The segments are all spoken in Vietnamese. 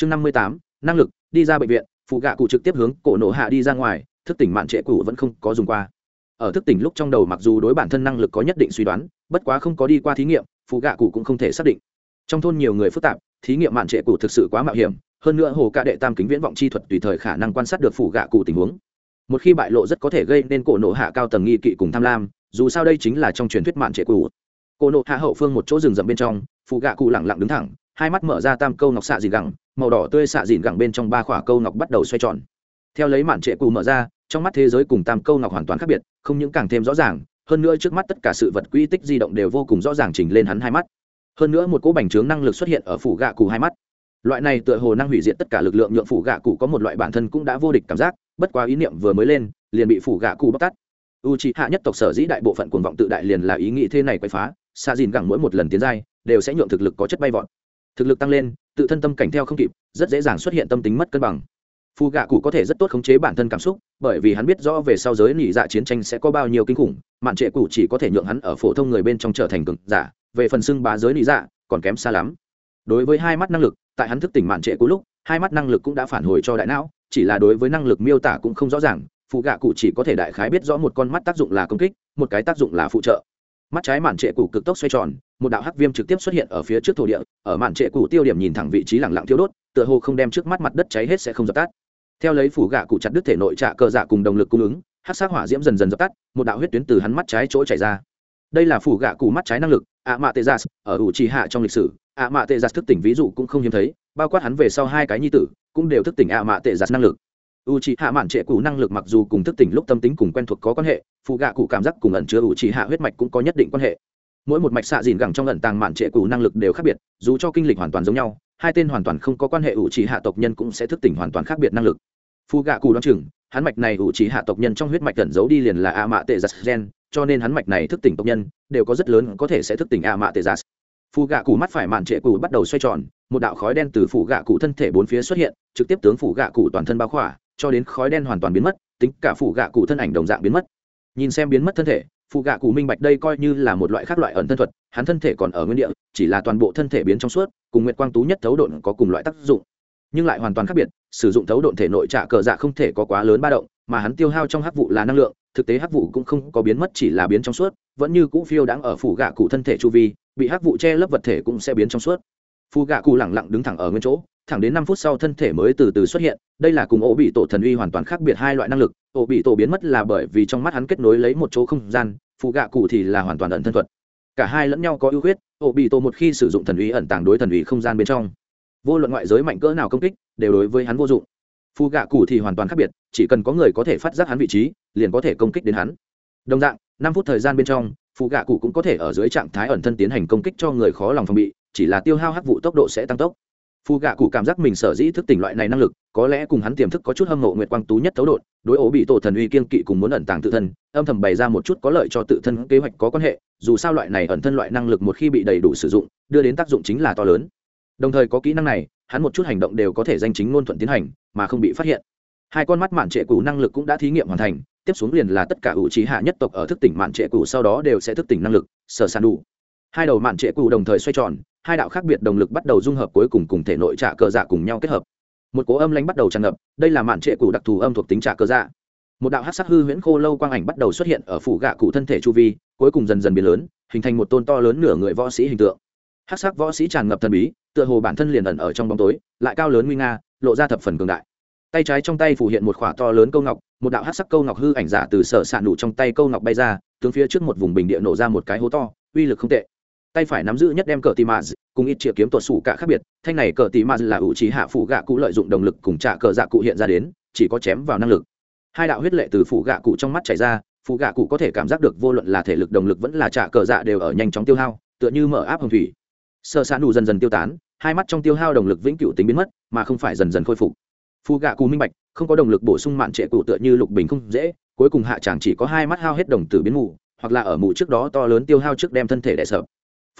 chương năm mươi tám, năng lực, đi ra bệnh viện, phụ gạ cụ trực tiếp hướng cổ nổ hạ đi ra ngoài, thức tỉnh mạn trệ cụ vẫn không có dùng qua. Ở thức tỉnh lúc trong đầu mặc dù đối bản thân năng lực có nhất định suy đoán, bất quá không có đi qua thí nghiệm, phụ gạ cụ cũng không thể xác định. Trong thôn nhiều người phức tạp, thí nghiệm mạn trệ cụ thực sự quá mạo hiểm, hơn nữa hồ ca đệ tam kính viễn vọng chi thuật tùy thời khả năng quan sát được phụ gạ cụ tình huống. Một khi bại lộ rất có thể gây nên cổ nổ hạ cao tầng nghi kỵ cùng tham lam, dù sao đây chính là trong truyền thuyết mạn trệ cụ. Cổ nổ hạ hậu phương một chỗ rừng rậm bên trong, phụ gạ cụ lẳng lặng đứng thẳng hai mắt mở ra tam câu ngọc xạ dìn gẳng, màu đỏ tươi xạ dìn gẳng bên trong ba khỏa câu ngọc bắt đầu xoay tròn. Theo lấy mạn trệ cụ mở ra, trong mắt thế giới cùng tam câu ngọc hoàn toàn khác biệt, không những càng thêm rõ ràng, hơn nữa trước mắt tất cả sự vật quy tích di động đều vô cùng rõ ràng chỉnh lên hắn hai mắt. Hơn nữa một cỗ bành trướng năng lực xuất hiện ở phủ gạ cụ hai mắt. Loại này tựa hồ năng hủy diệt tất cả lực lượng nhượng phủ gạ cụ có một loại bản thân cũng đã vô địch cảm giác, bất quá ý niệm vừa mới lên, liền bị phủ gạ cụ bóc tắt u c hạ nhất tộc sở dĩ đại bộ phận cuồng vọng tự đại liền là ý nghĩ thế này quay phá xa dìn gẳng mỗi một lần tiến giai, đều sẽ nhượng thực lực có chất bay vọt thực lực tăng lên, tự thân tâm cảnh theo không kịp, rất dễ dàng xuất hiện tâm tính mất cân bằng. Phù gạ cụ có thể rất tốt khống chế bản thân cảm xúc, bởi vì hắn biết rõ về sau giới nỉ dạ chiến tranh sẽ có bao nhiêu kinh khủng, mạn trệ cụ chỉ có thể nhượng hắn ở phổ thông người bên trong trở thành cực giả, về phần xưng bá giới nỉ dạ còn kém xa lắm. Đối với hai mắt năng lực, tại hắn thức tỉnh mạn trệ cụ lúc, hai mắt năng lực cũng đã phản hồi cho đại não, chỉ là đối với năng lực miêu tả cũng không rõ ràng phù gạ cụ chỉ có thể đại khái biết rõ một con mắt tác dụng là công kích, một cái tác dụng là phụ trợ mắt trái mạn trệ cụ cực tốc xoay tròn, một đạo hắc viêm trực tiếp xuất hiện ở phía trước thổ địa, ở mạn trệ cụ tiêu điểm nhìn thẳng vị trí lẳng lặng thiếu đốt, tựa hồ không đem trước mắt mặt đất cháy hết sẽ không dập tắt. Theo lấy phủ gạ cụ chặt đứt thể nội trạ cờ dạ cùng động lực cung ứng, hắc sát hỏa diễm dần dần dập tắt, một đạo huyết tuyến từ hắn mắt trái chỗ chảy ra. Đây là phủ gạ cụ mắt trái năng lực, ạ mạ tê gia ở ủ trì hạ trong lịch sử, ạ mạ tê gia thức tỉnh ví dụ cũng không hiếm thấy, bao quát hắn về sau hai cái nhi tử, cũng đều thức tỉnh ạ mạ tê gia năng lực u c hạ mạn trệ cụ năng lực mặc dù cùng thức tỉnh lúc tâm tính cùng quen thuộc có quan hệ phụ gạ cụ cảm giác cùng ẩn chứa u c hạ huyết mạch cũng có nhất định quan hệ. Mỗi một mạch xạ dìn gẳng trong ẩn tàng mạn trệ cụ năng lực đều khác biệt, dù cho kinh lịch hoàn toàn giống nhau, hai tên hoàn toàn không có quan hệ u c hạ tộc nhân cũng sẽ thức tỉnh hoàn toàn khác biệt năng lực. Phụ gạ cụ đ o chừng, hắn mạch này u c hạ tộc nhân trong huyết mạch cẩn giấu đi liền là a mạ tệ giặt gen cho nên hắn mạch này thức tỉnh tộc nhân đều có rất lớn có thể sẽ thức tỉnh a mạ tệ giặt phù gạ cụ mắt phải mạn trệ cụ bắt đầu xoay tròn, một đạo khói đen từ phụ gạ cụ thân thể bốn phía xuất hiện, trực tiếp tướng phụ gạ cụ toàn thân bao khỏa cho đến khói đen hoàn toàn biến mất, tính cả phụ gạ cụ thân ảnh đồng dạng biến mất. Nhìn xem biến mất thân thể, phụ gạ cụ minh bạch đây coi như là một loại khác loại ẩn thân thuật, hắn thân thể còn ở nguyên địa, chỉ là toàn bộ thân thể biến trong suốt, cùng nguyệt quang tú nhất thấu độn có cùng loại tác dụng. Nhưng lại hoàn toàn khác biệt, sử dụng thấu độn thể nội trả cờ dạ không thể có quá lớn ba động, mà hắn tiêu hao trong hắc vụ là năng lượng, thực tế hắc vụ cũng không có biến mất, chỉ là biến trong suốt, vẫn như cũ phiêu đáng ở phủ gạ cụ thân thể chu vi, bị hắc vụ che lấp vật thể cũng sẽ biến trong suốt phù gạ cụ lẳng lặng đứng thẳng ở nguyên chỗ, thẳng đến năm phút sau thân thể mới từ từ xuất hiện, đây là cùng ổ bị tổ thần uy hoàn toàn khác biệt hai loại năng lực, ổ bị tổ biến mất là bởi vì trong mắt hắn kết nối lấy một chỗ không gian phụ gạ cụ thì là hoàn toàn ẩn thân thuật. Cả hai lẫn nhau có ưu khuyết, ổ bị tổ một khi sử dụng thần uy ẩn tàng đối thần uy không gian bên trong. Vô luận ngoại giới mạnh cỡ nào công kích, đều đối với hắn vô dụng. Phụ gạ cụ thì hoàn toàn khác biệt, chỉ cần có người có thể phát giác hắn vị trí, liền có thể công kích đến hắn. Đồng dạng, năm phút thời gian bên trong phụ gạ cụ cũng có thể ở dưới trạng thái ẩn thân tiến hành công kích cho người khó lòng phòng bị chỉ là tiêu hao hắc vụ tốc độ sẽ tăng tốc. Phù gạ cụ cảm giác mình sở dĩ thức tỉnh loại này năng lực, có lẽ cùng hắn tiềm thức có chút hâm mộ nguyệt quang tú nhất thấu đột, đối ố bị tổ thần uy kiên kỵ cùng muốn ẩn tàng tự thân, âm thầm bày ra một chút có lợi cho tự thân kế hoạch có quan hệ, dù sao loại này ẩn thân loại năng lực một khi bị đầy đủ sử dụng, đưa đến tác dụng chính là to lớn. Đồng thời có kỹ năng này, hắn một chút hành động đều có thể danh chính ngôn thuận tiến hành, mà không bị phát hiện. Hai con mắt mạn trệ cụ năng lực cũng đã thí nghiệm hoàn thành, tiếp xuống liền là tất cả ủ trí hạ nhất tộc ở thức tỉnh mạn trệ cụ sau đó đều sẽ thức tỉnh năng lực, sở sàn đủ. Hai đầu mạn trệ cụ đồng thời xoay tròn hai đạo khác biệt đồng lực bắt đầu dung hợp cuối cùng cùng thể nội trả cờ dạ cùng nhau kết hợp. Một cố âm lãnh bắt đầu tràn ngập, đây là mạn trệ cụ đặc thù âm thuộc tính trả cờ dạ. Một đạo hát sắc hư huyễn khô lâu quang ảnh bắt đầu xuất hiện ở phủ gạ cụ thân thể chu vi, cuối cùng dần dần biến lớn, hình thành một tôn to lớn nửa người võ sĩ hình tượng. Hát sắc võ sĩ tràn ngập thần bí, tựa hồ bản thân liền ẩn ở trong bóng tối, lại cao lớn nguy nga, lộ ra thập phần cường đại. Tay trái trong tay phủ hiện một khỏa to lớn câu ngọc, một đạo hát sắc câu ngọc hư ảnh giả từ sở s ạ nụ trong tay câu ngọc bay ra tướng phía trước một vùng bình địa nổ ra một cái hố to, uy lực không tệ tay phải nắm giữ nhất đem cờ tì mạt cùng ít chĩa kiếm tuột sủ cả khác biệt, thanh này cờ tì mạt là ủ trí hạ phủ gạ cụ lợi dụng động lực cùng trả cờ dạ cụ hiện ra đến, chỉ có chém vào năng lực. Hai đạo huyết lệ từ phủ gạ cụ trong mắt chảy ra, phủ gạ cụ có thể cảm giác được vô luận là thể lực động lực vẫn là trả cờ dạ đều ở nhanh chóng tiêu hao, tựa như mở áp hồng thủy. Sơ sán đủ dần dần tiêu tán, hai mắt trong tiêu hao động lực vĩnh cửu tính biến mất, mà không phải dần dần khôi phục. Phủ gạ cụ minh bạch, không có động lực bổ sung mạn trệ cụ tựa như lục bình không dễ, cuối cùng hạ chàng chỉ có hai mắt hao hết đồng tử biến mù, hoặc là ở mù trước đó to lớn tiêu hao trước đem thân thể đè sợ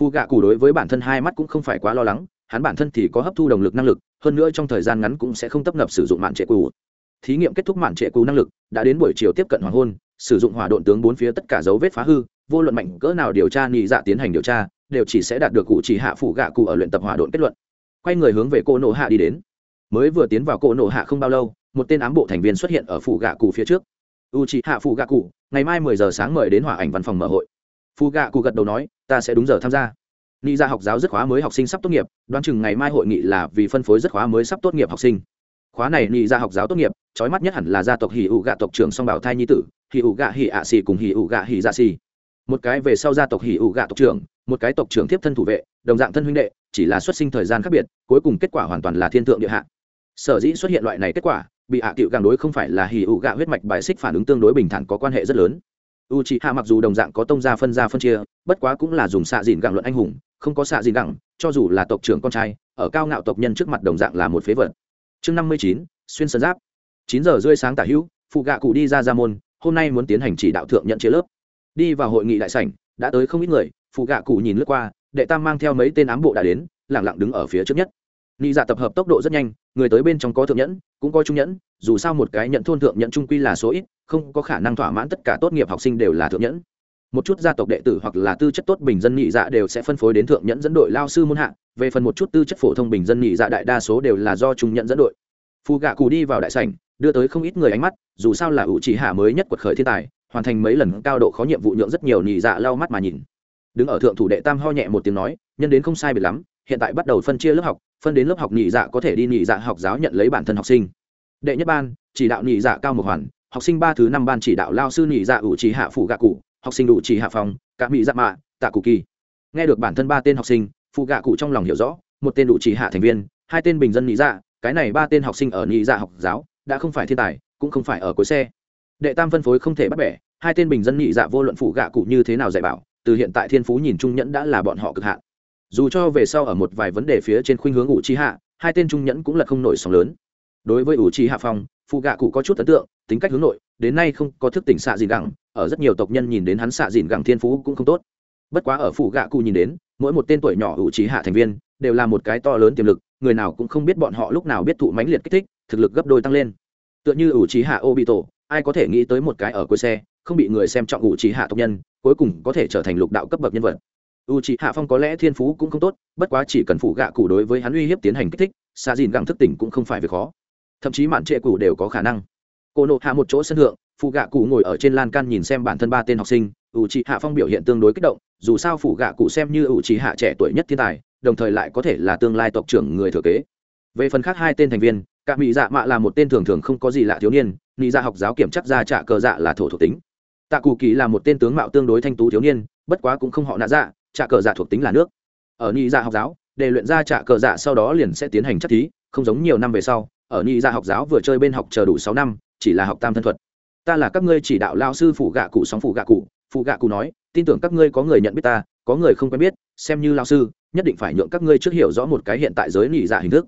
phù gạ cụ đối với bản thân hai mắt cũng không phải quá lo lắng, hắn bản thân thì có hấp thu động lực năng lực, hơn nữa trong thời gian ngắn cũng sẽ không tấp nập sử dụng mạn trệ cụ thí nghiệm kết thúc mạn trệ cụ năng lực, đã đến buổi chiều tiếp cận hoàng hôn, sử dụng hỏa độn tướng bốn phía tất cả dấu vết phá hư, vô luận mạnh cỡ nào điều tra nhị dạ tiến hành điều tra, đều chỉ sẽ đạt được cụ chỉ hạ phủ gạ cụ ở luyện tập hỏa độn kết luận. Quay người hướng về cô nộ hạ đi đến. Mới vừa tiến vào cô nổ hạ không bao lâu, một tên ám bộ thành viên xuất hiện ở phủ gạ cụ phía trước. U chỉ hạ phủ gạ cụ, ngày mai mười giờ sáng mời đến hỏa ảnh văn phòng mở hội. Phù gạ cụ gật đầu nói ta sẽ đúng giờ tham gia. Nghĩ ra dạ học giáo rất khóa mới học sinh sắp tốt nghiệp, đoán chừng ngày mai hội nghị là vì phân phối rất khóa mới sắp tốt nghiệp học sinh. Khóa này nghĩ ra dạ học giáo tốt nghiệp, trói mắt nhất hẳn là gia tộc hỉ ụ gạ tộc trưởng song bảo thai nhi tử, hỉ ụ gạ hỉ ạ xì cùng hỉ ụ gạ hỉ dạ xì. Một cái về sau gia tộc hỉ ụ gạ tộc trưởng, một cái tộc trưởng tiếp thân thủ vệ, đồng dạng thân huynh đệ, chỉ là xuất sinh thời gian khác biệt, cuối cùng kết quả hoàn toàn là thiên thượng địa hạ. Sở dĩ xuất hiện loại này kết quả, bị hạ à cựu càng đối không phải là hỉ ụ gạ huyết mạch bài xích phản ứng tương đối bình thản có quan hệ rất lớn u c h ị hạ mặc dù đồng dạng có tông gia phân gia phân chia, bất quá cũng là dùng xạ dìn gẳng luận anh hùng, không có xạ dìn gẳng, cho dù là tộc trưởng con trai, ở cao ngạo tộc nhân trước mặt đồng dạng là một phế vật. Chương năm mươi chín, xuyên sơn giáp. Chín giờ rưỡi sáng tả hữu, phụ gạ cụ đi ra ra môn, hôm nay muốn tiến hành chỉ đạo thượng nhận chế lớp. Đi vào hội nghị đại sảnh, đã tới không ít người, phụ gạ cụ nhìn lướt qua, đệ tam mang theo mấy tên ám bộ đã đến lẳng lặng đứng ở phía trước nhất. Nị dạ tập hợp tốc độ rất nhanh, người tới bên trong có thượng nhẫn, cũng có trung nhẫn, dù sao một cái nhận thôn thượng nhẫn trung quy là số ít, không có khả năng thỏa mãn tất cả tốt nghiệp học sinh đều là thượng nhẫn. Một chút gia tộc đệ tử hoặc là tư chất tốt bình dân nhị dạ đều sẽ phân phối đến thượng nhẫn dẫn đội lao sư môn hạ, về phần một chút tư chất phổ thông bình dân nhị dạ đại đa số đều là do trung nhẫn dẫn đội. Phu gạ cù đi vào đại sảnh, đưa tới không ít người ánh mắt, dù sao là ủ chỉ hạ mới nhất quật khởi thiên tài, hoàn thành mấy lần cao độ khó nhiệm vụ nhượng rất nhiều nhị dạ lau mắt mà nhìn. Đứng ở thượng thủ đệ tam ho nhẹ một tiếng nói, nhân đến không sai biệt lắm, hiện tại bắt đầu phân chia lớp học, phân đến lớp học nhị dạ có thể đi nhị dạ học giáo nhận lấy bản thân học sinh. Đệ nhất ban, chỉ đạo nhị dạ cao một hoàn, học sinh ba thứ năm ban chỉ đạo lao sư nhị dạ ủ trì hạ phụ gạ cụ, học sinh ủ trì hạ phòng, cả mỹ dạ mạ, tạ cụ kỳ. Nghe được bản thân ba tên học sinh, phụ gạ cụ trong lòng hiểu rõ, một tên ủ trì hạ thành viên, hai tên bình dân nhị dạ cái này ba tên học sinh ở nhị dạ học giáo, đã không phải thiên tài, cũng không phải ở cuối xe. Đệ tam phân phối không thể bắt bẻ, hai tên bình dân nhị dạ vô luận phụ gạ cụ như thế nào dạy bảo, từ hiện tại thiên phú nhìn trung nhẫn đã là bọn họ cực hạn dù cho về sau ở một vài vấn đề phía trên khuynh hướng ủ chi hạ hai tên trung nhẫn cũng là không nổi sóng lớn. Đối với ủ chi hạ phong phụ gạ cụ có chút ấn tượng tính cách hướng nội đến nay không có thức tỉnh xạ dìn gẳng ở rất nhiều tộc nhân nhìn đến hắn xạ dìn gẳng thiên phú cũng không tốt. Bất quá ở phụ gạ cụ nhìn đến mỗi một tên tuổi nhỏ ủ trí hạ thành viên đều là một cái to lớn tiềm lực người nào cũng không biết bọn họ lúc nào biết thụ mãnh liệt kích thích thực lực gấp đôi tăng lên. Tựa như ủ trí hạ ô bi tổ, ai có thể nghĩ tới một cái ở cuối xe không bị người xem trọng ủ trí hạ tộc nhân cuối cùng có thể trở thành lục đạo cấp bậc nhân vật u c h ị hạ phong có lẽ thiên phú cũng không tốt, bất quá chỉ cần phụ gạ cụ đối với hắn uy hiếp tiến hành kích thích xa dìn gặng thức tỉnh cũng không phải việc khó. Thậm chí mạn trệ cụ đều có khả năng. Cô nộ hạ một chỗ sân thượng phụ gạ cụ ngồi ở trên lan can nhìn xem bản thân ba tên học sinh u c h ị hạ phong biểu hiện tương đối kích động, dù sao phụ gạ cụ xem như u c h ị hạ trẻ tuổi nhất thiên tài, đồng thời lại có thể là tương lai tộc trưởng người thừa kế. Về phần khác hai tên thành viên, cả mỹ dạ mạ là một tên thường thường không có gì lạ thiếu niên nghĩ dạ học giáo kiểm chắc ra trả cờ dạ là thổ thuộc tính. Tạ cụ kỳ là một tên tướng mạo tương đối thanh tú thiếu niên, bất quá cũng không họ nạ dạ trạ cờ dạ thuộc tính là nước. Ở nhị dạ học giáo, để luyện ra trạ cờ dạ sau đó liền sẽ tiến hành chất thí, không giống nhiều năm về sau, ở nhị dạ học giáo vừa chơi bên học chờ đủ sáu năm, chỉ là học tam thân thuật. Ta là các ngươi chỉ đạo lao sư phủ gạ cụ sóng phủ gạ cụ, phụ gạ cụ nói, tin tưởng các ngươi có người nhận biết ta, có người không quen biết, xem như lao sư, nhất định phải nhượng các ngươi trước hiểu rõ một cái hiện tại giới nhị dạ hình thức.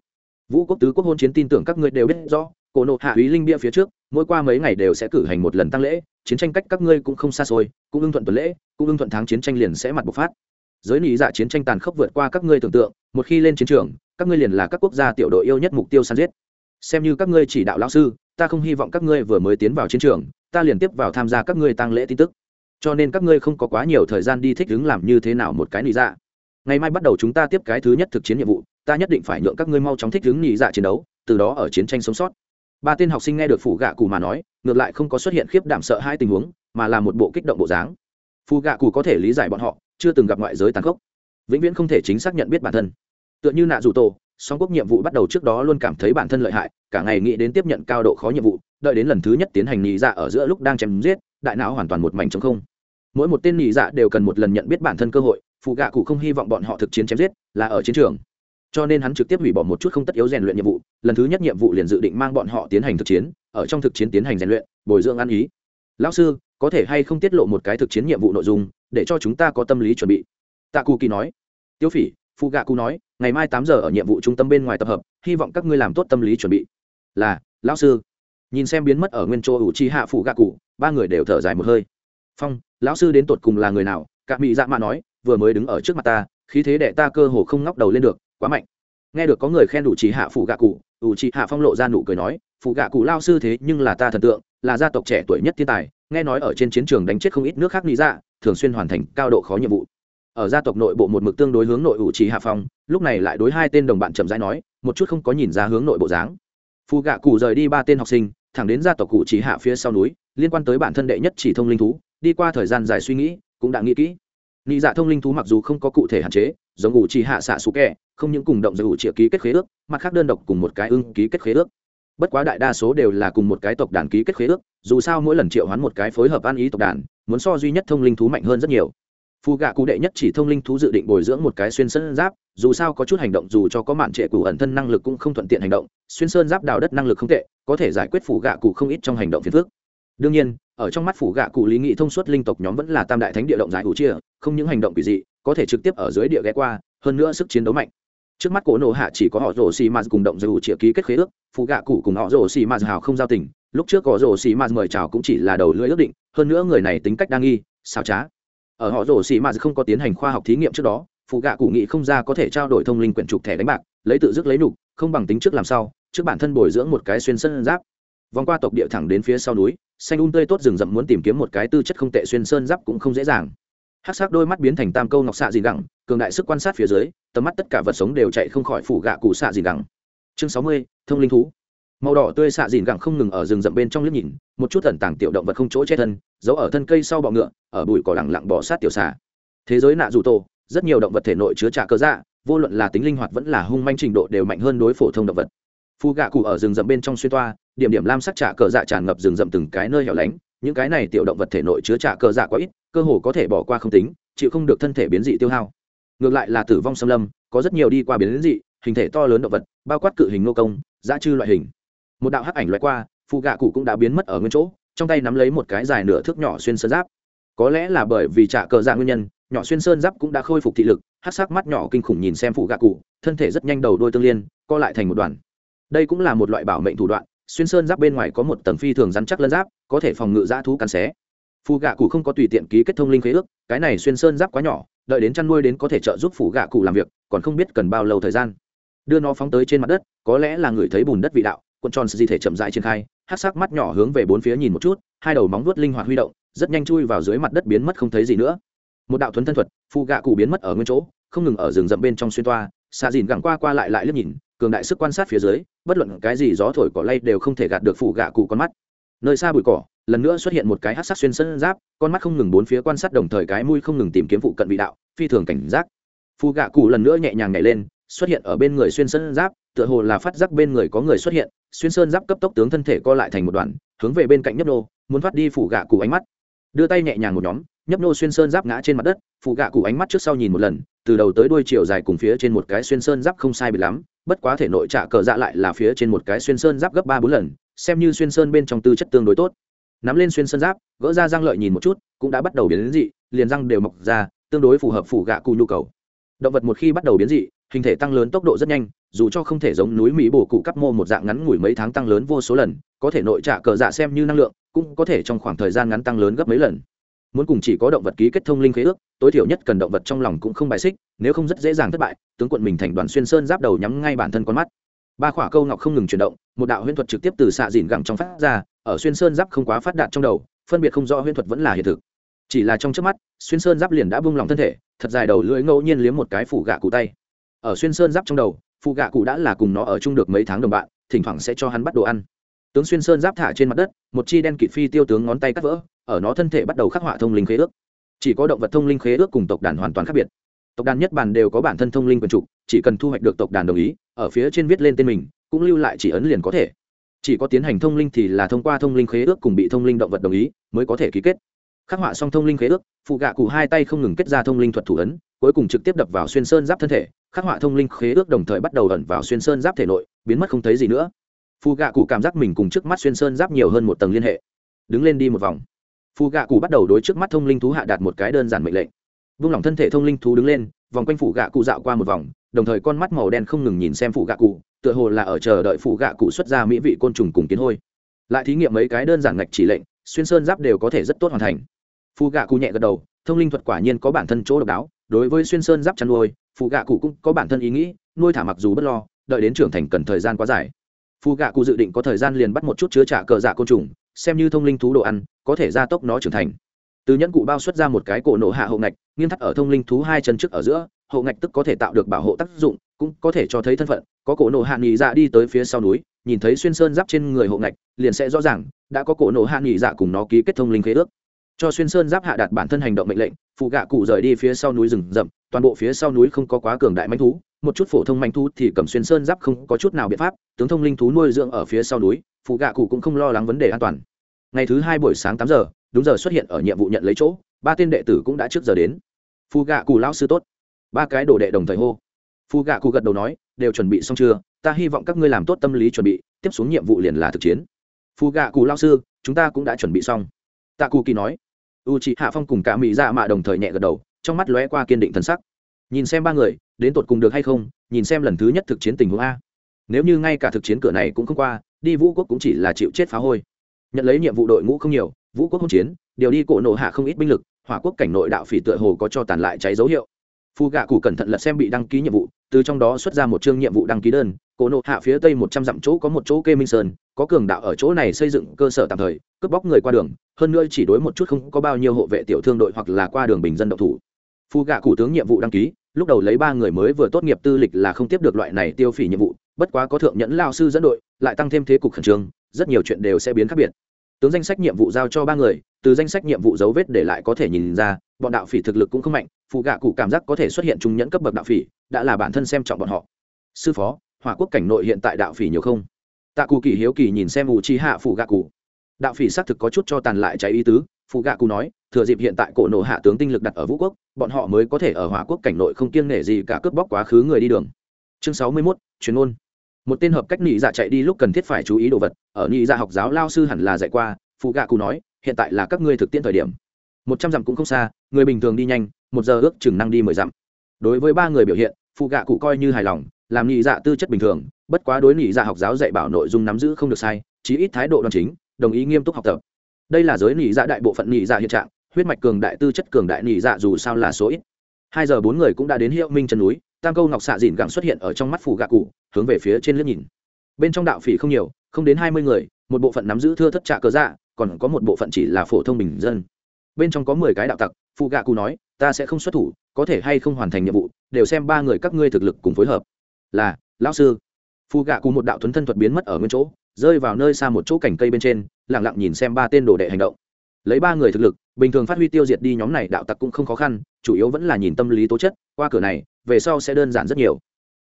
Vũ quốc tứ quốc hôn chiến tin tưởng các ngươi đều biết rõ, cổ nộ hạ úy linh bia phía trước, mỗi qua mấy ngày đều sẽ cử hành một lần tăng lễ, chiến tranh cách các ngươi cũng không xa xôi, cũng ưng thuận tuần lễ, cũng ưng thuận tháng chiến tranh liền sẽ mặt bộc phát giới nị dạ chiến tranh tàn khốc vượt qua các ngươi tưởng tượng, một khi lên chiến trường, các ngươi liền là các quốc gia tiểu đội yêu nhất mục tiêu săn giết. Xem như các ngươi chỉ đạo lão sư, ta không hy vọng các ngươi vừa mới tiến vào chiến trường, ta liền tiếp vào tham gia các ngươi tăng lễ tin tức. Cho nên các ngươi không có quá nhiều thời gian đi thích ứng làm như thế nào một cái nị dạ. Ngày mai bắt đầu chúng ta tiếp cái thứ nhất thực chiến nhiệm vụ, ta nhất định phải nhượng các ngươi mau chóng thích ứng nị dạ chiến đấu, từ đó ở chiến tranh sống sót. Ba tên học sinh nghe được phủ gạ cù mà nói, ngược lại không có xuất hiện khiếp đảm sợ hai tình huống, mà là một bộ kích động bộ dáng. Phù gạ cù có thể lý giải bọn họ chưa từng gặp ngoại giới tàn khốc. Vĩnh viễn không thể chính xác nhận biết bản thân. Tựa như nạ dù tổ, song quốc nhiệm vụ bắt đầu trước đó luôn cảm thấy bản thân lợi hại, cả ngày nghĩ đến tiếp nhận cao độ khó nhiệm vụ, đợi đến lần thứ nhất tiến hành nhị dạ ở giữa lúc đang chém giết, đại não hoàn toàn một mảnh trống không. Mỗi một tên nhị dạ đều cần một lần nhận biết bản thân cơ hội, phụ gạ cụ không hy vọng bọn họ thực chiến chém giết, là ở chiến trường. Cho nên hắn trực tiếp hủy bỏ một chút không tất yếu rèn luyện nhiệm vụ, lần thứ nhất nhiệm vụ liền dự định mang bọn họ tiến hành thực chiến, ở trong thực chiến tiến hành rèn luyện, bồi dưỡng ăn ý. Lão sư, có thể hay không tiết lộ một cái thực chiến nhiệm vụ nội dung để cho chúng ta có tâm lý chuẩn bị. Tạ cù kỳ nói. Tiêu phỉ phụ gạ cù nói, ngày mai tám giờ ở nhiệm vụ trung tâm bên ngoài tập hợp, hy vọng các ngươi làm tốt tâm lý chuẩn bị. Là, lão sư. Nhìn xem biến mất ở nguyên chỗ ủ chi hạ phụ gạ cụ ba người đều thở dài một hơi. Phong, lão sư đến tột cùng là người nào? Cả mỹ dạ mạ nói, vừa mới đứng ở trước mặt ta, khí thế đệ ta cơ hồ không ngóc đầu lên được, quá mạnh nghe được có người khen đủ chỉ hạ phụ gạ cụ, ủ chỉ hạ phong lộ ra nụ cười nói phụ gạ cụ lao sư thế nhưng là ta thần tượng, là gia tộc trẻ tuổi nhất thiên tài, nghe nói ở trên chiến trường đánh chết không ít nước khác lý ra dạ, thường xuyên hoàn thành cao độ khó nhiệm vụ. Ở gia tộc nội bộ một mực tương đối hướng nội ủ trì hạ phong, lúc này lại đối hai tên đồng bạn chậm rãi nói, một chút không có nhìn ra hướng nội bộ dáng. Phụ gạ cụ rời đi ba tên học sinh, thẳng đến gia tộc cụ chỉ hạ phía sau núi, liên quan tới bản thân đệ nhất chỉ thông linh thú, đi qua thời gian dài suy nghĩ, cũng đã nghĩ kỹ. Nghĩ dạ thông linh thú mặc dù không có cụ thể hạn chế giống ủ chỉ hạ xạ xú kẹ, không những cùng động giới ủ triệu ký kết khế ước mặt khác đơn độc cùng một cái ưng ký kết khế ước bất quá đại đa số đều là cùng một cái tộc đàn ký kết khế ước, dù sao mỗi lần triệu hoán một cái phối hợp ăn ý tộc đàn, muốn so duy nhất thông linh thú mạnh hơn rất nhiều phù gạ cụ đệ nhất chỉ thông linh thú dự định bồi dưỡng một cái xuyên sơn giáp, dù sao có chút hành động dù cho có mạn trệ cụ ẩn thân năng lực cũng không thuận tiện hành động, xuyên sơn giáp đào đất năng lực không tệ, có thể giải quyết phù gạ cụ không ít trong hành động phiền phức. đương nhiên ở trong mắt phủ gạ cụ lý nghị thông suốt linh tộc nhóm vẫn là tam đại thánh địa động giải ủ chia, không những hành động quỷ dị, có thể trực tiếp ở dưới địa ghé qua, hơn nữa sức chiến đấu mạnh. Trước mắt cổ nổ hạ chỉ có họ rổ xì mạt cùng động giải ủ chia ký kết khế ước, phủ gạ cụ cùng họ rổ xì mạt hào không giao tình, lúc trước có rổ xì mạt mời chào cũng chỉ là đầu lưỡi ước định, hơn nữa người này tính cách đa nghi xào trá. Ở họ rổ xì mạt không có tiến hành khoa học thí nghiệm trước đó phụ gạ cụ nghị không ra có thể trao đổi thông linh quyển trục thẻ đánh bạc, lấy tự dứt lấy nục, không bằng tính trước làm sao, trước bản thân bồi dưỡng một cái xuyên sân giáp. Vòng qua tộc địa thẳng đến phía sau núi xanh un tươi tốt rừng rậm muốn tìm kiếm một cái tư chất không tệ xuyên sơn giáp cũng không dễ dàng. Hát sắc đôi mắt biến thành tam câu ngọc xạ gì gẳng, cường đại sức quan sát phía dưới, tầm mắt tất cả vật sống đều chạy không khỏi phủ gạ cụ xạ gì gẳng. Chương sáu mươi, thông linh thú. Màu đỏ tươi xạ dìn gẳng không ngừng ở rừng rậm bên trong liếc nhìn, một chút tẩn tàng tiểu động vật không chỗ che thân, giấu ở thân cây sau bọ ngựa, ở bụi cỏ lẳng lặng bỏ sát tiểu xà. Thế giới nạ dù tô rất nhiều động vật thể nội chứa trả cơ dạ vô luận là tính linh hoạt vẫn là hung manh trình độ đều mạnh hơn đối phổ thông động vật phu gạ cụ ở rừng rậm bên trong xuyên toa, điểm điểm lam sắc trả cờ dạ tràn ngập rừng rậm từng cái nơi hẻo lánh, những cái này tiểu động vật thể nội chứa trả cờ dạ quá ít, cơ hồ có thể bỏ qua không tính, chịu không được thân thể biến dị tiêu hao. Ngược lại là tử vong xâm lâm, có rất nhiều đi qua biến dị, hình thể to lớn động vật, bao quát cự hình nô công, dã chư loại hình. Một đạo hắc ảnh loại qua phụ gạ cụ cũng đã biến mất ở nguyên chỗ, trong tay nắm lấy một cái dài nửa thước nhỏ xuyên sơn giáp. Có lẽ là bởi vì trả cờ dạ nguyên nhân, nhỏ xuyên sơn giáp cũng đã khôi phục thị lực hát sắc mắt nhỏ kinh khủng nhìn xem phụ gạ cụ, thân thể rất nhanh đầu đôi tương liên, co lại thành một đoàn đây cũng là một loại bảo mệnh thủ đoạn, xuyên sơn giáp bên ngoài có một tầng phi thường rắn chắc lân giáp, có thể phòng ngự dã thú cắn xé. Phù gạ cụ không có tùy tiện ký kết thông linh khế ước, cái này xuyên sơn giáp quá nhỏ, đợi đến chăn nuôi đến có thể trợ giúp phụ gạ cụ làm việc, còn không biết cần bao lâu thời gian. Đưa nó phóng tới trên mặt đất, có lẽ là người thấy bùn đất vị đạo quân tròn di thể chậm rãi triển khai hát sắc mắt nhỏ hướng về bốn phía nhìn một chút, hai đầu móng vuốt linh hoạt huy động, rất nhanh chui vào dưới mặt đất biến mất không thấy gì nữa. Một đạo thuấn thân thuật phụ gạ cụ biến mất ở nguyên chỗ, không ngừng ở rừng rậm bên trong xuyên toa xà dìn gẳng qua qua lại lại liếc nhìn, cường đại sức quan sát phía dưới bất luận cái gì gió thổi cỏ lay đều không thể gạt được phụ gạ cụ con mắt. Nơi xa bụi cỏ, lần nữa xuất hiện một cái hát sắc xuyên sân giáp, con mắt không ngừng bốn phía quan sát đồng thời cái mũi không ngừng tìm kiếm phụ cận vị đạo, phi thường cảnh giác. Phụ gạ cụ lần nữa nhẹ nhàng nhảy lên, xuất hiện ở bên người xuyên sân giáp, tựa hồ là phát giác bên người có người xuất hiện, xuyên sơn giáp cấp tốc tướng thân thể co lại thành một đoạn hướng về bên cạnh nhấp nô, muốn thoát đi phủ gạ cụ ánh mắt. Đưa tay nhẹ nhàng một nhóm nhấp nô xuyên sơn giáp ngã trên mặt đất, phụ gạ cụ ánh mắt trước sau nhìn một lần, từ đầu tới đuôi chiều dài cùng phía trên một cái xuyên sơn giáp không sai bị lắm, bất quá thể nội trả cờ dạ lại là phía trên một cái xuyên sơn giáp gấp ba bốn lần, xem như xuyên sơn bên trong tư chất tương đối tốt. Nắm lên xuyên sơn giáp, gỡ ra răng lợi nhìn một chút, cũng đã bắt đầu biến dị, liền răng đều mọc ra, tương đối phù hợp phủ gạ cụ nhu cầu. Động vật một khi bắt đầu biến dị, hình thể tăng lớn tốc độ rất nhanh, dù cho không thể giống núi mỹ bổ cụ cắp mô một dạng ngắn ngủi mấy tháng tăng lớn vô số lần, có thể nội trả cờ dạ xem như năng lượng, cũng có thể trong khoảng thời gian ngắn tăng lớn gấp mấy lần muốn cùng chỉ có động vật ký kết thông linh khế ước, tối thiểu nhất cần động vật trong lòng cũng không bài xích, nếu không rất dễ dàng thất bại, tướng quận mình thành đoàn xuyên sơn giáp đầu nhắm ngay bản thân con mắt. Ba khỏa câu ngọc không ngừng chuyển động, một đạo huyễn thuật trực tiếp từ xạ dìn gẳng trong phát ra, ở xuyên sơn giáp không quá phát đạt trong đầu, phân biệt không rõ huyễn thuật vẫn là hiện thực. Chỉ là trong trước mắt, xuyên sơn giáp liền đã bung lòng thân thể, thật dài đầu lưỡi ngẫu nhiên liếm một cái phủ gạ cụ tay. Ở xuyên sơn giáp trong đầu phụ gạ cụ đã là cùng nó ở chung được mấy tháng đồng bạn, thỉnh thoảng sẽ cho hắn bắt đồ ăn tướng xuyên sơn giáp thả trên mặt đất, một chi đen kịt phi tiêu tướng ngón tay cắt vỡ, ở nó thân thể bắt đầu khắc họa thông linh khế ước. Chỉ có động vật thông linh khế ước cùng tộc đàn hoàn toàn khác biệt. Tộc đàn nhất bản đều có bản thân thông linh quần trục, chỉ cần thu hoạch được tộc đàn đồng ý, ở phía trên viết lên tên mình, cũng lưu lại chỉ ấn liền có thể. Chỉ có tiến hành thông linh thì là thông qua thông linh khế ước cùng bị thông linh động vật đồng ý, mới có thể ký kết. Khắc họa xong thông linh khế ước, phụ gạ cụ hai tay không ngừng kết ra thông linh thuật thủ ấn, cuối cùng trực tiếp đập vào xuyên sơn giáp thân thể. Khắc họa thông linh khế ước đồng thời bắt đầu ẩn vào xuyên sơn giáp thể nội, biến mất không thấy gì nữa phù gạ cụ cảm giác mình cùng trước mắt xuyên sơn giáp nhiều hơn một tầng liên hệ. Đứng lên đi một vòng. Phù gạ cụ bắt đầu đối trước mắt thông linh thú hạ đạt một cái đơn giản mệnh lệnh. Vung lòng thân thể thông linh thú đứng lên, vòng quanh phủ gạ cụ dạo qua một vòng, đồng thời con mắt màu đen không ngừng nhìn xem phủ gạ cụ, tựa hồ là ở chờ đợi phủ gạ cụ xuất ra mỹ vị côn trùng cùng kiến hôi. Lại thí nghiệm mấy cái đơn giản ngạch chỉ lệnh, xuyên sơn giáp đều có thể rất tốt hoàn thành. Phù gạ cụ nhẹ gật đầu, thông linh thuật quả nhiên có bản thân chỗ độc đáo, đối với xuyên sơn giáp chăn nuôi phù gạ cụ cũng có bản thân ý nghĩ, nuôi thả mặc dù bất lo, đợi đến trưởng thành cần thời gian quá dài phù gạ cụ dự định có thời gian liền bắt một chút chứa trả cờ dạ côn trùng, xem như thông linh thú đồ ăn, có thể gia tốc nó trưởng thành. Từ nhẫn cụ bao xuất ra một cái cổ nổ hạ hậu ngạch nghiêng thắt ở thông linh thú hai chân trước ở giữa, hậu ngạch tức có thể tạo được bảo hộ tác dụng, cũng có thể cho thấy thân phận. Có cổ nổ hạ nghỉ dạ đi tới phía sau núi, nhìn thấy xuyên sơn giáp trên người hậu ngạch, liền sẽ rõ ràng, đã có cổ nổ hạ nghỉ dạ cùng nó ký kết thông linh khế ước. Cho xuyên sơn giáp hạ đạt bản thân hành động mệnh lệnh phụ gạ cụ rời đi phía sau núi rừng rậm, toàn bộ phía sau núi không có quá cường đại manh thú một chút phổ thông manh thú thì cầm xuyên sơn giáp không có chút nào biện pháp, tướng thông linh thú nuôi dưỡng ở phía sau núi, phụ gạ cụ cũng không lo lắng vấn đề an toàn. Ngày thứ hai buổi sáng tám giờ, đúng giờ xuất hiện ở nhiệm vụ nhận lấy chỗ, ba tên đệ tử cũng đã trước giờ đến. Phụ gạ cụ lão sư tốt. Ba cái đồ đệ đồng thời hô. Phụ gạ cụ gật đầu nói, đều chuẩn bị xong chưa, ta hy vọng các ngươi làm tốt tâm lý chuẩn bị, tiếp xuống nhiệm vụ liền là thực chiến. Phụ gạ cụ lão sư, chúng ta cũng đã chuẩn bị xong. Tạ cụ kỳ nói. U chị hạ phong cùng cả mỹ dạ mạ đồng thời nhẹ gật đầu, trong mắt lóe qua kiên định thân sắc nhìn xem ba người, đến tột cùng được hay không, nhìn xem lần thứ nhất thực chiến tình huống a. Nếu như ngay cả thực chiến cửa này cũng không qua, đi vũ quốc cũng chỉ là chịu chết phá hôi. Nhận lấy nhiệm vụ đội ngũ không nhiều, vũ quốc hỗn chiến, điều đi cổ nộ hạ không ít binh lực, hỏa quốc cảnh nội đạo phỉ tựa hồ có cho tàn lại cháy dấu hiệu. Phu gạ cụ cẩn thận lật xem bị đăng ký nhiệm vụ, từ trong đó xuất ra một chương nhiệm vụ đăng ký đơn, cổ nộ hạ phía tây một trăm dặm chỗ có một chỗ kê minh sơn, có cường đạo ở chỗ này xây dựng cơ sở tạm thời, cướp bóc người qua đường, hơn nữa chỉ đối một chút không có bao nhiêu hộ vệ tiểu thương đội hoặc là qua đường bình dân độc thủ phu gạ cụ tướng nhiệm vụ đăng ký, lúc đầu lấy ba người mới vừa tốt nghiệp tư lịch là không tiếp được loại này tiêu phỉ nhiệm vụ, bất quá có thượng nhẫn lao sư dẫn đội, lại tăng thêm thế cục khẩn trương, rất nhiều chuyện đều sẽ biến khác biệt. Tướng danh sách nhiệm vụ giao cho ba người, từ danh sách nhiệm vụ dấu vết để lại có thể nhìn ra, bọn đạo phỉ thực lực cũng không mạnh phụ gạ cụ cảm giác có thể xuất hiện trung nhẫn cấp bậc đạo phỉ, đã là bản thân xem trọng bọn họ. Sư phó, hỏa quốc cảnh nội hiện tại đạo phỉ nhiều không? Tạ cụ kỳ hiếu kỳ nhìn xem ủ chi hạ phụ gạ cụ. Đạo phỉ xác thực có chút cho tàn lại cháy ý tứ phụ gạ cụ nói thừa dịp hiện tại cổ nộ hạ tướng tinh lực đặt ở vũ quốc bọn họ mới có thể ở hỏa quốc cảnh nội không kiêng nể gì cả cướp bóc quá khứ người đi đường. Chương sáu mươi 61, chuyên môn. Một tên hợp cách nhị dạ chạy đi lúc cần thiết phải chú ý đồ vật ở nhị dạ học giáo lao sư hẳn là dạy qua phụ gạ cụ nói hiện tại là các ngươi thực tiễn thời điểm. Một trăm dặm cũng không xa người bình thường đi nhanh một giờ ước chừng năng đi mười dặm. Đối với ba người biểu hiện phụ gạ cụ coi như hài lòng làm nhị dạ tư chất bình thường bất quá đối nhị dạ học giáo dạy bảo nội dung nắm giữ không được sai chí ít thái độ đoàn chính đồng ý nghiêm túc học tập đây là giới nhị dạ đại bộ phận nhị dạ hiện trạng, huyết mạch cường đại, tư chất cường đại nhị dạ dù sao là số ít. Hai giờ bốn người cũng đã đến hiệu minh chân núi, tam câu ngọc xạ dìn gẳng xuất hiện ở trong mắt phủ gạ cụ, hướng về phía trên liếc nhìn. Bên trong đạo phỉ không nhiều, không đến hai mươi người, một bộ phận nắm giữ thưa thất trạ cớ dạ còn có một bộ phận chỉ là phổ thông bình dân. Bên trong có mười cái đạo tặc phụ gạ cụ nói, ta sẽ không xuất thủ, có thể hay không hoàn thành nhiệm vụ, đều xem ba người các ngươi thực lực cùng phối hợp. Là, lão sư. Phụ gạ cụ một đạo thuấn thân thuật biến mất ở nguyên chỗ, rơi vào nơi xa một chỗ cành cây bên trên lẳng lặng nhìn xem ba tên đồ đệ hành động. Lấy ba người thực lực, bình thường phát huy tiêu diệt đi nhóm này đạo tặc cũng không khó khăn, chủ yếu vẫn là nhìn tâm lý tố chất, qua cửa này, về sau sẽ đơn giản rất nhiều.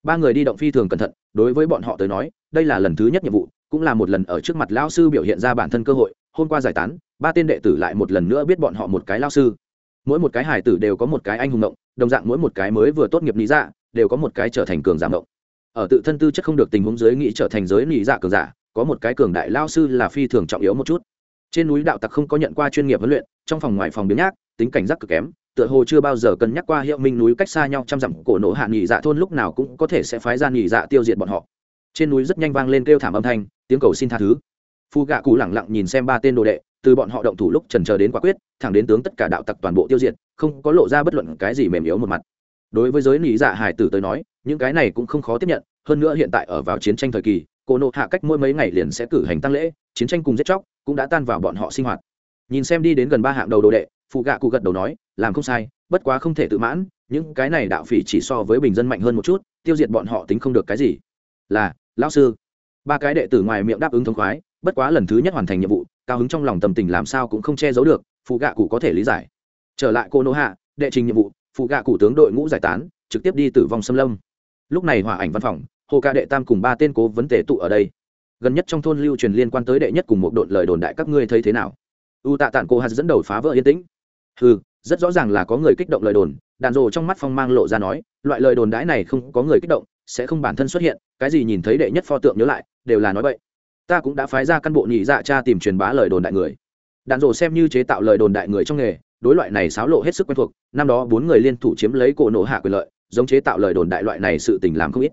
Ba người đi động phi thường cẩn thận, đối với bọn họ tới nói, đây là lần thứ nhất nhiệm vụ, cũng là một lần ở trước mặt lão sư biểu hiện ra bản thân cơ hội, hôm qua giải tán, ba tên đệ tử lại một lần nữa biết bọn họ một cái lao sư. Mỗi một cái hải tử đều có một cái anh hùng động đồng dạng mỗi một cái mới vừa tốt nghiệp lý dạ đều có một cái trở thành cường giả động ở tự thân tư chất không được tình huống dưới nghĩ trở thành giới lý dạ cường giả có một cái cường đại lao sư là phi thường trọng yếu một chút. Trên núi đạo tặc không có nhận qua chuyên nghiệp huấn luyện, trong phòng ngoài phòng biến nhác, tính cảnh giác cực kém, tựa hồ chưa bao giờ cân nhắc qua hiệu minh núi cách xa nhau trăm dặm cổ nổ hạ nghỉ dạ thôn lúc nào cũng có thể sẽ phái ra nghỉ dạ tiêu diệt bọn họ. Trên núi rất nhanh vang lên kêu thảm âm thanh, tiếng cầu xin tha thứ. Phu gạ cụ lẳng lặng nhìn xem ba tên đồ đệ, từ bọn họ động thủ lúc trần chờ đến quả quyết, thẳng đến tướng tất cả đạo tặc toàn bộ tiêu diệt, không có lộ ra bất luận cái gì mềm yếu một mặt. Đối với giới lý dạ hải tử tới nói, những cái này cũng không khó tiếp nhận, hơn nữa hiện tại ở vào chiến tranh thời kỳ cổ nộ hạ cách mỗi mấy ngày liền sẽ cử hành tăng lễ, chiến tranh cùng giết chóc cũng đã tan vào bọn họ sinh hoạt. Nhìn xem đi đến gần ba hạng đầu đồ đệ phụ gạ cụ gật đầu nói, làm không sai, bất quá không thể tự mãn, những cái này đạo phỉ chỉ so với bình dân mạnh hơn một chút, tiêu diệt bọn họ tính không được cái gì. Là, lão sư. Ba cái đệ tử ngoài miệng đáp ứng thống khoái, bất quá lần thứ nhất hoàn thành nhiệm vụ, cao hứng trong lòng tầm tình làm sao cũng không che giấu được phụ gạ cụ có thể lý giải. Trở lại cô nô hạ, đệ trình nhiệm vụ phụ gạ cụ tướng đội ngũ giải tán, trực tiếp đi tử vong xâm lâm. Lúc này hỏa ảnh văn phòng hồ ca đệ tam cùng ba tên cố vấn tể tụ ở đây. Gần nhất trong thôn lưu truyền liên quan tới đệ nhất cùng một đội lời đồn đại các ngươi thấy thế nào? U tạ tản cô hạt dẫn đầu phá vỡ yên tĩnh. Ừ rất rõ ràng là có người kích động lời đồn, đàn rồ trong mắt phong mang lộ ra nói, loại lời đồn đãi này không có người kích động, sẽ không bản thân xuất hiện, cái gì nhìn thấy đệ nhất pho tượng nhớ lại, đều là nói vậy ta cũng đã phái ra căn bộ nhị dạ cha tìm truyền bá lời đồn đại người. Đàn rồ xem như chế tạo lời đồn đại người trong nghề, đối loại này xáo lộ hết sức quen thuộc, năm đó bốn người liên thủ chiếm lấy cổ nổ hạ quyền lợi, giống chế tạo lời đồn đại loại này sự tình làm không ít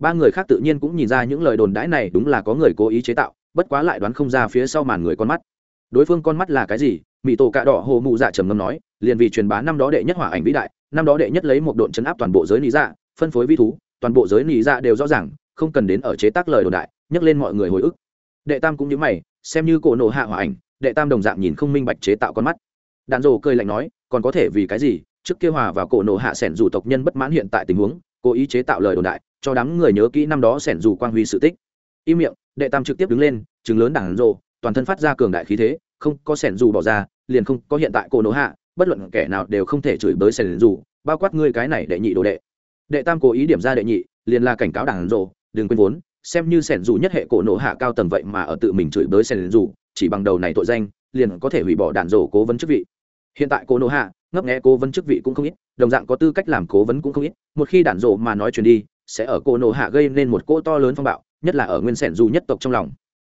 ba người khác tự nhiên cũng nhìn ra những lời đồn đãi này đúng là có người cố ý chế tạo, bất quá lại đoán không ra phía sau màn người con mắt. Đối phương con mắt là cái gì? Mỹ tổ cạ đỏ hồ mụ dạ trầm ngâm nói, liền vì truyền bá năm đó đệ nhất hỏa ảnh vĩ đại, năm đó đệ nhất lấy một độn chấn áp toàn bộ giới lý dạ phân phối vi thú, toàn bộ giới lý dạ đều rõ ràng, không cần đến ở chế tác lời đồn đại, nhắc lên mọi người hồi ức. Đệ tam cũng như mày, xem như cổ nổ hạ hỏa ảnh, đệ tam đồng dạng nhìn không minh bạch chế tạo con mắt. Đàn rồ cười lạnh nói, còn có thể vì cái gì? Trước kia hòa vào cổ nổ hạ sẻn dù tộc nhân bất mãn hiện tại tình huống, cố ý chế tạo lời đồn đại cho đám người nhớ kỹ năm đó sẻn dù quang huy sự tích. Im miệng, đệ tam trực tiếp đứng lên chứng lớn đảng rồ, toàn thân phát ra cường đại khí thế, không có sẻn dù bỏ ra, liền không có hiện tại cô nỗ hạ, bất luận kẻ nào đều không thể chửi bới sẻn dù, bao quát ngươi cái này đệ nhị đồ đệ. Đệ tam cố ý điểm ra đệ nhị, liền là cảnh cáo đảng rồ, đừng quên vốn, xem như sẻn dù nhất hệ cổ nổ hạ cao tầng vậy mà ở tự mình chửi bới sẻn dù, chỉ bằng đầu này tội danh, liền có thể hủy bỏ đạn rổ cố vấn chức vị. Hiện tại cổ nổ hạ, ngấp nghé cố vấn chức vị cũng không ít, đồng dạng có tư cách làm cố vấn cũng không ít, một khi đạn rổ mà nói chuyện đi sẽ ở cô nổ hạ gây nên một cỗ to lớn phong bạo, nhất là ở nguyên sẻn dù nhất tộc trong lòng.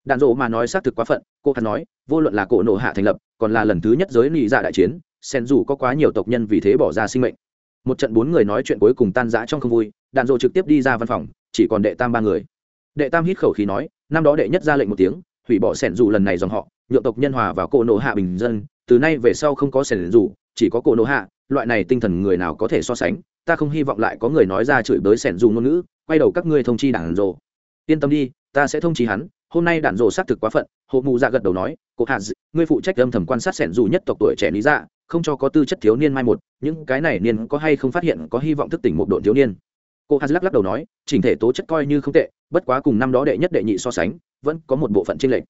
Đạn rổ mà nói xác thực quá phận, cô hắn nói, vô luận là cổ nổ hạ thành lập, còn là lần thứ nhất giới nị dạ đại chiến, sẻn dù có quá nhiều tộc nhân vì thế bỏ ra sinh mệnh. Một trận bốn người nói chuyện cuối cùng tan rã trong không vui, đạn rổ trực tiếp đi ra văn phòng, chỉ còn đệ tam ba người. Đệ tam hít khẩu khí nói, năm đó đệ nhất ra lệnh một tiếng, hủy bỏ sẻn dù lần này dòng họ, nhượng tộc nhân hòa vào cổ nổ hạ bình dân, từ nay về sau không có sẻn dù, chỉ có cổ nổ hạ, loại này tinh thần người nào có thể so sánh ta không hy vọng lại có người nói ra chửi bới sẻn dù ngôn ngữ, quay đầu các ngươi thông chi đảng rồ. Yên tâm đi, ta sẽ thông chi hắn, hôm nay đản rồ xác thực quá phận hộ mù dạ gật đầu nói, cô hạ ngươi phụ trách âm thầm quan sát sẻn dù nhất tộc tuổi trẻ lý dạ không cho có tư chất thiếu niên mai một, những cái này niên có hay không phát hiện có hy vọng thức tỉnh một đội thiếu niên. Cô hà lắc lắc đầu nói, chỉnh thể tố chất coi như không tệ, bất quá cùng năm đó đệ nhất đệ nhị so sánh, vẫn có một bộ phận tranh lệch.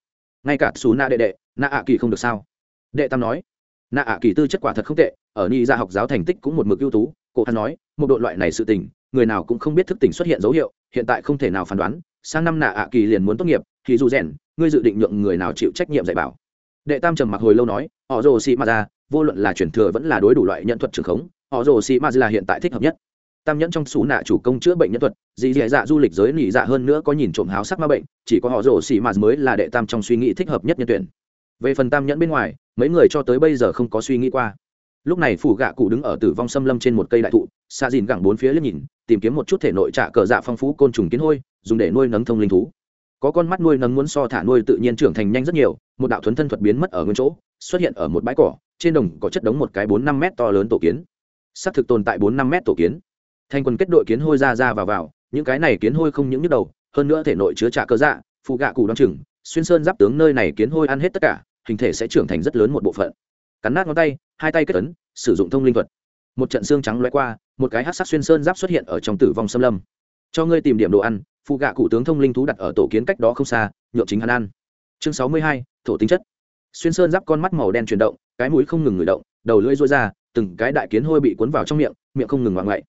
Ngay cả xù na đệ đệ, na ạ kỳ không được sao? Đệ tam nói, na ạ kỳ tư chất quả thật không tệ, ở ni ra dạ học giáo thành tích cũng một mực ưu tú cô hắn nói, một đội loại này sự tình, người nào cũng không biết thức tỉnh xuất hiện dấu hiệu, hiện tại không thể nào phán đoán, sang năm nạ ạ kỳ liền muốn tốt nghiệp, thì dù rèn, ngươi dự định nhượng người nào chịu trách nhiệm dạy bảo. Đệ tam trầm mặc hồi lâu nói, họ rồ xị ma ra vô luận là chuyển thừa vẫn là đối đủ loại nhận thuật trường khống, họ rồ xị ma là hiện tại thích hợp nhất. Tam nhẫn trong xú nạ chủ công chữa bệnh nhân thuật, dì dì dạ du lịch giới nỉ dạ hơn nữa có nhìn trộm háo sắc ma bệnh, chỉ có họ rồ xì ma mới là đệ tam trong suy nghĩ thích hợp nhất nhân tuyển. Về phần tam nhẫn bên ngoài, mấy người cho tới bây giờ không có suy nghĩ qua lúc này phủ gạ cụ đứng ở tử vong xâm lâm trên một cây đại thụ xa dìn gẳng bốn phía liếc nhìn, tìm kiếm một chút thể nội trả cờ dạ phong phú côn trùng kiến hôi, dùng để nuôi nấng thông linh thú. Có con mắt nuôi nấng muốn so thả nuôi tự nhiên trưởng thành nhanh rất nhiều, một đạo thuấn thân thuật biến mất ở nguyên chỗ, xuất hiện ở một bãi cỏ, trên đồng có chất đống một cái bốn năm mét to lớn tổ kiến. Xác thực tồn tại bốn năm mét tổ kiến. Thành quần kết đội kiến hôi ra ra vào vào, những cái này kiến hôi không những nhức đầu, hơn nữa thể nội chứa trả cơ dạ phụ gạ cụ đ o chừng, xuyên sơn giáp tướng nơi này kiến hôi ăn hết tất cả, hình thể sẽ trưởng thành rất lớn một bộ phận. Cắn nát ngón tay hai tay kết ấn, sử dụng thông linh thuật. Một trận xương trắng loay qua, một cái hát sắc xuyên sơn giáp xuất hiện ở trong tử vong xâm lâm. Cho ngươi tìm điểm đồ ăn, phụ gạ cụ tướng thông linh thú đặt ở tổ kiến cách đó không xa, nhượng chính hắn ăn. Chương sáu mươi hai, thổ tính chất. Xuyên sơn giáp con mắt màu đen chuyển động, cái mũi không ngừng ngửi động, đầu lưỡi rối ra, từng cái đại kiến hôi bị cuốn vào trong miệng miệng không ngừng ngoạn ngậy.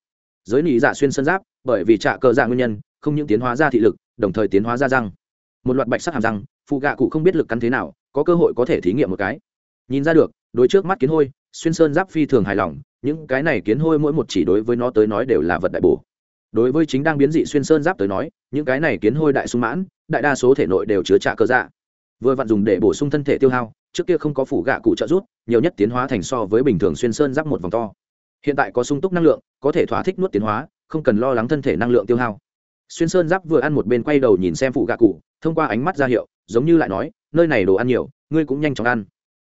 giới nị dạ xuyên sơn giáp, bởi vì trạ cờ dạ nguyên nhân, không những tiến hóa ra thị lực, đồng thời tiến hóa ra răng. Một loạt bạch sắc hàm răng, phụ gạ cụ không biết lực cắn thế nào, có cơ hội có thể thí nghiệm một cái. Nhìn ra được, đối trước mắt kiến hôi xuyên sơn giáp phi thường hài lòng, những cái này kiến hôi mỗi một chỉ đối với nó tới nói đều là vật đại bổ. Đối với chính đang biến dị xuyên sơn giáp tới nói, những cái này kiến hôi đại sung mãn, đại đa số thể nội đều chứa trả cơ dạ. Vừa vặn dùng để bổ sung thân thể tiêu hao, trước kia không có phủ gạ cụ trợ rút nhiều nhất tiến hóa thành so với bình thường xuyên sơn giáp một vòng to. Hiện tại có sung túc năng lượng, có thể thỏa thích nuốt tiến hóa, không cần lo lắng thân thể năng lượng tiêu hao. Xuyên sơn giáp vừa ăn một bên quay đầu nhìn xem phụ gạ cụ, thông qua ánh mắt ra hiệu, giống như lại nói, nơi này đồ ăn nhiều, ngươi cũng nhanh chóng ăn.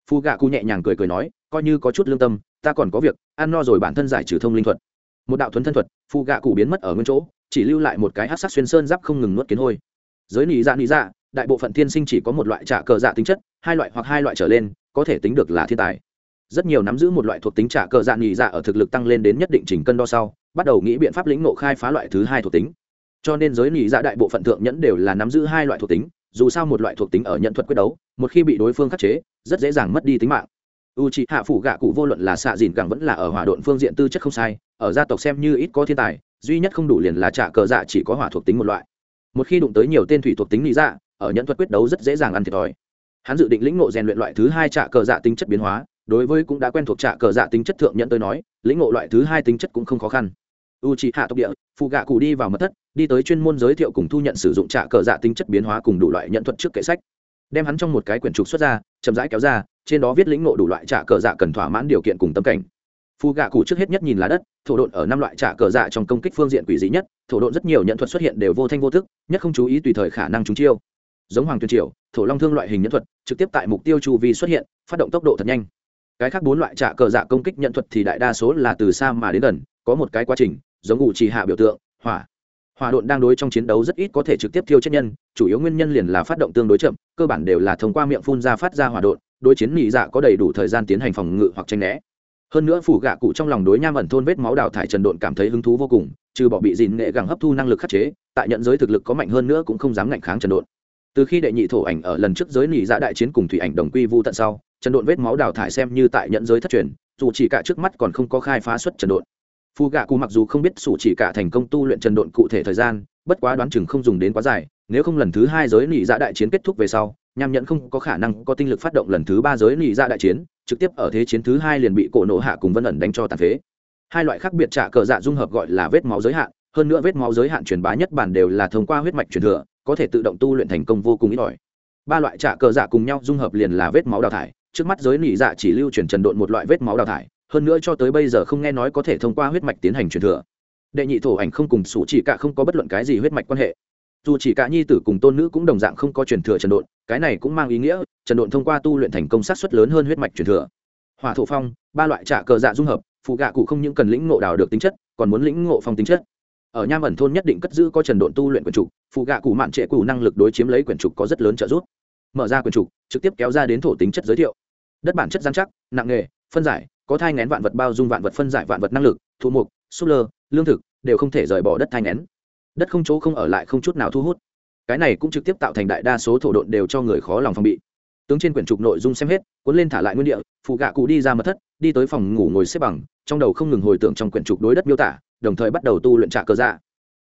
Phu gạ cụ nhẹ nhàng cười cười nói, coi như có chút lương tâm, ta còn có việc, ăn no rồi bản thân giải trừ thông linh thuật. Một đạo thuấn thân thuật, Phu gạ cụ biến mất ở nguyên chỗ, chỉ lưu lại một cái hát sắc xuyên sơn giáp không ngừng nuốt kiến hôi. Giới nị dạ nị dạ đại bộ phận thiên sinh chỉ có một loại trả cờ dạ tính chất, hai loại hoặc hai loại trở lên, có thể tính được là thiên tài. Rất nhiều nắm giữ một loại thuộc tính trả cờ dạ nị dạ ở thực lực tăng lên đến nhất định trình cân đo sau, bắt đầu nghĩ biện pháp lĩnh nộ khai phá loại thứ hai thuộc tính. Cho nên giới nị dạ đại bộ phận thượng nhẫn đều là nắm giữ hai loại thuộc tính dù sao một loại thuộc tính ở nhận thuật quyết đấu, một khi bị đối phương khắc chế, rất dễ dàng mất đi tính mạng. U c hạ phủ gạ cụ vô luận là xạ dìn càng vẫn là ở hỏa độn phương diện tư chất không sai, ở gia tộc xem như ít có thiên tài, duy nhất không đủ liền là trả cờ dạ chỉ có hỏa thuộc tính một loại. Một khi đụng tới nhiều tên thủy thuộc tính lý dạ ở nhận thuật quyết đấu rất dễ dàng ăn thiệt thòi. Hắn dự định lĩnh ngộ rèn luyện loại thứ hai trả cờ dạ tính chất biến hóa, đối với cũng đã quen thuộc trạ cờ dạ tính chất thượng nhận tôi nói, lĩnh ngộ loại thứ hai tính chất cũng không khó khăn. U c hạ tộc địa phụ gạ cụ đi vào mật thất đi tới chuyên môn giới thiệu cùng thu nhận sử dụng trạ cờ dạ tính chất biến hóa cùng đủ loại nhận thuật trước kệ sách. Đem hắn trong một cái quyển trục xuất ra, chậm rãi kéo ra, trên đó viết lĩnh ngộ đủ loại trạ cờ dạ cần thỏa mãn điều kiện cùng tâm cảnh. Phu gạ cụ trước hết nhất nhìn lá đất, thổ độn ở năm loại trạ cờ dạ trong công kích phương diện quỷ dị nhất, thổ độn rất nhiều nhận thuật xuất hiện đều vô thanh vô thức nhất không chú ý tùy thời khả năng chúng chiêu. Giống hoàng tuyên triều, thổ long thương loại hình nhân thuật, trực tiếp tại mục tiêu chu vi xuất hiện, phát động tốc độ thật nhanh. Cái khác bốn loại trạ cờ dạ công kích nhận thuật thì đại đa số là từ xa mà đến gần, có một cái quá trình, giống ngụ trì hạ biểu tượng, hỏa hòa độn đang đối trong chiến đấu rất ít có thể trực tiếp thiêu chết nhân, chủ yếu nguyên nhân liền là phát động tương đối chậm, cơ bản đều là thông qua miệng phun ra phát ra hỏa độn, đối chiến nhị dạ có đầy đủ thời gian tiến hành phòng ngự hoặc tranh né. Hơn nữa phủ gạ cụ trong lòng đối nham ẩn thôn vết máu đào thải trần độn cảm thấy hứng thú vô cùng, trừ bỏ bị dìn nghệ gẳng hấp thu năng lực khắc chế, tại nhận giới thực lực có mạnh hơn nữa cũng không dám ngạnh kháng trần độn. Từ khi đệ nhị thổ ảnh ở lần trước giới nỉ dạ đại chiến cùng thủy ảnh đồng quy vu tận sau, trần độn vết máu đào thải xem như tại nhận giới thất truyền, dù chỉ cả trước mắt còn không có khai phá xuất trần độn phù gạ cụ mặc dù không biết sủ chỉ cả thành công tu luyện trần độn cụ thể thời gian, bất quá đoán chừng không dùng đến quá dài, nếu không lần thứ hai giới nị dạ đại chiến kết thúc về sau, nham nhẫn không có khả năng có tinh lực phát động lần thứ ba giới nị dạ đại chiến, trực tiếp ở thế chiến thứ hai liền bị cổ nộ hạ cùng vân ẩn đánh cho tàn phế. Hai loại khác biệt trả cờ dạ dung hợp gọi là vết máu giới hạn, hơn nữa vết máu giới hạn truyền bá nhất bản đều là thông qua huyết mạch truyền thừa, có thể tự động tu luyện thành công vô cùng ít ỏi. Ba loại trả cờ dạ cùng nhau dung hợp liền là vết máu đào thải, trước mắt giới nị dạ chỉ lưu truyền trần độn một loại vết máu đào thải hơn nữa cho tới bây giờ không nghe nói có thể thông qua huyết mạch tiến hành truyền thừa. Đệ nhị thổ ảnh không cùng sủ chỉ cả không có bất luận cái gì huyết mạch quan hệ. Dù chỉ cả nhi tử cùng tôn nữ cũng đồng dạng không có truyền thừa trần độn, cái này cũng mang ý nghĩa, trần độn thông qua tu luyện thành công sát xuất lớn hơn huyết mạch truyền thừa. Hỏa thổ phong, ba loại trả cờ dạ dung hợp, phụ gạ cụ không những cần lĩnh ngộ đào được tính chất, còn muốn lĩnh ngộ phong tính chất. Ở nham ẩn thôn nhất định cất giữ có trần độn tu luyện quyển trục, phụ gạ cụ mạn trệ cụ năng lực đối chiếm lấy quyển trục có rất lớn trợ giúp. Mở ra quyển trục, trực tiếp kéo ra đến thổ tính chất giới thiệu. Đất bản chất giám chắc, nặng nghề, phân giải có thai ngén vạn vật bao dung vạn vật phân giải vạn vật năng lực, thụ mục, súp lơ, lương thực, đều không thể rời bỏ đất thai ngén. Đất không chỗ không ở lại không chút nào thu hút. Cái này cũng trực tiếp tạo thành đại đa số thổ độn đều cho người khó lòng phòng bị. Tướng trên quyển trục nội dung xem hết, cuốn lên thả lại nguyên địa, phụ gạ cụ đi ra mật thất, đi tới phòng ngủ ngồi xếp bằng, trong đầu không ngừng hồi tưởng trong quyển trục đối đất miêu tả, đồng thời bắt đầu tu luyện trả cơ dạ.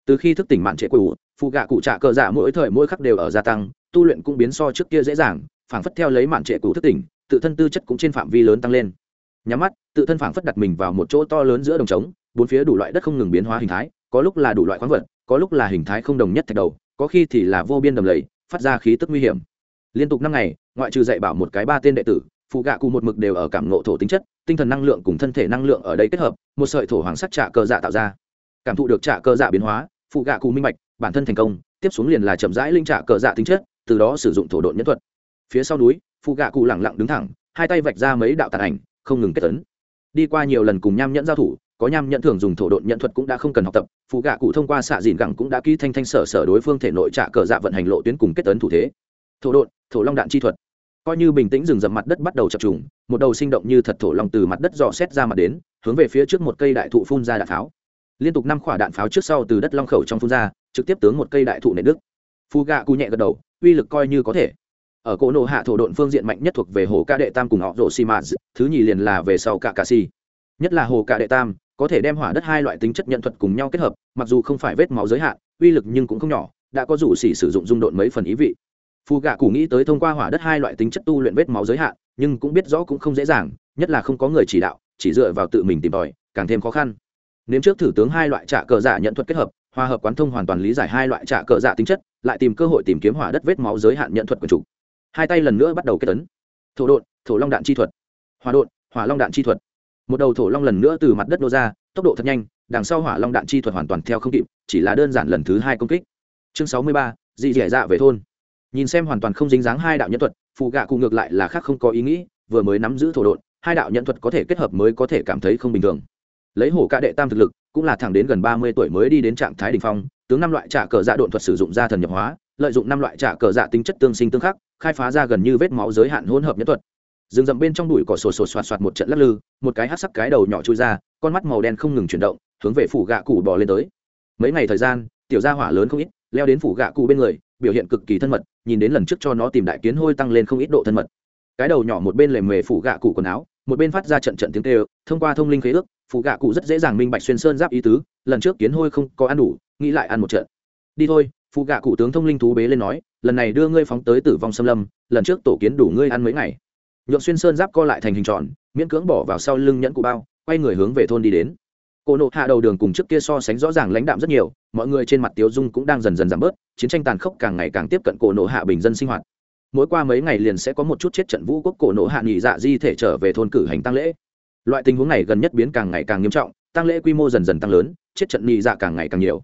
Từ khi thức tỉnh mạn trệ cụ phụ gạ cụ trả cơ dạ mỗi thời mỗi khắc đều ở gia tăng, tu luyện cũng biến so trước kia dễ dàng, phảng phất theo lấy mạn trệ cụ thức tỉnh, tự thân tư chất cũng trên phạm vi lớn tăng lên nhắm mắt, tự thân phảng phất đặt mình vào một chỗ to lớn giữa đồng trống, bốn phía đủ loại đất không ngừng biến hóa hình thái, có lúc là đủ loại khoáng vật, có lúc là hình thái không đồng nhất thạch đầu, có khi thì là vô biên đầm lầy, phát ra khí tức nguy hiểm. Liên tục năm ngày, ngoại trừ dạy bảo một cái ba tên đệ tử, phụ gạ cụ một mực đều ở cảm ngộ thổ tính chất, tinh thần năng lượng cùng thân thể năng lượng ở đây kết hợp, một sợi thổ hoàng sắc trạ cơ dạ tạo ra. Cảm thụ được trạ cơ dạ biến hóa, phụ gạ cụ minh bạch, bản thân thành công, tiếp xuống liền là chậm rãi linh trạ cơ dạ tính chất, từ đó sử dụng thổ độn nhân thuật. Phía sau núi, phụ gạ cụ lẳng lặng đứng thẳng, hai tay vạch ra mấy đạo tàn ảnh không ngừng kết tấn. Đi qua nhiều lần cùng nham nhẫn giao thủ, có nham nhẫn thường dùng thổ độn nhận thuật cũng đã không cần học tập, phụ gạ cụ thông qua xạ dìn gẳng cũng đã ký thanh thanh sở sở đối phương thể nội trả cờ dạ vận hành lộ tuyến cùng kết tấn thủ thế. Thổ độn, thổ long đạn chi thuật. Coi như bình tĩnh rừng rậm mặt đất bắt đầu chập trùng, một đầu sinh động như thật thổ long từ mặt đất dò xét ra mặt đến, hướng về phía trước một cây đại thụ phun ra đạn pháo. Liên tục năm quả đạn pháo trước sau từ đất long khẩu trong phun ra, trực tiếp tướng một cây đại thụ nệ đức phu gạ cụ nhẹ gật đầu, uy lực coi như có thể ở cổ nộ hạ thổ độn phương diện mạnh nhất thuộc về hồ ca đệ tam cùng họ rổ xi mã thứ nhì liền là về sau cả cà xi nhất là hồ ca đệ tam, có thể đem hỏa đất hai loại tính chất nhận thuật cùng nhau kết hợp, mặc dù không phải vết máu giới hạn, uy lực nhưng cũng không nhỏ, đã có rủ xỉ sử dụng dung độn mấy phần ý vị. Phù gạ cụ nghĩ tới thông qua hỏa đất hai loại tính chất tu luyện vết máu giới hạn, nhưng cũng biết rõ cũng không dễ dàng, nhất là không có người chỉ đạo, chỉ dựa vào tự mình tìm tòi, càng thêm khó khăn. Nếu trước thử tướng hai loại trả cờ giả nhận thuật kết hợp, hòa hợp quán thông hoàn toàn lý giải hai loại trả cờ giả tính chất, lại tìm cơ hội tìm kiếm hỏa đất vết máu giới hạn nhận thuật của chủ hai tay lần nữa bắt đầu kết tấn thổ đột thổ long đạn chi thuật. Hỏa đột hỏa long đạn chi thuật. Một đầu thổ long lần nữa từ mặt đất nô ra, tốc độ thật nhanh, đằng sau hỏa long đạn chi thuật hoàn toàn theo không kịp, chỉ là đơn giản lần thứ hai công kích. Chương sáu mươi ba, dị dẻ dạ về thôn. Nhìn xem hoàn toàn không dính dáng hai đạo nhân thuật phụ gạ cụ ngược lại là khác không có ý nghĩ, vừa mới nắm giữ thổ đột hai đạo nhân thuật có thể kết hợp mới có thể cảm thấy không bình thường. Lấy hổ ca đệ tam thực lực, cũng là thẳng đến gần ba mươi tuổi mới đi đến trạng thái đ ỉ n h phong, tướng năm loại trả cờ dạ độn thuật sử dụng ra thần nhập hóa lợi dụng năm loại trả cờ dạ tính chất tương sinh tương khắc, khai phá ra gần như vết máu giới hạn hỗn hợp nhân thuật. Rừng rậm bên trong đùi cỏ sổ sổ soạt soạt một trận lắc lư, một cái hát sắc cái đầu nhỏ trôi ra, con mắt màu đen không ngừng chuyển động, hướng về phủ gạ cụ bò lên tới. Mấy ngày thời gian, tiểu gia hỏa lớn không ít, leo đến phủ gạ cụ bên người, biểu hiện cực kỳ thân mật, nhìn đến lần trước cho nó tìm đại kiến hôi tăng lên không ít độ thân mật. Cái đầu nhỏ một bên lề mề phủ gạ cụ quần áo, một bên phát ra trận trận tiếng tê thông qua thông linh khế ước, phủ gạ cụ rất dễ dàng minh bạch xuyên sơn giáp ý tứ, lần trước kiến hôi không có ăn đủ, nghĩ lại ăn một trận. Đi thôi phụ gạ cụ tướng thông linh thú bế lên nói, lần này đưa ngươi phóng tới tử vong xâm lâm, lần trước tổ kiến đủ ngươi ăn mấy ngày. Nhuộm xuyên sơn giáp co lại thành hình tròn, miễn cưỡng bỏ vào sau lưng nhẫn cụ bao, quay người hướng về thôn đi đến. Cô nộ hạ đầu đường cùng trước kia so sánh rõ ràng lãnh đạm rất nhiều, mọi người trên mặt tiếu dung cũng đang dần dần giảm bớt, chiến tranh tàn khốc càng ngày càng tiếp cận cổ nộ hạ bình dân sinh hoạt. Mỗi qua mấy ngày liền sẽ có một chút chết trận vũ quốc cổ nộ hạ nghỉ dạ di thể trở về thôn cử hành tăng lễ. Loại tình huống này gần nhất biến càng ngày càng nghiêm trọng, tăng lễ quy mô dần dần tăng lớn, chết trận nghỉ dạ càng ngày càng nhiều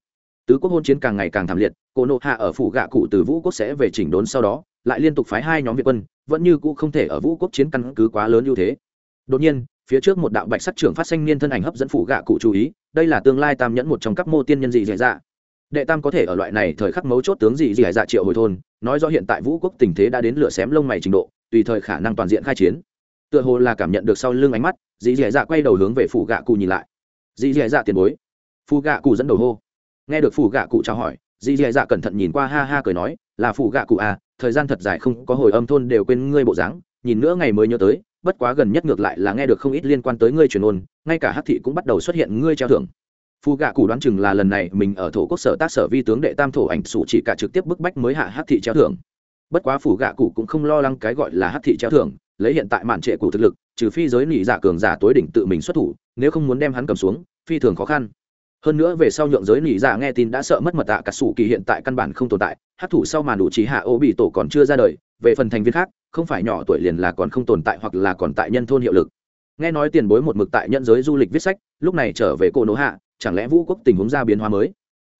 tứ quốc hôn chiến càng ngày càng thảm liệt, cổ nộ hạ ở phủ gạ cụ từ vũ quốc sẽ về chỉnh đốn sau đó, lại liên tục phái hai nhóm việt quân, vẫn như cũ không thể ở vũ quốc chiến căn cứ quá lớn ưu thế. Đột nhiên, phía trước một đạo bạch sắc trưởng phát xanh niên thân ảnh hấp dẫn phủ gạ cụ chú ý, đây là tương lai tam nhẫn một trong các mô tiên nhân dị dạy dạ. Đệ tam có thể ở loại này thời khắc mấu chốt tướng dị dị dạ triệu hồi thôn, nói do hiện tại vũ quốc tình thế đã đến lửa xém lông mày trình độ, tùy thời khả năng toàn diện khai chiến. Tựa hồ là cảm nhận được sau lưng ánh mắt, dị dì dạ quay đầu hướng về phủ gạ cụ nhìn lại. Dị dì dạ tiền bối. Phu gạ cụ dẫn đầu hô nghe được phủ gạ cụ chào hỏi, dì dì dạ cẩn thận nhìn qua ha ha cười nói, là phủ gạ cụ à thời gian thật dài không có hồi âm thôn đều quên ngươi bộ dáng, nhìn nữa ngày mới nhớ tới, bất quá gần nhất ngược lại là nghe được không ít liên quan tới ngươi truyền ôn, ngay cả hắc thị cũng bắt đầu xuất hiện ngươi treo thưởng. Phù gạ cụ đoán chừng là lần này mình ở thổ quốc sở tác sở vi tướng đệ tam thổ ảnh sủ chỉ cả trực tiếp bức bách mới hạ hắc thị treo thưởng. Bất quá phủ gạ cụ cũng không lo lắng cái gọi là hắc thị treo thưởng, lấy hiện tại mạn trệ cụ thực lực, trừ phi giới nỉ giả cường giả tối đỉnh tự mình xuất thủ, nếu không muốn đem hắn cầm xuống, phi thường khó khăn hơn nữa về sau nhượng giới nỉ dạ nghe tin đã sợ mất mật tạ cả sủ kỳ hiện tại căn bản không tồn tại. Hát thủ sau màn đủ trí hạ ô bị tổ còn chưa ra đời, về phần thành viên khác, không phải nhỏ tuổi liền là còn không tồn tại hoặc là còn tại nhân thôn hiệu lực. Nghe nói tiền bối một mực tại nhân giới du lịch viết sách, lúc này trở về cô nỗ hạ, chẳng lẽ vũ quốc tình huống ra biến hóa mới?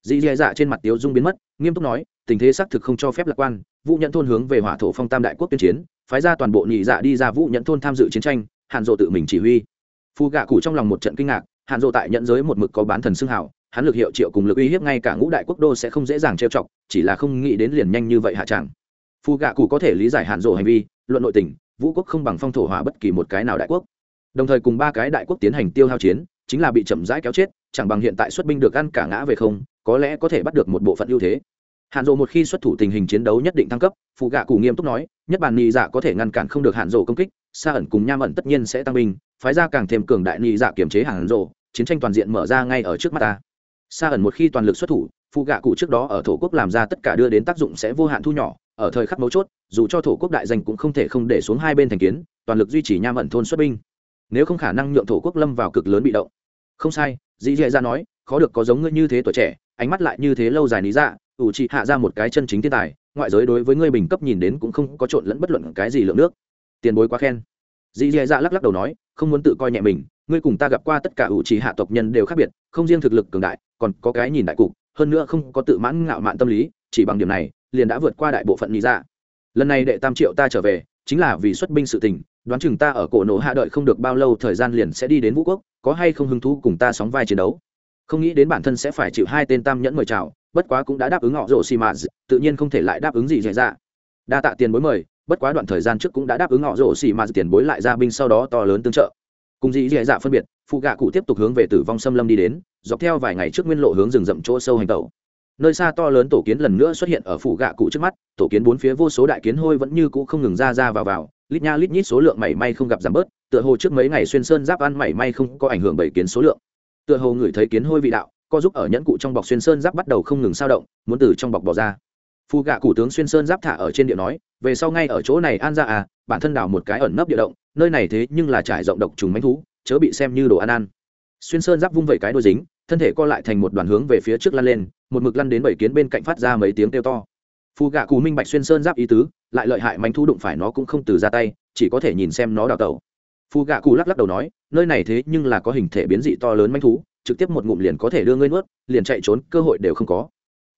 Dì dè dạ trên mặt tiếu dung biến mất, nghiêm túc nói, tình thế xác thực không cho phép lạc quan, vũ nhận thôn hướng về hỏa thổ phong tam đại quốc tuyên chiến, phái ra toàn bộ nhị dạ đi ra vũ nhận thôn tham dự chiến tranh, hàn rộ tự mình chỉ huy. Phù gạ cụ trong lòng một trận kinh ngạc hàn dộ tại nhận giới một mực có bán thần xưng hảo hắn lực hiệu triệu cùng lực uy hiếp ngay cả ngũ đại quốc đô sẽ không dễ dàng trêu chọc, chỉ là không nghĩ đến liền nhanh như vậy hạ tràng phù gạ cụ có thể lý giải hàn dộ hành vi, luận nội tình, vũ quốc không bằng phong thổ hỏa bất kỳ một cái nào đại quốc. Đồng thời cùng ba cái đại quốc tiến hành tiêu hao chiến, chính là bị chậm rãi kéo chết, chẳng bằng hiện tại xuất binh được ăn cả ngã về không, có lẽ có thể bắt được một bộ phận ưu thế hạn rộ một khi xuất thủ tình hình chiến đấu nhất định thăng cấp phụ gạ cụ nghiêm túc nói, nhất bản nhị dạ có thể ngăn cản không được hạn rộ công kích xa ẩn cùng nham ẩn tất nhiên sẽ tăng binh, phái ra càng thêm cường đại nhị dạ kiểm chế hạn rộ chiến tranh toàn diện mở ra ngay ở trước mắt ta. Xa ẩn một khi toàn lực xuất thủ phụ gạ cụ trước đó ở thổ quốc làm ra tất cả đưa đến tác dụng sẽ vô hạn thu nhỏ, ở thời khắc mấu chốt, dù cho thổ quốc đại danh cũng không thể không để xuống hai bên thành kiến, toàn lực duy trì nham ẩn thôn xuất binh. Nếu không khả năng nhượng thổ quốc lâm vào cực lớn bị động. Không sai, dĩ dạy ra nói, khó được có giống ngươi như thế tuổi trẻ, ánh mắt lại như thế lâu dài lý dạ ủ trị hạ ra một cái chân chính thiên tài, ngoại giới đối với ngươi bình cấp nhìn đến cũng không có trộn lẫn bất luận cái gì lượng nước. Tiền bối quá khen. Dì dì dạ lắc lắc đầu nói, không muốn tự coi nhẹ mình, ngươi cùng ta gặp qua tất cả ủ trì hạ tộc nhân đều khác biệt, không riêng thực lực cường đại, còn có cái nhìn đại cục, hơn nữa không có tự mãn ngạo mạn tâm lý, chỉ bằng điểm này, liền đã vượt qua đại bộ phận nghĩ ra dạ. lần này đệ tam triệu ta trở về, chính là vì xuất binh sự tình, đoán chừng ta ở cổ nổ hạ đợi không được bao lâu thời gian liền sẽ đi đến vũ quốc, có hay không hứng thú cùng ta sóng vai chiến đấu. Không nghĩ đến bản thân sẽ phải chịu hai tên tam nhẫn mời chào bất quá cũng đã đáp ứng họ rổ xì mạt tự nhiên không thể lại đáp ứng gì dễ dạ. Đa tạ tiền bối mời, bất quá đoạn thời gian trước cũng đã đáp ứng họ rổ xì mạt tiền bối lại ra binh sau đó to lớn tương trợ. Cùng dĩ dễ dạ phân biệt, phụ gạ cụ tiếp tục hướng về tử vong xâm lâm đi đến, dọc theo vài ngày trước nguyên lộ hướng rừng rậm chỗ sâu hành tẩu. Nơi xa to lớn tổ kiến lần nữa xuất hiện ở phủ gạ cụ trước mắt, tổ kiến bốn phía vô số đại kiến hôi vẫn như cũ không ngừng ra ra vào vào, lít nha lít nhít số lượng mảy may không gặp giảm bớt, tựa hồ trước mấy ngày xuyên sơn giáp ăn mảy may không có ảnh hưởng bảy kiến số lượng. Tựa hồ ngửi thấy kiến hôi vị đạo co giúp ở nhẫn cụ trong bọc xuyên sơn giáp bắt đầu không ngừng sao động, muốn từ trong bọc bỏ ra. Phù gạ cụ tướng xuyên sơn giáp thả ở trên địa nói, về sau ngay ở chỗ này an ra à bản thân đào một cái ẩn nấp địa động, nơi này thế nhưng là trải rộng độc trùng mánh thú, chớ bị xem như đồ ăn ăn. Xuyên sơn giáp vung vẩy cái đôi dính, thân thể co lại thành một đoàn hướng về phía trước lăn lên, một mực lăn đến bảy kiến bên cạnh phát ra mấy tiếng kêu to. Phù gạ cụ minh bạch xuyên sơn giáp ý tứ, lại lợi hại mánh thú đụng phải nó cũng không từ ra tay, chỉ có thể nhìn xem nó đào tẩu. Phù gạ cụ lắc lắc đầu nói, nơi này thế nhưng là có hình thể biến dị to lớn mánh thú trực tiếp một ngụm liền có thể đưa ngươi nuốt, liền chạy trốn, cơ hội đều không có.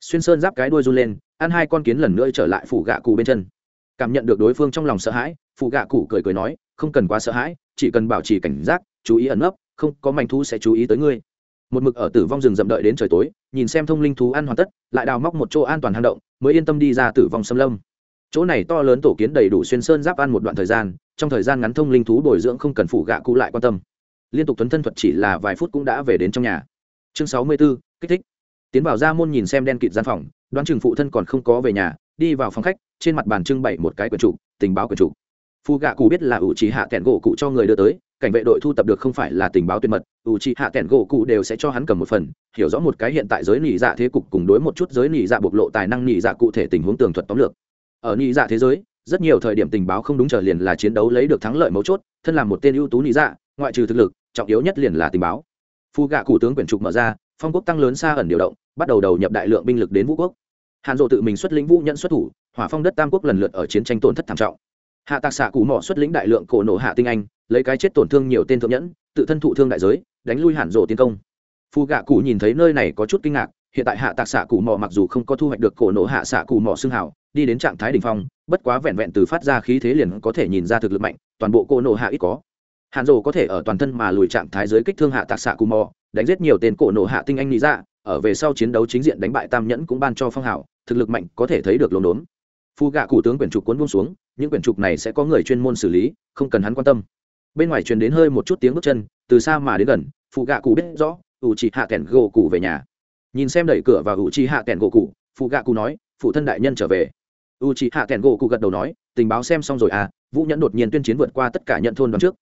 Xuyên sơn giáp cái đuôi run lên, ăn hai con kiến lần nữa trở lại phủ gạ cụ bên chân. Cảm nhận được đối phương trong lòng sợ hãi phụ gạ cụ cười cười nói, không cần quá sợ hãi, chỉ cần bảo trì cảnh giác, chú ý ẩn nấp, không có manh thú sẽ chú ý tới ngươi. Một mực ở tử vong rừng rậm đợi đến trời tối, nhìn xem thông linh thú ăn hoàn tất, lại đào móc một chỗ an toàn hang động, mới yên tâm đi ra tử vong xâm lâm. Chỗ này to lớn tổ kiến đầy đủ xuyên sơn giáp ăn một đoạn thời gian, trong thời gian ngắn thông linh thú bồi dưỡng không cần phụ gạ cụ lại quan tâm liên tục tuấn thân thuật chỉ là vài phút cũng đã về đến trong nhà. Chương sáu mươi 64, kích thích. Tiến vào ra môn nhìn xem đen kịt gian phòng đoán chừng phụ thân còn không có về nhà đi vào phòng khách trên mặt bàn trưng bày một cái quyển trục tình báo quyển trục. Phu gạ cụ biết là ủ trì hạ kẹn gỗ cụ cho người đưa tới cảnh vệ đội thu tập được không phải là tình báo tuyệt mật ủ trì hạ kẹn gỗ cụ đều sẽ cho hắn cầm một phần hiểu rõ một cái hiện tại giới nỉ dạ thế cục cùng đối một chút giới nỉ dạ bộc lộ tài năng nỉ dạ cụ thể tình huống tường thuật tóm lược. Ở nỉ dạ thế giới rất nhiều thời điểm tình báo không đúng trở liền là chiến đấu lấy được thắng lợi mấu chốt thân là một tên ưu tú nỉ dạ ngoại trừ thực lực trọng yếu nhất liền là tình báo. Phu gạ cụ tướng quyển trục mở ra, phong quốc tăng lớn xa ẩn điều động, bắt đầu đầu nhập đại lượng binh lực đến vũ quốc. Hàn dộ tự mình xuất lĩnh vũ nhận xuất thủ, hỏa phong đất tam quốc lần lượt ở chiến tranh tổn thất thảm trọng. Hạ tạc xạ cụ mỏ xuất lĩnh đại lượng cổ nổ hạ tinh anh, lấy cái chết tổn thương nhiều tên thượng nhẫn, tự thân thụ thương đại giới, đánh lui hàn dộ tiến công. Phu gạ cụ nhìn thấy nơi này có chút kinh ngạc, hiện tại hạ tạc xạ cụ mỏ mặc dù không có thu hoạch được cổ nổ hạ xạ cụ mỏ xương hảo đi đến trạng thái đ ỉ n h phong, bất quá vẹn vẹn từ phát ra khí thế liền có thể nhìn ra thực lực mạnh, toàn bộ cổ nổ hạ ít có hàn rồ có thể ở toàn thân mà lùi trạng thái giới kích thương hạ tạc xạ cù mò, đánh giết nhiều tên cổ nổ hạ tinh anh lý ra dạ, ở về sau chiến đấu chính diện đánh bại tam nhẫn cũng ban cho phong hào, thực lực mạnh có thể thấy được lồn đốn. Phu gạ cụ tướng quyển trục cuốn buông xuống, những quyển trục này sẽ có người chuyên môn xử lý, không cần hắn quan tâm. Bên ngoài truyền đến hơi một chút tiếng bước chân, từ xa mà đến gần phụ gạ cụ biết rõ, ủ chỉ hạ kẻn gỗ cụ về nhà. Nhìn xem đẩy cửa và ủ chỉ hạ kẻn gỗ cụ phụ gạ cụ nói, phụ thân đại nhân trở về. U chỉ hạ kẻn gỗ cụ gật đầu nói, tình báo xem xong rồi à vũ nhẫn đột nhiên tuyên chiến vượt qua tất cả nhận thôn đón trước.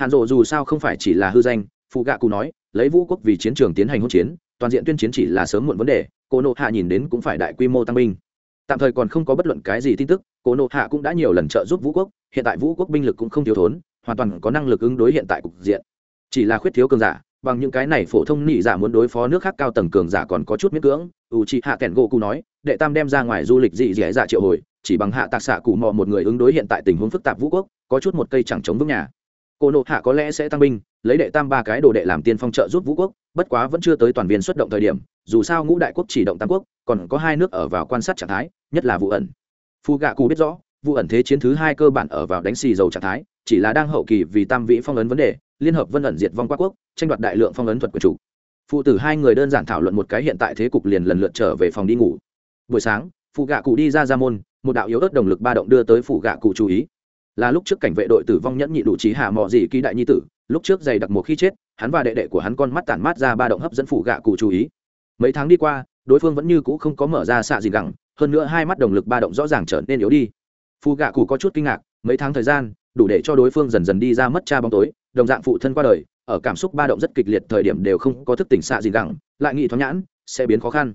Hàn rộ dù sao không phải chỉ là hư danh phụ gạ cụ nói, lấy vũ quốc vì chiến trường tiến hành hỗn chiến, toàn diện tuyên chiến chỉ là sớm muộn vấn đề cô nộ hạ nhìn đến cũng phải đại quy mô tăng binh. Tạm thời còn không có bất luận cái gì tin tức cô nộ hạ cũng đã nhiều lần trợ giúp vũ quốc, hiện tại vũ quốc binh lực cũng không thiếu thốn, hoàn toàn có năng lực ứng đối hiện tại cục diện. Chỉ là khuyết thiếu cường giả, bằng những cái này phổ thông nị giả muốn đối phó nước khác cao tầng cường giả còn có chút miễn cưỡng u chị hạ kẻn gỗ cụ nói, đệ tam đem ra ngoài du lịch dị dẻ dạ triệu hồi, chỉ bằng hạ tạc xạ cụ mò một người ứng đối hiện tại tình huống phức tạp vũ quốc, có chút một cây chẳng chống vững nhà cô nộ hạ có lẽ sẽ tăng binh, lấy đệ tam ba cái đồ đệ làm tiên phong trợ giúp vũ quốc, bất quá vẫn chưa tới toàn viên xuất động thời điểm, dù sao ngũ đại quốc chỉ động tam quốc, còn có hai nước ở vào quan sát trạng thái, nhất là vụ ẩn. Phu gạ cụ biết rõ vụ ẩn thế chiến thứ hai cơ bản ở vào đánh xì dầu trạng thái, chỉ là đang hậu kỳ vì tam vĩ phong ấn vấn đề, liên hợp vân ẩn diệt vong qua quốc, tranh đoạt đại lượng phong ấn thuật của chủ. Phụ tử hai người đơn giản thảo luận một cái hiện tại thế cục liền lần lượt trở về phòng đi ngủ. Buổi sáng phụ gạ cụ đi ra ra môn, một đạo yếu ớt đồng lực ba động đưa tới phụ gạ cụ chú ý là lúc trước cảnh vệ đội tử vong nhẫn nhị đủ trí hạ mò gì kỳ đại nhi tử, lúc trước dày đặc một khi chết, hắn và đệ đệ của hắn con mắt tản mát ra ba động hấp dẫn phụ gạ cụ chú ý. Mấy tháng đi qua, đối phương vẫn như cũ không có mở ra xạ gì gẳng, hơn nữa hai mắt động lực ba động rõ ràng trở nên yếu đi. Phù gạ cụ có chút kinh ngạc, mấy tháng thời gian, đủ để cho đối phương dần dần đi ra mất cha bóng tối, đồng dạng phụ thân qua đời, ở cảm xúc ba động rất kịch liệt thời điểm đều không có thức tỉnh xạ gì gẳng, lại nghị thoáng nhãn, sẽ biến khó khăn.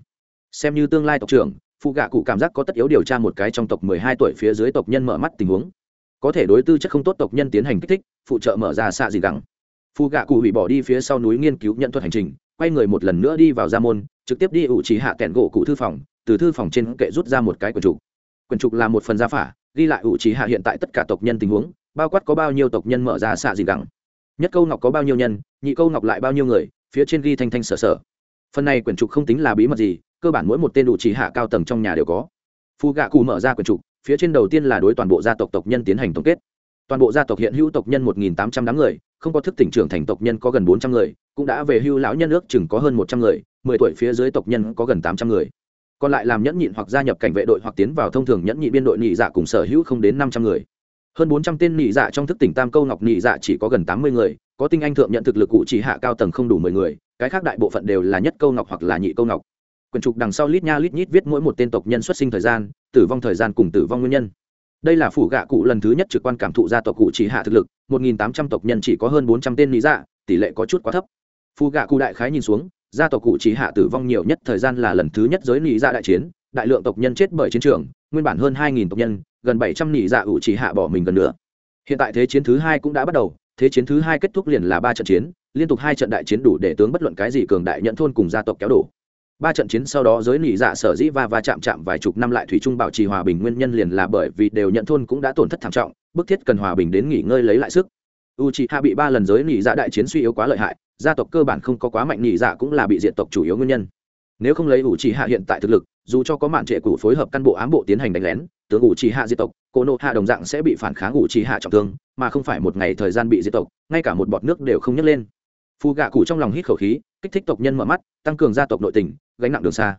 Xem như tương lai tộc trưởng phụ gạ cụ cảm giác có tất yếu điều tra một cái trong tộc mười hai tuổi phía dưới tộc nhân mở mắt tình huống có thể đối tư chất không tốt tộc nhân tiến hành kích thích, phụ trợ mở ra xạ gì gẳng. Phụ gạ cụ hủy bỏ đi phía sau núi nghiên cứu nhận thuật hành trình, quay người một lần nữa đi vào gia môn, trực tiếp đi ủ trí hạ kẹn gỗ cụ thư phòng, từ thư phòng trên kệ rút ra một cái quần trục. Quần trục là một phần gia phả, ghi lại ủ trí hạ hiện tại tất cả tộc nhân tình huống, bao quát có bao nhiêu tộc nhân mở ra xạ gì gẳng. Nhất câu ngọc có bao nhiêu nhân, nhị câu ngọc lại bao nhiêu người, phía trên ghi thanh thanh sở sở. Phần này quyển trục không tính là bí mật gì, cơ bản mỗi một tên đủ trí hạ cao tầng trong nhà đều có. Phù gạ cụ mở ra quyển trục phía trên đầu tiên là đối toàn bộ gia tộc tộc nhân tiến hành tổng kết. Toàn bộ gia tộc hiện hữu tộc nhân một nghìn tám trăm đám người, không có thức tỉnh trưởng thành tộc nhân có gần bốn trăm người, cũng đã về hưu lão nhân ước chừng có hơn một trăm người, mười tuổi phía dưới tộc nhân có gần tám trăm người. Còn lại làm nhẫn nhịn hoặc gia nhập cảnh vệ đội hoặc tiến vào thông thường nhẫn nhị biên đội nhị dạ cùng sở hữu không đến năm trăm người. Hơn bốn trăm tên nhị dạ trong thức tỉnh tam câu ngọc nhị dạ chỉ có gần tám mươi người, có tinh anh thượng nhận thực lực cụ chỉ hạ cao tầng không đủ mười người, cái khác đại bộ phận đều là nhất câu ngọc hoặc là nhị câu ngọc quyển trục đằng sau lít nha lít nhít viết mỗi một tên tộc nhân xuất sinh thời gian, tử vong thời gian cùng tử vong nguyên nhân. Đây là phủ gạ cụ lần thứ nhất trực quan cảm thụ gia tộc cụ chỉ hạ thực lực, một nghìn tám trăm tộc nhân chỉ có hơn bốn trăm tên lý dạ tỷ lệ có chút quá thấp. Phù gạ cụ đại khái nhìn xuống, gia tộc cụ chỉ hạ tử vong nhiều nhất thời gian là lần thứ nhất giới lý dạ đại chiến, đại lượng tộc nhân chết bởi chiến trường, nguyên bản hơn hai nghìn tộc nhân, gần bảy trăm lý dạ ủ chỉ hạ bỏ mình gần nữa hiện tại thế chiến thứ hai cũng đã bắt đầu, thế chiến thứ hai kết thúc liền là ba trận chiến, liên tục hai trận đại chiến đủ để tướng bất luận cái gì cường đại nhận thôn cùng gia tộc kéo đổ ba trận chiến sau đó giới nỉ dạ sở dĩ va va chạm chạm vài chục năm lại thủy trung bảo trì hòa bình nguyên nhân liền là bởi vì đều nhận thôn cũng đã tổn thất thảm trọng, bức thiết cần hòa bình đến nghỉ ngơi lấy lại sức. U chị hạ bị ba lần giới nỉ dạ đại chiến suy yếu quá lợi hại, gia tộc cơ bản không có quá mạnh nỉ dạ cũng là bị diện tộc chủ yếu nguyên nhân. Nếu không lấy u chị hạ hiện tại thực lực, dù cho có mạn trệ cũ phối hợp căn bộ ám bộ tiến hành đánh lén, tướng u chị hạ diệt tộc cô nộ hạ đồng dạng sẽ bị phản kháng u chị hạ trọng thương, mà không phải một ngày thời gian bị diệt tộc, ngay cả một bọt nước đều không nhấc lên. Phù gạ cụ trong lòng hít khẩu khí kích thích tộc nhân mở mắt, tăng cường gia tộc nội tình, gánh nặng đường xa.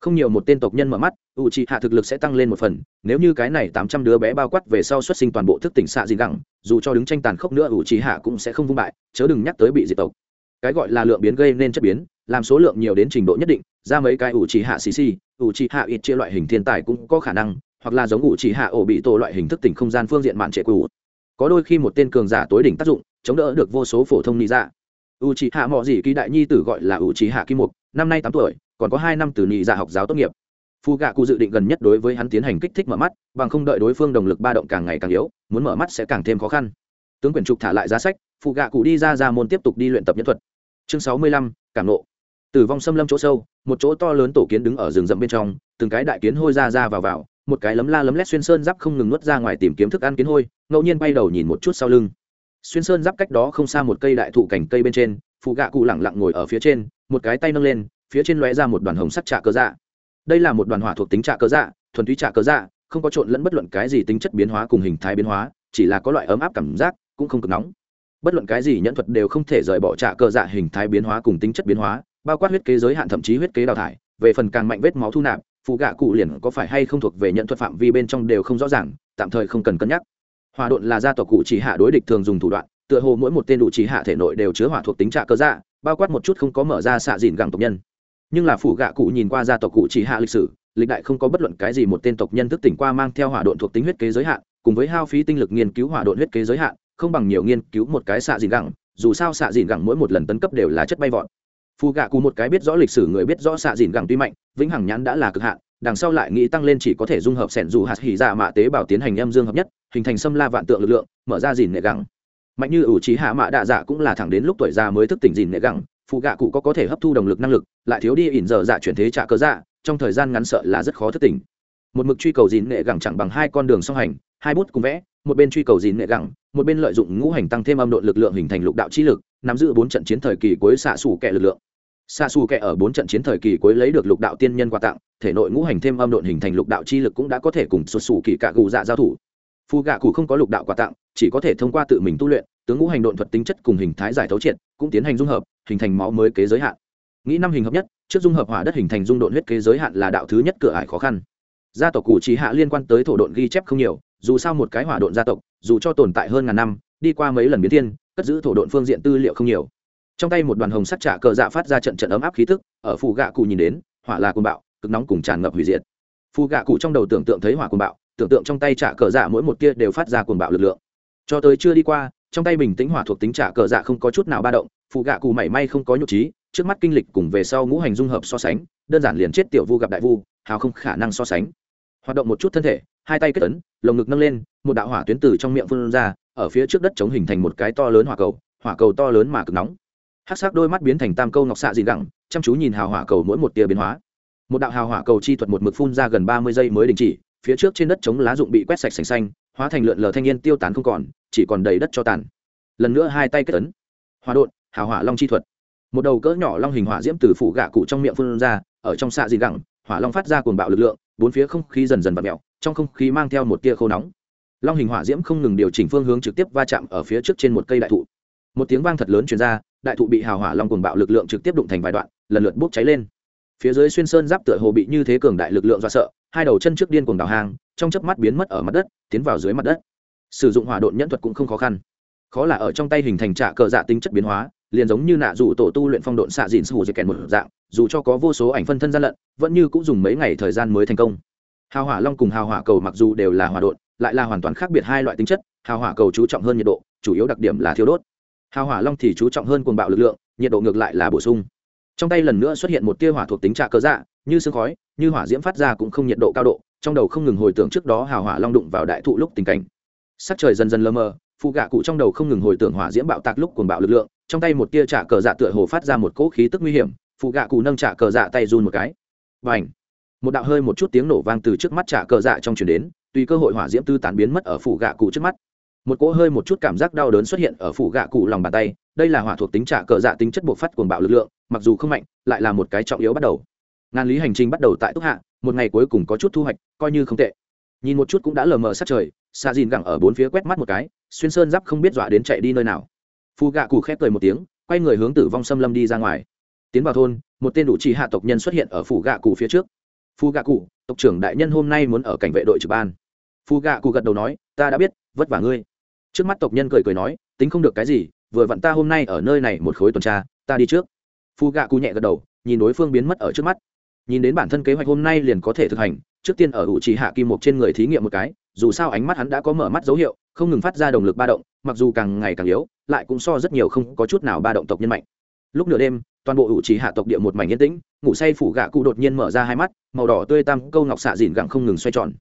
Không nhiều một tên tộc nhân mở mắt u c hạ thực lực sẽ tăng lên một phần, nếu như cái này tám trăm đứa bé bao quát về sau xuất sinh toàn bộ thức tỉnh xạ gì gẳng, dù cho đứng tranh tàn khốc nữa u c hạ cũng sẽ không vung bại, chớ đừng nhắc tới bị diệt tộc. Cái gọi là lượng biến gây nên chất biến, làm số lượng nhiều đến trình độ nhất định, ra mấy cái ủ trì hạ xì xì ủ trì hạ ít chia loại hình thiên tài cũng có khả năng, hoặc là giống ủ trì hạ ổ bị tổ loại hình thức tỉnh không gian phương diện mạn trệ cũ. Có đôi khi một tên cường giả tối đỉnh tác dụng, chống đỡ được vô số phổ thông lý ra dạ u c hạ mọi gì kỳ đại nhi tử gọi là u c hạ kim mục, năm nay tám tuổi, còn có hai năm từ nhị dạ học giáo tốt nghiệp. Phu gạ cụ dự định gần nhất đối với hắn tiến hành kích thích mở mắt, bằng không đợi đối phương đồng lực ba động càng ngày càng yếu, muốn mở mắt sẽ càng thêm khó khăn. Tướng quyển trục thả lại giá sách phụ gạ cụ đi ra ra môn tiếp tục đi luyện tập nhân thuật. Chương sáu mươi lăm, cảm nộ. Tử vong xâm lâm chỗ sâu, một chỗ to lớn tổ kiến đứng ở rừng rậm bên trong, từng cái đại kiến hôi ra ra vào vào, một cái lấm la lấm lét xuyên sơn giáp không ngừng nuốt ra ngoài tìm kiếm thức ăn kiến hôi, ngẫu nhiên bay đầu nhìn một chút sau lưng xuyên sơn giáp cách đó không xa một cây đại thụ cành cây bên trên phụ gạ cụ lẳng lặng ngồi ở phía trên, một cái tay nâng lên, phía trên lóe ra một đoàn hồng sắc trạ cơ dạ. Đây là một đoàn hỏa thuộc tính trạ cơ dạ thuần túy trạ cơ dạ không có trộn lẫn bất luận cái gì tính chất biến hóa cùng hình thái biến hóa, chỉ là có loại ấm áp cảm giác, cũng không cực nóng. Bất luận cái gì nhẫn thuật đều không thể rời bỏ trạ cơ dạ hình thái biến hóa cùng tính chất biến hóa, bao quát huyết kế giới hạn thậm chí huyết kế đào thải, về phần càng mạnh vết máu thu nạp phụ gạ cụ liền có phải hay không thuộc về nhận thuật phạm vi bên trong đều không rõ ràng, tạm thời không cần cân nhắc hòa độn là gia tộc cụ chỉ hạ đối địch thường dùng thủ đoạn, tựa hồ mỗi một tên đủ chỉ hạ thể nội đều chứa hỏa thuộc tính trạ cơ dạ bao quát một chút không có mở ra xạ dìn gẳng tộc nhân. Nhưng là phủ gạ cụ nhìn qua gia tộc cụ chỉ hạ lịch sử, lịch đại không có bất luận cái gì một tên tộc nhân thức tỉnh qua mang theo hỏa độn thuộc tính huyết kế giới hạn, cùng với hao phí tinh lực nghiên cứu hỏa độn huyết kế giới hạn, không bằng nhiều nghiên cứu một cái xạ dìn gẳng, dù sao xạ dìn gẳng mỗi một lần tấn cấp đều là chất bay vọt. Phù gạ cụ một cái biết rõ lịch sử, người biết rõ xạ dìn gẳng tuy mạnh, vĩnh hằng nhãn đã là cực hạn đằng sau lại nghĩ tăng lên chỉ có thể dung hợp sẻn dù hạt hỉ dạ mạ tế bào tiến hành âm dương hợp nhất, hình thành xâm la vạn tượng lực lượng, mở ra dìn nệ gẳng. Mạnh như ủ trí hạ mạ đạ dạ cũng là thẳng đến lúc tuổi già mới thức tỉnh dìn nệ gẳng, phụ gạ cụ có có thể hấp thu động lực năng lực, lại thiếu đi ỉn giờ dạ chuyển thế trả cơ dạ trong thời gian ngắn sợ là rất khó thức tỉnh. Một mực truy cầu dìn nệ gẳng chẳng bằng hai con đường song hành, hai bút cùng vẽ, một bên truy cầu dìn nệ gẳng, một bên lợi dụng ngũ hành tăng thêm âm độ lực lượng hình thành lục đạo trí lực, nắm giữ bốn trận chiến thời kỳ cuối xạ sủ kẻ lực lượng xạ xù kẻ ở bốn trận chiến thời kỳ cuối lấy được lục đạo tiên nhân quà tặng, thể nội ngũ hành thêm âm độn hình thành lục đạo chi lực cũng đã có thể cùng xuất xù kỳ cạ gù dạ giao thủ. Phù gạ cụ không có lục đạo quà tặng, chỉ có thể thông qua tự mình tu luyện, tướng ngũ hành độn thuật tính chất cùng hình thái giải thấu triệt, cũng tiến hành dung hợp, hình thành máu mới kế giới hạn. Nghĩ năm hình hợp nhất, trước dung hợp hỏa đất hình thành dung độn huyết kế giới hạn là đạo thứ nhất cửa ải khó khăn. Gia tộc cụ trí hạ liên quan tới thổ độn ghi chép không nhiều, dù sao một cái hỏa độn gia tộc, dù cho tồn tại hơn ngàn năm, đi qua mấy lần biến thiên, cất giữ thổ độn phương diện tư liệu không nhiều trong tay một đoàn hồng sắt trả cờ dạ phát ra trận trận ấm áp khí thức ở phù gạ cụ nhìn đến, hỏa là côn bạo, cực nóng cùng tràn ngập hủy diệt. Phù gạ cụ trong đầu tưởng tượng thấy hỏa côn bạo, tưởng tượng trong tay trả cờ dạ mỗi một kia đều phát ra côn bạo lực lượng. Cho tới chưa đi qua, trong tay bình tĩnh hỏa thuộc tính trả cờ dạ không có chút nào ba động, phù gạ cụ mảy may không có nhục trí, trước mắt kinh lịch cùng về sau ngũ hành dung hợp so sánh, đơn giản liền chết tiểu vu gặp đại vu, hào không khả năng so sánh. Hoạt động một chút thân thể, hai tay kết tấn lồng ngực nâng lên, một đạo hỏa tuyến từ trong miệng phun ra, ở phía trước đất chống hình thành một cái to lớn hỏa cầu hỏa cầu to lớn mà cực nóng hát sắc đôi mắt biến thành tam câu ngọc xạ dị gẳng, chăm chú nhìn hào hỏa cầu mỗi một tia biến hóa. Một đạo hào hỏa cầu chi thuật một mực phun ra gần ba mươi giây mới đình chỉ, phía trước trên đất chống lá dụng bị quét sạch sành xanh, hóa thành lượn lờ thanh niên tiêu tán không còn, chỉ còn đầy đất cho tàn. Lần nữa hai tay kết tấn hòa đột hào hỏa long chi thuật. Một đầu cỡ nhỏ long hình hỏa diễm từ phủ gạ cụ trong miệng phun ra, ở trong xạ dị gẳng, hỏa long phát ra cuồng bạo lực lượng, bốn phía không khí dần dần vặn mẹo trong không khí mang theo một tia khô nóng. Long hình hỏa diễm không ngừng điều chỉnh phương hướng trực tiếp va chạm ở phía trước trên một cây đại thụ. Một tiếng vang thật lớn chuyển ra đại thụ bị hào hỏa long cuồng bạo lực lượng trực tiếp đụng thành vài đoạn, lần lượt bốc cháy lên. Phía dưới xuyên sơn giáp tựa hồ bị như thế cường đại lực lượng do sợ, hai đầu chân trước điên cuồng đào hang, trong chớp mắt biến mất ở mặt đất, tiến vào dưới mặt đất. Sử dụng hỏa độn nhẫn thuật cũng không khó khăn. Khó là ở trong tay hình thành trạ cờ dạ tính chất biến hóa, liền giống như nạ dù tổ tu luyện phong độn xạ dìn sù dây kèn một dạng, dù cho có vô số ảnh phân thân gian lận, vẫn như cũng dùng mấy ngày thời gian mới thành công. Hào hỏa long cùng hào hỏa cầu mặc dù đều là hỏa độn, lại là hoàn toàn khác biệt hai loại tính chất, hào hỏa cầu chú trọng hơn nhiệt độ, chủ yếu đặc điểm là thiêu đốt hào hỏa long thì chú trọng hơn cuồng bạo lực lượng, nhiệt độ ngược lại là bổ sung. Trong tay lần nữa xuất hiện một tia hỏa thuộc tính trạ cơ dạ như sương khói, như hỏa diễm phát ra cũng không nhiệt độ cao độ, trong đầu không ngừng hồi tưởng trước đó hào hỏa long đụng vào đại thụ lúc tình cảnh. Sắc trời dần dần lơ mờ, phụ gạ cụ trong đầu không ngừng hồi tưởng hỏa diễm bạo tạc lúc cuồng bạo lực lượng, trong tay một tia trả cờ dạ tựa hồ phát ra một cỗ khí tức nguy hiểm, phụ gạ cụ nâng trả cờ dạ tay run một cái. Và ảnh một đạo hơi một chút tiếng nổ vang từ trước mắt trả cờ dạ trong chuyển đến, tùy cơ hội hỏa diễm tư tán biến mất ở phụ gạ cụ trước mắt một cỗ hơi một chút cảm giác đau đớn xuất hiện ở phủ gạ cụ lòng bàn tay, đây là hỏa thuộc tính trả cờ dạ tính chất buộc phát cuồng bạo lực lượng, mặc dù không mạnh, lại là một cái trọng yếu bắt đầu. Ngàn lý hành trình bắt đầu tại túc hạ, một ngày cuối cùng có chút thu hoạch, coi như không tệ. Nhìn một chút cũng đã lờ mờ sát trời xa dìn gẳng ở bốn phía quét mắt một cái, xuyên sơn giáp không biết dọa đến chạy đi nơi nào. Phù gạ cụ khép cười một tiếng, quay người hướng tử vong xâm lâm đi ra ngoài. Tiến vào thôn, một tên đủ trì hạ tộc nhân xuất hiện ở phủ gạ cụ phía trước. Phù gạ cụ, tộc trưởng đại nhân hôm nay muốn ở cảnh vệ đội trực ban. Phù gạ cụ gật đầu nói, ta đã biết, vất vả ngươi trước mắt tộc nhân cười cười nói, tính không được cái gì, vừa vặn ta hôm nay ở nơi này một khối tuần tra, ta đi trước. Phu gạ cụ nhẹ gật đầu, nhìn đối phương biến mất ở trước mắt. Nhìn đến bản thân kế hoạch hôm nay liền có thể thực hành, trước tiên ở ủ trì hạ kim một trên người thí nghiệm một cái, dù sao ánh mắt hắn đã có mở mắt dấu hiệu, không ngừng phát ra động lực ba động, mặc dù càng ngày càng yếu, lại cũng so rất nhiều không có chút nào ba động tộc nhân mạnh. Lúc nửa đêm, toàn bộ ủ trì hạ tộc địa một mảnh yên tĩnh, ngủ say phủ gạ cụ đột nhiên mở ra hai mắt, màu đỏ tươi tam câu ngọc xạ dìn gặng không ngừng xoay tròn.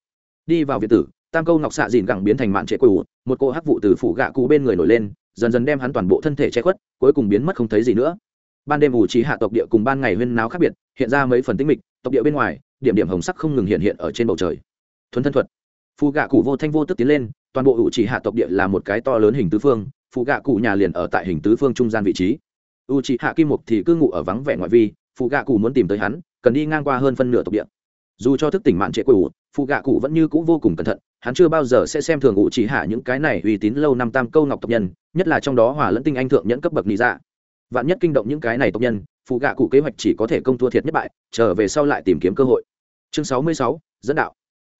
Đi vào việt tử tam câu ngọc xạ dìn gẳng biến thành mạn trệ quỷ, một cô hắc vụ từ phủ gạ cụ bên người nổi lên, dần dần đem hắn toàn bộ thân thể che khuất, cuối cùng biến mất không thấy gì nữa. Ban đêm ủ trí hạ tộc địa cùng ban ngày huyên náo khác biệt, hiện ra mấy phần tinh mịch, tộc địa bên ngoài, điểm điểm hồng sắc không ngừng hiện hiện ở trên bầu trời. Thuấn thân thuật. Phù gạ cụ vô thanh vô tức tiến lên, toàn bộ ủ chỉ hạ tộc địa là một cái to lớn hình tứ phương, phù gạ cụ nhà liền ở tại hình tứ phương trung gian vị trí. U chỉ hạ kim mục thì cư ngụ ở vắng vẻ ngoại vi, phù gạ cụ muốn tìm tới hắn, cần đi ngang qua hơn phân nửa tộc địa. Dù cho thức tỉnh mạn trệ cụ Phụ gạ cụ vẫn như cũ vô cùng cẩn thận, hắn chưa bao giờ sẽ xem thường ủ chỉ hạ những cái này uy tín lâu năm tam câu ngọc tộc nhân, nhất là trong đó hòa lẫn tinh anh thượng nhẫn cấp bậc lý dạ. Vạn nhất kinh động những cái này tộc nhân, phụ gạ cụ kế hoạch chỉ có thể công thua thiệt nhất bại trở về sau lại tìm kiếm cơ hội. Chương sáu mươi sáu, dẫn đạo.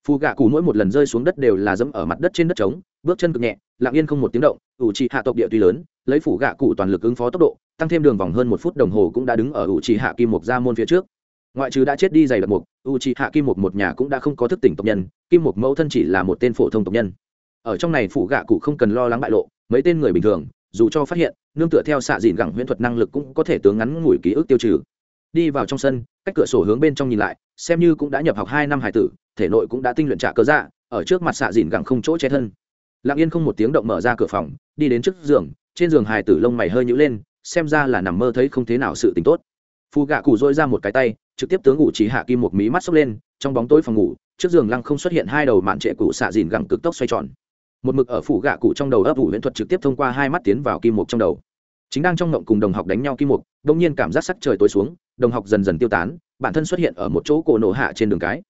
Phụ gạ cụ mỗi một lần rơi xuống đất đều là dẫm ở mặt đất trên đất trống, bước chân cực nhẹ, lặng yên không một tiếng động, ủ trì hạ tộc địa tuy lớn, lấy phủ gạ cụ toàn lực ứng phó tốc độ, tăng thêm đường vòng hơn một phút đồng hồ cũng đã đứng ở ủ trì hạ kim mục ra môn phía trước ngoại trừ đã chết đi dày đặc mục ủ trì hạ kim mục một nhà cũng đã không có thức tỉnh tộc nhân, kim mục mẫu thân chỉ là một tên phổ thông tộc nhân. Ở trong này phụ gạ cụ không cần lo lắng bại lộ, mấy tên người bình thường, dù cho phát hiện, nương tựa theo xạ dìn gẳng huyễn thuật năng lực cũng có thể tướng ngắn ngủi ký ức tiêu trừ. Đi vào trong sân, cách cửa sổ hướng bên trong nhìn lại, xem như cũng đã nhập học hai năm hải tử, thể nội cũng đã tinh luyện trả cơ dạ ở trước mặt xạ dìn gẳng không chỗ che thân. Lặng yên không một tiếng động mở ra cửa phòng, đi đến trước giường, trên giường hải tử lông mày hơi nhữ lên, xem ra là nằm mơ thấy không thế nào sự tính tốt. Phù gạ cụ dôi ra một cái tay trực tiếp tướng ngủ chỉ hạ kim một mí mắt sốc lên, trong bóng tối phòng ngủ, trước giường lăng không xuất hiện hai đầu mạn trệ cụ xạ dìn gẳng cực tốc xoay tròn. Một mực ở phủ gạ cụ trong đầu ấp ủ huyễn thuật trực tiếp thông qua hai mắt tiến vào kim mục trong đầu. Chính đang trong ngộng cùng đồng học đánh nhau kim mục đông nhiên cảm giác sắc trời tối xuống, đồng học dần dần tiêu tán, bản thân xuất hiện ở một chỗ cổ nổ hạ trên đường cái.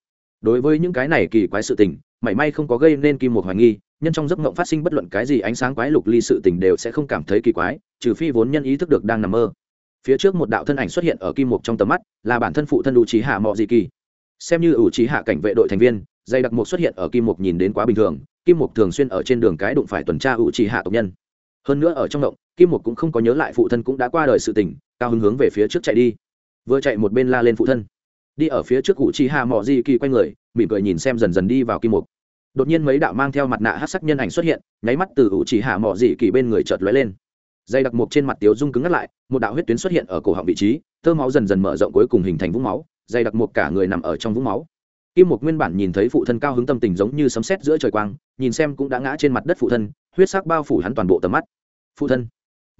Đối với những cái này kỳ quái sự tình, mảy may không có gây nên kim mục hoài nghi, nhân trong giấc ngộng phát sinh bất luận cái gì ánh sáng quái lục ly sự tình đều sẽ không cảm thấy kỳ quái, trừ phi vốn nhân ý thức được đang nằm mơ phía trước một đạo thân ảnh xuất hiện ở kim mục trong tầm mắt, là bản thân phụ thân U trí hạ mọi dị kỳ. Xem như ủ trí hạ cảnh vệ đội thành viên, dây đặc mục xuất hiện ở kim mục nhìn đến quá bình thường, kim mục thường xuyên ở trên đường cái đụng phải tuần tra ủ trí hạ tộc nhân. Hơn nữa ở trong động, kim mục cũng không có nhớ lại phụ thân cũng đã qua đời sự tình, cao hứng hướng về phía trước chạy đi. Vừa chạy một bên la lên phụ thân. Đi ở phía trước U trí hạ mò dị kỳ quay người, mỉm cười nhìn xem dần dần đi vào kim mục. Đột nhiên mấy đạo mang theo mặt nạ hát sắc nhân ảnh xuất hiện, nháy mắt từ ủ trí hạ mò dị kỳ bên người chợt lóe lên dây đặc mục trên mặt tiếu Dung cứng ngắt lại, một đạo huyết tuyến xuất hiện ở cổ họng vị trí, tơ máu dần dần mở rộng cuối cùng hình thành vũng máu, dây đặc mục cả người nằm ở trong vũng máu. Kim mục nguyên bản nhìn thấy phụ thân cao hứng tâm tình giống như sấm sét giữa trời quang, nhìn xem cũng đã ngã trên mặt đất phụ thân, huyết sắc bao phủ hắn toàn bộ tầm mắt. Phụ thân,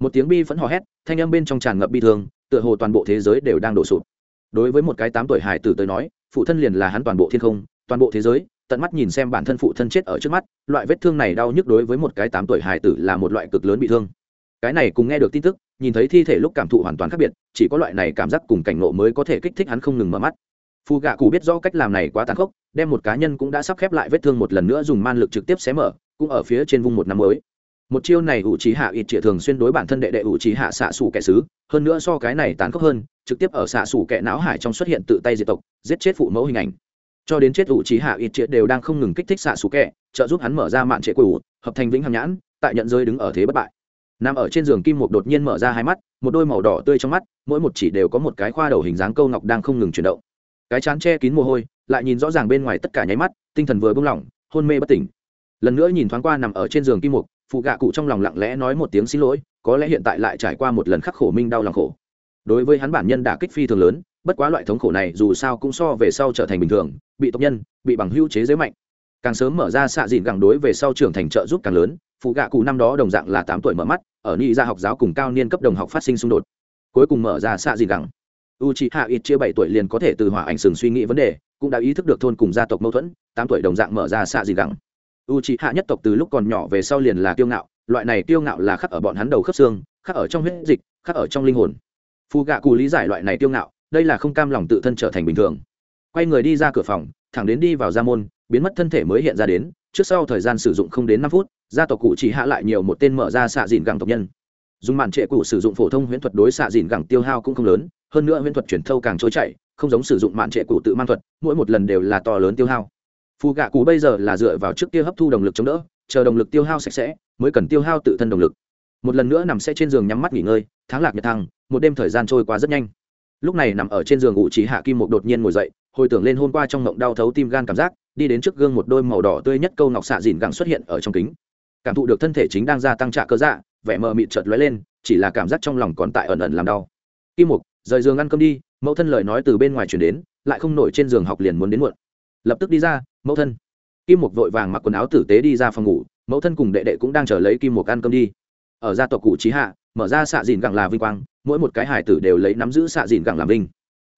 một tiếng bi vẫn hò hét, thanh âm bên trong tràn ngập bi thương, tựa hồ toàn bộ thế giới đều đang đổ sụp. Đối với một cái tám tuổi hải tử tới nói, phụ thân liền là hắn toàn bộ thiên không, toàn bộ thế giới, tận mắt nhìn xem bản thân phụ thân chết ở trước mắt, loại vết thương này đau nhức đối với một cái tám tuổi hải tử là một loại cực lớn bị thương cái này cùng nghe được tin tức, nhìn thấy thi thể lúc cảm thụ hoàn toàn khác biệt, chỉ có loại này cảm giác cùng cảnh nộ mới có thể kích thích hắn không ngừng mở mắt. Phù gạ cụ biết do cách làm này quá tàn khốc, đem một cá nhân cũng đã sắp khép lại vết thương một lần nữa dùng man lực trực tiếp xé mở, cũng ở phía trên vùng một năm mới. Một chiêu này ủ trí hạ ít trịa thường xuyên đối bản thân đệ đệ ủ trí hạ xạ xù kẻ xứ, hơn nữa so cái này tàn khốc hơn, trực tiếp ở xạ xù kẻ não hải trong xuất hiện tự tay diệt tộc, giết chết phụ mẫu hình ảnh. Cho đến chết ủ trí hạ ít trịa đều đang không ngừng kích thích xạ xù kẻ, trợ giúp hắn mở ra mạng trệ quỷ hợp thành vĩnh hằng nhãn, tại nhận rơi đứng ở thế bất bại nằm ở trên giường kim mục đột nhiên mở ra hai mắt, một đôi màu đỏ tươi trong mắt, mỗi một chỉ đều có một cái khoa đầu hình dáng câu ngọc đang không ngừng chuyển động. Cái chán che kín mồ hôi, lại nhìn rõ ràng bên ngoài tất cả nháy mắt, tinh thần vừa buông lỏng, hôn mê bất tỉnh. Lần nữa nhìn thoáng qua nằm ở trên giường kim mục, phụ gạ cụ trong lòng lặng lẽ nói một tiếng xin lỗi, có lẽ hiện tại lại trải qua một lần khắc khổ minh đau lòng khổ. Đối với hắn bản nhân đả kích phi thường lớn, bất quá loại thống khổ này dù sao cũng so về sau trở thành bình thường, bị tộc nhân, bị bằng hưu chế giới mạnh. Càng sớm mở ra xạ dịn gẳng đối về sau trưởng thành trợ giúp càng lớn phụ gạ cụ năm đó đồng dạng là tám tuổi mở mắt, ở ni ra dạ học giáo cùng cao niên cấp đồng học phát sinh xung đột. Cuối cùng mở ra xạ gì gẳng. U c h i hạ ít chia bảy tuổi liền có thể từ hỏa ảnh sừng suy nghĩ vấn đề, cũng đã ý thức được thôn cùng gia tộc mâu thuẫn, tám tuổi đồng dạng mở ra xạ gì gẳng. U c h i hạ nhất tộc từ lúc còn nhỏ về sau liền là kiêu ngạo, loại này kiêu ngạo là khắc ở bọn hắn đầu khớp xương, khắc ở trong huyết dịch, khắc ở trong linh hồn. Phù gạ cù lý giải loại này kiêu ngạo, đây là không cam lòng tự thân trở thành bình thường. Quay người đi ra cửa phòng, thẳng đến đi vào ra môn, biến mất thân thể mới hiện ra đến, trước sau thời gian sử dụng không đến năm phút gia tộc cụ chỉ hạ lại nhiều một tên mở ra xạ dìn gẳng tộc nhân. Dùng màn trệ cụ sử dụng phổ thông huyễn thuật đối xạ dìn gẳng tiêu hao cũng không lớn, hơn nữa huyễn thuật chuyển thâu càng trôi chảy, không giống sử dụng màn trệ cụ tự mang thuật, mỗi một lần đều là to lớn tiêu hao. Phù gạ cụ bây giờ là dựa vào trước kia hấp thu động lực chống đỡ, chờ động lực tiêu hao sạch sẽ, mới cần tiêu hao tự thân động lực. Một lần nữa nằm sẽ trên giường nhắm mắt nghỉ ngơi, tháng lạc nhật thăng, một đêm thời gian trôi qua rất nhanh. Lúc này nằm ở trên giường ngụ trí hạ kim một đột nhiên ngồi dậy, hồi tưởng lên hôm qua trong ngộng đau thấu tim gan cảm giác, đi đến trước gương một đôi màu đỏ tươi nhất câu ngọc xạ dìn gẳng xuất hiện ở trong kính cảm thụ được thân thể chính đang gia tăng trạ cơ dạ vẻ mờ mịt chợt lóe lên, chỉ là cảm giác trong lòng còn tại ẩn ẩn làm đau. Kim mục, rời giường ăn cơm đi, mẫu thân lời nói từ bên ngoài chuyển đến, lại không nổi trên giường học liền muốn đến muộn. Lập tức đi ra, mẫu thân. Kim mục vội vàng mặc quần áo tử tế đi ra phòng ngủ, mẫu thân cùng đệ đệ cũng đang chờ lấy kim mục ăn cơm đi. Ở gia tộc cụ trí hạ, mở ra xạ dìn gẳng là vinh quang, mỗi một cái hải tử đều lấy nắm giữ xạ dìn gẳng làm vinh.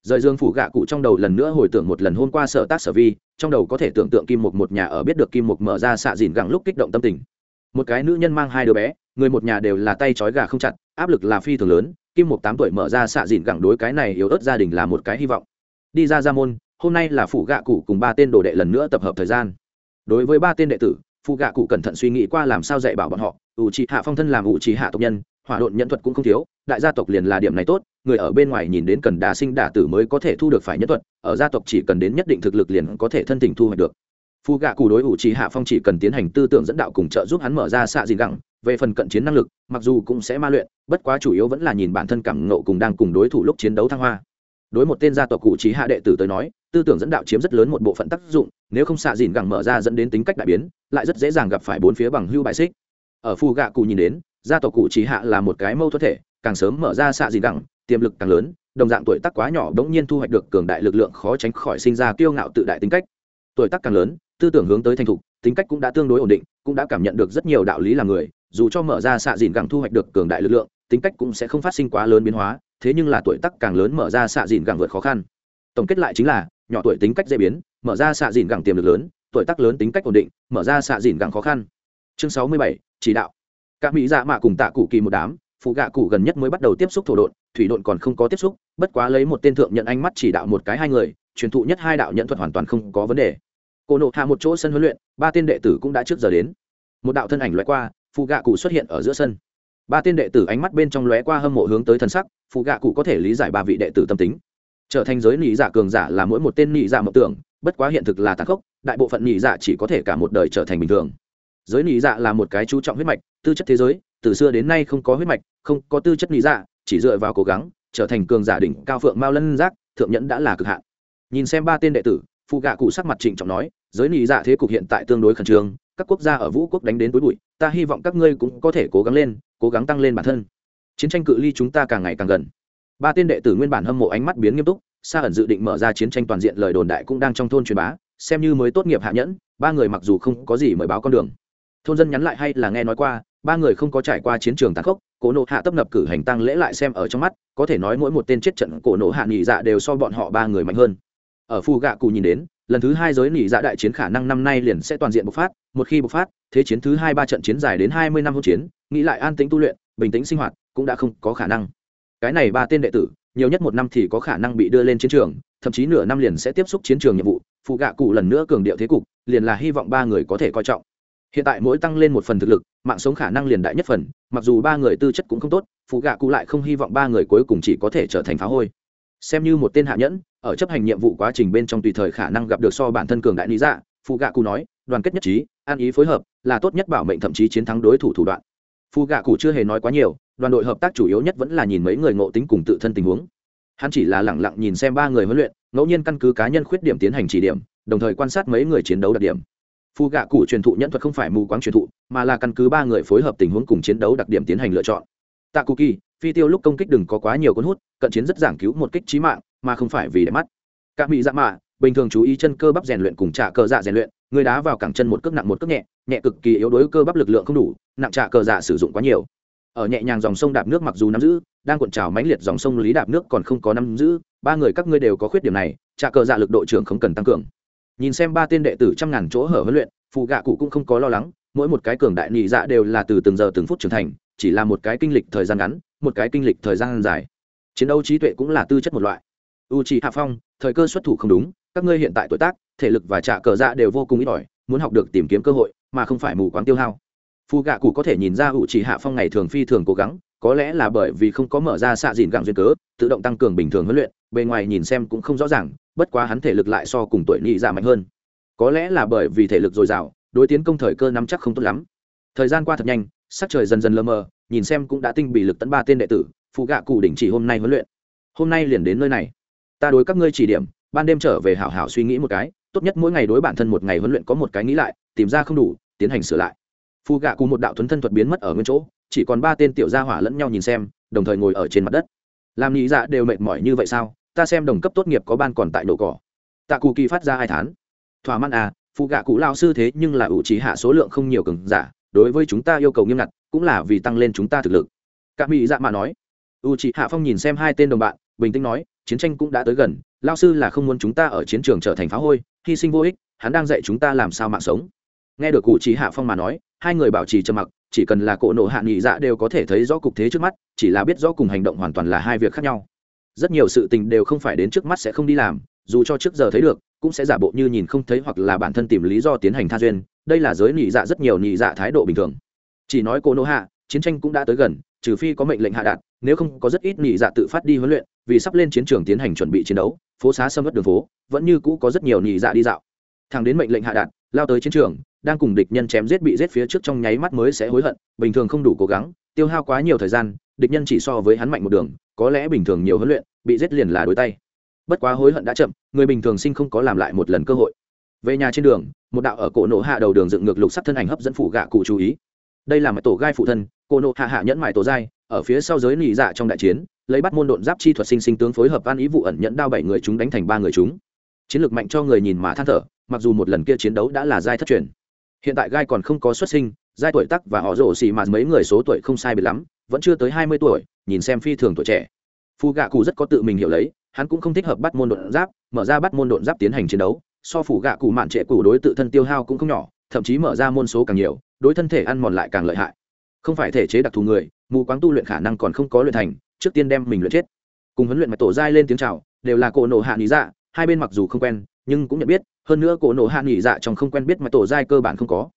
Rời dương phủ gạ cụ trong đầu lần nữa hồi tưởng một lần hôm qua sở tác sở vi, trong đầu có thể tưởng tượng kim mục một nhà ở biết được kim mục mở ra xạ dìn gẳng lúc kích động tâm tình một cái nữ nhân mang hai đứa bé, người một nhà đều là tay trói gà không chặt, áp lực là phi thường lớn, kim mục tám tuổi mở ra xạ dìn gẳng đối cái này yếu ớt gia đình là một cái hy vọng. Đi ra ra môn, hôm nay là phủ gạ cụ cùng ba tên đồ đệ lần nữa tập hợp thời gian. Đối với ba tên đệ tử phụ gạ cụ cẩn thận suy nghĩ qua làm sao dạy bảo bọn họ ủ trì hạ phong thân làm ủ trì hạ tộc nhân, hỏa độn nhân thuật cũng không thiếu, đại gia tộc liền là điểm này tốt, người ở bên ngoài nhìn đến cần đà sinh đà tử mới có thể thu được phải nhân thuật, ở gia tộc chỉ cần đến nhất định thực lực liền có thể thân tình thu hoạch được. Phu gạ cụ đối ủ trì hạ phong chỉ cần tiến hành tư tưởng dẫn đạo cùng trợ giúp hắn mở ra xạ gì gẳng, về phần cận chiến năng lực, mặc dù cũng sẽ ma luyện, bất quá chủ yếu vẫn là nhìn bản thân cảm ngộ cùng đang cùng đối thủ lúc chiến đấu thăng hoa. Đối một tên gia tộc cụ trí hạ đệ tử tới nói, tư tưởng dẫn đạo chiếm rất lớn một bộ phận tác dụng, nếu không xạ dìn gẳng mở ra dẫn đến tính cách đại biến, lại rất dễ dàng gặp phải bốn phía bằng hưu bại xích. Ở phù gạ cụ nhìn đến, gia tộc cụ trí hạ là một cái mâu thuẫn thể, càng sớm mở ra xạ dìn gẳng, tiềm lực càng lớn, đồng dạng tuổi tác quá nhỏ đ ỗ n g nhiên thu hoạch được cường đại lực lượng khó tránh khỏi sinh ra kiêu ngạo tự đại tính cách. Tuổi tác càng lớn tư tưởng hướng tới thành thục, tính cách cũng đã tương đối ổn định, cũng đã cảm nhận được rất nhiều đạo lý là người, dù cho mở ra xạ dìn gẳng thu hoạch được cường đại lực lượng, tính cách cũng sẽ không phát sinh quá lớn biến hóa, thế nhưng là tuổi tác càng lớn mở ra xạ dìn gẳng vượt khó khăn. Tổng kết lại chính là, nhỏ tuổi tính cách dễ biến, mở ra xạ dìn gẳng tiềm lực lớn, tuổi tác lớn tính cách ổn định, mở ra xạ dìn gẳng khó khăn. Chương sáu mươi bảy, chỉ đạo. Các mỹ dạ mạ cùng tạ cụ kỳ một đám, phụ gạ cụ gần nhất mới bắt đầu tiếp xúc thổ độn, thủy độn còn không có tiếp xúc, bất quá lấy một tên thượng nhận ánh mắt chỉ đạo một cái hai người, truyền thụ nhất hai đạo nhận thuật hoàn toàn không có vấn đề cô nộ hạ một chỗ sân huấn luyện ba tên đệ tử cũng đã trước giờ đến. Một đạo thân ảnh lóe qua phụ gạ cụ xuất hiện ở giữa sân. Ba tên đệ tử ánh mắt bên trong lóe qua hâm mộ hướng tới thần sắc phụ gạ cụ có thể lý giải ba vị đệ tử tâm tính. Trở thành giới nị giả cường giả là mỗi một tên nị giả mộng tưởng bất quá hiện thực là tàn khốc đại bộ phận nị giả chỉ có thể cả một đời trở thành bình thường. Giới nị giả là một cái chú trọng huyết mạch tư chất thế giới từ xưa đến nay không có huyết mạch không có tư chất nị giả, chỉ dựa vào cố gắng trở thành cường giả đỉnh cao phượng mao lân giác thượng nhẫn đã là cực hạn. Nhìn xem ba tên đệ tử phụ gạ cụ sắc mặt trịnh trọng nói giới nị dạ thế cục hiện tại tương đối khẩn trương, các quốc gia ở vũ quốc đánh đến tối bụi, ta hy vọng các ngươi cũng có thể cố gắng lên, cố gắng tăng lên bản thân. Chiến tranh cự ly chúng ta càng ngày càng gần. Ba tiên đệ tử nguyên bản hâm mộ ánh mắt biến nghiêm túc, sa ẩn dự định mở ra chiến tranh toàn diện lời đồn đại cũng đang trong thôn truyền bá, xem như mới tốt nghiệp hạ nhẫn, ba người mặc dù không có gì mời báo con đường. Thôn dân nhắn lại hay là nghe nói qua, ba người không có trải qua chiến trường tàn khốc, cổ nộ hạ tấp nập cử hành tăng lễ lại xem ở trong mắt, có thể nói mỗi một tên chết trận cổ nộ hạ nghỉ dạ đều so bọn họ ba người mạnh hơn. Ở phù gạ cụ nhìn đến lần thứ hai giới nỉ dạ đại chiến khả năng năm nay liền sẽ toàn diện bộc phát, một khi bộc phát, thế chiến thứ hai ba trận chiến dài đến hai mươi năm hỗn chiến, nghĩ lại an tĩnh tu luyện, bình tĩnh sinh hoạt cũng đã không có khả năng. Cái này ba tên đệ tử, nhiều nhất một năm thì có khả năng bị đưa lên chiến trường, thậm chí nửa năm liền sẽ tiếp xúc chiến trường nhiệm vụ, phụ gạ cụ lần nữa cường điệu thế cục, liền là hy vọng ba người có thể coi trọng. Hiện tại mỗi tăng lên một phần thực lực, mạng sống khả năng liền đại nhất phần, mặc dù ba người tư chất cũng không tốt, phụ gạ cụ lại không hy vọng ba người cuối cùng chỉ có thể trở thành phá hôi xem như một tên hạ nhẫn, ở chấp hành nhiệm vụ quá trình bên trong tùy thời khả năng gặp được so bản thân cường đại lý dạ phụ gạ cụ nói, đoàn kết nhất trí, an ý phối hợp, là tốt nhất bảo mệnh thậm chí chiến thắng đối thủ thủ đoạn. Phụ gạ cụ chưa hề nói quá nhiều, đoàn đội hợp tác chủ yếu nhất vẫn là nhìn mấy người ngộ tính cùng tự thân tình huống. Hắn chỉ là lẳng lặng nhìn xem ba người huấn luyện, ngẫu nhiên căn cứ cá nhân khuyết điểm tiến hành chỉ điểm, đồng thời quan sát mấy người chiến đấu đặc điểm. Phụ gạ cụ truyền thụ nhẫn thuật không phải mù quáng truyền thụ, mà là căn cứ ba người phối hợp tình huống cùng chiến đấu đặc điểm tiến hành lựa chọn. Tạ cụ kỳ phi tiêu lúc công kích đừng có quá nhiều cuốn hút cận chiến rất giảng cứu một kích trí mạng, mà không phải vì đẹp mắt. Các mỹ dạ mạ, bình thường chú ý chân cơ bắp rèn luyện cùng trả cờ dạ rèn luyện, người đá vào cẳng chân một cước nặng một cước nhẹ nhẹ cực kỳ yếu đối cơ bắp lực lượng không đủ, nặng trả cờ dạ sử dụng quá nhiều. Ở nhẹ nhàng dòng sông đạp nước mặc dù nắm giữ, đang cuộn trào mãnh liệt dòng sông lý đạp nước còn không có nắm giữ, ba người các ngươi đều có khuyết điểm này, trả cờ dạ lực độ trưởng không cần tăng cường. Nhìn xem ba tên đệ tử trăm ngàn chỗ hở huấn luyện phụ gạ cụ cũng không có lo lắng, mỗi một cái cường đại nhị dạ đều là từ từng giờ từng phút trưởng thành, chỉ là một cái kinh lịch thời gian ngắn, một cái kinh lịch thời gian dài chiến đấu trí tuệ cũng là tư chất một loại. U c hạ phong, thời cơ xuất thủ không đúng, các ngươi hiện tại tuổi tác, thể lực và trả cờ dạ đều vô cùng ít ỏi, muốn học được tìm kiếm cơ hội, mà không phải mù quáng tiêu hao. Phù gạ cụ có thể nhìn ra u c hạ phong ngày thường phi thường cố gắng, có lẽ là bởi vì không có mở ra xạ dìn gặng duyên cớ, tự động tăng cường bình thường huấn luyện, bề ngoài nhìn xem cũng không rõ ràng, bất quá hắn thể lực lại so cùng tuổi nhị dạ mạnh hơn. Có lẽ là bởi vì thể lực dồi dào, đối tiến công thời cơ nắm chắc không tốt lắm. Thời gian qua thật nhanh, sắc trời dần dần lơ mờ, nhìn xem cũng đã tinh bị lực tấn ba tên đệ tử phụ gạ cụ đỉnh chỉ hôm nay huấn luyện. Hôm nay liền đến nơi này. Ta đối các ngươi chỉ điểm, ban đêm trở về hảo hảo suy nghĩ một cái, tốt nhất mỗi ngày đối bản thân một ngày huấn luyện có một cái nghĩ lại, tìm ra không đủ, tiến hành sửa lại. Phụ gạ cụ một đạo thuấn thân thuật biến mất ở nguyên chỗ, chỉ còn ba tên tiểu gia hỏa lẫn nhau nhìn xem, đồng thời ngồi ở trên mặt đất. Làm nghĩ dạ đều mệt mỏi như vậy sao? Ta xem đồng cấp tốt nghiệp có ban còn tại nổ cỏ. Tạ cụ kỳ phát ra hai tháng thỏa mãn à phụ gạ cụ lao sư thế nhưng là ủ trí hạ số lượng không nhiều cường giả, đối với chúng ta yêu cầu nghiêm ngặt, cũng là vì tăng lên chúng ta thực lực. Cả mỹ dạ mà nói u chị hạ phong nhìn xem hai tên đồng bạn, bình tĩnh nói, chiến tranh cũng đã tới gần lao sư là không muốn chúng ta ở chiến trường trở thành phá hôi, hy sinh vô ích, hắn đang dạy chúng ta làm sao mạng sống. Nghe được cụ trí hạ phong mà nói, hai người bảo trì trầm mặc, chỉ cần là cỗ nộ hạ nghị dạ đều có thể thấy rõ cục thế trước mắt, chỉ là biết rõ cùng hành động hoàn toàn là hai việc khác nhau. Rất nhiều sự tình đều không phải đến trước mắt sẽ không đi làm, dù cho trước giờ thấy được, cũng sẽ giả bộ như nhìn không thấy hoặc là bản thân tìm lý do tiến hành tha duyên, đây là giới nhị dạ rất nhiều nhị dạ thái độ bình thường. Chỉ nói cô nô hạ, chiến tranh cũng đã tới gần, trừ phi có mệnh lệnh hạ đạt nếu không có rất ít nhị dạ tự phát đi huấn luyện, vì sắp lên chiến trường tiến hành chuẩn bị chiến đấu, phố xá sâm mất đường phố, vẫn như cũ có rất nhiều nhị dạ đi dạo. Thằng đến mệnh lệnh hạ đạn lao tới chiến trường, đang cùng địch nhân chém giết bị giết phía trước trong nháy mắt mới sẽ hối hận, bình thường không đủ cố gắng, tiêu hao quá nhiều thời gian, địch nhân chỉ so với hắn mạnh một đường, có lẽ bình thường nhiều huấn luyện, bị giết liền là đối tay. Bất quá hối hận đã chậm, người bình thường sinh không có làm lại một lần cơ hội. Về nhà trên đường, một đạo ở cổ nổ hạ đầu đường dựng ngược lục sắc thân ảnh hấp dẫn phủ gạ cụ chú ý. Đây là mãi tổ gai phụ thân, cổ nộ hạ hạ nhẫn mãi tổ giai ở phía sau giới nỉ dạ trong đại chiến, lấy bắt môn độn giáp chi thuật sinh sinh tướng phối hợp an ý vụ ẩn nhẫn đao bảy người chúng đánh thành ba người chúng. Chiến lược mạnh cho người nhìn mà than thở, mặc dù một lần kia chiến đấu đã là giai thất truyền. Hiện tại gai còn không có xuất sinh, giai tuổi tắc và họ rổ xì mà mấy người số tuổi không sai biệt lắm, vẫn chưa tới hai mươi tuổi, nhìn xem phi thường tuổi trẻ. Phù gạ cụ rất có tự mình hiểu lấy, hắn cũng không thích hợp bắt môn độn giáp, mở ra bắt môn độn giáp tiến hành chiến đấu, so phủ gạ cụ mạn trệ cụ đối tự thân tiêu hao cũng không nhỏ, thậm chí mở ra môn số càng nhiều, đối thân thể ăn mòn lại càng lợi hại không phải thể chế đặc thù người, mù quáng tu luyện khả năng còn không có luyện thành, trước tiên đem mình luyện chết. Cùng huấn luyện mạch tổ giai lên tiếng chào, đều là cổ nổ hạ nghỉ dạ hai bên mặc dù không quen, nhưng cũng nhận biết, hơn nữa cổ nổ hạ nghỉ dạ trong không quen biết mạch tổ giai cơ bản không có.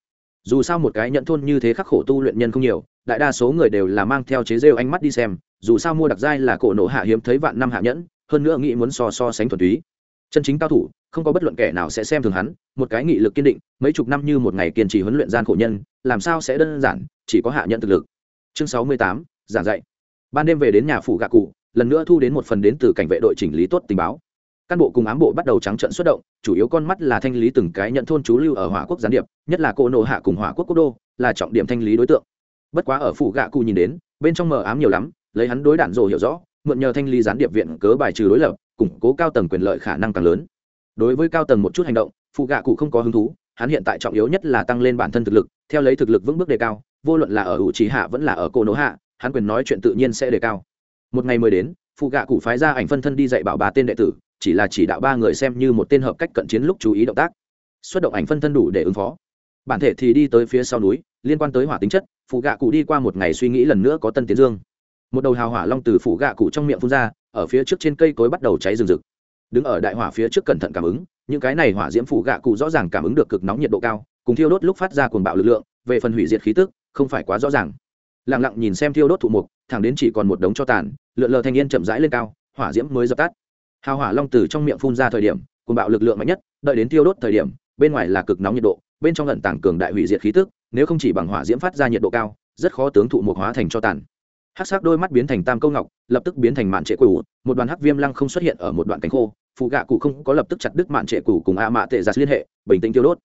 Dù sao một cái nhận thôn như thế khắc khổ tu luyện nhân không nhiều, đại đa số người đều là mang theo chế rêu ánh mắt đi xem, dù sao mua đặc giai là cổ nổ hạ hiếm thấy vạn năm hạ nhẫn, hơn nữa nghĩ muốn so so sánh thuần túy chân chính cao thủ, không có bất luận kẻ nào sẽ xem thường hắn, một cái nghị lực kiên định, mấy chục năm như một ngày kiên trì huấn luyện gian khổ nhân, làm sao sẽ đơn giản, chỉ có hạ nhận thực lực. Chương sáu mươi tám, giảng dạy. Ban đêm về đến nhà phủ gạ cụ, lần nữa thu đến một phần đến từ cảnh vệ đội chỉnh lý tốt tình báo. Căn bộ cùng ám bộ bắt đầu trắng trận xuất động, chủ yếu con mắt là thanh lý từng cái nhận thôn chú lưu ở hỏa quốc gián điệp, nhất là cô nộ hạ cùng hỏa quốc quốc đô, là trọng điểm thanh lý đối tượng. Bất quá ở phủ gạ cụ nhìn đến, bên trong mờ ám nhiều lắm, lấy hắn đối đạn rồ hiểu rõ, mượn nhờ thanh lý gián điệp viện cớ bài trừ đối lập củng cố cao tầng quyền lợi khả năng càng lớn. Đối với cao tầng một chút hành động, phụ gạ cụ không có hứng thú, hắn hiện tại trọng yếu nhất là tăng lên bản thân thực lực, theo lấy thực lực vững bước đề cao, vô luận là ở ủ trí hạ vẫn là ở cô nỗ hạ, hắn quyền nói chuyện tự nhiên sẽ đề cao. Một ngày mới đến, phụ gạ cụ phái ra ảnh phân thân đi dạy bảo ba tên đệ tử, chỉ là chỉ đạo ba người xem như một tên hợp cách cận chiến lúc chú ý động tác. Xuất động ảnh phân thân đủ để ứng phó. Bản thể thì đi tới phía sau núi, liên quan tới hỏa tính chất, phụ gạ cụ đi qua một ngày suy nghĩ lần nữa có tân tiến dương. Một đầu hào hỏa long từ phụ gạ cụ trong miệng phun ra ở phía trước trên cây cối bắt đầu cháy rừng rực. Đứng ở đại hỏa phía trước cẩn thận cảm ứng, những cái này hỏa diễm phủ gạ cụ rõ ràng cảm ứng được cực nóng nhiệt độ cao, cùng thiêu đốt lúc phát ra cuồng bạo lực lượng, về phần hủy diệt khí tức, không phải quá rõ ràng. Lặng lặng nhìn xem thiêu đốt thụ mục, thẳng đến chỉ còn một đống cho tàn, lượn lờ thanh niên chậm rãi lên cao, hỏa diễm mới dập tắt. Hào hỏa long từ trong miệng phun ra thời điểm, cuồng bạo lực lượng mạnh nhất, đợi đến thiêu đốt thời điểm, bên ngoài là cực nóng nhiệt độ, bên trong lận tảng cường đại hủy diệt khí tức, nếu không chỉ bằng hỏa diễm phát ra nhiệt độ cao, rất khó tướng thụ mục hóa thành cho tàn hắc sắc đôi mắt biến thành tam câu ngọc, lập tức biến thành mạn trệ cũ một đoàn hắc viêm lăng không xuất hiện ở một đoạn cánh khô phụ gạ cụ không có lập tức chặt đứt mạn trệ cũ cùng a mạ tệ giặt liên hệ, bình tĩnh tiêu đốt.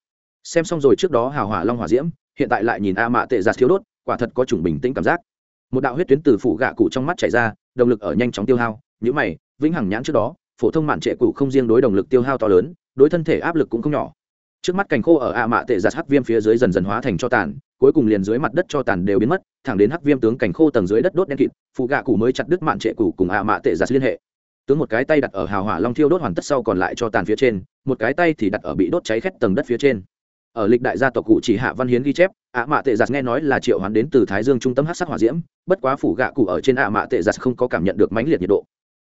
Xem xong rồi trước đó hào hỏa long hỏa diễm, hiện tại lại nhìn a mạ tệ giặt thiếu đốt, quả thật có chủng bình tĩnh cảm giác. Một đạo huyết tuyến từ phụ gạ cụ trong mắt chảy ra, động lực ở nhanh chóng tiêu hao nhữ mày, vĩnh hằng nhãn trước đó, phổ thông mạn trệ cụ không riêng đối động lực tiêu hao to lớn, đối thân thể áp lực cũng không nhỏ. Trước mắt cành khô ở a mạ tệ giặt hắc viêm phía dưới dần dần hóa thành cho tàn cuối cùng liền dưới mặt đất cho tàn đều biến mất, thẳng đến hắc viêm tướng cảnh khô tầng dưới đất đốt đen kịt phụ gạ cụ mới chặt đứt mạn trệ cụ cùng ạ mạ tệ giặt liên hệ. Tướng một cái tay đặt ở hào hỏa long thiêu đốt hoàn tất sau còn lại cho tàn phía trên, một cái tay thì đặt ở bị đốt cháy khét tầng đất phía trên. Ở lịch đại gia tộc cụ chỉ hạ văn hiến ghi chép, ạ mạ tệ giặt nghe nói là triệu hoán đến từ thái dương trung tâm hát sắc hỏa diễm, bất quá phủ gạ cụ ở trên ạ mạ tệ giặt không có cảm nhận được mãnh liệt nhiệt độ.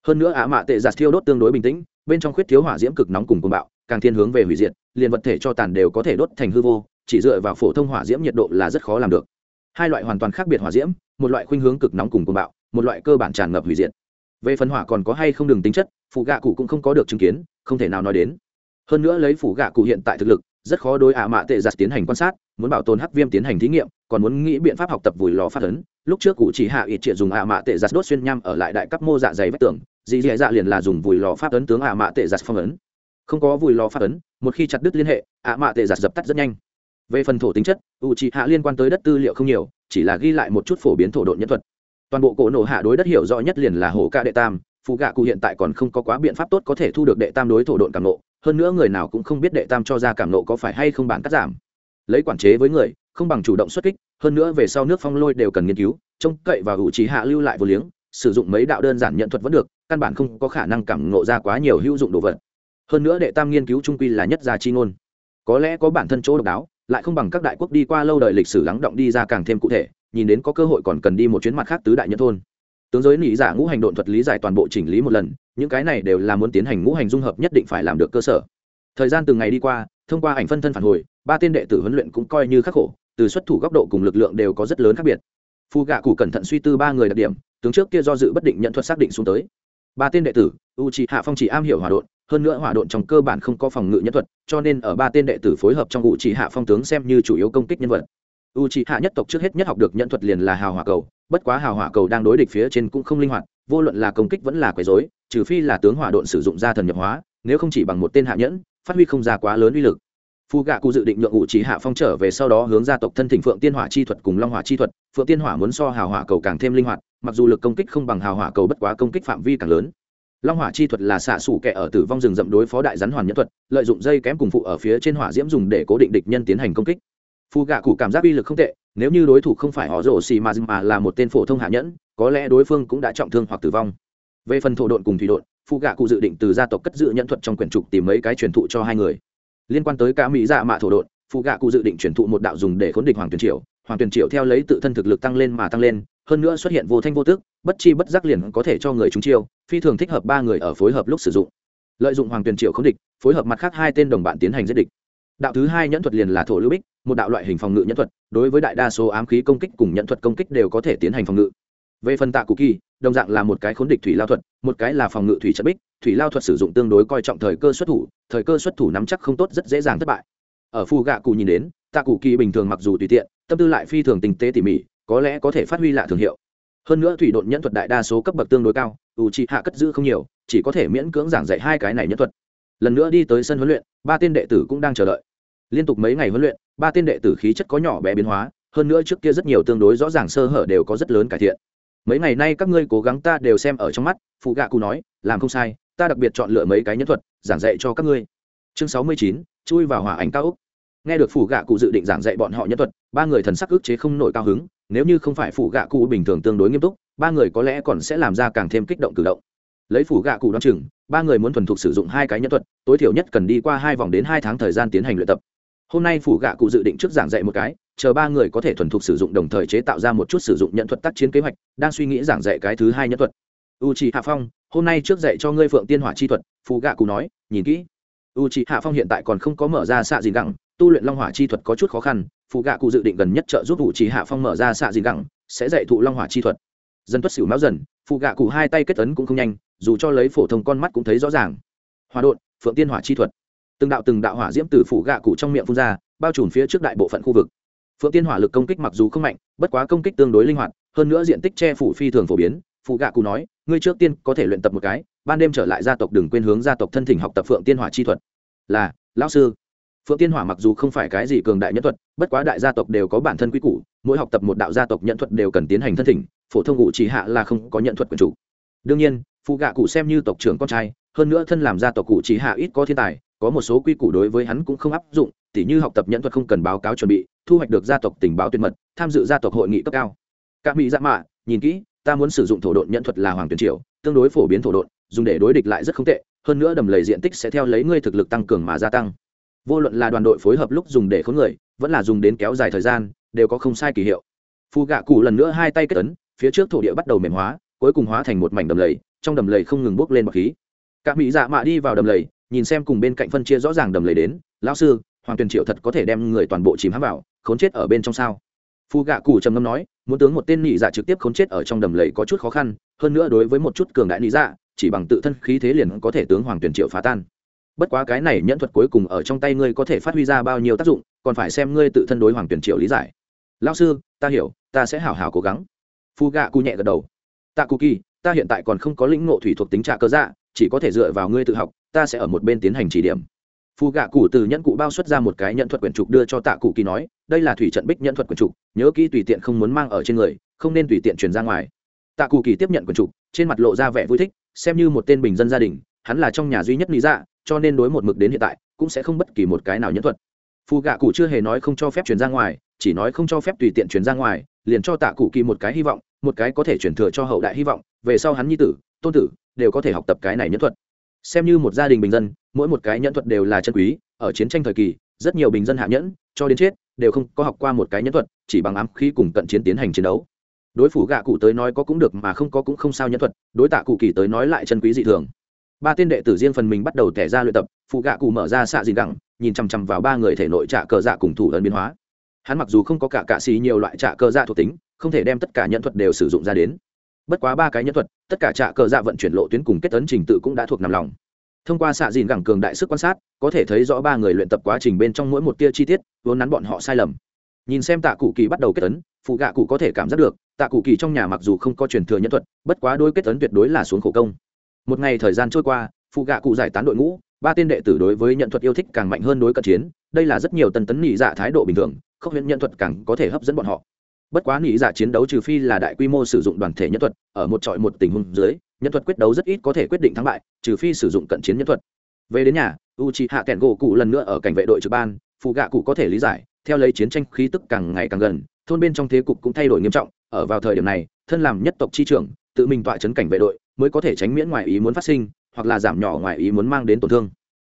Hơn nữa ạ mạ tệ giặt thiêu đốt tương đối bình tĩnh, bên trong khuyết thiếu hỏa diễm cực nóng cùng cuồng bạo, càng thiên hướng về hủy diệt, liền vật thể cho tàn đều có thể đốt thành hư vô chỉ dựa vào phổ thông hỏa diễm nhiệt độ là rất khó làm được. Hai loại hoàn toàn khác biệt hỏa diễm, một loại khuynh hướng cực nóng cùng cuồng bạo, một loại cơ bản tràn ngập hủy diệt. Về phần hỏa còn có hay không đường tính chất phụ gạ cụ cũng không có được chứng kiến, không thể nào nói đến. Hơn nữa lấy phủ gạ cụ hiện tại thực lực, rất khó đối ạ mạ tệ giặt tiến hành quan sát, muốn bảo tồn hắc viêm tiến hành thí nghiệm, còn muốn nghĩ biện pháp học tập vùi lò phát ấn. Lúc trước cụ chỉ hạ ít triệt dùng ạ mạ tệ giặt đốt xuyên nham ở lại đại cấp mô dạ dày vách tường, dì dì dạ liền là dùng vùi lò phát ấn tướng ạ mạ tệ giặt phong ấn. Không có vùi lò phát ấn, một khi chặt đứt liên hệ ả mạ tệ giặt dập tắt rất nhanh về phần thổ tính chất u trị hạ liên quan tới đất tư liệu không nhiều, chỉ là ghi lại một chút phổ biến thổ độn nhân thuật. Toàn bộ cổ nổ hạ đối đất hiểu rõ nhất liền là hồ ca đệ tam phụ gạ cụ hiện tại còn không có quá biện pháp tốt có thể thu được đệ tam đối thổ độn cảm nộ, hơn nữa người nào cũng không biết đệ tam cho ra cảm nộ có phải hay không bản cắt giảm. Lấy quản chế với người, không bằng chủ động xuất kích, hơn nữa về sau nước phong lôi đều cần nghiên cứu, trông cậy và hữu trí hạ lưu lại vô liếng, sử dụng mấy đạo đơn giản nhận thuật vẫn được, căn bản không có khả năng cảm nộ ra quá nhiều hữu dụng đồ vật. Hơn nữa đệ tam nghiên cứu trung quy là nhất gia chi ngôn. Có lẽ có bản thân chỗ độc đáo lại không bằng các đại quốc đi qua lâu đời lịch sử lắng động đi ra càng thêm cụ thể, nhìn đến có cơ hội còn cần đi một chuyến mặt khác tứ đại nhân thôn. Tướng giới lý giả ngũ hành độn thuật lý giải toàn bộ chỉnh lý một lần, những cái này đều là muốn tiến hành ngũ hành dung hợp nhất định phải làm được cơ sở. Thời gian từng ngày đi qua, thông qua ảnh phân thân phản hồi, ba tên đệ tử huấn luyện cũng coi như khắc khổ, từ xuất thủ góc độ cùng lực lượng đều có rất lớn khác biệt. Phù gạ cụ cẩn thận suy tư ba người đặc điểm, tướng trước kia do dự bất định nhận thuật xác định xuống tới. Ba tên đệ tử u c hạ phong chỉ am hiểu hỏa độn hơn nữa hỏa độn trong cơ bản không có phòng ngự nhân thuật, cho nên ở ba tên đệ tử phối hợp trong u chỉ hạ phong tướng xem như chủ yếu công kích nhân vật. U chỉ hạ nhất tộc trước hết nhất học được nhân thuật liền là hào hỏa cầu, bất quá hào hỏa cầu đang đối địch phía trên cũng không linh hoạt, vô luận là công kích vẫn là quấy dối trừ phi là tướng hỏa độn sử dụng ra thần nhập hóa, nếu không chỉ bằng một tên hạ nhẫn, phát huy không ra quá lớn uy lực. Phu gạ cụ dự định nhượng ngụ chỉ hạ phong trở về sau đó hướng gia tộc thân thỉnh phượng tiên hỏa chi thuật cùng long hỏa chi thuật, phượng tiên hỏa muốn so hào hỏa cầu càng thêm linh hoạt, mặc dù lực công kích không bằng hào hỏa cầu bất quá công kích phạm vi càng lớn long hỏa chi thuật là xạ xủ kẻ ở tử vong rừng rậm đối phó đại rắn hoàn nhân thuật, lợi dụng dây kém cùng phụ ở phía trên hỏa diễm dùng để cố định địch nhân tiến hành công kích. Phu gạ cụ cảm giác uy lực không tệ, nếu như đối thủ không phải họ rổ xì mà mà là một tên phổ thông hạ nhẫn, có lẽ đối phương cũng đã trọng thương hoặc tử vong. Về phần thổ độn cùng thủy độn, Phu gạ cụ dự định từ gia tộc cất giữ nhận thuật trong quyển trục tìm mấy cái truyền thụ cho hai người. Liên quan tới cả mỹ dạ mạ thổ độn phù gạ cụ dự định truyền thụ một đạo dùng để khốn địch hoàng tuyền triều. Hoàng tuyền triều theo lấy tự thân thực lực tăng lên mà tăng lên hơn nữa xuất hiện vô thanh vô tức, bất chi bất giác liền có thể cho người chúng chiêu, phi thường thích hợp ba người ở phối hợp lúc sử dụng. Lợi dụng hoàng tuyền triệu không địch, phối hợp mặt khác hai tên đồng bạn tiến hành giết địch. Đạo thứ hai nhẫn thuật liền là thổ lưu bích, một đạo loại hình phòng ngự nhẫn thuật, đối với đại đa số ám khí công kích cùng nhẫn thuật công kích đều có thể tiến hành phòng ngự. Về phần tạ cụ kỳ, đồng dạng là một cái khốn địch thủy lao thuật, một cái là phòng ngự thủy trận bích, thủy lao thuật sử dụng tương đối coi trọng thời cơ xuất thủ, thời cơ xuất thủ nắm chắc không tốt rất dễ dàng thất bại. Ở phù gạ cụ nhìn đến, tạ cụ kỳ bình thường mặc dù tùy tiện, tâm tư lại phi thường tinh tế tỉ mỉ có lẽ có thể phát huy lạ thường hiệu. Hơn nữa thủy độn nhẫn thuật đại đa số cấp bậc tương đối cao, ủ trị hạ cất giữ không nhiều, chỉ có thể miễn cưỡng giảng dạy hai cái này nhẫn thuật. Lần nữa đi tới sân huấn luyện, ba tên đệ tử cũng đang chờ đợi. Liên tục mấy ngày huấn luyện, ba tên đệ tử khí chất có nhỏ bé biến hóa, hơn nữa trước kia rất nhiều tương đối rõ ràng sơ hở đều có rất lớn cải thiện. Mấy ngày nay các ngươi cố gắng ta đều xem ở trong mắt, phụ gạ cụ nói, làm không sai, ta đặc biệt chọn lựa mấy cái nhân thuật, giảng dạy cho các ngươi. Chương sáu mươi chín, chui vào hỏa ảnh cao úc nghe được phủ gạ cụ dự định giảng dạy bọn họ nhân thuật, ba người thần sắc ức chế không nổi cao hứng nếu như không phải phủ gạ cụ bình thường tương đối nghiêm túc, ba người có lẽ còn sẽ làm ra càng thêm kích động cử động. Lấy phủ gạ cụ đ o á n chừng, ba người muốn thuần thục sử dụng hai cái nhân thuật, tối thiểu nhất cần đi qua hai vòng đến hai tháng thời gian tiến hành luyện tập. Hôm nay phủ gạ cụ dự định trước giảng dạy một cái, chờ ba người có thể thuần thục sử dụng đồng thời chế tạo ra một chút sử dụng nhận thuật tác chiến kế hoạch, đang suy nghĩ giảng dạy cái thứ hai nhân thuật. U c hạ phong, hôm nay trước dạy cho ngươi phượng tiên hỏa chi thuật phù gạ cụ nói, nhìn kỹ. U c hạ phong hiện tại còn không có mở ra xạ gì gẳng tu luyện long hỏa chi thuật có chút khó khăn phụ gạ cụ dự định gần nhất trợ giúp vụ chỉ hạ phong mở ra xạ gì gẳng, sẽ dạy thụ long hỏa chi thuật. Dân tuất xỉu máu dần phụ gạ cụ hai tay kết ấn cũng không nhanh, dù cho lấy phổ thông con mắt cũng thấy rõ ràng. Hòa đột phượng tiên hỏa chi thuật. Từng đạo từng đạo hỏa diễm từ phụ gạ cụ trong miệng phun ra, bao trùm phía trước đại bộ phận khu vực. Phượng tiên hỏa lực công kích mặc dù không mạnh, bất quá công kích tương đối linh hoạt, hơn nữa diện tích che phủ phi thường phổ biến phụ gạ cụ nói, ngươi trước tiên có thể luyện tập một cái, ban đêm trở lại gia tộc đừng quên hướng gia tộc thân thỉnh học tập phượng tiên hỏa chi thuật. Là, lão sư phượng tiên hỏa mặc dù không phải cái gì cường đại nhân thuật, bất quá đại gia tộc đều có bản thân quy củ, mỗi học tập một đạo gia tộc nhận thuật đều cần tiến hành thân thỉnh, phổ thông ngụ chỉ hạ là không có nhận thuật quyền chủ. Đương nhiên phụ gạ cụ xem như tộc trưởng con trai, hơn nữa thân làm gia tộc cụ chỉ hạ ít có thiên tài, có một số quy củ đối với hắn cũng không áp dụng, tỉ như học tập nhận thuật không cần báo cáo chuẩn bị, thu hoạch được gia tộc tình báo tuyệt mật, tham dự gia tộc hội nghị cấp cao. Các mỹ dạ mạ, nhìn kỹ, ta muốn sử dụng thổ độn nhận thuật là hoàng tuyển triều, tương đối phổ biến thổ độn, dùng để đối địch lại rất không tệ, hơn nữa đầm lầy diện tích sẽ theo lấy ngươi thực lực tăng cường mà gia tăng vô luận là đoàn đội phối hợp lúc dùng để khốn người, vẫn là dùng đến kéo dài thời gian, đều có không sai kỳ hiệu. Phù gạ cụ lần nữa hai tay kết ấn, phía trước thổ địa bắt đầu mềm hóa, cuối cùng hóa thành một mảnh đầm lầy, trong đầm lầy không ngừng bốc lên bọc khí. Cả mỹ dạ mạ đi vào đầm lầy, nhìn xem cùng bên cạnh phân chia rõ ràng đầm lầy đến, lão sư, hoàng tuyền triệu thật có thể đem người toàn bộ chìm hãm vào, khốn chết ở bên trong sao? Phù gạ cụ trầm ngâm nói, muốn tướng một tên nị dạ trực tiếp khốn chết ở trong đầm lầy có chút khó khăn, hơn nữa đối với một chút cường đại nị dạ chỉ bằng tự thân khí thế liền có thể tướng hoàng tuyền triệu phá tan bất quá cái này nhẫn thuật cuối cùng ở trong tay ngươi có thể phát huy ra bao nhiêu tác dụng, còn phải xem ngươi tự thân đối hoàng tuyển triệu lý giải. Lao sư, ta hiểu, ta sẽ hảo hảo cố gắng. Phu gạ cụ nhẹ gật đầu. Tạ cụ kỳ, ta hiện tại còn không có lĩnh ngộ thủy thuộc tính trạ cơ dạ chỉ có thể dựa vào ngươi tự học, ta sẽ ở một bên tiến hành chỉ điểm. Phu gạ cụ từ nhẫn cụ bao xuất ra một cái nhận thuật quyển trục đưa cho tạ cụ kỳ nói, đây là thủy trận bích nhận thuật quyển trục, nhớ kỹ tùy tiện không muốn mang ở trên người, không nên tùy tiện truyền ra ngoài. Tạ cụ kỳ tiếp nhận quyển trục, trên mặt lộ ra vẻ vui thích, xem như một tên bình dân gia đình, hắn là trong nhà duy nhất lý dạ cho nên đối một mực đến hiện tại, cũng sẽ không bất kỳ một cái nào nhẫn thuật. Phù gạ cụ chưa hề nói không cho phép truyền ra ngoài, chỉ nói không cho phép tùy tiện truyền ra ngoài, liền cho tạ cụ kỳ một cái hy vọng, một cái có thể truyền thừa cho hậu đại hy vọng, về sau hắn nhi tử, tôn tử, đều có thể học tập cái này nhẫn thuật. Xem như một gia đình bình dân, mỗi một cái nhẫn thuật đều là chân quý, ở chiến tranh thời kỳ, rất nhiều bình dân hạ nhẫn, cho đến chết, đều không có học qua một cái nhẫn thuật, chỉ bằng ám khí cùng cận chiến tiến hành chiến đấu. Đối phủ gạ cụ tới nói có cũng được mà không có cũng không sao nhẫn thuật, đối tạ cụ kỳ tới nói lại chân quý dị thường ba tên đệ tử riêng phần mình bắt đầu tẻ ra luyện tập, phụ gạ cụ mở ra xạ dìn gẳng, nhìn chằm chằm vào ba người thể nội trả cờ dạ cùng thủ ấn biến hóa. Hắn mặc dù không có cả cạ xì nhiều loại trả cờ dạ thuộc tính, không thể đem tất cả nhận thuật đều sử dụng ra đến. Bất quá ba cái nhân thuật, tất cả trạ cờ dạ vận chuyển lộ tuyến cùng kết tấn trình tự cũng đã thuộc nằm lòng. Thông qua xạ dìn gẳng cường đại sức quan sát, có thể thấy rõ ba người luyện tập quá trình bên trong mỗi một tia chi tiết, vốn nắn bọn họ sai lầm. Nhìn xem tạ cụ kỳ bắt đầu kết tấn, phụ gạ cụ có thể cảm giác được, tạ cụ kỳ trong nhà mặc dù không có truyền thừa nhân thuật, bất quá đôi kết tấn tuyệt đối là xuống khổ công một ngày thời gian trôi qua, phụ gạ cụ giải tán đội ngũ, ba tên đệ tử đối với nhận thuật yêu thích càng mạnh hơn đối cận chiến, đây là rất nhiều tân tấn nhị dạ thái độ bình thường, không huyện nhận thuật càng có thể hấp dẫn bọn họ. Bất quá nhị dạ chiến đấu trừ phi là đại quy mô sử dụng đoàn thể nhân thuật, ở một trọi một tình huống dưới nhân thuật quyết đấu rất ít có thể quyết định thắng bại, trừ phi sử dụng cận chiến nhân thuật. Về đến nhà u c hạ kẹn gỗ cụ lần nữa ở cảnh vệ đội trực ban, phụ gạ cụ có thể lý giải, theo lấy chiến tranh khí tức càng ngày càng gần, thôn bên trong thế cục cũng thay đổi nghiêm trọng, ở vào thời điểm này, thân làm nhất tộc chi trưởng, tự mình tọa chấn cảnh vệ đội mới có thể tránh miễn ngoài ý muốn phát sinh, hoặc là giảm nhỏ ngoài ý muốn mang đến tổn thương.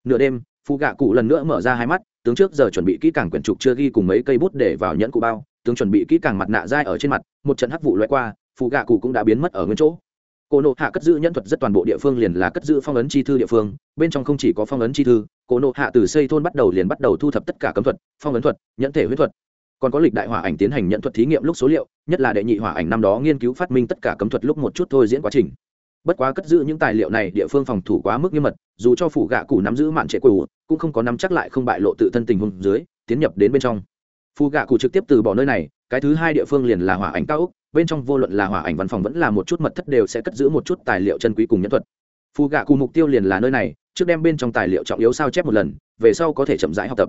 Nửa đêm phụ gạ cụ lần nữa mở ra hai mắt, tướng trước giờ chuẩn bị kỹ càng quyển trục chưa ghi cùng mấy cây bút để vào nhẫn cụ bao, tướng chuẩn bị kỹ càng mặt nạ dai ở trên mặt, một trận hắc vụ loại qua phụ gạ cụ cũng đã biến mất ở nguyên chỗ. Cô nộ hạ cất giữ nhân thuật rất toàn bộ địa phương liền là cất giữ phong ấn chi thư địa phương, bên trong không chỉ có phong ấn chi thư, cô nộ hạ từ xây thôn bắt đầu liền bắt đầu thu thập tất cả cấm thuật, phong ấn thuật, nhẫn thể huyết thuật. Còn có lịch đại hỏa ảnh tiến hành nhận thuật thí nghiệm lúc số liệu, nhất là đệ nhị hỏa ảnh năm đó nghiên cứu phát minh tất cả cấm thuật lúc một chút thôi diễn quá trình bất quá cất giữ những tài liệu này, địa phương phòng thủ quá mức nghiêm mật, dù cho phủ gạ cụ nắm giữ mạn trệ cụ cũng không có nắm chắc lại không bại lộ tự thân tình huống dưới, tiến nhập đến bên trong. Phù gạ cụ trực tiếp từ bỏ nơi này, cái thứ hai địa phương liền là hỏa ảnh cao úc bên trong vô luận là hỏa ảnh văn phòng vẫn là một chút mật thất đều sẽ cất giữ một chút tài liệu chân quý cùng nhân thuật. Phù gạ cụ mục tiêu liền là nơi này, trước đem bên trong tài liệu trọng yếu sao chép một lần, về sau có thể chậm rãi học tập.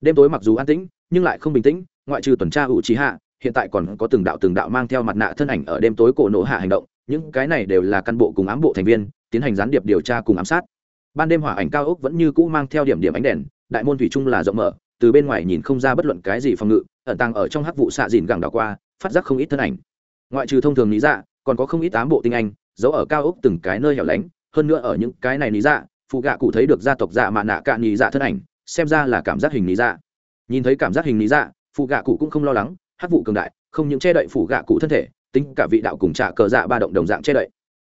Đêm tối mặc dù an tĩnh, nhưng lại không bình tĩnh, ngoại trừ tuần tra ủ trí hạ hiện tại còn có từng đạo từng đạo mang theo mặt nạ thân ảnh ở đêm tối cổ nổ hạ hành động những cái này đều là căn bộ cùng ám bộ thành viên, tiến hành gián điệp điều tra cùng ám sát. Ban đêm hỏa ảnh cao ốc vẫn như cũ mang theo điểm điểm ánh đèn, đại môn thủy trung là rộng mở, từ bên ngoài nhìn không ra bất luận cái gì phòng ngự, ẩn tàng ở trong hắc vụ xạ dìn gẳng đảo qua, phát giác không ít thân ảnh. Ngoại trừ thông thường lý dạ còn có không ít tám bộ tinh anh, giấu ở cao ốc từng cái nơi hẻo lánh, hơn nữa ở những cái này lý dạ phụ gạ cụ thấy được gia tộc dạ mạ nạ cạn lý dạ thân ảnh, xem ra là cảm giác hình lý dạ. Nhìn thấy cảm giác hình lý dạ phụ gạ cụ cũng không lo lắng, hắc vụ cường đại, không những che đậy phụ gạ cụ thân thể tính cả vị đạo cùng trả cờ dạ ba động đồng dạng che đậy.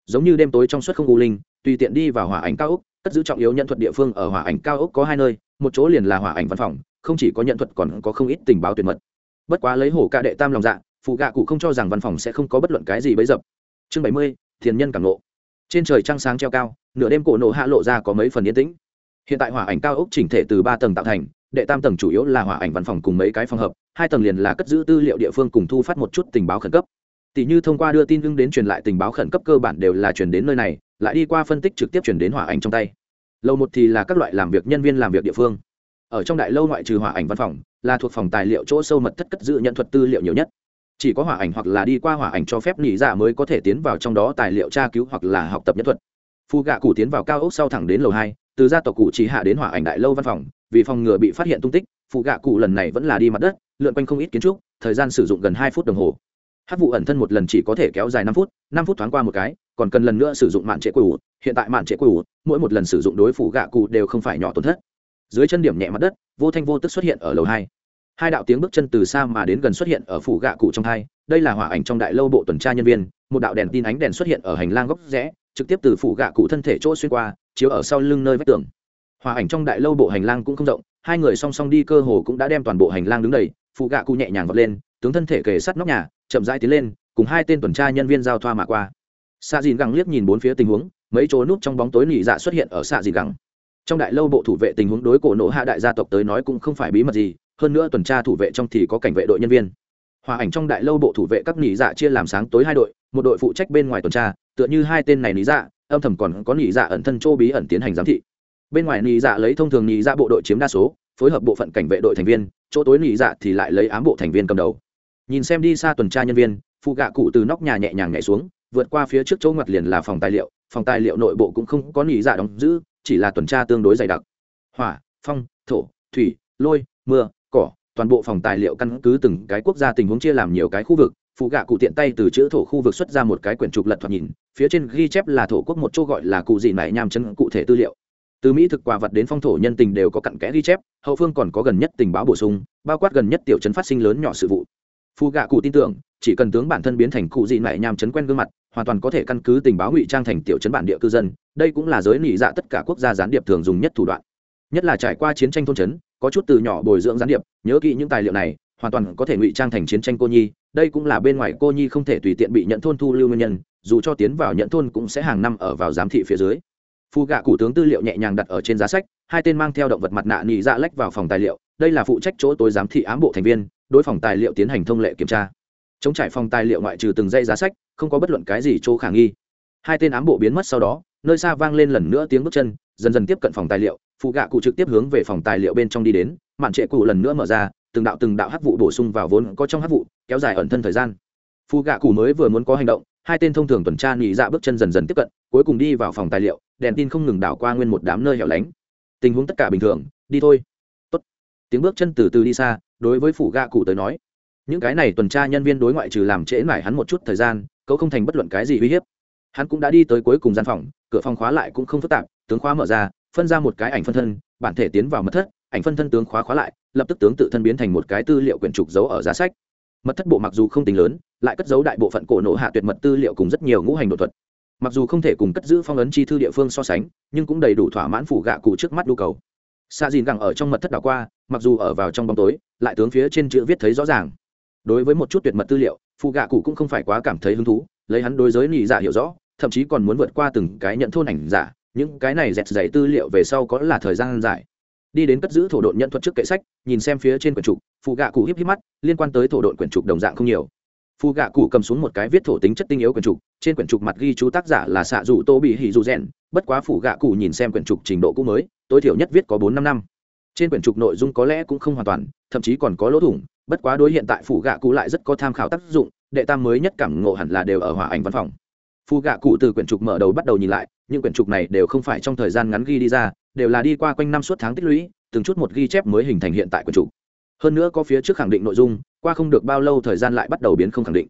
Giống như đêm tối trong suốt không u linh, tùy tiện đi vào hỏa ảnh cao ốc, cất giữ trọng yếu nhận thuật địa phương ở hỏa ảnh cao ốc có hai nơi, một chỗ liền là hỏa ảnh văn phòng, không chỉ có nhận thuật còn có không ít tình báo tuyệt mật. Bất quá lấy hổ ca đệ tam lòng dạ phụ gạ cụ không cho rằng văn phòng sẽ không có bất luận cái gì bấy dập. Chương bảy mươi, thiền nhân cảm nộ trên trời trăng sáng treo cao, nửa đêm cổ nổ hạ lộ ra có mấy phần yên tĩnh. Hiện tại hỏa ảnh cao ốc chỉnh thể từ ba tầng tạo thành, đệ tam tầng chủ yếu là hỏa ảnh văn phòng cùng mấy cái phòng hợp, hai tầng liền là cất giữ tư liệu địa phương cùng thu phát một chút tình báo khẩn cấp tỷ như thông qua đưa tin ưng đến truyền lại tình báo khẩn cấp cơ bản đều là truyền đến nơi này, lại đi qua phân tích trực tiếp truyền đến hỏa ảnh trong tay. Lâu một thì là các loại làm việc nhân viên làm việc địa phương. Ở trong đại lâu ngoại trừ hỏa ảnh văn phòng, là thuộc phòng tài liệu chỗ sâu mật thất cất giữ nhận thuật tư liệu nhiều nhất. Chỉ có hỏa ảnh hoặc là đi qua hỏa ảnh cho phép nghỉ giả dạ mới có thể tiến vào trong đó tài liệu tra cứu hoặc là học tập nhân thuật. Phu gạ cụ tiến vào cao ốc sau thẳng đến lầu hai, từ gia tộc cụ chỉ hạ đến hỏa ảnh đại lâu văn phòng, vì phòng ngừa bị phát hiện tung tích phụ gạ cụ lần này vẫn là đi mặt đất, lượn quanh không ít kiến trúc, thời gian sử dụng gần hai phút đồng hồ hát vụ ẩn thân một lần chỉ có thể kéo dài năm phút năm phút thoáng qua một cái, còn cần lần nữa sử dụng mạn trệ quỷ hiện tại mạn trệ quỷ mỗi một lần sử dụng đối phủ gạ cụ đều không phải nhỏ tổn thất. Dưới chân điểm nhẹ mặt đất, vô thanh vô tức xuất hiện ở lầu hai. Hai đạo tiếng bước chân từ xa mà đến gần xuất hiện ở phủ gạ cụ trong hai, đây là hỏa ảnh trong đại lâu bộ tuần tra nhân viên, một đạo đèn tin ánh đèn xuất hiện ở hành lang góc rẽ, trực tiếp từ phủ gạ cụ thân thể chỗ xuyên qua, chiếu ở sau lưng nơi vách tường. Hỏa ảnh trong đại lâu bộ hành lang cũng không rộng, hai người song song đi cơ hồ cũng đã đem toàn bộ hành lang đứng đầy phụ gạ cụ nhẹ nhàng vọt lên tướng thân thể kề sát nóc nhà, chậm rãi tiến lên, cùng hai tên tuần tra nhân viên giao thoa mà qua. Xạ dìn gẳng liếc nhìn bốn phía tình huống, mấy chỗ núp trong bóng tối nỉ dạ xuất hiện ở xạ dìn gẳng. Trong đại lâu bộ thủ vệ tình huống đối cổ nộ hạ đại gia tộc tới nói cũng không phải bí mật gì, hơn nữa tuần tra thủ vệ trong thì có cảnh vệ đội nhân viên. Hòa ảnh trong đại lâu bộ thủ vệ các nỉ dạ chia làm sáng tối hai đội, một đội phụ trách bên ngoài tuần tra, tựa như hai tên này nỉ dạ âm thầm còn có nỉ dạ ẩn thân châu bí ẩn tiến hành giám thị. Bên ngoài nỉ dạ lấy thông thường nỉ dạ bộ đội chiếm đa số, phối hợp bộ phận cảnh vệ đội thành viên, chỗ tối nỉ dạ thì lại lấy ám bộ thành viên cầm đầu nhìn xem đi xa tuần tra nhân viên, phụ gạ cụ từ nóc nhà nhẹ nhàng nhảy xuống, vượt qua phía trước chỗ ngoặt liền là phòng tài liệu, phòng tài liệu nội bộ cũng không có nghỉ dạ đóng giữ, chỉ là tuần tra tương đối dày đặc. Hỏa, phong, thổ, thủy, lôi, mưa, cỏ, toàn bộ phòng tài liệu căn cứ từng cái quốc gia tình huống chia làm nhiều cái khu vực. Phụ gạ cụ tiện tay từ chữ thổ khu vực xuất ra một cái quyển trục lật thoạt nhìn, phía trên ghi chép là thổ quốc một chỗ gọi là cụ gì mải nham chân cụ thể tư liệu. Từ mỹ thực quà vật đến phong thổ nhân tình đều có cặn kẽ ghi chép, hậu phương còn có gần nhất tình báo bổ sung, bao quát gần nhất tiểu chấn phát sinh lớn nhỏ sự vụ. Phu gạ cụ tin tưởng, chỉ cần tướng bản thân biến thành cụ dị mại nham chấn quen gương mặt, hoàn toàn có thể căn cứ tình báo ngụy trang thành tiểu chấn bản địa cư dân. Đây cũng là giới nị dạ tất cả quốc gia gián điệp thường dùng nhất thủ đoạn. Nhất là trải qua chiến tranh thôn chấn, có chút từ nhỏ bồi dưỡng gián điệp, nhớ kỹ những tài liệu này, hoàn toàn có thể ngụy trang thành chiến tranh cô nhi. Đây cũng là bên ngoài cô nhi không thể tùy tiện bị nhận thôn thu lưu nguyên nhân, dù cho tiến vào nhận thôn cũng sẽ hàng năm ở vào giám thị phía dưới. Phu gạ cụ tướng tư liệu nhẹ nhàng đặt ở trên giá sách, hai tên mang theo động vật mặt nạ nị dạ lách vào phòng tài liệu. Đây là phụ trách chỗ tối giám thị ám bộ thành viên đối phòng tài liệu tiến hành thông lệ kiểm tra. Chống trải phòng tài liệu ngoại trừ từng dây giá sách, không có bất luận cái gì chỗ khả nghi. Hai tên ám bộ biến mất sau đó, nơi xa vang lên lần nữa tiếng bước chân, dần dần tiếp cận phòng tài liệu, phụ gạ cụ trực tiếp hướng về phòng tài liệu bên trong đi đến, mạn trệ cụ lần nữa mở ra, từng đạo từng đạo hắc vụ bổ sung vào vốn có trong hắc vụ, kéo dài ẩn thân thời gian. Phụ gạ cụ mới vừa muốn có hành động, hai tên thông thường tuần tra nhị dạ bước chân dần dần tiếp cận, cuối cùng đi vào phòng tài liệu, đèn tin không ngừng đảo qua nguyên một đám nơi hẻo lánh. Tình huống tất cả bình thường, đi thôi tiếng bước chân từ từ đi xa, đối với phủ gạ cụ tới nói. Những cái này tuần tra nhân viên đối ngoại trừ làm trễ mải hắn một chút thời gian cậu không thành bất luận cái gì uy hiếp. Hắn cũng đã đi tới cuối cùng gian phòng, cửa phòng khóa lại cũng không phức tạp, tướng khóa mở ra, phân ra một cái ảnh phân thân, bản thể tiến vào mật thất, ảnh phân thân tướng khóa khóa lại, lập tức tướng tự thân biến thành một cái tư liệu quyển trục giấu ở giá sách. Mật thất bộ mặc dù không tính lớn, lại cất giấu đại bộ phận cổ nộ hạ tuyệt mật tư liệu cùng rất nhiều ngũ hành đột thuật. Mặc dù không thể cùng cất giữ phong ấn chi thư địa phương so sánh, nhưng cũng đầy đủ thỏa mãn phủ gạ cụ trước mắt nhu cầu xạ dìn gẳng ở trong mật thất đảo qua, mặc dù ở vào trong bóng tối, lại tướng phía trên chữ viết thấy rõ ràng. Đối với một chút tuyệt mật tư liệu phụ gạ cụ cũng không phải quá cảm thấy hứng thú, lấy hắn đối giới nhị giả hiểu rõ, thậm chí còn muốn vượt qua từng cái nhận thôn ảnh giả, những cái này dẹt dày tư liệu về sau có là thời gian dài. Đi đến cất giữ thổ độn nhận thuật trước kệ sách, nhìn xem phía trên quyển trục phụ gạ cụ híp híp mắt, liên quan tới thổ độn quyển trục đồng dạng không nhiều. Phụ gạ cụ cầm xuống một cái viết thổ tính chất tinh yếu quyển trục, trên quyển trục mặt ghi chú tác giả là xạ dù tô bị hỉ dù rèn, bất quá phụ gạ cụ nhìn xem quyển trục trình độ cũ mới tối thiểu nhất viết có bốn năm năm. Trên quyển trục nội dung có lẽ cũng không hoàn toàn, thậm chí còn có lỗ thủng, bất quá đối hiện tại phủ gạ cụ lại rất có tham khảo tác dụng, đệ tam mới nhất cảm ngộ hẳn là đều ở hòa ảnh văn phòng. Phụ gạ cụ từ quyển trục mở đầu bắt đầu nhìn lại, những quyển trục này đều không phải trong thời gian ngắn ghi đi ra, đều là đi qua quanh năm suốt tháng tích lũy, từng chút một ghi chép mới hình thành hiện tại quyển trục. Hơn nữa có phía trước khẳng định nội dung, qua không được bao lâu thời gian lại bắt đầu biến không khẳng định.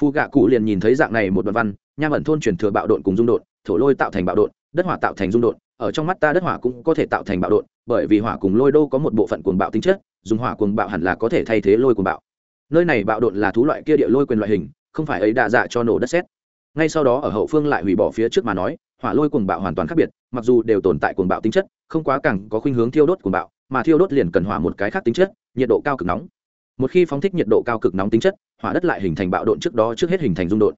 Phù gạ cụ liền nhìn thấy dạng này một đoạn văn, nham ẩn thôn truyền thừa bạo độn cùng dung độn, thổ lôi tạo thành bạo độn, đất hỏa tạo thành dung độn ở trong mắt ta đất hỏa cũng có thể tạo thành bạo đột bởi vì hỏa cùng lôi đô có một bộ phận cuồng bạo tính chất, dùng hỏa cuồng bạo hẳn là có thể thay thế lôi cuồng bạo. Nơi này bạo đột là thú loại kia địa lôi quyền loại hình, không phải ấy đa dạ cho nổ đất xét ngay sau đó ở hậu phương lại hủy bỏ phía trước mà nói, hỏa lôi cuồng bạo hoàn toàn khác biệt, mặc dù đều tồn tại cuồng bạo tính chất, không quá càng có khuynh hướng thiêu đốt cuồng bạo, mà thiêu đốt liền cần hỏa một cái khác tính chất, nhiệt độ cao cực nóng. Một khi phóng thích nhiệt độ cao cực nóng tính chất, hỏa đất lại hình thành bạo độn trước đó trước hết hình thành dung độn.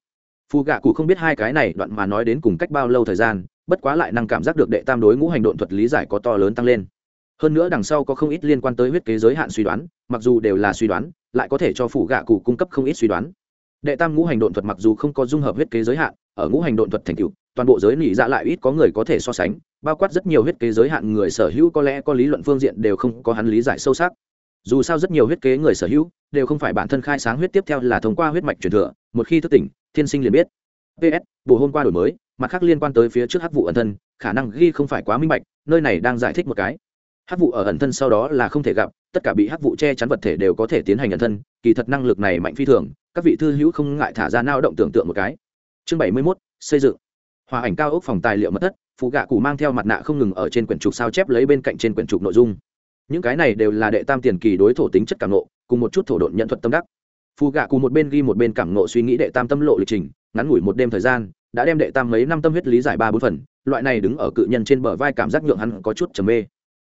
Phù gạ cụ không biết hai cái này đoạn mà nói đến cùng cách bao lâu thời gian bất quá lại năng cảm giác được đệ tam đối ngũ hành độn thuật lý giải có to lớn tăng lên. Hơn nữa đằng sau có không ít liên quan tới huyết kế giới hạn suy đoán, mặc dù đều là suy đoán, lại có thể cho phủ gạ cụ cung cấp không ít suy đoán. Đệ tam ngũ hành độn thuật mặc dù không có dung hợp huyết kế giới hạn, ở ngũ hành độn thuật thành cựu toàn bộ giới nỉ dạ lại ít có người có thể so sánh, bao quát rất nhiều huyết kế giới hạn người sở hữu có lẽ có lý luận phương diện đều không có hắn lý giải sâu sắc. Dù sao rất nhiều huyết kế người sở hữu đều không phải bản thân khai sáng huyết tiếp theo là thông qua huyết mạch truyền thừa, một khi thức tỉnh, thiên sinh liền biết. Ps bộ hôm qua đổi mới mặt khác liên quan tới phía trước hắc vụ ẩn thân khả năng ghi không phải quá minh bạch nơi này đang giải thích một cái. Hắc vụ ở ẩn thân sau đó là không thể gặp tất cả bị hắc vụ che chắn vật thể đều có thể tiến hành ẩn thân kỳ thật năng lực này mạnh phi thường các vị thư hữu không ngại thả ra nao động tưởng tượng một cái. Chương bảy mươi 71, xây dựng. Hòa ảnh cao ốc phòng tài liệu mất thất phụ gạ cụ mang theo mặt nạ không ngừng ở trên quyển trục sao chép lấy bên cạnh trên quyển trục nội dung. Những cái này đều là đệ tam tiền kỳ đối thổ tính chất cảm nộ cùng một chút thổ độn nhận thuật tâm đắc. Phụ gạ cụ một bên ghi một bên cảm nộ suy nghĩ đệ tam tâm lộ lịch trình ngắn ngủi một đêm thời gian đã đem đệ tam mấy năm tâm huyết lý giải ba bốn phần, loại này đứng ở cự nhân trên bờ vai cảm giác nhượng hắn có chút trầm mê.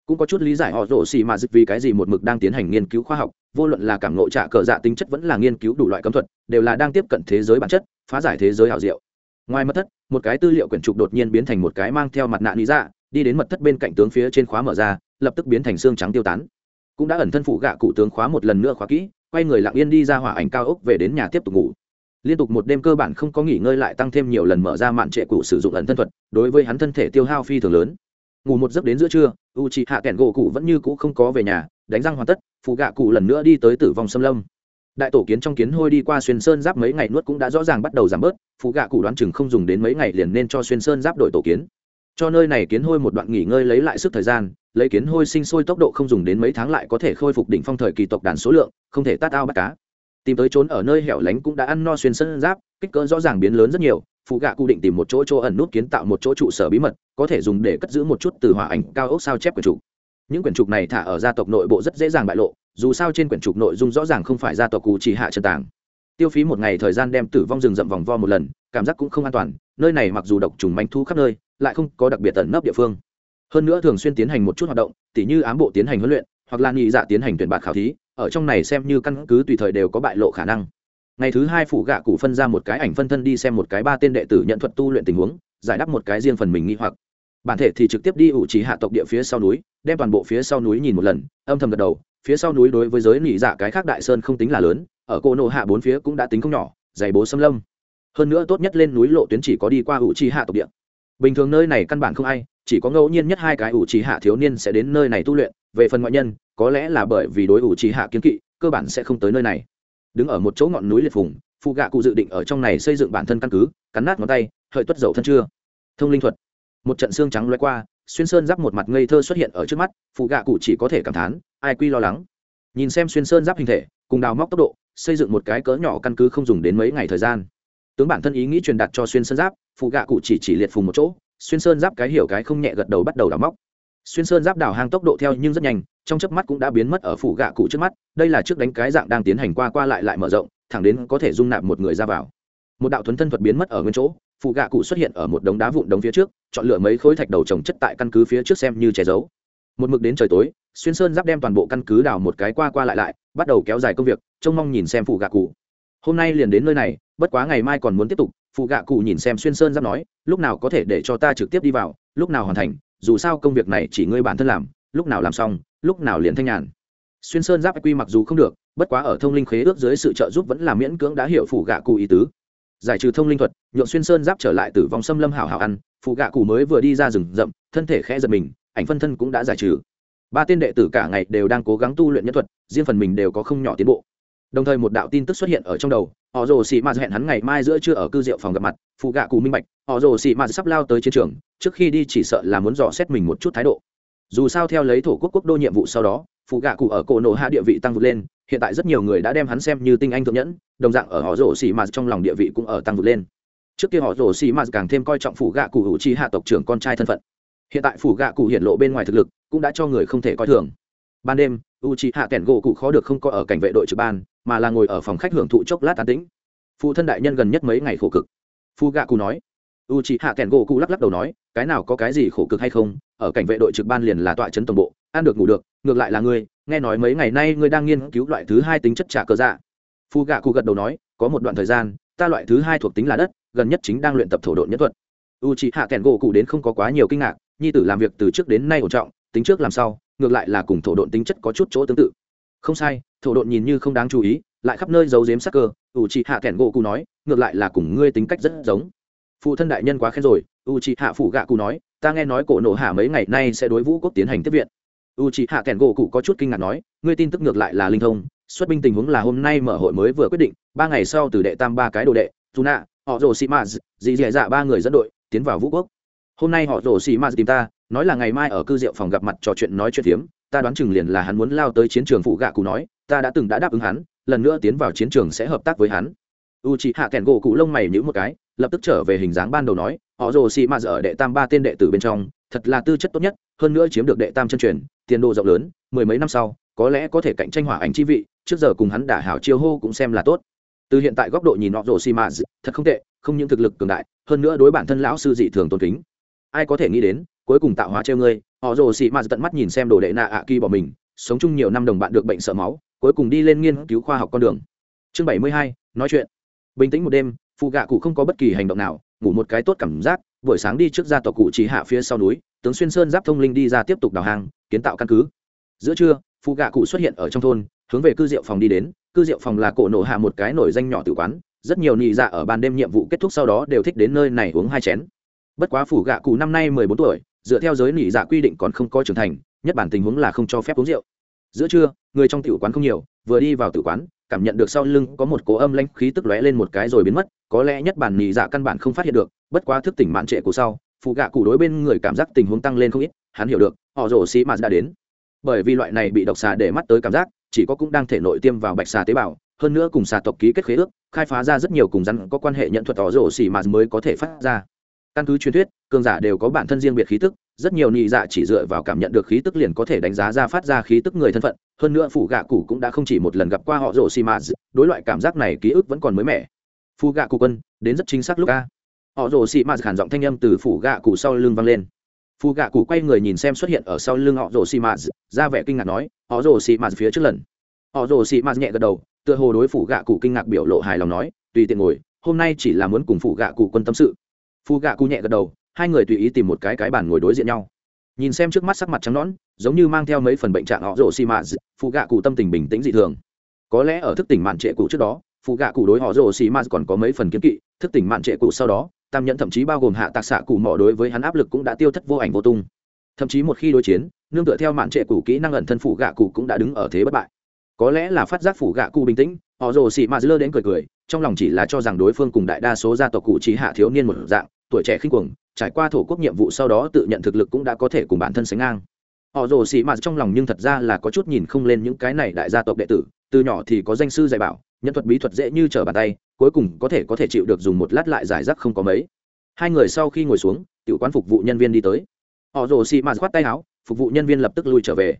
Cũng có chút lý giải họ rổ xì mà dịch vì cái gì một mực đang tiến hành nghiên cứu khoa học, vô luận là cảm nộ trả cờ dạ tính chất vẫn là nghiên cứu đủ loại cấm thuật, đều là đang tiếp cận thế giới bản chất, phá giải thế giới hảo diệu. Ngoài mật thất, một cái tư liệu quyển trục đột nhiên biến thành một cái mang theo mặt nạ lý dạ đi đến mật thất bên cạnh tướng phía trên khóa mở ra, lập tức biến thành xương trắng tiêu tán. Cũng đã ẩn thân phụ gạ cụ tướng khóa một lần nữa khóa kỹ, quay người lặng yên đi ra hỏa ảnh cao ốc về đến nhà tiếp tục ngủ liên tục một đêm cơ bản không có nghỉ ngơi lại tăng thêm nhiều lần mở ra mạn trệ cụ sử dụng ẩn thân thuật, đối với hắn thân thể tiêu hao phi thường lớn. Ngủ một giấc đến giữa trưa u chị hạ kẹn gỗ cụ vẫn như cũ không có về nhà, đánh răng hoàn tất, phụ gạ cụ lần nữa đi tới tử vong xâm lâm. Đại tổ kiến trong kiến hôi đi qua xuyên sơn giáp mấy ngày nuốt cũng đã rõ ràng bắt đầu giảm bớt, phụ gạ cụ đoán chừng không dùng đến mấy ngày liền nên cho xuyên sơn giáp đổi tổ kiến. Cho nơi này kiến hôi một đoạn nghỉ ngơi lấy lại sức thời gian, lấy kiến hôi sinh sôi tốc độ không dùng đến mấy tháng lại có thể khôi phục đỉnh phong thời kỳ tộc đàn số lượng, không thể tát ao bắt cá tìm tới trốn ở nơi hẻo lánh cũng đã ăn no xuyên sân giáp, kích cỡ rõ ràng biến lớn rất nhiều, phụ gạ cụ định tìm một chỗ chỗ ẩn nút kiến tạo một chỗ trụ sở bí mật, có thể dùng để cất giữ một chút từ hỏa ảnh cao ốc sao chép quyển trục. Những quyển trục này thả ở gia tộc nội bộ rất dễ dàng bại lộ, dù sao trên quyển trục nội dung rõ ràng không phải gia tộc cụ chỉ hạ trần tàng. Tiêu phí một ngày thời gian đem tử vong rừng rậm vòng vo một lần, cảm giác cũng không an toàn, nơi này mặc dù độc trùng manh thu khắp nơi, lại không có đặc biệt tận nấp địa phương. Hơn nữa thường xuyên tiến hành một chút hoạt động, tỉ như ám bộ tiến hành huấn luyện, hoặc là nghị dạ tiến hành tuyển bạt khảo thí ở trong này xem như căn cứ tùy thời đều có bại lộ khả năng. Ngày thứ hai phủ gạ cụ phân ra một cái ảnh phân thân đi xem một cái ba tên đệ tử nhận thuật tu luyện tình huống, giải đáp một cái riêng phần mình nghi hoặc. Bản thể thì trực tiếp đi ủ trí hạ tộc địa phía sau núi, đem toàn bộ phía sau núi nhìn một lần, âm thầm gật đầu, phía sau núi đối với giới nỉ dạ cái khác đại sơn không tính là lớn, ở cô nộ hạ bốn phía cũng đã tính không nhỏ, dày bố xâm lâm. Hơn nữa tốt nhất lên núi lộ tuyến chỉ có đi qua ủ trí hạ tộc địa. Bình thường nơi này căn bản không ai, chỉ có ngẫu nhiên nhất hai cái ủ trí hạ thiếu niên sẽ đến nơi này tu luyện, về phần ngoại nhân có lẽ là bởi vì đối ủ trí hạ kiến kỵ, cơ bản sẽ không tới nơi này. Đứng ở một chỗ ngọn núi liệt phùng phụ gạ cụ dự định ở trong này xây dựng bản thân căn cứ, cắn nát ngón tay, hợi tuất dầu thân chưa? Thông linh thuật. Một trận xương trắng loay qua, xuyên sơn giáp một mặt ngây thơ xuất hiện ở trước mắt phụ gạ cụ chỉ có thể cảm thán, ai quy lo lắng. Nhìn xem xuyên sơn giáp hình thể, cùng đào móc tốc độ, xây dựng một cái cỡ nhỏ căn cứ không dùng đến mấy ngày thời gian. Tướng bản thân ý nghĩ truyền đạt cho xuyên sơn giáp phụ gạ cụ chỉ chỉ liệt phùng một chỗ, xuyên sơn giáp cái hiểu cái không nhẹ gật đầu bắt đầu đào móc xuyên sơn giáp đào hang tốc độ theo nhưng rất nhanh, trong chớp mắt cũng đã biến mất ở phủ gạ cụ trước mắt, đây là trước đánh cái dạng đang tiến hành qua qua lại lại mở rộng, thẳng đến có thể dung nạp một người ra vào. Một đạo thuấn thân thuật biến mất ở nguyên chỗ phụ gạ cụ xuất hiện ở một đống đá vụn đống phía trước, chọn lựa mấy khối thạch đầu trồng chất tại căn cứ phía trước xem như che giấu. Một mực đến trời tối, xuyên sơn giáp đem toàn bộ căn cứ đào một cái qua qua lại lại, bắt đầu kéo dài công việc, trông mong nhìn xem phụ gạ cụ. Hôm nay liền đến nơi này, bất quá ngày mai còn muốn tiếp tục phụ gạ cụ nhìn xem xuyên sơn giáp nói, lúc nào có thể để cho ta trực tiếp đi vào, lúc nào hoàn thành dù sao công việc này chỉ ngươi bản thân làm, lúc nào làm xong, lúc nào liền thanh nhàn. Xuyên sơn giáp quy mặc dù không được, bất quá ở thông linh khế ước dưới sự trợ giúp vẫn là miễn cưỡng đã hiểu phụ gạ cụ ý tứ. Giải trừ thông linh thuật, nhượng xuyên sơn giáp trở lại từ vòng xâm lâm hảo hảo ăn phụ gạ cụ mới vừa đi ra rừng rậm, thân thể khẽ giật mình, ảnh phân thân cũng đã giải trừ. Ba tên đệ tử cả ngày đều đang cố gắng tu luyện nhân thuật, riêng phần mình đều có không nhỏ tiến bộ. Đồng thời một đạo tin tức xuất hiện ở trong đầu họ rồ xì mạt hẹn hắn ngày mai giữa trưa ở cư rượu phòng gặp mặt, phụ gạ cụ minh bạch, họ rồ xì mạt sắp lao tới chiến trường, trước khi đi chỉ sợ là muốn dò xét mình một chút thái độ. Dù sao theo lấy thổ quốc quốc đô nhiệm vụ sau đó, phụ gạ cụ ở cổ nổ hạ địa vị tăng vượt lên, hiện tại rất nhiều người đã đem hắn xem như tinh anh thượng nhẫn, đồng dạng ở họ rồ xì mạt trong lòng địa vị cũng ở tăng vượt lên. Trước kia họ rồ xì mạt càng thêm coi trọng phụ gạ cụ hữu trí hạ tộc trưởng con trai thân phận. Hiện tại phủ gạ cụ hiện lộ bên ngoài thực lực, cũng đã cho người không thể coi thường. Ban đêm u c hạ kẻn gỗ cụ khó được không có ở cảnh vệ đội trực ban mà là ngồi ở phòng khách hưởng thụ chốc lát tán tĩnh. Phụ thân đại nhân gần nhất mấy ngày khổ cực? Phu gạ cụ nói. U c hạ kèn gỗ cụ lắc lắc đầu nói cái nào có cái gì khổ cực hay không? Ở cảnh vệ đội trực ban liền là tọa trấn tổng bộ ăn được ngủ được ngược lại là ngươi nghe nói mấy ngày nay ngươi đang nghiên cứu loại thứ hai tính chất trả cơ dạ. Phu gạ cụ gật đầu nói có một đoạn thời gian ta loại thứ hai thuộc tính là đất gần nhất chính đang luyện tập thổ độn nhất thuật. U c hạ kèn gỗ cụ đến không có quá nhiều kinh ngạc nhi tử làm việc từ trước đến nay ổn trọng tính trước làm sau, ngược lại là cùng thổ độn tính chất có chút chỗ tương tự. Không sai thổ độn nhìn như không đáng chú ý, lại khắp nơi giấu giếm sắc cơ u c hạ kẻn gỗ cụ nói, ngược lại là cùng ngươi tính cách rất giống. Phụ thân đại nhân quá khen rồi u c hạ phụ gạ cụ nói, ta nghe nói cổ nổ hạ mấy ngày nay sẽ đối vũ quốc tiến hành tiếp viện. U c hạ kẻn gỗ cụ có chút kinh ngạc nói, ngươi tin tức ngược lại là linh thông, xuất binh tình huống là hôm nay mở hội mới vừa quyết định, ba ngày sau từ đệ tam ba cái đồ đệ dù nạ họ rồ sĩ maz dì dì dạ ba người dẫn đội, tiến vào vũ quốc. Hôm nay họ rồ sĩ maz tìm ta, nói là ngày mai ở cư diệu phòng gặp mặt trò chuyện nói chuyện phiếm, ta đoán chừng liền là hắn muốn lao tới chiến trường phụ gạ cụ nói ta đã từng đã đáp ứng hắn, lần nữa tiến vào chiến trường sẽ hợp tác với hắn. U chị hạ kèn gỗ cụ lông mày nhữ một cái, lập tức trở về hình dáng ban đầu nói, họ rồ xì ở đệ tam ba tên đệ tử bên trong, thật là tư chất tốt nhất, hơn nữa chiếm được đệ tam chân truyền, tiền đồ rộng lớn, mười mấy năm sau, có lẽ có thể cạnh tranh hỏa ảnh chi vị, trước giờ cùng hắn đả hảo chiêu hô cũng xem là tốt. Từ hiện tại góc độ nhìn họ rồ xì thật không tệ, không những thực lực cường đại, hơn nữa đối bản thân lão sư dị thường tôn kính. Ai có thể nghĩ đến, cuối cùng tạo hóa treo ngươi, họ rồ xì tận mắt nhìn xem đồ đệ nạ ạ kỳ bỏ mình, sống chung nhiều năm đồng bạn được bệnh sợ máu cuối cùng đi lên nghiên cứu khoa học con đường. Chương bảy mươi hai, nói chuyện. Bình tĩnh một đêm phụ gạ cụ không có bất kỳ hành động nào, ngủ một cái tốt cảm giác, buổi sáng đi trước ra tộc cụ chỉ hạ phía sau núi, tướng xuyên sơn giáp thông linh đi ra tiếp tục đào hàng kiến tạo căn cứ. Giữa trưa phụ gạ cụ xuất hiện ở trong thôn, hướng về cư diệu phòng đi đến. Cư diệu phòng là cổ nổ hạ một cái nổi danh nhỏ tử quán, rất nhiều nị dạ ở ban đêm nhiệm vụ kết thúc sau đó đều thích đến nơi này uống hai chén. Bất quá phủ gạ cụ năm nay mười bốn tuổi, dựa theo giới nị dạ quy định còn không có trưởng thành, nhất bản tình huống là không cho phép uống rượu giữa trưa, người trong tiểu quán không nhiều, vừa đi vào tử quán, cảm nhận được sau lưng có một cố âm lãnh khí tức lóe lên một cái rồi biến mất, có lẽ nhất bản nhị dạ căn bản không phát hiện được, bất quá thức tỉnh mạn trệ của sau, phụ gạ cụ đối bên người cảm giác tình huống tăng lên không ít, hắn hiểu được, họ rổ xì mạt đã đến. Bởi vì loại này bị độc xà để mắt tới cảm giác, chỉ có cũng đang thể nội tiêm vào bạch xà tế bào, hơn nữa cùng xà tộc ký kết khế ước, khai phá ra rất nhiều cùng rắn có quan hệ nhận thuật họ rổ xì mạt mới có thể phát ra căn cứ truyền thuyết, cường giả đều có bản thân riêng biệt khí tức, rất nhiều nhị dạ chỉ dựa vào cảm nhận được khí tức liền có thể đánh giá ra phát ra khí tức người thân phận, hơn nữa phủ gạ cụ cũng đã không chỉ một lần gặp qua họ rổ xì mạt đối loại cảm giác này ký ức vẫn còn mới mẻ. Phu gạ cụ quân, đến rất chính xác lúc ca họ rổ xì mạt khản giọng thanh âm từ phủ gạ cụ sau lưng vang lên. Phu gạ cụ quay người nhìn xem xuất hiện ở sau lưng họ rổ xì mạt ra vẻ kinh ngạc nói, họ rổ xì mạt phía trước lần. Họ rồ xì mạt nhẹ gật đầu, tựa hồ đối phủ gạ cụ kinh ngạc biểu lộ hài lòng nói, tùy tiện ngồi, hôm nay chỉ là muốn cùng phủ gạ cụ quân tâm sự. Phu gạ cụ nhẹ gật đầu, hai người tùy ý tìm một cái cái bàn ngồi đối diện nhau. Nhìn xem trước mắt sắc mặt trắng nõn, giống như mang theo mấy phần bệnh trạng họ rổ xì mạt Phu gạ cụ tâm tình bình tĩnh dị thường. Có lẽ ở thức tỉnh mạn trệ cụ trước đó, Phu gạ cụ đối họ rổ xì mạt còn có mấy phần kiếm kỵ, thức tỉnh mạn trệ cụ sau đó, tam nhẫn thậm chí bao gồm hạ tạc xạ cụ mỏ đối với hắn áp lực cũng đã tiêu thất vô ảnh vô tung. Thậm chí một khi đối chiến, nương tựa theo mạn trệ cụ kỹ năng ẩn thân phủ gạ cụ cũng đã đứng ở thế bất bại. Có lẽ là phát giác phủ gạ cụ bình tĩnh, họ rồ xì mạt lơ đến cười cười, trong lòng chỉ là cho rằng đối phương cùng đại đa số gia tộc cụ trí hạ thiếu niên một dạng tuổi trẻ khinh cuồng, trải qua thổ quốc nhiệm vụ sau đó tự nhận thực lực cũng đã có thể cùng bản thân sánh ngang. Họ rồ xì mạt trong lòng nhưng thật ra là có chút nhìn không lên những cái này đại gia tộc đệ tử, từ nhỏ thì có danh sư dạy bảo, nhân thuật bí thuật dễ như trở bàn tay, cuối cùng có thể có thể chịu được dùng một lát lại giải rác không có mấy. Hai người sau khi ngồi xuống, tiểu quán phục vụ nhân viên đi tới. Họ rồ xì mạt khoát tay áo, phục vụ nhân viên lập tức lui trở về.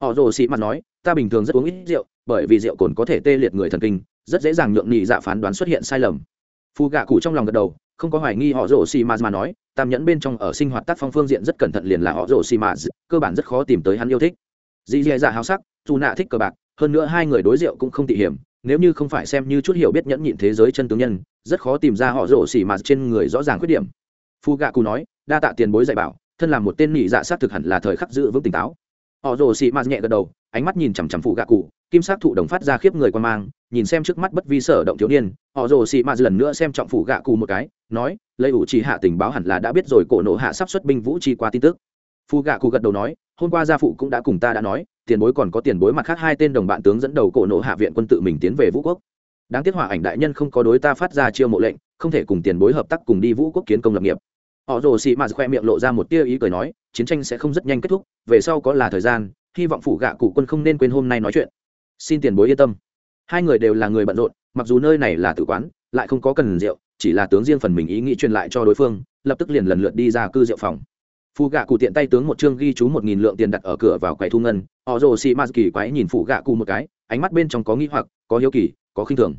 Họ rồ xì mạt nói, ta bình thường rất uống ít rượu, bởi vì rượu cồn có thể tê liệt người thần kinh, rất dễ dàng nhượng nhị dạ phán đoán xuất hiện sai lầm phù gạ cụ trong lòng gật đầu, không có hoài nghi họ rổ xì mạt mà nói, tam nhẫn bên trong ở sinh hoạt tác phong phương diện rất cẩn thận liền là họ rổ xì mà cơ bản rất khó tìm tới hắn yêu thích. Dì dì dạ háo sắc, dù nạ thích cờ bạc, hơn nữa hai người đối rượu cũng không tỉ hiểm, nếu như không phải xem như chút hiểu biết nhẫn nhịn thế giới chân tướng nhân, rất khó tìm ra họ rổ xì mà trên người rõ ràng khuyết điểm. Phù gạ cụ nói, đa tạ tiền bối dạy bảo, thân là một tên nỉ dạ xác thực hẳn là thời khắc giữ vững tỉnh táo. Họ rồ xì mạt nhẹ gật đầu ánh mắt nhìn chằm chằm phụ gạ cụ, kim sắc thụ đồng phát ra khiếp người quan mang, nhìn xem trước mắt bất vi sở động thiếu niên, họ rồ xị mạt lần nữa xem trọng phụ gạ cụ một cái, nói, lấy ủ trì hạ tình báo hẳn là đã biết rồi, cổ nộ hạ sắp xuất binh vũ chi qua tin tức. Phụ gạ cụ gật đầu nói, hôm qua gia phụ cũng đã cùng ta đã nói, tiền bối còn có tiền bối mặt khác hai tên đồng bạn tướng dẫn đầu cổ nộ hạ viện quân tự mình tiến về vũ quốc. Đáng tiếc hỏa ảnh đại nhân không có đối ta phát ra chiêu mộ lệnh, không thể cùng tiền bối hợp tác cùng đi vũ quốc kiến công lập nghiệp. Họ rồ xị mạt khoe miệng lộ ra một tia ý cười nói, chiến tranh sẽ không rất nhanh kết thúc, về sau có là thời gian hy vọng phủ gạ cụ quân không nên quên hôm nay nói chuyện. Xin tiền bối yên tâm. Hai người đều là người bận rộn, mặc dù nơi này là tử quán, lại không có cần rượu, chỉ là tướng riêng phần mình ý nghĩ truyền lại cho đối phương, lập tức liền lần lượt đi ra cư rượu phòng. Phù gạ cụ tiện tay tướng một chương ghi chú một nghìn lượng tiền đặt ở cửa vào quầy thu ngân họ rồ xì ma kỳ quái nhìn phù gạ cụ một cái, ánh mắt bên trong có nghi hoặc, có hiếu kỳ, có khinh thường.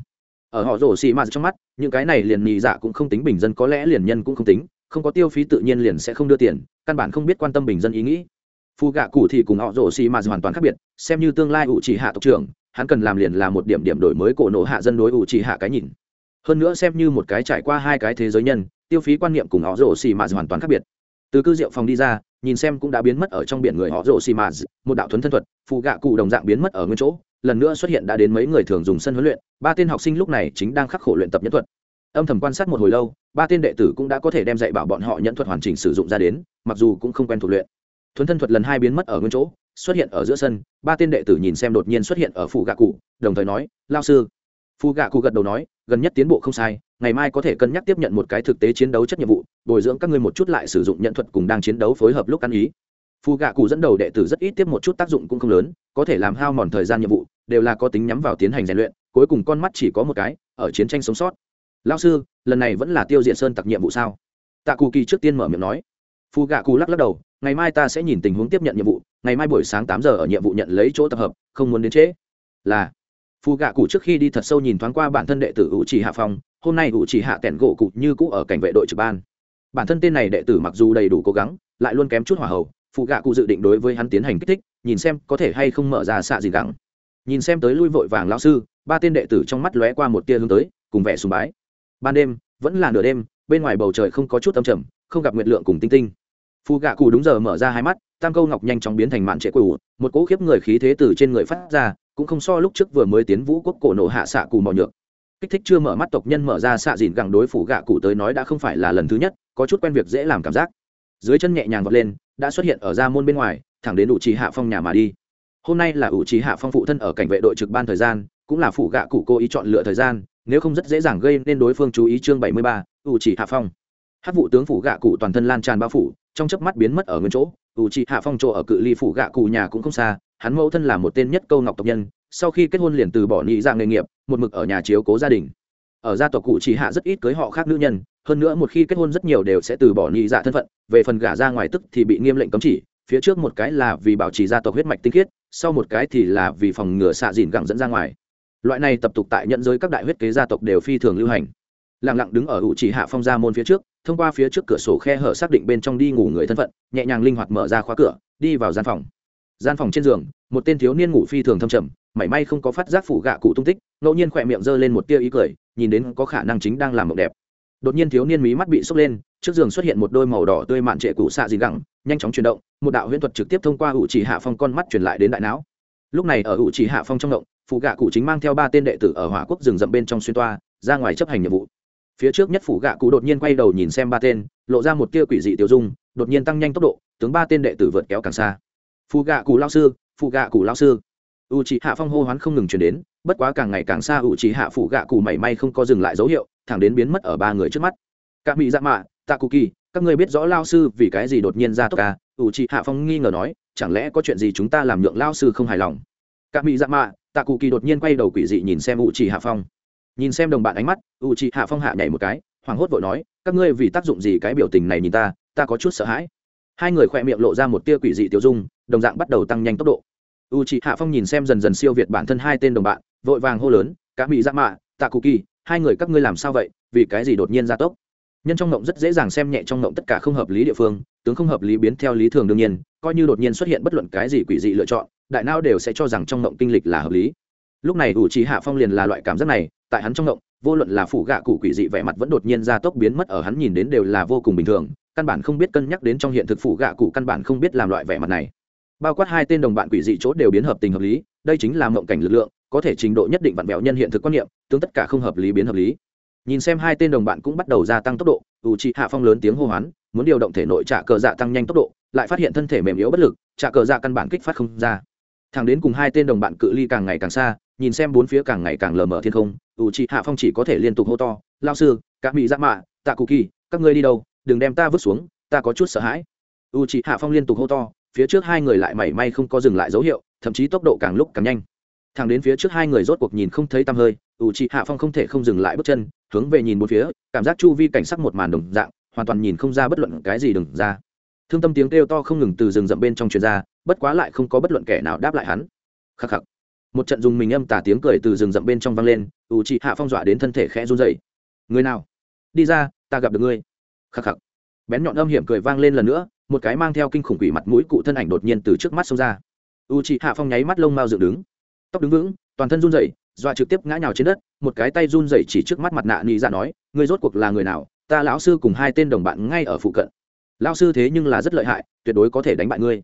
Ở họ rồ xì ma trong mắt, những cái này liền nhì dạ cũng không tính bình dân, có lẽ liền nhân cũng không tính, không có tiêu phí tự nhiên liền sẽ không đưa tiền, căn bản không biết quan tâm bình dân ý nghĩ phù gạ cụ thì cùng họ rổ xì ma hoàn toàn khác biệt, xem như tương lai ủ chỉ hạ tộc trưởng, hắn cần làm liền là một điểm điểm đổi mới cổ nổ hạ dân đối ủ chỉ hạ cái nhìn. Hơn nữa xem như một cái trải qua hai cái thế giới nhân, tiêu phí quan niệm cùng họ rổ xì ma hoàn toàn khác biệt. Từ cư rượu phòng đi ra, nhìn xem cũng đã biến mất ở trong biển người họ rổ xì ma một đạo thuấn thân thuật phù gạ cụ đồng dạng biến mất ở nguyên chỗ, lần nữa xuất hiện đã đến mấy người thường dùng sân huấn luyện, ba tên học sinh lúc này chính đang khắc khổ luyện tập nhân thuật. Âm thầm quan sát một hồi lâu, ba tên đệ tử cũng đã có thể đem dạy bảo bọn họ nhận thuật hoàn chỉnh sử dụng ra đến, mặc dù cũng không quen thuộc luyện thuấn thân thuật lần hai biến mất ở nguyên chỗ, xuất hiện ở giữa sân, ba tên đệ tử nhìn xem đột nhiên xuất hiện ở phủ gạ cụ, đồng thời nói, lao sư. Phù gạ cụ gật đầu nói, gần nhất tiến bộ không sai, ngày mai có thể cân nhắc tiếp nhận một cái thực tế chiến đấu chất nhiệm vụ, bồi dưỡng các ngươi một chút lại sử dụng nhận thuật cùng đang chiến đấu phối hợp lúc ăn ý. Phù gạ cụ dẫn đầu đệ tử rất ít tiếp một chút tác dụng cũng không lớn, có thể làm hao mòn thời gian nhiệm vụ, đều là có tính nhắm vào tiến hành rèn luyện, cuối cùng con mắt chỉ có một cái, ở chiến tranh sống sót. Lao sư, lần này vẫn là tiêu diệt sơn tặc nhiệm vụ sao? Tạ cù kỳ trước tiên mở miệng nói phù gạ cụ lắc lắc đầu, ngày mai ta sẽ nhìn tình huống tiếp nhận nhiệm vụ, ngày mai buổi sáng tám giờ ở nhiệm vụ nhận lấy chỗ tập hợp, không muốn đến trễ. Là phù gạ cụ trước khi đi thật sâu nhìn thoáng qua bản thân đệ tử hữu trì hạ phong, hôm nay hữu trì hạ kẻn gỗ cụ như cũ ở cảnh vệ đội trực ban. Bản thân tên này đệ tử mặc dù đầy đủ cố gắng, lại luôn kém chút hỏa hầu phù gạ cụ dự định đối với hắn tiến hành kích thích, nhìn xem có thể hay không mở ra xạ gì gắng. Nhìn xem tới lui vội vàng lão sư, ba tên đệ tử trong mắt lóe qua một tia hướng tới, cùng vẻ sùng bái. Ban đêm, vẫn là nửa đêm, bên ngoài bầu trời không có chút âm trầm, không gặp nguyệt lượng cùng tinh tinh phù gạ cụ đúng giờ mở ra hai mắt, tam câu ngọc nhanh chóng biến thành mạn trệ cũ một cỗ khiếp người khí thế từ trên người phát ra, cũng không so lúc trước vừa mới tiến vũ quốc cổ nổ hạ xạ cù mò nhược. Kích thích chưa mở mắt tộc nhân mở ra xạ dìn gẳng đối phủ gạ cụ tới nói đã không phải là lần thứ nhất, có chút quen việc dễ làm cảm giác. Dưới chân nhẹ nhàng vọt lên, đã xuất hiện ở ra môn bên ngoài, thẳng đến ủ trì hạ phong nhà mà đi. Hôm nay là ủ trì hạ phong phụ thân ở cảnh vệ đội trực ban thời gian, cũng là phủ gạ cụ cố ý chọn lựa thời gian, nếu không rất dễ dàng gây nên đối phương chú ý chương bảy mươi ba ủ trì hạ phong. Hát vụ tướng phủ gạ cụ toàn thân lan tràn bao phủ trong chớp mắt biến mất ở nguyên chỗ ủ trì hạ phong chỗ ở cự ly phủ gạ cụ nhà cũng không xa, hắn mẫu thân là một tên nhất câu ngọc tộc nhân, sau khi kết hôn liền từ bỏ nhị dạng nghề nghiệp, một mực ở nhà chiếu cố gia đình. Ở gia tộc cụ chỉ hạ rất ít cưới họ khác nữ nhân, hơn nữa một khi kết hôn rất nhiều đều sẽ từ bỏ nhị dạ thân phận, về phần gả ra ngoài tức thì bị nghiêm lệnh cấm chỉ, phía trước một cái là vì bảo trì gia tộc huyết mạch tinh khiết, sau một cái thì là vì phòng ngừa xạ dìn gẳng dẫn ra ngoài. Loại này tập tục tại nhận giới các đại huyết kế gia tộc đều phi thường lưu hành lặng lặng đứng ở ủ chỉ hạ phong ra môn phía trước, thông qua phía trước cửa sổ khe hở xác định bên trong đi ngủ người thân phận, nhẹ nhàng linh hoạt mở ra khóa cửa, đi vào gian phòng. Gian phòng trên giường, một tên thiếu niên ngủ phi thường thâm trầm, mảy may không có phát giác phủ gạ cụ tung tích, ngẫu nhiên khỏe miệng g lên một tia ý cười, nhìn đến có khả năng chính đang làm mộng đẹp. Đột nhiên thiếu niên mí mắt bị sốc lên, trước giường xuất hiện một đôi màu đỏ tươi mạn trệ cụ xạ dị gẳng, nhanh chóng chuyển động, một đạo huyễn thuật trực tiếp thông qua ủ chỉ hạ phong con mắt truyền lại đến đại não. Lúc này ở ủ chỉ hạ phong trong động phụ gạ cụ chính mang theo ba tên đệ tử ở hỏa quốc rừng rậm bên trong xuyên toa, ra ngoài chấp hành nhiệm vụ phía trước nhất phủ gạ cụ đột nhiên quay đầu nhìn xem ba tên, lộ ra một tia quỷ dị tiêu dung, đột nhiên tăng nhanh tốc độ, tướng ba tên đệ tử vượt kéo càng xa. Phù gạ cụ lao sư, phù gạ cụ lao sư. U c hạ phong hô hoán không ngừng chuyển đến, bất quá càng ngày càng xa u c hạ phủ gạ cụ mảy may không có dừng lại dấu hiệu, thẳng đến biến mất ở ba người trước mắt. Các mỹ dạ mạ tạ cụ kỳ các người biết rõ lao sư vì cái gì đột nhiên ra tốc ca u c hạ phong nghi ngờ nói, chẳng lẽ có chuyện gì chúng ta làm nhượng lao sư không hài lòng? Các mỹ dạ mạ tạ cụ kỳ đột nhiên quay đầu quỷ dị nhìn xem u c hạ phong nhìn xem đồng bạn ánh mắt u chị hạ phong hạ nhảy một cái, hoảng hốt vội nói, các ngươi vì tác dụng gì cái biểu tình này nhìn ta ta có chút sợ hãi. Hai người khỏe miệng lộ ra một tia quỷ dị tiêu dung, đồng dạng bắt đầu tăng nhanh tốc độ. U chị hạ phong nhìn xem dần dần siêu việt bản thân hai tên đồng bạn, vội vàng hô lớn, cá mỹ dạ mạ tạ cụ kỳ hai người các ngươi làm sao vậy? Vì cái gì đột nhiên gia tốc? Nhân trong ngộng rất dễ dàng xem nhẹ trong ngộng tất cả không hợp lý địa phương, tướng không hợp lý biến theo lý thường đương nhiên, coi như đột nhiên xuất hiện bất luận cái gì quỷ dị lựa chọn, đại não đều sẽ cho rằng trong ngộng kinh lịch là hợp lý. Lúc này u trí hạ phong liền là loại cảm giác này tại hắn trong ngộng, vô luận là phủ gạ cụ quỷ dị vẻ mặt vẫn đột nhiên gia tốc biến mất ở hắn nhìn đến đều là vô cùng bình thường, căn bản không biết cân nhắc đến trong hiện thực phủ gạ cụ căn bản không biết làm loại vẻ mặt này. Bao quát hai tên đồng bạn quỷ dị chỗ đều biến hợp tình hợp lý, đây chính là mộng cảnh lực lượng, có thể trình độ nhất định vặn vẹo nhân hiện thực quan niệm, tương tất cả không hợp lý biến hợp lý. Nhìn xem hai tên đồng bạn cũng bắt đầu gia tăng tốc độ u trị hạ phong lớn tiếng hô hoán, muốn điều động thể nội trả cờ dạ tăng nhanh tốc độ, lại phát hiện thân thể mềm yếu bất lực, trả cờ dạ căn bản kích phát không ra. Thẳng đến cùng hai tên đồng bạn cự ly càng ngày càng xa nhìn xem bốn phía càng ngày càng lờ mờ thiên không, ủ trị hạ phong chỉ có thể liên tục hô to, lao sư các mỹ giác mạ, tạ cụ kỳ, các ngươi đi đâu, đừng đem ta vứt xuống, ta có chút sợ hãi. U trị hạ phong liên tục hô to, phía trước hai người lại mảy may không có dừng lại dấu hiệu, thậm chí tốc độ càng lúc càng nhanh. Thẳng đến phía trước hai người rốt cuộc nhìn không thấy tăm hơi U trị hạ phong không thể không dừng lại bước chân, hướng về nhìn một phía, cảm giác chu vi cảnh sắc một màn đồng dạng, hoàn toàn nhìn không ra bất luận cái gì đừng ra. Thương tâm tiếng kêu to không ngừng từ rừng rậm bên trong truyền ra, bất quá lại không có bất luận kẻ nào đáp lại hắn. Khắc khắc một trận dùng mình âm tả tiếng cười từ rừng rậm bên trong vang lên, U trị hạ phong dọa đến thân thể khẽ run dậy người nào? Đi ra, ta gặp được ngươi. Khắc khắc. Bén nhọn âm hiểm cười vang lên lần nữa, một cái mang theo kinh khủng quỷ mặt mũi cụ thân ảnh đột nhiên từ trước mắt xông ra. U chị hạ phong nháy mắt lông mao dựng đứng. Tóc đứng vững, toàn thân run rẩy, dọa trực tiếp ngã nhào trên đất, một cái tay run rẩy chỉ trước mắt mặt nạ nị ra nói, ngươi rốt cuộc là người nào? Ta lão sư cùng hai tên đồng bạn ngay ở phụ cận. Lão sư thế nhưng là rất lợi hại, tuyệt đối có thể đánh bại ngươi.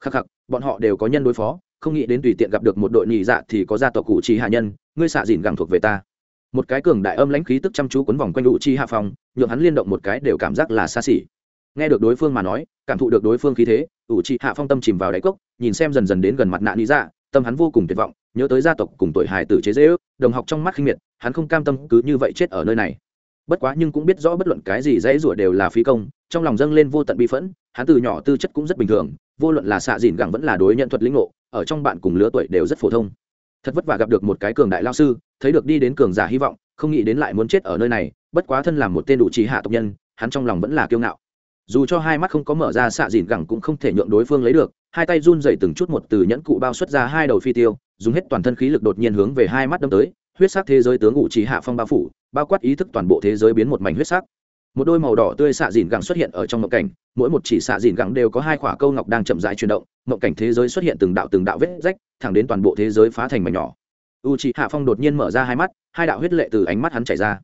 Khắc khắc, bọn họ đều có nhân đối phó không nghĩ đến tùy tiện gặp được một đội nhị dạ thì có gia tộc cụ trì hạ nhân, ngươi xạ dìn gẳng thuộc về ta. Một cái cường đại âm lãnh khí tức chăm chú quấn vòng quanh đủ chi hạ phong, nhượng hắn liên động một cái đều cảm giác là xa xỉ. Nghe được đối phương mà nói, cảm thụ được đối phương khí thế ủ chi hạ phong tâm chìm vào đáy cốc, nhìn xem dần dần đến gần mặt nạ lý dạ tâm hắn vô cùng tuyệt vọng, nhớ tới gia tộc cùng tuổi hài tử chế dễ ước, đồng học trong mắt khinh miệt, hắn không cam tâm cứ như vậy chết ở nơi này. Bất quá nhưng cũng biết rõ bất luận cái gì dễ rủa đều là phí công, trong lòng dâng lên vô tận bi phẫn, hắn từ nhỏ tư chất cũng rất bình thường vô luận là xạ dìn gẳng vẫn là đối nhận thuật lĩnh ngộ, ở trong bạn cùng lứa tuổi đều rất phổ thông. Thật vất vả gặp được một cái cường đại lao sư, thấy được đi đến cường giả hy vọng, không nghĩ đến lại muốn chết ở nơi này, bất quá thân làm một tên đủ trí hạ tộc nhân, hắn trong lòng vẫn là kiêu ngạo. Dù cho hai mắt không có mở ra, xạ dìn gẳng cũng không thể nhượng đối phương lấy được, hai tay run dậy từng chút một từ nhẫn cụ bao xuất ra hai đầu phi tiêu, dùng hết toàn thân khí lực đột nhiên hướng về hai mắt đâm tới, huyết sắc thế giới tướng ngụ trí hạ phong bao phủ, bao quát ý thức toàn bộ thế giới biến một mảnh huyết sắc một đôi màu đỏ tươi xạ dìn gẳng xuất hiện ở trong mộng cảnh, mỗi một chỉ xạ dìn gẳng đều có hai khỏa câu ngọc đang chậm rãi chuyển động, mộng cảnh thế giới xuất hiện từng đạo từng đạo vết rách, thẳng đến toàn bộ thế giới phá thành mảnh nhỏ. U c hạ phong đột nhiên mở ra hai mắt, hai đạo huyết lệ từ ánh mắt hắn chảy ra.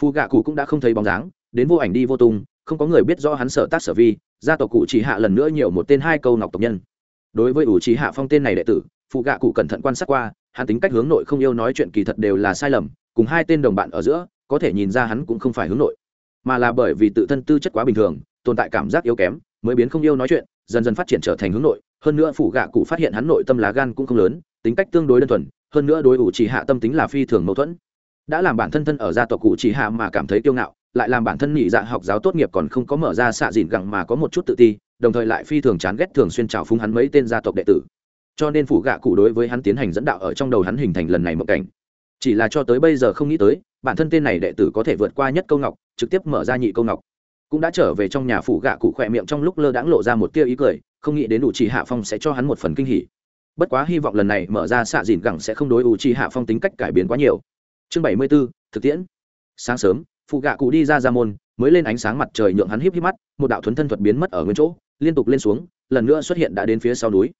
Phù gạ cụ cũng đã không thấy bóng dáng, đến vô ảnh đi vô tung, không có người biết rõ hắn sở tác sở vi, gia tộc cụ chỉ hạ lần nữa nhiều một tên hai câu ngọc tộc nhân. Đối với ủ trí hạ phong tên này đệ tử phu gạ cụ cẩn thận quan sát qua, hắn tính cách hướng nội không yêu nói chuyện kỳ thật đều là sai lầm, cùng hai tên đồng bạn ở giữa, có thể nhìn ra hắn cũng không phải hướng nội mà là bởi vì tự thân tư chất quá bình thường, tồn tại cảm giác yếu kém, mới biến không yêu nói chuyện, dần dần phát triển trở thành hướng nội. Hơn nữa phủ gạ cụ phát hiện hắn nội tâm lá gan cũng không lớn, tính cách tương đối đơn thuần, hơn nữa đối ủ chỉ hạ tâm tính là phi thường mâu thuẫn. Đã làm bản thân thân ở gia tộc cụ chỉ hạ mà cảm thấy kiêu ngạo, lại làm bản thân nhị dạ học giáo tốt nghiệp còn không có mở ra xạ dìn gẳng mà có một chút tự ti, đồng thời lại phi thường chán ghét thường xuyên trào phúng hắn mấy tên gia tộc đệ tử. Cho nên phủ gạ cụ đối với hắn tiến hành dẫn đạo ở trong đầu hắn hình thành lần này một cảnh. Chỉ là cho tới bây giờ không nghĩ tới bản thân tên này đệ tử có thể vượt qua nhất câu ngọc, trực tiếp mở ra nhị câu ngọc. Cũng đã trở về trong nhà phủ gạ cụ khỏe miệng trong lúc lơ đãng lộ ra một tia ý cười, không nghĩ đến đủ i hạ phong sẽ cho hắn một phần kinh hỉ. Bất quá hy vọng lần này mở ra xạ dìn gẳng sẽ không đối u chi hạ phong tính cách cải biến quá nhiều. Chương bảy mươi b ố thực tiễn. Sáng sớm phụ gạ cụ đi ra ra môn, mới lên ánh sáng mặt trời nhượng hắn híp híp mắt, một đạo thuấn thân thuật biến mất ở nguyên chỗ, liên tục lên xuống, lần nữa xuất hiện đã đến phía sau núi.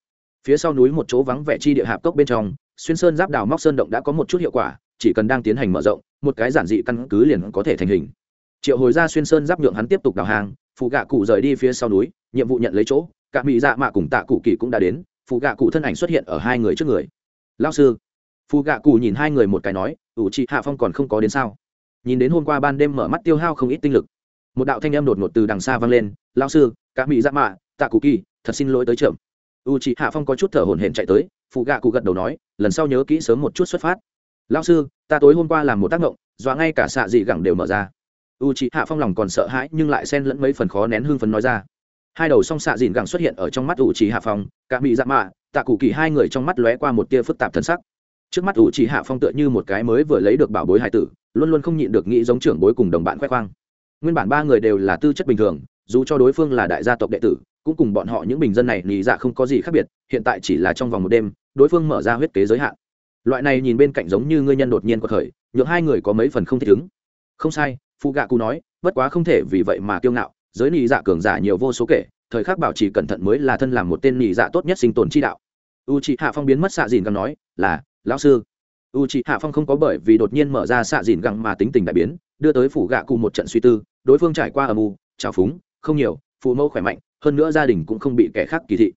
Phía sau núi một chỗ vắng vẻ chi địa hạp cốc bên trong, xuyên sơn giáp đào móc sơn động đã có một chút hiệu quả chỉ cần đang tiến hành mở rộng, một cái giản dị căn cứ liền có thể thành hình. Triệu hồi ra xuyên sơn giáp nhượng hắn tiếp tục đào hàng, phụ gạ cụ rời đi phía sau núi, nhiệm vụ nhận lấy chỗ, cả mỹ dạ mạ cùng tạ cụ kỳ cũng đã đến, phụ gạ cụ thân ảnh xuất hiện ở hai người trước người. Lao sư. Phụ gạ cụ nhìn hai người một cái nói, ủ chị hạ phong còn không có đến sao? Nhìn đến hôm qua ban đêm mở mắt tiêu hao không ít tinh lực, một đạo thanh âm đột ngột từ đằng xa vang lên lao sư, cả mỹ dạ mạ, tạ cụ kỳ, thật xin lỗi tới chậm. U chị hạ phong có chút thở hổn hển chạy tới, phụ gạ cụ gật đầu nói, lần sau nhớ kỹ sớm một chút xuất phát lao sư, ta tối hôm qua làm một tác động dọa ngay cả xạ dị gẳng đều mở ra. U chị hạ phong lòng còn sợ hãi, nhưng lại xen lẫn mấy phần khó nén hương phấn nói ra. Hai đầu song xạ dịn gẳng xuất hiện ở trong mắt u chị hạ phong, cả mỹ dạ mạ, tạ cụ kỳ hai người trong mắt lóe qua một tia phức tạp thân sắc. Trước mắt u chị hạ phong tựa như một cái mới vừa lấy được bảo bối hải tử, luôn luôn không nhịn được nghĩ giống trưởng bối cùng đồng bạn khoe khoang. Nguyên bản ba người đều là tư chất bình thường, dù cho đối phương là đại gia tộc đệ tử, cũng cùng bọn họ những bình dân này lì dạ không có gì khác biệt, hiện tại chỉ là trong vòng một đêm, đối phương mở ra huyết kế giới hạn loại này nhìn bên cạnh giống như ngươi nhân đột nhiên có khởi nhượng hai người có mấy phần không thích ứng. Không sai phụ gạ cụ nói, bất quá không thể vì vậy mà kiêu ngạo, giới nị dạ cường giả nhiều vô số kể, thời khắc bảo trì cẩn thận mới là thân làm một tên nị dạ tốt nhất sinh tồn chi đạo. U chị hạ phong biến mất xạ dìn găng nói, là, lão sư. U chị hạ phong không có bởi vì đột nhiên mở ra xạ dìn găng mà tính tình đại biến, đưa tới phủ gạ cụ một trận suy tư, đối phương trải qua âm u, trào phúng, không nhiều, phụ mẫu khỏe mạnh, hơn nữa gia đình cũng không bị kẻ khác kỳ thị.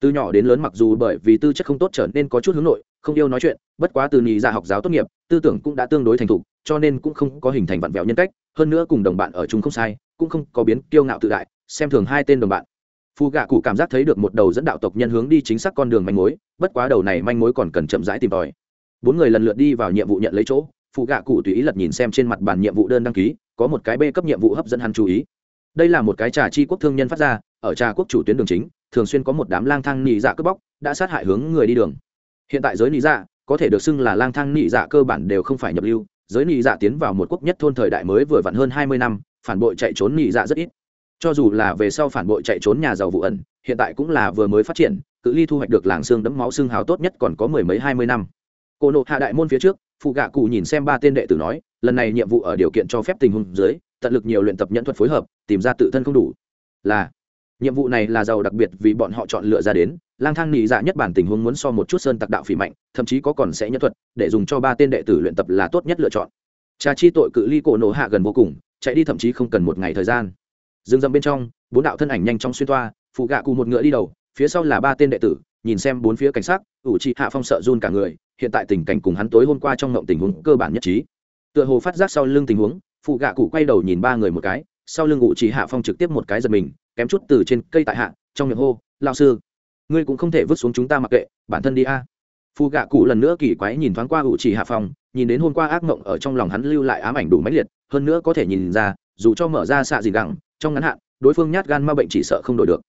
Từ nhỏ đến lớn mặc dù bởi vì tư chất không tốt trở nên có chút hướng nội không yêu nói chuyện, bất quá từ nhị ra học giáo tốt nghiệp, tư tưởng cũng đã tương đối thành thục, cho nên cũng không có hình thành vặn vẹo nhân cách, hơn nữa cùng đồng bạn ở chung không sai, cũng không có biến kiêu ngạo tự đại, xem thường hai tên đồng bạn. Phù gạ cụ cảm giác thấy được một đầu dẫn đạo tộc nhân hướng đi chính xác con đường manh mối, bất quá đầu này manh mối còn cần chậm rãi tìm tòi. Bốn người lần lượt đi vào nhiệm vụ nhận lấy chỗ phù gạ cụ tùy ý lật nhìn xem trên mặt bàn nhiệm vụ đơn đăng ký, có một cái b cấp nhiệm vụ hấp dẫn hắn chú ý. Đây là một cái trà chi quốc thương nhân phát ra, ở trà quốc chủ tuyến đường chính, thường xuyên có một đám lang thang nhị dạ cướp bóc, đã sát hại hướng người đi đường hiện tại giới nị dạ có thể được xưng là lang thang nị dạ cơ bản đều không phải nhập lưu. Giới nị dạ tiến vào một quốc nhất thôn thời đại mới vừa vặn hơn hai mươi năm, phản bội chạy trốn nị dạ rất ít. Cho dù là về sau phản bội chạy trốn nhà giàu vụ ẩn, hiện tại cũng là vừa mới phát triển, cự ly thu hoạch được làng xương đẫm máu xương hào tốt nhất còn có mười mấy hai mươi năm. Cô nộp hạ đại môn phía trước, phụ gạ cụ nhìn xem ba tên đệ tử nói, lần này nhiệm vụ ở điều kiện cho phép tình huống dưới, tận lực nhiều luyện tập nhận thuật phối hợp, tìm ra tự thân không đủ. Là nhiệm vụ này là giàu đặc biệt vì bọn họ chọn lựa ra đến. Lang thang nị dạ nhất bản tình huống muốn so một chút sơn tặc đạo phỉ mạnh, thậm chí có còn sẽ nhất thuật, để dùng cho ba tên đệ tử luyện tập là tốt nhất lựa chọn. Trà chi tội cự ly cổ nổ hạ gần vô cùng, chạy đi thậm chí không cần một ngày thời gian. Dừng dầm bên trong, bốn đạo thân ảnh nhanh chóng xuyên toa, phụ gạ cụ một ngựa đi đầu, phía sau là ba tên đệ tử, nhìn xem bốn phía cảnh sát ủ trị hạ phong sợ run cả người, hiện tại tình cảnh cùng hắn tối hôm qua trong ngộng tình huống cơ bản nhất trí. Tựa hồ phát giác sau lưng tình huống, phụ gạ cụ quay đầu nhìn ba người một cái, sau lưng ủ trị hạ phong trực tiếp một cái giật mình kém chút từ trên cây tại hạ, trong miệng hô lao sư, ngươi cũng không thể vứt xuống chúng ta mặc kệ, bản thân đi a. Phù gạ cụ lần nữa kỳ quái nhìn thoáng qua ủ chỉ hạ phòng, nhìn đến hôm qua ác mộng ở trong lòng hắn lưu lại ám ảnh đủ mãnh liệt, hơn nữa có thể nhìn ra, dù cho mở ra xạ gì gẳng, trong ngắn hạn, đối phương nhát gan ma bệnh chỉ sợ không đổi được.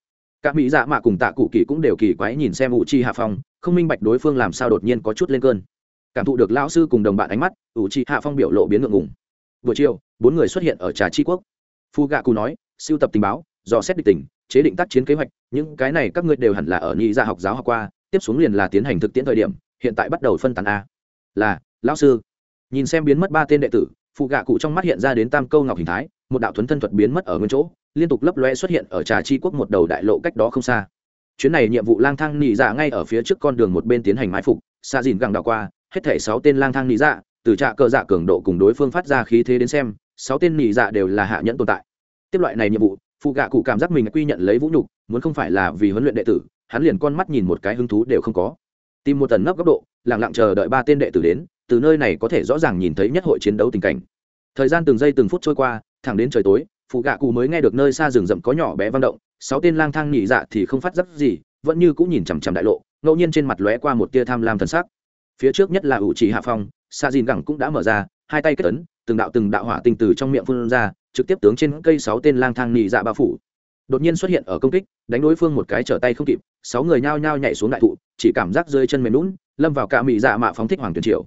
Các mỹ dạ mạ cùng tạ cụ kỳ cũng đều kỳ quái nhìn xem ủ chi hạ phong không minh bạch đối phương làm sao đột nhiên có chút lên cơn. Cảm thụ được lão sư cùng đồng bạn ánh mắt, ủ chi hạ phong biểu lộ biến ngượng ngùng. Buổi chiều, bốn người xuất hiện ở trà chi quốc. Phu gạ cụ nói, siêu tập tình báo dò xét địch tình, chế định tác chiến kế hoạch, những cái này các ngươi đều hẳn là ở nhị gia dạ học giáo học qua, tiếp xuống liền là tiến hành thực tiễn thời điểm, hiện tại bắt đầu phân tán a. Là, lão sư. Nhìn xem biến mất ba tên đệ tử, phụ gạ cụ trong mắt hiện ra đến tam câu ngọc hình thái, một đạo thuấn thân thuật biến mất ở nguyên chỗ, liên tục lấp loe xuất hiện ở trà chi quốc một đầu đại lộ cách đó không xa. Chuyến này nhiệm vụ lang thang nị dạ ngay ở phía trước con đường một bên tiến hành mái phục xa dìn gẳng đảo qua, hết thể sáu tên lang thang nị dạ từ trạ cờ dạ cường độ cùng đối phương phát ra khí thế đến xem, sáu tên nị dạ đều là hạ nhẫn tồn tại. Tiếp loại này nhiệm vụ phụ gạ cụ cảm giác mình quy nhận lấy vũ nhục, muốn không phải là vì huấn luyện đệ tử, hắn liền con mắt nhìn một cái hứng thú đều không có. Tìm một tần nấp góc độ lẳng lặng chờ đợi ba tên đệ tử đến, từ nơi này có thể rõ ràng nhìn thấy nhất hội chiến đấu tình cảnh. Thời gian từng giây từng phút trôi qua, thẳng đến trời tối, phụ gạ cụ mới nghe được nơi xa rừng rậm có nhỏ bé vang động, sáu tên lang thang nhị dạ thì không phát giác gì, vẫn như cũng nhìn chằm chằm đại lộ, ngẫu nhiên trên mặt lóe qua một tia tham lam thần sắc. Phía trước nhất là ủ chỉ hạ phong xa dìn gẳng cũng đã mở ra, hai tay kết ấn, từng đạo từng đạo hỏa tinh từ trong miệng phun ra trực tiếp tướng trên cây sáu tên lang thang nị dạ bao phủ. Đột nhiên xuất hiện ở công kích, đánh đối phương một cái trở tay không kịp, sáu người nhao nhao nhảy xuống đại thụ, chỉ cảm giác rơi chân mềm lún, lâm vào cả mị dạ mạ phóng thích hoàng tuyển triều.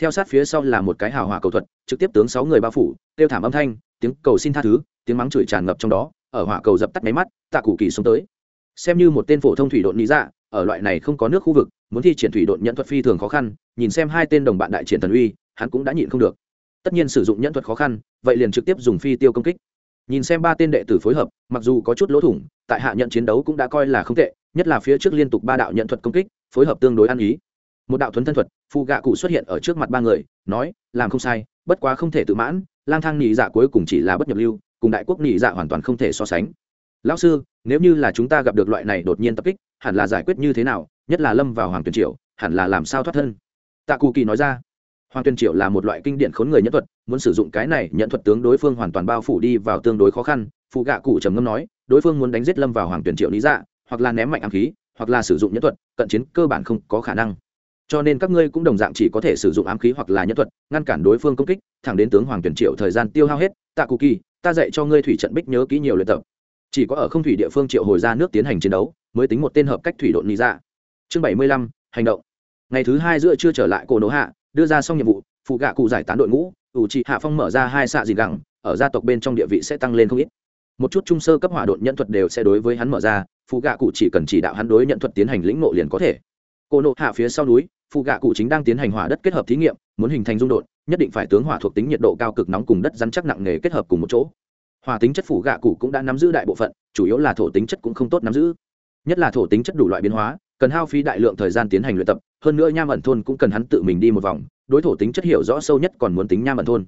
Theo sát phía sau là một cái hào hỏa cầu thuật, trực tiếp tướng sáu người bao phủ, kêu thảm âm thanh, tiếng cầu xin tha thứ, tiếng mắng chửi tràn ngập trong đó, ở hỏa cầu dập tắt máy mắt, tạ cụ kỳ xuống tới. Xem như một tên phổ thông thủy đội lý dạ ở loại này không có nước khu vực, muốn thi triển thủy đội nhận thuật phi thường khó khăn, nhìn xem hai tên đồng bạn đại triển thần uy, hắn cũng đã nhịn không được tất nhiên sử dụng nhẫn thuật khó khăn, vậy liền trực tiếp dùng phi tiêu công kích. Nhìn xem ba tên đệ tử phối hợp, mặc dù có chút lỗ thủng, tại hạ nhận chiến đấu cũng đã coi là không tệ, nhất là phía trước liên tục ba đạo nhận thuật công kích, phối hợp tương đối ăn ý. Một đạo thuấn thân thuật phụ gạ cụ xuất hiện ở trước mặt ba người, nói, làm không sai, bất quá không thể tự mãn, lang thang nhị dạ cuối cùng chỉ là bất nhập lưu, cùng đại quốc nhị dạ hoàn toàn không thể so sánh. Lão sư, nếu như là chúng ta gặp được loại này đột nhiên tập kích, hẳn là giải quyết như thế nào, nhất là lâm vào hoàng tuyển triều, hẳn là làm sao thoát thân? Tạ cụ kỳ nói ra hoàng Tuyên Triệu là một loại kinh điển khốn người nhân thuật, muốn sử dụng cái này nhận thuật tướng đối phương hoàn toàn bao phủ đi vào tương đối khó khăn. Phụ gạ cụ trầm ngâm nói, đối phương muốn đánh giết lâm vào hoàng tuyển triệu lý dạ hoặc là ném mạnh ám khí, hoặc là sử dụng nhân thuật, cận chiến cơ bản không có khả năng. Cho nên các ngươi cũng đồng dạng chỉ có thể sử dụng ám khí hoặc là nhân thuật, ngăn cản đối phương công kích, thẳng đến tướng hoàng tuyển triệu thời gian tiêu hao hết tạ cụ kỳ, ta dạy cho ngươi thủy trận bích nhớ kỹ nhiều luyện tập. Chỉ có ở không thủy địa phương triệu hồi ra nước tiến hành chiến đấu, mới tính một tên hợp cách thủy độn lý dạ. chương bảy mươi lăm, hành động. Ngày thứ hai giữa chưa trở lại cổ nỗ hạ đưa ra xong nhiệm vụ phụ gạ cụ giải tán đội ngũ ủ trị hạ phong mở ra hai xạ dìn gẳng ở gia tộc bên trong địa vị sẽ tăng lên không ít. Một chút trung sơ cấp hỏa độn nhận thuật đều sẽ đối với hắn mở ra phụ gạ cụ chỉ cần chỉ đạo hắn đối nhận thuật tiến hành lĩnh nộ liền có thể. Cô nộ hạ phía sau núi phụ gạ cụ chính đang tiến hành hỏa đất kết hợp thí nghiệm muốn hình thành dung đột, nhất định phải tướng hỏa thuộc tính nhiệt độ cao cực nóng cùng đất rắn chắc nặng nề kết hợp cùng một chỗ. Hỏa tính chất phủ gạ cụ cũng đã nắm giữ đại bộ phận chủ yếu là thổ tính chất cũng không tốt nắm giữ. Nhất là thổ tính chất đủ loại biến hóa cần hao phí đại lượng thời gian tiến hành luyện tập, hơn nữa nham ẩn thôn cũng cần hắn tự mình đi một vòng, đối thủ tính chất hiểu rõ sâu nhất còn muốn tính nham ẩn thôn.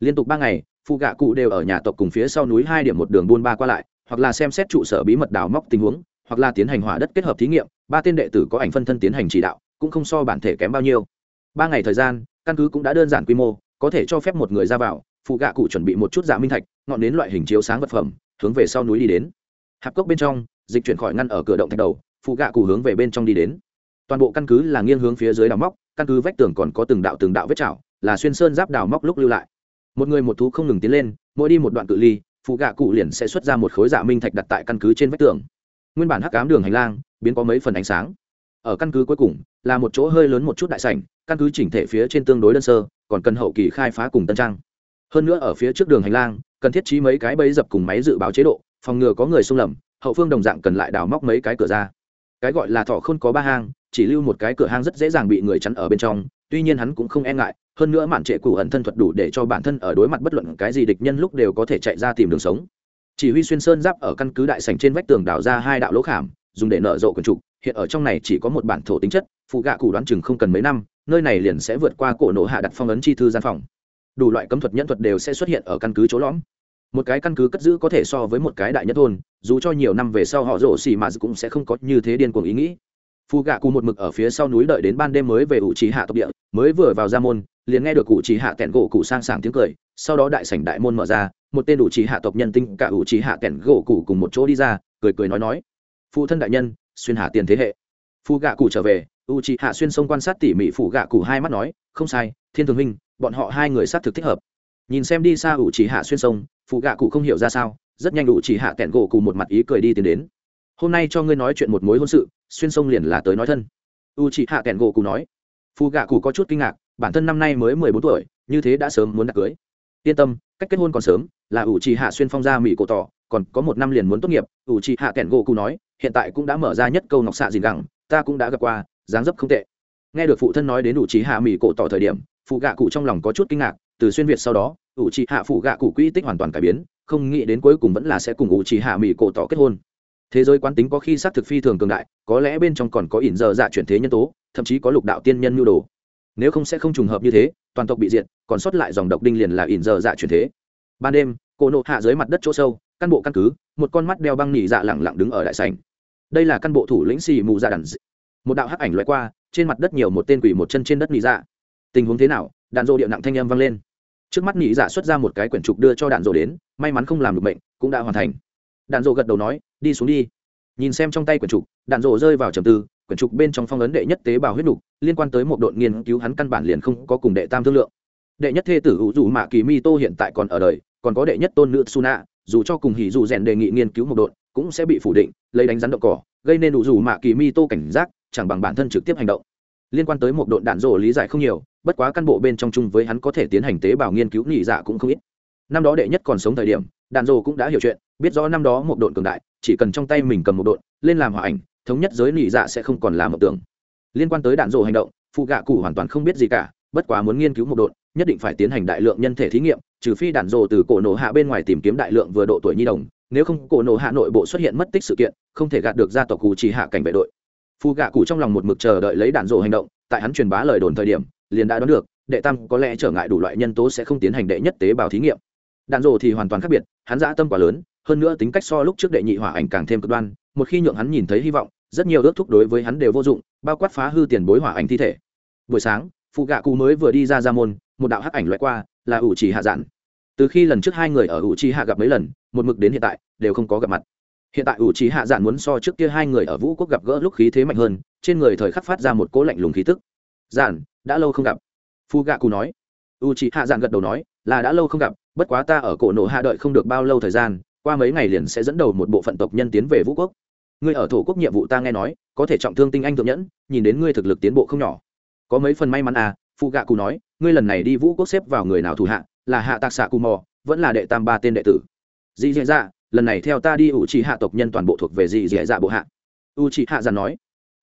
Liên tục ba ngày phụ gạ cụ đều ở nhà tộc cùng phía sau núi hai điểm một đường buôn ba qua lại, hoặc là xem xét trụ sở bí mật đào móc tình huống, hoặc là tiến hành hỏa đất kết hợp thí nghiệm, ba tên đệ tử có ảnh phân thân tiến hành chỉ đạo, cũng không so bản thể kém bao nhiêu. Ba ngày thời gian, căn cứ cũng đã đơn giản quy mô, có thể cho phép một người ra vào phụ gạ cụ chuẩn bị một chút dạ minh thạch, ngọn đến loại hình chiếu sáng vật phẩm, hướng về sau núi đi đến. Hạp cốc bên trong, dịch chuyển khỏi ngăn ở cửa động thạch đầu phụ gạ cụ hướng về bên trong đi đến. Toàn bộ căn cứ là nghiêng hướng phía dưới đào móc, căn cứ vách tường còn có từng đạo từng đạo vết chảo, là xuyên sơn giáp đào móc lúc lưu lại. Một người một thú không ngừng tiến lên, mỗi đi một đoạn cự ly, phụ gạ cụ liền sẽ xuất ra một khối dạ minh thạch đặt tại căn cứ trên vách tường. Nguyên bản hắc cám đường hành lang, biến có mấy phần ánh sáng. Ở căn cứ cuối cùng, là một chỗ hơi lớn một chút đại sảnh, căn cứ chỉnh thể phía trên tương đối đơn sơ, còn cần hậu kỳ khai phá cùng tân trang. Hơn nữa ở phía trước đường hành lang, cần thiết trí mấy cái bẫy dập cùng máy dự báo chế độ, phòng ngừa có người xung lầm, hậu phương đồng dạng cần lại đào móc mấy cái cửa ra cái gọi là thọ không có ba hang, chỉ lưu một cái cửa hang rất dễ dàng bị người chắn ở bên trong, tuy nhiên hắn cũng không e ngại, hơn nữa mạn trệ cụ ẩn thân thuật đủ để cho bản thân ở đối mặt bất luận cái gì địch nhân lúc đều có thể chạy ra tìm đường sống. Chỉ huy xuyên sơn giáp ở căn cứ đại sành trên vách tường đào ra hai đạo lỗ khảm, dùng để nở rộ quần trục, hiện ở trong này chỉ có một bản thổ tính chất, phụ gạ cụ đoán chừng không cần mấy năm, nơi này liền sẽ vượt qua cổ nổ hạ đặt phong ấn chi thư gian phòng. Đủ loại cấm thuật nhân thuật đều sẽ xuất hiện ở căn cứ chỗ lõm một cái căn cứ cất giữ có thể so với một cái đại nhất thôn, dù cho nhiều năm về sau họ rổ xì mà cũng sẽ không có như thế điên cuồng ý nghĩ. Phù gạ cụ một mực ở phía sau núi đợi đến ban đêm mới về ủ trí hạ tộc địa, mới vừa vào ra môn, liền nghe được cụ trí hạ kẹn gỗ cụ sang sảng tiếng cười, sau đó đại sảnh đại môn mở ra, một tên ủ trí hạ tộc nhân tinh cả ủ trí hạ kẹn gỗ cụ cùng một chỗ đi ra, cười cười nói nói, phụ thân đại nhân, xuyên hạ tiền thế hệ. Phù gạ cụ trở về u trí hạ xuyên sông quan sát tỉ mỉ phụ gạ cụ hai mắt nói, không sai, thiên thường huynh, bọn họ hai người xác thực thích hợp nhìn xem đi xa ủ chỉ hạ xuyên sông phụ gạ cụ không hiểu ra sao, rất nhanh ủ chỉ hạ tẹn gỗ cụ một mặt ý cười đi tiến đến. Hôm nay cho ngươi nói chuyện một mối hôn sự, xuyên sông liền là tới nói thân. U chị hạ tẹn gỗ cụ nói. Phụ gạ cụ có chút kinh ngạc, bản thân năm nay mới mười bốn tuổi, như thế đã sớm muốn đặt cưới. Yên tâm, cách kết hôn còn sớm, là ủ chị hạ xuyên phong ra mỹ cổ tỏ, còn có một năm liền muốn tốt nghiệp ủ chị hạ tẹn gỗ cụ nói, hiện tại cũng đã mở ra nhất câu ngọc xạ dìn gẳng, ta cũng đã gặp qua, dáng dấp không tệ. Nghe được phụ thân nói đến ủ chị hạ mỹ cổ tỏ thời điểm phụ gạ cụ trong lòng có chút kinh ngạc, từ xuyên việt sau đó Ủ trì hạ phụ gạ cụ quỹ tích hoàn toàn cải biến, không nghĩ đến cuối cùng vẫn là sẽ cùng ủ trì hạ mỹ cổ tỏ kết hôn. Thế giới quán tính có khi xác thực phi thường cường đại, có lẽ bên trong còn có ỉn giờ dạ chuyển thế nhân tố, thậm chí có lục đạo tiên nhân nhu đồ. Nếu không sẽ không trùng hợp như thế, toàn tộc bị diệt, còn sót lại dòng độc đinh liền là ỉn giờ dạ chuyển thế. Ban đêm, cô nộ hạ dưới mặt đất chỗ sâu, căn bộ căn cứ, một con mắt đeo băng nỉ dạ lẳng lặng đứng ở đại sành đây là căn bộ thủ lĩnh xì mù dạ đàn một đạo hắc ảnh loại qua, trên mặt đất nhiều một tên quỷ một chân trên đất nỉ dạ. Tình huống thế nào? Đàn rô điệu nặng thanh âm vang lên trước mắt nghĩ dạ xuất ra một cái quyển trục đưa cho đạn rồ đến, may mắn không làm được bệnh cũng đã hoàn thành. Đạn rồ gật đầu nói, đi xuống đi. Nhìn xem trong tay quyển trục, đạn rồ rơi vào trầm tư, quyển trục bên trong phong ấn đệ nhất tế bào huyết nục, liên quan tới một đội nghiên cứu hắn căn bản liền không có cùng đệ tam thương lượng. Đệ nhất thê tử hữu dù mạ kỳ mi tô hiện tại còn ở đời, còn có đệ nhất tôn nữ suna dù cho cùng hỉ dù rèn đề nghị nghiên cứu một đội cũng sẽ bị phủ định, lấy đánh rắn đậu cỏ, gây nên hữu dù mạ kỳ mi tô cảnh giác, chẳng bằng bản thân trực tiếp hành động liên quan tới một độn đạn rổ lý giải không nhiều, bất quá căn bộ bên trong chung với hắn có thể tiến hành tế bào nghiên cứu nhị dạ cũng không ít. Năm đó đệ nhất còn sống thời điểm, đạn rổ cũng đã hiểu chuyện, biết rõ năm đó một độn cường đại, chỉ cần trong tay mình cầm một độn, lên làm hòa ảnh, thống nhất giới nỉ dạ sẽ không còn là một tưởng. Liên quan tới đạn rổ hành động, phụ gạ cụ hoàn toàn không biết gì cả, bất quá muốn nghiên cứu một độn, nhất định phải tiến hành đại lượng nhân thể thí nghiệm, trừ phi đạn rổ từ cổ nổ hạ bên ngoài tìm kiếm đại lượng vừa độ tuổi nhi đồng, nếu không cổ nổ hạ nội bộ xuất hiện mất tích sự kiện, không thể gạt được gia tộc cụ chỉ hạ cảnh vệ đội phù gạ cụ trong lòng một mực chờ đợi lấy đạn rộ hành động, tại hắn truyền bá lời đồn thời điểm, liền đã đoán được, đệ tam có lẽ trở ngại đủ loại nhân tố sẽ không tiến hành đệ nhất tế bào thí nghiệm. Đạn rộ thì hoàn toàn khác biệt, hắn dã tâm quá lớn, hơn nữa tính cách so lúc trước đệ nhị hỏa ảnh càng thêm cực đoan, một khi nhượng hắn nhìn thấy hy vọng, rất nhiều ước thúc đối với hắn đều vô dụng, bao quát phá hư tiền bối hỏa ảnh thi thể. Buổi sáng phụ gạ cụ mới vừa đi ra ra môn, một đạo hắc ảnh loại qua, là ủ trì hạ giản. từ khi lần trước hai người ở ủ trì hạ gặp mấy lần, một mực đến hiện tại, đều không có gặp mặt hiện tại ủ trì hạ dạn muốn so trước kia hai người ở vũ quốc gặp gỡ lúc khí thế mạnh hơn, trên người thời khắc phát ra một cỗ lạnh lùng khí tức. Dạn đã lâu không gặp. Phu gạ Cù nói. U trì hạ dạn gật đầu nói, là đã lâu không gặp, bất quá ta ở cổ nộ hạ đợi không được bao lâu thời gian, qua mấy ngày liền sẽ dẫn đầu một bộ phận tộc nhân tiến về vũ quốc. Ngươi ở thổ quốc nhiệm vụ ta nghe nói, có thể trọng thương tinh anh thượng nhẫn, nhìn đến ngươi thực lực tiến bộ không nhỏ. Có mấy phần may mắn à phụ gạ Cù nói, ngươi lần này đi vũ quốc xếp vào người nào thủ hạ, là hạ tạc xạ cù mò, vẫn là đệ tam ba tên đệ tử. Dì dạ dạ lần này theo ta đi ủ trì hạ tộc nhân toàn bộ thuộc về gì dễ dạ bộ hạ. U trì hạ dàn nói.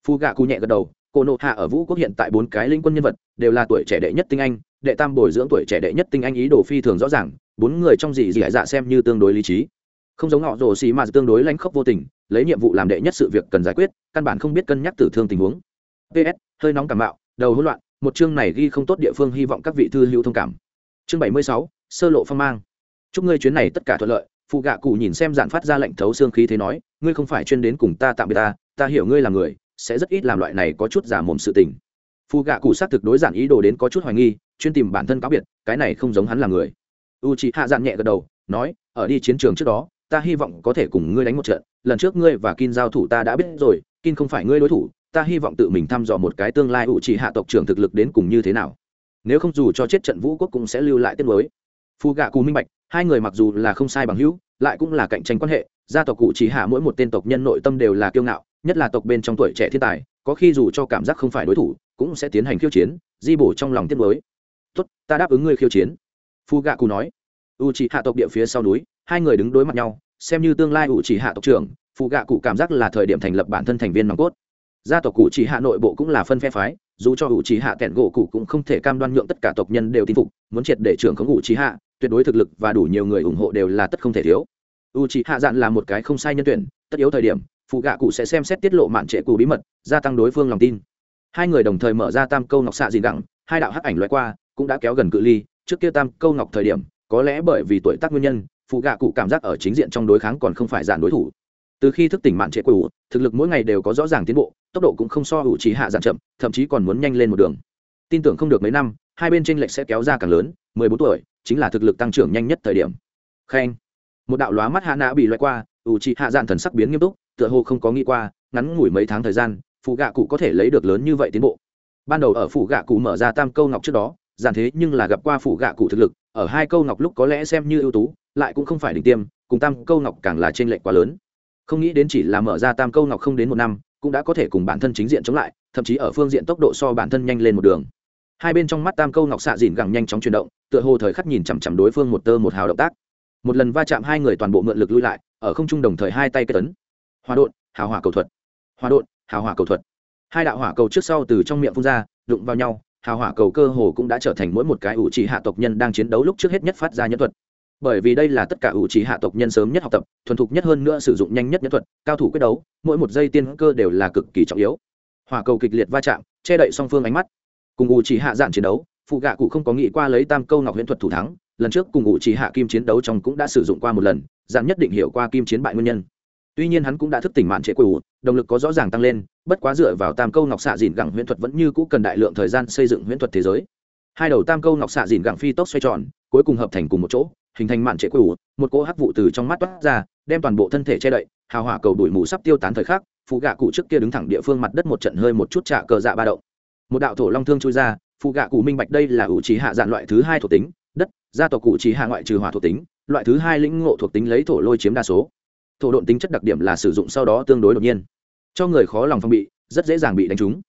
Phu gạ cụ nhẹ gật đầu, cô nộ hạ ở vũ quốc hiện tại bốn cái linh quân nhân vật, đều là tuổi trẻ đệ nhất tinh anh, đệ tam bồi dưỡng tuổi trẻ đệ nhất tinh anh ý đồ phi thường rõ ràng, bốn người trong gì dị dạ xem như tương đối lý trí. Không giống họ rồ xì mà tương đối lãnh khốc vô tình, lấy nhiệm vụ làm đệ nhất sự việc cần giải quyết, căn bản không biết cân nhắc tử thương tình huống. Ps hơi nóng cảm bạo đầu hỗn loạn, một chương này ghi không tốt địa phương, hy vọng các vị thư hữu thông cảm. Chương bảy mươi sáu, sơ lộ phong mang. Chúc ngươi chuyến này tất cả thuận lợi phụ gạ cụ nhìn xem dạn phát ra lệnh thấu xương khí thế nói, ngươi không phải chuyên đến cùng ta tạm biệt ta ta hiểu ngươi là người, sẽ rất ít làm loại này có chút giả mồm sự tình. Phụ gạ cụ xác thực đối giản ý đồ đến có chút hoài nghi, chuyên tìm bản thân cáo biệt, cái này không giống hắn là người. U chị hạ dạn nhẹ gật đầu, nói, ở đi chiến trường trước đó, ta hy vọng có thể cùng ngươi đánh một trận, lần trước ngươi và kin giao thủ ta đã biết rồi, kin không phải ngươi đối thủ, ta hy vọng tự mình thăm dò một cái tương lai u chỉ hạ tộc trưởng thực lực đến cùng như thế nào. Nếu không dù cho chết trận vũ quốc cũng sẽ lưu lại tiết mới phụ gạ Cụ minh bạch hai người mặc dù là không sai bằng hữu, lại cũng là cạnh tranh quan hệ, gia tộc cụ chỉ hạ mỗi một tên tộc nhân nội tâm đều là kiêu ngạo, nhất là tộc bên trong tuổi trẻ thiên tài, có khi dù cho cảm giác không phải đối thủ, cũng sẽ tiến hành khiêu chiến, di bổ trong lòng tiết mới tốt, ta đáp ứng ngươi khiêu chiến. Phu gạ cù nói. U chỉ hạ tộc địa phía sau núi, hai người đứng đối mặt nhau, xem như tương lai u chỉ hạ tộc trưởng phụ gạ cụ cảm giác là thời điểm thành lập bản thân thành viên nòng cốt gia tộc cụ chỉ hạ nội bộ cũng là phân phe phái, dù cho ủ chỉ hạ kẹn gỗ cụ cũng không thể cam đoan nhượng tất cả tộc nhân đều tin phục, muốn triệt để trưởng khống ủ chỉ hạ, tuyệt đối thực lực và đủ nhiều người ủng hộ đều là tất không thể thiếu. U chỉ hạ dạn là một cái không sai nhân tuyển, tất yếu thời điểm, phụ gạ cụ sẽ xem xét tiết lộ mạn trệ cụ bí mật, gia tăng đối phương lòng tin. Hai người đồng thời mở ra tam câu ngọc xạ dị đẳng, hai đạo hắc ảnh loại qua, cũng đã kéo gần cự ly, trước kia tam câu ngọc thời điểm, có lẽ bởi vì tuổi tác nguyên nhân, phụ gạ cụ cảm giác ở chính diện trong đối kháng còn không phải giản đối thủ. Từ khi thức tỉnh mạn trệ cụ thực lực mỗi ngày đều có rõ ràng tiến bộ, tốc độ cũng không so hữu trí hạ giảm chậm, thậm chí còn muốn nhanh lên một đường. Tin tưởng không được mấy năm, hai bên tranh lệch sẽ kéo ra càng lớn, mười bốn tuổi chính là thực lực tăng trưởng nhanh nhất thời điểm. Khen. Một đạo lóa mắt hạ nã bị loại qua, ủ trị hạ dạn thần sắc biến nghiêm túc, tựa hồ không có nghĩ qua, ngắn ngủi mấy tháng thời gian, phụ gạ cụ có thể lấy được lớn như vậy tiến bộ. Ban đầu ở phủ gạ cụ mở ra tam câu ngọc trước đó giản thế nhưng là gặp qua phủ gạ cụ thực lực, ở hai câu ngọc lúc có lẽ xem như ưu tú, lại cũng không phải đỉnh tiêm, cùng tam câu ngọc càng là trên lệnh quá lớn không nghĩ đến chỉ là mở ra tam câu ngọc không đến một năm cũng đã có thể cùng bản thân chính diện chống lại thậm chí ở phương diện tốc độ so bản thân nhanh lên một đường hai bên trong mắt tam câu ngọc xạ dìn gẳng nhanh chóng chuyển động tựa hồ thời khắc nhìn chằm chằm đối phương một tơ một hào động tác một lần va chạm hai người toàn bộ mượn lực lui lại ở không trung đồng thời hai tay kết tấn hòa đột hào hỏa cầu thuật hòa đột hào hỏa cầu thuật hai đạo hỏa cầu trước sau từ trong miệng phun ra đụng vào nhau hào hỏa cầu cơ hồ cũng đã trở thành mỗi một cái ủ trì hạ tộc nhân đang chiến đấu lúc trước hết nhất phát ra nhân thuật bởi vì đây là tất cả ủ trí hạ tộc nhân sớm nhất học tập, thuần thục nhất hơn nữa sử dụng nhanh nhất nhất thuật, cao thủ quyết đấu, mỗi một giây tiên cơ đều là cực kỳ trọng yếu. Hỏa cầu kịch liệt va chạm, che đậy song phương ánh mắt. Cùng ủ trí hạ dạn chiến đấu, phụ gạ cụ không có nghĩ qua lấy tam câu ngọc huyễn thuật thủ thắng, lần trước cùng ủ trí hạ kim chiến đấu trong cũng đã sử dụng qua một lần dạn nhất định hiểu qua kim chiến bại nguyên nhân. Tuy nhiên hắn cũng đã thức tỉnh mạn trệ quỷ, động lực có rõ ràng tăng lên, bất quá dựa vào tam câu ngọc xạ dìn gẳng huyễn thuật vẫn như cũ cần đại lượng thời gian xây dựng huyễn thuật thế giới. Hai đầu tam câu ngọc xạ dìn gẳng phi tốc xoay tròn, cuối cùng hợp thành cùng một chỗ hình thành mạn trệ quỷ một cỗ hắc vụ từ trong mắt toát ra, đem toàn bộ thân thể che đậy, hào hỏa cầu đuổi mù sắp tiêu tán thời khắc phụ gạ cụ trước kia đứng thẳng địa phương mặt đất một trận hơi một chút trạ cờ dạ ba động. Một đạo thổ long thương chui ra phụ gạ cụ minh bạch đây là ủ trí hạ dạn loại thứ hai thuộc tính, đất, gia tộc cụ trí hạ ngoại trừ hỏa thuộc tính, loại thứ hai lĩnh ngộ thuộc tính lấy thổ lôi chiếm đa số. Thổ độn tính chất đặc điểm là sử dụng sau đó tương đối đột nhiên, cho người khó lòng phong bị, rất dễ dàng bị đánh trúng.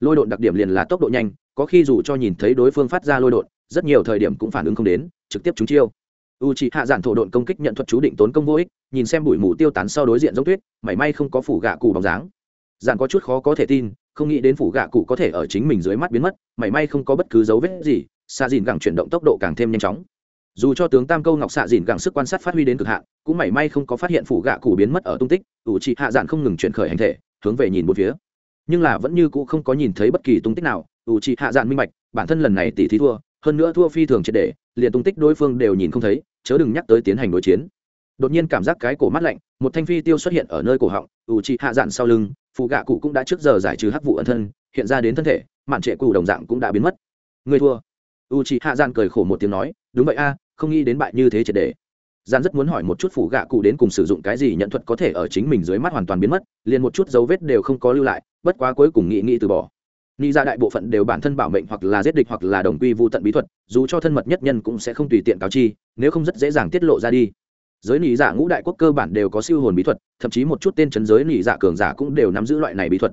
Lôi độn đặc điểm liền là tốc độ nhanh, có khi dù cho nhìn thấy đối phương phát ra lôi độn, rất nhiều thời điểm cũng phản ứng không đến, trực tiếp trúng chiêu u c hạ giản thổ độn công kích nhận thuật chú định tốn công vô ích, nhìn xem bụi mù tiêu tán sau đối diện giống tuyết, mảy may không có phủ gạ cụ bóng dáng. Giản có chút khó có thể tin, không nghĩ đến phủ gạ cụ có thể ở chính mình dưới mắt biến mất, mảy may không có bất cứ dấu vết gì xạ dìn gẳng chuyển động tốc độ càng thêm nhanh chóng. Dù cho tướng tam câu ngọc xạ dìn gẳng sức quan sát phát huy đến cực hạn, cũng mảy may không có phát hiện phủ gạ cụ biến mất ở tung tích, U trị hạ giản không ngừng chuyển khởi hành thể, hướng về nhìn một phía. Nhưng là vẫn như cũ không có nhìn thấy bất kỳ tung tích nào, U trị hạ giản minh bạch, bản thân lần này tỷ thí thua hơn nữa thua phi thường triệt để, liền tung tích đối phương đều nhìn không thấy, chớ đừng nhắc tới tiến hành đối chiến. Đột nhiên cảm giác cái cổ mắt lạnh, một thanh phi tiêu xuất hiện ở nơi cổ họng, ủ trị hạ dạn sau lưng phụ gạ cụ cũng đã trước giờ giải trừ hắc vụ ẩn thân, hiện ra đến thân thể, mạn trệ cụ đồng dạng cũng đã biến mất. Người thua. U trị hạ dạn cười khổ một tiếng nói, đúng vậy a, không nghĩ đến bại như thế triệt để. Gian rất muốn hỏi một chút phủ gạ cụ đến cùng sử dụng cái gì nhận thuật có thể ở chính mình dưới mắt hoàn toàn biến mất, liền một chút dấu vết đều không có lưu lại, bất quá cuối cùng nghĩ nghĩ từ bỏ ni ra dạ đại bộ phận đều bản thân bảo mệnh hoặc là giết địch hoặc là đồng quy vô tận bí thuật, dù cho thân mật nhất nhân cũng sẽ không tùy tiện cáo chi, nếu không rất dễ dàng tiết lộ ra đi. Giới nỉ dạ ngũ đại quốc cơ bản đều có siêu hồn bí thuật, thậm chí một chút tên chấn giới nỉ dạ cường giả cũng đều nắm giữ loại này bí thuật.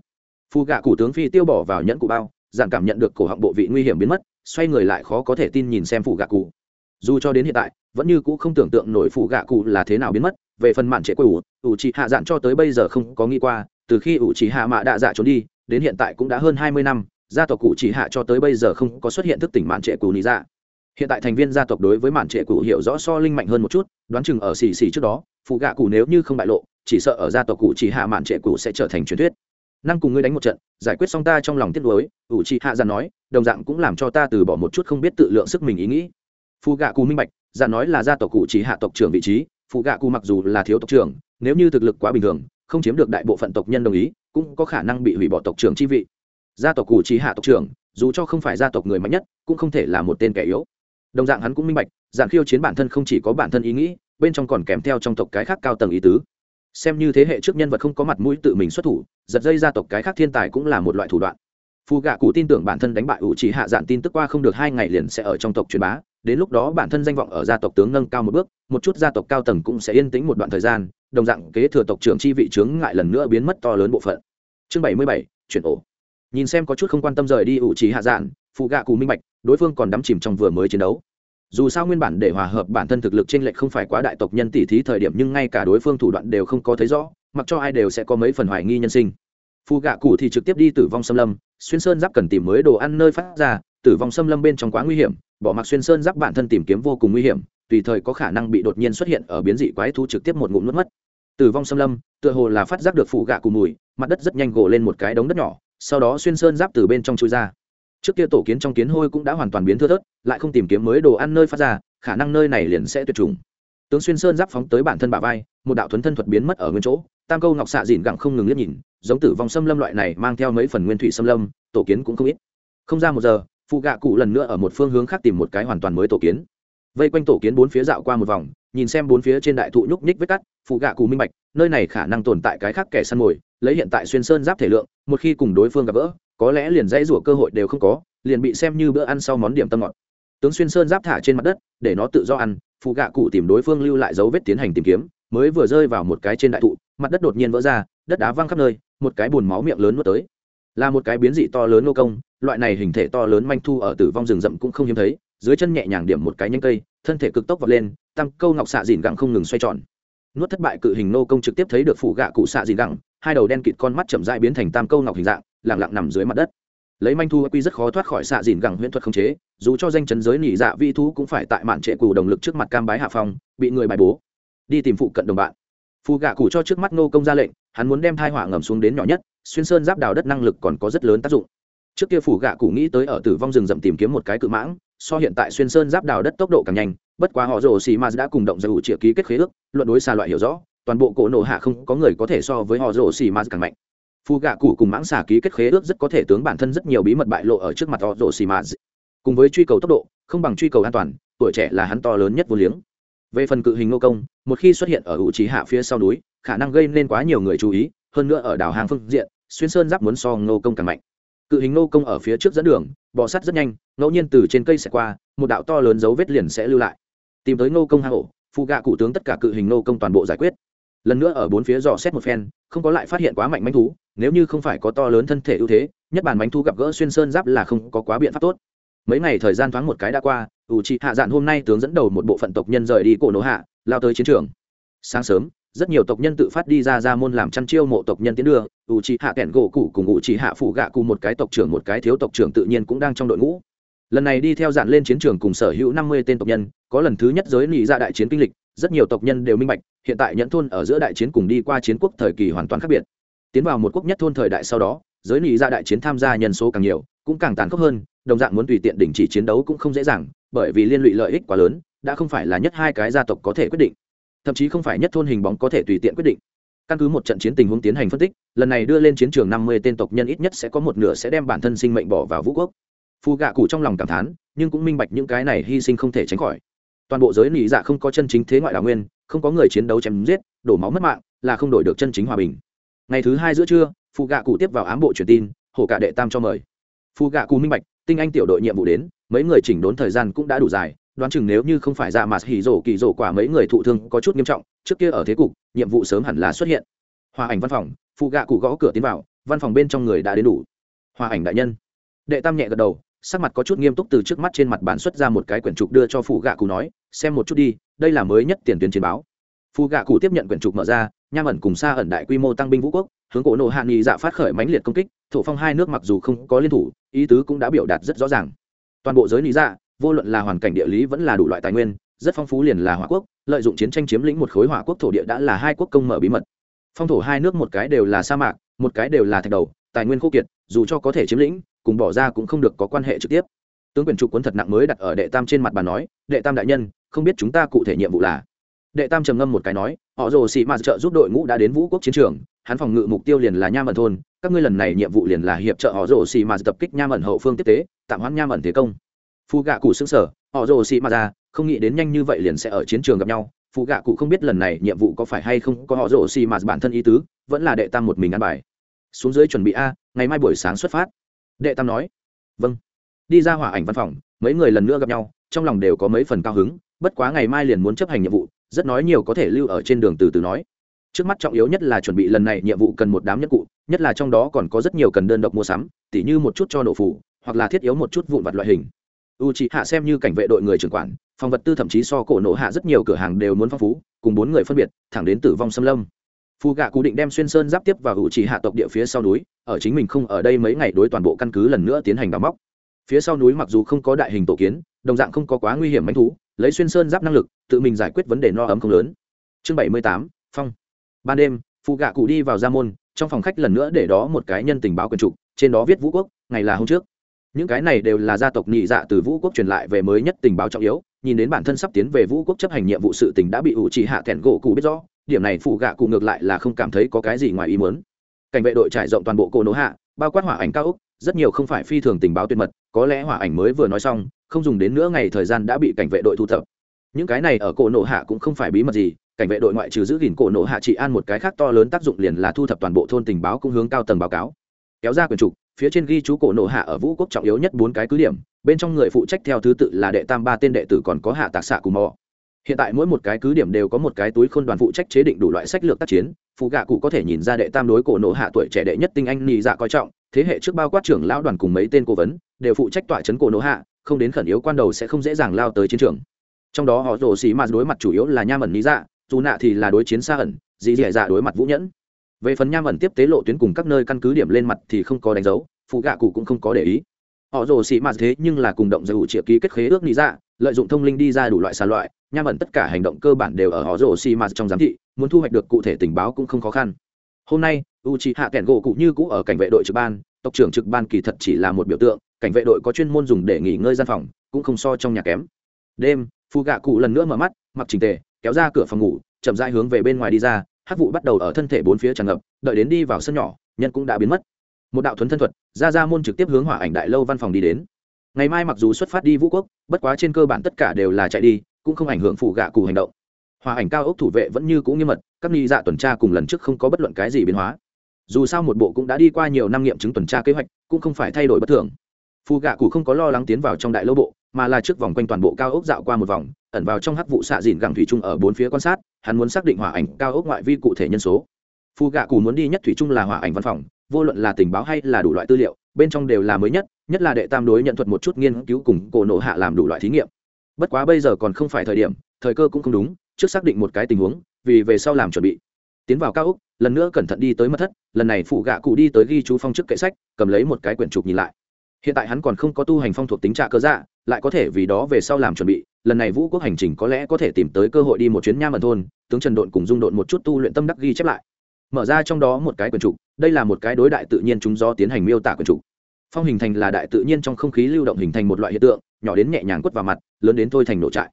Phù gạ cụ tướng phi tiêu bỏ vào nhẫn cụ bao, dạng cảm nhận được cổ họng bộ vị nguy hiểm biến mất, xoay người lại khó có thể tin nhìn xem phù gạ cụ. Dù cho đến hiện tại, vẫn như cũ không tưởng tượng nổi phù gạ cụ là thế nào biến mất, về phần mạn trệ quỷ ủ ủ chỉ hạ dạn cho tới bây giờ không có nghĩ qua, từ khi ủ chỉ hạ mạ đạ dạ trốn đi đến hiện tại cũng đã hơn hai mươi năm, gia tộc cụ chỉ hạ cho tới bây giờ không có xuất hiện thức tỉnh mạn trệ cụ nị dạ. Hiện tại thành viên gia tộc đối với mạn trệ cụ hiểu rõ so linh mạnh hơn một chút, đoán chừng ở xì xì trước đó, phụ gạ cụ nếu như không bại lộ, chỉ sợ ở gia tộc cụ chỉ hạ mạn trệ cụ sẽ trở thành truyền thuyết. Năng cùng ngươi đánh một trận, giải quyết xong ta trong lòng tiếc nuối, ủ chỉ hạ giàn nói, đồng dạng cũng làm cho ta từ bỏ một chút không biết tự lượng sức mình ý nghĩ. Phụ gạ cụ minh bạch giàn nói là gia tộc cụ chỉ hạ tộc trưởng vị trí, phụ gạ cụ mặc dù là thiếu tộc trưởng, nếu như thực lực quá bình thường, không chiếm được đại bộ phận tộc nhân đồng ý cũng có khả năng bị hủy bỏ tộc trưởng chi vị. Gia tộc cụ chỉ hạ tộc trưởng, dù cho không phải gia tộc người mạnh nhất, cũng không thể là một tên kẻ yếu. Đồng dạng hắn cũng minh bạch giản khiêu chiến bản thân không chỉ có bản thân ý nghĩ, bên trong còn kèm theo trong tộc cái khác cao tầng ý tứ. Xem như thế hệ trước nhân vật không có mặt mũi tự mình xuất thủ, giật dây gia tộc cái khác thiên tài cũng là một loại thủ đoạn. Phù gạ cụ tin tưởng bản thân đánh bại ủ chỉ hạ dạn tin tức qua không được hai ngày liền sẽ ở trong tộc truyền bá, đến lúc đó bản thân danh vọng ở gia tộc tướng nâng cao một bước, một chút gia tộc cao tầng cũng sẽ yên tĩnh một đoạn thời gian đồng dạng kế thừa tộc trưởng chi vị chướng ngại lần nữa biến mất to lớn bộ phận. Chương bảy mươi bảy, chuyển ổ. Nhìn xem có chút không quan tâm rời đi ủ trí hạ dạn phù gạ cụ minh bạch, đối phương còn đắm chìm trong vừa mới chiến đấu. Dù sao nguyên bản để hòa hợp bản thân thực lực trên lệch không phải quá đại tộc nhân tỷ thí thời điểm nhưng ngay cả đối phương thủ đoạn đều không có thấy rõ, mặc cho ai đều sẽ có mấy phần hoài nghi nhân sinh. Phù gạ cụ thì trực tiếp đi tử vong xâm lâm, xuyên sơn giáp cần tìm mới đồ ăn nơi phát ra, tử vong xâm lâm bên trong quá nguy hiểm, bỏ mặc xuyên sơn giáp bản thân tìm kiếm vô cùng nguy hiểm, tùy thời có khả năng bị đột nhiên xuất hiện ở biến dị quái thú trực tiếp một ngụm nuốt mất tử vong xâm lâm, tựa hồ là phát giác được phụ gạ cụ mùi, mặt đất rất nhanh gồ lên một cái đống đất nhỏ, sau đó xuyên sơn giáp từ bên trong chui ra. Trước kia tổ kiến trong kiến hôi cũng đã hoàn toàn biến thưa thớt, lại không tìm kiếm mới đồ ăn nơi phát ra, khả năng nơi này liền sẽ tuyệt chủng. Tướng xuyên sơn giáp phóng tới bản thân bà vai, một đạo thuấn thân thuật biến mất ở nguyên chỗ, tam câu ngọc xạ dìn gặng không ngừng liếc nhìn, giống tử vong xâm lâm loại này mang theo mấy phần nguyên thủy xâm lâm, tổ kiến cũng không ít. Không ra một giờ phụ gạ cụ lần nữa ở một phương hướng khác tìm một cái hoàn toàn mới tổ kiến. Vây quanh tổ kiến bốn phía dạo qua một vòng nhìn xem bốn phía trên đại thụ nhúc nhích vết cắt, phụ gạ cụ minh bạch, nơi này khả năng tồn tại cái khác kẻ săn mồi, lấy hiện tại xuyên sơn giáp thể lượng, một khi cùng đối phương gặp gỡ, có lẽ liền dãy rủa cơ hội đều không có, liền bị xem như bữa ăn sau món điểm tâm ngọt. Tướng xuyên sơn giáp thả trên mặt đất, để nó tự do ăn, phụ gạ cụ tìm đối phương lưu lại dấu vết tiến hành tìm kiếm, mới vừa rơi vào một cái trên đại thụ, mặt đất đột nhiên vỡ ra, đất đá văng khắp nơi, một cái bùn máu miệng lớn nuốt tới. Là một cái biến dị to lớn nô công, loại này hình thể to lớn manh thu ở tử vong rừng rậm cũng không hiếm thấy, dưới chân nhẹ nhàng điểm một cái nhanh cây, thân thể cực tốc vọt lên tăng câu ngọc xạ dìn gặng không ngừng xoay tròn. Nuốt thất bại cự hình nô công trực tiếp thấy được phủ gạ cụ xạ dìn gặng hai đầu đen kịt con mắt chậm dại biến thành tam câu ngọc hình dạng lẳng lặng nằm dưới mặt đất. Lấy manh thu quy rất khó thoát khỏi xạ dìn gẳng huyễn thuật không chế, dù cho danh chấn giới nỉ dạ vi thú cũng phải tại mạn trệ cù đồng lực trước mặt cam bái hạ phong, bị người bài bố. Đi tìm phụ cận đồng bạn. Phù gạ cụ cho trước mắt nô công ra lệnh, hắn muốn đem thai hỏa ngầm xuống đến nhỏ nhất, xuyên sơn giáp đào đất năng lực còn có rất lớn tác dụng trước kia phủ gạ cụ nghĩ tới ở tử vong rừng rậm tìm kiếm một cái cự mãng, so hiện tại xuyên sơn giáp đào đất tốc độ càng nhanh, bất quá họ rồ xì ma đã cùng động giải ủ triệu ký kết khế ước, luận đối xa loại hiểu rõ, toàn bộ cổ nổ hạ không có người có thể so với họ rồ xì ma càng mạnh. Phù gạ cụ cùng mãng xà ký kết khế ước rất có thể tướng bản thân rất nhiều bí mật bại lộ ở trước mặt họ rồ xì ma cùng với truy cầu tốc độ, không bằng truy cầu an toàn, tuổi trẻ là hắn to lớn nhất vô liếng. Về phần cự hình nô công, một khi xuất hiện ở ủ trí hạ phía sau núi, khả năng gây nên quá nhiều người chú ý, hơn nữa ở đảo hàng phương diện, xuyên sơn giáp muốn so nô công càng mạnh cự hình nô công ở phía trước dẫn đường, bò sắt rất nhanh, ngẫu nhiên từ trên cây sẽ qua, một đạo to lớn dấu vết liền sẽ lưu lại. Tìm tới nô công hang ổ, phụ gạ cụ tướng tất cả cự hình nô công toàn bộ giải quyết. Lần nữa ở bốn phía dò xét một phen, không có lại phát hiện quá mạnh manh thú, nếu như không phải có to lớn thân thể ưu thế, nhất bản manh thú gặp gỡ xuyên sơn giáp là không có quá biện pháp tốt. Mấy ngày thời gian thoáng một cái đã qua ủ trị hạ dạn hôm nay tướng dẫn đầu một bộ phận tộc nhân rời đi cổ nổ hạ, lao tới chiến trường. Sáng sớm rất nhiều tộc nhân tự phát đi ra ra môn làm chăn chiêu mộ tộc nhân tiến đưa, ủ trị hạ kẻn gỗ cụ cùng ủ trị hạ phụ gạ cụ một cái tộc trưởng một cái thiếu tộc trưởng tự nhiên cũng đang trong đội ngũ. Lần này đi theo dạn lên chiến trường cùng sở hữu năm mươi tên tộc nhân, có lần thứ nhất giới lì ra dạ đại chiến kinh lịch, rất nhiều tộc nhân đều minh bạch, hiện tại nhẫn thôn ở giữa đại chiến cùng đi qua chiến quốc thời kỳ hoàn toàn khác biệt. Tiến vào một quốc nhất thôn thời đại sau đó, giới lì ra dạ đại chiến tham gia nhân số càng nhiều, cũng càng tàn khốc hơn, đồng dạng muốn tùy tiện đình chỉ chiến đấu cũng không dễ dàng, bởi vì liên lụy lợi ích quá lớn, đã không phải là nhất hai cái gia tộc có thể quyết định thậm chí không phải nhất thôn hình bóng có thể tùy tiện quyết định. Căn cứ một trận chiến tình huống tiến hành phân tích, lần này đưa lên chiến trường năm mươi tên tộc nhân ít nhất sẽ có một nửa sẽ đem bản thân sinh mệnh bỏ vào vũ quốc. Phù gạ cụ trong lòng cảm thán, nhưng cũng minh bạch những cái này hy sinh không thể tránh khỏi. Toàn bộ giới nỉ dạ không có chân chính thế ngoại đảo nguyên, không có người chiến đấu chém giết, đổ máu mất mạng, là không đổi được chân chính hòa bình. Ngày thứ hai giữa trưa phù gạ cụ tiếp vào ám bộ truyền tin, hổ cả đệ tam cho mời. Phù gạ cụ minh bạch, tinh anh tiểu đội nhiệm vụ đến, mấy người chỉnh đốn thời gian cũng đã đủ dài đoán chừng nếu như không phải dạ mà hỉ rổ kỳ rổ quả mấy người thụ thương có chút nghiêm trọng, trước kia ở thế cục, nhiệm vụ sớm hẳn là xuất hiện. Hòa ảnh văn phòng, phụ gạ cụ gõ cửa tiến vào, văn phòng bên trong người đã đến đủ. Hòa ảnh đại nhân. Đệ tam nhẹ gật đầu, sắc mặt có chút nghiêm túc từ trước mắt trên mặt bản xuất ra một cái quyển trục đưa cho phụ gạ cụ nói, xem một chút đi, đây là mới nhất tiền tuyến chiến báo. Phụ gạ cụ tiếp nhận quyển trục mở ra, nham ẩn cùng xa ẩn đại quy mô tăng binh vũ quốc, hướng cổ nộ hạ nghị dạ phát khởi mãnh liệt công kích, thổ phong hai nước mặc dù không có liên thủ, ý tứ cũng đã biểu đạt rất rõ ràng. Toàn bộ giới lý dạ vô luận là hoàn cảnh địa lý vẫn là đủ loại tài nguyên, rất phong phú liền là hỏa quốc, lợi dụng chiến tranh chiếm lĩnh một khối hỏa quốc thổ địa đã là hai quốc công mở bí mật. Phong thổ hai nước một cái đều là sa mạc, một cái đều là thạch đầu, tài nguyên khô kiệt, dù cho có thể chiếm lĩnh, cùng bỏ ra cũng không được có quan hệ trực tiếp. Tướng quyền trục cuốn thật nặng mới đặt ở đệ tam trên mặt bàn nói, đệ tam đại nhân, không biết chúng ta cụ thể nhiệm vụ là? Đệ tam trầm ngâm một cái nói, họ rồ xị mạt trợ giúp đội ngũ đã đến vũ quốc chiến trường, hắn phòng ngự mục tiêu liền là nham ẩn thôn, các ngươi lần này nhiệm vụ liền là hiệp trợ họ rồ xị mạt tập kích nham ẩn hậu phương tiếp tế, tạm hoãn nham ẩn thế công. Phu gạ cụ xứng sở họ rồ xị mà ra, không nghĩ đến nhanh như vậy liền sẽ ở chiến trường gặp nhau. Phu gạ cụ không biết lần này nhiệm vụ có phải hay không có họ rồ xị mà bản thân ý tứ, vẫn là đệ tam một mình ăn bài. Xuống dưới chuẩn bị a, ngày mai buổi sáng xuất phát. Đệ tam nói vâng. Đi ra hỏa ảnh văn phòng, mấy người lần nữa gặp nhau, trong lòng đều có mấy phần cao hứng, bất quá ngày mai liền muốn chấp hành nhiệm vụ, rất nói nhiều có thể lưu ở trên đường từ từ nói. Trước mắt trọng yếu nhất là chuẩn bị lần này nhiệm vụ cần một đám nhất cụ, nhất là trong đó còn có rất nhiều cần đơn độc mua sắm, tỉ như một chút cho nổ phủ hoặc là thiết yếu một chút vụn vặt loại hình u chị hạ xem như cảnh vệ đội người trưởng quản, phòng vật tư thậm chí so cổ nổ hạ rất nhiều cửa hàng đều muốn phong phú, cùng bốn người phân biệt, thẳng đến tử vong xâm lâm. Phù gạ cụ định đem xuyên sơn giáp tiếp vào u chỉ hạ tộc địa phía sau núi, ở chính mình không ở đây mấy ngày đối toàn bộ căn cứ lần nữa tiến hành đào móc. Phía sau núi mặc dù không có đại hình tổ kiến, đồng dạng không có quá nguy hiểm manh thú, lấy xuyên sơn giáp năng lực, tự mình giải quyết vấn đề no ấm không lớn. Chương bảy mươi tám, phong. Ban đêm phụ gạ cụ đi vào gia môn, trong phòng khách lần nữa để đó một cái nhân tình báo quyền trục, trên đó viết vũ quốc, ngày là hôm trước những cái này đều là gia tộc nhị dạ từ vũ quốc truyền lại về mới nhất tình báo trọng yếu, nhìn đến bản thân sắp tiến về vũ quốc chấp hành nhiệm vụ sự tình đã bị ủ trì hạ thẹn gỗ cụ biết rõ, điểm này phụ gạ cụ ngược lại là không cảm thấy có cái gì ngoài ý muốn. Cảnh vệ đội trải rộng toàn bộ cô nỗ hạ, bao quát hỏa ảnh cao úc rất nhiều không phải phi thường tình báo tuyệt mật, có lẽ hỏa ảnh mới vừa nói xong, không dùng đến nữa ngày thời gian đã bị cảnh vệ đội thu thập. Những cái này ở cổ nổ hạ cũng không phải bí mật gì, cảnh vệ đội ngoại trừ giữ gìn cổ nổ hạ trị an một cái khác to lớn tác dụng liền là thu thập toàn bộ thôn tình báo cũng hướng cao tầng báo cáo. Kéo ra quyền trục phía trên ghi chú cổ nổ hạ ở vũ quốc trọng yếu nhất bốn cái cứ điểm, bên trong người phụ trách theo thứ tự là đệ tam ba tên đệ tử còn có hạ tạc xạ cù mò. Hiện tại mỗi một cái cứ điểm đều có một cái túi khôn đoàn phụ trách chế định đủ loại sách lược tác chiến, phụ gạ cụ có thể nhìn ra đệ tam đối cổ nổ hạ tuổi trẻ đệ nhất tinh anh nhị dạ coi trọng, thế hệ trước bao quát trưởng lão đoàn cùng mấy tên cố vấn, đều phụ trách tọa chấn cổ nổ hạ, không đến khẩn yếu quan đầu sẽ không dễ dàng lao tới chiến trường. Trong đó họ rồ xì mạt đối mặt chủ yếu là nha mẩn lý dạ dù nạ thì là đối chiến xa ẩn, dì dì dạ đối mặt vũ nhẫn về phần nham ẩn tiếp tế lộ tuyến cùng các nơi căn cứ điểm lên mặt thì không có đánh dấu, phụ gạ cụ cũng không có để ý. Họ rồ xì mạt thế nhưng là cùng động giới ủ triệu ký kết khế ước nghĩ ra dạ, lợi dụng thông linh đi ra đủ loại xà loại, nham ẩn tất cả hành động cơ bản đều ở họ rồ xì mạt trong giám thị, muốn thu hoạch được cụ thể tình báo cũng không khó khăn. Hôm nay u c h i hạ kẻn gỗ cụ như cũ ở cảnh vệ đội trực ban, tộc trưởng trực ban kỳ thật chỉ là một biểu tượng, cảnh vệ đội có chuyên môn dùng để nghỉ ngơi gian phòng, cũng không so trong nhà kém. Đêm, phụ gạ cụ lần nữa mở mắt, mặc trình tề, kéo ra cửa phòng ngủ, chậm rãi hướng về bên ngoài đi ra hát vụ bắt đầu ở thân thể bốn phía tràn ngập, đợi đến đi vào sân nhỏ, nhân cũng đã biến mất. Một đạo thuấn thân thuật ra ra môn trực tiếp hướng hỏa ảnh đại lâu văn phòng đi đến. Ngày mai mặc dù xuất phát đi vũ quốc, bất quá trên cơ bản tất cả đều là chạy đi, cũng không ảnh hưởng phụ gạ cụ hành động. Hòa ảnh cao ốc thủ vệ vẫn như cũ nghiêm mật, các nghi dạ tuần tra cùng lần trước không có bất luận cái gì biến hóa. Dù sao một bộ cũng đã đi qua nhiều năm nghiệm chứng tuần tra kế hoạch, cũng không phải thay đổi bất thường. Phù gạ cụ không có lo lắng tiến vào trong đại lâu bộ, mà là trước vòng quanh toàn bộ cao ốc dạo qua một vòng ẩn vào trong hắc vụ xạ dìn gẳng thủy trung ở bốn phía quan sát, hắn muốn xác định hỏa ảnh cao ốc ngoại vi cụ thể nhân số. Phù gạ cụ muốn đi nhất thủy trung là hỏa ảnh văn phòng, vô luận là tình báo hay là đủ loại tư liệu, bên trong đều là mới nhất nhất là đệ tam đối nhận thuật một chút nghiên cứu cùng cổ nộ hạ làm đủ loại thí nghiệm. Bất quá bây giờ còn không phải thời điểm, thời cơ cũng không đúng, trước xác định một cái tình huống, vì về sau làm chuẩn bị. Tiến vào cao ốc, lần nữa cẩn thận đi tới mật thất, lần này phụ gạ cụ đi tới ghi chú phong chức kệ sách, cầm lấy một cái quyển trục nhìn lại. Hiện tại hắn còn không có tu hành phong thuộc tính trạ cơ dạ lại có thể vì đó về sau làm chuẩn bị lần này vũ quốc hành trình có lẽ có thể tìm tới cơ hội đi một chuyến nha mật thôn, tướng trần độn cùng dung độn một chút tu luyện tâm đắc ghi chép lại. Mở ra trong đó một cái quyển trục, đây là một cái đối đại tự nhiên chúng do tiến hành miêu tả quyển trục. Phong hình thành là đại tự nhiên trong không khí lưu động hình thành một loại hiện tượng, nhỏ đến nhẹ nhàng quất vào mặt, lớn đến thôi thành nổ trại.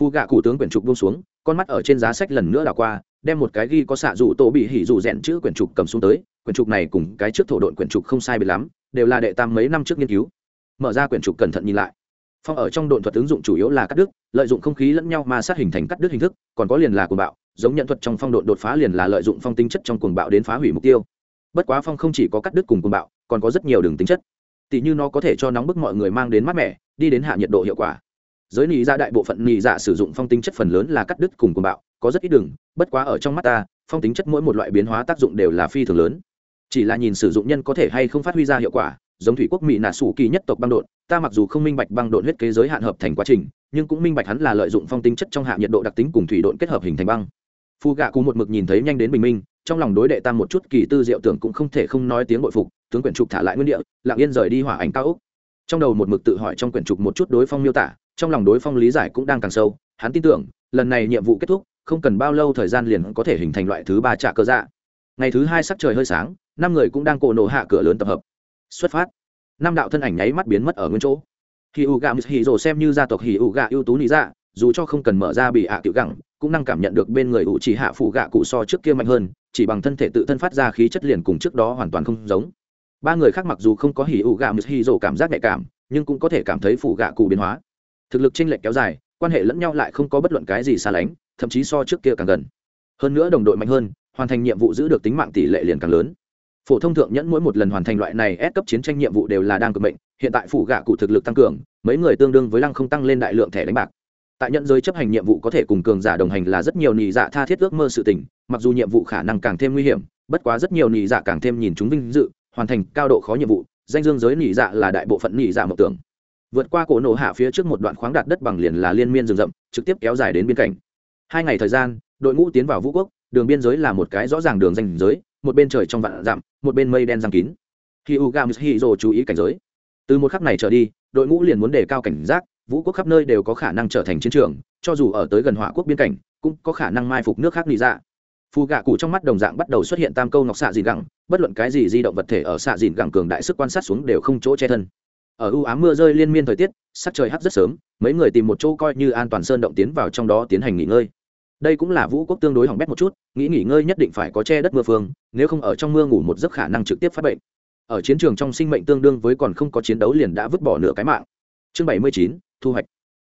Phu gạ cụ tướng quyển trục buông xuống, con mắt ở trên giá sách lần nữa đảo qua, đem một cái ghi có xạ dụ tổ bị hỉ dụ rèn chữ quyển trục cầm xuống tới quyển trục này cùng cái trước thổ độn quyển trục không sai biệt lắm, đều là đệ tam mấy năm trước nghiên cứu. Mở ra quyển trục cẩn thận nhìn lại phong ở trong độn thuật ứng dụng chủ yếu là cắt đứt, lợi dụng không khí lẫn nhau mà sát hình thành cắt đứt hình thức, còn có liền là cuồng bạo, giống nhận thuật trong phong độn đột phá liền là lợi dụng phong tính chất trong cuồng bạo đến phá hủy mục tiêu. Bất quá phong không chỉ có cắt đứt cùng cuồng bạo, còn có rất nhiều đường tính chất. Tỷ như nó có thể cho nóng bức mọi người mang đến mát mẻ, đi đến hạ nhiệt độ hiệu quả. Giới nị dạ đại bộ phận nị dạ sử dụng phong tính chất phần lớn là cắt đứt cùng cuồng bạo, có rất ít đường, bất quá ở trong mắt ta, phong tính chất mỗi một loại biến hóa tác dụng đều là phi thường lớn. Chỉ là nhìn sử dụng nhân có thể hay không phát huy ra hiệu quả giống thủy quốc mỹ nạ sủ kỳ nhất tộc băng đột ta mặc dù không minh bạch băng đột huyết kế giới hạn hợp thành quá trình, nhưng cũng minh bạch hắn là lợi dụng phong tinh chất trong hạ nhiệt độ đặc tính cùng thủy độn kết hợp hình thành băng. Phu gạ cú một mực nhìn thấy nhanh đến bình minh, trong lòng đối đệ tam một chút kỳ tư diệu tưởng cũng không thể không nói tiếng bội phục, tướng quyển trục thả lại nguyên địa, lặng yên rời đi hỏa ảnh cao úc trong đầu một mực tự hỏi trong quyển trục một chút đối phong miêu tả, trong lòng đối phong lý giải cũng đang càng sâu, hắn tin tưởng, lần này nhiệm vụ kết thúc, không cần bao lâu thời gian liền có thể hình thành loại thứ ba trả cơ dạ. Ngày thứ hai sắc trời hơi sáng, năm người cũng đang cổ nổ hạ cửa lớn tập hợp xuất phát. Năm đạo thân ảnh nháy mắt biến mất ở nguyên chỗ. Hì ụ gà hì rồ xem như gia tộc hì ụ gà ưu tú lý dạ dù cho không cần mở ra bị ạ à tiểu gẳng, cũng năng cảm nhận được bên người ủ chỉ hạ phụ gạ cụ so trước kia mạnh hơn, chỉ bằng thân thể tự thân phát ra khí chất liền cùng trước đó hoàn toàn không giống. Ba người khác mặc dù không có hì ụ gà hì rồ cảm giác nhạy cảm, nhưng cũng có thể cảm thấy phụ gạ cụ biến hóa. Thực lực chênh lệch kéo dài, quan hệ lẫn nhau lại không có bất luận cái gì xa lánh, thậm chí so trước kia càng gần. Hơn nữa đồng đội mạnh hơn, hoàn thành nhiệm vụ giữ được tính mạng tỷ lệ liền càng lớn phổ thông thượng nhẫn mỗi một lần hoàn thành loại này ép cấp chiến tranh nhiệm vụ đều là đang cực mệnh, hiện tại phụ gạ cụ thực lực tăng cường, mấy người tương đương với lăng không tăng lên đại lượng thẻ đánh bạc. Tại nhận giới chấp hành nhiệm vụ có thể cùng cường giả đồng hành là rất nhiều nị dạ tha thiết ước mơ sự tình, mặc dù nhiệm vụ khả năng càng thêm nguy hiểm, bất quá rất nhiều nị dạ càng thêm nhìn chúng vinh dự, hoàn thành cao độ khó nhiệm vụ, danh dương giới nị dạ là đại bộ phận nị dạ mộng tưởng. Vượt qua cổ nổ hạ phía trước một đoạn khoáng đạt đất bằng liền là liên miên rừng rậm, trực tiếp kéo dài đến biên cảnh hai ngày thời gian, đội ngũ tiến vào vũ quốc, đường biên giới là một cái rõ ràng đường danh giới một bên trời trong vạn dặm một bên mây đen giang kín. Khi u gam hi rồ chú ý cảnh giới. Từ một khắc này trở đi, đội ngũ liền muốn đề cao cảnh giác, vũ quốc khắp nơi đều có khả năng trở thành chiến trường, cho dù ở tới gần hỏa quốc biên cảnh, cũng có khả năng mai phục nước khác nghĩ ra dạ. phù gạ cụ trong mắt đồng dạng bắt đầu xuất hiện tam câu ngọc xạ dìn gẳng, bất luận cái gì di động vật thể ở xạ dìn gẳng cường đại sức quan sát xuống đều không chỗ che thân. Ở ưu ám mưa rơi liên miên thời tiết, sắc trời hắt rất sớm, mấy người tìm một chỗ coi như an toàn sơn động tiến vào trong đó tiến hành nghỉ ngơi đây cũng là vũ quốc tương đối hỏng bét một chút, nghĩ nghỉ ngơi nhất định phải có che đất mưa phương nếu không ở trong mưa ngủ một giấc khả năng trực tiếp phát bệnh. Ở chiến trường trong sinh mệnh tương đương với còn không có chiến đấu liền đã vứt bỏ nửa cái mạng. Chương bảy mươi chín, thu hoạch.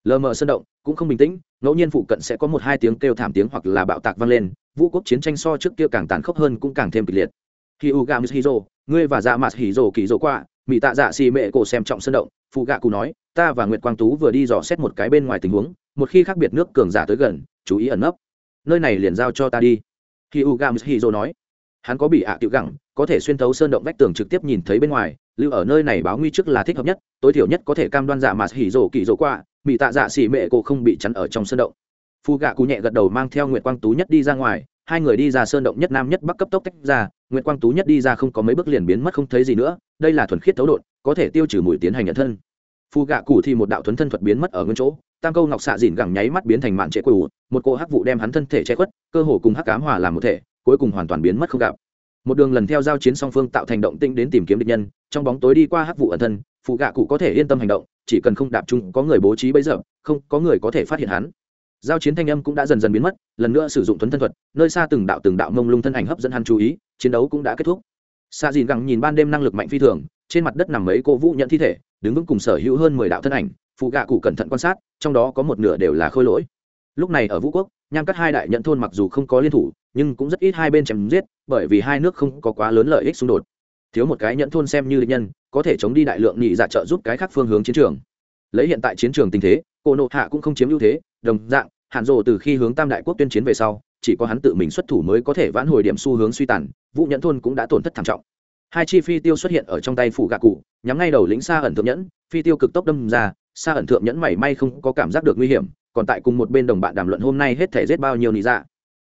Lờ mờ sân động, cũng không bình tĩnh, ngẫu nhiên phụ cận sẽ có một hai tiếng kêu thảm tiếng hoặc là bạo tạc vang lên, vũ quốc chiến tranh so trước kia càng tàn khốc hơn cũng càng thêm kịch liệt. Khi u gam hizo ngươi và dạ mặt hizo kỳ dỗ qua mỹ tạ dạ xì mệ cổ xem trọng sân động, phụ gạ cụ nói, ta và nguyệt quang tú vừa đi dò xét một cái bên ngoài tình huống, một khi khác biệt nước cường giả tới gần chú ý ẩn nấp. Nơi này liền giao cho ta đi. Khi u gam dô nói. Hắn có bị ạ tiểu gẳng, có thể xuyên thấu sơn động vách tường trực tiếp nhìn thấy bên ngoài, lưu ở nơi này báo nguy trước là thích hợp nhất, tối thiểu nhất có thể cam đoan dạ mà hỉ rổ kỳ rổ qua bị tạ dạ xỉ mệ cổ không bị chắn ở trong sơn động. Phu gạ cụ nhẹ gật đầu mang theo nguyệt quang tú nhất đi ra ngoài, hai người đi ra sơn động nhất nam nhất bắc cấp tốc tách ra, nguyệt quang tú nhất đi ra không có mấy bước liền biến mất không thấy gì nữa, đây là thuần khiết thấu đột, có thể tiêu trừ mùi tiến hành nhận thân. Phu gạ cụ thì một đạo thuấn thân thuật biến mất ở nguyên chỗ, tam câu ngọc xạ dìn gẳng nháy mắt biến thành mạn trệ quỷ một cỗ hắc vụ đem hắn thân thể che khuất, cơ hồ cùng hắc cám hòa làm một thể, cuối cùng hoàn toàn biến mất không gặp. Một đường lần theo giao chiến song phương tạo thành động tĩnh đến tìm kiếm địch nhân, trong bóng tối đi qua hắc vụ ẩn thân, phụ gạ cụ có thể yên tâm hành động, chỉ cần không đạp chung, có người bố trí bấy giờ, không, có người có thể phát hiện hắn. Giao chiến thanh âm cũng đã dần dần biến mất, lần nữa sử dụng thuấn thân thuật, nơi xa từng đạo từng đạo mông lung thân ảnh hấp dẫn hắn chú ý, chiến đấu cũng đã kết thúc. Xa dìn gẳng nhìn ban đêm năng lực mạnh phi thường, trên mặt đất nằm mấy cô vũ nhận thi thể, đứng vững cùng sở hữu hơn mười đạo thân ảnh, phụ gạ cụ cẩn thận quan sát, trong đó có một nửa đều là khôi lỗi lúc này ở vũ quốc, nham cắt hai đại nhận thôn mặc dù không có liên thủ, nhưng cũng rất ít hai bên chém giết, bởi vì hai nước không có quá lớn lợi ích xung đột. Thiếu một cái nhận thôn xem như định nhân, có thể chống đi đại lượng nhị dạ trợ giúp cái khác phương hướng chiến trường. Lấy hiện tại chiến trường tình thế cô nộ hạ cũng không chiếm ưu thế, đồng dạng hạn rồ từ khi hướng tam đại quốc tuyên chiến về sau, chỉ có hắn tự mình xuất thủ mới có thể vãn hồi điểm xu hướng suy tàn vụ nhẫn thôn cũng đã tổn thất thảm trọng. Hai chi phi tiêu xuất hiện ở trong tay phủ gạ cụ, nhắm ngay đầu lính xa ẩn thượng nhẫn, phi tiêu cực tốc đâm ra xa ẩn thượng nhẫn mảy may không có cảm giác được nguy hiểm còn tại cùng một bên đồng bạn đàm luận hôm nay hết thể giết bao nhiêu nị dạ.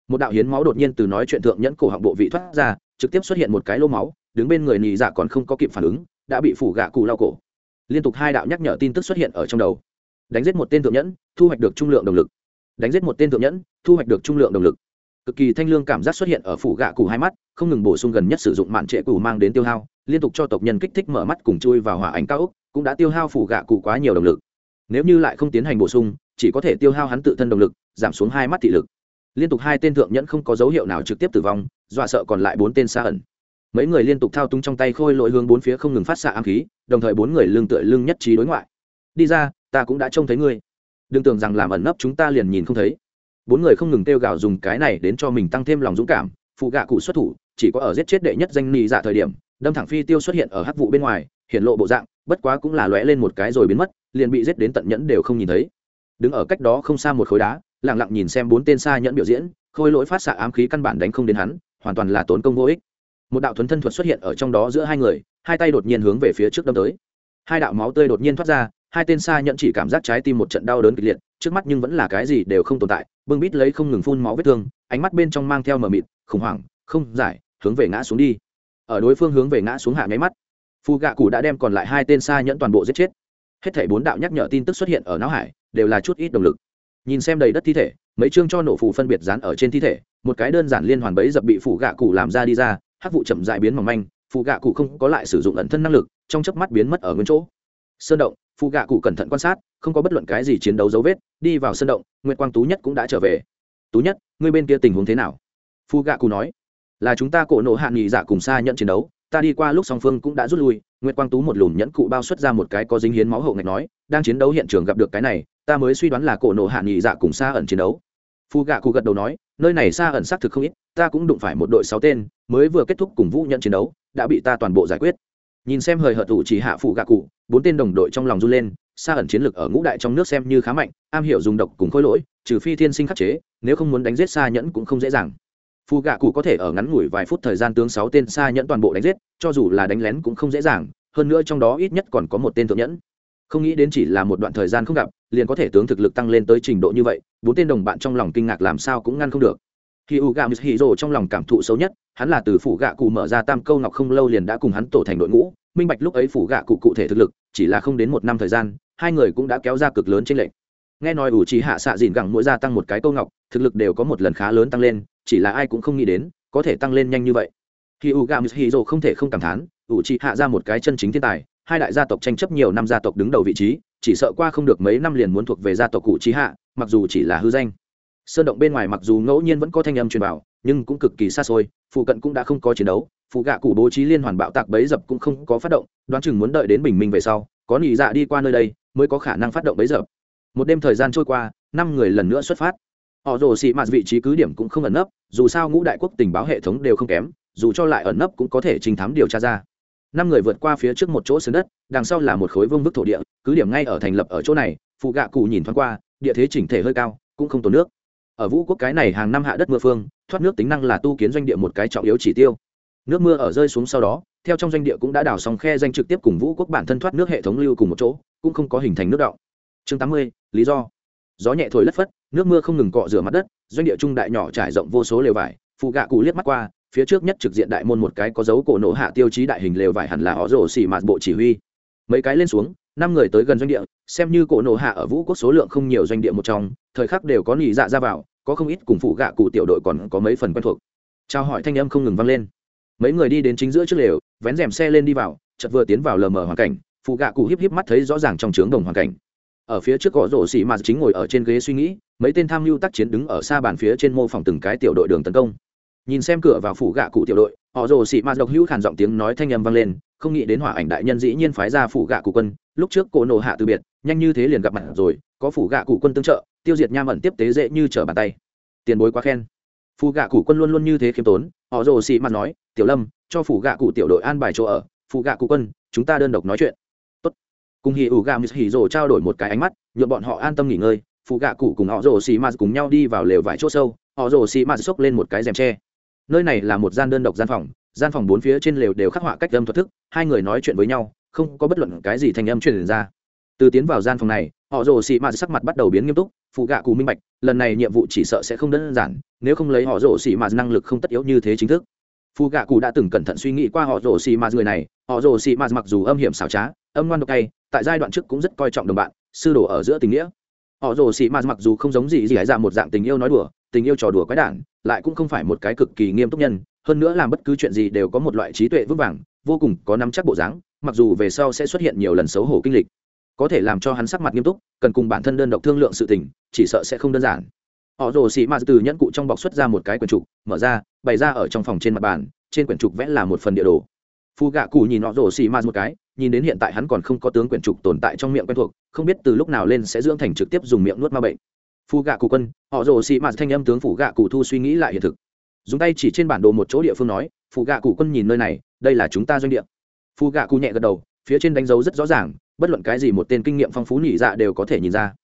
Một đạo hiến máu đột nhiên từ nói chuyện thượng nhẫn cổ họng bộ vị thoát ra, trực tiếp xuất hiện một cái lô máu, đứng bên người nị dạ còn không có kịp phản ứng, đã bị phủ gạ cụ lau cổ. Liên tục hai đạo nhắc nhở tin tức xuất hiện ở trong đầu. Đánh giết một tên thượng nhẫn, thu hoạch được trung lượng động lực. Đánh giết một tên thượng nhẫn, thu hoạch được trung lượng động lực. Cực kỳ thanh lương cảm giác xuất hiện ở phủ gạ cụ hai mắt, không ngừng bổ sung gần nhất sử dụng mạn trệ cụ mang đến tiêu hao, liên tục cho tộc nhân kích thích mở mắt cùng chui vào hỏa ảnh cao úc cũng đã tiêu hao phủ gạ cụ quá nhiều động lực. Nếu như lại không tiến hành bổ sung chỉ có thể tiêu hao hắn tự thân động lực, giảm xuống hai mắt thị lực. Liên tục hai tên thượng nhẫn không có dấu hiệu nào trực tiếp tử vong, dọa sợ còn lại bốn tên xa ẩn. Mấy người liên tục thao túng trong tay khôi lỗi hướng bốn phía không ngừng phát xạ ám khí, đồng thời bốn người lưng tựa lưng nhất trí đối ngoại. Đi ra, ta cũng đã trông thấy ngươi. Đừng tưởng rằng làm ẩn nấp chúng ta liền nhìn không thấy. Bốn người không ngừng kêu gào dùng cái này đến cho mình tăng thêm lòng dũng cảm, phụ gạ cụ xuất thủ, chỉ có ở giết chết đệ nhất danh nị dạ thời điểm, đâm thẳng phi tiêu xuất hiện ở hắc vụ bên ngoài hiện lộ bộ dạng, bất quá cũng là lóe lên một cái rồi biến mất, liền bị giết đến tận nhẫn đều không nhìn thấy đứng ở cách đó không xa một khối đá lẳng lặng nhìn xem bốn tên xa nhẫn biểu diễn, khôi lỗi phát xạ ám khí căn bản đánh không đến hắn, hoàn toàn là tốn công vô ích. Một đạo thuấn thân thuật xuất hiện ở trong đó giữa hai người, hai tay đột nhiên hướng về phía trước đâm tới. Hai đạo máu tươi đột nhiên thoát ra, hai tên xa nhẫn chỉ cảm giác trái tim một trận đau đớn kịch liệt, trước mắt nhưng vẫn là cái gì đều không tồn tại, bưng bít lấy không ngừng phun máu vết thương, ánh mắt bên trong mang theo mờ mịt, khủng hoảng, không giải, hướng về ngã xuống đi. Ở đối phương hướng về ngã xuống hạ nháy mắt phù gạ cụ đã đem còn lại hai tên xa nhẫn toàn bộ giết chết. Hết thảy bốn đạo nhắc nhở tin tức xuất hiện ở não hải đều là chút ít động lực. Nhìn xem đầy đất thi thể, mấy chương cho nổ phù phân biệt dán ở trên thi thể, một cái đơn giản liên hoàn bấy dập bị phủ gạ cụ làm ra đi ra, hắc vụ chậm dại biến mỏng manh, phù gạ cụ không có lại sử dụng ẩn thân năng lực, trong chớp mắt biến mất ở nguyên chỗ. Sơn động, phù gạ cụ cẩn thận quan sát, không có bất luận cái gì chiến đấu dấu vết, đi vào sơn động, nguyệt quang tú nhất cũng đã trở về. Tú nhất, ngươi bên kia tình huống thế nào? Phù gạ cụ nói. Là chúng ta cổ nộ hạ nghị dạ cùng xa nhận chiến đấu ta đi qua lúc song phương cũng đã rút lui, nguyệt quang tú một lùm nhẫn cụ bao xuất ra một cái có dính hiến máu hậu ngạch nói, đang chiến đấu hiện trường gặp được cái này, ta mới suy đoán là cổ nộ hạ nghị dạ cùng xa ẩn chiến đấu. Phu gạ cụ gật đầu nói, nơi này xa ẩn xác thực không ít, ta cũng đụng phải một đội sáu tên, mới vừa kết thúc cùng vũ nhận chiến đấu, đã bị ta toàn bộ giải quyết. Nhìn xem hời hợt tủ chỉ hạ phụ gạ cụ, bốn tên đồng đội trong lòng run lên xa ẩn chiến lực ở ngũ đại trong nước xem như khá mạnh, am hiểu dùng độc cùng khối lỗi, trừ phi thiên sinh khắc chế, nếu không muốn đánh giết xa nhẫn cũng không dễ dàng phù gạ cụ có thể ở ngắn ngủi vài phút thời gian tướng sáu tên xa nhẫn toàn bộ đánh giết, cho dù là đánh lén cũng không dễ dàng, hơn nữa trong đó ít nhất còn có một tên thượng nhẫn. Không nghĩ đến chỉ là một đoạn thời gian không gặp, liền có thể tướng thực lực tăng lên tới trình độ như vậy, bốn tên đồng bạn trong lòng kinh ngạc làm sao cũng ngăn không được. Khi u gà hì rồ trong lòng cảm thụ xấu nhất, hắn là từ phủ gạ cụ mở ra tam câu ngọc không lâu liền đã cùng hắn tổ thành đội ngũ, minh bạch lúc ấy phủ gạ cụ cụ thể thực lực, chỉ là không đến một năm thời gian, hai người cũng đã kéo ra cực lớn trên lệnh nghe nói ủ trì hạ xạ dìn gẳng mỗi gia tăng một cái câu ngọc, thực lực đều có một lần khá lớn tăng lên, chỉ là ai cũng không nghĩ đến, có thể tăng lên nhanh như vậy. Khi u gà hì dô không thể không cảm thán, ủ trì hạ ra một cái chân chính thiên tài, hai đại gia tộc tranh chấp nhiều năm gia tộc đứng đầu vị trí, chỉ sợ qua không được mấy năm liền muốn thuộc về gia tộc cụ trí hạ, mặc dù chỉ là hư danh. Sơn động bên ngoài mặc dù ngẫu nhiên vẫn có thanh âm truyền vào, nhưng cũng cực kỳ xa xôi, phụ cận cũng đã không có chiến đấu, phụ gạ cụ bố trí liên hoàn bạo tạc bấy dập cũng không có phát động, đoán chừng muốn đợi đến bình minh về sau, có nhị dạ đi qua nơi đây, mới có khả năng phát động bấy dập một đêm thời gian trôi qua, năm người lần nữa xuất phát. Họ rồ xị mạt vị trí cứ điểm cũng không ẩn nấp, dù sao ngũ đại quốc tình báo hệ thống đều không kém, dù cho lại ẩn nấp cũng có thể trình thám điều tra ra. Năm người vượt qua phía trước một chỗ sườn đất, đằng sau là một khối vương vức thổ địa, cứ điểm ngay ở thành lập ở chỗ này phụ gạ cụ nhìn thoáng qua, địa thế chỉnh thể hơi cao, cũng không tồn nước. Ở vũ quốc cái này hàng năm hạ đất mưa phương, thoát nước tính năng là tu kiến doanh địa một cái trọng yếu chỉ tiêu. Nước mưa ở rơi xuống sau đó, theo trong doanh địa cũng đã đào xong khe danh trực tiếp cùng vũ quốc bản thân thoát nước hệ thống lưu cùng một chỗ, cũng không có hình thành nước động chương tám mươi, lý do. Gió nhẹ thổi lất phất, nước mưa không ngừng cọ rửa mặt đất, doanh địa trung đại nhỏ trải rộng vô số lều vải, phụ gạ cụ liếc mắt qua, phía trước nhất trực diện đại môn một cái có dấu cổ nổ hạ tiêu chí đại hình lều vải hẳn là họ rổ xỉ mạt bộ chỉ huy. Mấy cái lên xuống, năm người tới gần doanh địa, xem như cổ nổ hạ ở vũ quốc số lượng không nhiều doanh địa một trong, thời khắc đều có nỉ dạ ra vào, có không ít cùng phụ gạ cụ tiểu đội còn có mấy phần quen thuộc. Trao hỏi thanh âm không ngừng vang lên. Mấy người đi đến chính giữa trước lều, vén rèm xe lên đi vào, chợt vừa tiến vào lờ mờ hoàn cảnh, phụ gạ cụ híp híp mắt thấy rõ ràng trong trướng đồng hoàn cảnh ở phía trước gõ rổ xì mà chính ngồi ở trên ghế suy nghĩ, mấy tên tham mưu tác chiến đứng ở xa bàn phía trên mô phỏng từng cái tiểu đội đường tấn công. Nhìn xem cửa vào phủ gạ cụ tiểu đội, họ rồ xị mạt độc hữu khản giọng tiếng nói thanh âm vang lên, không nghĩ đến hỏa ảnh đại nhân dĩ nhiên phái ra phủ gạ cụ quân, lúc trước cổ nổ hạ từ biệt, nhanh như thế liền gặp mặt rồi, có phủ gạ cụ quân tương trợ, tiêu diệt nham ẩn tiếp tế dễ như trở bàn tay. Tiền bối quá khen. Phủ gạ cụ quân luôn luôn như thế khiêm tốn, họ rồ xị mạt nói, tiểu lâm, cho phủ gạ cụ tiểu đội an bài chỗ ở, phủ gạ cụ quân, chúng ta đơn độc nói chuyện cùng hì ủ gà mít hì rồ trao đổi một cái ánh mắt nhuộm bọn họ an tâm nghỉ ngơi Phụ gạ cụ cùng họ rồ xị mạt cùng nhau đi vào lều vải chỗ sâu, họ rồ xị mạt xốc lên một cái rèm tre. Nơi này là một gian đơn độc gian phòng gian phòng bốn phía trên lều đều khắc họa cách âm thuật thức, hai người nói chuyện với nhau, không có bất luận cái gì thành âm truyền ra. Từ tiến vào gian phòng này, họ rồ xị mạt sắc mặt bắt đầu biến nghiêm túc phụ gạ cụ minh bạch, lần này nhiệm vụ chỉ sợ sẽ không đơn giản, nếu không lấy họ rồ xì mạt năng lực không tất yếu như thế chính thức. Phụ gạ cụ đã từng cẩn thận suy nghĩ qua họ rồ xì mạt người này, họ rồ xì mạt mặc dù âm hiểm xảo trá, âm ngoan độc tay tại giai đoạn trước cũng rất coi trọng đồng bạn, sư đồ ở giữa tình nghĩa. Họ rồ xì ma mặc dù không giống gì gì hãy ra một dạng tình yêu nói đùa, tình yêu trò đùa quái đản, lại cũng không phải một cái cực kỳ nghiêm túc nhân, hơn nữa làm bất cứ chuyện gì đều có một loại trí tuệ vững vàng, vô cùng có nắm chắc bộ dáng, mặc dù về sau sẽ xuất hiện nhiều lần xấu hổ kinh lịch. Có thể làm cho hắn sắc mặt nghiêm túc, cần cùng bản thân đơn độc thương lượng sự tình, chỉ sợ sẽ không đơn giản. Họ rồ xì ma từ nhẫn cụ trong bọc xuất ra một cái quyển trục, mở ra, bày ra ở trong phòng trên mặt bàn, trên quyển trục vẽ là một phần địa đồ phu gạ cụ nhìn họ rồ xì ma một cái, nhìn đến hiện tại hắn còn không có tướng quyển trục tồn tại trong miệng quen thuộc, không biết từ lúc nào lên sẽ dưỡng thành trực tiếp dùng miệng nuốt ma bệnh. Phu gạ cụ quân, họ rồ xì ma thanh âm tướng phủ gạ cụ thu suy nghĩ lại hiện thực. Dùng tay chỉ trên bản đồ một chỗ địa phương nói phù gạ cụ quân nhìn nơi này, đây là chúng ta doanh địa. Phu gạ cụ nhẹ gật đầu, phía trên đánh dấu rất rõ ràng, bất luận cái gì một tên kinh nghiệm phong phú nhị dạ đều có thể nhìn ra.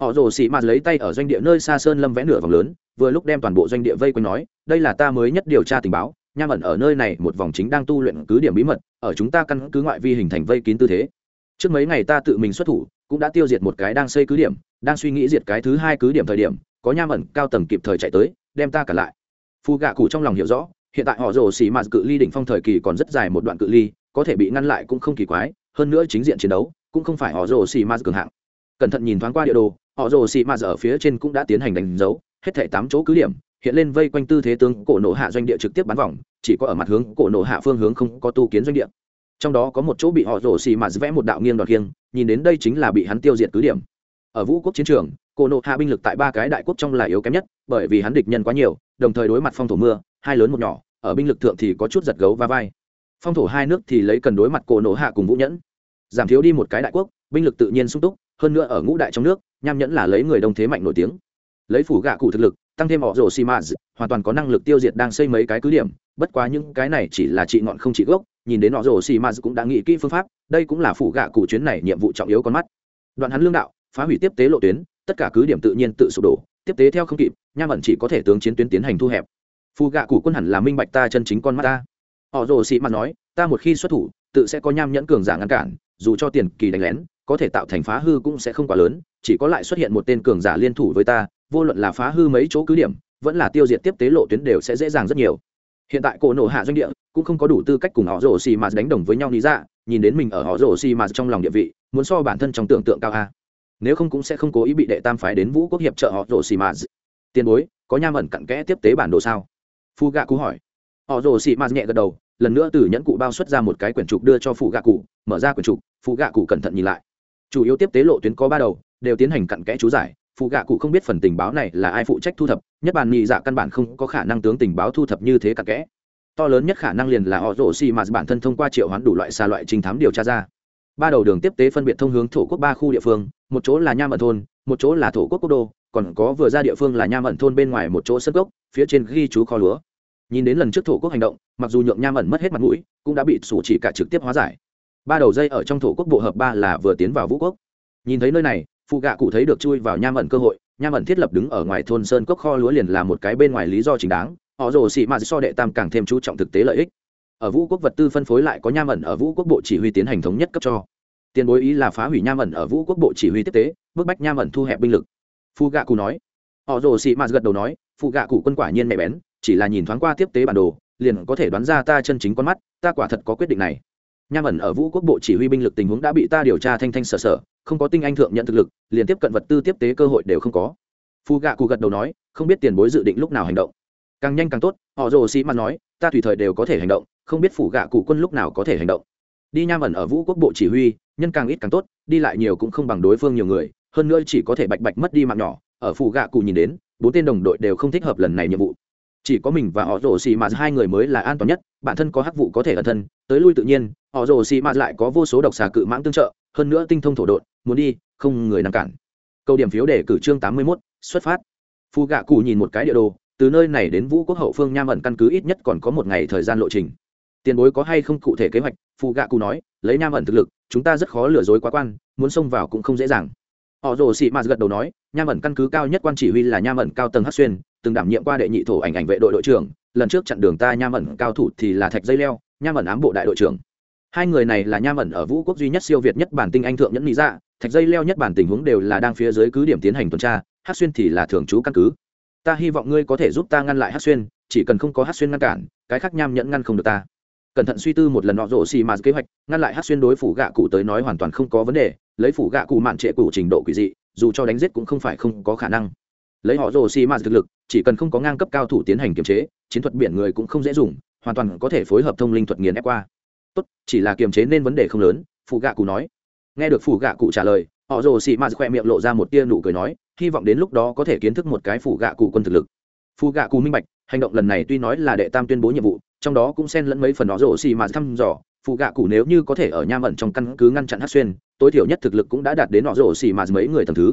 Họ rồ xì mạt lấy tay ở doanh địa nơi xa sơn lâm vẽ nửa vòng lớn, vừa lúc đem toàn bộ doanh địa vây quanh nói, đây là ta mới nhất điều tra tình báo nham ẩn ở nơi này một vòng chính đang tu luyện cứ điểm bí mật, ở chúng ta căn cứ ngoại vi hình thành vây kín tư thế. Trước mấy ngày ta tự mình xuất thủ, cũng đã tiêu diệt một cái đang xây cứ điểm, đang suy nghĩ diệt cái thứ hai cứ điểm thời điểm, có nham ẩn cao tầng kịp thời chạy tới, đem ta cả lại. Phù gạ cụ trong lòng hiểu rõ, hiện tại họ rồ xì mạt cự ly đỉnh phong thời kỳ còn rất dài một đoạn cự ly, có thể bị ngăn lại cũng không kỳ quái, hơn nữa chính diện chiến đấu, cũng không phải họ rồ xì mạt cường hạng. Cẩn thận nhìn thoáng qua địa đồ, họ rồ xì mạt ở phía trên cũng đã tiến hành đánh dấu, hết thảy tám chỗ cứ điểm hiện lên vây quanh tư thế tướng cổ nổ hạ doanh địa trực tiếp bắn vòng, chỉ có ở mặt hướng cổ nổ hạ phương hướng không có tu kiến doanh địa. Trong đó có một chỗ bị họ rổ xì mạt vẽ một đạo nghiêng đoạt nghiêng nhìn đến đây chính là bị hắn tiêu diệt cứ điểm. Ở vũ quốc chiến trường, cổ nộ hạ binh lực tại ba cái đại quốc trong là yếu kém nhất, bởi vì hắn địch nhân quá nhiều, đồng thời đối mặt phong thổ mưa, hai lớn một nhỏ, ở binh lực thượng thì có chút giật gấu va vai. Phong thổ hai nước thì lấy cần đối mặt cổ nộ hạ cùng vũ nhẫn. Giảm thiếu đi một cái đại quốc, binh lực tự nhiên sung túc, hơn nữa ở ngũ đại trong nước, nham nhẫn là lấy người đông thế mạnh nổi tiếng. Lấy phủ gạ cụ thực lực tăng thêm họ rồ xi mã hoàn toàn có năng lực tiêu diệt đang xây mấy cái cứ điểm. Bất quá những cái này chỉ là trị ngọn không trị gốc, nhìn đến họ rồ xi mã cũng đã nghĩ kỹ phương pháp, đây cũng là phủ gạ cụ chuyến này nhiệm vụ trọng yếu con mắt. Đoạn hắn lương đạo, phá hủy tiếp tế lộ tuyến, tất cả cứ điểm tự nhiên tự sụp đổ, tiếp tế theo không kịp, nham ẩn chỉ có thể tướng chiến tuyến tiến hành thu hẹp. Phù gạ cụ quân hẳn là minh bạch ta chân chính con mắt ta. Họ rồ xi mặt nói, ta một khi xuất thủ, tự sẽ có nham nhẫn cường giả ngăn cản, dù cho tiền kỳ đánh lén, có thể tạo thành phá hư cũng sẽ không quá lớn, chỉ có lại xuất hiện một tên cường giả liên thủ với ta vô luận là phá hư mấy chỗ cứ điểm, vẫn là tiêu diệt tiếp tế lộ tuyến đều sẽ dễ dàng rất nhiều. Hiện tại cổ nổ hạ doanh địa cũng không có đủ tư cách cùng họ rổ xì mà đánh đồng với nhau lý ra, nhìn đến mình ở họ rổ xì mà trong lòng địa vị, muốn so bản thân trong tưởng tượng cao a. Nếu không cũng sẽ không cố ý bị đệ tam phái đến vũ quốc hiệp trợ họ rổ xì mà. Tiền bối, có nham ẩn cặn kẽ tiếp tế bản đồ sao? Phu gạ cú hỏi. Họ rổ xì mà nhẹ gật đầu, lần nữa từ nhẫn cụ bao xuất ra một cái quyển trục đưa cho phụ gạ cụ, mở ra quyển trục phụ gạ cụ cẩn thận nhìn lại. Chủ yếu tiếp tế lộ tuyến có ba đầu, đều tiến hành cặn kẽ chú giải phụ gạ cụ không biết phần tình báo này là ai phụ trách thu thập, nhất bản nhị dạ căn bản không có khả năng tướng tình báo thu thập như thế cặn kẽ. To lớn nhất khả năng liền là họ rổ xì mà bản thân thông qua triệu hoán đủ loại xa loại trình thám điều tra ra. Ba đầu đường tiếp tế phân biệt thông hướng thổ quốc ba khu địa phương, một chỗ là nham ẩn thôn, một chỗ là thổ quốc quốc đô, còn có vừa ra địa phương là nham ẩn thôn bên ngoài một chỗ sân gốc, phía trên ghi chú kho lúa. Nhìn đến lần trước thổ quốc hành động, mặc dù nhượng nham ẩn mất hết mặt mũi, cũng đã bị sủ chỉ cả trực tiếp hóa giải. Ba đầu dây ở trong thổ quốc bộ hợp ba là vừa tiến vào vũ quốc. Nhìn thấy nơi này phụ gạ cụ thấy được chui vào nham ẩn cơ hội, nham ẩn thiết lập đứng ở ngoài thôn sơn cốc kho lúa liền là một cái bên ngoài lý do chính đáng, họ rồ xị mạt so đệ tam càng thêm chú trọng thực tế lợi ích. Ở vũ quốc vật tư phân phối lại có nham ẩn ở vũ quốc bộ chỉ huy tiến hành thống nhất cấp cho. Tiền bối ý là phá hủy nham ẩn ở vũ quốc bộ chỉ huy tiếp tế, bức bách nham ẩn thu hẹp binh lực. Phu gạ cụ nói. Họ rồ xị mạt gật đầu nói, phụ gạ cụ quân quả nhiên mẹ bén, chỉ là nhìn thoáng qua tiếp tế bản đồ, liền có thể đoán ra ta chân chính con mắt, ta quả thật có quyết định này nham ẩn ở vũ quốc bộ chỉ huy binh lực tình huống đã bị ta điều tra thanh thanh sở sở, không có tinh anh thượng nhận thực lực, liền tiếp cận vật tư tiếp tế cơ hội đều không có. Phu gạ cụ gật đầu nói, không biết tiền bối dự định lúc nào hành động. Càng nhanh càng tốt, họ rồ sĩ mặt nói, ta tùy thời đều có thể hành động, không biết phủ gạ cụ quân lúc nào có thể hành động. Đi nham ẩn ở vũ quốc bộ chỉ huy, nhân càng ít càng tốt, đi lại nhiều cũng không bằng đối phương nhiều người, hơn nữa chỉ có thể bạch bạch mất đi mạng nhỏ, ở phủ gạ cụ nhìn đến, bốn tên đồng đội đều không thích hợp lần này nhiệm vụ chỉ có mình và họ rồ xì mạt hai người mới là an toàn nhất. Bản thân có hắc vụ có thể ẩn thân tới lui tự nhiên họ rồ xì mạt lại có vô số độc xà cự mãng tương trợ hơn nữa tinh thông thổ độn, muốn đi không người nằm cản. Câu điểm phiếu để cử trương tám mươi 81, xuất phát. Phu gạ cụ nhìn một cái địa đồ từ nơi này đến vũ quốc hậu phương nham ẩn căn cứ ít nhất còn có một ngày thời gian lộ trình. Tiền bối có hay không cụ thể kế hoạch? Phu gạ cụ nói lấy nham ẩn thực lực chúng ta rất khó lừa dối quá quan muốn xông vào cũng không dễ dàng họ rồ sĩ mạt gật đầu nói, nham ẩn căn cứ cao nhất quan chỉ huy là nham ẩn cao tầng hát xuyên, từng đảm nhiệm qua đệ nhị thổ ảnh ảnh vệ đội đội trưởng, lần trước chặn đường ta nham ẩn cao thủ thì là thạch dây leo, nham ẩn ám bộ đại đội trưởng. Hai người này là nham ẩn ở vũ quốc duy nhất siêu việt nhất bản tinh anh thượng nhẫn mỹ dạ thạch dây leo nhất bản tình huống đều là đang phía dưới cứ điểm tiến hành tuần tra hát xuyên thì là thường trú căn cứ. Ta hy vọng ngươi có thể giúp ta ngăn lại hát xuyên, chỉ cần không có hát xuyên ngăn cản, cái khác nham nhẫn ngăn không được ta cẩn thận suy tư một lần nọ rổ xì mạt kế hoạch, ngăn lại hát xuyên đối phủ gạ cụ tới nói hoàn toàn không có vấn đề, lấy phủ gạ cụ mạn trệ cụ trình độ quỷ dị, dù cho đánh giết cũng không phải không có khả năng. Lấy họ rổ xì mạt thực lực, chỉ cần không có ngang cấp cao thủ tiến hành kiềm chế, chiến thuật biển người cũng không dễ dùng, hoàn toàn có thể phối hợp thông linh thuật nghiền ép qua. Tốt, chỉ là kiềm chế nên vấn đề không lớn, phủ gạ cụ nói. Nghe được phủ gạ cụ trả lời, họ rồ xì mạt khoe miệng lộ ra một tia nụ cười nói, hy vọng đến lúc đó có thể kiến thức một cái phủ gạ cụ quân thực lực. Phù gạ cụ minh bạch, hành động lần này tuy nói là đệ tam tuyên bố nhiệm vụ trong đó cũng xen lẫn mấy phần nó rồ xì mà thăm dò, phụ gạ cụ nếu như có thể ở nham ẩn trong căn cứ ngăn chặn hát xuyên, tối thiểu nhất thực lực cũng đã đạt đến nọ rồ xì mà mấy người tầm thứ.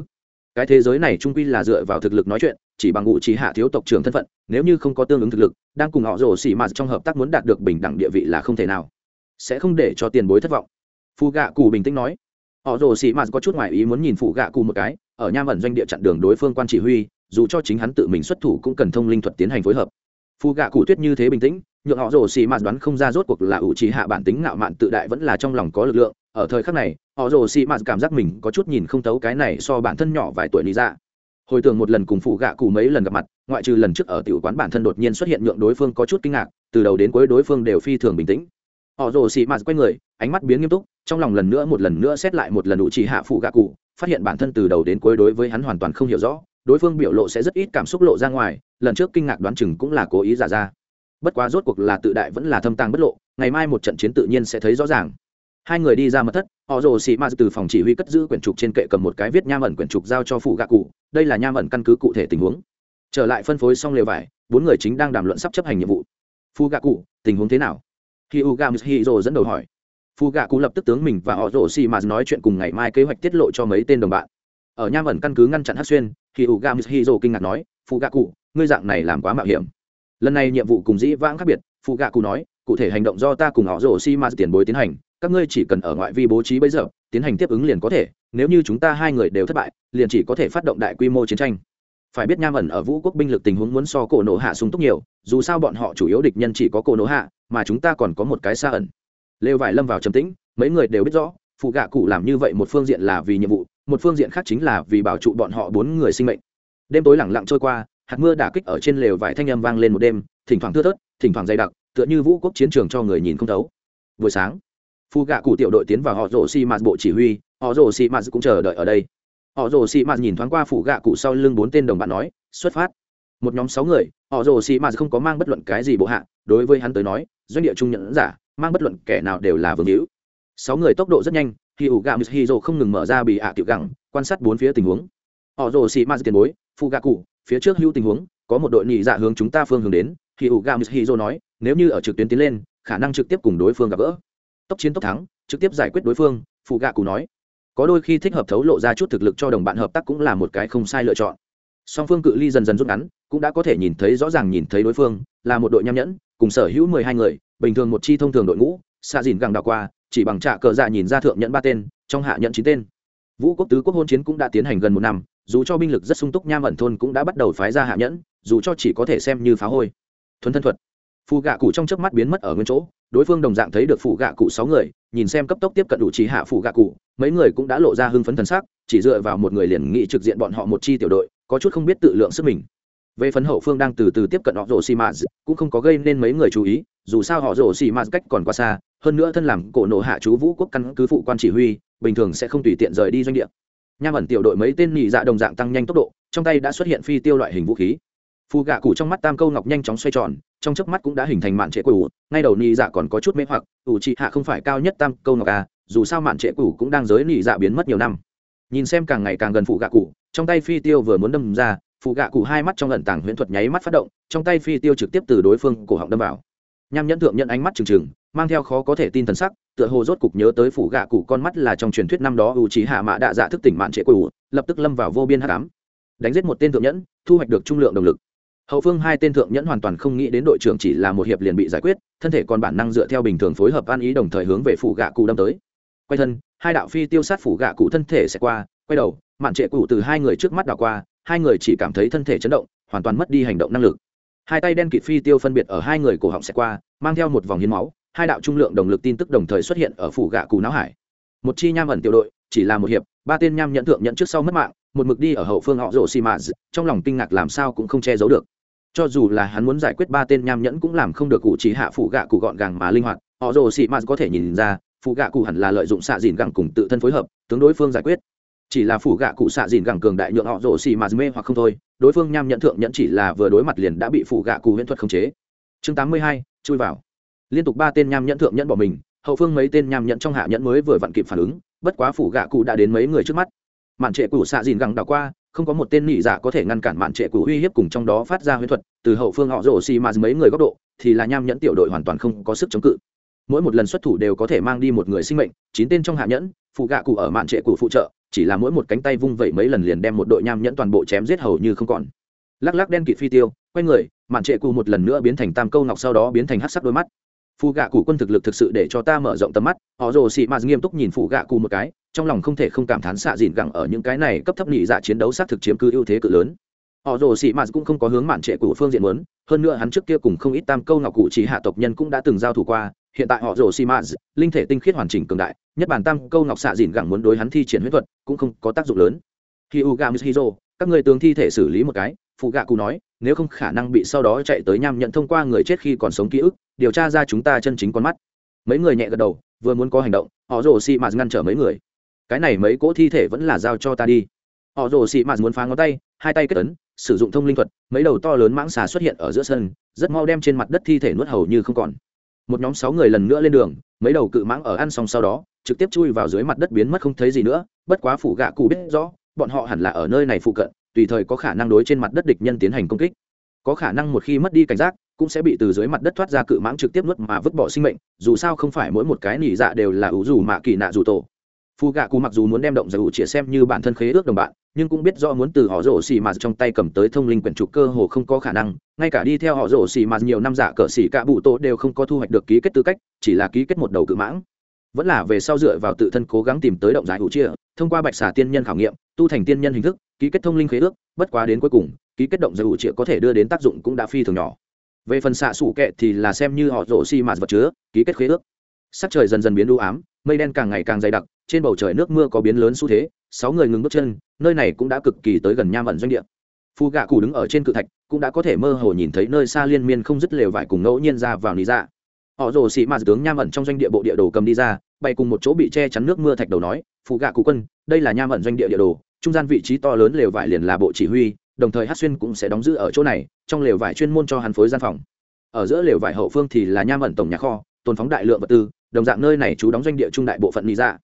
Cái thế giới này trung quy là dựa vào thực lực nói chuyện, chỉ bằng ngụ chỉ hạ thiếu tộc trưởng thân phận, nếu như không có tương ứng thực lực, đang cùng họ rồ xì mà trong hợp tác muốn đạt được bình đẳng địa vị là không thể nào. Sẽ không để cho tiền bối thất vọng. Phụ gạ cụ bình tĩnh nói. Họ rồ xì mạt có chút ngoại ý muốn nhìn phụ gạ cụ một cái, ở nham ẩn doanh địa chặn đường đối phương quan chỉ huy, dù cho chính hắn tự mình xuất thủ cũng cần thông linh thuật tiến hành phối hợp. Phụ gạ cụ tuyết như thế bình tĩnh nhượng họ rồ xì mạt đoán không ra rốt cuộc là ủ trì hạ bản tính ngạo mạn tự đại vẫn là trong lòng có lực lượng. Ở thời khắc này, họ rồ xì mạt cảm giác mình có chút nhìn không thấu cái này so bản thân nhỏ vài tuổi lý ra hồi tưởng một lần cùng phụ gạ cụ mấy lần gặp mặt, ngoại trừ lần trước ở tiểu quán bản thân đột nhiên xuất hiện nhượng đối phương có chút kinh ngạc, từ đầu đến cuối đối phương đều phi thường bình tĩnh. Họ rồ xì mạt quay người, ánh mắt biến nghiêm túc, trong lòng lần nữa một lần nữa xét lại một lần ủ chỉ hạ phụ gạ cụ, phát hiện bản thân từ đầu đến cuối đối với hắn hoàn toàn không hiểu rõ, đối phương biểu lộ sẽ rất ít cảm xúc lộ ra ngoài, lần trước kinh ngạc đoán chừng cũng là cố ý giả ra bất quá rốt cuộc là tự đại vẫn là thâm tàng bất lộ, ngày mai một trận chiến tự nhiên sẽ thấy rõ ràng. Hai người đi ra mật thất, họ rồ xì ma từ phòng chỉ huy cất giữ quyển trục trên kệ cầm một cái viết nham ẩn quyển trục giao cho phụ gạ cụ, đây là nham ẩn căn cứ cụ thể tình huống. Trở lại phân phối xong lều vải, bốn người chính đang đàm luận sắp chấp hành nhiệm vụ. Phụ gạ cụ, tình huống thế nào? Khi u gam hiro dẫn đầu hỏi. Phụ gạ cụ lập tức tướng mình và họ rồ xì ma nói chuyện cùng ngày mai kế hoạch tiết lộ cho mấy tên đồng bạn. Ở nham ẩn căn cứ ngăn chặn hát xuyên, khi u gam hiro kinh ngạc nói phụ gạ cụ, ngươi dạng này làm quá mạo hiểm lần này nhiệm vụ cùng dĩ vãng khác biệt phụ gạ cụ nói, cụ thể hành động do ta cùng họ rổ xi ma tiền bối tiến hành, các ngươi chỉ cần ở ngoại vi bố trí bây giờ, tiến hành tiếp ứng liền có thể, nếu như chúng ta hai người đều thất bại, liền chỉ có thể phát động đại quy mô chiến tranh. Phải biết nham ẩn ở vũ quốc binh lực tình huống muốn so cổ nổ hạ sung túc nhiều, dù sao bọn họ chủ yếu địch nhân chỉ có cổ nổ hạ, mà chúng ta còn có một cái xa ẩn. Lêu vải lâm vào trầm tĩnh, mấy người đều biết rõ phụ gạ cụ làm như vậy một phương diện là vì nhiệm vụ, một phương diện khác chính là vì bảo trụ bọn họ bốn người sinh mệnh. Đêm tối lẳng lặng trôi qua hạt mưa đả kích ở trên lều vải thanh âm vang lên một đêm, thỉnh thoảng thưa thớt, thỉnh thoảng dày đặc, tựa như vũ quốc chiến trường cho người nhìn không thấu. Buổi sáng, phu gạ cụ tiểu đội tiến vào họ rổ xi mạt bộ chỉ huy, họ rổ xi mạt cũng chờ đợi ở đây. Họ rồ xì mạt nhìn thoáng qua phủ gạ cụ sau lưng bốn tên đồng bạn nói, xuất phát. Một nhóm sáu người, họ rồ xì mạt không có mang bất luận cái gì bộ hạ, đối với hắn tới nói, doanh địa trung nhận giả, mang bất luận kẻ nào đều là vương hữu. Sáu người tốc độ rất nhanh khi ủ gạ mít hi rồ không ngừng mở ra bị ạ tiểu gẳng, quan sát bốn phía tình huống. Họ rồ xì mạt tiền bối phụ gạ cụ phía trước hữu tình huống, có một đội nhị dạ hướng chúng ta phương hướng đến khi ủ gạ hi nói, nếu như ở trực tuyến tiến lên, khả năng trực tiếp cùng đối phương gặp gỡ. Tốc chiến tốc thắng, trực tiếp giải quyết đối phương, phụ gạ cụ nói. Có đôi khi thích hợp thấu lộ ra chút thực lực cho đồng bạn hợp tác cũng là một cái không sai lựa chọn. Song phương cự ly dần dần rút ngắn, cũng đã có thể nhìn thấy rõ ràng nhìn thấy đối phương, là một đội nham nhẫn, cùng sở hữu mười hai người, bình thường một chi thông thường đội ngũ xa dìn gẳng đào qua, chỉ bằng trạ cờ dạ nhìn ra thượng nhẫn ba tên, trong hạ nhẫn chín tên. Vũ quốc tứ quốc hôn chiến cũng đã tiến hành gần một năm dù cho binh lực rất sung túc nham ẩn thôn cũng đã bắt đầu phái ra hạ nhẫn, dù cho chỉ có thể xem như phá hôi. Thuần thân thuật. Phù gạ cụ trong chớp mắt biến mất ở nguyên chỗ, đối phương đồng dạng thấy được phù gạ cụ sáu người, nhìn xem cấp tốc tiếp cận đủ trí hạ phù gạ cụ, mấy người cũng đã lộ ra hưng phấn thần sắc, chỉ dựa vào một người liền nghị trực diện bọn họ một chi tiểu đội, có chút không biết tự lượng sức mình. Về phần hậu phương đang từ từ tiếp cận họ rổ xì mạt, cũng không có gây nên mấy người chú ý, dù sao họ rổ xì mạt cách còn quá xa, hơn nữa thân làm cổ nộ hạ chú vũ quốc căn cứ phụ quan chỉ huy, bình thường sẽ không tùy tiện rời đi doanh địa nham ẩn tiểu đội mấy tên nhị dạ đồng dạng tăng nhanh tốc độ, trong tay đã xuất hiện phi tiêu loại hình vũ khí. Phù gạ cụ trong mắt tam câu ngọc nhanh chóng xoay tròn, trong chớp mắt cũng đã hình thành mạn trệ cũ ngay đầu nhị dạ còn có chút mê hoặc, ủ trị hạ không phải cao nhất tam câu ngọc à dù sao mạn trệ cũ cũng đang giới nhị dạ biến mất nhiều năm. Nhìn xem càng ngày càng gần phù gạ cụ, trong tay phi tiêu vừa muốn đâm ra, phù gạ cụ hai mắt trong lần tảng huyễn thuật nháy mắt phát động, trong tay phi tiêu trực tiếp từ đối phương cổ họng đâm vào. Nham nhẫn thượng nhận ánh mắt trừng trừng, mang theo khó có thể tin thần sắc tựa hồ rốt cục nhớ tới phủ gạ cụ con mắt là trong truyền thuyết năm đó u trí hạ mạ đạ dạ thức tỉnh mạn trệ cũ lập tức lâm vào vô biên hát cám đánh giết một tên thượng nhẫn, thu hoạch được trung lượng động lực. Hậu phương hai tên thượng nhẫn hoàn toàn không nghĩ đến đội trưởng chỉ là một hiệp liền bị giải quyết, thân thể còn bản năng dựa theo bình thường phối hợp an ý đồng thời hướng về phủ gạ cụ đâm tới. Quay thân, hai đạo phi tiêu sát phủ gạ cụ thân thể sẽ qua, quay đầu, mạn trệ cụ từ hai người trước mắt đảo qua, hai người chỉ cảm thấy thân thể chấn động, hoàn toàn mất đi hành động năng lực. Hai tay đen kịt phi tiêu phân biệt ở hai người cổ họng sẽ qua, mang theo một vòng hiến máu hai đạo trung lượng động lực tin tức đồng thời xuất hiện ở phủ gạ cụ não hải. Một chi nham ẩn tiểu đội, chỉ là một hiệp, ba tên nham nhận thượng nhận trước sau mất mạng, một mực đi ở hậu phương họ rổ xì mã trong lòng kinh ngạc làm sao cũng không che giấu được. Cho dù là hắn muốn giải quyết ba tên nham nhẫn cũng làm không được cụ chỉ hạ phụ gạ cụ gọn gàng mà linh hoạt, họ rồ xị mạt có thể nhìn ra phụ gạ cụ hẳn là lợi dụng xạ dìn gẳng cùng tự thân phối hợp, tướng đối phương giải quyết. Chỉ là phủ gạ cụ xạ dìn gẳng cường đại nhượng họ rồ xị mạt mê hoặc không thôi, đối phương nham nhẫn thượng nhẫn chỉ là vừa đối mặt liền đã bị phủ gạ cụ huyễn thuật khống chế. Chương tám mươi hai, chui vào liên tục ba tên nham nhẫn thượng nhẫn bỏ mình, hậu phương mấy tên nham nhẫn trong hạ nhẫn mới vừa vặn kịp phản ứng, bất quá phủ gạ cụ đã đến mấy người trước mắt. Mạn trệ cụ xạ dìn gẳng đảo qua, không có một tên nị dạ có thể ngăn cản mạn trệ cụ uy hiếp cùng trong đó phát ra huyết thuật, từ hậu phương họ rổ xì mà mấy người góc độ, thì là nham nhẫn tiểu đội hoàn toàn không có sức chống cự. Mỗi một lần xuất thủ đều có thể mang đi một người sinh mệnh, chín tên trong hạ nhẫn phụ gạ cụ ở mạn trệ cụ phụ trợ, chỉ là mỗi một cánh tay vung vẩy mấy lần liền đem một đội nham nhẫn toàn bộ chém giết hầu như không còn. Lắc lắc đen kịt phi tiêu, quay người, mạn trệ cụ một lần nữa biến thành tam câu ngọc sau đó biến thành hát sắc đôi mắt phụ gạ cụ quân thực lực thực sự để cho ta mở rộng tầm mắt, họ rồ xị mạt nghiêm túc nhìn phụ gạ cụ một cái, trong lòng không thể không cảm thán xạ dìn gẳng ở những cái này cấp thấp nhị dạ chiến đấu xác thực chiếm cứ ưu thế cự lớn. Họ rồ xị mạt cũng không có hướng mạn trệ của phương diện muốn, hơn nữa hắn trước kia cùng không ít tam câu ngọc cụ chỉ hạ tộc nhân cũng đã từng giao thủ qua, hiện tại họ rồ xị mạt linh thể tinh khiết hoàn chỉnh cường đại, nhất bản tam câu ngọc xạ dìn gẳng muốn đối hắn thi triển huyết thuật cũng không có tác dụng lớn. Khi u gam hiro các người tướng thi thể xử lý một cái phụ gạ cụ nói, nếu không khả năng bị sau đó chạy tới nham nhận thông qua người chết khi còn sống ký ức điều tra ra chúng ta chân chính con mắt. Mấy người nhẹ gật đầu, vừa muốn có hành động, họ rồ xị mạt ngăn trở mấy người. Cái này mấy cỗ thi thể vẫn là giao cho ta đi. Họ rồ xị mạt muốn phá ngón tay, hai tay kết ấn, sử dụng thông linh thuật, mấy đầu to lớn mãng xà xuất hiện ở giữa sân, rất mau đem trên mặt đất thi thể nuốt hầu như không còn. Một nhóm sáu người lần nữa lên đường, mấy đầu cự mãng ở ăn xong sau đó, trực tiếp chui vào dưới mặt đất biến mất không thấy gì nữa, bất quá phủ gạ cụ biết rõ, bọn họ hẳn là ở nơi này phụ cận, tùy thời có khả năng đối trên mặt đất địch nhân tiến hành công kích. Có khả năng một khi mất đi cảnh giác cũng sẽ bị từ dưới mặt đất thoát ra cự mãng trực tiếp nuốt mà vứt bỏ sinh mệnh, dù sao không phải mỗi một cái nỉ dạ đều là ủ dù mạ kỳ nạ dù tổ. Phù gạ cụ mặc dù muốn đem động giải ủ chĩa xem như bản thân khế ước đồng bạn, nhưng cũng biết rõ muốn từ họ rổ xì mà trong tay cầm tới thông linh quyển trục cơ hồ không có khả năng, ngay cả đi theo họ rổ xì mà nhiều năm giả cờ xì cả bụ tổ đều không có thu hoạch được ký kết tư cách, chỉ là ký kết một đầu cự mãng. Vẫn là về sau dựa vào tự thân cố gắng tìm tới động giải ủ chia thông qua bạch xà tiên nhân khảo nghiệm, tu thành tiên nhân hình thức, ký kết thông linh khế ước, bất quá đến cuối cùng, ký kết động giải ủ chia có thể đưa đến tác dụng cũng đã phi thường nhỏ về phần xạ sủ kệ thì là xem như họ rổ xi mạt vật chứa, ký kết khế ước. Sắc trời dần dần biến đu ám, mây đen càng ngày càng dày đặc, trên bầu trời nước mưa có biến lớn xu thế, sáu người ngừng bước chân, nơi này cũng đã cực kỳ tới gần nham ẩn doanh địa. Phu gạ cụ đứng ở trên cự thạch, cũng đã có thể mơ hồ nhìn thấy nơi xa liên miên không dứt lều vải cùng ngẫu nhiên ra vào lý ra dạ. họ rồ xị mạt tướng nham ẩn trong doanh địa bộ địa đồ cầm đi ra bay cùng một chỗ bị che chắn nước mưa thạch đầu nói phù gạ cụ quân, đây là nham ẩn doanh địa địa đồ, trung gian vị trí to lớn lều vải liền là bộ chỉ huy đồng thời hát xuyên cũng sẽ đóng giữ ở chỗ này, trong lều vải chuyên môn cho hắn phối gian phòng. Ở giữa lều vải hậu phương thì là nham ẩn tổng nhà kho, tồn phóng đại lượng vật tư, đồng dạng nơi này chú đóng doanh địa trung đại bộ phận lý ra dạ.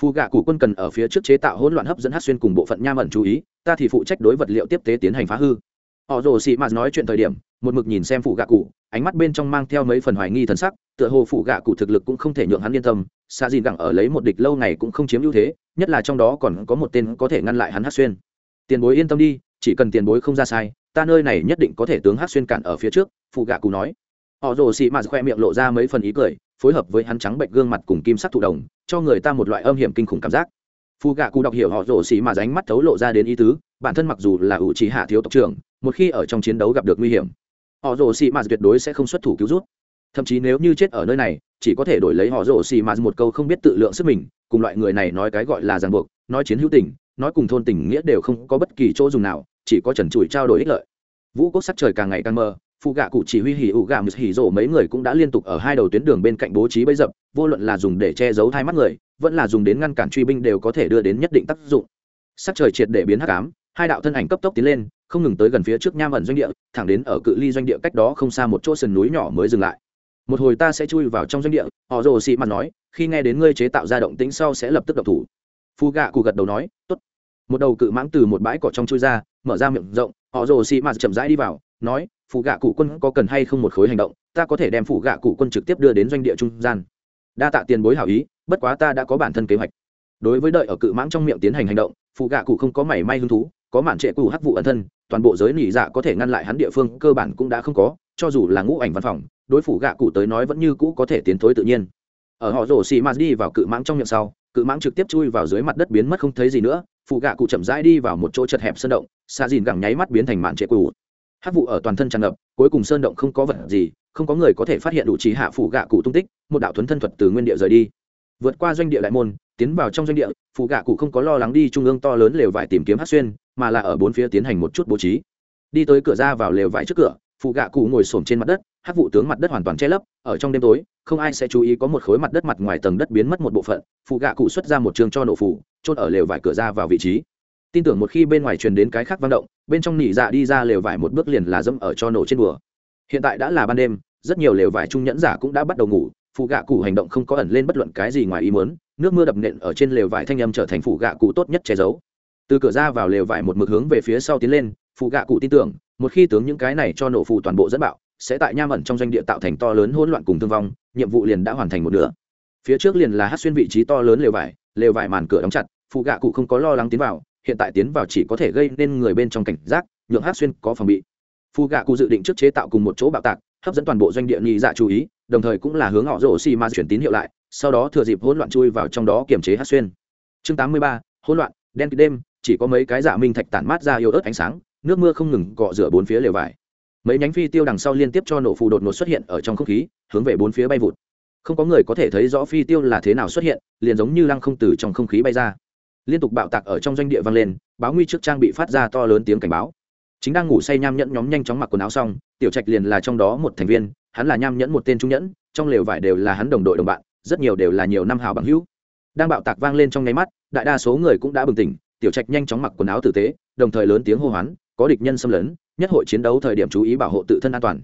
phù gạ cụ quân cần ở phía trước chế tạo hỗn loạn hấp dẫn hát xuyên cùng bộ phận nham ẩn chú ý, ta thì phụ trách đối vật liệu tiếp tế tiến hành phá hư. Họ rồ xị mạt nói chuyện thời điểm, một mực nhìn xem phụ gạ cụ ánh mắt bên trong mang theo mấy phần hoài nghi thần sắc, tựa hồ phụ gạ cụ thực lực cũng không thể nhượng hắn yên tâm xa dìn gẳng ở lấy một địch lâu này cũng không chiếm ưu thế, nhất là trong đó còn có một tên có thể ngăn lại hắn hát xuyên. Tiền bối yên tâm đi chỉ cần tiền bối không ra sai, ta nơi này nhất định có thể tướng hát xuyên cản ở phía trước phụ gạ cụ nói. Họ rồ xị mạt khoe miệng lộ ra mấy phần ý cười, phối hợp với hắn trắng bệnh gương mặt cùng kim sắc thụ đồng, cho người ta một loại âm hiểm kinh khủng cảm giác. Phù gạ cụ đọc hiểu họ rồ xị mà ánh mắt thấu lộ ra đến ý tứ, bản thân mặc dù là ủ trí hạ thiếu tộc trưởng, một khi ở trong chiến đấu gặp được nguy hiểm, họ rồ xị mà tuyệt đối sẽ không xuất thủ cứu rút thậm chí nếu như chết ở nơi này, chỉ có thể đổi lấy họ rồ xì mà một câu không biết tự lượng sức mình, cùng loại người này nói cái gọi là ràng buộc, nói chiến hữu tình, nói cùng thôn tình nghĩa đều không có bất kỳ chỗ dùng nào chỉ có trần trụi trao đổi ích lợi. Vũ quốc sắc trời càng ngày càng mơ phụ gạ cụ chỉ huy hỉ ủ gạ mực hỉ rổ mấy người cũng đã liên tục ở hai đầu tuyến đường bên cạnh bố trí bấy dập, vô luận là dùng để che giấu thai mắt người, vẫn là dùng đến ngăn cản truy binh đều có thể đưa đến nhất định tác dụng. Sắc trời triệt để biến hắc ám, hai đạo thân ảnh cấp tốc tiến lên, không ngừng tới gần phía trước nham ẩn doanh địa, thẳng đến ở cự ly doanh địa cách đó không xa một chỗ sườn núi nhỏ mới dừng lại. Một hồi ta sẽ chui vào trong doanh địa, họ rồ xị mặt nói, khi nghe đến ngươi chế tạo ra động tính sau sẽ lập tức độc thủ. Phù gạ cụ gật đầu nói, tốt. Một đầu cự mãng từ một bãi cỏ trong chui ra mở ra miệng rộng, họ rồ xị mạt chậm rãi đi vào, nói phụ gạ cụ quân có cần hay không một khối hành động, ta có thể đem phụ gạ cụ quân trực tiếp đưa đến doanh địa trung gian. Đa tạ tiền bối hảo ý, bất quá ta đã có bản thân kế hoạch. Đối với đợi ở cự mãng trong miệng tiến hành hành động phụ gạ cụ không có mảy may hứng thú, có mạn trệ cụ hắc vụ ẩn thân, toàn bộ giới nỉ dạ có thể ngăn lại hắn địa phương, cơ bản cũng đã không có, cho dù là ngũ ảnh văn phòng, đối phủ gạ cụ tới nói vẫn như cũ có thể tiến thối tự nhiên. Ở họ rổ xì mạt đi vào cự mãng trong miệng sau, cự mãng trực tiếp chui vào dưới mặt đất biến mất không thấy gì nữa phụ gạ cụ chậm rãi đi vào một chỗ chật hẹp sơn động xạ dìn gẳng nháy mắt biến thành mạn trệ cụ hát vụ ở toàn thân tràn ngập, cuối cùng sơn động không có vật gì, không có người có thể phát hiện đủ trí hạ phủ gạ cụ tung tích, một đạo thuấn thân thuật từ nguyên địa rời đi. Vượt qua doanh địa đại môn, tiến vào trong doanh địa phụ gạ cụ không có lo lắng đi trung ương to lớn lều vải tìm kiếm hát xuyên, mà là ở bốn phía tiến hành một chút bố trí. Đi tới cửa ra vào lều vải trước cửa phụ gạ cụ ngồi xổm trên mặt đất, hắc vụ tướng mặt đất hoàn toàn che lấp, ở trong đêm tối, không ai sẽ chú ý có một khối mặt đất mặt ngoài tầng đất biến mất một bộ phận phụ gạ cụ xuất ra một trường cho nổ phủ trôn ở lều vải cửa ra vào vị trí tin tưởng một khi bên ngoài truyền đến cái khác vang động, bên trong nỉ dạ đi ra lều vải một bước liền là dẫm ở cho nổ trên bùa hiện tại đã là ban đêm, rất nhiều lều vải trung nhẫn giả cũng đã bắt đầu ngủ, phụ gạ cụ hành động không có ẩn lên bất luận cái gì ngoài ý muốn, nước mưa đập nện ở trên lều vải thanh âm trở thành phụ gạ cụ tốt nhất che giấu. Từ cửa ra vào lều vải một mực hướng về phía sau tiến lên, phụ gạ cụ tin tưởng, một khi tướng những cái này cho nổ phụ toàn bộ dẫn bạo, sẽ tại nham ẩn trong doanh địa tạo thành to lớn hỗn loạn cùng thương vong, nhiệm vụ liền đã hoàn thành một nửa. Phía trước liền là hát xuyên vị trí to lớn lều vải lều vải màn cửa đóng chặt, phụ gạ cụ không có lo lắng tiến vào hiện tại tiến vào chỉ có thể gây nên người bên trong cảnh giác nhượng hát xuyên có phòng bị. Phù gạ cụ dự định trước chế tạo cùng một chỗ bạo tạc hấp dẫn toàn bộ doanh địa nhị dạ chú ý đồng thời cũng là hướng họ rổ xì ma chuyển tín hiệu lại sau đó thừa dịp hỗn loạn chui vào trong đó kiềm chế hát xuyên. Chương 83, hỗn loạn đen kịt đêm chỉ có mấy cái dạ minh thạch tản mát ra yếu ớt ánh sáng nước mưa không ngừng cọ rửa bốn phía lều vải. Mấy nhánh phi tiêu đằng sau liên tiếp cho nổ phù đột ngột xuất hiện ở trong không khí hướng về bốn phía bay vụt. Không có người có thể thấy rõ phi tiêu là thế nào xuất hiện liền giống như lăng không từ trong không khí bay ra liên tục bạo tạc ở trong doanh địa vang lên, báo nguy trước trang bị phát ra to lớn tiếng cảnh báo. Chính đang ngủ say nham nhẫn nhóm nhanh chóng mặc quần áo xong, tiểu trạch liền là trong đó một thành viên, hắn là nham nhẫn một tên trung nhẫn, trong lều vải đều là hắn đồng đội đồng bạn, rất nhiều đều là nhiều năm hào bằng hữu. Đang bạo tạc vang lên trong nháy mắt, đại đa số người cũng đã bừng tỉnh, tiểu trạch nhanh chóng mặc quần áo tử tế, đồng thời lớn tiếng hô hoán, có địch nhân xâm lấn, nhất hội chiến đấu thời điểm chú ý bảo hộ tự thân an toàn.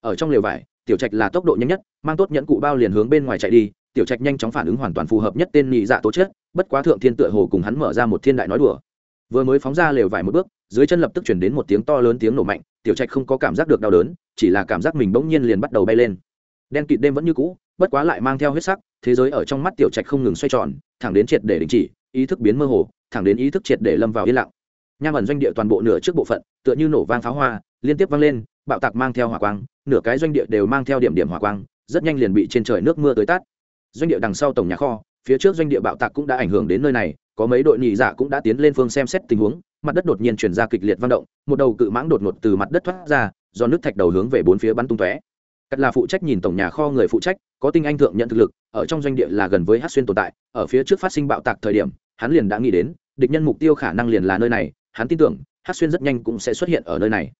Ở trong lều vải, tiểu trạch là tốc độ nhanh nhất, mang tốt nhẫn cụ bao liền hướng bên ngoài chạy đi, tiểu trạch nhanh chóng phản ứng hoàn toàn phù hợp nhất tên nhị dạ tố chất bất quá thượng thiên tựa hồ cùng hắn mở ra một thiên đại nói đùa. Vừa mới phóng ra lều vài một bước, dưới chân lập tức chuyển đến một tiếng to lớn tiếng nổ mạnh, tiểu trạch không có cảm giác được đau đớn, chỉ là cảm giác mình bỗng nhiên liền bắt đầu bay lên. Đen kịt đêm vẫn như cũ, bất quá lại mang theo huyết sắc, thế giới ở trong mắt tiểu trạch không ngừng xoay tròn, thẳng đến triệt để đình chỉ, ý thức biến mơ hồ, thẳng đến ý thức triệt để lâm vào yên lặng. Nham ẩn doanh địa toàn bộ nửa trước bộ phận, tựa như nổ vang pháo hoa, liên tiếp vang lên, bạo tạc mang theo hỏa quang, nửa cái doanh địa đều mang theo điểm điểm hỏa quang, rất nhanh liền bị trên trời nước mưa tới tát. Doanh địa đằng sau tổng nhà kho phía trước doanh địa bạo tạc cũng đã ảnh hưởng đến nơi này, có mấy đội nhị dạ cũng đã tiến lên phương xem xét tình huống, mặt đất đột nhiên chuyển ra kịch liệt vang động, một đầu cự mãng đột ngột từ mặt đất thoát ra, do nước thạch đầu hướng về bốn phía bắn tung tóe. Cắt là phụ trách nhìn tổng nhà kho người phụ trách, có tinh anh thượng nhận thực lực, ở trong doanh địa là gần với hát xuyên tồn tại, ở phía trước phát sinh bạo tạc thời điểm, hắn liền đã nghĩ đến, địch nhân mục tiêu khả năng liền là nơi này, hắn tin tưởng hát xuyên rất nhanh cũng sẽ xuất hiện ở nơi này.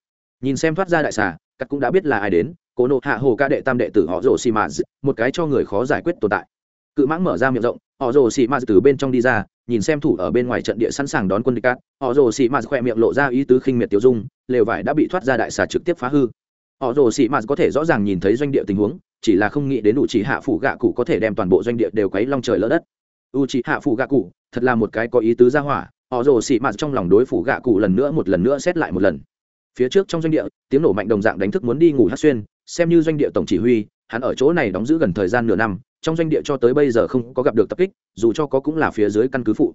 Nhìn xem thoát ra đại xà, cắt cũng đã biết là ai đến, cố nộ hạ hồ ca đệ tam đệ tử họ rổ xì mã một cái cho người khó giải quyết tồn tại cự mãng mở ra miệng rộng, họ rồ xì mã từ bên trong đi ra, nhìn xem thủ ở bên ngoài trận địa sẵn sàng đón quân địch cát. Họ rồ xì mã khoe miệng lộ ra ý tứ khinh miệt tiêu dung, lều vải đã bị thoát ra đại xà trực tiếp phá hư. Họ rồ xì mã có thể rõ ràng nhìn thấy doanh địa tình huống, chỉ là không nghĩ đến đủ chỉ hạ phủ gạ cụ có thể đem toàn bộ doanh địa đều quấy long trời lỡ đất. U chỉ hạ phủ gạ cụ, thật là một cái có ý tứ ra hỏa. Họ rồ xì mạt trong lòng đối phủ gạ cụ lần nữa một lần nữa xét lại một lần. Phía trước trong doanh địa, tiếng nổ mạnh đồng dạng đánh thức muốn đi ngủ hát xuyên, xem như doanh địa tổng chỉ huy hắn ở chỗ này đóng giữ gần thời gian nửa năm, trong doanh địa cho tới bây giờ không có gặp được tập kích, dù cho có cũng là phía dưới căn cứ phụ.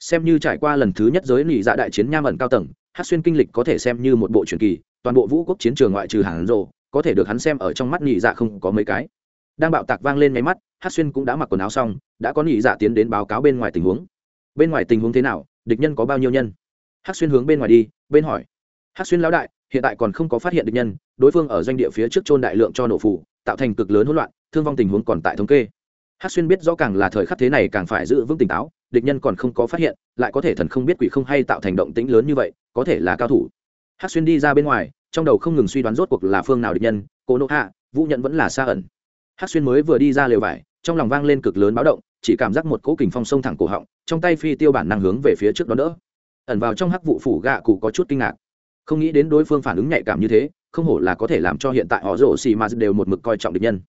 Xem như trải qua lần thứ nhất giới nỉ dạ đại chiến nham ẩn cao tầng hát xuyên kinh lịch có thể xem như một bộ truyền kỳ, toàn bộ vũ quốc chiến trường ngoại trừ hàng rồ có thể được hắn xem ở trong mắt nỉ dạ không có mấy cái. Đang bạo tạc vang lên máy mắt hát xuyên cũng đã mặc quần áo xong, đã có nỉ dạ tiến đến báo cáo bên ngoài tình huống. Bên ngoài tình huống thế nào, địch nhân có bao nhiêu nhân? Hắc xuyên hướng bên ngoài đi, bên hỏi. Hắc xuyên lão đại, hiện tại còn không có phát hiện địch nhân, đối phương ở doanh địa phía trước trôn đại lượng cho nổ phủ tạo thành cực lớn hỗn loạn, thương vong tình huống còn tại thống kê. Hắc xuyên biết rõ càng là thời khắc thế này càng phải giữ vững tỉnh táo, địch nhân còn không có phát hiện, lại có thể thần không biết quỷ không hay tạo thành động tĩnh lớn như vậy, có thể là cao thủ. Hắc xuyên đi ra bên ngoài, trong đầu không ngừng suy đoán rốt cuộc là phương nào địch nhân cô nộ hạ, vũ nhận vẫn là xa ẩn. Hắc xuyên mới vừa đi ra lều vải, trong lòng vang lên cực lớn báo động, chỉ cảm giác một cỗ kình phong sông thẳng cổ họng, trong tay phi tiêu bản năng hướng về phía trước đó đỡ. Ẩn vào trong hắc vụ phủ gạ cụ có chút kinh ngạc. Không nghĩ đến đối phương phản ứng nhạy cảm như thế không hổ là có thể làm cho hiện tại họ rổ xì mà đều một mực coi trọng địch nhân.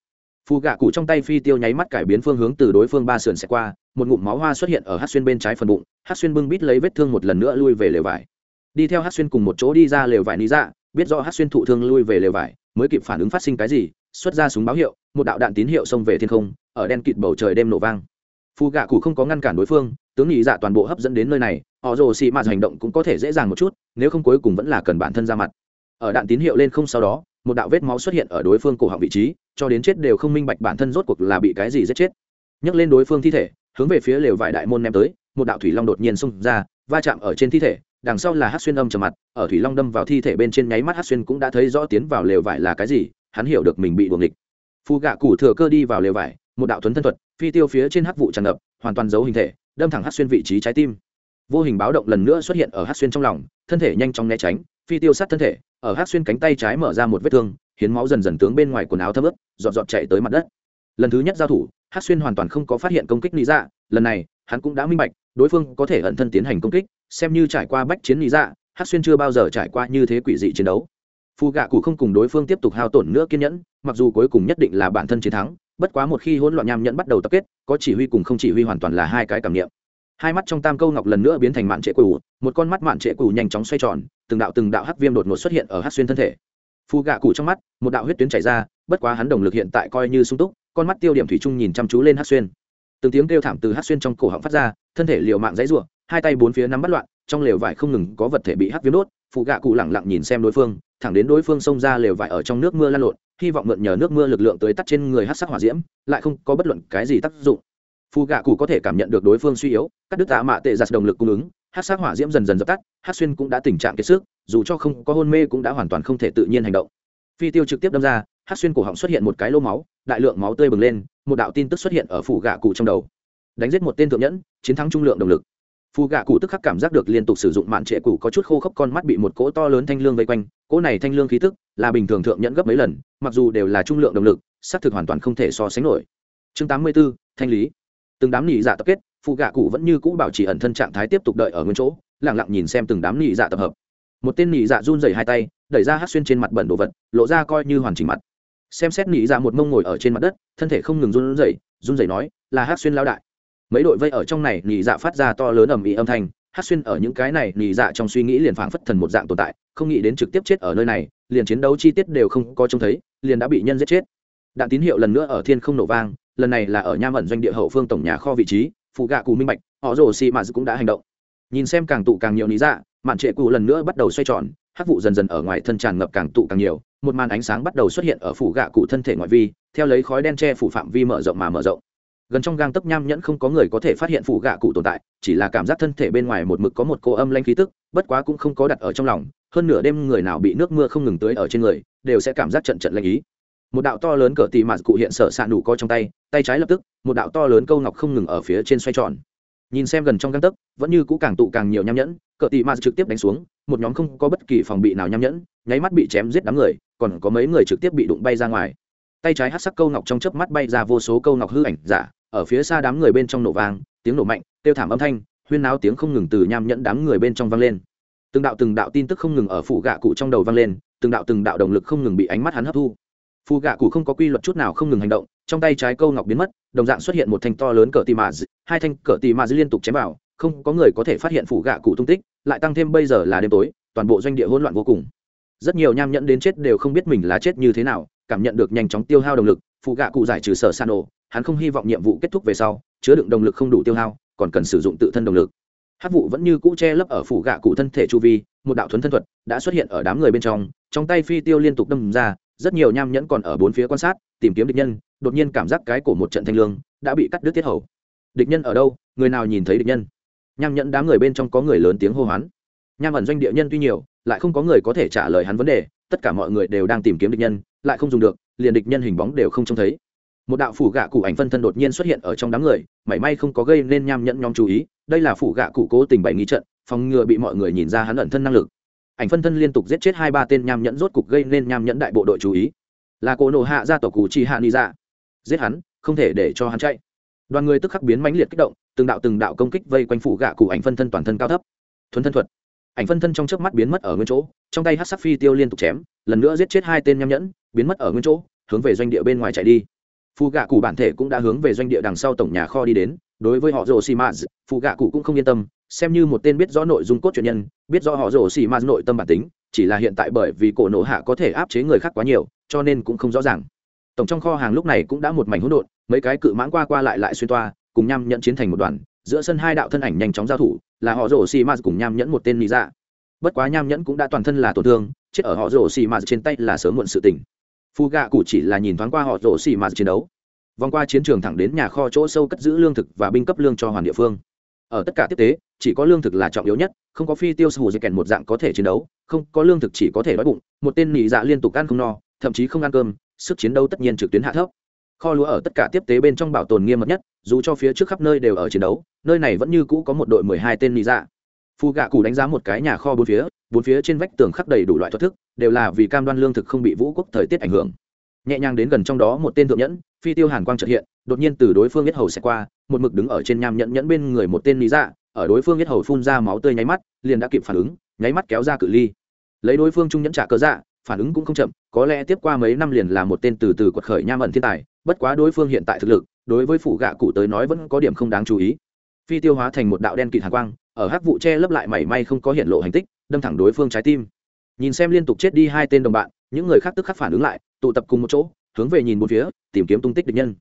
Phù gạ cụ trong tay phi tiêu nháy mắt cải biến phương hướng từ đối phương ba sườn sẽ qua, một ngụm máu hoa xuất hiện ở hát xuyên bên trái phần bụng hát xuyên bưng bít lấy vết thương một lần nữa lui về lều vải. Đi theo hát xuyên cùng một chỗ đi ra lều vải lý ra dạ, biết do hát xuyên thụ thương lui về lều vải, mới kịp phản ứng phát sinh cái gì, xuất ra súng báo hiệu, một đạo đạn tín hiệu xông về thiên không, ở đen kịt bầu trời đêm nổ vang. Phù gạ cụ không có ngăn cản đối phương, tướng nhị dạ toàn bộ hấp dẫn đến nơi này, họ rồ xì mạt hành động cũng có thể dễ dàng một chút, nếu không cuối cùng vẫn là cần bản thân ra mặt ở đạn tín hiệu lên không sau đó, một đạo vết máu xuất hiện ở đối phương cổ họng vị trí, cho đến chết đều không minh bạch bản thân rốt cuộc là bị cái gì giết chết. Nhấc lên đối phương thi thể, hướng về phía lều vải đại môn ném tới, một đạo thủy long đột nhiên xông ra, va chạm ở trên thi thể, đằng sau là hát xuyên âm trầm mặt, ở thủy long đâm vào thi thể bên trên nháy mắt hát xuyên cũng đã thấy rõ tiến vào lều vải là cái gì, hắn hiểu được mình bị đuồng địch phù gạ cụ thừa cơ đi vào lều vải, một đạo thuấn thân thuật, phi tiêu phía trên hắc vụ tràn ngập, hoàn toàn giấu hình thể, đâm thẳng hát xuyên vị trí trái tim. Vô hình báo động lần nữa xuất hiện ở hát xuyên trong lòng, thân thể nhanh chóng né tránh phi tiêu sát thân thể, ở hát xuyên cánh tay trái mở ra một vết thương, hiến máu dần dần tướng bên ngoài quần áo thấm ướt dọn dọn chạy tới mặt đất. Lần thứ nhất giao thủ hát xuyên hoàn toàn không có phát hiện công kích lý dạ lần này, hắn cũng đã minh bạch, đối phương có thể ẩn thân tiến hành công kích, xem như trải qua bách chiến lý dạ hát xuyên chưa bao giờ trải qua như thế quỷ dị chiến đấu. Phù gạ cụ không cùng đối phương tiếp tục hao tổn nữa kiên nhẫn, mặc dù cuối cùng nhất định là bản thân chiến thắng, bất quá một khi hỗn loạn nham nhẫn bắt đầu tập kết, có chỉ huy cùng không chỉ huy hoàn toàn là hai cái cảm nghiệm hai mắt trong tam câu ngọc lần nữa biến thành mạn trệ cũ một con mắt mạn trệ cũ nhanh chóng xoay tròn, từng đạo từng đạo hắc viêm đột ngột xuất hiện ở hát xuyên thân thể. Phù gạ cụ trong mắt, một đạo huyết tuyến chảy ra, bất quá hắn đồng lực hiện tại coi như sung túc, con mắt tiêu điểm thủy trung nhìn chăm chú lên hát xuyên. Từng tiếng kêu thảm từ hát xuyên trong cổ họng phát ra, thân thể liều mạng dãy rủa, hai tay bốn phía nắm bắt loạn, trong lều vải không ngừng có vật thể bị hắc viêm đốt phụ gạ cụ lẳng lặng nhìn xem đối phương, thẳng đến đối phương xông ra lều vải ở trong nước mưa lan lộn, hy vọng mượn nhờ nước mưa lực lượng tới tắt trên người hát sắc hỏa diễm, lại không có bất luận cái gì tác dụng phù gạ cụ có thể cảm nhận được đối phương suy yếu các đứt tạ mạ tệ giặt động lực cung ứng hát sắc hỏa diễm dần dần dập tắt hát xuyên cũng đã tình trạng kiệt sức dù cho không có hôn mê cũng đã hoàn toàn không thể tự nhiên hành động. Phi tiêu trực tiếp đâm ra hát xuyên cổ họng xuất hiện một cái lô máu đại lượng máu tươi bừng lên một đạo tin tức xuất hiện ở phủ gạ cụ trong đầu. Đánh giết một tên thượng nhẫn chiến thắng trung lượng động lực. Phù gạ cụ tức khắc cảm giác được liên tục sử dụng mạn trệ cụ có chút khô khốc con mắt bị một cỗ to lớn thanh lương vây quanh cỗ này thanh lương khí tức là bình thường thượng nhẫn gấp mấy lần mặc dù đều là trung lượng động lực xác thực hoàn toàn không thể so sánh nổi. Chương 84, thanh lý từng đám nhị dạ tập kết, phụ gạ cụ vẫn như cũ bảo trì ẩn thân trạng thái tiếp tục đợi ở nguyên chỗ lẳng lặng nhìn xem từng đám nhị dạ tập hợp. Một tên nhị dạ run rẩy hai tay, đẩy ra hát xuyên trên mặt bẩn đồ vật, lộ ra coi như hoàn chỉnh mặt. Xem xét nhị dạ một mông ngồi ở trên mặt đất, thân thể không ngừng run rẩy run rẩy nói, là hát xuyên lao đại. Mấy đội vây ở trong này nhị dạ phát ra to lớn ầm ĩ âm thanh, hát xuyên ở những cái này nhị dạ trong suy nghĩ liền phảng phất thần một dạng tồn tại, không nghĩ đến trực tiếp chết ở nơi này, liền chiến đấu chi tiết đều không có trông thấy, liền đã bị nhân giết chết. Đạn tín hiệu lần nữa ở thiên không nổ vang lần này là ở nham ẩn doanh địa hậu phương tổng nhà kho vị trí phụ gạ cù minh bạch, họ rồ xì mạt cũng đã hành động. Nhìn xem càng tụ càng nhiều lý dạ mạn trệ cụ lần nữa bắt đầu xoay tròn, hắc vụ dần dần ở ngoài thân tràn ngập càng tụ càng nhiều, một màn ánh sáng bắt đầu xuất hiện ở phủ gạ cụ thân thể ngoại vi, theo lấy khói đen che phủ phạm vi mở rộng mà mở rộng. Gần trong gang tấc nham nhẫn không có người có thể phát hiện phủ gạ cụ tồn tại, chỉ là cảm giác thân thể bên ngoài một mực có một cô âm lanh khí tức, bất quá cũng không có đặt ở trong lòng, hơn nửa đêm người nào bị nước mưa không ngừng tưới ở trên người, đều sẽ cảm giác trận trận lanh ý một đạo to lớn cờ tì mạt cụ hiện sở s ạ nụ co trong tay tay trái lập tức, một đạo to lớn câu ngọc không ngừng ở phía trên xoay tròn. Nhìn xem gần trong găng tấc, vẫn như cũ càng tụ càng nhiều nham nhẫn, cờ tì mạt trực tiếp đánh xuống, một nhóm không có bất kỳ phòng bị nào nham nhẫn, nháy mắt bị chém giết đám người, còn có mấy người trực tiếp bị đụng bay ra ngoài. Tay trái hát sắc câu ngọc trong chớp mắt bay ra vô số câu ngọc hư ảnh giả, ở phía xa đám người bên trong nổ vang, tiếng nổ mạnh, kêu thảm âm thanh, huyên náo tiếng không ngừng từ nham nhẫn đám người bên trong vang lên. Từng đạo từng đạo tin tức không ngừng ở phủ gạ cụ trong đầu vang lên, từng đạo từng đạo động lực không ngừng bị ánh mắt hắn hấp thu phù gạ cụ không có quy luật chút nào không ngừng hành động, trong tay trái câu ngọc biến mất, đồng dạng xuất hiện một thanh to lớn cờ tì mà hai thanh cờ tì mà liên tục chém vào, không có người có thể phát hiện phù gạ cụ tung tích, lại tăng thêm bây giờ là đêm tối, toàn bộ doanh địa hỗn loạn vô cùng. Rất nhiều nham nhẫn đến chết đều không biết mình là chết như thế nào, cảm nhận được nhanh chóng tiêu hao động lực phụ gạ cụ giải trừ sở san ổ, hắn không hy vọng nhiệm vụ kết thúc về sau, chứa đựng động lực không đủ tiêu hao, còn cần sử dụng tự thân động lực. Hát vụ vẫn như cũ che lấp ở phủ gạ cụ thân thể chu vi, một đạo thuấn thân thuật đã xuất hiện ở đám người bên trong trong tay phi tiêu liên tục đâm ra rất nhiều nham nhẫn còn ở bốn phía quan sát, tìm kiếm địch nhân, đột nhiên cảm giác cái cổ một trận thanh lương, đã bị cắt đứt tiết hầu. Địch nhân ở đâu? Người nào nhìn thấy địch nhân? Nham nhẫn đám người bên trong có người lớn tiếng hô hoán. Nham ẩn doanh địa nhân tuy nhiều, lại không có người có thể trả lời hắn vấn đề, tất cả mọi người đều đang tìm kiếm địch nhân, lại không dùng được, liền địch nhân hình bóng đều không trông thấy. Một đạo phủ gạ cụ ảnh phân thân đột nhiên xuất hiện ở trong đám người, mảy may không có gây nên nham nhẫn nhóm chú ý, đây là phủ gạ cụ cố tình bày nghi trận, phòng ngừa bị mọi người nhìn ra hắn ẩn thân năng lực ảnh phân thân liên tục giết chết hai ba tên nham nhẫn rốt cục gây nên nham nhẫn đại bộ đội chú ý. Là cổ nổ hạ ra tổ cụ chi hạ ni ra giết hắn, không thể để cho hắn chạy. Đoàn người tức khắc biến mãnh liệt kích động, từng đạo từng đạo công kích vây quanh phủ gạ cụ ảnh phân thân toàn thân cao thấp. Thuần thân thuật. Ảnh phân thân trong chớp mắt biến mất ở nguyên chỗ, trong tay hát sắc phi tiêu liên tục chém, lần nữa giết chết hai tên nham nhẫn, biến mất ở nguyên chỗ, hướng về doanh địa bên ngoài chạy đi. Phù gạ cụ bản thể cũng đã hướng về doanh địa đằng sau tổng nhà kho đi đến, đối với họ rồ xì mã phù gạ cụ cũng không yên tâm xem như một tên biết rõ nội dung cốt truyện nhân, biết rõ họ rồ xì ma nội tâm bản tính, chỉ là hiện tại bởi vì cổ nổ hạ có thể áp chế người khác quá nhiều, cho nên cũng không rõ ràng. Tổng trong kho hàng lúc này cũng đã một mảnh hỗn độn, mấy cái cự mãng qua qua lại lại xuyên toa, cùng nham nhận chiến thành một đoàn, giữa sân hai đạo thân ảnh nhanh chóng giao thủ, là họ rồ xì ma cùng nham nhẫn một tên lý dạ. Bất quá nham nhẫn cũng đã toàn thân là tổn thương, chết ở họ rồ xì ma trên tay là sớm muộn sự tình. Phu gạ cụ chỉ là nhìn thoáng qua họ rồ xì ma chiến đấu. Vòng qua chiến trường thẳng đến nhà kho chỗ sâu cất giữ lương thực và binh cấp lương cho hoàn địa phương. Ở tất cả tiếp tế chỉ có lương thực là trọng yếu nhất, không có phi tiêu sù dây kèn một dạng có thể chiến đấu, không có lương thực chỉ có thể đói bụng, một tên nỉ dạ liên tục ăn không no, thậm chí không ăn cơm, sức chiến đấu tất nhiên trực tuyến hạ thấp. Kho lúa ở tất cả tiếp tế bên trong bảo tồn nghiêm mật nhất, dù cho phía trước khắp nơi đều ở chiến đấu, nơi này vẫn như cũ có một đội mười hai tên nỉ dạ. Phu gạ cụ đánh giá một cái nhà kho bốn phía bốn phía trên vách tường khắc đầy đủ loại thoát thức, đều là vì cam đoan lương thực không bị vũ quốc thời tiết ảnh hưởng. Nhẹ nhàng đến gần trong đó một tên thượng nhẫn, phi tiêu hàn quang trợ hiện, đột nhiên từ đối phương biết hầu sẽ qua, một mực đứng ở trên nham nhẫn nhẫn bên người một tên lý dạ ở đối phương nhất hầu phun ra máu tươi nháy mắt, liền đã kịp phản ứng, nháy mắt kéo ra cự ly. Lấy đối phương trung nhẫn trả cớ dạ phản ứng cũng không chậm, có lẽ tiếp qua mấy năm liền là một tên từ từ quật khởi nham ẩn thiên tài, bất quá đối phương hiện tại thực lực, đối với phủ gạ cụ tới nói vẫn có điểm không đáng chú ý. Phi tiêu hóa thành một đạo đen kịt hàn quang, ở hắc vụ che lấp lại mảy may không có hiện lộ hành tích, đâm thẳng đối phương trái tim. Nhìn xem liên tục chết đi hai tên đồng bạn, những người khác tức khắc phản ứng lại, tụ tập cùng một chỗ, hướng về nhìn một phía, tìm kiếm tung tích địch nhân.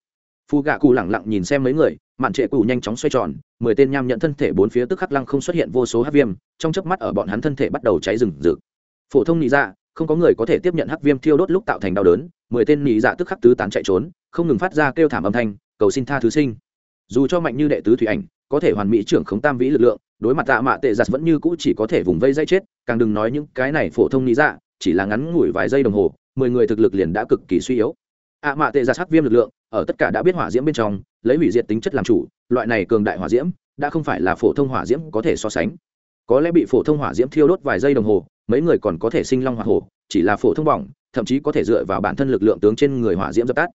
Phù gạ cụ lẳng lặng nhìn xem mấy người mạn trệ cụ nhanh chóng xoay tròn, mười tên nham nhận thân thể bốn phía tức khắc lăng không xuất hiện vô số hắc viêm, trong chớp mắt ở bọn hắn thân thể bắt đầu cháy rừng rực. Phổ thông nị dạ không có người có thể tiếp nhận hắc viêm thiêu đốt lúc tạo thành đau đớn, mười tên nị dạ tức khắc tứ tán chạy trốn, không ngừng phát ra kêu thảm âm thanh, cầu xin tha thứ sinh. Dù cho mạnh như đệ tứ thủy ảnh, có thể hoàn mỹ trưởng khống tam vĩ lực lượng, đối mặt tạ mạ tệ giặt vẫn như cũ chỉ có thể vùng vây dây chết, càng đừng nói những cái này phổ thông lý dạ chỉ là ngắn ngủi vài giây đồng hồ, mười người thực lực liền đã cực kỳ suy yếu. ạ mạ tệ giặt hắc viêm lực lượng, ở tất cả đã biết hỏa diễm bên trong lấy hủy diệt tính chất làm chủ, loại này cường đại hỏa diễm, đã không phải là phổ thông hỏa diễm có thể so sánh. Có lẽ bị phổ thông hỏa diễm thiêu đốt vài giây đồng hồ, mấy người còn có thể sinh long hỏa hồ chỉ là phổ thông bỏng, thậm chí có thể dựa vào bản thân lực lượng tướng trên người hỏa diễm dập tắt.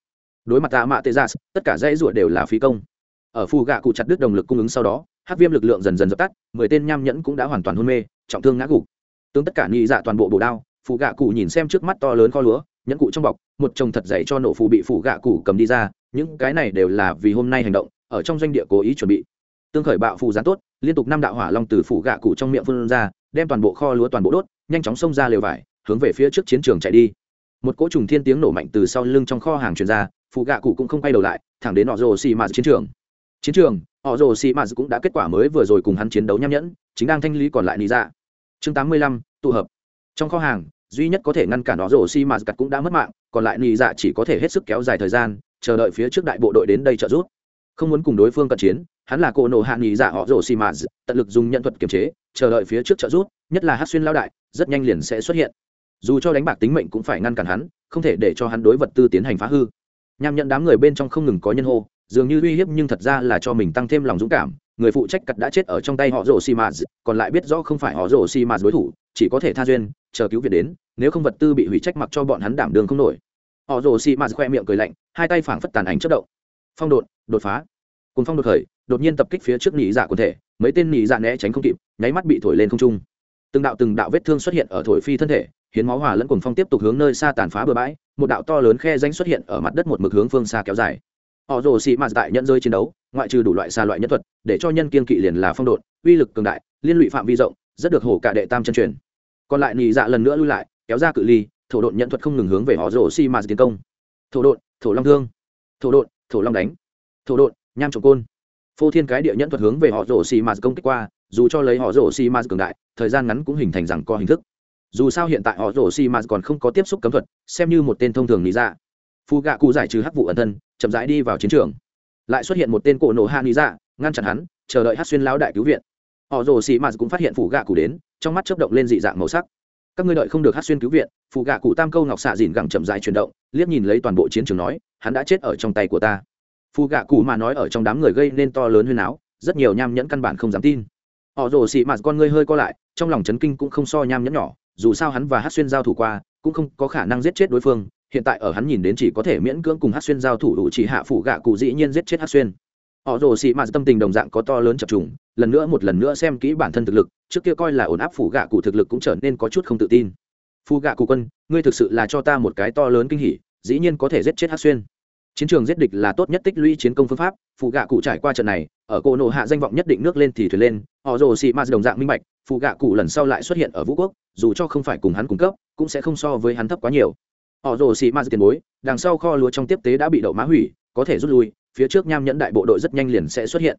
Đối mặt tạ mạ tê gia dạ, tất cả dãy ruột đều là phí công. Ở phù gạ cụ chặt đứt đồng lực cung ứng sau đó hát viêm lực lượng dần dần dập tắt, mười tên nham nhẫn cũng đã hoàn toàn hôn mê, trọng thương ngã gục. Tướng tất cả nhị dạ toàn bộ bổ đao, phù gạ cụ nhìn xem trước mắt to lớn kho lúa, nhẫn cụ trong bọc, một chồng thật dày cho nổ phù bị phù gạ cụ cầm đi ra những cái này đều là vì hôm nay hành động, ở trong doanh địa cố ý chuẩn bị. Tương khởi bạo phù gián tốt, liên tục năm đạo hỏa long từ phủ gạ cụ trong miệng phun ra, đem toàn bộ kho lúa toàn bộ đốt, nhanh chóng xông ra lều vải, hướng về phía trước chiến trường chạy đi. Một cỗ trùng thiên tiếng nổ mạnh từ sau lưng trong kho hàng truyền ra phụ gạ cụ cũng không quay đầu lại, thẳng đến họ rồ xì mạt chiến trường. Chiến trường họ rồ xì mạt cũng đã kết quả mới vừa rồi cùng hắn chiến đấu nham nhẫn, chính đang thanh lý còn lại lý ra dạ. chương tám mươi lăm, tụ hợp. Trong kho hàng, duy nhất có thể ngăn cản họ rồ xì mạt cặt cũng đã mất mạng, còn lại lý dạ chỉ có thể hết sức kéo dài thời gian chờ đợi phía trước đại bộ đội đến đây trợ giúp. Không muốn cùng đối phương cận chiến, hắn là cô nổ hạ nghỉ giả họ rồ xì mạt tận lực dùng nhận thuật kiềm chế, chờ đợi phía trước trợ giúp, nhất là hát xuyên lao đại, rất nhanh liền sẽ xuất hiện. Dù cho đánh bạc tính mệnh cũng phải ngăn cản hắn, không thể để cho hắn đối vật tư tiến hành phá hư. Nhằm nhận đám người bên trong không ngừng có nhân hô, dường như uy hiếp nhưng thật ra là cho mình tăng thêm lòng dũng cảm, người phụ trách cặt đã chết ở trong tay họ rổ xì mạt còn lại biết rõ không phải họ rổ xì mạt đối thủ, chỉ có thể tha duyên, chờ cứu viện đến, nếu không vật tư bị hủy trách mặc cho bọn hắn đảm đường không nổi họ rồ xì mạt khoe miệng cười lạnh, hai tay phảng phất tàn ảnh chất động. Phong đột đột phá. Cùng phong đột khởi, đột nhiên tập kích phía trước nỉ dạ quần thể, mấy tên nỉ dạ né tránh không kịp, nháy mắt bị thổi lên không trung. Từng đạo từng đạo vết thương xuất hiện ở thổi phi thân thể, hiến máu hòa lẫn cùng phong tiếp tục hướng nơi xa tàn phá bừa bãi, một đạo to lớn khe danh xuất hiện ở mặt đất một mực hướng phương xa kéo dài. Họ rồ xị mạt tại nhận rơi chiến đấu, ngoại trừ đủ loại xa loại nhân thuật, để cho nhân kiên kỵ liền là phong độn uy lực cường đại, liên lụy phạm vi rộng, rất được hổ cả đệ tam chân truyền. Còn lại nhị dạ lần nữa lui lại, kéo ra cự ly thổ độn nhận thuật không ngừng hướng về họ rồ xị mạt tiến công. Thổ độn, thổ long thương. Thổ độn, thổ long đánh. Thổ độn, nham trồng côn. Phô thiên cái địa nhận thuật hướng về họ rồ xị mạt công kích qua, dù cho lấy họ rồ xị mạt cường đại, thời gian ngắn cũng hình thành rằng co hình thức. Dù sao hiện tại họ rồ xi m còn không có tiếp xúc cấm thuật, xem như một tên thông thường lý dạ. Phù gạ cụ giải trừ hắc vụ ẩn thân, chậm rãi đi vào chiến trường. Lại xuất hiện một tên cổ nổ hạ lý dạ ngăn chặn hắn, chờ đợi hát xuyên lão đại cứu viện. Họ rồ xi m cũng phát hiện phù gạ cụ đến, trong mắt chớp động lên dị dạng màu sắc các ngươi đợi không được hát xuyên cứu viện phụ gạ cụ tam câu ngọc xạ dìn gẳng chậm rãi chuyển động, liếc nhìn lấy toàn bộ chiến trường nói, hắn đã chết ở trong tay của ta. Phụ gạ cụ mà nói ở trong đám người gây nên to lớn huyên áo rất nhiều nham nhẫn căn bản không dám tin. Họ rồ xị mạt con ngươi hơi co lại, trong lòng chấn kinh cũng không so nham nhẫn nhỏ, dù sao hắn và hát xuyên giao thủ qua, cũng không có khả năng giết chết đối phương, hiện tại ở hắn nhìn đến chỉ có thể miễn cưỡng cùng hát xuyên giao thủ đủ chỉ hạ phủ gạ cụ dĩ nhiên giết chết hát xuyên họ rồ xị mạt tâm tình đồng dạng có to lớn chập trùng, lần nữa một lần nữa xem kỹ bản thân thực lực, trước kia coi là ổn áp phủ gạ cụ thực lực cũng trở nên có chút không tự tin. Phu gạ cụ quân, ngươi thực sự là cho ta một cái to lớn kinh hỉ, dĩ nhiên có thể giết chết hát xuyên chiến trường giết địch là tốt nhất tích lũy chiến công phương pháp phụ gạ cụ trải qua trận này, ở cổ nộ hạ danh vọng nhất định nước lên thì thuyền lên, họ rồ xị mạt đồng dạng minh bạch phụ gạ cụ lần sau lại xuất hiện ở vũ quốc, dù cho không phải cùng hắn cung cấp, cũng sẽ không so với hắn thấp quá nhiều. Họ rồ xị mạt tiền bối, đằng sau kho lúa trong tiếp tế đã bị đậu má hủy, có thể rút lui phía trước nham nhẫn đại bộ đội rất nhanh liền sẽ xuất hiện.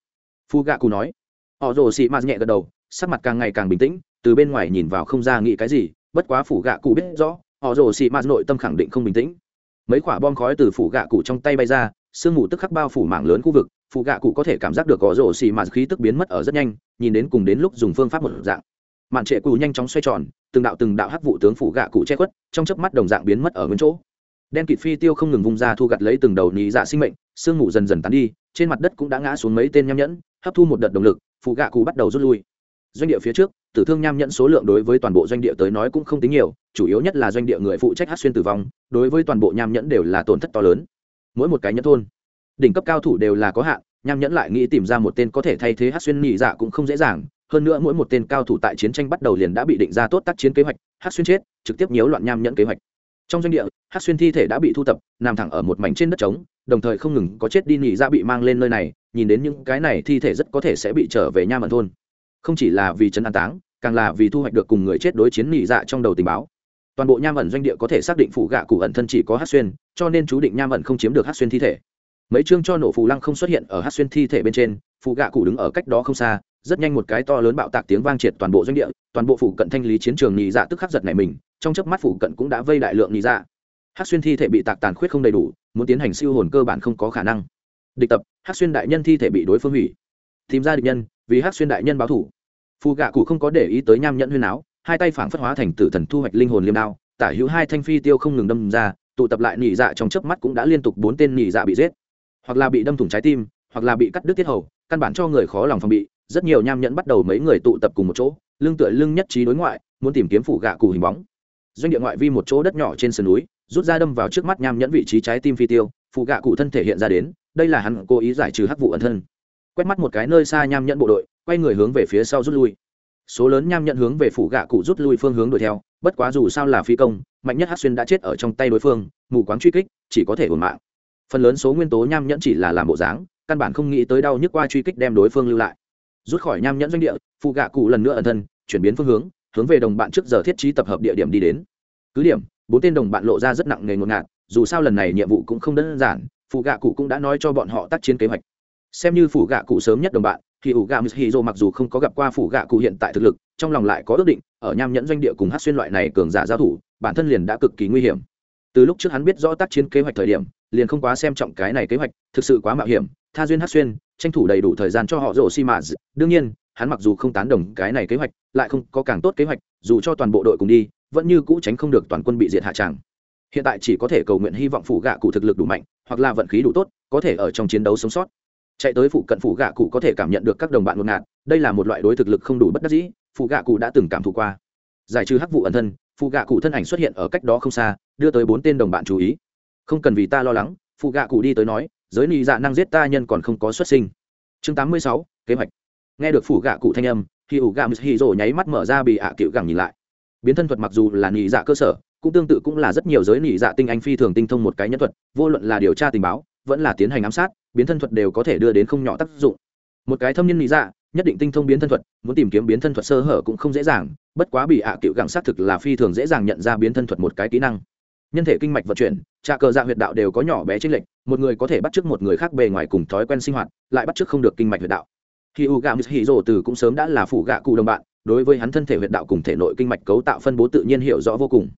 Phu gạ cụ nói. Họ rồ xị mạt nhẹ gật đầu, sắc mặt càng ngày càng bình tĩnh, từ bên ngoài nhìn vào không ra nghĩ cái gì, bất quá phủ gạ cụ biết rõ, họ rồ xị mạt nội tâm khẳng định không bình tĩnh. Mấy quả bom khói từ phủ gạ cụ trong tay bay ra, sương mù tức khắc bao phủ mảng lớn khu vực phụ gạ cụ có thể cảm giác được gõ rổ xì mạt khí tức biến mất ở rất nhanh, nhìn đến cùng đến lúc dùng phương pháp một dạng. Mạn trệ cụ nhanh chóng xoay tròn, từng đạo từng đạo hắc vụ tướng phụ gạ cụ che khuất, trong chớp mắt đồng dạng biến mất ở nguyên chỗ. Đen kịt phi tiêu không ngừng vung ra thu gặt lấy từng đầu nhị dạ sinh mệnh sương mù dần dần tán đi, trên mặt đất cũng đã ngã xuống mấy tên nham nhẫn, hấp thu một đợt động lực phụ gạ cụ bắt đầu rút lui. Doanh địa phía trước, tử thương nham nhẫn số lượng đối với toàn bộ doanh địa tới nói cũng không tính nhiều, chủ yếu nhất là doanh địa người phụ trách hát xuyên tử vong, đối với toàn bộ nham nhẫn đều là tổn thất to lớn. Mỗi một cái nhẫn thôn, đỉnh cấp cao thủ đều là có hạn, nham nhẫn lại nghĩ tìm ra một tên có thể thay thế hát xuyên nhị dạ cũng không dễ dàng, hơn nữa mỗi một tên cao thủ tại chiến tranh bắt đầu liền đã bị định ra tốt tác chiến kế hoạch, hát xuyên chết, trực tiếp nhiễu loạn nham nhẫn kế hoạch trong doanh địa hát xuyên thi thể đã bị thu tập, nằm thẳng ở một mảnh trên đất trống, đồng thời không ngừng có chết đi nhị ra bị mang lên nơi này, nhìn đến những cái này thi thể rất có thể sẽ bị trở về nha mận thôn. Không chỉ là vì trấn an táng, càng là vì thu hoạch được cùng người chết đối chiến nhị dạ trong đầu tình báo. Toàn bộ nham ẩn doanh địa có thể xác định phủ gạ cụ ẩn thân chỉ có hát xuyên, cho nên chú định nham ẩn không chiếm được hát xuyên thi thể. Mấy chương cho nổ phù lăng không xuất hiện ở hát xuyên thi thể bên trên phụ gạ cụ đứng ở cách đó không xa, rất nhanh một cái to lớn bạo tạc tiếng vang triệt toàn bộ doanh địa, toàn bộ phủ cận thanh lý chiến trường nhị dạ tức khắc giật này mình trong chớp mắt phủ cận cũng đã vây đại lượng nhị dạ. Hát xuyên thi thể bị tạc tàn khuyết không đầy đủ, muốn tiến hành siêu hồn cơ bản không có khả năng. Địch tập hát xuyên đại nhân thi thể bị đối phương hủy. Tìm ra địch nhân, vì hát xuyên đại nhân báo thủ. Phù gạ cụ không có để ý tới nham nhẫn huyên áo, hai tay phảng phất hóa thành tử thần thu hoạch linh hồn liêm đao, tả hữu hai thanh phi tiêu không ngừng đâm ra, tụ tập lại nỉ dạ trong chớp mắt cũng đã liên tục bốn tên nỉ dạ bị giết. Hoặc là bị đâm thủng trái tim, hoặc là bị cắt đứt tiết hầu, căn bản cho người khó lòng phòng bị, rất nhiều nham nhẫn bắt đầu mấy người tụ tập cùng một chỗ, lưng tựa lưng nhất trí đối ngoại, muốn tìm kiếm phủ gạ cụ hình bóng doanh địa ngoại vi một chỗ đất nhỏ trên sườn núi, rút ra đâm vào trước mắt nham nhẫn vị trí trái tim phi tiêu, phụ gạ cụ thân thể hiện ra đến, đây là hắn cố ý giải trừ hắc vụ ẩn thân. Quét mắt một cái nơi xa nham nhẫn bộ đội, quay người hướng về phía sau rút lui. Số lớn nham nhẫn hướng về phủ gạ cụ rút lui phương hướng đuổi theo, bất quá dù sao là phi công, mạnh nhất hát xuyên đã chết ở trong tay đối phương, mù quáng truy kích, chỉ có thể ổn mạng. Phần lớn số nguyên tố nham nhẫn chỉ là làm bộ dáng, căn bản không nghĩ tới đau nhức qua truy kích đem đối phương lưu lại. Rút khỏi nham nhẫn doanh địa, phụ gạ cụ lần nữa ẩn thân, chuyển biến phương hướng hướng về đồng bạn trước giờ thiết trí tập hợp địa điểm đi đến. Cứ điểm, bốn tên đồng bạn lộ ra rất nặng nề ngột ngạt, dù sao lần này nhiệm vụ cũng không đơn giản phụ gạ cụ cũng đã nói cho bọn họ tác chiến kế hoạch. Xem như phủ gạ cụ sớm nhất đồng bạn, thì ủ gạ mishiro mặc dù không có gặp qua phủ gạ cụ hiện tại thực lực, trong lòng lại có ước định, ở nham nhẫn doanh địa cùng hát xuyên loại này cường giả giao thủ, bản thân liền đã cực kỳ nguy hiểm. Từ lúc trước hắn biết rõ tác chiến kế hoạch thời điểm, liền không quá xem trọng cái này kế hoạch, thực sự quá mạo hiểm, tha duyên hát xuyên, tranh thủ đầy đủ thời gian cho họ rổ xi mã đương nhiên hắn mặc dù không tán đồng cái này kế hoạch, lại không có càng tốt kế hoạch, dù cho toàn bộ đội cùng đi, vẫn như cũ tránh không được toàn quân bị diệt hạ tràng. Hiện tại chỉ có thể cầu nguyện hy vọng phủ gạ cụ thực lực đủ mạnh, hoặc là vận khí đủ tốt, có thể ở trong chiến đấu sống sót. Chạy tới phụ cận phủ gạ cụ có thể cảm nhận được các đồng bạn ngột ngạt, đây là một loại đối thực lực không đủ bất đắc dĩ phụ gạ cụ đã từng cảm thụ qua. Giải trừ hắc vụ ẩn thân phụ gạ cụ thân ảnh xuất hiện ở cách đó không xa, đưa tới bốn tên đồng bạn chú ý. Không cần vì ta lo lắng phụ gạ cụ đi tới nói, giới nị dạ năng giết ta nhân còn không có xuất sinh. Chương tám mươi sáu, kế hoạch nghe được phủ gạ cụ thanh âm khi ủ gạ mít hì rồ nháy mắt mở ra bị ạ à cựu gẳng nhìn lại. Biến thân thuật mặc dù là nị dạ cơ sở, cũng tương tự cũng là rất nhiều giới nị dạ tinh anh phi thường tinh thông một cái nhân thuật, vô luận là điều tra tình báo, vẫn là tiến hành ám sát, biến thân thuật đều có thể đưa đến không nhỏ tác dụng. Một cái thâm nhân nị dạ nhất định tinh thông biến thân thuật, muốn tìm kiếm biến thân thuật sơ hở cũng không dễ dàng, bất quá bị ạ à cựu gẳng xác thực là phi thường dễ dàng nhận ra biến thân thuật một cái kỹ năng. Nhân thể kinh mạch vận chuyển trà cờ dạ huyệt đạo đều có nhỏ bé chênh lệch, một người có thể bắt chước một người khác bề ngoài cùng thói quen sinh hoạt, lại bắt chước không được kinh mạch huyệt đạo khi u gà hì rồ từ cũng sớm đã là phụ gạ cụ đồng bạn, đối với hắn thân thể huyệt đạo cùng thể nội kinh mạch cấu tạo phân bố tự nhiên hiểu rõ vô cùng.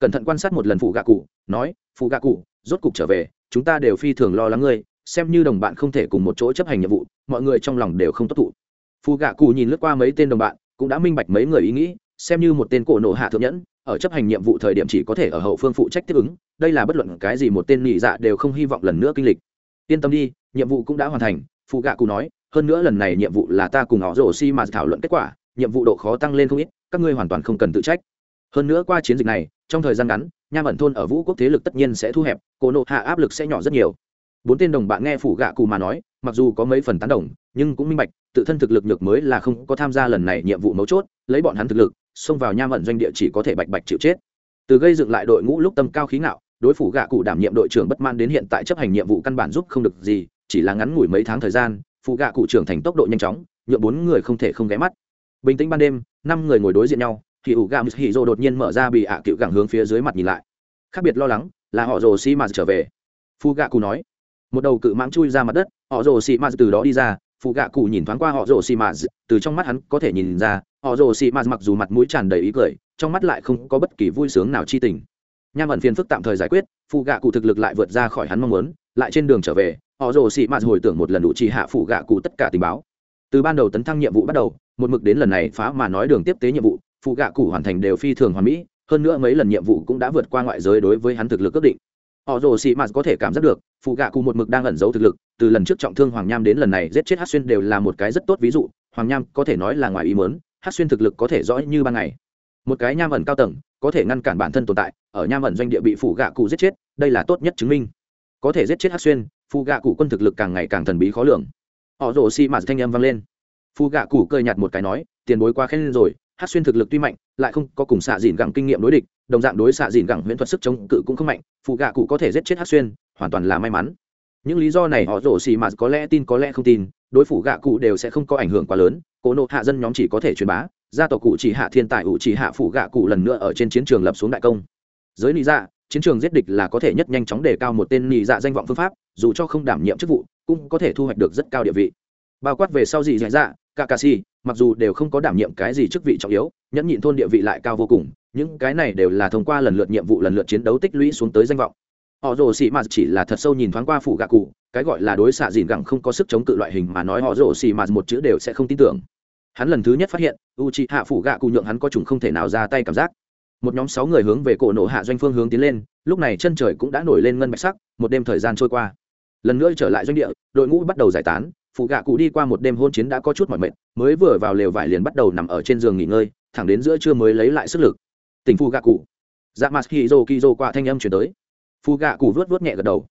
Cẩn thận quan sát một lần phụ gạ cụ, nói phụ gạ cụ, rốt cục trở về, chúng ta đều phi thường lo lắng ngươi, xem như đồng bạn không thể cùng một chỗ chấp hành nhiệm vụ, mọi người trong lòng đều không tốt thụ. Phụ gạ cụ nhìn lướt qua mấy tên đồng bạn, cũng đã minh bạch mấy người ý nghĩ, xem như một tên cổ nộ hạ thượng nhẫn, ở chấp hành nhiệm vụ thời điểm chỉ có thể ở hậu phương phụ trách tiếp ứng, đây là bất luận cái gì một tên nhị dạ đều không hy vọng lần nữa kinh lịch. Yên tâm đi, nhiệm vụ cũng đã hoàn thành phụ gạ cụ nói hơn nữa lần này nhiệm vụ là ta cùng họ rổ xi mà thảo luận kết quả, nhiệm vụ độ khó tăng lên không ít, các ngươi hoàn toàn không cần tự trách. Hơn nữa qua chiến dịch này, trong thời gian ngắn, nham ẩn thôn ở vũ quốc thế lực tất nhiên sẽ thu hẹp cổ nộ hạ áp lực sẽ nhỏ rất nhiều. Bốn tên đồng bạn nghe phủ gạ cụ mà nói, mặc dù có mấy phần tán đồng, nhưng cũng minh bạch, tự thân thực lực nhược mới là không có tham gia lần này nhiệm vụ mấu chốt, lấy bọn hắn thực lực, xông vào nham ẩn doanh địa chỉ có thể bạch bạch chịu chết. Từ gây dựng lại đội ngũ lúc tâm cao khí ngạo, đối phủ gạ cụ đảm nhiệm đội trưởng bất man đến hiện tại chấp hành nhiệm vụ căn bản giúp không được gì, chỉ là ngắn ngủi mấy tháng thời gian phụ gạ cụ trưởng thành tốc độ nhanh chóng, nhượng bốn người không thể không ghé mắt. Bình tĩnh ban đêm, năm người ngồi đối diện nhau, thì ủ gạ hì rồ đột nhiên mở ra bị ạ à cựu gẳng hướng phía dưới mặt nhìn lại. Khác biệt lo lắng là họ rồ xi mà trở về. Phụ gạ cụ nói, một đầu cự mãng chui ra mặt đất, họ rồ xi mà từ đó đi ra, phụ gạ cụ nhìn thoáng qua họ rồ xi mà từ trong mắt hắn có thể nhìn ra, họ rồ xi mà mặc dù mặt mũi tràn đầy ý cười, trong mắt lại không có bất kỳ vui sướng nào chi tình. Nham ẩn phiền phức tạm thời giải quyết, phụ gạ cụ thực lực lại vượt ra khỏi hắn mong muốn, lại trên đường trở về họ rồ xị mạt hồi tưởng một lần đủ trì hạ phụ gạ cụ tất cả tình báo. Từ ban đầu tấn thăng nhiệm vụ bắt đầu, một mực đến lần này phá mà nói đường tiếp tế nhiệm vụ phụ gạ cụ hoàn thành đều phi thường hoàn mỹ, hơn nữa mấy lần nhiệm vụ cũng đã vượt qua ngoại giới đối với hắn thực lực ước định. Họ rồ xị mạt có thể cảm giác được phụ gạ cụ một mực đang ẩn giấu thực lực, từ lần trước trọng thương hoàng nham đến lần này giết chết hát xuyên đều là một cái rất tốt ví dụ, hoàng nham có thể nói là ngoài ý mớn hát xuyên thực lực có thể rõ như ban ngày. Một cái nham ẩn cao tầng, có thể ngăn cản bản thân tồn tại, ở nham ẩn doanh địa bị phủ gạ cụ giết chết, đây là tốt nhất chứng minh. Có thể giết chết hát xuyên Phụ gạ cụ quân thực lực càng ngày càng thần bí khó lường. Họ rồ xi mạt thanh âm vang lên. Phụ gạ cụ cười nhạt một cái nói, tiền bối qua khen lên rồi hát xuyên thực lực tuy mạnh, lại không có cùng xạ dìn gẳng kinh nghiệm đối địch, đồng dạng đối xạ dìn gẳng huyễn thuật sức chống cự cũng không mạnh Phụ gạ cụ có thể giết chết hát xuyên, hoàn toàn là may mắn. Những lý do này họ rồ xì mạt có lẽ tin, có lẽ không tin, đối phủ gạ cụ đều sẽ không có ảnh hưởng quá lớn cỗ nộ hạ dân nhóm chỉ có thể truyền bá, gia tộc cụ chỉ hạ thiên tài ủ chỉ hạ phủ gạ cụ lần nữa ở trên chiến trường lập xuống đại công. Giới lý dạ chiến trường giết địch là có thể nhất nhanh chóng đề cao một tên nhị dạ danh vọng phương pháp, dù cho không đảm nhiệm chức vụ, cũng có thể thu hoạch được rất cao địa vị. Bao quát về sau gì dạ dạ kakashi mặc dù đều không có đảm nhiệm cái gì chức vị trọng yếu, nhẫn nhịn thôn địa vị lại cao vô cùng, những cái này đều là thông qua lần lượt nhiệm vụ lần lượt chiến đấu tích lũy xuống tới danh vọng. Họ rồ xì mạt chỉ là thật sâu nhìn thoáng qua phủ gạ cụ, cái gọi là đối xạ dìn gẳng không có sức chống cự loại hình mà nói họ rồ xì mạt một chữ đều sẽ không tin tưởng. Hắn lần thứ nhất phát hiện u c h hạ phủ gạ cụ nhượng hắn có chủng không thể nào ra tay cảm giác một nhóm sáu người hướng về cổ nổ hạ doanh phương hướng tiến lên, lúc này chân trời cũng đã nổi lên ngân bạch sắc, một đêm thời gian trôi qua. Lần nữa trở lại doanh địa, đội ngũ bắt đầu giải tán, phụ gạ cụ đi qua một đêm hôn chiến đã có chút mỏi mệt, mới vừa vào lều vải liền bắt đầu nằm ở trên giường nghỉ ngơi, thẳng đến giữa trưa mới lấy lại sức lực. Tình phụ gạ cụ. Dạ mặt khi dô kỳ dô qua thanh âm chuyển tới. Phụ gạ cụ vớt vớt nhẹ gật đầu.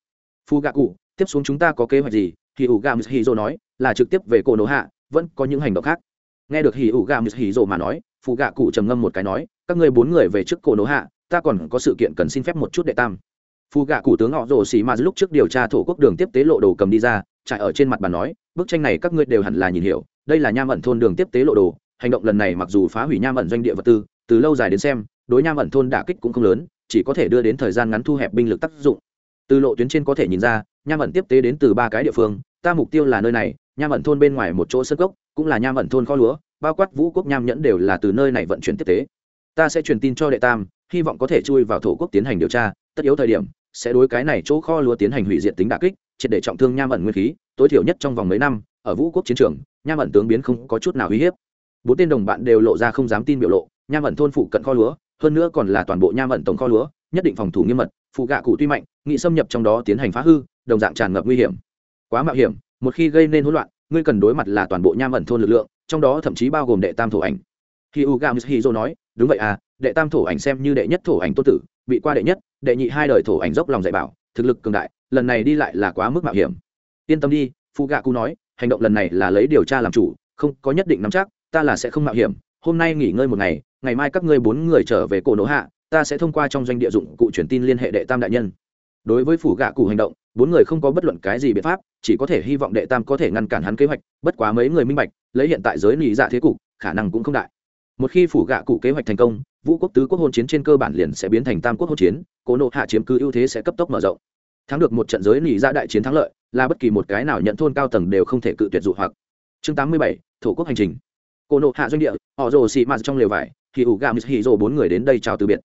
Phụ gạ cụ, tiếp xuống chúng ta có kế hoạch gì? Thì ủ gà hi dô nói, là trực tiếp về cổ nổ hạ, vẫn có những hành động khác. Nghe được hì ủ gà hỉ dô mà nói, phụ gạ cụ trầm ngâm một cái nói các ngươi bốn người về trước cổ nổ hạ, ta còn có sự kiện cần xin phép một chút đệ tam. Phù gạ cụ tướng họ rồ xì mà lúc trước điều tra thổ quốc đường tiếp tế lộ đồ cầm đi ra, trải ở trên mặt bàn nói, bức tranh này các ngươi đều hẳn là nhìn hiểu, đây là nham ẩn thôn đường tiếp tế lộ đồ, hành động lần này mặc dù phá hủy nham ẩn doanh địa vật tư, từ lâu dài đến xem, đối nham ẩn thôn đả kích cũng không lớn, chỉ có thể đưa đến thời gian ngắn thu hẹp binh lực tác dụng. Từ lộ tuyến trên có thể nhìn ra, nham ẩn tiếp tế đến từ ba cái địa phương, ta mục tiêu là nơi này, nham ẩn thôn bên ngoài một chỗ sân gốc cũng là nham ẩn thôn kho lúa, bao quát vũ quốc nham nhẫn đều là từ nơi này vận chuyển tiếp tế ta sẽ truyền tin cho đệ tam, hy vọng có thể chui vào thổ quốc tiến hành điều tra, tất yếu thời điểm, sẽ đối cái này chỗ kho lúa tiến hành hủy diệt tính đà kích, triệt để trọng thương nham ẩn nguyên khí, tối thiểu nhất trong vòng mấy năm, ở vũ quốc chiến trường, nham ẩn tướng biến không có chút nào uy hiếp. Bốn tên đồng bạn đều lộ ra không dám tin biểu lộ, nham ẩn thôn phụ cận kho lúa, hơn nữa còn là toàn bộ nham ẩn tổng kho lúa, nhất định phòng thủ nghiêm mật, phụ gạ cụ tuy mạnh, nghị xâm nhập trong đó tiến hành phá hư, đồng dạng tràn ngập nguy hiểm. Quá mạo hiểm, một khi gây nên hỗn loạn, ngươi cần đối mặt là toàn bộ nham ẩn thôn lực lượng, trong đó thậm chí bao gồm đệ tam thổ ảnh khi u gam nói, đúng vậy à đệ tam thổ ảnh xem như đệ nhất thổ ảnh tôn tử bị qua đệ nhất, đệ nhị hai đời thổ ảnh dốc lòng dạy bảo, thực lực cường đại, lần này đi lại là quá mức mạo hiểm. Yên tâm đi phụ gạ cụ nói, hành động lần này là lấy điều tra làm chủ, không có nhất định nắm chắc, ta là sẽ không mạo hiểm, hôm nay nghỉ ngơi một ngày ngày mai các ngươi bốn người trở về cổ nỗ hạ, ta sẽ thông qua trong doanh địa dụng cụ truyền tin liên hệ đệ tam đại nhân. Đối với phủ gạ cụ hành động, bốn người không có bất luận cái gì biện pháp, chỉ có thể hy vọng đệ tam có thể ngăn cản hắn kế hoạch, bất quá mấy người minh bạch, lấy hiện tại giới nị dạ thế cục, khả năng cũng không đại một khi phủ gạ cụ kế hoạch thành công, vũ quốc tứ quốc hôn chiến trên cơ bản liền sẽ biến thành tam quốc hôn chiến, cố nộ hạ chiếm cứ ưu thế sẽ cấp tốc mở rộng. Thắng được một trận giới nỉ ra đại chiến thắng lợi, là bất kỳ một cái nào nhận thôn cao tầng đều không thể cự tuyệt dụ hoặc. Chương tám mươi bảy, thổ quốc hành trình. Cổ nộ hạ doanh địa, họ rồ xị mạt trong lều vải thì ủ gà hì rồ bốn người đến đây chào từ biệt.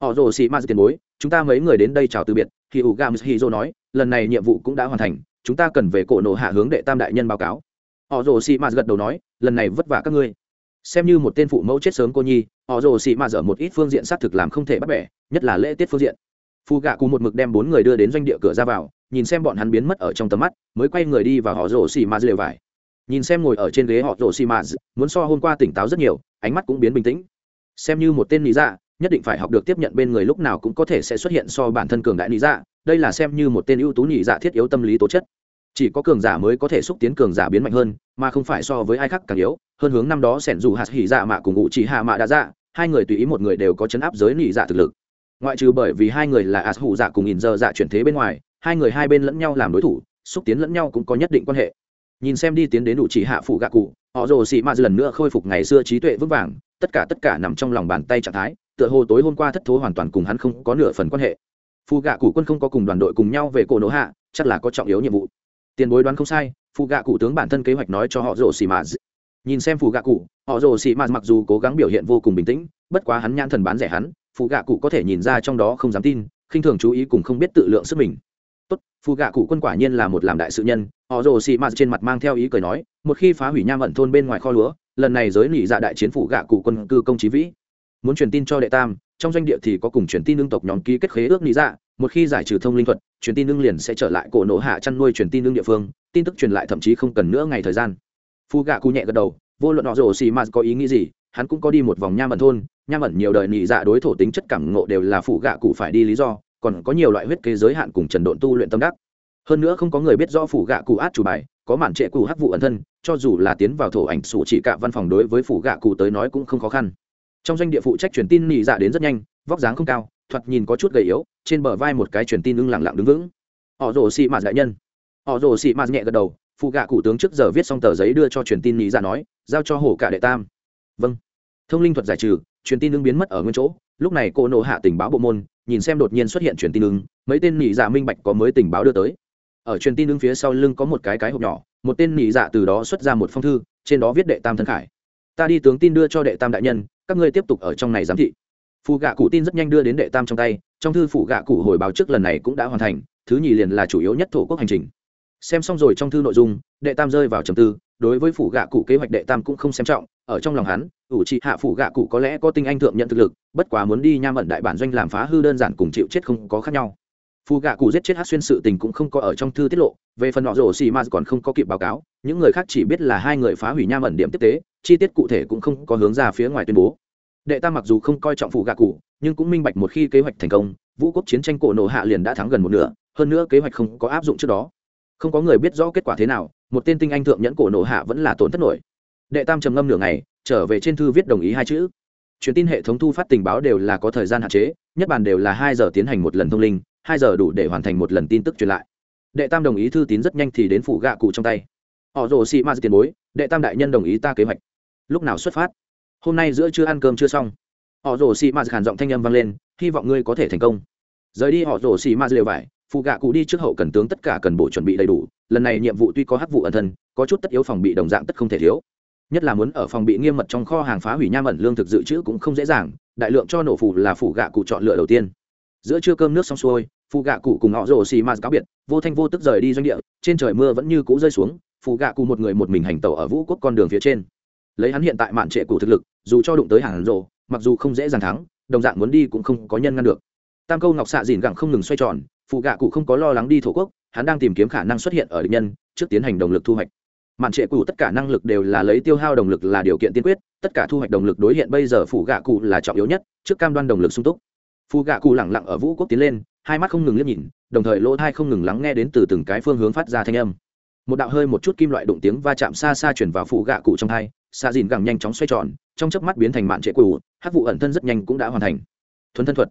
Họ rồ xị mạt tiền bối, chúng ta mấy người đến đây chào từ biệt thì ủ gà hì rồ nói, lần này nhiệm vụ cũng đã hoàn thành, chúng ta cần về cổ nộ hạ hướng đệ tam đại nhân báo cáo. Họ rồ xị mạt gật đầu nói, lần này vất vả các ngươi xem như một tên phụ mẫu chết sớm cô nhi, họ rồ xị mà dở một ít phương diện xác thực làm không thể bắt bẻ, nhất là lễ tiết phương diện. Phu gạ cụ một mực đem bốn người đưa đến doanh địa cửa ra vào, nhìn xem bọn hắn biến mất ở trong tầm mắt, mới quay người đi vào họ rồ xị mà lều vải. Nhìn xem ngồi ở trên ghế họ rồ xị mà muốn so hôm qua tỉnh táo rất nhiều, ánh mắt cũng biến bình tĩnh. Xem như một tên lý dạ nhất định phải học được tiếp nhận bên người lúc nào cũng có thể sẽ xuất hiện so bản thân cường đại lý dạ đây là xem như một tên ưu tú nhị dạ thiết yếu tâm lý tố chất chỉ có cường giả mới có thể xúc tiến cường giả biến mạnh hơn, mà không phải so với ai khác càng yếu. Hơn hướng năm đó sẻn dù hạt hỉ dạ mạ cùng ngụ chỉ hạ mạ đã dạ hai người tùy ý một người đều có chấn áp giới nhị dạ thực lực. Ngoại trừ bởi vì hai người là ạt hủ dạ cùng nhìn giờ dạ chuyển thế bên ngoài, hai người hai bên lẫn nhau làm đối thủ, xúc tiến lẫn nhau cũng có nhất định quan hệ. Nhìn xem đi tiến đến đủ chỉ hạ phụ gạ cụ, họ rồ xị mạ lần nữa khôi phục ngày xưa trí tuệ vững vàng, tất cả tất cả nằm trong lòng bàn tay trạng thái, tựa hồ tối hôm qua thất thố hoàn toàn cùng hắn không có nửa phần quan hệ. Phụ gạ cụ quân không có cùng đoàn đội cùng nhau về cổ nổ hạ, chắc là có trọng yếu nhiệm vụ tiền bối đoán không sai, phụ gạ cụ tướng bản thân kế hoạch nói cho họ rồ xì mạt nhìn xem phụ gạ cụ, họ rồ xì mạt mặc dù cố gắng biểu hiện vô cùng bình tĩnh, bất quá hắn nhãn thần bán rẻ hắn, phụ gạ cụ có thể nhìn ra trong đó không dám tin, khinh thường chú ý cùng không biết tự lượng sức mình. Tốt, phụ gạ cụ quân quả nhiên là một làm đại sự nhân, họ rồ xì mạt trên mặt mang theo ý cười nói, một khi phá hủy nham vận thôn bên ngoài kho lúa, lần này giới nỉ dạ đại chiến phụ gạ cụ quân cư công trí vĩ. Muốn truyền tin cho đệ tam, trong doanh địa thì có cùng truyền tin lương tộc nhóm ký kết khế ước nghị dạ một khi giải trừ thông linh thuật truyền tin lương liền sẽ trở lại cổ nổ hạ chăn nuôi truyền tin nương địa phương, tin tức truyền lại thậm chí không cần nữa ngày thời gian. Phu gạ cụ nhẹ gật đầu, vô luận họ rồ xì m có ý nghĩ gì, hắn cũng có đi một vòng nham ẩn thôn, nham ẩn nhiều đời nị dạ đối thổ tính chất cảm ngộ đều là phụ gạ cụ phải đi lý do, còn có nhiều loại huyết kế giới hạn cùng trần độn tu luyện tâm đắc. Hơn nữa không có người biết rõ phủ gạ cụ át chủ bài, có màn trệ cụ hắc vụ ẩn thân, cho dù là tiến vào thổ ảnh sủ chỉ cả văn phòng đối với phủ gạ cụ tới nói cũng không khó khăn. Trong doanh địa phụ trách truyền tin nị dạ đến rất nhanh, vóc dáng không cao thoạt nhìn có chút gầy yếu, trên bờ vai một cái truyền tin ưng lặng lặng đứng vững. Họ rồ xị mạt đại nhân. Họ rồ xị mạt nhẹ gật đầu, phụ gạ cụ tướng trước giờ viết xong tờ giấy đưa cho truyền tin nhị ra dạ nói, giao cho hổ cả đệ tam. Vâng. Thông linh thuật giải trừ, truyền tin ưng biến mất ở nguyên chỗ. Lúc này cô nộ hạ tình báo bộ môn, nhìn xem đột nhiên xuất hiện truyền tin ưng, mấy tên nhị dạ minh bạch có mới tình báo đưa tới. Ở truyền tin ưng phía sau lưng có một cái cái hộp nhỏ, một tên nhị dạ từ đó xuất ra một phong thư, trên đó viết đệ tam thân khải. Ta đi tướng tin đưa cho đệ tam đại nhân, các ngươi tiếp tục ở trong này giám thị phụ gạ cụ tin rất nhanh đưa đến đệ tam trong tay, trong thư phụ gạ cụ hồi báo trước lần này cũng đã hoàn thành, thứ nhì liền là chủ yếu nhất thổ quốc hành trình. Xem xong rồi trong thư nội dung, đệ tam rơi vào trầm tư, đối với phụ gạ cụ kế hoạch đệ tam cũng không xem trọng, ở trong lòng hắn, ủ trị hạ phụ gạ cụ có lẽ có tinh anh thượng nhận thực lực, bất quá muốn đi nham ẩn đại bản doanh làm phá hư đơn giản cùng chịu chết không có khác nhau. Phụ gạ cụ giết chết hát xuyên sự tình cũng không có ở trong thư tiết lộ, về phần họ rổ xì ma còn không có kịp báo cáo, những người khác chỉ biết là hai người phá hủy nham ẩn điểm tiếp tế, chi tiết cụ thể cũng không có hướng ra phía ngoài tuyên bố đệ tam mặc dù không coi trọng phụ gạ cụ, nhưng cũng minh bạch một khi kế hoạch thành công, vũ quốc chiến tranh cổ nổ hạ liền đã thắng gần một nửa, hơn nữa kế hoạch không có áp dụng trước đó. Không có người biết rõ kết quả thế nào, một tên tinh anh thượng nhẫn cổ nổ hạ vẫn là tổn thất nổi. Đệ tam trầm ngâm nửa ngày, trở về trên thư viết đồng ý hai chữ. Truyền tin hệ thống thu phát tình báo đều là có thời gian hạn chế, nhất bản đều là hai giờ tiến hành một lần thông linh, hai giờ đủ để hoàn thành một lần tin tức truyền lại. Đệ tam đồng ý thư tín rất nhanh thì đến phụ gạ cụ trong tay. Họ rồ xị ma tiền bối, đệ tam đại nhân đồng ý ta kế hoạch. Lúc nào xuất phát? Hôm nay giữa chưa ăn cơm chưa xong. Họ rồ xì ma khản giọng thanh âm vang lên, hy vọng ngươi có thể thành công. Rời đi, họ rồ xì ma lều vải, phụ gạ cụ đi trước hậu cần tướng tất cả cần bộ chuẩn bị đầy đủ. Lần này nhiệm vụ tuy có hắc vụ ẩn thân, có chút tất yếu phòng bị đồng dạng tất không thể thiếu. Nhất là muốn ở phòng bị nghiêm mật trong kho hàng phá hủy nham ẩn lương thực dự trữ cũng không dễ dàng, đại lượng cho nổ phủ là phủ gạ cụ chọn lựa đầu tiên. Giữa trưa cơm nước xong xuôi, phụ gạ cụ cùng họ rồ xì ma cáo biệt, vô thanh vô tức rời đi doanh địa, trên trời mưa vẫn như cũ rơi xuống, phụ gạ cụ một người một mình hành tẩu ở vũ quốc con đường phía trên lấy hắn hiện tại mạn trệ cụ thực lực, dù cho đụng tới hàng rồ, mặc dù không dễ dàng thắng, đồng dạng muốn đi cũng không có nhân ngăn được. Tam câu ngọc xạ dìn gẳng không ngừng xoay tròn, phụ gạ cụ không có lo lắng đi thổ quốc, hắn đang tìm kiếm khả năng xuất hiện ở địch nhân, trước tiến hành động lực thu hoạch. Mạn trệ cụ tất cả năng lực đều là lấy tiêu hao động lực là điều kiện tiên quyết, tất cả thu hoạch động lực đối hiện bây giờ phụ gạ cụ là trọng yếu nhất, trước cam đoan động lực sung túc. Phụ gạ cụ lẳng lặng ở vũ quốc tiến lên, hai mắt không ngừng liếc nhìn, đồng thời lỗ thai không ngừng lắng nghe đến từ từng cái phương hướng phát ra thanh âm. Một đạo hơi một chút kim loại đụng tiếng va chạm xa xa chuyển vào phụ gạ cụ trong hai xạ dìn gẳng nhanh chóng xoay tròn, trong chớp mắt biến thành mạn trệ cũ hát vụ ẩn thân rất nhanh cũng đã hoàn thành. Thuấn thân thuật.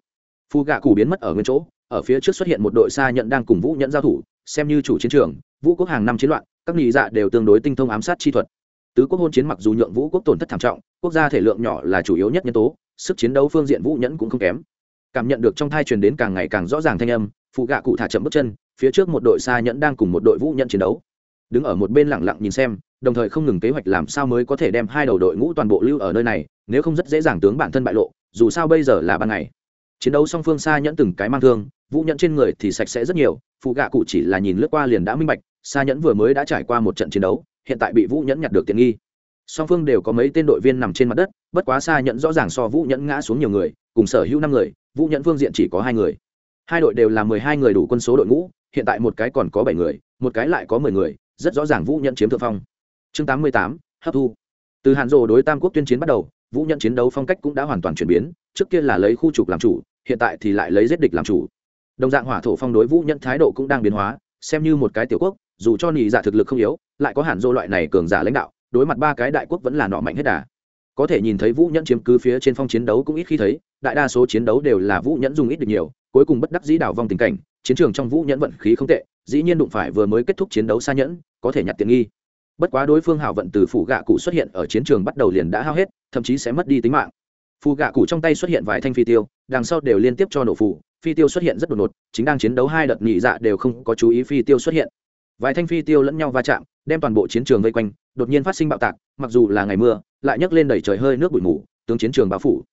Phu gạ cù biến mất ở nguyên chỗ, ở phía trước xuất hiện một đội xa nhận đang cùng vũ nhẫn giao thủ, xem như chủ chiến trường, vũ quốc hàng năm chiến loạn, các nghị dạ đều tương đối tinh thông ám sát chi thuật. Tứ quốc hôn chiến mặc dù nhượng vũ quốc tổn thất thảm trọng, quốc gia thể lượng nhỏ là chủ yếu nhất nhân tố, sức chiến đấu phương diện vũ nhẫn cũng không kém. Cảm nhận được trong thai truyền đến càng ngày càng rõ ràng thanh âm phụ gạ cụ thả chậm bước chân, phía trước một đội xa nhẫn đang cùng một đội vũ nhẫn chiến đấu. Đứng ở một bên lẳng lặng nhìn xem đồng thời không ngừng kế hoạch làm sao mới có thể đem hai đầu đội ngũ toàn bộ lưu ở nơi này, nếu không rất dễ dàng tướng bản thân bại lộ, dù sao bây giờ là ban ngày. Chiến đấu song phương xa nhẫn từng cái mang thương, vũ nhẫn trên người thì sạch sẽ rất nhiều, phụ gạ cụ chỉ là nhìn lướt qua liền đã minh bạch, xa nhẫn vừa mới đã trải qua một trận chiến đấu, hiện tại bị vũ nhẫn nhặt được tiện nghi. Song phương đều có mấy tên đội viên nằm trên mặt đất, bất quá xa nhẫn rõ ràng so vũ nhẫn ngã xuống nhiều người, cùng sở hữu năm người, vũ nhẫn phương diện chỉ có hai người. Hai đội đều là mười hai người đủ quân số đội ngũ, hiện tại một cái còn có bảy người, một cái lại có mười người, rất rõ ràng vũ nhẫn chiếm thượng phong chương tám mươi tám, hấp thu. Từ hàn rồ đối tam quốc tuyên chiến bắt đầu, vũ nhẫn chiến đấu phong cách cũng đã hoàn toàn chuyển biến, trước kia là lấy khu trục làm chủ, hiện tại thì lại lấy giết địch làm chủ. Đồng dạng hỏa thổ phong đối vũ nhẫn thái độ cũng đang biến hóa, xem như một cái tiểu quốc, dù cho nị giả thực lực không yếu, lại có hàn dô loại này cường giả lãnh đạo, đối mặt ba cái đại quốc vẫn là nọ mạnh hết đà. Có thể nhìn thấy vũ nhẫn chiếm cứ phía trên phong chiến đấu cũng ít khi thấy, đại đa số chiến đấu đều là vũ nhẫn dùng ít được nhiều, cuối cùng bất đắc dĩ đảo vong tình cảnh, chiến trường trong vũ nhẫn vận khí không tệ, dĩ nhiên đụng phải vừa mới kết thúc chiến đấu xa nhẫn, có thể nhặt tiện nghi bất quá đối phương hảo vận từ phủ gạ cụ xuất hiện ở chiến trường bắt đầu liền đã hao hết, thậm chí sẽ mất đi tính mạng. Phù gạ cụ trong tay xuất hiện vài thanh phi tiêu, đằng sau đều liên tiếp cho nổ phủ, phi tiêu xuất hiện rất đột ngột, chính đang chiến đấu hai đợt nhị dạ đều không có chú ý phi tiêu xuất hiện. Vài thanh phi tiêu lẫn nhau va chạm, đem toàn bộ chiến trường vây quanh, đột nhiên phát sinh bạo tạc, mặc dù là ngày mưa, lại nhấc lên đẩy trời hơi nước bụi mù, tướng chiến trường báo phủ.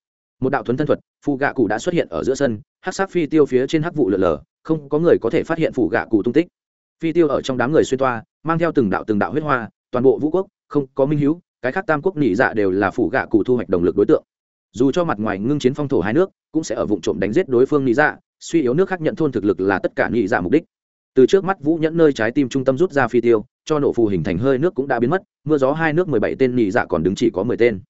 Một đạo thuấn thân thuật phù gạ cụ đã xuất hiện ở giữa sân hát sát phi tiêu phía trên hắc vụ lở lở, không có người có thể phát hiện phù gạ cụ tung tích. Phi tiêu ở trong đám người xuyên toa, mang theo từng đạo từng đạo huyết hoa toàn bộ vũ quốc, không có minh hữu cái khác tam quốc nỉ dạ đều là phủ gạ cụ thu hoạch động lực đối tượng. Dù cho mặt ngoài ngưng chiến phong thổ hai nước, cũng sẽ ở vụ trộm đánh giết đối phương nỉ dạ suy yếu nước khác nhận thôn thực lực là tất cả nỉ dạ mục đích. Từ trước mắt vũ nhẫn nơi trái tim trung tâm rút ra phi tiêu, cho nổ phù hình thành hơi nước cũng đã biến mất, mưa gió hai nước mười bảy tên nỉ dạ còn đứng chỉ có mười tên.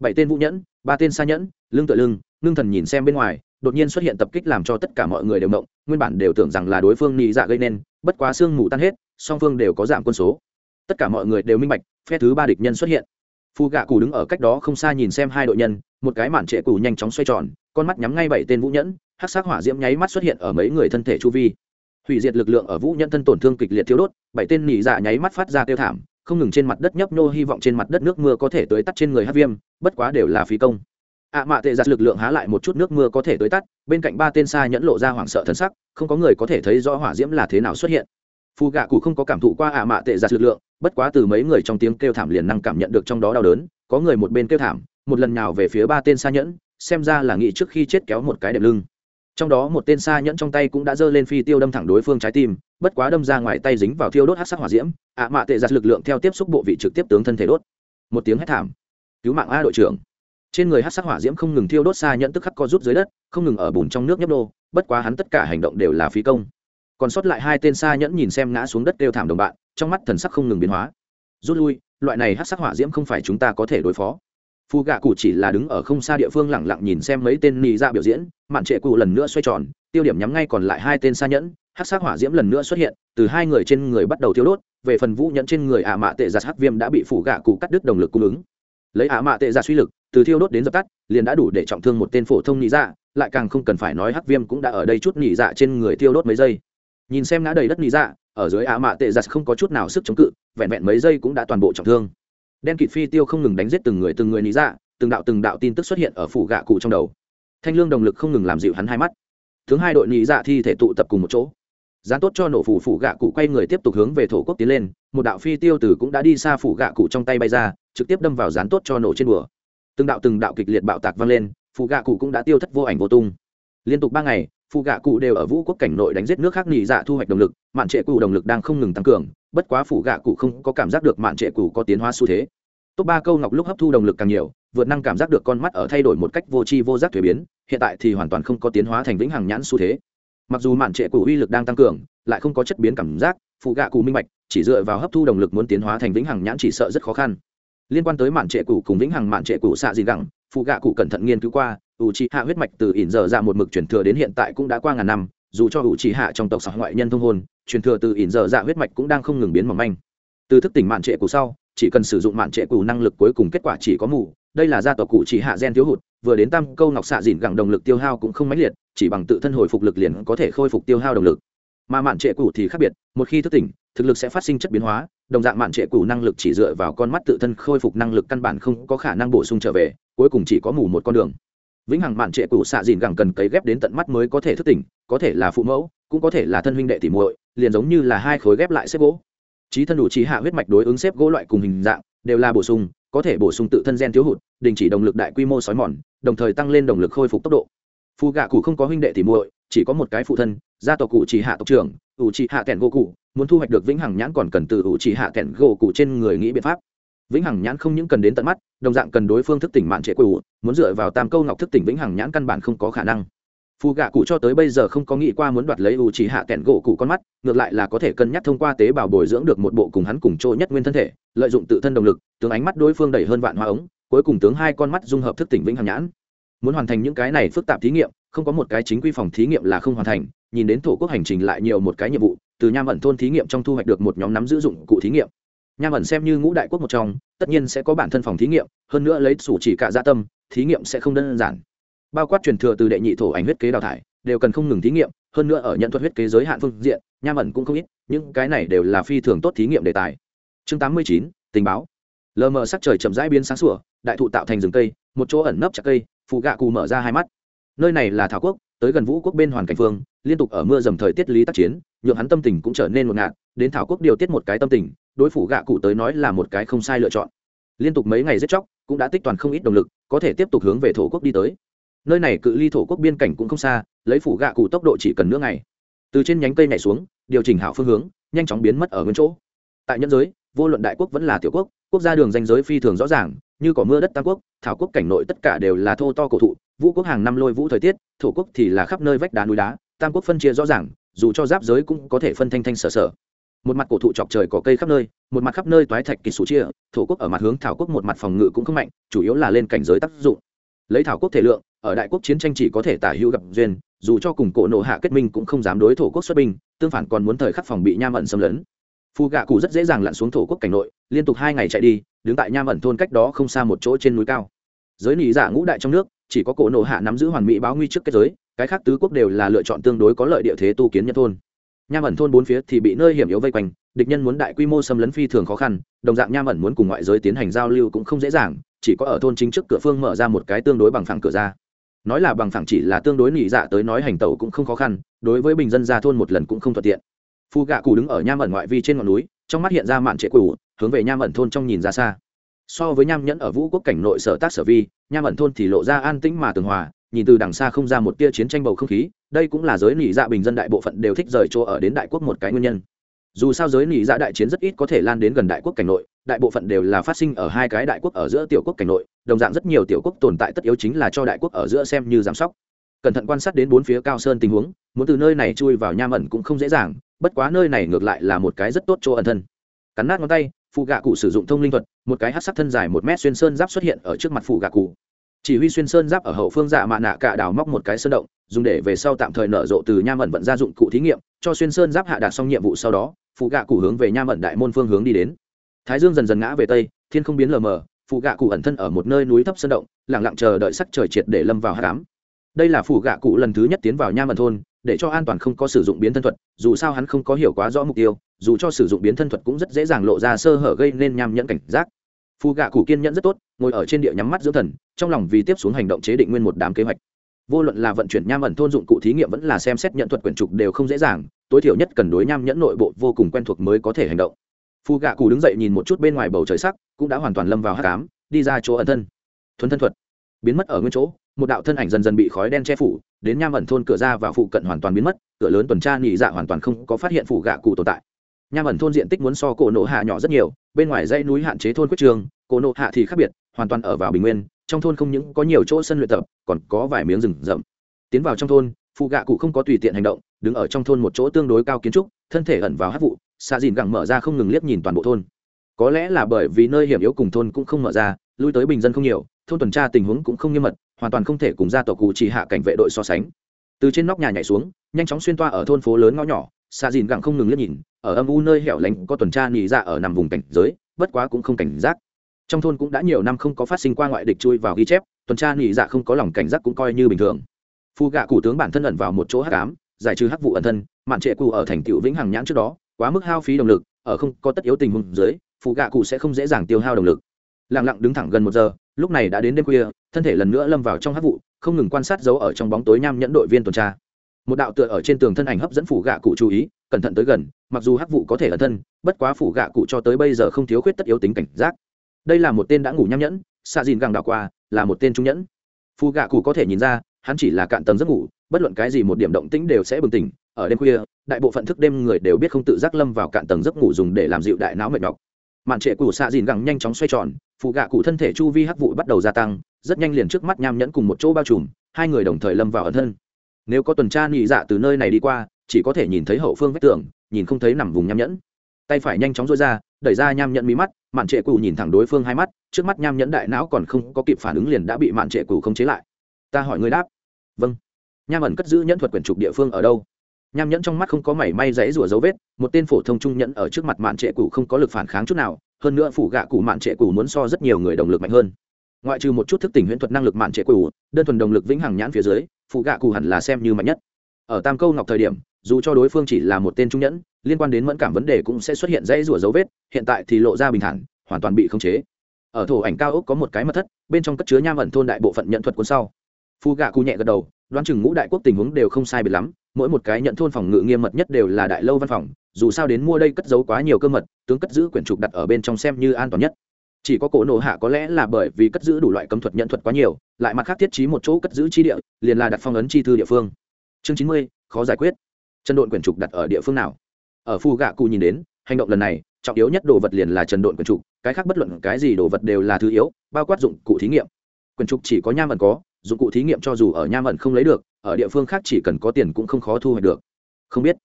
Bảy tên vũ nhẫn, ba tên xa nhẫn lưng tựa lưng, ngưng thần nhìn xem bên ngoài, đột nhiên xuất hiện tập kích làm cho tất cả mọi người đều động nguyên bản đều tưởng rằng là đối phương nhị dạ gây nên, bất quá xương mù tan hết, song phương đều có giảm quân số tất cả mọi người đều minh bạch, phe thứ ba địch nhân xuất hiện. Phù gạ cụ đứng ở cách đó không xa nhìn xem hai đội nhân, một cái mản trệ cụ nhanh chóng xoay tròn, con mắt nhắm ngay bảy tên vũ nhẫn hát sắc hỏa diễm nháy mắt xuất hiện ở mấy người thân thể chu vi. Hủy diệt lực lượng ở vũ nhẫn thân tổn thương kịch liệt thiếu đốt, bảy tên nỉ dạ nháy mắt phát ra tiêu thảm, không ngừng trên mặt đất nhấp nô hy vọng trên mặt đất nước mưa có thể tới tắt trên người hát viêm, bất quá đều là phí công. Ạ à mạ tệ giặt lực lượng há lại một chút nước mưa có thể tới tắt, bên cạnh ba tên xa nhẫn lộ ra hoảng sợ thân sắc, không có người có thể thấy rõ hỏa diễm là thế nào xuất hiện phù gạ cụ không có cảm thụ qua ạ à mạ tệ giặt lực lượng, bất quá từ mấy người trong tiếng kêu thảm liền năng cảm nhận được trong đó đau đớn, có người một bên kêu thảm, một lần nào về phía ba tên xa nhẫn, xem ra là nghĩ trước khi chết kéo một cái đệm lưng. Trong đó một tên xa nhẫn trong tay cũng đã giơ lên phi tiêu đâm thẳng đối phương trái tim, bất quá đâm ra ngoài tay dính vào thiêu đốt hát sắc hỏa diễm, ạ mạ tệ giặt lực lượng theo tiếp xúc bộ vị trực tiếp tướng thân thể đốt. Một tiếng hét thảm. Cứu mạng a đội trưởng. Trên người hát sắc hỏa diễm không ngừng thiêu đốt xa nhẫn tức khắc co rút dưới đất, không ngừng ở bùn trong nước nhấp nô, bất quá hắn tất cả hành động đều là phí công còn sót lại hai tên xa nhẫn nhìn xem ngã xuống đất kêu thảm đồng bạn, trong mắt thần sắc không ngừng biến hóa. Rút lui, loại này hát sắc hỏa diễm không phải chúng ta có thể đối phó. Phù gạ cụ chỉ là đứng ở không xa địa phương lẳng lặng nhìn xem mấy tên nị dạ biểu diễn, mạn trệ cụ lần nữa xoay tròn, tiêu điểm nhắm ngay còn lại hai tên xa nhẫn hát sắc hỏa diễm lần nữa xuất hiện, từ hai người trên người bắt đầu thiêu đốt, về phần vũ nhẫn trên người ả mạ tệ giặt hắc viêm đã bị phủ gạ cụ cắt đứt động lực cung ứng. Lấy ả mạ tệ giặt suy lực, từ thiêu đốt đến dập tắt, liền đã đủ để trọng thương một tên phổ thông nị dạ lại càng không cần phải nói hắc viêm cũng đã ở đây chút nị dạ trên người thiêu đốt mấy giây nhìn xem ngã đầy đất nị dạ ở dưới á mạ tệ giặt không có chút nào sức chống cự, vẹn vẹn mấy giây cũng đã toàn bộ trọng thương. Đen kịt phi tiêu không ngừng đánh giết từng người từng người nị dạ từng đạo từng đạo tin tức xuất hiện ở phủ gạ cụ trong đầu. Thanh lương đồng lực không ngừng làm dịu hắn hai mắt. Thứ hai đội nhị dạ thi thể tụ tập cùng một chỗ. Gián tốt cho nổ phủ phủ gạ cụ quay người tiếp tục hướng về thổ quốc tiến lên, một đạo phi tiêu từ cũng đã đi xa phủ gạ cụ trong tay bay ra, trực tiếp đâm vào gián tốt cho nổ trên bùa. Từng đạo từng đạo kịch liệt bạo tạc vang lên, phủ gạ cụ cũng đã tiêu thất vô ảnh vô tung. Liên tục ba ngày phụ gạ cụ đều ở vũ quốc cảnh nội đánh giết nước khác nghỉ dạ thu hoạch động lực, mạn trệ cụ động lực đang không ngừng tăng cường, bất quá phụ gạ cụ không có cảm giác được mạn trệ cụ có tiến hóa xu thế. Top ba câu ngọc lúc hấp thu động lực càng nhiều, vượt năng cảm giác được con mắt ở thay đổi một cách vô tri vô giác thuế biến, hiện tại thì hoàn toàn không có tiến hóa thành vĩnh hằng nhãn xu thế. Mặc dù mạn trệ cụ uy lực đang tăng cường, lại không có chất biến cảm giác phụ gạ cụ minh bạch, chỉ dựa vào hấp thu động lực muốn tiến hóa thành vĩnh hằng nhãn chỉ sợ rất khó khăn. Liên quan tới mạn trệ cụ cùng vĩnh hằng mạn trệ cụ xạ gì gẳng phụ gạ cụ cẩn thận nghiên cứu qua ủ trì hạ huyết mạch từ ỉn giờ dạ một mực truyền thừa đến hiện tại cũng đã qua ngàn năm, dù cho ủ trì hạ trong tộc xã ngoại nhân thông hôn, truyền thừa từ ỉn giờ dạ huyết mạch cũng đang không ngừng biến mỏng manh. Từ thức tỉnh mạn trệ cũ sau, chỉ cần sử dụng mạn trệ cũ năng lực cuối cùng kết quả chỉ có mù. Đây là gia tộc cụ chỉ hạ gen thiếu hụt, vừa đến tam câu ngọc xạ dìn gẳng động lực tiêu hao cũng không mãnh liệt, chỉ bằng tự thân hồi phục lực liền có thể khôi phục tiêu hao động lực. Mà mạn trệ cũ thì khác biệt, một khi thức tỉnh, thực lực sẽ phát sinh chất biến hóa, đồng dạng mạn trệ cũ năng lực chỉ dựa vào con mắt tự thân khôi phục năng lực căn bản không có khả năng bổ sung trở về, cuối cùng chỉ có mù một con đường vĩnh hằng mạn trệ cụ xạ dìn gẳng cần cấy ghép đến tận mắt mới có thể thức tỉnh, có thể là phụ mẫu, cũng có thể là thân huynh đệ tỉ muội, liền giống như là hai khối ghép lại xếp gỗ. Trí thân đủ trí hạ huyết mạch đối ứng xếp gỗ loại cùng hình dạng, đều là bổ sung, có thể bổ sung tự thân gen thiếu hụt, đình chỉ động lực đại quy mô sói mòn, đồng thời tăng lên động lực khôi phục tốc độ. Phù gạ cụ không có huynh đệ tỉ muội, chỉ có một cái phụ thân, gia tộc cụ chỉ hạ tộc trưởng, ủ chỉ hạ kẹn gỗ cụ, muốn thu hoạch được vĩnh hằng nhãn còn cần từ ủ chỉ hạ kẹn gỗ cụ trên người nghĩ biện pháp vĩnh hằng nhãn không những cần đến tận mắt, đồng dạng cần đối phương thức tỉnh mạn trệ cụ muốn dựa vào tam câu ngọc thức tỉnh vĩnh hằng nhãn căn bản không có khả năng. Phù gạ cụ cho tới bây giờ không có nghĩ qua muốn đoạt lấy ủ chỉ hạ kẹn gỗ cụ con mắt, ngược lại là có thể cân nhắc thông qua tế bào bồi dưỡng được một bộ cùng hắn cùng chỗ nhất nguyên thân thể, lợi dụng tự thân động lực, tướng ánh mắt đối phương đẩy hơn vạn hoa ống, cuối cùng tướng hai con mắt dung hợp thức tỉnh vĩnh hằng nhãn. Muốn hoàn thành những cái này phức tạp thí nghiệm, không có một cái chính quy phòng thí nghiệm là không hoàn thành, nhìn đến thổ quốc hành trình lại nhiều một cái nhiệm vụ, từ nham ẩn thôn thí nghiệm trong thu hoạch được một nhóm nắm giữ dụng cụ thí nghiệm nham ẩn xem như ngũ đại quốc một trong, tất nhiên sẽ có bản thân phòng thí nghiệm, hơn nữa lấy sủ chỉ cả gia tâm, thí nghiệm sẽ không đơn giản. Bao quát truyền thừa từ đệ nhị thổ ảnh huyết kế đào thải, đều cần không ngừng thí nghiệm, hơn nữa ở nhận thuật huyết kế giới hạn phương diện, nham ẩn cũng không ít, những cái này đều là phi thường tốt thí nghiệm đề tài. Chương tám mươi chín, tình báo. Lờ mờ sắc trời chậm rãi biến sáng sủa, đại thụ tạo thành rừng cây, một chỗ ẩn nấp chặt cây phụ gạ cù mở ra hai mắt. Nơi này là thảo quốc, tới gần vũ quốc bên hoàn cảnh phương, liên tục ở mưa dầm thời tiết lý tác chiến, nhượng hắn tâm tình cũng trở nên ngột ngạt đến thảo quốc điều tiết một cái tâm tình, đối phủ gạ cụ tới nói là một cái không sai lựa chọn. Liên tục mấy ngày giết chóc, cũng đã tích toàn không ít động lực, có thể tiếp tục hướng về thổ quốc đi tới. Nơi này cự ly thổ quốc biên cảnh cũng không xa, lấy phủ gạ cụ tốc độ chỉ cần nửa ngày. Từ trên nhánh cây này xuống, điều chỉnh hảo phương hướng, nhanh chóng biến mất ở nguyên chỗ. Tại nhân giới, vô luận đại quốc vẫn là tiểu quốc quốc gia đường danh giới phi thường rõ ràng, như có mưa đất tam quốc, thảo quốc cảnh nội tất cả đều là thô to cổ thụ, vũ quốc hàng năm lôi vũ thời tiết, thổ quốc thì là khắp nơi vách đá núi đá, tam quốc phân chia rõ ràng, dù cho giáp giới cũng có thể phân thanh thanh sở sở một mặt cổ thụ chọc trời có cây khắp nơi, một mặt khắp nơi toái thạch kỳ sủ chia, thổ quốc ở mặt hướng thảo quốc một mặt phòng ngự cũng không mạnh, chủ yếu là lên cảnh giới tác dụng. Lấy thảo quốc thể lượng, ở đại quốc chiến tranh chỉ có thể tả hữu gặp duyên, dù cho cùng cổ nộ hạ kết minh cũng không dám đối thổ quốc xuất binh, tương phản còn muốn thời khắc phòng bị nham ẩn xâm lấn. Phù gạ cụ rất dễ dàng lặn xuống thổ quốc cảnh nội, liên tục hai ngày chạy đi, đứng tại nham ẩn thôn cách đó không xa một chỗ trên núi cao. Giới nỉ giả dạ ngũ đại trong nước, chỉ có cổ nộ hạ nắm giữ hoàn mỹ báo nguy trước kết giới, cái khác tứ quốc đều là lựa chọn tương đối có lợi địa thế tu kiến nhân thôn nham ẩn thôn bốn phía thì bị nơi hiểm yếu vây quanh, địch nhân muốn đại quy mô xâm lấn phi thường khó khăn, đồng dạng nham ẩn muốn cùng ngoại giới tiến hành giao lưu cũng không dễ dàng, chỉ có ở thôn chính trước cửa phương mở ra một cái tương đối bằng phẳng cửa ra. Nói là bằng phẳng chỉ là tương đối nỉ dạ tới nói hành tẩu cũng không khó khăn, đối với bình dân ra thôn một lần cũng không thuận tiện. Phu gạ cù đứng ở nham ẩn ngoại vi trên ngọn núi, trong mắt hiện ra mạn trệ cù hướng về nham ẩn thôn trong nhìn ra xa. So với nham nhẫn ở vũ quốc cảnh nội sở tác sở vi, nham ẩn thôn thì lộ ra an tĩnh mà tường hòa, nhìn từ đằng xa không ra một tia chiến tranh bầu không khí đây cũng là giới nỉ dạ bình dân đại bộ phận đều thích rời chỗ ở đến đại quốc một cái nguyên nhân. Dù sao giới nỉ dạ đại chiến rất ít có thể lan đến gần đại quốc cảnh nội, đại bộ phận đều là phát sinh ở hai cái đại quốc ở giữa tiểu quốc cảnh nội, đồng dạng rất nhiều tiểu quốc tồn tại tất yếu chính là cho đại quốc ở giữa xem như giám sóc. Cẩn thận quan sát đến bốn phía cao sơn tình huống, muốn từ nơi này chui vào nham ẩn cũng không dễ dàng, bất quá nơi này ngược lại là một cái rất tốt chỗ ẩn thân. Cắn nát ngón tay phụ gạ cụ sử dụng thông linh thuật, một cái hát sắc thân dài một mét xuyên sơn giáp xuất hiện ở trước mặt phụ gạ cụ chỉ huy xuyên sơn giáp ở hậu phương dạ mạ nạ cả đào móc một cái sơn động, dùng để về sau tạm thời nở rộ từ nham ẩn vận ra dụng cụ thí nghiệm, cho xuyên sơn giáp hạ đạt xong nhiệm vụ sau đó, phụ gạ cụ hướng về nham ẩn đại môn phương hướng đi đến. Thái dương dần dần ngã về tây, thiên không biến lờ mờ, phụ gạ cụ ẩn thân ở một nơi núi thấp sơn động lẳng lặng chờ đợi sắc trời triệt để lâm vào hạ cám đây là phụ gạ cụ lần thứ nhất tiến vào nham ẩn thôn, để cho an toàn không có sử dụng biến thân thuật, dù sao hắn không có hiểu quá rõ mục tiêu, dù cho sử dụng biến thân thuật cũng rất dễ dàng lộ ra sơ hở gây nên nham nhẫn cảnh giác. Phụ gạ cụ kiên nhẫn rất tốt ngồi ở trên địa nhắm mắt dưỡng thần, trong lòng vì tiếp xuống hành động chế định nguyên một đám kế hoạch. Vô luận là vận chuyển nham ẩn thôn dụng cụ thí nghiệm vẫn là xem xét nhận thuật quyển trục đều không dễ dàng, tối thiểu nhất cần đối nham nhẫn nội bộ vô cùng quen thuộc mới có thể hành động. Phù gạ cụ đứng dậy nhìn một chút bên ngoài bầu trời sắc, cũng đã hoàn toàn lâm vào hát cám đi ra chỗ ẩn thân. Thuấn thân thuật biến mất ở nguyên chỗ, một đạo thân ảnh dần dần bị khói đen che phủ, đến nham ẩn thôn cửa ra và phụ cận hoàn toàn biến mất, cửa lớn tuần tra nhị dạ hoàn toàn không có phát hiện phủ gạ cụ tồn tại. Nham ẩn thôn diện tích muốn so cổ nổ hạ nhỏ rất nhiều, bên ngoài dãy núi hạn chế thôn quyết trường cổ nộ hạ thì khác biệt, hoàn toàn ở vào bình nguyên, trong thôn không những có nhiều chỗ sân luyện tập, còn có vài miếng rừng rậm. Tiến vào trong thôn, phụ gạ cụ không có tùy tiện hành động, đứng ở trong thôn một chỗ tương đối cao kiến trúc, thân thể ẩn vào hát vụ xạ dìn gẳng mở ra không ngừng liếc nhìn toàn bộ thôn. Có lẽ là bởi vì nơi hiểm yếu cùng thôn cũng không mở ra, lui tới bình dân không nhiều, thôn tuần tra tình huống cũng không nghiêm mật, hoàn toàn không thể cùng gia tộc cụ chỉ hạ cảnh vệ đội so sánh. Từ trên nóc nhà nhảy xuống, nhanh chóng xuyên toa ở thôn phố lớn ngõ nhỏ xạ dìn gẳng không ngừng liếc nhìn, ở âm u nơi hẻo lánh có tuần tra nhị dạ ở nằm vùng cảnh giới, bất quá cũng không cảnh giác trong thôn cũng đã nhiều năm không có phát sinh qua ngoại địch chui vào ghi chép, tuần tra nghỉ dạ không có lòng cảnh giác cũng coi như bình thường. Phu gạ cụ tướng bản thân ẩn vào một chỗ hắc ám, giải trừ hắc vụ ẩn thân, mạn trệ cụ ở thành tựu vĩnh hằng nhãn trước đó, quá mức hao phí động lực, ở không có tất yếu tình huống dưới, phu gạ cụ sẽ không dễ dàng tiêu hao động lực. Lặng lặng đứng thẳng gần một giờ, lúc này đã đến đêm khuya, thân thể lần nữa lâm vào trong hắc vụ, không ngừng quan sát dấu ở trong bóng tối nham nhẫn đội viên tuần tra. Một đạo tựa ở trên tường thân ảnh hấp dẫn phủ gạ cụ chú ý, cẩn thận tới gần, mặc dù hắc vụ có thể ẩn thân, bất quá phủ gạ cụ cho tới bây giờ không thiếu khuyết tất yếu tính cảnh giác đây là một tên đã ngủ nham nhẫn, xạ dìn gàng đảo qua, là một tên trung nhẫn. Phù gạ cụ có thể nhìn ra, hắn chỉ là cạn tầng giấc ngủ, bất luận cái gì một điểm động tĩnh đều sẽ bừng tỉnh. Ở đêm khuya, đại bộ phận thức đêm người đều biết không tự giác lâm vào cạn tầng giấc ngủ dùng để làm dịu đại não mệt nhọc. Màn trệ cụ xạ dìn gẳng nhanh chóng xoay tròn phụ gạ cụ thân thể chu vi hắc vụ bắt đầu gia tăng, rất nhanh liền trước mắt nham nhẫn cùng một chỗ bao trùm, hai người đồng thời lâm vào ẩn thân. Nếu có tuần tra nhị dạ từ nơi này đi qua, chỉ có thể nhìn thấy hậu phương vách tường, nhìn không thấy nằm vùng nham nhẫn. Tay phải nhanh chóng dối ra, đẩy ra nham nhẫn mí mắt mạn trệ cụ nhìn thẳng đối phương hai mắt, trước mắt nham nhẫn đại não còn không có kịp phản ứng liền đã bị mạn trệ cụ không chế lại. Ta hỏi người đáp. Vâng. Nham ẩn cất giữ nhẫn thuật quyển trục địa phương ở đâu? Nham nhẫn trong mắt không có mảy may dãy rủa dấu vết, một tên phổ thông trung nhẫn ở trước mặt mạn trệ cụ không có lực phản kháng chút nào, hơn nữa phủ gạ cụ mạn trệ cụ muốn so rất nhiều người động lực mạnh hơn. Ngoại trừ một chút thức tỉnh huyễn thuật năng lực mạn trệ cụ đơn thuần động lực vĩnh hằng nhãn phía dưới phụ gạ cụ hẳn là xem như mạnh nhất. Ở tam câu ngọc thời điểm, dù cho đối phương chỉ là một tên trung nhẫn liên quan đến mẫn cảm vấn đề cũng sẽ xuất hiện dãy rủa dấu vết, hiện tại thì lộ ra bình thản, hoàn toàn bị khống chế. Ở thổ ảnh cao ốc có một cái mật thất, bên trong cất chứa nham ẩn thôn đại bộ phận nhận thuật cuốn sau. Phu gạ cụ nhẹ gật đầu, đoán chừng ngũ đại quốc tình huống đều không sai biệt lắm, mỗi một cái nhận thôn phòng ngự nghiêm mật nhất đều là đại lâu văn phòng, dù sao đến mua đây cất giấu quá nhiều cơ mật, tướng cất giữ quyển trục đặt ở bên trong xem như an toàn nhất. Chỉ có cổ nổ hạ có lẽ là bởi vì cất giữ đủ loại cấm thuật nhận thuật quá nhiều, lại mặt khác thiết trí một chỗ cất giữ chi địa, liền là đặt phong ấn chi thư địa phương. Chương chín mươi, khó giải quyết. Chân độn quyển trục đặt ở địa phương nào? Ở phu gạ cụ nhìn đến, hành động lần này, trọng yếu nhất đồ vật liền là trần độn quần trục, cái khác bất luận cái gì đồ vật đều là thứ yếu, bao quát dụng cụ thí nghiệm. Quần trục chỉ có nham ẩn có, dụng cụ thí nghiệm cho dù ở nham ẩn không lấy được, ở địa phương khác chỉ cần có tiền cũng không khó thu hoạch được. Không biết.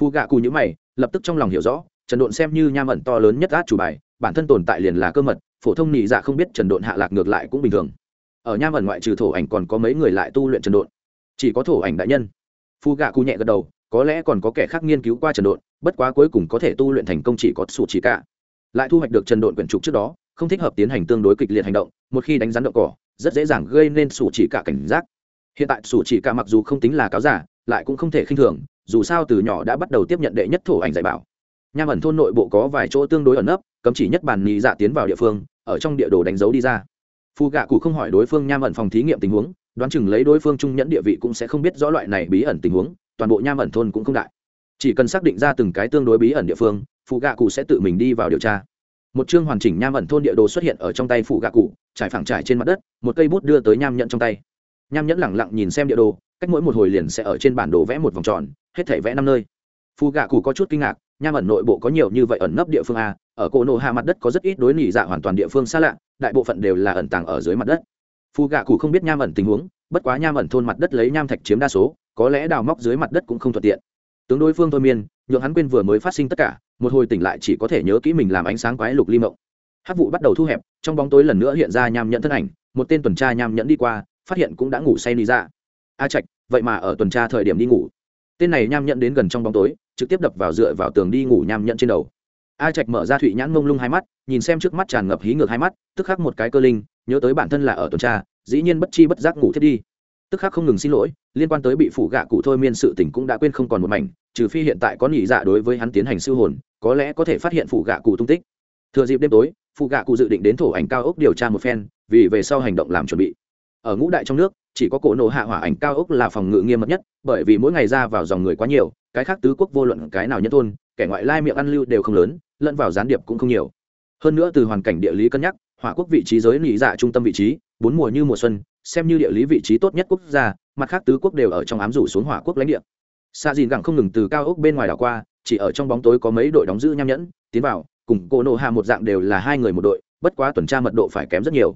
Phu gạ cụ nhữ mày, lập tức trong lòng hiểu rõ, trần độn xem như nham ẩn to lớn nhất át chủ bài, bản thân tồn tại liền là cơ mật, phổ thông nhị dạ không biết trần độn hạ lạc ngược lại cũng bình thường. Ở nham ẩn ngoại trừ thổ ảnh còn có mấy người lại tu luyện trần độn. Chỉ có thổ ảnh đại nhân. Phu gạ cụ nhẹ gật đầu, có lẽ còn có kẻ khác nghiên cứu qua trần độn bất quá cuối cùng có thể tu luyện thành công chỉ có sủ chỉ cả. Lại thu hoạch được trần độn quyển trục trước đó, không thích hợp tiến hành tương đối kịch liệt hành động, một khi đánh rắn động cỏ, rất dễ dàng gây nên sủ chỉ cả cảnh giác. Hiện tại sủ chỉ cả mặc dù không tính là cáo giả, lại cũng không thể khinh thường, dù sao từ nhỏ đã bắt đầu tiếp nhận đệ nhất thổ ảnh dạy bảo. Nham ẩn thôn nội bộ có vài chỗ tương đối ẩn nấp, cấm chỉ nhất bản nhị dạ tiến vào địa phương, ở trong địa đồ đánh dấu đi ra. Phù gạ cụ không hỏi đối phương nham ẩn phòng thí nghiệm tình huống, đoán chừng lấy đối phương trung nhẫn địa vị cũng sẽ không biết rõ loại này bí ẩn tình huống, toàn bộ nham ẩn thôn cũng không đại chỉ cần xác định ra từng cái tương đối bí ẩn địa phương phụ gạ cụ sẽ tự mình đi vào điều tra. Một chương hoàn chỉnh nham ẩn thôn địa đồ xuất hiện ở trong tay phụ gạ cụ, trải phẳng trải trên mặt đất, một cây bút đưa tới nham nhẫn trong tay. Nham nhẫn lẳng lặng nhìn xem địa đồ, cách mỗi một hồi liền sẽ ở trên bản đồ vẽ một vòng tròn, hết thể vẽ năm nơi. Phụ gạ cụ có chút kinh ngạc, nham ẩn nội bộ có nhiều như vậy ẩn nấp địa phương a ở cổ nộ hạ mặt đất có rất ít đối nỉ dạ hoàn toàn địa phương xa lạ, đại bộ phận đều là ẩn tàng ở dưới mặt đất. Phụ gạ cụ không biết nham ẩn tình huống, bất quá nham ẩn thôn mặt đất lấy nham thạch chiếm đa số, có lẽ đào móc dưới mặt đất cũng không thuận tiện tướng đối phương thôi miên, nhượng hắn quên vừa mới phát sinh tất cả, một hồi tỉnh lại chỉ có thể nhớ kỹ mình làm ánh sáng quái lục ly mộng. Hát vụ bắt đầu thu hẹp, trong bóng tối lần nữa hiện ra nham nhẫn thân ảnh, một tên tuần tra nham nhẫn đi qua, phát hiện cũng đã ngủ say đi ra. A trạch, vậy mà ở tuần tra thời điểm đi ngủ. Tên này nham nhẫn đến gần trong bóng tối, trực tiếp đập vào dựa vào tường đi ngủ nham nhẫn trên đầu. A trạch mở ra thụy nhãn mông lung hai mắt, nhìn xem trước mắt tràn ngập hí ngược hai mắt, tức khắc một cái cơ linh, nhớ tới bản thân là ở tuần tra, dĩ nhiên bất chi bất giác ngủ thiết đi. Tức khắc không ngừng xin lỗi, liên quan tới bị phủ gạ cụ thôi miên sự tỉnh cũng đã quên không còn một mảnh trừ phi hiện tại có nhị dạ đối với hắn tiến hành siêu hồn, có lẽ có thể phát hiện phụ gạ cụ tung tích. Thừa dịp đêm tối, phụ gạ cụ dự định đến thổ ảnh cao ốc điều tra một phen, vì về sau hành động làm chuẩn bị. Ở ngũ đại trong nước, chỉ có cổ nổ hạ hỏa ảnh cao ốc là phòng ngự nghiêm mật nhất, bởi vì mỗi ngày ra vào dòng người quá nhiều, cái khác tứ quốc vô luận cái nào nhất thôn, kẻ ngoại lai miệng ăn lưu đều không lớn, lẫn vào gián điệp cũng không nhiều. Hơn nữa từ hoàn cảnh địa lý cân nhắc, hỏa quốc vị trí giới nị dạ trung tâm vị trí, bốn mùa như mùa xuân, xem như địa lý vị trí tốt nhất quốc gia, mặt khác tứ quốc đều ở trong ám rủ xuống hỏa quốc lãnh địa xa dìn gẳng không ngừng từ cao ốc bên ngoài đảo qua, chỉ ở trong bóng tối có mấy đội đóng giữ nham nhẫn, tiến vào, cùng cô nộ hạ một dạng đều là hai người một đội, bất quá tuần tra mật độ phải kém rất nhiều.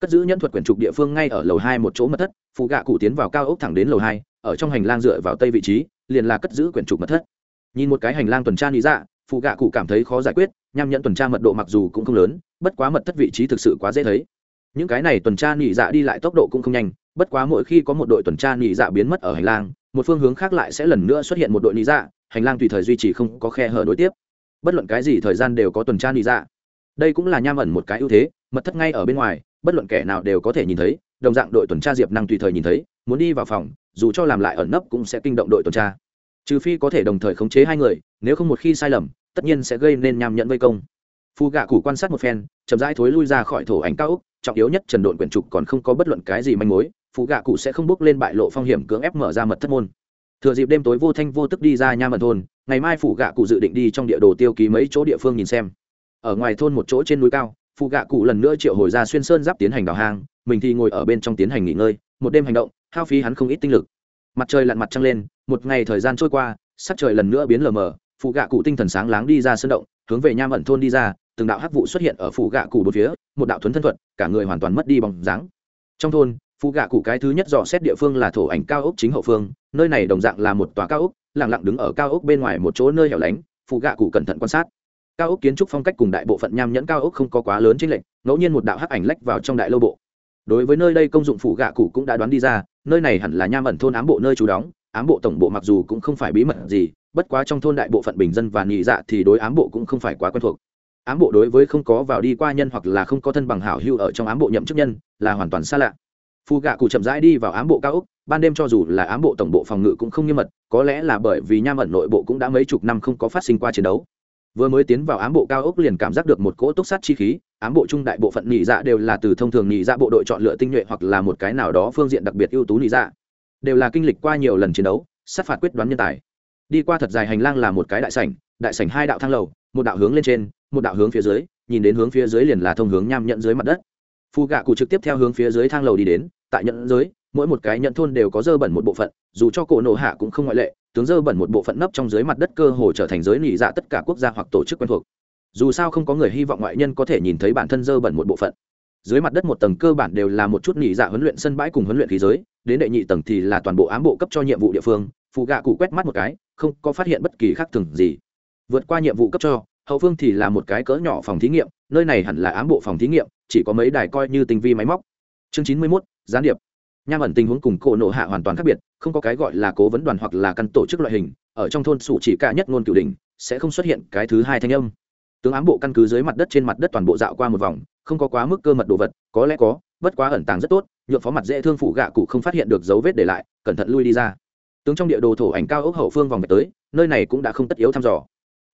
Cất giữ nhân thuật quyển trục địa phương ngay ở lầu hai một chỗ mật thất phụ gạ cụ tiến vào cao ốc thẳng đến lầu hai, ở trong hành lang dựa vào tây vị trí, liền là cất giữ quyển trục mật thất. Nhìn một cái hành lang tuần tra lý dạ phụ gạ cụ cảm thấy khó giải quyết, nham nhẫn tuần tra mật độ mặc dù cũng không lớn, bất quá mật thất vị trí thực sự quá dễ thấy. Những cái này tuần tra nhị dạ đi lại tốc độ cũng không nhanh, bất quá mỗi khi có một đội tuần tra nhị dạ biến mất ở hành lang một phương hướng khác lại sẽ lần nữa xuất hiện một đội nị dạ hành lang tùy thời duy trì không có khe hở đối tiếp. Bất luận cái gì thời gian đều có tuần tra nị dạ. Đây cũng là nham ẩn một cái ưu thế, mật thất ngay ở bên ngoài, bất luận kẻ nào đều có thể nhìn thấy, đồng dạng đội tuần tra diệp năng tùy thời nhìn thấy, muốn đi vào phòng, dù cho làm lại ẩn nấp cũng sẽ kinh động đội tuần tra. Trừ phi có thể đồng thời khống chế hai người, nếu không một khi sai lầm, tất nhiên sẽ gây nên nham nhẫn vây công. Phu gạ cụ quan sát một phen, chậm rãi thối lui ra khỏi thổ ảnh cao úc trọng yếu nhất trần độn quyển trục còn không có bất luận cái gì manh mối phụ gạ cụ sẽ không bước lên bại lộ phong hiểm cưỡng ép mở ra mật thất môn. Thừa dịp đêm tối vô thanh vô tức đi ra nha mật thôn, ngày mai phụ gạ cụ dự định đi trong địa đồ tiêu ký mấy chỗ địa phương nhìn xem. Ở ngoài thôn một chỗ trên núi cao phụ gạ cụ lần nữa triệu hồi ra xuyên sơn giáp tiến hành đào hang, mình thì ngồi ở bên trong tiến hành nghỉ ngơi, một đêm hành động, hao phí hắn không ít tinh lực. Mặt trời lặn mặt trăng lên, một ngày thời gian trôi qua, sắc trời lần nữa biến lờ mờ phụ gạ cụ tinh thần sáng láng đi ra sân động, hướng về nham ẩn thôn đi ra, từng đạo hắc vụ xuất hiện ở phụ gạ cụ bốn phía, một đạo thuấn thân thuật, cả người hoàn toàn mất đi bóng dáng. Trong thôn phụ gạ cụ cái thứ nhất dò xét địa phương là thổ ảnh cao ốc chính hậu phương, nơi này đồng dạng là một tòa cao ốc lẳng lặng đứng ở cao ốc bên ngoài một chỗ nơi hẻo lánh phụ gạ cụ cẩn thận quan sát. Cao ốc kiến trúc phong cách cùng đại bộ phận nham nhẫn cao ốc không có quá lớn trên lệnh ngẫu nhiên một đạo hắc ảnh lách vào trong đại lâu bộ. Đối với nơi đây công dụng phụ gạ cụ cũng đã đoán đi ra, nơi này hẳn là nham ẩn thôn ám bộ nơi trú đóng, ám bộ tổng bộ mặc dù cũng không phải bí mật gì, bất quá trong thôn đại bộ phận bình dân và nhị dạ thì đối ám bộ cũng không phải quá quen thuộc. Ám bộ đối với không có vào đi qua nhân hoặc là không có thân bằng hảo hưu ở trong ám bộ nhậm chức nhân là hoàn toàn xa lạ phù gạ cụ chậm rãi đi vào ám bộ cao ốc, ban đêm cho dù là ám bộ tổng bộ phòng ngự cũng không nghiêm mật, có lẽ là bởi vì nham ẩn nội bộ cũng đã mấy chục năm không có phát sinh qua chiến đấu. Vừa mới tiến vào ám bộ cao ốc liền cảm giác được một cỗ túc sát chi khí, ám bộ trung đại bộ phận nhị dạ đều là từ thông thường nhị dạ bộ đội chọn lựa tinh nhuệ hoặc là một cái nào đó phương diện đặc biệt ưu tú nhị dạ. Đều là kinh lịch qua nhiều lần chiến đấu, sát phạt quyết đoán nhân tài. Đi qua thật dài hành lang là một cái đại sảnh đại sảnh hai đạo thang lầu, một đạo hướng lên trên, một đạo hướng phía dưới, nhìn đến hướng phía dưới liền là thông hướng nham nhận dưới mặt đất. Phù gạ cụ trực tiếp theo hướng phía dưới thang lầu đi đến tại nhận dưới mỗi một cái nhận thôn đều có dơ bẩn một bộ phận, dù cho cổ nổ hạ cũng không ngoại lệ, tướng dơ bẩn một bộ phận nấp trong dưới mặt đất cơ hồ trở thành giới nỉ dạ tất cả quốc gia hoặc tổ chức quen thuộc. Dù sao không có người hy vọng ngoại nhân có thể nhìn thấy bản thân dơ bẩn một bộ phận. Dưới mặt đất một tầng cơ bản đều là một chút nỉ dạ huấn luyện sân bãi cùng huấn luyện khí giới, đến đệ nhị tầng thì là toàn bộ ám bộ cấp cho nhiệm vụ địa phương phụ gạ cụ quét mắt một cái, không có phát hiện bất kỳ khác thường gì. Vượt qua nhiệm vụ cấp cho, hậu phương thì là một cái cỡ nhỏ phòng thí nghiệm, nơi này hẳn là ám bộ phòng thí nghiệm, chỉ có mấy đài coi như tinh vi máy móc chương chín mươi mốt, gián điệp. Nham ẩn tình huống cùng cổ nộ hạ hoàn toàn khác biệt, không có cái gọi là cố vấn đoàn hoặc là căn tổ chức loại hình, ở trong thôn sủ chỉ cả nhất ngôn cửu đình sẽ không xuất hiện cái thứ hai thanh âm. Tướng ám bộ căn cứ dưới mặt đất trên mặt đất toàn bộ dạo qua một vòng, không có quá mức cơ mật đồ vật, có lẽ có, bất quá ẩn tàng rất tốt nhuộm phó mặt dễ thương phụ gạ cụ không phát hiện được dấu vết để lại, cẩn thận lui đi ra. Tướng trong địa đồ thổ ảnh cao ốc hậu phương vòng về tới, nơi này cũng đã không tất yếu thăm dò.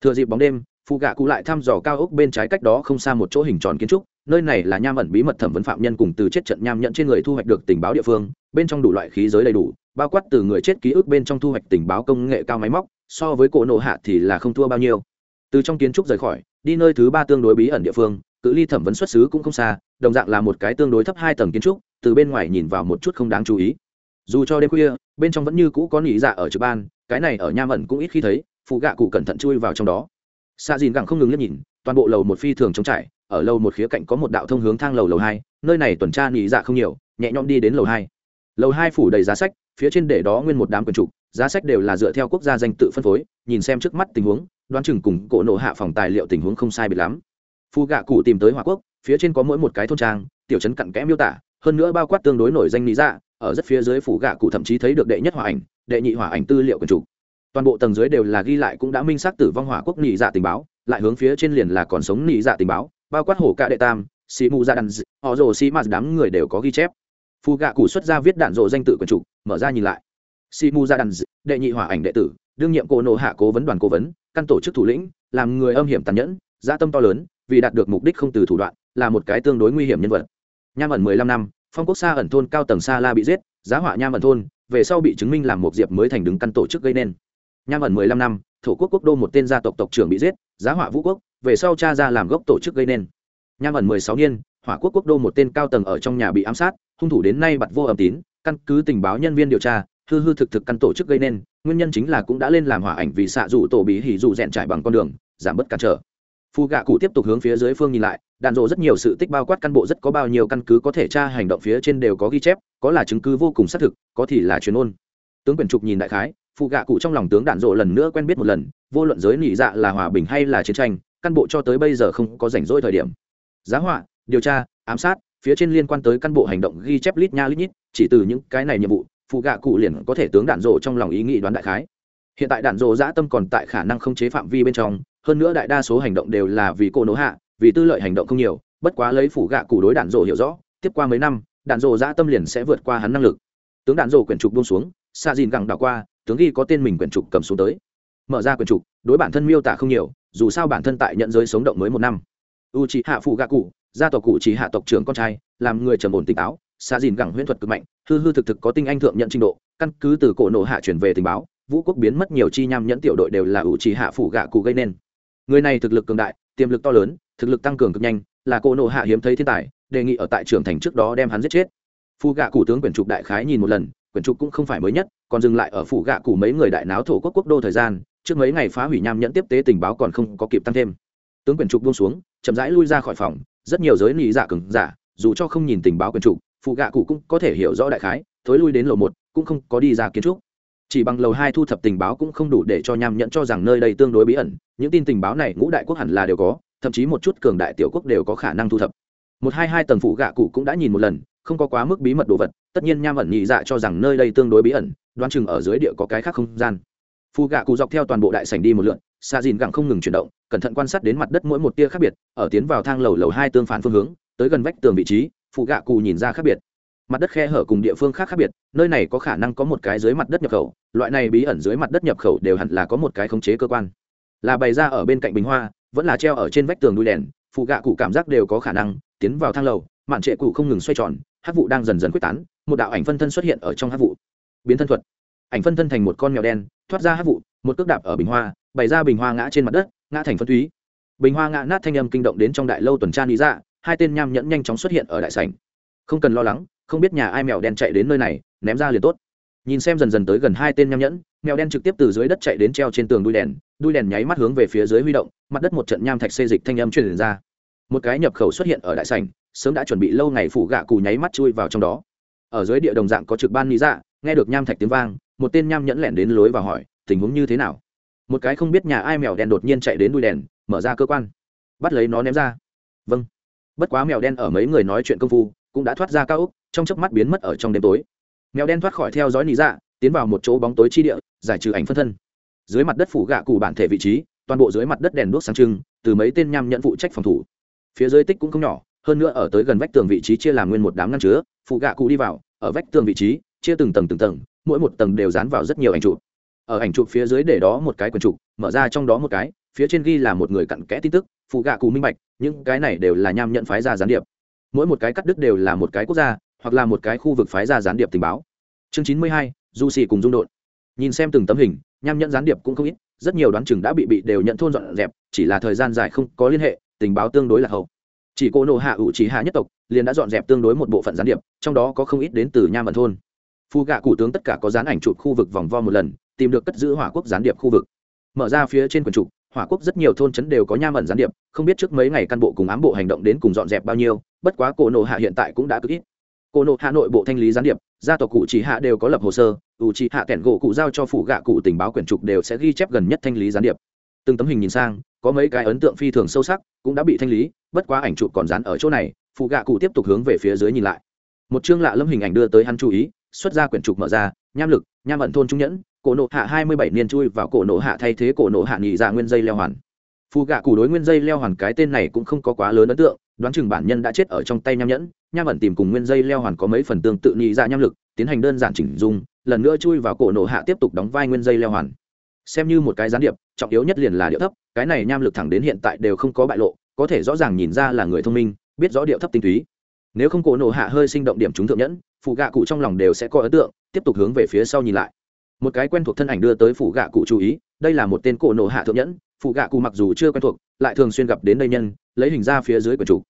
Thừa dịp bóng đêm phụ gạ cụ lại thăm dò cao ốc bên trái cách đó không xa một chỗ hình tròn kiến trúc nơi này là nham ẩn bí mật thẩm vấn phạm nhân cùng từ chết trận nham nhận trên người thu hoạch được tình báo địa phương, bên trong đủ loại khí giới đầy đủ, bao quát từ người chết ký ức bên trong thu hoạch tình báo công nghệ cao máy móc, so với cổ nộ hạ thì là không thua bao nhiêu. Từ trong kiến trúc rời khỏi, đi nơi thứ ba tương đối bí ẩn địa phương, cự ly thẩm vấn xuất xứ cũng không xa, đồng dạng là một cái tương đối thấp hai tầng kiến trúc, từ bên ngoài nhìn vào một chút không đáng chú ý. Dù cho đêm khuya, bên trong vẫn như cũ có nghỉ dạ ở trực ban, cái này ở nham ẩn cũng ít khi thấy, phụ gạ cụ cẩn thận chui vào trong đó. Xa dìn gẳng không ngừng liếc nhìn, toàn bộ lầu một phi thường trống trải ở lầu một khía cạnh có một đạo thông hướng thang lầu lầu hai, nơi này tuần tra nghỉ dạ không nhiều, nhẹ nhõm đi đến lầu hai. Lầu hai phủ đầy giá sách, phía trên để đó nguyên một đám quần trục giá sách đều là dựa theo quốc gia danh tự phân phối, nhìn xem trước mắt tình huống, đoán chừng cùng cổ nộ hạ phòng tài liệu tình huống không sai biệt lắm. Phu gạ cụ tìm tới hòa quốc, phía trên có mỗi một cái thôn trang, tiểu chấn cặn kẽ miêu tả, hơn nữa bao quát tương đối nổi danh lý dạ ở rất phía dưới phủ gạ cụ thậm chí thấy được đệ nhất hỏa ảnh, đệ nhị hỏa ảnh tư liệu quần chủ. Toàn bộ tầng dưới đều là ghi lại cũng đã minh xác tử vong hỏa quốc nhị dạ tình báo, lại hướng phía trên liền là còn sống nhị dạ tình báo bao quát hổ cạ đệ tam, xì mù gia đàn họ rồ xì mạt đám người đều có ghi chép. Phù gạ cụ xuất ra viết đạn rộ danh tự quần chủ, mở ra nhìn lại. Xì mù gia đàn đệ nhị hỏa ảnh đệ tử, đương nhiệm cổ nộ hạ cố vấn đoàn cố vấn, căn tổ chức thủ lĩnh, làm người âm hiểm tàn nhẫn, gia tâm to lớn, vì đạt được mục đích không từ thủ đoạn, là một cái tương đối nguy hiểm nhân vật. Nham ẩn mười lăm năm, phong quốc xa ẩn thôn cao tầng xa la bị giết, giá họa nham ẩn thôn, về sau bị chứng minh làm một diệp mới thành đứng căn tổ chức gây nên. Nham ẩn mười lăm năm, thổ quốc quốc đô một tên gia tộc tộc trưởng bị giết, giá họa vũ quốc về sau cha ra làm gốc tổ chức gây nên. Nham ẩn mười sáu niên, hỏa quốc quốc đô một tên cao tầng ở trong nhà bị ám sát, hung thủ đến nay bặt vô âm tín, căn cứ tình báo nhân viên điều tra, hư hư thực thực căn tổ chức gây nên, nguyên nhân chính là cũng đã lên làm hỏa ảnh vì xạ rủ tổ bí hỉ dụ rèn trải bằng con đường, giảm bớt cản trở. Phù gạ cụ tiếp tục hướng phía dưới phương nhìn lại đạn dộ rất nhiều sự tích bao quát căn bộ rất có bao nhiêu căn cứ có thể tra hành động phía trên đều có ghi chép, có là chứng cứ vô cùng xác thực, có thì là chuyên ôn. Tướng quyền trục nhìn đại khái phù gạ cụ trong lòng tướng đạn dộ lần nữa quen biết một lần, vô luận giới nỉ dạ là hòa bình hay là chiến tranh căn bộ cho tới bây giờ không có rảnh rỗi thời điểm. Giá họa, điều tra, ám sát, phía trên liên quan tới căn bộ hành động ghi chép lít nha lít nhít, chỉ từ những cái này nhiệm vụ, phụ gạ cụ liền có thể tướng đạn dộ trong lòng ý nghĩ đoán đại khái. Hiện tại đạn dộ dã tâm còn tại khả năng không chế phạm vi bên trong, hơn nữa đại đa số hành động đều là vì cô nỗ hạ, vì tư lợi hành động không nhiều, bất quá lấy phủ gạ cụ đối đạn dộ hiểu rõ, tiếp qua mấy năm, đạn dộ dã tâm liền sẽ vượt qua hắn năng lực. Tướng đạn dộ quyển trục buông xuống xa dìn gẳng đảo qua, tướng ghi có tên mình quyển trục cầm xuống tới. Mở ra quyển trục, đối bản thân miêu tả không nhiều dù sao bản thân tại nhận giới sống động mới một năm. U c hạ phụ gạ cụ gia tộc cụ chỉ hạ tộc trưởng con trai, làm người trầm ổn tỉnh táo xa dìn gẳng huyễn thuật cực mạnh, hư hư thực thực có tinh anh thượng nhận trình độ, căn cứ từ cổ nổ hạ chuyển về tình báo, vũ quốc biến mất nhiều chi nham nhẫn tiểu đội đều là U trì hạ Phụ gạ cụ gây nên. Người này thực lực cường đại, tiềm lực to lớn, thực lực tăng cường cực nhanh, là cổ nổ hạ hiếm thấy thiên tài, đề nghị ở tại trưởng thành trước đó đem hắn giết chết. Phụ gạ cụ tướng quyển trục đại khái nhìn một lần quyển trục cũng không phải mới nhất, còn dừng lại ở Phụ gạ cụ mấy người đại náo thổ quốc quốc đô thời gian trước mấy ngày phá hủy nham nhẫn tiếp tế tình báo còn không có kịp tăng thêm. Tướng quyền trục buông xuống, chậm rãi lui ra khỏi phòng, rất nhiều giới nị dạ cường giả, dù cho không nhìn tình báo quyền trục, phụ gạ cụ cũng có thể hiểu rõ đại khái, thối lui đến lầu một, cũng không có đi ra kiến trúc. Chỉ bằng lầu hai thu thập tình báo cũng không đủ để cho nham nhẫn cho rằng nơi đây tương đối bí ẩn, những tin tình báo này ngũ đại quốc hẳn là đều có, thậm chí một chút cường đại tiểu quốc đều có khả năng thu thập. Một hai hai tầng phụ gạ cụ cũng đã nhìn một lần, không có quá mức bí mật đồ vật, tất nhiên nham ẩn nhị dạ cho rằng nơi đây tương đối bí ẩn, đoán chừng ở dưới địa có cái khác không gian phụ gạ cụ dọc theo toàn bộ đại sảnh đi một lượn xa dìn gặng không ngừng chuyển động, cẩn thận quan sát đến mặt đất mỗi một tia khác biệt, ở tiến vào thang lầu lầu hai tương phản phương hướng, tới gần vách tường vị trí phụ gạ cụ nhìn ra khác biệt. Mặt đất khe hở cùng địa phương khác khác biệt, nơi này có khả năng có một cái dưới mặt đất nhập khẩu, loại này bí ẩn dưới mặt đất nhập khẩu đều hẳn là có một cái khống chế cơ quan. Là bày ra ở bên cạnh bình hoa, vẫn là treo ở trên vách tường đuôi đèn phụ gạ cụ cảm giác đều có khả năng, tiến vào thang lầu, mạn trệ cụ không ngừng xoay tròn, hát vụ đang dần dần quyết tán, một đạo ảnh phân thân xuất hiện ở trong hát vụ. Biến thân thuật ảnh phân thân thành một con mèo đen, thoát ra hát vụ, một cước đạp ở bình hoa, bày ra bình hoa ngã trên mặt đất, ngã thành phân túy. Bình hoa ngã nát thanh âm kinh động đến trong đại lâu tuần tra lý ra hai tên nham nhẫn nhanh chóng xuất hiện ở đại sảnh. Không cần lo lắng, không biết nhà ai mèo đen chạy đến nơi này, ném ra liền tốt. Nhìn xem dần dần tới gần hai tên nham nhẫn, mèo đen trực tiếp từ dưới đất chạy đến treo trên tường đuôi đèn đuôi đèn nháy mắt hướng về phía dưới huy động, mặt đất một trận nham thạch xê dịch thanh âm truyền ra. Một cái nhập khẩu xuất hiện ở đại sảnh, sớm đã chuẩn bị lâu ngày phủ gạ cù nháy mắt chui vào trong đó. Ở dưới địa đồng dạng có trực ban lý dạ nghe được nham thạch tiếng vang một tên nham nhẫn lẻn đến lối và hỏi, tình huống như thế nào? Một cái không biết nhà ai mèo đen đột nhiên chạy đến đuôi đèn, mở ra cơ quan. Bắt lấy nó ném ra. Vâng. Bất quá mèo đen ở mấy người nói chuyện công phu, cũng đã thoát ra cao úc trong chớp mắt biến mất ở trong đêm tối. Mèo đen thoát khỏi theo dõi nị dạ tiến vào một chỗ bóng tối chi địa, giải trừ ảnh phân thân. Dưới mặt đất phủ gạ cụ bản thể vị trí, toàn bộ dưới mặt đất đèn đuốc sáng trưng, từ mấy tên nham nhận phụ trách phòng thủ. Phía dưới tích cũng không nhỏ, hơn nữa ở tới gần vách tường vị trí chia làm nguyên một đám ngăn chứa, phụ gạ cụ đi vào, ở vách tường vị trí, chia từng tầng từng tầng mỗi một tầng đều dán vào rất nhiều ảnh chụp. Ở ảnh chụp phía dưới để đó một cái quần chụp, mở ra trong đó một cái, phía trên ghi là một người cặn kẽ tin tức phụ gạ cụ minh bạch, những cái này đều là nham nhận phái ra gián điệp. Mỗi một cái cắt đứt đều là một cái quốc gia, hoặc là một cái khu vực phái ra gián điệp tình báo. Chương chín mươi hai, du xì cùng dung đột nhìn xem từng tấm hình, nham nhẫn gián điệp cũng không ít, rất nhiều đoán chừng đã bị bị đều nhận thôn dọn dẹp, chỉ là thời gian dài không có liên hệ, tình báo tương đối là hậu. Chỉ cô nộ hạ ủ chỉ hạ nhất tộc, liền đã dọn dẹp tương đối một bộ phận gián điệp, trong đó có không ít đến từ nham ẩn thôn phù gạ cụ tướng tất cả có dán ảnh chụp khu vực vòng vo một lần, tìm được cất giữ hỏa quốc gián điệp khu vực. Mở ra phía trên quần trục hỏa quốc rất nhiều thôn trấn đều có nham ẩn gián điệp, không biết trước mấy ngày căn bộ cùng ám bộ hành động đến cùng dọn dẹp bao nhiêu, bất quá cổ nộ hạ hiện tại cũng đã cực ít. Cổ nộ hạ nội bộ thanh lý gián điệp, gia tộc cụ chỉ hạ đều có lập hồ sơ, ủ chỉ hạ kẻn gỗ cụ giao cho phủ gạ cụ tình báo quyển trục đều sẽ ghi chép gần nhất thanh lý gián điệp. Từng tấm hình nhìn sang, có mấy cái ấn tượng phi thường sâu sắc, cũng đã bị thanh lý, bất quá ảnh chụp còn dán ở chỗ này phụ gạ cụ tiếp tục hướng về phía dưới nhìn lại. Một chương lạ lâm hình ảnh đưa tới hắn chú ý xuất ra quyển trục mở ra, nham lực, nham vận thôn trung nhẫn, cổ nộ hạ hai mươi bảy niên chui vào cổ nộ hạ thay thế cổ nộ hạ nghỉ ra dạ nguyên dây leo hoàn. Phù gạ củ đối nguyên dây leo hoàn cái tên này cũng không có quá lớn ấn tượng, đoán chừng bản nhân đã chết ở trong tay nham nhẫn, nham ẩn tìm cùng nguyên dây leo hoàn có mấy phần tương tự nhị ra nham lực, tiến hành đơn giản chỉnh dung, lần nữa chui vào cổ nộ hạ tiếp tục đóng vai nguyên dây leo hoàn. Xem như một cái gián điệp, trọng yếu nhất liền là điệu thấp, cái này nham lực thẳng đến hiện tại đều không có bại lộ, có thể rõ ràng nhìn ra là người thông minh, biết rõ điệu thấp tinh túy. Nếu không cổ nộ hạ hơi sinh động điểm chúng thượng nhẫn phụ gạ cụ trong lòng đều sẽ có ấn tượng, tiếp tục hướng về phía sau nhìn lại. Một cái quen thuộc thân ảnh đưa tới phụ gạ cụ chú ý, đây là một tên cổ nộ hạ thượng nhẫn phụ gạ cụ mặc dù chưa quen thuộc, lại thường xuyên gặp đến đây nhân, lấy hình ra phía dưới của chủ.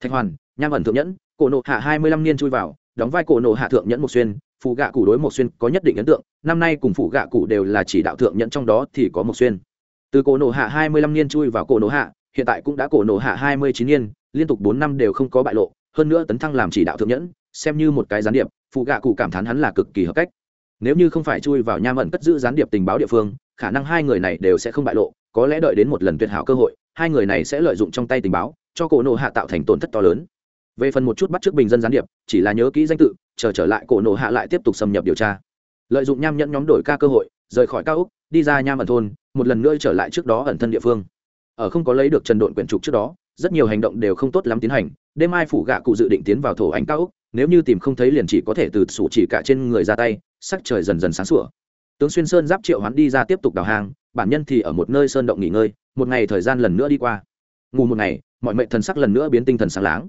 Thạch hoàn, nham ẩn thượng nhẫn, cổ nộ hạ hai mươi lăm niên chui vào, đóng vai cổ nộ hạ thượng nhẫn một xuyên phụ gạ cụ đối một xuyên có nhất định ấn tượng, năm nay cùng phụ gạ cụ đều là chỉ đạo thượng nhẫn trong đó thì có một xuyên. Từ cổ nộ hạ hai mươi lăm niên chui vào cổ nộ hạ, hiện tại cũng đã cổ nộ hạ hai mươi chín niên, liên tục bốn năm đều không có bại lộ, hơn nữa tấn thăng làm chỉ đạo thượng nhẫn xem như một cái gián điệp, phụ gạ cụ cảm thán hắn là cực kỳ hợp cách. Nếu như không phải chui vào nham ẩn cất giữ gián điệp tình báo địa phương, khả năng hai người này đều sẽ không bại lộ, có lẽ đợi đến một lần tuyệt hảo cơ hội, hai người này sẽ lợi dụng trong tay tình báo, cho cổ nộ hạ tạo thành tổn thất to lớn. Về phần một chút bắt t r ư ớ c bình dân gián điệp, chỉ là nhớ kỹ danh tự, chờ trở lại cổ nộ hạ lại tiếp tục xâm nhập điều tra. Lợi dụng nham nhẫn nhóm đổi ca cơ hội, rời khỏi cao úc đi ra nham ẩn thôn, một lần nữa trở lại trước đó ẩn thân địa phương. Ở không có lấy được trần độn quyển trục trước đó, rất nhiều hành động đều không tốt lắm tiến hành, đêm mai phủ gạ cụ dự định tiến vào thổ ảnh cao úc nếu như tìm không thấy liền chỉ có thể từ sủ chỉ cả trên người ra tay, sắc trời dần dần sáng sủa. Tướng xuyên sơn giáp triệu hoán đi ra tiếp tục đào hàng bản nhân thì ở một nơi sơn động nghỉ ngơi, một ngày thời gian lần nữa đi qua. Ngủ một ngày, mọi mệnh thần sắc lần nữa biến tinh thần sáng láng.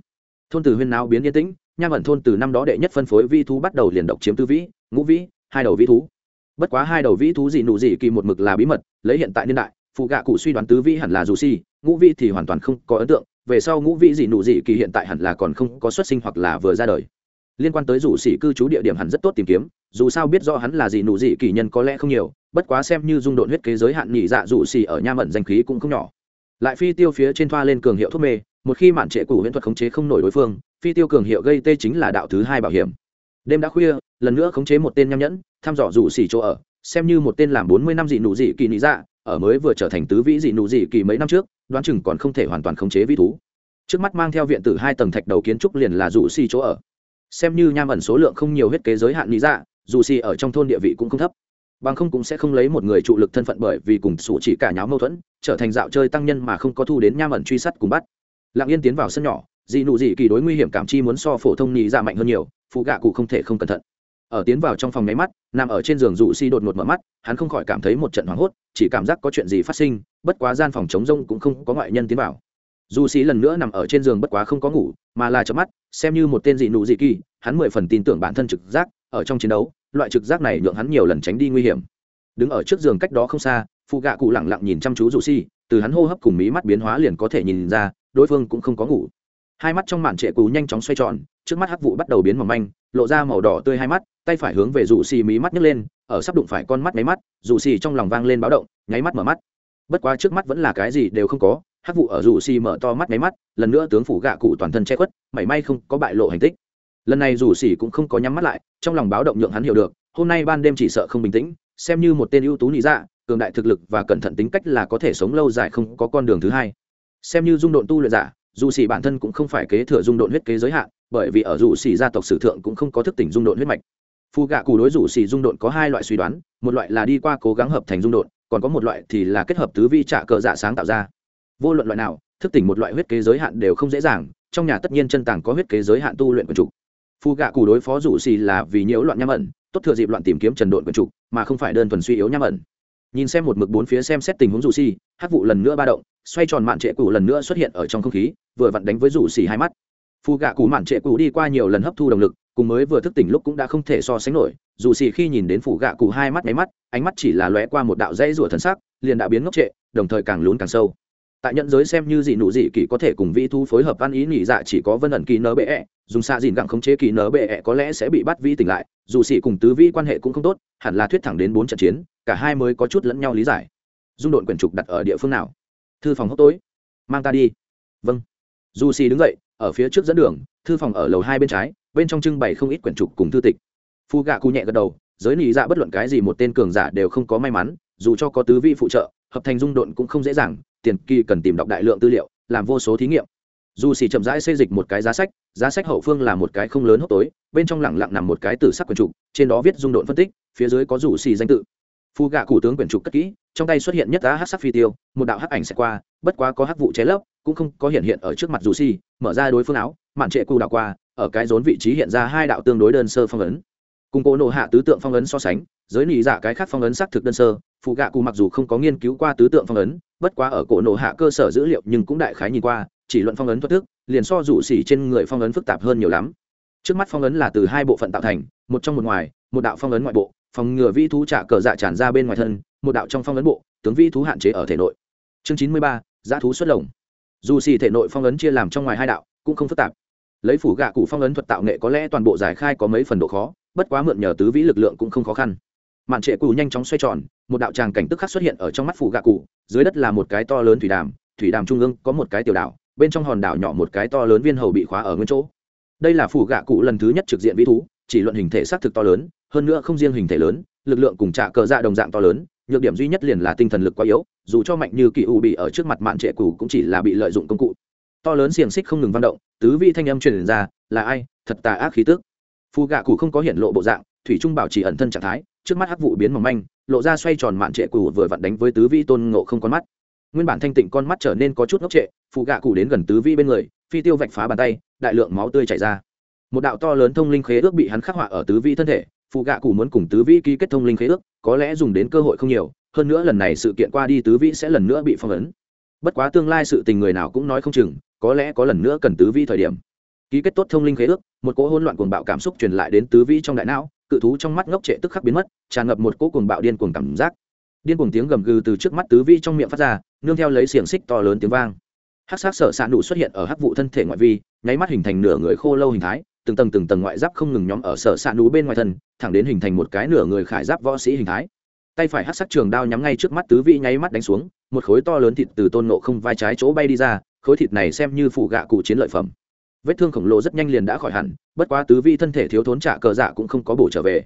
Thôn từ huyên nào biến yên tĩnh, nham ẩn thôn từ năm đó đệ nhất phân phối vi thú bắt đầu liền độc chiếm tư vĩ, ngũ vĩ, hai đầu vĩ thú. Bất quá hai đầu vĩ thú gì nụ gì kỳ một mực là bí mật, lấy hiện tại niên đại, phụ gạ cụ suy đoán tứ vĩ hẳn là dù si, ngũ vĩ thì hoàn toàn không có ấn tượng về sau ngũ vị dị nụ dị kỳ hiện tại hẳn là còn không có xuất sinh hoặc là vừa ra đời. Liên quan tới rủ sĩ cư trú địa điểm hẳn rất tốt tìm kiếm, dù sao biết rõ hắn là dị nụ dị kỳ nhân có lẽ không nhiều, bất quá xem như dung độn huyết kế giới hạn nhị dạ rủ xì ở nha mận danh khí cũng không nhỏ. Lại phi tiêu phía trên thoa lên cường hiệu thuốc mê, một khi mạn trệ của huyễn thuật khống chế không nổi đối phương, phi tiêu cường hiệu gây tê chính là đạo thứ hai bảo hiểm. Đêm đã khuya, lần nữa khống chế một tên nham nhẫn, thăm dò rủ xỉ chỗ ở, xem như một tên làm bốn mươi năm dị nụ dị kỳ nị dạ ở mới vừa trở thành tứ vĩ dị nụ dị kỳ mấy năm trước, đoán chừng còn không thể hoàn toàn khống chế vĩ thú. Trước mắt mang theo viện tử hai tầng thạch đầu kiến trúc liền là dù si chỗ ở. Xem như nham ẩn số lượng không nhiều huyết kế giới hạn lý dạ dù si ở trong thôn địa vị cũng không thấp. Bằng không cũng sẽ không lấy một người trụ lực thân phận bởi vì cùng sủ chỉ cả nháo mâu thuẫn, trở thành dạo chơi tăng nhân mà không có thu đến nham ẩn truy sát cùng bắt. Lặng yên tiến vào sân nhỏ, dị nụ dị kỳ đối nguy hiểm cảm chi muốn so phổ thông nhị dạ mạnh hơn nhiều, phụ gạ cụ không thể không cẩn thận ở tiến vào trong phòng nháy mắt nằm ở trên giường dụ si đột ngột mở mắt hắn không khỏi cảm thấy một trận hoảng hốt chỉ cảm giác có chuyện gì phát sinh bất quá gian phòng chống rông cũng không có ngoại nhân tiến vào. Dù xì lần nữa nằm ở trên giường bất quá không có ngủ mà là chớp mắt xem như một tên dị nụ dị kỳ hắn mười phần tin tưởng bản thân trực giác ở trong chiến đấu loại trực giác này nhượng hắn nhiều lần tránh đi nguy hiểm. Đứng ở trước giường cách đó không xa phụ gạ cụ lẳng lặng nhìn chăm chú dù Xi, từ hắn hô hấp cùng mí mắt biến hóa liền có thể nhìn ra đối phương cũng không có ngủ hai mắt trong màn trệ cú nhanh chóng xoay tròn, trước mắt hắc vụ bắt đầu biến mỏng manh, lộ ra màu đỏ tươi hai mắt, tay phải hướng về rủ xì mí mắt nhấc lên, ở sắp đụng phải con mắt máy mắt, rủ xì trong lòng vang lên báo động, nháy mắt mở mắt. Bất quá trước mắt vẫn là cái gì đều không có, hắc vụ ở rủ xì mở to mắt máy mắt, lần nữa tướng phủ gạ cụ toàn thân che khuất, mảy may không có bại lộ hành tích. Lần này rủ xì cũng không có nhắm mắt lại, trong lòng báo động nhượng hắn hiểu được, hôm nay ban đêm chỉ sợ không bình tĩnh, xem như một tên ưu tú nhị dạ cường đại thực lực và cẩn thận tính cách là có thể sống lâu dài không có con đường thứ hai. Xem như dung độn tu luyện giả dù xỉ bản thân cũng không phải kế thừa dung độn huyết kế giới hạn, bởi vì ở dù xỉ gia tộc sử thượng cũng không có thức tỉnh dung độn huyết mạch. Phù gạ cù đối rủ xỉ dung độn có hai loại suy đoán, một loại là đi qua cố gắng hợp thành dung độn, còn có một loại thì là kết hợp tứ vi trả cờ dạ sáng tạo ra. Vô luận loại nào, thức tỉnh một loại huyết kế giới hạn đều không dễ dàng, trong nhà tất nhiên chân tàng có huyết kế giới hạn tu luyện quần trục phù gạ cù đối phó rủ xỉ là vì nhiễu loạn nham ẩn, tốt thừa dịp loạn tìm kiếm trần độn quần trục mà không phải đơn thuần suy yếu nham ẩn. Nhìn xem một mực bốn phía xem xét tình huống rủ xỉ hát vụ lần nữa ba động xoay tròn mạn trệ cũ lần nữa xuất hiện ở trong không khí, vừa vặn đánh với rủ xỉ hai mắt. Phù gạ cụ mạn trệ cũ đi qua nhiều lần hấp thu động lực, cùng mới vừa thức tỉnh lúc cũng đã không thể so sánh nổi. Dù xì khi nhìn đến phủ gạ cụ hai mắt nháy mắt, ánh mắt chỉ là lóe qua một đạo dãy rủa thần sắc, liền đã biến ngốc trệ, đồng thời càng lún càng sâu. Tại nhận giới xem như dị nụ dị kỳ có thể cùng vĩ thu phối hợp ăn ý nghỉ dạ chỉ có vân ẩn kỳ nở bệ ẹ, dùng xạ dìn gặng khống chế kỳ nở bệ ẹ có lẽ sẽ bị bắt vĩ tỉnh lại, dù xì cùng tứ vĩ quan hệ cũng không tốt, hẳn là thuyết thẳng đến bốn trận chiến, cả hai mới có chút lẫn nhau lý giải. Dung độn quyển trục đặt ở địa phương nào? Thư phòng hốc tối. Mang ta đi. Vâng. Dù xì đứng dậy, ở phía trước dẫn đường, thư phòng ở lầu hai bên trái, bên trong trưng bày không ít quyển trục cùng thư tịch. Phu gạ cụ nhẹ gật đầu, giới nị dạ bất luận cái gì một tên cường giả đều không có may mắn, dù cho có tứ vị phụ trợ, hợp thành dung độn cũng không dễ dàng, tiền kỳ cần tìm đọc đại lượng tư liệu, làm vô số thí nghiệm. Dù xì chậm rãi xây dịch một cái giá sách giá sách hậu phương là một cái không lớn hốc tối, bên trong lẳng lặng nằm một cái tử sắc quyển trục, trên đó viết dung độn phân tích, phía dưới có rủ xì danh tự phù gạ cụ tướng quyển trục cất kỹ, trong tay xuất hiện nhất đá hát sắc phi tiêu, một đạo hắc ảnh sẽ qua, bất quá có hắc vụ cháy lấp, cũng không có hiện hiện ở trước mặt dù si, mở ra đối phương áo, mạn trệ cụ đạo qua, ở cái rốn vị trí hiện ra hai đạo tương đối đơn sơ phong ấn. Cùng cố nộ hạ tứ tượng phong ấn so sánh, giới nị dạ cái khác phong ấn xác thực đơn sơ phụ gạ cụ mặc dù không có nghiên cứu qua tứ tượng phong ấn, bất quá ở cổ nộ hạ cơ sở dữ liệu nhưng cũng đại khái nhìn qua, chỉ luận phong ấn thoát thức, liền so rủ xỉ trên người phong ấn phức tạp hơn nhiều lắm. Trước mắt phong ấn là từ hai bộ phận tạo thành, một trong một ngoài, một đạo phong ấn ngoại bộ phòng ngừa vi thú trả cờ dạ tràn ra bên ngoài thân, một đạo trong phong ấn bộ, tướng vi thú hạn chế ở thể nội. Chương chín mươi ba giá thú xuất lồng. Dù xì thể nội phong ấn chia làm trong ngoài hai đạo, cũng không phức tạp. Lấy phủ gạ cụ phong ấn thuật tạo nghệ có lẽ toàn bộ giải khai có mấy phần độ khó, bất quá mượn nhờ tứ vĩ lực lượng cũng không khó khăn. Mạn trệ cụ nhanh chóng xoay tròn, một đạo tràng cảnh tức khắc xuất hiện ở trong mắt phủ gạ cụ, dưới đất là một cái to lớn thủy đàm thủy đàm trung ương có một cái tiểu đảo, bên trong hòn đảo nhỏ một cái to lớn viên hầu bị khóa ở nguyên chỗ. Đây là phủ gạ cụ lần thứ nhất trực diện vĩ thú, chỉ luận hình thể xác thực to lớn hơn nữa không riêng hình thể lớn, lực lượng cùng trả cờ dạ đồng dạng to lớn, nhược điểm duy nhất liền là tinh thần lực quá yếu, dù cho mạnh như kỳ u bị ở trước mặt mạn trệ cũ cũng chỉ là bị lợi dụng công cụ. To lớn xiềng xích không ngừng văn động, tứ vị thanh âm truyền ra, là ai? Thật tà ác khí tức. Phù gạ cụ không có hiện lộ bộ dạng, thủy trung bảo chỉ ẩn thân trạng thái, trước mắt hắc vụ biến mỏng manh, lộ ra xoay tròn mạn trệ cũ vừa vặn đánh với tứ vi tôn ngộ không con mắt. Nguyên bản thanh tịnh con mắt trở nên có chút ngốc trệ phù gạ cụ đến gần tứ vi bên người, phi tiêu vạch phá bàn tay, đại lượng máu tươi chảy ra. Một đạo to lớn thông linh khế ước bị hắn khắc họa ở tứ vi thân thể phụ gạ cụ muốn cùng tứ vĩ ký kết thông linh khế ước, có lẽ dùng đến cơ hội không nhiều, hơn nữa lần này sự kiện qua đi tứ vĩ sẽ lần nữa bị phong ấn. Bất quá tương lai sự tình người nào cũng nói không chừng, có lẽ có lần nữa cần tứ vĩ thời điểm. Ký kết tốt thông linh khế ước, một cỗ hỗn loạn cuồng bạo cảm xúc truyền lại đến tứ vĩ trong đại não, cự thú trong mắt ngốc trệ tức khắc biến mất, tràn ngập một cỗ cuồng bạo điên cuồng cảm giác. Điên cuồng tiếng gầm gừ từ trước mắt tứ vĩ trong miệng phát ra, nương theo lấy xiềng xích to lớn tiếng vang. Hắc sát sở s ạ nụ xuất hiện ở hắc vụ thân thể ngoại vi, nháy mắt hình thành nửa người khô lâu hình thái từng tầng từng tầng ngoại giáp không ngừng nhóm ở sở s ạ nú bên ngoài thân, thẳng đến hình thành một cái nửa người khải giáp võ sĩ hình thái. Tay phải hắc sắc trường đao nhắm ngay trước mắt tứ vị nháy mắt đánh xuống, một khối to lớn thịt từ tôn nộ không vai trái chỗ bay đi ra, khối thịt này xem như phụ gạ cụ chiến lợi phẩm. Vết thương khổng lồ rất nhanh liền đã khỏi hẳn, bất quá tứ vi thân thể thiếu thốn trả cờ dạ cũng không có bổ trở về.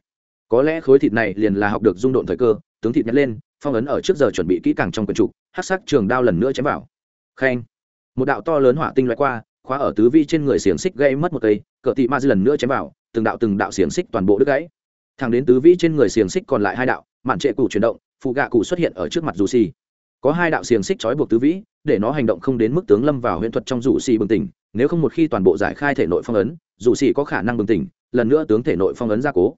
Có lẽ khối thịt này liền là học được dung độn thời cơ, tướng thịt nhặt lên, phong ấn ở trước giờ chuẩn bị kỹ càng trong quần trục hát sắc trường đao lần nữa chém vào. Khen. Một đạo to lớn hỏa tinh loại qua, khóa ở tứ vi trên người xiềng xích gây mất một cây cờ tị ma dư lần nữa chém vào, từng đạo từng đạo xiềng xích toàn bộ đứt gãy. Thẳng đến tứ vĩ trên người xiềng xích còn lại hai đạo, mạn trệ cụ chuyển động, phụ gạ cụ xuất hiện ở trước mặt dù xì. Có hai đạo xiềng xích trói buộc tứ vĩ, để nó hành động không đến mức tướng lâm vào huyễn thuật trong dù xì bừng tỉnh, nếu không một khi toàn bộ giải khai thể nội phong ấn, dù xì có khả năng bừng tỉnh, lần nữa tướng thể nội phong ấn gia cố.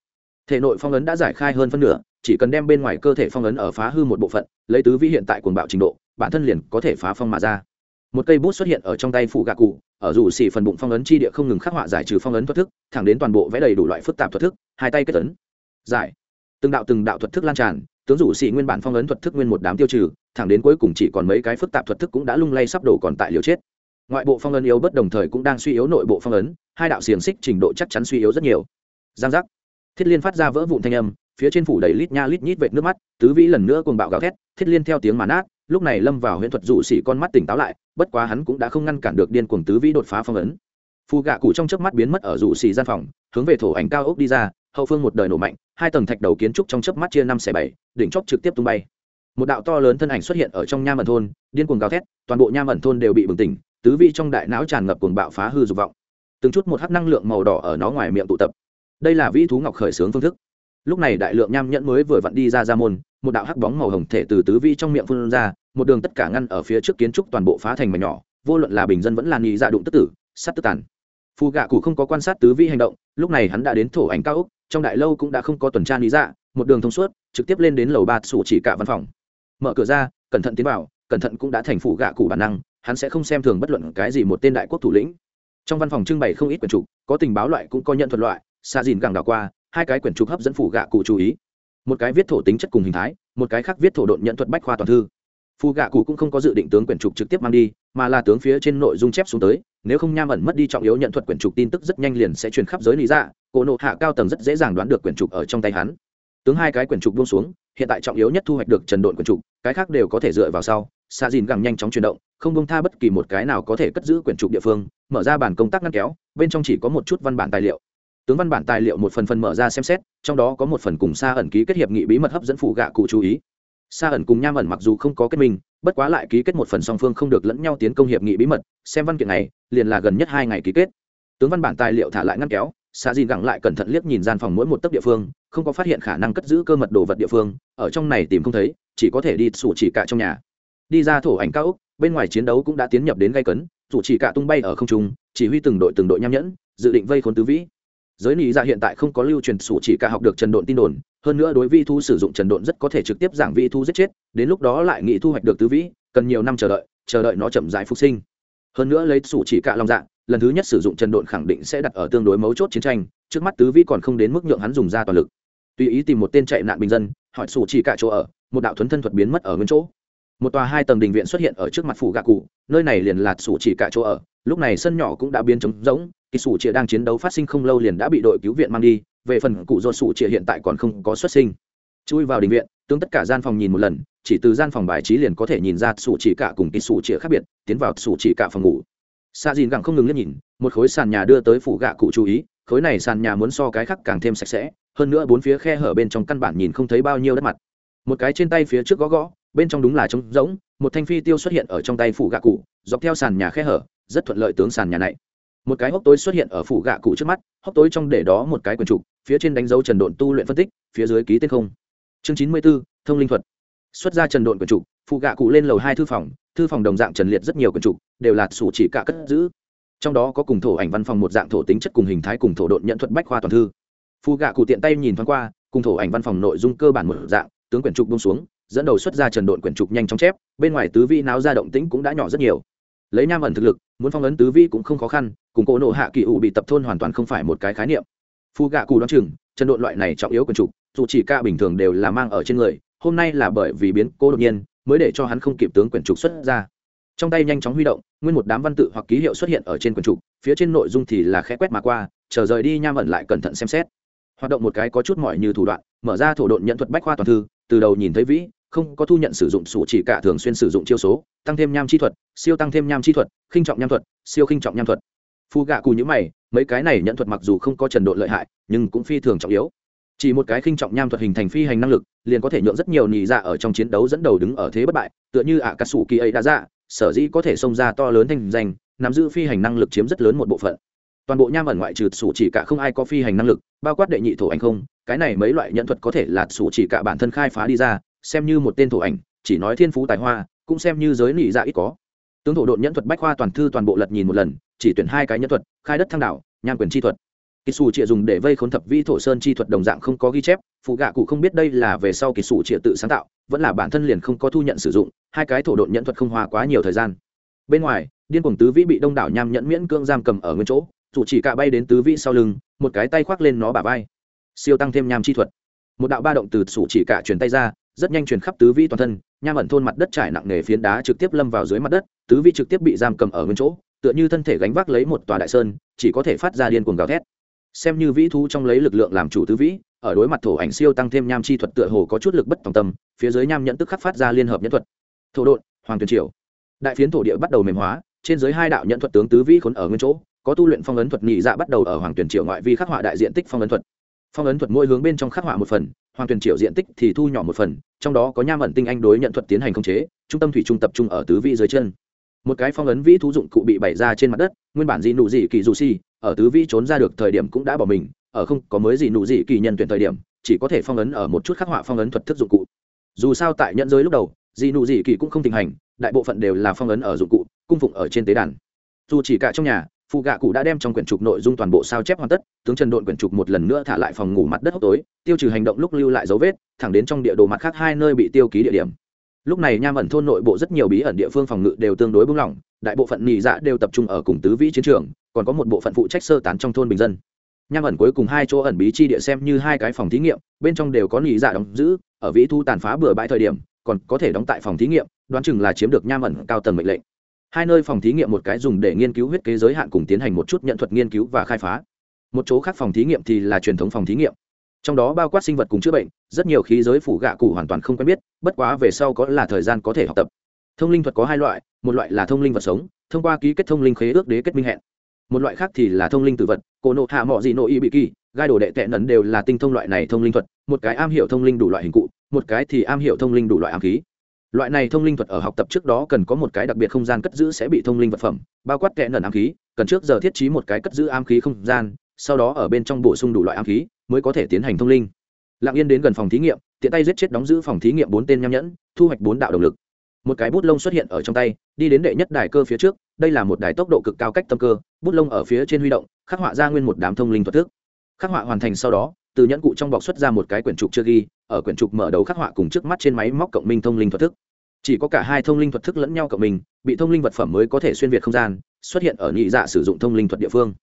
Thể nội phong ấn đã giải khai hơn phân nửa, chỉ cần đem bên ngoài cơ thể phong ấn ở phá hư một bộ phận, lấy tứ vĩ hiện tại cuồng bạo trình độ, bản thân liền có thể phá phong mà ra một cây bút xuất hiện ở trong tay phụ gạ cụ, ở rủ xỉ phần bụng phong ấn chi địa không ngừng khắc họa giải trừ phong ấn thuật thức, thẳng đến toàn bộ vẽ đầy đủ loại phức tạp thuật thức, hai tay kết tấn giải. Từng đạo từng đạo thuật thức lan tràn, tướng rủ xì nguyên bản phong ấn thuật thức nguyên một đám tiêu trừ, thẳng đến cuối cùng chỉ còn mấy cái phức tạp thuật thức cũng đã lung lay sắp đổ còn tại liều chết. Ngoại bộ phong ấn yếu bất đồng thời cũng đang suy yếu nội bộ phong ấn, hai đạo xiềng xích trình độ chắc chắn suy yếu rất nhiều. Giang giác. Thiết liên phát ra vỡ vụn thanh âm, phía trên phủ đầy lít nha lít nhít vệt nước mắt, tứ vĩ lần nữa cùng bạo gào thét, thiết liên theo tiếng mà nát lúc này lâm vào huyễn thuật dụ xỉ con mắt tỉnh táo lại, bất quá hắn cũng đã không ngăn cản được điên cuồng tứ vĩ đột phá phong ấn. Phù gạ cụ trong chớp mắt biến mất ở dụ xỉ gian phòng, hướng về thổ ảnh cao ốc đi ra, hậu phương một đời nổ mạnh, hai tầng thạch đầu kiến trúc trong chớp mắt chia năm xẻ bảy, đỉnh chóp trực tiếp tung bay. Một đạo to lớn thân ảnh xuất hiện ở trong nham ẩn thôn, điên cuồng gào thét, toàn bộ nham ẩn thôn đều bị bừng tỉnh, tứ vi trong đại não tràn ngập cuồng bạo phá hư dục vọng. Từng chút một hắc năng lượng màu đỏ ở nó ngoài miệng tụ tập. Đây là vĩ thú ngọc khởi xướng phương thức lúc này đại lượng nham nhẫn mới vừa vặn đi ra ra môn, một đạo hắc bóng màu hồng thể từ tứ vi trong miệng phun ra, một đường tất cả ngăn ở phía trước kiến trúc toàn bộ phá thành mảnh nhỏ, vô luận là bình dân vẫn là nghi dạ đụng tức tử sắt tức tàn. Phù gạ cụ không có quan sát tứ vi hành động, lúc này hắn đã đến thổ ảnh cao úc trong đại lâu cũng đã không có tuần tra lý dạ một đường thông suốt, trực tiếp lên đến lầu ba sủ chỉ cả văn phòng. Mở cửa ra, cẩn thận tiến vào, cẩn thận cũng đã thành phủ gạ cụ bản năng, hắn sẽ không xem thường bất luận cái gì một tên đại quốc thủ lĩnh. Trong văn phòng trưng bày không ít quyển trục, có tình báo loại cũng có nhận thuật loại xa dìn gẳng đảo qua hai cái quyển trục hấp dẫn phủ gạ cụ chú ý. Một cái viết thổ tính chất cùng hình thái, một cái khác viết thổ độn nhận thuật bách khoa toàn thư. Phù gạ cụ cũng không có dự định tướng quyển trục trực tiếp mang đi, mà là tướng phía trên nội dung chép xuống tới, nếu không nham ẩn mất đi trọng yếu nhận thuật quyển trục tin tức rất nhanh liền sẽ truyền khắp giới lý dạ cổ nộ hạ cao tầng rất dễ dàng đoán được quyển trục ở trong tay hắn. Tướng hai cái quyển trục buông xuống, hiện tại trọng yếu nhất thu hoạch được trần độn quyển trục, cái khác đều có thể dựa vào sau. Xa dìn gẳng nhanh chóng chuyển động, không bông tha bất kỳ một cái nào có thể cất giữ quyển trục địa phương, mở ra bản công tác ngăn kéo, bên trong chỉ có một chút văn bản tài liệu tướng văn bản tài liệu một phần phần mở ra xem xét, trong đó có một phần cùng xa ẩn ký kết hiệp nghị bí mật hấp dẫn phụ gạ cụ chú ý. Xa ẩn cùng nham ẩn mặc dù không có kết minh, bất quá lại ký kết một phần song phương không được lẫn nhau tiến công hiệp nghị bí mật, xem văn kiện này, liền là gần nhất hai ngày ký kết. Tướng văn bản tài liệu thả lại ngăn kéo xa dìn gẳng lại cẩn thận liếc nhìn gian phòng mỗi một tấc địa phương, không có phát hiện khả năng cất giữ cơ mật đồ vật địa phương, ở trong này tìm không thấy, chỉ có thể đi sủ chỉ cả trong nhà. Đi ra thổ ảnh cao úc bên ngoài chiến đấu cũng đã tiến nhập đến gây cấn, sủ chỉ cả tung bay ở không trung, chỉ huy từng đội từng đội nham nhẫn, dự định vây khốn tứ vĩ giới lý dạ hiện tại không có lưu truyền sủ chỉ cả học được trần độn tin đồn, hơn nữa đối vi thu sử dụng trần độn rất có thể trực tiếp giảng vi thu giết chết, đến lúc đó lại nghĩ thu hoạch được tứ vĩ, cần nhiều năm chờ đợi chờ đợi nó chậm dài phục sinh. Hơn nữa lấy sủ chỉ cả lòng dạ lần thứ nhất sử dụng trần độn khẳng định sẽ đặt ở tương đối mấu chốt chiến tranh, trước mắt tứ vĩ còn không đến mức nhượng hắn dùng ra toàn lực. Tùy ý tìm một tên chạy nạn bình dân, hỏi sủ chỉ cả chỗ ở, một đạo thuấn thân thuật biến mất ở nguyên chỗ. Một tòa hai tầng đình viện xuất hiện ở trước mặt phủ gạ cụ, nơi này liền là sủ chỉ cả chỗ ở lúc này sân nhỏ cũng đã biến trống rỗng kỳ sủ chĩa đang chiến đấu phát sinh không lâu liền đã bị đội cứu viện mang đi, về phần cụ do sủ chĩa hiện tại còn không có xuất sinh. Chui vào đình viện, tướng tất cả gian phòng nhìn một lần, chỉ từ gian phòng bài trí liền có thể nhìn ra sủ chỉ cả cùng kỳ sủ chĩa khác biệt, tiến vào sủ chỉ cả phòng ngủ. Xa dìn gẳng không ngừng liếc nhìn, một khối sàn nhà đưa tới phủ gạ cụ chú ý, khối này sàn nhà muốn so cái khác càng thêm sạch sẽ, hơn nữa bốn phía khe hở bên trong căn bản nhìn không thấy bao nhiêu đất mặt. Một cái trên tay phía trước gõ gõ, bên trong đúng là trống rỗng, một thanh phi tiêu xuất hiện ở trong tay phủ gạ cụ, dọc theo sàn nhà khe hở rất thuận lợi tướng sàn nhà này. Một cái hốc tối xuất hiện ở phủ gạ cụ trước mắt, hốc tối trong để đó một cái quần trục, phía trên đánh dấu trần độn tu luyện phân tích, phía dưới ký tên không. Chương chín mươi b ố thông linh thuật. Xuất ra trần độn quần trục phụ gạ cụ lên lầu hai thư phòng thư phòng đồng dạng trần liệt rất nhiều quần trục, đều là sủ chỉ cả cất giữ. Trong đó có cùng thổ ảnh văn phòng một dạng thổ tính chất cùng hình thái cùng thổ độn nhận thuật bách khoa toàn thư. Phụ gạ cụ tiện tay nhìn thoáng qua, cùng thổ ảnh văn phòng nội dung cơ bản một dạng, tướng quyển trục bông xuống, dẫn đầu xuất ra trần độn quyển trục nhanh chóng chép, bên ngoài tứ vi náo ra động tĩnh cũng đã nhỏ rất nhiều lấy nham ẩn thực lực, muốn phong ấn tứ vi cũng không khó khăn, cùng cỗ nộ hạ kỳ ủ bị tập thôn hoàn toàn không phải một cái khái niệm. Phu gạ cù đ o chừng chân độn loại này trọng yếu quần trục dù chỉ ca bình thường đều là mang ở trên người, hôm nay là bởi vì biến cố đột nhiên, mới để cho hắn không kịp tướng quyển trục xuất ra. Trong tay nhanh chóng huy động, nguyên một đám văn tự hoặc ký hiệu xuất hiện ở trên quyển trục phía trên nội dung thì là khẽ quét mà qua, chờ rời đi nham ẩn lại cẩn thận xem xét. Hoạt động một cái có chút mỏi như thủ đoạn, mở ra thổ độn nhận thuật bách khoa toàn thư, từ đầu nhìn thấy vĩ không có thu nhận sử dụng sủ chỉ cả thường xuyên sử dụng chiêu số, tăng thêm nham chi thuật, siêu tăng thêm nham chi thuật, khinh trọng nham thuật, siêu khinh trọng nham thuật. Phu gạ cù nhữ mày, mấy cái này nhận thuật mặc dù không có trần độ lợi hại, nhưng cũng phi thường trọng yếu. Chỉ một cái khinh trọng nham thuật hình thành phi hành năng lực, liền có thể nhượng rất nhiều nì dạ ở trong chiến đấu dẫn đầu đứng ở thế bất bại, tựa như ạ cà sủ kỳ ấy đã dạ sở dĩ có thể xông ra to lớn thành danh, nắm giữ phi hành năng lực chiếm rất lớn một bộ phận. Toàn bộ nham ẩn ngoại trừ sủ chỉ cả không ai có phi hành năng lực, bao quát đệ nhị thổ ảnh không, cái này mấy loại nhận thuật có thể là sủ chỉ cả bản thân khai phá đi ra xem như một tên thổ ảnh, chỉ nói thiên phú tài hoa, cũng xem như giới nị dạ ít có. Tướng thổ độn nhẫn thuật bách khoa toàn thư toàn bộ lật nhìn một lần, chỉ tuyển hai cái nhẫn thuật, khai đất thăng đảo nham quyền chi thuật. Kỳ sủ trịa dùng để vây khốn thập vi thổ sơn chi thuật đồng dạng không có ghi chép, phụ gạ cụ không biết đây là về sau kỳ sủ trịa tự sáng tạo, vẫn là bản thân liền không có thu nhận sử dụng, hai cái thổ độn nhẫn thuật không hoa quá nhiều thời gian. Bên ngoài, điên cuồng tứ vĩ bị đông đảo nham nhẫn miễn cương giam cầm ở nguyên chỗ, dù chỉ cả bay đến tứ vĩ sau lưng, một cái tay khoác lên nó bả vai. Siêu tăng thêm nham chi thuật. Một đạo ba động từ sủ chỉ cả truyền tay ra rất nhanh truyền khắp tứ vi toàn thân, nham ẩn thôn mặt đất trải nặng nề phiến đá trực tiếp lâm vào dưới mặt đất, tứ vi trực tiếp bị giam cầm ở nguyên chỗ, tựa như thân thể gánh vác lấy một tòa đại sơn, chỉ có thể phát ra điên cuồng gào thét. Xem như vĩ thu trong lấy lực lượng làm chủ tứ vĩ, ở đối mặt thổ ảnh siêu tăng thêm nham chi thuật tựa hồ có chút lực bất tòng tâm, phía dưới nham nhận tức khắc phát ra liên hợp nhân thuật. Thổ độn, hoàng tuyền triều. Đại phiến thổ địa bắt đầu mềm hóa, trên dưới hai đạo nhận thuật tướng tứ vĩ khốn ở nguyên chỗ, có tu luyện phong ấn thuật nhị dạ bắt đầu ở hoàng tuyển triều ngoại vi khắc họa đại diện tích phong ấn thuật. Phong ấn thuật mỗi hướng bên trong khắc họa một phần hoàng tuyển triệu diện tích thì thu nhỏ một phần, trong đó có nham ẩn tinh anh đối nhận thuật tiến hành khống chế, trung tâm thủy trung tập trung ở tứ vị dưới chân. Một cái phong ấn vĩ thú dụng cụ bị bày ra trên mặt đất, nguyên bản dị nụ dị kỳ dù si, ở tứ vĩ trốn ra được thời điểm cũng đã bỏ mình, ở không có mới dị nụ dị kỳ nhân tuyển thời điểm, chỉ có thể phong ấn ở một chút khắc họa phong ấn thuật thức dụng cụ. Dù sao tại nhận giới lúc đầu, dị nụ dị kỳ cũng không thịnh hành, đại bộ phận đều là phong ấn ở dụng cụ, cung phụng ở trên tế đàn. Dù chỉ cả trong nhà phụ gạ cụ đã đem trong quyển trục nội dung toàn bộ sao chép hoàn tất, tướng trần độn quyển trục một lần nữa thả lại phòng ngủ mặt đất hốc tối, tiêu trừ hành động lúc lưu lại dấu vết, thẳng đến trong địa đồ mặt khác hai nơi bị tiêu ký địa điểm. Lúc này nham ẩn thôn nội bộ rất nhiều bí ẩn địa phương phòng ngự đều tương đối bung lỏng, đại bộ phận nhị dạ đều tập trung ở cùng tứ vĩ chiến trường, còn có một bộ phận phụ trách sơ tán trong thôn bình dân. Nham ẩn cuối cùng hai chỗ ẩn bí chi địa xem như hai cái phòng thí nghiệm, bên trong đều có nhị dạ đóng giữ, ở vĩ thu tàn phá bừa bãi thời điểm, còn có thể đóng tại phòng thí nghiệm, đoán chừng là chiếm được nham ẩn cao tầng mệnh lệnh hai nơi phòng thí nghiệm một cái dùng để nghiên cứu huyết kế giới hạn cùng tiến hành một chút nhận thuật nghiên cứu và khai phá. Một chỗ khác phòng thí nghiệm thì là truyền thống phòng thí nghiệm. Trong đó bao quát sinh vật cùng chữa bệnh, rất nhiều khí giới phủ gạ cụ hoàn toàn không quen biết, bất quá về sau có là thời gian có thể học tập. Thông linh thuật có hai loại, một loại là thông linh vật sống, thông qua ký kết thông linh khế ước đế kết minh hẹn. Một loại khác thì là thông linh tự vật, cổ nộ hạ mọ gì nội y bị kỳ, gai đồ đệ tệ nấn đều là tinh thông loại này thông linh thuật, một cái am hiểu thông linh đủ loại hình cụ, một cái thì am hiểu thông linh đủ loại am khí loại này thông linh thuật ở học tập trước đó cần có một cái đặc biệt không gian cất giữ sẽ bị thông linh vật phẩm, bao quát kẽ nần ám khí, cần trước giờ thiết trí một cái cất giữ ám khí không gian, sau đó ở bên trong bổ sung đủ loại ám khí, mới có thể tiến hành thông linh. Lặng yên đến gần phòng thí nghiệm, tiện tay giết chết đóng giữ phòng thí nghiệm bốn tên nham nhẫn, thu hoạch bốn đạo động lực. Một cái bút lông xuất hiện ở trong tay, đi đến đệ nhất đài cơ phía trước, đây là một đài tốc độ cực cao cách tâm cơ, bút lông ở phía trên huy động, khắc họa ra nguyên một đám thông linh thuật thức. Khắc họa hoàn thành sau đó từ nhẫn cụ trong bọc xuất ra một cái quyển trục chưa ghi, ở quyển trục mở đầu khắc họa cùng trước mắt trên máy móc cộng minh thông linh thuật thức. Chỉ có cả hai thông linh thuật thức lẫn nhau cộng minh, bị thông linh vật phẩm mới có thể xuyên việt không gian, xuất hiện ở nhị dạ sử dụng thông linh thuật địa phương.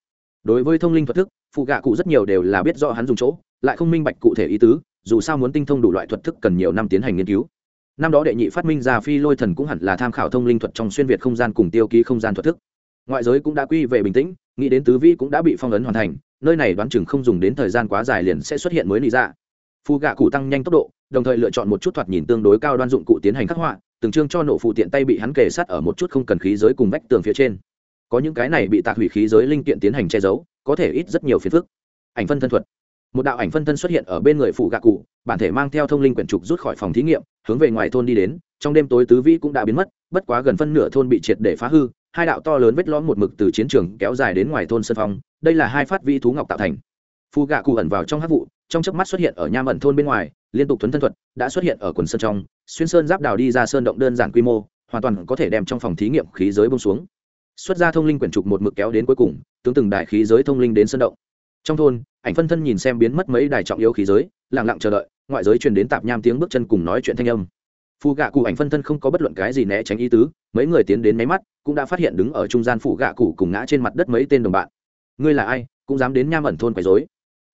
Đối với thông linh thuật thức, phụ gạ cụ rất nhiều đều là biết rõ hắn dùng chỗ, lại không minh bạch cụ thể ý tứ, dù sao muốn tinh thông đủ loại thuật thức cần nhiều năm tiến hành nghiên cứu. Năm đó đệ nhị phát minh ra phi lôi thần cũng hẳn là tham khảo thông linh thuật trong xuyên việt không gian cùng tiêu ký không gian thuật thức. Ngoại giới cũng đã quy về bình tĩnh, nghĩ đến tứ vi cũng đã bị phong ấn hoàn thành nơi này đoán chừng không dùng đến thời gian quá dài liền sẽ xuất hiện mới lý dạ. Phù gạ cụ tăng nhanh tốc độ, đồng thời lựa chọn một chút thoạt nhìn tương đối cao đoan dụng cụ tiến hành khắc họa, từng chương cho nổ phụ tiện tay bị hắn kề sát ở một chút không cần khí giới cùng vách tường phía trên. Có những cái này bị tạc hủy khí giới linh kiện tiến hành che giấu, có thể ít rất nhiều phiền phức. Ảnh phân thân thuật. Một đạo ảnh phân thân xuất hiện ở bên người phụ gạ cụ, bản thể mang theo thông linh quyển trục rút khỏi phòng thí nghiệm, hướng về ngoài thôn đi đến, trong đêm tối tứ vĩ cũng đã biến mất, bất quá gần phân nửa thôn bị triệt để phá hư hai đạo to lớn vết lõm một mực từ chiến trường kéo dài đến ngoài thôn sơn phong, đây là hai phát vi thú ngọc tạo thành. Phù gạ cụ ẩn vào trong hát vụ, trong chớp mắt xuất hiện ở nham ẩn thôn bên ngoài, liên tục thuấn thân thuật đã xuất hiện ở quần sơn trong, xuyên sơn giáp đào đi ra sơn động đơn giản quy mô, hoàn toàn có thể đem trong phòng thí nghiệm khí giới bông xuống. Xuất ra thông linh quyển trục một mực kéo đến cuối cùng, tướng từng đại khí giới thông linh đến sơn động. Trong thôn, ảnh phân thân nhìn xem biến mất mấy đài trọng yếu khí giới, lặng lặng chờ đợi, ngoại giới truyền đến tạp nham tiếng bước chân cùng nói chuyện thanh âm phù gạ cụ ảnh phân thân không có bất luận cái gì né tránh ý tứ, mấy người tiến đến máy mắt, cũng đã phát hiện đứng ở trung gian phụ gạ cụ cùng ngã trên mặt đất mấy tên đồng bạn. Ngươi là ai, cũng dám đến nham ẩn thôn quấy dối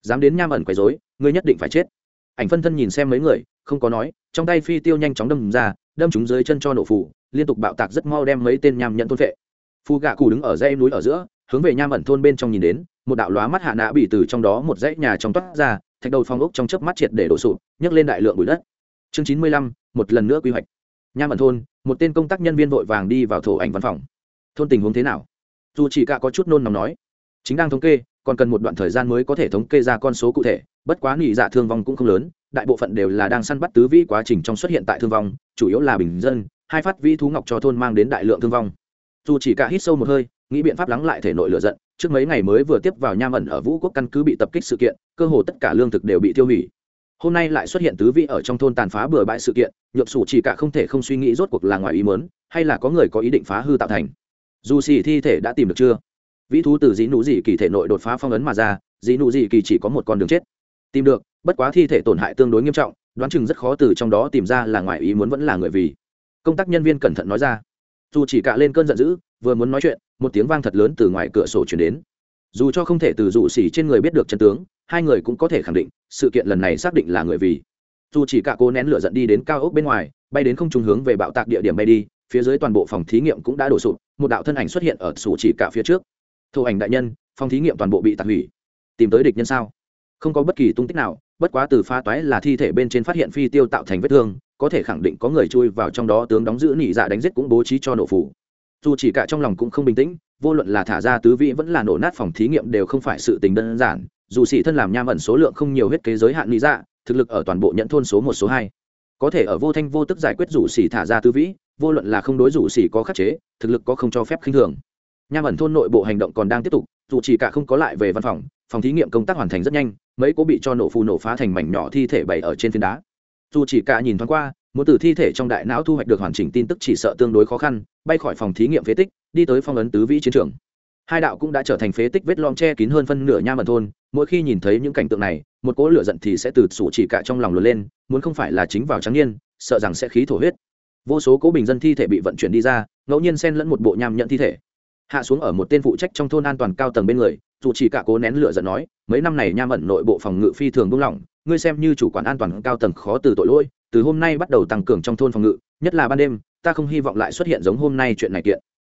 dám đến nham ẩn quấy dối ngươi nhất định phải chết. Ảnh phân thân nhìn xem mấy người, không có nói, trong tay phi tiêu nhanh chóng đâm ra, đâm chúng dưới chân cho nổ phủ liên tục bạo tạc rất mau đem mấy tên nham nhận thôn vệ phù gạ cụ đứng ở dãy núi ở giữa, hướng về nham ẩn thôn bên trong nhìn đến, một đạo lóa mắt hạ nã bị từ trong đó một dãy nhà trong toát ra, thạch đầu phong ốc trong chớp mắt triệt để đổ sụp, nhấc lên đại lượng bụi đất. Chương chín mươi lăm một lần nữa quy hoạch. Nham ẩn thôn, một tên công tác nhân viên vội vàng đi vào thổ ảnh văn phòng. Thôn tình huống thế nào? Dù chỉ cả có chút nôn nóng nói. Chính đang thống kê, còn cần một đoạn thời gian mới có thể thống kê ra con số cụ thể, bất quá nghỉ dạ thương vong cũng không lớn, đại bộ phận đều là đang săn bắt tứ vĩ quá trình trong xuất hiện tại thương vong, chủ yếu là bình dân, hai phát vĩ thú ngọc cho thôn mang đến đại lượng thương vong. Dù chỉ cả hít sâu một hơi, nghĩ biện pháp lắng lại thể nội lựa giận, trước mấy ngày mới vừa tiếp vào nham ẩn ở vũ quốc căn cứ bị tập kích sự kiện, cơ hồ tất cả lương thực đều bị tiêu hủy hôm nay lại xuất hiện tứ vị ở trong thôn tàn phá bừa bãi sự kiện, nhược sủ chỉ cả không thể không suy nghĩ rốt cuộc là ngoài ý mớn hay là có người có ý định phá hư tạo thành. Dù xì thi thể đã tìm được chưa? Vĩ thú từ dĩ nụ dị kỳ thể nội đột phá phong ấn mà ra, dĩ nụ dị kỳ chỉ có một con đường chết. Tìm được, bất quá thi thể tổn hại tương đối nghiêm trọng, đoán chừng rất khó từ trong đó tìm ra là ngoài ý muốn vẫn là người vì. Công tác nhân viên cẩn thận nói ra. Dù chỉ cả lên cơn giận dữ, vừa muốn nói chuyện, một tiếng vang thật lớn từ ngoài cửa sổ chuyển đến. Dù cho không thể từ dụ xỉ trên người biết được chân tướng, hai người cũng có thể khẳng định sự kiện lần này xác định là người vì. Dù chỉ cả cô nén lửa giận đi đến cao ốc bên ngoài, bay đến không trung hướng về bạo tạc địa điểm bay đi, phía dưới toàn bộ phòng thí nghiệm cũng đã đổ sụp, một đạo thân ảnh xuất hiện ở sủ chỉ cả phía trước. Thổ ảnh đại nhân, phòng thí nghiệm toàn bộ bị tạc hủy. Tìm tới địch nhân sao? Không có bất kỳ tung tích nào, bất quá từ pha toái là thi thể bên trên phát hiện phi tiêu tạo thành vết thương, có thể khẳng định có người chui vào trong đó tướng đóng giữ nỉ dạ đánh giết cũng bố trí cho nổ phủ. Dù chỉ cả trong lòng cũng không bình tĩnh, vô luận là thả ra tứ vị vẫn là nổ nát phòng thí nghiệm đều không phải sự tình đơn giản dù sĩ thân làm nham ẩn số lượng không nhiều huyết kế giới hạn lý dạ thực lực ở toàn bộ nhận thôn số một, số hai. Có thể ở vô thanh vô tức giải quyết rủ xỉ thả ra tư vĩ, vô luận là không đối rủ xỉ có khắc chế, thực lực có không cho phép khinh thường. Nham ẩn thôn nội bộ hành động còn đang tiếp tục, dù chỉ cả không có lại về văn phòng phòng thí nghiệm công tác hoàn thành rất nhanh, mấy cố bị cho nổ phù nổ phá thành mảnh nhỏ thi thể bày ở trên phiến đá. Dù chỉ cả nhìn thoáng qua, muốn từ thi thể trong đại não thu hoạch được hoàn chỉnh tin tức chỉ sợ tương đối khó khăn, bay khỏi phòng thí nghiệm phế tích, đi tới phong ấn tứ vĩ chiến trường. Hai đạo cũng đã trở thành phế tích vết lom che kín hơn phân nửa nham ẩn thôn mỗi khi nhìn thấy những cảnh tượng này, một cỗ lửa giận thì sẽ từ sủ chỉ cả trong lòng lửa lên, muốn không phải là chính vào trắng niên, sợ rằng sẽ khí thổ huyết. Vô số cố bình dân thi thể bị vận chuyển đi ra, ngẫu nhiên xen lẫn một bộ nham nhận thi thể. Hạ xuống ở một tên phụ trách trong thôn an toàn cao tầng bên người, dù chỉ cả cố nén lửa giận nói, mấy năm này nham ẩn nội bộ phòng ngự phi thường buông lỏng, ngươi xem như chủ quản an toàn cao tầng khó từ tội lỗi, từ hôm nay bắt đầu tăng cường trong thôn phòng ngự, nhất là ban đêm, ta không hy vọng lại xuất hiện giống hôm nay chuyện này kiện.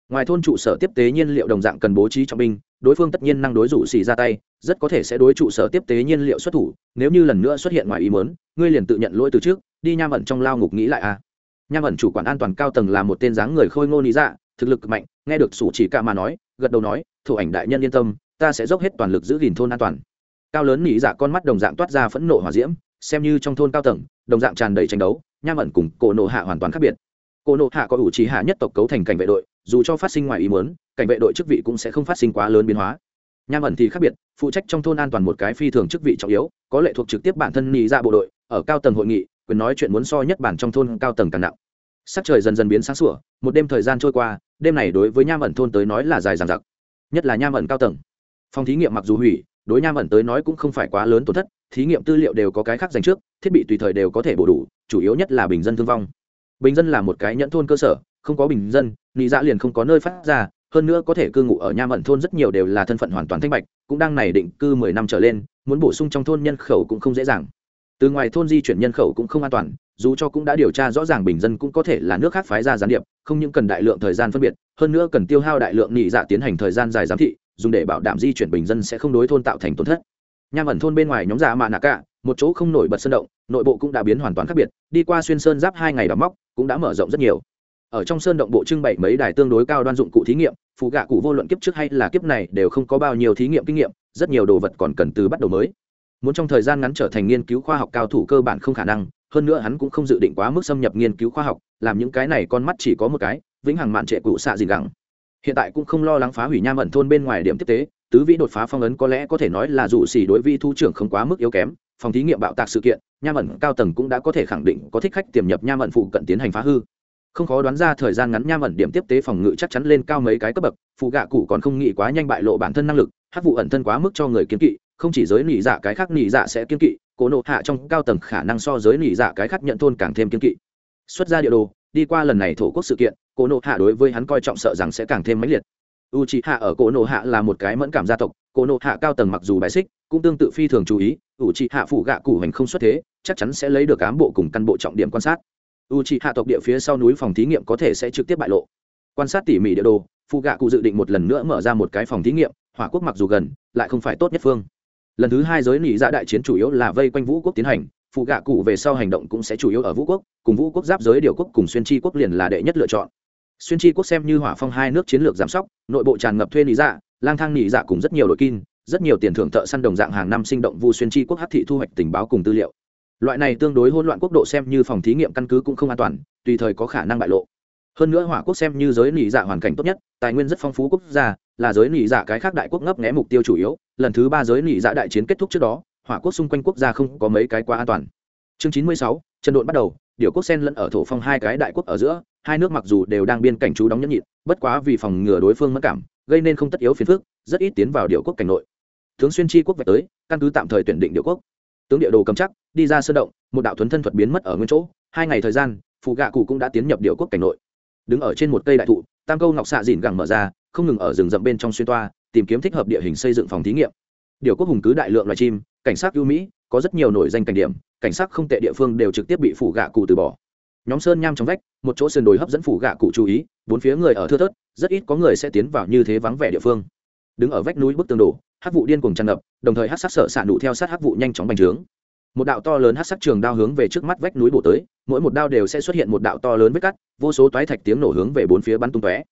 Ngoài thôn trụ sở tiếp tế nhiên liệu đồng dạng cần bố trí trọng binh đối phương tất nhiên năng đối rủ xì ra tay, rất có thể sẽ đối trụ sở tiếp tế nhiên liệu xuất thủ, nếu như lần nữa xuất hiện ngoài ý mớn ngươi liền tự nhận lỗi từ trước, đi nham ẩn trong lao ngục nghĩ lại a à. nham ẩn chủ quản an toàn cao tầng là một tên dáng người khôi ngô lý dạ thực lực mạnh, nghe được sủ chỉ ca mà nói, gật đầu nói, thủ ảnh đại nhân yên tâm, ta sẽ dốc hết toàn lực giữ gìn thôn an toàn cao lớn nỉ dạ con mắt đồng dạng toát ra phẫn nộ hỏa diễm, xem như trong thôn cao tầng, đồng dạng tràn đầy tranh đấu, nham ẩn cùng cổ nộ hạ hoàn toàn khác biệt cổ nộ hạ có ủ trí hạ nhất tộc cấu thành cảnh vệ đội, dù cho phát sinh ngoài ý muốn cảnh vệ đội chức vị cũng sẽ không phát sinh quá lớn biến hóa. Nham ẩn thì khác biệt, phụ trách trong thôn an toàn một cái phi thường chức vị trọng yếu, có lệ thuộc trực tiếp bản thân nhị dạ bộ đội, ở cao tầng hội nghị, quyền nói chuyện muốn so nhất bản trong thôn cao tầng càng nặng. Sắc trời dần dần biến sáng sủa, một đêm thời gian trôi qua, đêm này đối với nham ẩn thôn tới nói là dài dằng dặc, nhất là nham ẩn cao tầng. Phòng thí nghiệm mặc dù hủy, đối nham ẩn tới nói cũng không phải quá lớn tổn thất, thí nghiệm tư liệu đều có cái khác dành trước, thiết bị tùy thời đều có thể bổ đủ, chủ yếu nhất là bình dân thương vong. Bình dân là một cái nhẫn thôn cơ sở, không có bình dân nị dạ liền không có nơi phát ra hơn nữa có thể cư ngụ ở nham ẩn thôn rất nhiều đều là thân phận hoàn toàn thanh bạch, cũng đang này định cư mười năm trở lên, muốn bổ sung trong thôn nhân khẩu cũng không dễ dàng. Từ ngoài thôn di chuyển nhân khẩu cũng không an toàn, dù cho cũng đã điều tra rõ ràng bình dân cũng có thể là nước khác phái ra gián điệp, không những cần đại lượng thời gian phân biệt, hơn nữa cần tiêu hao đại lượng nhị dạ tiến hành thời gian dài giám thị, dùng để bảo đảm di chuyển bình dân sẽ không đối thôn tạo thành tổn thất. Nham ẩn thôn bên ngoài nhóm giả mạ nạ cả một chỗ không nổi bật sơn động, nội bộ cũng đã biến hoàn toàn khác biệt, đi qua xuyên sơn giáp hai ngày đóng móc, cũng đã mở rộng rất nhiều ở trong sơn động bộ trưng bày mấy đài tương đối cao đoan dụng cụ thí nghiệm phụ gạ cụ vô luận kiếp trước hay là kiếp này đều không có bao nhiêu thí nghiệm kinh nghiệm, rất nhiều đồ vật còn cần từ bắt đầu mới. Muốn trong thời gian ngắn trở thành nghiên cứu khoa học cao thủ cơ bản không khả năng, hơn nữa hắn cũng không dự định quá mức xâm nhập nghiên cứu khoa học, làm những cái này con mắt chỉ có một cái, vĩnh hằng mạn trệ cụ xạ gì gẳng. Hiện tại cũng không lo lắng phá hủy nham ẩn thôn bên ngoài điểm tiếp tế, tứ vĩ đột phá phong ấn có lẽ có thể nói là dù xỉ đối vi thu trưởng không quá mức yếu kém, phòng thí nghiệm bạo tạc sự kiện, nham ẩn cao tầng cũng đã có thể khẳng định có thích khách tiềm nhập nham ẩn phụ cận tiến hành phá hư không khó đoán ra thời gian ngắn nham ẩn điểm tiếp tế phòng ngự chắc chắn lên cao mấy cái cấp bậc, phụ gạ cụ còn không nghĩ quá nhanh bại lộ bản thân năng lực, hát vụ ẩn thân quá mức cho người kiến kỵ, không chỉ giới nỉ dạ cái khác nỉ dạ sẽ kiên kỵ, cố nộ hạ trong cao tầng khả năng so giới nỉ dạ cái khác nhận thôn càng thêm kiên kỵ. Xuất ra địa đồ, đi qua lần này thổ quốc sự kiện, cố nộ hạ đối với hắn coi trọng sợ rằng sẽ càng thêm mãnh liệt. U c h hạ ở cổ nộ hạ là một cái mẫn cảm gia tộc cổ nộ hạ cao tầng mặc dù bài xích, cũng tương tự phi thường chú ý u c h hạ phụ gạ cụ hành không xuất thế, chắc chắn sẽ lấy được cán bộ cùng căn bộ trọng điểm quan sát u trị hạ tộc địa phía sau núi phòng thí nghiệm có thể sẽ trực tiếp bại lộ. Quan sát tỉ mỉ địa đồ phụ gạ cụ dự định một lần nữa mở ra một cái phòng thí nghiệm, hỏa quốc mặc dù gần, lại không phải tốt nhất phương. Lần thứ hai giới nỉ dạ đại chiến chủ yếu là vây quanh vũ quốc tiến hành phụ gạ cụ về sau hành động cũng sẽ chủ yếu ở vũ quốc, cùng vũ quốc giáp giới điều quốc cùng xuyên tri quốc liền là đệ nhất lựa chọn. Xuyên tri quốc xem như hỏa phong hai nước chiến lược giám sóc, nội bộ tràn ngập thuê nị dạ lang thang nị dạ cùng rất nhiều đội kin rất nhiều tiền thưởng thợ săn đồng dạng hàng năm sinh động vu xuyên tri quốc hát thị thu hoạch tình báo cùng tư liệu loại này tương đối hỗn loạn quốc độ xem như phòng thí nghiệm căn cứ cũng không an toàn, tùy thời có khả năng bại lộ. Hơn nữa hỏa quốc xem như giới nỉ dạ hoàn cảnh tốt nhất, tài nguyên rất phong phú quốc gia, là giới nỉ dạ cái khác đại quốc ngấp nghé mục tiêu chủ yếu. Lần thứ ba giới nỉ dạ đại chiến kết thúc trước đó, hỏa quốc xung quanh quốc gia không có mấy cái quá an toàn. Chương chín mươi sáu trần độn bắt đầu, điều quốc sen lẫn ở thổ phong hai cái đại quốc ở giữa, hai nước mặc dù đều đang biên cảnh chú đóng nhẫn nhịn, bất quá vì phòng ngừa đối phương mất cảm, gây nên không tất yếu phiền phức, rất ít tiến vào điều quốc cảnh nội. Tướng xuyên chi quốc về tới, căn cứ tạm thời tuyển định điều quốc tướng địa đồ cầm chắc, đi ra sơn động, một đạo thuấn thân thuật biến mất ở nguyên chỗ. Hai ngày thời gian phụ gạ cụ cũng đã tiến nhập điệu quốc cảnh nội. Đứng ở trên một cây đại thụ, tam câu ngọc xạ dìn gẳng mở ra, không ngừng ở rừng rậm bên trong xuyên toa, tìm kiếm thích hợp địa hình xây dựng phòng thí nghiệm. Điều quốc hùng cứ đại lượng loài chim, cảnh sát ưu mỹ, có rất nhiều nổi danh cảnh điểm, cảnh sát không tệ địa phương đều trực tiếp bị phủ gạ cụ từ bỏ. Nhóm sơn nham trong vách, một chỗ sườn đồi hấp dẫn phủ gạ cụ chú ý, bốn phía người ở thưa thớt, rất ít có người sẽ tiến vào như thế vắng vẻ địa phương. Đứng ở vách núi bức tường đổ Hắc vụ điên cuồng tràn ngập, đồng thời hát sắc sợ xạ nụ theo sát Hắc vụ nhanh chóng bành trướng. Một đạo to lớn hát sắc trường đao hướng về trước mắt vách núi bổ tới, mỗi một đao đều sẽ xuất hiện một đạo to lớn vết cắt, vô số toái thạch tiếng nổ hướng về bốn phía bắn tung tóe.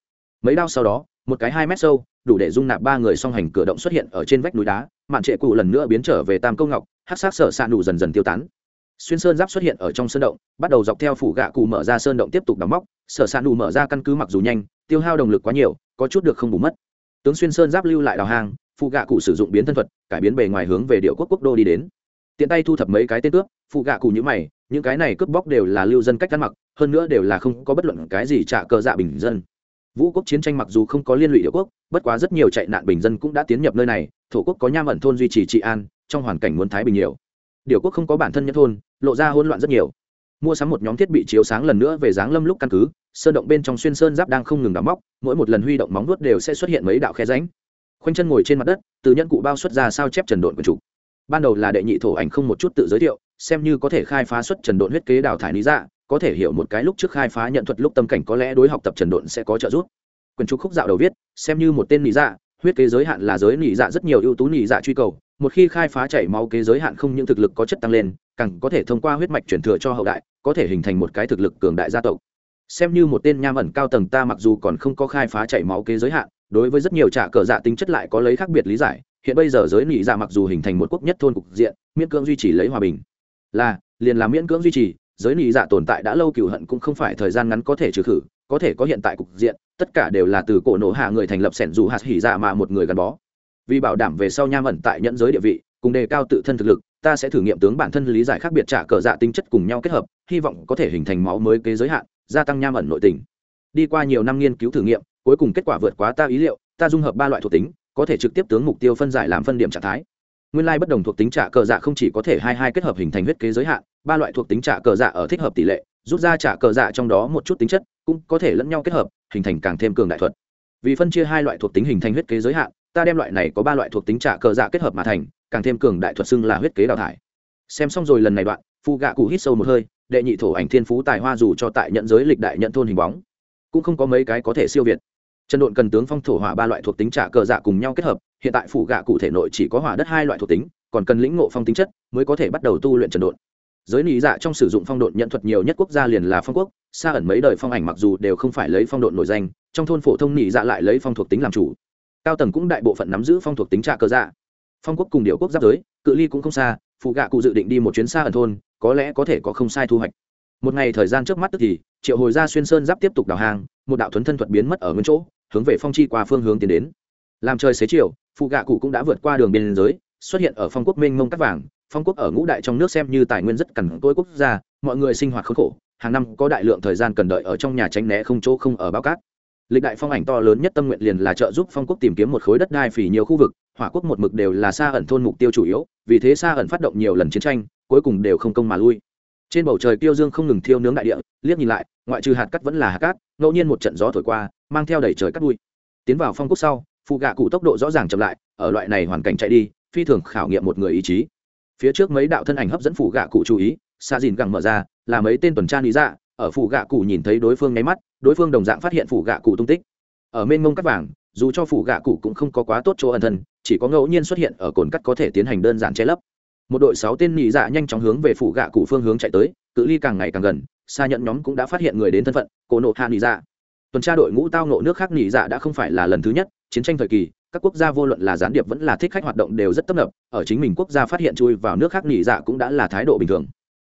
Mấy đao sau đó, một cái hai mét sâu, đủ để dung nạp ba người song hành cửa động xuất hiện ở trên vách núi đá, mạn trệ cụ lần nữa biến trở về tam câu ngọc, hát sắc sợ xạ nụ dần dần tiêu tán. Xuyên sơn giáp xuất hiện ở trong sơn động, bắt đầu dọc theo phủ gạ cụ mở ra sơn động tiếp tục đóng móc, sở s ạ nù mở ra căn cứ mặc dù nhanh, tiêu hao động lực quá nhiều, có chút được không bù mất. Tướng xuyên sơn giáp lưu lại đào hang phụ gạ cụ sử dụng biến thân thuật, cải biến bề ngoài hướng về điệu quốc quốc đô đi đến. Tiện tay thu thập mấy cái tên cướp phụ gạ cụ như mày, những cái này cướp bóc đều là lưu dân cách ăn mặc, hơn nữa đều là không có bất luận cái gì trả cờ dạ bình dân. Vũ quốc chiến tranh mặc dù không có liên lụy điệu quốc, bất quá rất nhiều chạy nạn bình dân cũng đã tiến nhập nơi này, thổ quốc có nham ẩn thôn duy trì trị an, trong hoàn cảnh muốn thái bình nhiều. Điệu quốc không có bản thân nhất thôn, lộ ra hỗn loạn rất nhiều. Mua sắm một nhóm thiết bị chiếu sáng lần nữa về dáng lâm lúc căn cứ, sơn động bên trong xuyên sơn giáp đang không ngừng đắm móc, mỗi một lần huy động móng nuốt đều sẽ xuất hiện mấy đạo khe ránh khoanh chân ngồi trên mặt đất, từ nhân cụ bao xuất ra sao chép trần độn quần trục. Ban đầu là đệ nhị thổ ảnh không một chút tự giới thiệu, xem như có thể khai phá xuất trần độn huyết kế đào thải lý dạ có thể hiểu một cái lúc trước khai phá nhận thuật lúc tâm cảnh có lẽ đối học tập trần độn sẽ có trợ giúp. Quần trục khúc dạo đầu viết, xem như một tên lý dạ huyết kế giới hạn là giới lý dạ rất nhiều ưu tú lý dạ truy cầu, một khi khai phá chảy máu kế giới hạn không những thực lực có chất tăng lên, càng có thể thông qua huyết mạch chuyển thừa cho hậu đại, có thể hình thành một cái thực lực cường đại gia tộc. Xem như một tên nham ẩn cao tầng ta mặc dù còn không có khai phá chảy máu kế giới hạn đối với rất nhiều trả cờ dạ tính chất lại có lấy khác biệt lý giải, hiện bây giờ giới nị dạ mặc dù hình thành một quốc nhất thôn cục diện, miễn cưỡng duy trì lấy hòa bình. Là, liền là miễn cưỡng duy trì, giới nị dạ tồn tại đã lâu cựu hận cũng không phải thời gian ngắn có thể trừ khử, có thể có hiện tại cục diện, tất cả đều là từ cổ nổ hạ người thành lập sẻn dù hạt hỉ dạ mà một người gắn bó. Vì bảo đảm về sau nham ẩn tại nhận giới địa vị, cùng đề cao tự thân thực lực, ta sẽ thử nghiệm tướng bản thân lý giải khác biệt trả cờ dạ tính chất cùng nhau kết hợp, hy vọng có thể hình thành máu mới kế giới hạn, gia tăng nham ẩn nội tình. Đi qua nhiều năm nghiên cứu thử nghiệm cuối cùng kết quả vượt quá ta ý liệu, ta dung hợp ba loại thuộc tính, có thể trực tiếp tướng mục tiêu phân giải làm phân điểm trạng thái. Nguyên lai bất đồng thuộc tính trả cờ dạ không chỉ có thể hai hai kết hợp hình thành huyết kế giới hạn, ba loại thuộc tính trả cờ dạ ở thích hợp tỷ lệ, rút ra trả cờ dạ trong đó một chút tính chất cũng có thể lẫn nhau kết hợp, hình thành càng thêm cường đại thuật. Vì phân chia hai loại thuộc tính hình thành huyết kế giới hạn, ta đem loại này có ba loại thuộc tính trả cờ dạ kết hợp mà thành, càng thêm cường đại thuật xưng là huyết kế đào thải. Xem xong rồi lần này đoạn phụ gạ cụ hít sâu một hơi, đệ nhị thổ ảnh thiên phú tài hoa dù cho tại nhận giới lịch đại nhận thôn hình bóng, cũng không có mấy cái có thể siêu việt trần độn cần tướng phong thổ hỏa ba loại thuộc tính trả cờ dạ cùng nhau kết hợp, hiện tại phủ gạ cụ thể nội chỉ có hỏa đất hai loại thuộc tính, còn cần lĩnh ngộ phong tính chất mới có thể bắt đầu tu luyện trần độn. Giới lý dạ trong sử dụng phong độn nhận thuật nhiều nhất quốc gia liền là phong quốc, xa ẩn mấy đời phong ảnh mặc dù đều không phải lấy phong độn nổi danh, trong thôn phổ thông nỉ dạ lại lấy phong thuộc tính làm chủ. Cao tầng cũng đại bộ phận nắm giữ phong thuộc tính trả cờ dạ. Phong quốc cùng điệu quốc giáp giới, cự ly cũng không xa phụ gạ cụ dự định đi một chuyến xa ẩn thôn, có lẽ có thể có không sai thu hoạch. Một ngày thời gian trước mắt tức thì, triệu hồi ra xuyên sơn giáp tiếp tục đào hàng một đạo thuấn thân thuật biến mất ở nguyên chỗ hướng về phong chi qua phương hướng tiến đến. Làm trời xế chiều, phụ gạ cụ cũng đã vượt qua đường biên giới, xuất hiện ở phong quốc mênh mông cắt vàng. Phong quốc ở ngũ đại trong nước xem như tài nguyên rất cằn cỗi quốc gia, mọi người sinh hoạt khốn khổ, hàng năm có đại lượng thời gian cần đợi ở trong nhà tránh né không chỗ không ở bao cát. Lịch đại phong ảnh to lớn nhất tâm nguyện liền là trợ giúp phong quốc tìm kiếm một khối đất đai phỉ nhiều khu vực, hỏa quốc một mực đều là xa ẩn thôn mục tiêu chủ yếu, vì thế xa ẩn phát động nhiều lần chiến tranh, cuối cùng đều không công mà lui trên bầu trời tiêu dương không ngừng thiêu nướng đại địa, liếc nhìn lại, ngoại trừ hạt cắt vẫn là hạt cát, ngẫu nhiên một trận gió thổi qua, mang theo đầy trời cắt bụi. Tiến vào phong quốc sau, phụ gạ cụ tốc độ rõ ràng chậm lại, ở loại này hoàn cảnh chạy đi, phi thường khảo nghiệm một người ý chí. Phía trước mấy đạo thân ảnh hấp dẫn phụ gạ cụ chú ý xa dìn gẳng mở ra, là mấy tên tuần tra lý dạ ở phụ gạ cụ nhìn thấy đối phương nháy mắt, đối phương đồng dạng phát hiện phụ gạ cụ tung tích. Ở mênh mông cắt vàng, dù cho phụ gạ cụ cũng không có quá tốt chỗ ẩn thân, chỉ có ngẫu nhiên xuất hiện ở cồn cắt có thể tiến hành đơn giản che lấp một đội sáu tên nhị dạ nhanh chóng hướng về phủ gạ cụ phương hướng chạy tới, cự ly càng ngày càng gần, xa nhận nhóm cũng đã phát hiện người đến thân phận, cổ nộ hạ nhị dạ. Tuần tra đội ngũ tao nộ nước khác nhị dạ đã không phải là lần thứ nhất, chiến tranh thời kỳ, các quốc gia vô luận là gián điệp vẫn là thích khách hoạt động đều rất tấp nập, ở chính mình quốc gia phát hiện chui vào nước khác nhị dạ cũng đã là thái độ bình thường.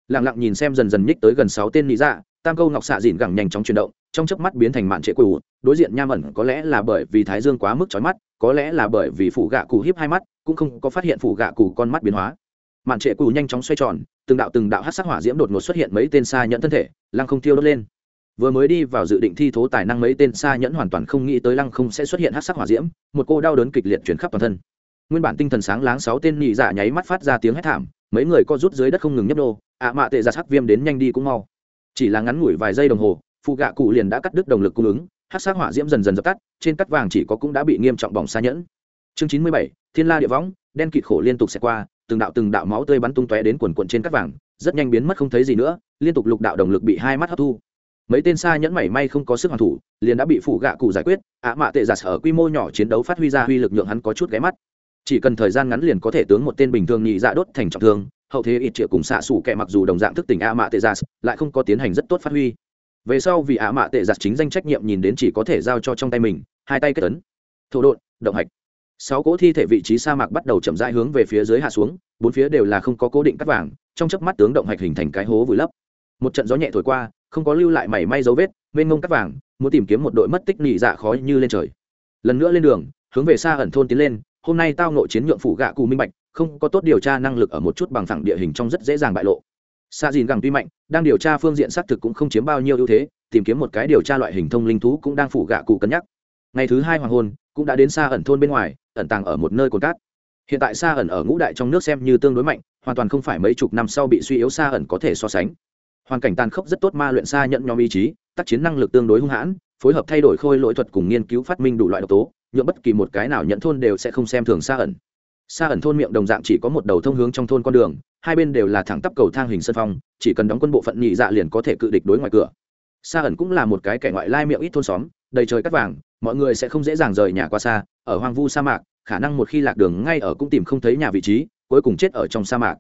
Lặng lặng nhìn xem dần dần nhích tới gần sáu tên nhị dạ tam câu ngọc xạ dìn gẳng nhanh chóng chuyển động, trong chớp mắt biến thành mạn trệ quỷ. Đối diện nham ẩn có lẽ là bởi vì thái dương quá mức chói mắt, có lẽ là bởi vì phủ gạ cụ hiếp hai mắt, cũng không có phát hiện phủ gạ cụ con mắt biến hóa mạn trệ cù nhanh chóng xoay tròn, từng đạo từng đạo hát sắc hỏa diễm đột ngột xuất hiện mấy tên xa nhẫn thân thể, lăng không tiêu đốt lên. Vừa mới đi vào dự định thi thố tài năng mấy tên xa nhẫn hoàn toàn không nghĩ tới lăng không sẽ xuất hiện hát sắc hỏa diễm, một cô đau đớn kịch liệt chuyển khắp toàn thân. Nguyên bản tinh thần sáng láng sáu tên nhị dạ nháy mắt phát ra tiếng hét thảm, mấy người co rút dưới đất không ngừng nhấp đô ạ mạ tệ giặt hắc viêm đến nhanh đi cũng mau. Chỉ là ngắn ngủi vài giây đồng hồ, phụ gạ cụ liền đã cắt đứt động lực cung ứng hát sắc hỏa diễm dần dần dập tắt, trên cắt vàng chỉ có cũng đã bị nghiêm trọng bỏng xa nhẫn. Chương chín mươi bảy, thiên la địa võng, đen kịt khổ liên tục xẹt qua từng đạo từng đạo máu tươi bắn tung tóe đến quần quần trên cắt vàng rất nhanh biến mất không thấy gì nữa liên tục lục đạo đồng lực bị hai mắt hấp thu. Mấy tên xa nhẫn mảy may không có sức hoàn thủ liền đã bị phụ gạ cụ giải quyết ạ mạ tệ giả sở quy mô nhỏ chiến đấu phát huy ra uy lực nhượng hắn có chút ghé mắt. Chỉ cần thời gian ngắn liền có thể tướng một tên bình thường nhị dạ đốt thành trọng thương hậu thế ít triệu cùng xạ sủ kẻ mặc dù đồng dạng thức tỉnh ạ mạ tệ giả lại không có tiến hành rất tốt phát huy. Về sau vì ạ mạ tệ giả chính danh trách nhiệm nhìn đến chỉ có thể giao cho trong tay mình hai tay kết ấn. Thủ độn, động hạch sáu cỗ thi thể vị trí sa mạc bắt đầu chậm rãi hướng về phía dưới hạ xuống, bốn phía đều là không có cố định cắt vàng, trong chớp mắt tướng động hạch hình thành cái hố vùi lấp. Một trận gió nhẹ thổi qua, không có lưu lại mảy may dấu vết, mênh ngông cắt vàng, muốn tìm kiếm một đội mất tích nỉ dạ khó như lên trời. Lần nữa lên đường, hướng về xa ẩn thôn tiến lên, hôm nay tao nội chiến nhượng phủ gạ cù minh bạch, không có tốt điều tra năng lực ở một chút bằng phẳng địa hình trong rất dễ dàng bại lộ. Xa dìn gẳng tuy mạnh, đang điều tra phương diện xác thực cũng không chiếm bao nhiêu ưu thế, tìm kiếm một cái điều tra loại hình thông linh thú cũng đang phủ gạ cụ cân nhắc. Ngày thứ hai hoàng hôn, cũng đã đến xa ẩn thôn bên ngoài ẩn tàng ở một nơi cồn cát. Hiện tại xa ẩn ở ngũ đại trong nước xem như tương đối mạnh, hoàn toàn không phải mấy chục năm sau bị suy yếu xa ẩn có thể so sánh. Hoàn cảnh tàn khốc rất tốt ma luyện xa nhận nhóm ý chí, tác chiến năng lực tương đối hung hãn, phối hợp thay đổi khôi lỗi thuật cùng nghiên cứu phát minh đủ loại độc tố nhuộm bất kỳ một cái nào nhận thôn đều sẽ không xem thường xa ẩn. Xa ẩn thôn miệng đồng dạng chỉ có một đầu thông hướng trong thôn con đường, hai bên đều là thẳng tắp cầu thang hình sân phong, chỉ cần đóng quân bộ phận nhị dạ liền có thể cự địch đối ngoài cửa. Xa ẩn cũng là một cái kẻ ngoại lai miệng ít thôn xóm, đầy trời cắt vàng mọi người sẽ không dễ dàng rời nhà qua xa, ở hoang vu sa mạc, khả năng một khi lạc đường ngay ở cũng tìm không thấy nhà vị trí, cuối cùng chết ở trong sa mạc.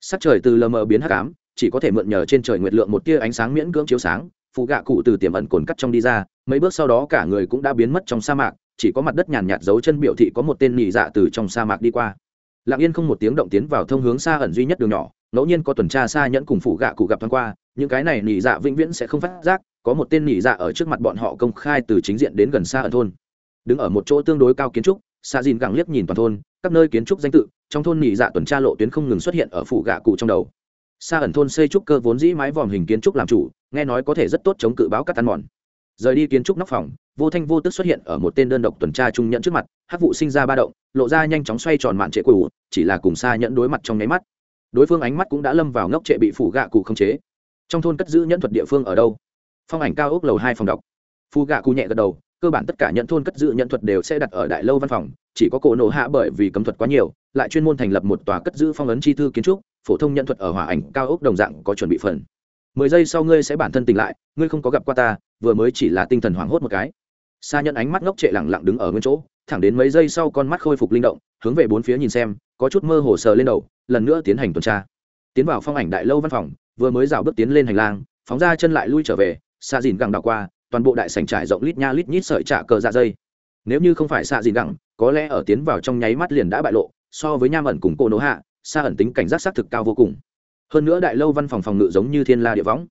Sắc trời từ lờ mờ biến hắc ám, chỉ có thể mượn nhờ trên trời nguyệt lượng một tia ánh sáng miễn cưỡng chiếu sáng, phụ gạ cụ từ tiềm ẩn cồn cắt trong đi ra, mấy bước sau đó cả người cũng đã biến mất trong sa mạc, chỉ có mặt đất nhàn nhạt dấu chân biểu thị có một tên nhị dạ từ trong sa mạc đi qua. Lặng yên không một tiếng động tiến vào thông hướng xa ẩn duy nhất đường nhỏ, ngẫu nhiên có tuần tra xa nhẫn cùng phụ gạ cụ gặp thoáng qua, những cái này nhị dạ vĩnh viễn sẽ không phát giác có một tên nhị dạ ở trước mặt bọn họ công khai từ chính diện đến gần xa ở thôn. Đứng ở một chỗ tương đối cao kiến trúc xa dìn gẳng liếc nhìn toàn thôn, các nơi kiến trúc danh tự, trong thôn nhị dạ tuần tra lộ tuyến không ngừng xuất hiện ở phủ gạ cụ trong đầu. Xa ẩn thôn xây trúc cơ vốn dĩ mái vòm hình kiến trúc làm chủ, nghe nói có thể rất tốt chống cự báo các tan mòn. Rời đi kiến trúc nóc phòng, vô thanh vô tức xuất hiện ở một tên đơn độc tuần tra trung nhận trước mặt, hắc vụ sinh ra ba động, lộ ra nhanh chóng xoay tròn mạn trệ cụ chỉ là cùng xa nhận đối mặt trong nháy mắt. Đối phương ánh mắt cũng đã lâm vào ngốc trệ bị phủ gạ cụ không chế. Trong thôn cất giữ nhẫn thuật địa phương ở đâu? Phong ảnh cao ốc lầu hai phòng đọc. Phù gạ cụ nhẹ gật đầu, cơ bản tất cả nhận thôn cất giữ nhận thuật đều sẽ đặt ở đại lâu văn phòng, chỉ có cổ nổ hạ bởi vì cấm thuật quá nhiều, lại chuyên môn thành lập một tòa cất giữ phong ấn chi thư kiến trúc, phổ thông nhận thuật ở hòa ảnh cao ốc đồng dạng có chuẩn bị phần. Mười giây sau ngươi sẽ bản thân tỉnh lại, ngươi không có gặp qua ta, vừa mới chỉ là tinh thần hoảng hốt một cái. Xa nhận ánh mắt ngốc trệ lẳng lặng đứng ở nguyên chỗ, thẳng đến mấy giây sau con mắt khôi phục linh động, hướng về bốn phía nhìn xem, có chút mơ hồ sờ lên đầu, lần nữa tiến hành tuần tra. Tiến vào phong ảnh đại lâu văn phòng, vừa mới rào bước tiến lên hành lang, phóng ra chân lại lui trở về xạ dìn gẳng đảo qua, toàn bộ đại sảnh trải rộng lít nha lít nhít sợi trả cờ dạ dây nếu như không phải xạ dìn gẳng, có lẽ ở tiến vào trong nháy mắt liền đã bại lộ, so với nham ẩn cùng cô nỗ hạ xa ẩn tính cảnh giác xác thực cao vô cùng. Hơn nữa đại lâu văn phòng phòng ngự giống như thiên la địa võng.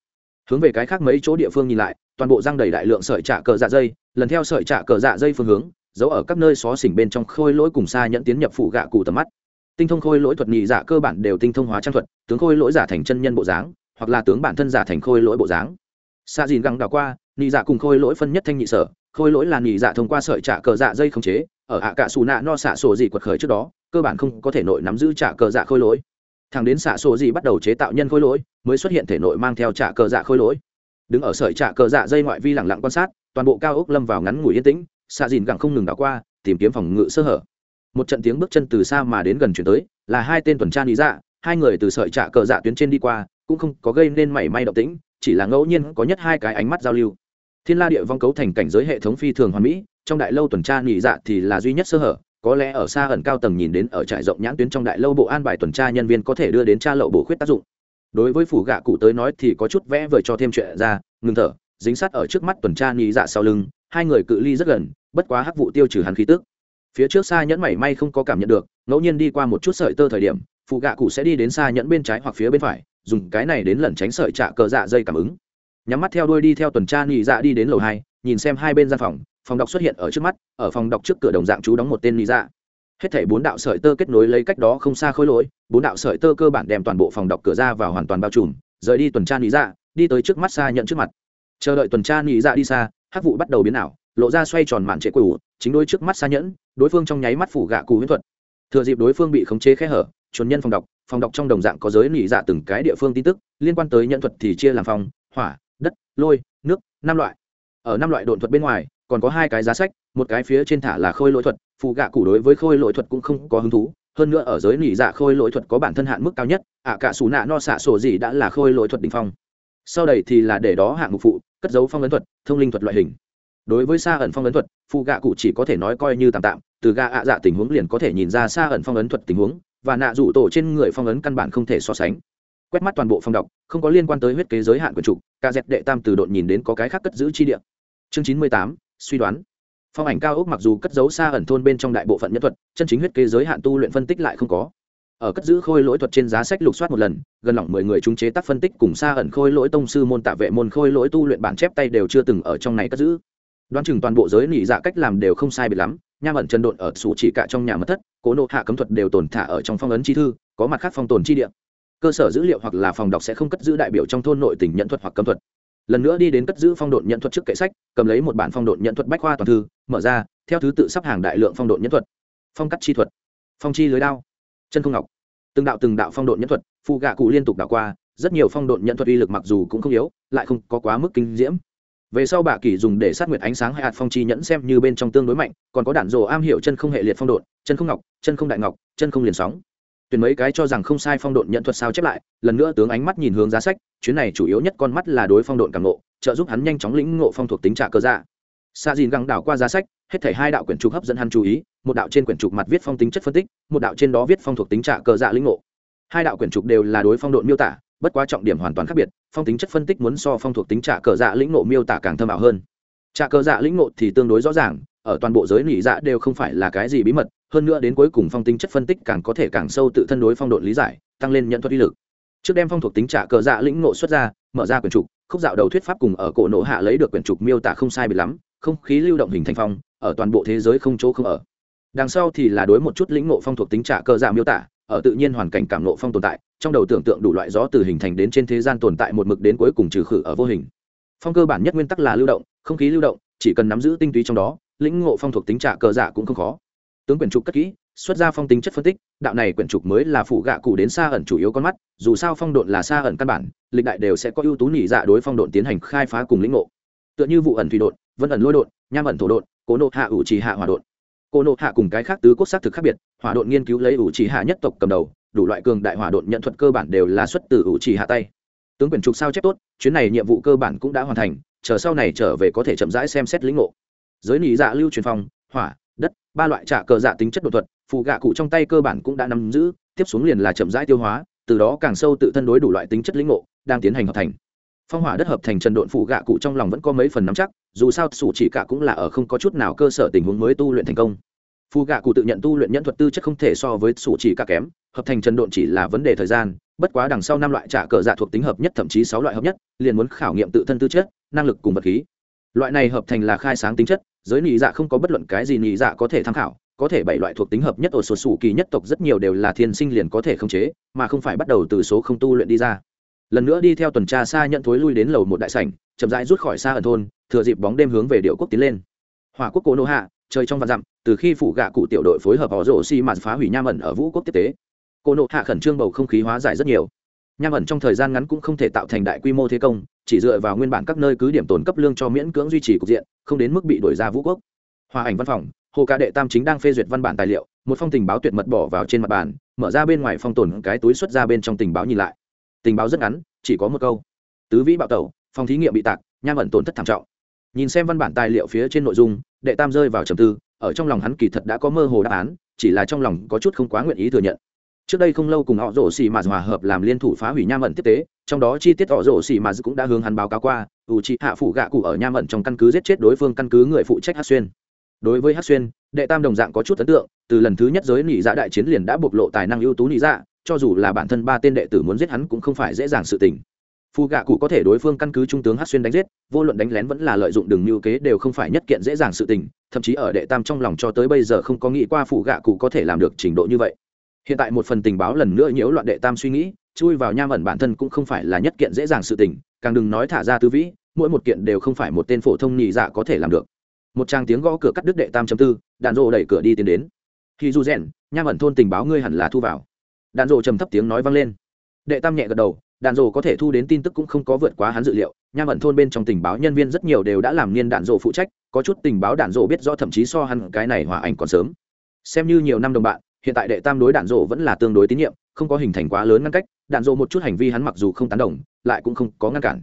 Hướng về cái khác mấy chỗ địa phương nhìn lại, toàn bộ răng đầy đại lượng sợi trả cờ dạ dây lần theo sợi trả cờ dạ dây phương hướng, giấu ở các nơi xó xỉnh bên trong khôi lỗi cùng xa nhận tiến nhập phụ gạ cụ tầm mắt. Tinh thông khôi lỗi thuật nhị giả cơ bản đều tinh thông hóa trang thuật, tướng khôi lỗi giả thành chân nhân bộ dáng, hoặc là tướng bản thân giả thành khôi lỗi bộ dáng xạ dìn găng đào qua nhị dạ cùng khôi lỗi phân nhất thanh nhị sở. Khôi lỗi là nhị dạ thông qua sợi trả cờ dạ dây khống chế, ở ạ cả xù nạ no xạ sổ dị quật khởi trước đó, cơ bản không có thể nội nắm giữ trả cờ dạ khôi lỗi. Thằng đến xạ sổ dị bắt đầu chế tạo nhân khôi lỗi, mới xuất hiện thể nội mang theo trả cờ dạ khôi lỗi. Đứng ở sợi trả cờ dạ dây ngoại vi lẳng lặng quan sát, toàn bộ cao ốc lâm vào ngắn ngủi yên tĩnh, xạ dìn gẳng không ngừng đảo qua, tìm kiếm phòng ngự sơ hở. Một trận tiếng bước chân từ xa mà đến gần chuyển tới, là hai tên tuần tra lý dạ hai người từ sợi trả cờ dạ tuyến trên đi qua, cũng không có gây nên mảy may động tĩnh chỉ là ngẫu nhiên có nhất hai cái ánh mắt giao lưu. Thiên la địa vong cấu thành cảnh giới hệ thống phi thường hoàn mỹ, trong đại lâu tuần tra nhị dạ thì là duy nhất sơ hở, có lẽ ở xa ẩn cao tầng nhìn đến ở trại rộng nhãn tuyến trong đại lâu bộ an bài tuần tra nhân viên có thể đưa đến tra lậu bổ khuyết tác dụng. Đối với phủ gạ cụ tới nói thì có chút vẽ vời cho thêm chuyện ra, ngừng thở, dính sát ở trước mắt tuần tra nhị dạ sau lưng, hai người cự ly rất gần, bất quá hắc vụ tiêu trừ hắn khí tức. Phía trước xa nhẫn mảy may không có cảm nhận được, ngẫu nhiên đi qua một chút sợi tơ thời điểm phụ gạ cụ sẽ đi đến xa nhẫn bên trái hoặc phía bên phải dùng cái này đến lẩn tránh sợi trạ cờ dạ dây cảm ứng. Nhắm mắt theo đuôi đi theo tuần tra nhị dạ đi đến lầu hai, nhìn xem hai bên gian phòng phòng đọc xuất hiện ở trước mắt, ở phòng đọc trước cửa đồng dạng chú đóng một tên nhị dạ. Hết thảy bốn đạo sợi tơ kết nối lấy cách đó không xa khối lỗi, bốn đạo sợi tơ cơ bản đem toàn bộ phòng đọc cửa ra vào hoàn toàn bao trùm, rời đi tuần tra nhị dạ đi tới trước mắt xa nhận trước mặt. Chờ đợi tuần tra nhị dạ đi xa, hắc vụ bắt đầu biến ảo, lộ ra xoay tròn màn trệ quỷ, chính đôi trước mắt xa nhẫn, đối phương trong nháy mắt phủ gạ cù huyễn thuật. Thừa dịp đối phương bị khống chế khe hở chuẩn nhân phòng đọc phòng đọc trong đồng dạng có giới nỉ dạ từng cái địa phương tin tức, liên quan tới nhận thuật thì chia làm phòng, hỏa, đất, lôi, nước, năm loại. Ở năm loại độn thuật bên ngoài, còn có hai cái giá sách, một cái phía trên thả là khôi lỗi thuật phụ gạ cụ đối với khôi lỗi thuật cũng không có hứng thú. Hơn nữa ở giới nỉ dạ khôi lỗi thuật có bản thân hạn mức cao nhất, ạ cả xù nạ no xạ sổ gì đã là khôi lỗi thuật đ ỉ n h phong. Sau đây thì là để đó hạng mục phụ, cất dấu phong ấn thuật, thông linh thuật loại hình. Đối với xa ẩn phong ấn thuật phụ gạ cụ chỉ có thể nói coi như tạm tạm, từ gạ ạ dạ tình huống liền có thể nhìn ra xa ẩn phong ấn thuật tình huống và nạ rủ tổ trên người phong ấn căn bản không thể so sánh. Quét mắt toàn bộ phong đọc, không có liên quan tới huyết kế giới hạn quần trục ca dẹp đệ tam từ đột nhìn đến có cái khác cất giữ chi địa. Chương chín mươi tám, suy đoán. Phong ảnh cao ốc mặc dù cất giấu xa ẩn thôn bên trong đại bộ phận nhân thuật, chân chính huyết kế giới hạn tu luyện phân tích lại không có. Ở cất giữ khôi lỗi thuật trên giá sách lục soát một lần, gần lỏng mười người chúng chế tác phân tích cùng xa ẩn khôi lỗi tông sư môn tạ vệ môn khôi lỗi tu luyện bản chép tay đều chưa từng ở trong này cất giữ. Đoán chừng toàn bộ giới nỉ dạ cách làm đều không sai biệt lắm nham ẩn chân độn ở sủ chỉ cả trong nhà mất thất, cố nộ hạ cấm thuật đều tồn thả ở trong phong ấn chi thư, có mặt khác phong tồn chi địa. Cơ sở dữ liệu hoặc là phòng đọc sẽ không cất giữ đại biểu trong thôn nội tỉnh nhận thuật hoặc cấm thuật. Lần nữa đi đến cất giữ phong độn nhận thuật trước kệ sách, cầm lấy một bản phong độn nhận thuật bách khoa toàn thư, mở ra, theo thứ tự sắp hàng đại lượng phong độn nhận thuật. Phong cắt chi thuật. Phong chi lưới đao. Chân không ngọc. Từng đạo từng đạo phong độn nhận thuật phụ gạ cụ liên tục đảo qua, rất nhiều phong độn nhận thuật uy lực mặc dù cũng không yếu, lại không có quá mức kinh diễm về sau bà kỳ dùng để sát nguyệt ánh sáng hay hạt phong chi nhẫn xem như bên trong tương đối mạnh, còn có đạn rồ am hiểu chân không hệ liệt phong độn, chân không ngọc, chân không đại ngọc, chân không liền sóng. Tuyển mấy cái cho rằng không sai phong độn nhận thuật sao chép lại, lần nữa tướng ánh mắt nhìn hướng giá sách, chuyến này chủ yếu nhất con mắt là đối phong độn càng ngộ, trợ giúp hắn nhanh chóng lĩnh ngộ phong thuộc tính trả cơ dạ. Xa dìn găng đảo qua giá sách, hết thảy hai đạo quyển trục hấp dẫn hắn chú ý, một đạo trên quyển trục mặt viết phong tính chất phân tích, một đạo trên đó viết phong thuộc tính trả cơ dạ lĩnh ngộ. Hai đạo quyển trục đều là đối phong độn miêu tả bất quá trọng điểm hoàn toàn khác biệt, phong tính chất phân tích muốn so phong thuộc tính trả cờ dạ lĩnh nộ miêu tả càng thâm ảo hơn. Trả cờ dạ lĩnh nộ thì tương đối rõ ràng, ở toàn bộ giới nỉ dạ đều không phải là cái gì bí mật, hơn nữa đến cuối cùng phong tính chất phân tích càng có thể càng sâu tự thân đối phong độn lý giải, tăng lên nhận thuật uy lực. Trước đem phong thuộc tính trả cờ dạ lĩnh nộ xuất ra, mở ra quyển trục, khúc dạo đầu thuyết pháp cùng ở cổ nộ hạ lấy được quyển trục miêu tả không sai bị lắm, không khí lưu động hình thành phong, ở toàn bộ thế giới không chỗ không ở. Đằng sau thì là đối một chút lĩnh nộ phong thuộc tính trả cờ dạ miêu tả, ở tự nhiên hoàn cảnh cảm nộ phong tồn tại trong đầu tưởng tượng đủ loại gió từ hình thành đến trên thế gian tồn tại một mực đến cuối cùng trừ khử ở vô hình. Phong cơ bản nhất nguyên tắc là lưu động, không khí lưu động, chỉ cần nắm giữ tinh túy trong đó, lĩnh ngộ phong thuộc tính trả cờ giả cũng không khó. Tướng quyển trục cất kỹ, xuất ra phong tính chất phân tích, đạo này quyển trục mới là phụ gạ cụ đến xa ẩn chủ yếu con mắt, dù sao phong độn là xa ẩn căn bản, lịch đại đều sẽ có ưu tú nhị dạ đối phong độn tiến hành khai phá cùng lĩnh ngộ. Tựa như vụ ẩn thủy độn, vân ẩn lôi độn, nham ẩn thổ độn, cố nộ hạ ủ trì hạ hỏa độn. Cô nộ hạ cùng cái khác tứ cốt xác thực khác biệt, hỏa độn nghiên cứu lấy ủ trì hạ nhất tộc cầm đầu đủ loại cường đại hỏa độn nhận thuật cơ bản đều là xuất từ ủ trì hạ tay. Tướng quyền trục sao chép tốt, chuyến này nhiệm vụ cơ bản cũng đã hoàn thành, chờ sau này trở về có thể chậm rãi xem xét lĩnh ngộ. Giới nỉ dạ lưu truyền phong, hỏa, đất, ba loại trả cờ dạ tính chất đột thuật phụ gạ cụ trong tay cơ bản cũng đã nắm giữ, tiếp xuống liền là chậm rãi tiêu hóa, từ đó càng sâu tự thân đối đủ loại tính chất lĩnh ngộ, đang tiến hành hợp thành. Phong hỏa đất hợp thành trần độn phụ gạ cụ trong lòng vẫn có mấy phần nắm chắc, dù sao sủ chỉ cả cũng là ở không có chút nào cơ sở tình huống mới tu luyện thành công. Phụ gạ cụ tự nhận tu luyện nhân thuật tư chất không thể so với sủ chỉ cả kém hợp thành trần độn chỉ là vấn đề thời gian, bất quá đằng sau năm loại trả cờ dạ thuộc tính hợp nhất thậm chí sáu loại hợp nhất, liền muốn khảo nghiệm tự thân tư chất, năng lực cùng vật khí. Loại này hợp thành là khai sáng tính chất, giới nhị dạ không có bất luận cái gì nhị dạ có thể tham khảo, có thể bảy loại thuộc tính hợp nhất ở số sủ kỳ nhất tộc rất nhiều đều là thiên sinh liền có thể khống chế, mà không phải bắt đầu từ số không tu luyện đi ra. Lần nữa đi theo tuần tra xa nhận thối lui đến lầu một đại sảnh, chậm rãi rút khỏi xa ở thôn, thừa dịp bóng đêm hướng về điệu quốc tiến lên. Hỏa quốc cố nô hạ, trời trong vạn dặm, từ khi phủ gạ cụ tiểu đội phối hợp họ rổ xi mạt phá hủy nham ẩn ở vũ quốc tiếp tế cô nộ hạ khẩn trương bầu không khí hóa giải rất nhiều. Nham ẩn trong thời gian ngắn cũng không thể tạo thành đại quy mô thế công, chỉ dựa vào nguyên bản các nơi cứ điểm tồn cấp lương cho miễn cưỡng duy trì cục diện, không đến mức bị đổi ra vũ quốc. Hòa ảnh văn phòng, hồ ca đệ tam chính đang phê duyệt văn bản tài liệu, một phong tình báo tuyệt mật bỏ vào trên mặt bàn, mở ra bên ngoài phong tồn cái túi xuất ra bên trong tình báo nhìn lại. Tình báo rất ngắn, chỉ có một câu. Tứ vĩ bạo tẩu, phòng thí nghiệm bị tạc, nham ẩn tổn thất thảm trọng. Nhìn xem văn bản tài liệu phía trên nội dung, đệ tam rơi vào trầm tư, ở trong lòng hắn kỳ thật đã có mơ hồ đáp án, chỉ là trong lòng có chút không quá nguyện ý thừa nhận trước đây không lâu cùng họ rổ xì mà hòa hợp làm liên thủ phá hủy nham ẩn tiếp tế, trong đó chi tiết họ rổ xì mà cũng đã hướng hắn báo cáo qua, ủ trị hạ phủ gạ cụ ở nham ẩn trong căn cứ giết chết đối phương căn cứ người phụ trách hát xuyên. Đối với hát xuyên, đệ tam đồng dạng có chút ấn tượng, từ lần thứ nhất giới nỉ dạ đại chiến liền đã bộc lộ tài năng ưu tú nỉ dạ cho dù là bản thân ba tên đệ tử muốn giết hắn cũng không phải dễ dàng sự tình. Phù gạ cụ có thể đối phương căn cứ trung tướng hát xuyên đánh giết, vô luận đánh lén vẫn là lợi dụng đường mưu kế đều không phải nhất kiện dễ dàng sự tình, thậm chí ở đệ tam trong lòng cho tới bây giờ không có nghĩ qua phù gạ cụ có thể làm được trình độ như vậy hiện tại một phần tình báo lần nữa nhiễu loạn đệ tam suy nghĩ, chui vào nham ẩn bản thân cũng không phải là nhất kiện dễ dàng sự tình, càng đừng nói thả ra tư vĩ, mỗi một kiện đều không phải một tên phổ thông nhị dạ có thể làm được. Một trang tiếng gõ cửa cắt đứt đệ tam chấm tư, đạn rộ đẩy cửa đi tiến đến. Khi du rèn, nham ẩn thôn tình báo ngươi hẳn là thu vào. Đạn rộ trầm thấp tiếng nói vang lên. Đệ tam nhẹ gật đầu, đạn rộ có thể thu đến tin tức cũng không có vượt quá hắn dự liệu, nham ẩn thôn bên trong tình báo nhân viên rất nhiều đều đã làm niên đạn rộ phụ trách, có chút tình báo đạn rộ biết rõ thậm chí so hắn cái này hòa ảnh còn sớm. Xem như nhiều năm đồng bạn hiện tại đệ tam đối đạn rộ vẫn là tương đối tín nhiệm, không có hình thành quá lớn ngăn cách, đạn rộ một chút hành vi hắn mặc dù không tán đồng, lại cũng không có ngăn cản.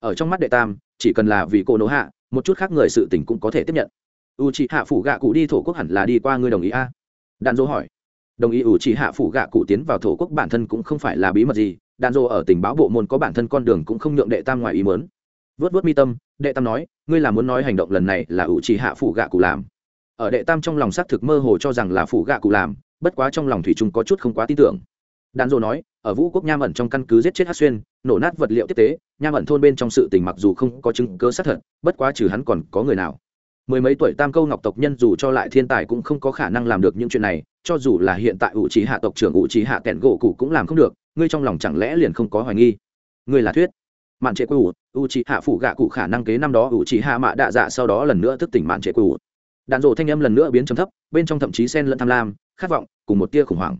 Ở trong mắt đệ tam, chỉ cần là vì cô nỗ hạ, một chút khác người sự tình cũng có thể tiếp nhận. U c hạ phủ gạ cụ đi thổ quốc hẳn là đi qua ngươi đồng ý a? Đạn dỗ hỏi. Đồng ý u c hạ phủ gạ cụ tiến vào thổ quốc bản thân cũng không phải là bí mật gì, đạn dỗ ở tình báo bộ môn có bản thân con đường cũng không nhượng đệ tam ngoài ý mớn vớt vớt mi tâm, đệ tam nói, ngươi là muốn nói hành động lần này là u c hạ phủ gạ cụ làm. Ở đệ tam trong lòng xác thực mơ hồ cho rằng là phủ gạ cụ làm bất quá trong lòng thủy trung có chút không quá tin tưởng. Đàn dô nói, ở vũ quốc nham ẩn trong căn cứ giết chết hát xuyên, nổ nát vật liệu tiếp tế, nham ẩn thôn bên trong sự tình mặc dù không có chứng cơ xác thật, bất quá trừ hắn còn có người nào. Mười mấy tuổi tam câu ngọc tộc nhân dù cho lại thiên tài cũng không có khả năng làm được những chuyện này, cho dù là hiện tại ủ trí hạ tộc trưởng ủ trí hạ kẹn gỗ cụ cũng làm không được, ngươi trong lòng chẳng lẽ liền không có hoài nghi? Ngươi là thuyết. Mạn trệ quỷ ủ trí hạ phủ gạ cụ khả năng kế năm đó ủ trí hạ mạ đạ dạ sau đó lần nữa thức tỉnh mạn trệ quỷ đạn rộ thanh âm lần nữa biến trầm thấp, bên trong thậm chí sen lẫn tham lam khát vọng, cùng một tia khủng hoảng.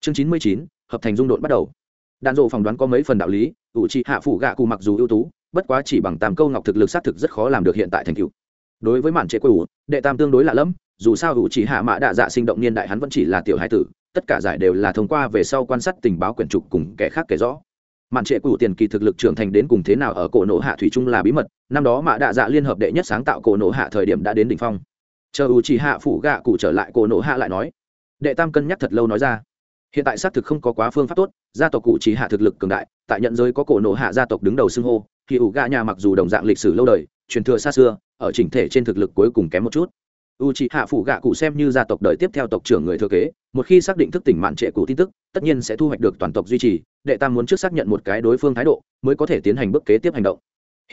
Chương chín mươi chín, hợp thành dung độn bắt đầu. Đạn rộ phỏng đoán có mấy phần đạo lý, ủ trị hạ phụ gạ cụ mặc dù ưu tú, bất quá chỉ bằng tam câu ngọc thực lực xác thực rất khó làm được hiện tại thành cựu đối với màn trệ quỷ đệ tam tương đối lạ lẫm, dù sao ủ trị hạ mã đạ dạ sinh động niên đại hắn vẫn chỉ là tiểu hải tử, tất cả giải đều là thông qua về sau quan sát tình báo quyển trục cùng kẻ khác kể rõ. Mạn trệ cụ tiền kỳ thực lực trưởng thành đến cùng thế nào ở cổ nổ hạ thủy trung là bí mật, năm đó mạ đạ dạ liên hợp đệ nhất sáng tạo cổ nổ hạ thời điểm đã đến đỉnh phong. Chờ ủ chỉ hạ phủ gạ cụ trở lại cổ nổ hạ lại nói đệ tam cân nhắc thật lâu nói ra. Hiện tại xác thực không có quá phương pháp tốt, gia tộc cụ chỉ hạ thực lực cường đại, tại nhận giới có cổ nộ hạ gia tộc đứng đầu xưng hô, thì ủ gạ nhà mặc dù đồng dạng lịch sử lâu đời, truyền thừa xa xưa, ở chỉnh thể trên thực lực cuối cùng kém một chút. U c hạ phủ gạ cụ xem như gia tộc đời tiếp theo tộc trưởng người thừa kế, một khi xác định thức tỉnh mạn trệ cụ tin tức, tất nhiên sẽ thu hoạch được toàn tộc duy trì, đệ tam muốn trước xác nhận một cái đối phương thái độ, mới có thể tiến hành bước kế tiếp hành động.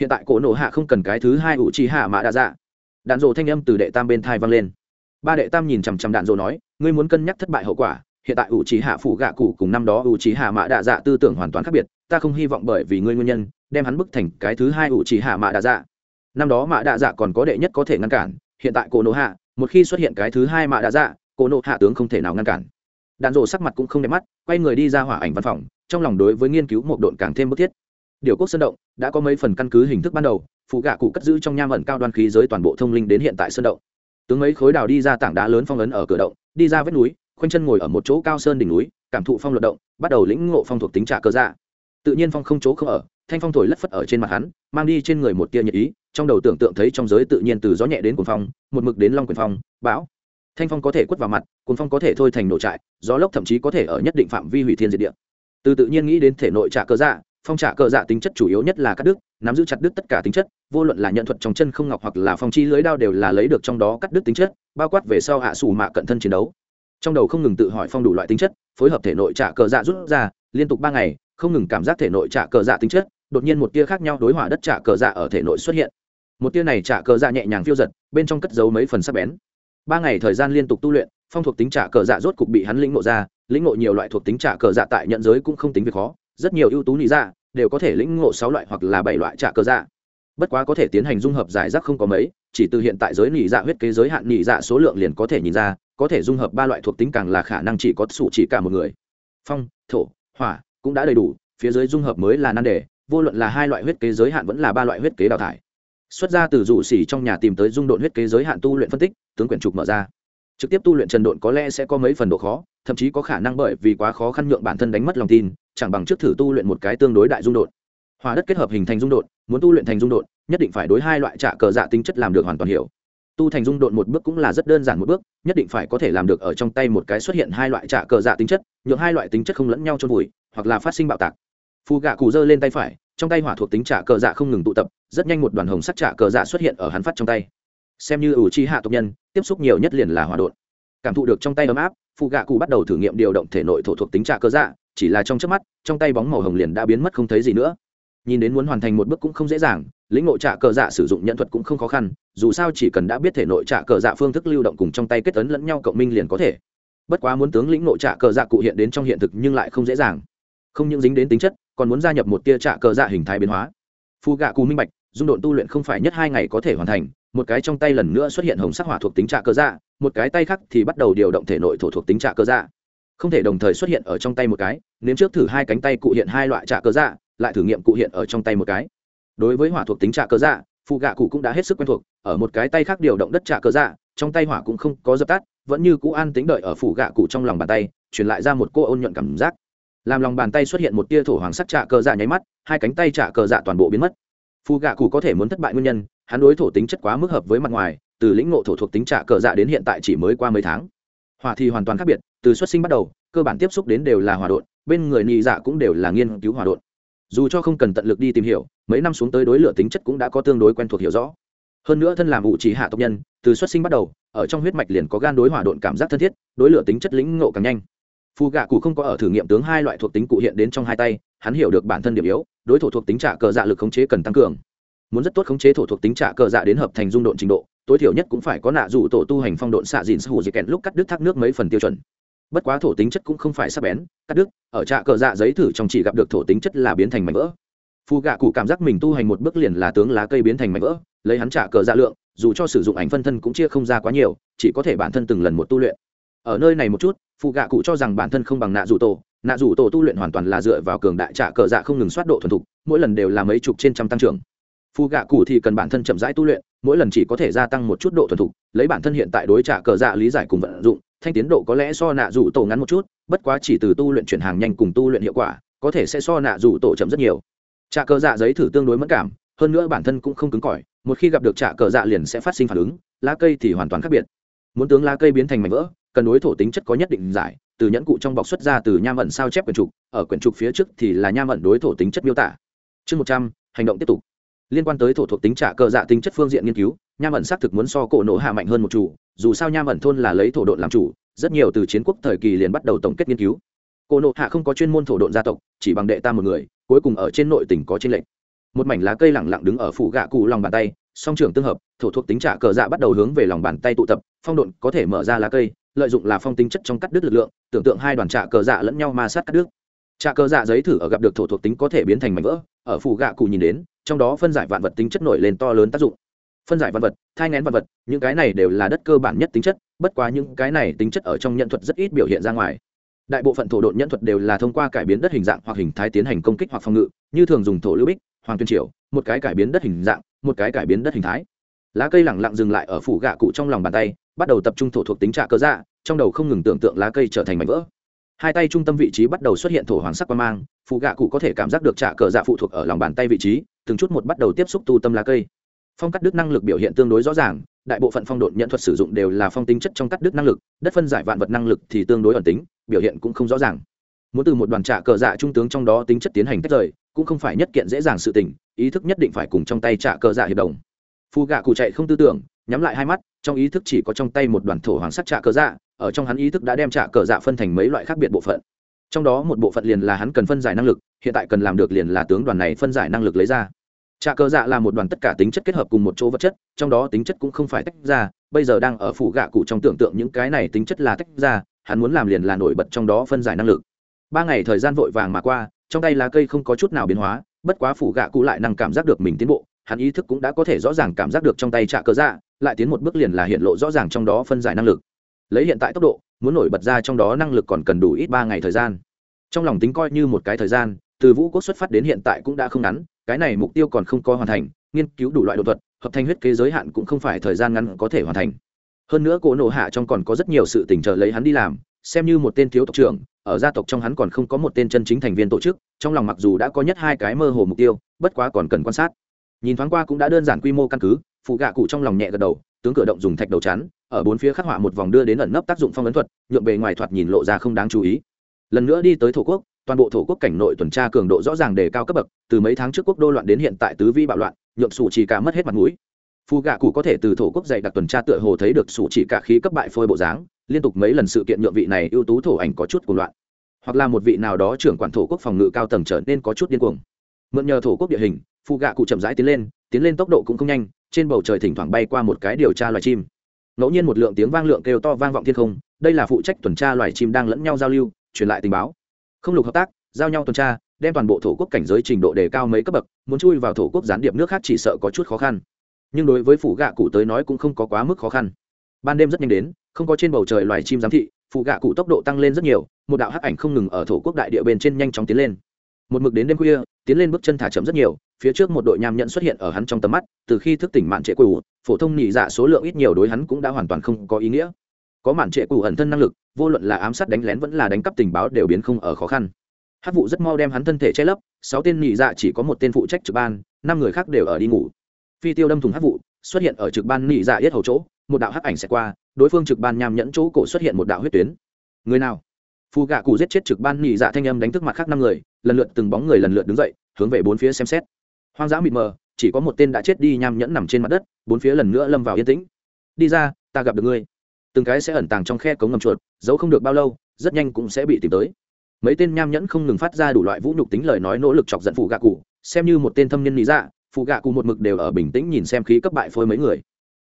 Hiện tại cổ nộ hạ không cần cái thứ hai u c hạ mã đa dạ. Đạn dộ thanh âm từ đệ tam bên thai vang lên ba đệ tam nhìn chằm chằm đạn dỗ nói, ngươi muốn cân nhắc thất bại hậu quả, hiện tại ủ trí hạ phủ gạ cụ cùng năm đó ủ trí hạ mạ đạ dạ tư tưởng hoàn toàn khác biệt, ta không hy vọng bởi vì ngươi nguyên nhân, đem hắn bức thành cái thứ hai ủ trí hạ mạ đạ dạ. Năm đó mạ đạ dạ còn có đệ nhất có thể ngăn cản, hiện tại cổ nộ hạ một khi xuất hiện cái thứ hai mạ đạ dạ cổ nộ hạ tướng không thể nào ngăn cản. Đạn dỗ sắc mặt cũng không đẹp mắt, quay người đi ra hỏa ảnh văn phòng, trong lòng đối với nghiên cứu một độn càng thêm bức thiết. Điều quốc sơn động, đã có mấy phần căn cứ hình thức ban đầu phụ gạ cụ cất giữ trong nham ẩn cao đoan khí giới toàn bộ thông linh đến hiện tại sơn động tướng mấy khối đào đi ra tảng đá lớn phong ấn ở cửa động, đi ra vết núi, khoanh chân ngồi ở một chỗ cao sơn đỉnh núi, cảm thụ phong luật động, bắt đầu lĩnh ngộ phong thuộc tính trả cơ dạ. Tự nhiên phong không chỗ không ở, thanh phong thổi lất phất ở trên mặt hắn, mang đi trên người một tia nhiệt ý, trong đầu tưởng tượng thấy trong giới tự nhiên từ gió nhẹ đến cuồng phong, một mực đến long quyền phong, bão. Thanh phong có thể quất vào mặt, cuồng phong có thể thôi thành nổ trại, gió lốc thậm chí có thể ở nhất định phạm vi hủy thiên diệt địa. Từ tự nhiên nghĩ đến thể nội trả cơ dạ phong trả cờ dạ tính chất chủ yếu nhất là cắt đứt, nắm giữ chặt đứt tất cả tính chất, vô luận là nhận thuật trong chân không ngọc hoặc là phong chi lưới đao đều là lấy được trong đó cắt đứt tính chất, bao quát về sau hạ à xù mạ cận thân chiến đấu. Trong đầu không ngừng tự hỏi phong đủ loại tính chất, phối hợp thể nội trả cờ dạ rút ra, liên tục ba ngày, không ngừng cảm giác thể nội trả cờ dạ tính chất, đột nhiên một tia khác nhau đối hỏa đất trả cờ dạ ở thể nội xuất hiện. Một tia này trả cờ dạ nhẹ nhàng phiêu giật, bên trong cất giấu mấy phần sắc bén. Ba ngày thời gian liên tục tu luyện, phong thuộc tính trả cờ dạ rốt cục bị hắn lĩnh ngộ ra, lĩnh ngộ nhiều loại thuộc tính trả cờ dạ tại nhận giới cũng không tính việc khó rất nhiều ưu tú lý dạ đều có thể lĩnh ngộ sáu loại hoặc là bảy loại trả cơ dạ. Bất quá có thể tiến hành dung hợp giải rác không có mấy, chỉ từ hiện tại giới nỉ dạ huyết kế giới hạn nỉ dạ số lượng liền có thể nhìn ra, có thể dung hợp ba loại thuộc tính càng là khả năng chỉ có sụ chỉ cả một người. Phong, thổ, hỏa cũng đã đầy đủ, phía dưới dung hợp mới là nan đề, vô luận là hai loại huyết kế giới hạn vẫn là ba loại huyết kế đào thải. Xuất ra từ rủ xỉ trong nhà tìm tới dung độn huyết kế giới hạn tu luyện phân tích, tướng quyển trục mở ra trực tiếp tu luyện trần độn có lẽ sẽ có mấy phần độ khó, thậm chí có khả năng bởi vì quá khó khăn nhượng bản thân đánh mất lòng tin, chẳng bằng trước thử tu luyện một cái tương đối đại dung độn. Hòa đất kết hợp hình thành dung độn, muốn tu luyện thành dung độn, nhất định phải đối hai loại trả cờ dạ tính chất làm được hoàn toàn hiểu. Tu thành dung độn một bước cũng là rất đơn giản một bước, nhất định phải có thể làm được ở trong tay một cái xuất hiện hai loại trả cờ dạ tính chất, nhượng hai loại tính chất không lẫn nhau trong vùi, hoặc là phát sinh bạo tạc. Phù gạ cù dơ lên tay phải, trong tay hỏa thuộc tính trả cờ dạ không ngừng tụ tập, rất nhanh một đoàn hồng sắc trả cờ dạ xuất hiện ở hắn phát trong tay xem như ủ chi hạ tộc nhân, tiếp xúc nhiều nhất liền là hỏa đột cảm thụ được trong tay ấm áp phù gạ cụ bắt đầu thử nghiệm điều động thể nội thổ thuộc tính trạ cơ dạ chỉ là trong chớp mắt, trong tay bóng màu hồng liền đã biến mất không thấy gì nữa. Nhìn đến muốn hoàn thành một bước cũng không dễ dàng, lĩnh ngộ trạ cờ dạ sử dụng nhận thuật cũng không khó khăn, dù sao chỉ cần đã biết thể nội trạ cờ dạ phương thức lưu động cùng trong tay kết ấn lẫn nhau cộng minh liền có thể. Bất quá muốn tướng lĩnh ngộ trạ cờ dạ cụ hiện đến trong hiện thực nhưng lại không dễ dàng. Không những dính đến tính chất, còn muốn gia nhập một tia trạ cờ dạ hình thái biến hóa. Phu gạ cù minh bạch, dung độn tu luyện không phải nhất hai ngày có thể hoàn thành một cái trong tay lần nữa xuất hiện hồng sắc hỏa thuộc tính trạ cơ dạ một cái tay khác thì bắt đầu điều động thể nội thổ thuộc tính trạ cơ dạ. Không thể đồng thời xuất hiện ở trong tay một cái nếu trước thử hai cánh tay cụ hiện hai loại trạ cơ dạ lại thử nghiệm cụ hiện ở trong tay một cái. Đối với hỏa thuộc tính trạ cơ dạ phụ gạ cụ cũng đã hết sức quen thuộc, ở một cái tay khác điều động đất trạ cơ dạ trong tay hỏa cũng không có dập tắt, vẫn như cũ an tính đợi ở phủ gạ cụ trong lòng bàn tay, truyền lại ra một cô ôn nhuận cảm giác. Làm lòng bàn tay xuất hiện một tia thổ hoàng sắc trạ cơ dạ nháy mắt, hai cánh tay trạ cơ dạ toàn bộ biến mất. Phụ gạ cụ có thể muốn thất bại nguyên nhân hắn đối thổ tính chất quá mức hợp với mặt ngoài, từ lĩnh ngộ thổ thuộc tính trạ cờ dạ đến hiện tại chỉ mới qua mấy tháng. Hỏa thì hoàn toàn khác biệt, từ xuất sinh bắt đầu, cơ bản tiếp xúc đến đều là hòa đột bên người nhị dạ cũng đều là nghiên cứu hòa đột dù cho không cần tận lực đi tìm hiểu, mấy năm xuống tới đối lửa tính chất cũng đã có tương đối quen thuộc hiểu rõ. Hơn nữa thân làm ủ trí hạ tộc nhân, từ xuất sinh bắt đầu, ở trong huyết mạch liền có gan đối hỏa độn cảm giác thân thiết, đối lửa tính chất lĩnh ngộ càng nhanh. Phù gạ cụ không có ở thử nghiệm tướng hai loại thuộc tính cụ hiện đến trong hai tay, hắn hiểu được bản thân điểm yếu, đối thủ thuộc tính trả cờ dạ lực khống chế cần tăng cường muốn rất tốt khống chế thổ thuộc tính trả cờ dạ đến hợp thành dung độn trình độ, tối thiểu nhất cũng phải có nạ dụ tổ tu hành phong độn xạ dìn hủ dị kẹn lúc cắt đứt thác nước mấy phần tiêu chuẩn. Bất quá thổ tính chất cũng không phải sắp bén, cắt đứt, ở trạ cờ dạ giấy thử trong chỉ gặp được thổ tính chất là biến thành mảnh vỡ. Phù gạ cụ cảm giác mình tu hành một bước liền là tướng lá cây biến thành mảnh vỡ, lấy hắn trả cờ dạ lượng, dù cho sử dụng ảnh phân thân cũng chia không ra quá nhiều, chỉ có thể bản thân từng lần một tu luyện. Ở nơi này một chút phù gạ cụ cho rằng bản thân không bằng nạ dù tổ, nạ dù tổ tu luyện hoàn toàn là dựa vào cường đại trả cờ dạ không ngừng soát độ thuần thục, mỗi lần đều là mấy chục trên trăm tăng trưởng phù gạ cụ thì cần bản thân chậm rãi tu luyện, mỗi lần chỉ có thể gia tăng một chút độ thuần thục, lấy bản thân hiện tại đối trả cờ dạ lý giải cùng vận dụng, thanh tiến độ có lẽ so nạ rủ tổ ngắn một chút, bất quá chỉ từ tu luyện chuyển hàng nhanh cùng tu luyện hiệu quả, có thể sẽ so nạ rủ tổ chậm rất nhiều. Trả cờ dạ giấy thử tương đối mất cảm, hơn nữa bản thân cũng không cứng cỏi, một khi gặp được trả cờ dạ liền sẽ phát sinh phản ứng, lá cây thì hoàn toàn khác biệt. Muốn tướng lá cây biến thành mảnh vỡ, cần đối thổ tính chất có nhất định giải, từ nhẫn cụ trong bọc xuất ra từ nham ẩn sao chép quyển trục, ở quyển trục phía trước thì là nham ẩn đối thổ tính chất miêu tả. Chương một trăm, hành động tiếp tục liên quan tới thổ thuộc tính trả cờ dạ tính chất phương diện nghiên cứu, nham ẩn xác thực muốn so cổ nổ hạ mạnh hơn một chủ, dù sao nham ẩn thôn là lấy thổ độn làm chủ, rất nhiều từ chiến quốc thời kỳ liền bắt đầu tổng kết nghiên cứu. Cổ nổ hạ không có chuyên môn thổ độn gia tộc, chỉ bằng đệ ta một người, cuối cùng ở trên nội tỉnh có trên lệnh một mảnh lá cây lẳng lặng đứng ở phủ gạ cụ lòng bàn tay, song trưởng tương hợp, thổ thuộc tính trả cờ dạ bắt đầu hướng về lòng bàn tay tụ tập, phong độn có thể mở ra lá cây, lợi dụng là phong tính chất trong cắt đứt lực lượng, tưởng tượng hai đoàn trả cờ dạ lẫn nhau ma sát cắt đứt. Trả cờ dạ giấy thử ở gặp được thổ thuộc tính có thể biến thành mảnh vỡ, ở phủ gạ cụ nhìn đến trong đó phân giải vạn vật tính chất nổi lên to lớn tác dụng. Phân giải vạn vật, thai ngén vạn vật, những cái này đều là đất cơ bản nhất tính chất, bất quá những cái này tính chất ở trong nhận thuật rất ít biểu hiện ra ngoài. Đại bộ phận thổ độn nhận thuật đều là thông qua cải biến đất hình dạng hoặc hình thái tiến hành công kích hoặc phòng ngự, như thường dùng thổ lưu bích, hoàng tuyên triều, một cái cải biến đất hình dạng, một cái cải biến đất hình thái. Lá cây lẳng lặng dừng lại ở phủ gạ cụ trong lòng bàn tay, bắt đầu tập trung thổ thuộc tính trạ cơ dạ trong đầu không ngừng tưởng tượng lá cây trở thành mảnh vỡ. Hai tay trung tâm vị trí bắt đầu xuất hiện thổ hoàng sắc quan mang phụ gạ cụ có thể cảm giác được trạ cờ dạ phụ thuộc ở lòng bàn tay vị trí từng chút một bắt đầu tiếp xúc tu tâm lá cây. Phong cắt đứt năng lực biểu hiện tương đối rõ ràng, đại bộ phận phong độn nhận thuật sử dụng đều là phong tính chất trong cắt đứt năng lực, đất phân giải vạn vật năng lực thì tương đối ẩn tính, biểu hiện cũng không rõ ràng. Muốn từ một đoàn trạ cờ dạ trung tướng trong đó tính chất tiến hành tách rời, cũng không phải nhất kiện dễ dàng sự tình, ý thức nhất định phải cùng trong tay trạ cờ dạ hiệp đồng. Phù gạ cụ chạy không tư tưởng, nhắm lại hai mắt, trong ý thức chỉ có trong tay một đoàn thổ hoàng sắc trạ cờ dạ ở trong hắn ý thức đã đem trạ cờ dạ phân thành mấy loại khác biệt bộ phận trong đó một bộ phận liền là hắn cần phân giải năng lực, hiện tại cần làm được liền là tướng đoàn này phân giải năng lực lấy ra. Trà cờ dạ là một đoàn tất cả tính chất kết hợp cùng một chỗ vật chất, trong đó tính chất cũng không phải tách ra, bây giờ đang ở phủ gạ cụ trong tưởng tượng những cái này tính chất là tách ra, hắn muốn làm liền là nổi bật trong đó phân giải năng lực. Ba ngày thời gian vội vàng mà qua, trong tay lá cây không có chút nào biến hóa, bất quá phủ gạ cụ lại năng cảm giác được mình tiến bộ, hắn ý thức cũng đã có thể rõ ràng cảm giác được trong tay trạ cờ dạ lại tiến một bước liền là hiện lộ rõ ràng trong đó phân giải năng lực. Lấy hiện tại tốc độ, muốn nổi bật ra trong đó năng lực còn cần đủ ít ba ngày thời gian trong lòng tính coi như một cái thời gian, từ vũ quốc xuất phát đến hiện tại cũng đã không ngắn, cái này mục tiêu còn không có hoàn thành, nghiên cứu đủ loại đồ thuật, hợp thành huyết kế giới hạn cũng không phải thời gian ngắn có thể hoàn thành. Hơn nữa cổ nộ hạ trong còn có rất nhiều sự tình trợ lấy hắn đi làm, xem như một tên thiếu tộc trưởng, ở gia tộc trong hắn còn không có một tên chân chính thành viên tổ chức, trong lòng mặc dù đã có nhất hai cái mơ hồ mục tiêu, bất quá còn cần quan sát. Nhìn thoáng qua cũng đã đơn giản quy mô căn cứ, phụ gạ cụ trong lòng nhẹ gật đầu, tướng cửa động dùng thạch đầu chắn, ở bốn phía khắc họa một vòng đưa đến ẩn nấp tác dụng phong ấn thuật, nhượng bề ngoài thoạt nhìn lộ ra không đáng chú ý lần nữa đi tới thổ quốc, toàn bộ thổ quốc cảnh nội tuần tra cường độ rõ ràng đề cao cấp bậc, từ mấy tháng trước quốc đô loạn đến hiện tại tứ vi bạo loạn, nhượng sủ chỉ cả mất hết mặt mũi. Phù gạ cụ có thể từ thổ quốc dạy đặc tuần tra tựa hồ thấy được sủ chỉ cả khí cấp bại phôi bộ dáng, liên tục mấy lần sự kiện nhượng vị này ưu tú thổ ảnh có chút cuồng loạn. Hoặc là một vị nào đó trưởng quản thổ quốc phòng ngự cao tầng trở nên có chút điên cuồng. Mượn nhờ thổ quốc địa hình, phù gạ cụ chậm rãi tiến lên tiến lên tốc độ cũng không nhanh, trên bầu trời thỉnh thoảng bay qua một cái điều tra loài chim. Ngẫu nhiên một lượng tiếng vang lượng kêu to vang vọng thiên không, đây là phụ trách tuần tra loài chim đang lẫn nhau giao lưu truyền lại tình báo. Không lục hợp tác, giao nhau tuần tra, đem toàn bộ thổ quốc cảnh giới trình độ đề cao mấy cấp bậc, muốn chui vào thổ quốc gián điệp nước khác chỉ sợ có chút khó khăn. Nhưng đối với phụ gạ cụ tới nói cũng không có quá mức khó khăn. Ban đêm rất nhanh đến, không có trên bầu trời loài chim giám thị, phụ gạ cụ tốc độ tăng lên rất nhiều, một đạo hắc ảnh không ngừng ở thổ quốc đại địa bên trên nhanh chóng tiến lên. Một mực đến đêm khuya, tiến lên bước chân thả chậm rất nhiều, phía trước một đội nham nhận xuất hiện ở hắn trong tầm mắt, từ khi thức tỉnh mạn trệ cụ phổ thông nhị dạ số lượng ít nhiều đối hắn cũng đã hoàn toàn không có ý nghĩa. Có mạn trệ cụ ẩn thân năng lực vô luận là ám sát đánh lén vẫn là đánh cắp tình báo đều biến không ở khó khăn. Hát vụ rất mau đem hắn thân thể che lấp, sáu tên nhị dạ chỉ có một tên phụ trách trực ban, năm người khác đều ở đi ngủ. Phi tiêu đâm thùng hát vụ, xuất hiện ở trực ban nhị dạ yết hầu chỗ, một đạo hắc ảnh sẽ qua, đối phương trực ban nham nhẫn chỗ cổ xuất hiện một đạo huyết tuyến. Người nào? Phù gạ cụ giết chết trực ban nhị dạ thanh âm đánh thức mặt khác năm người, lần lượt từng bóng người lần lượt đứng dậy, hướng về bốn phía xem xét. Hoang dã mịt mờ, chỉ có một tên đã chết đi nham nhẫn nằm trên mặt đất, bốn phía lần nữa lâm vào yên tĩnh. Đi ra, ta gặp được ngươi từng cái sẽ ẩn tàng trong khe cống ngầm chuột, giấu không được bao lâu, rất nhanh cũng sẽ bị tìm tới. Mấy tên nham nhẫn không ngừng phát ra đủ loại vũ nhục tính lời nói nỗ lực chọc giận phụ gạ cụ, xem như một tên thâm nhân lý dạ phụ gạ cụ một mực đều ở bình tĩnh nhìn xem khí cấp bại phôi mấy người.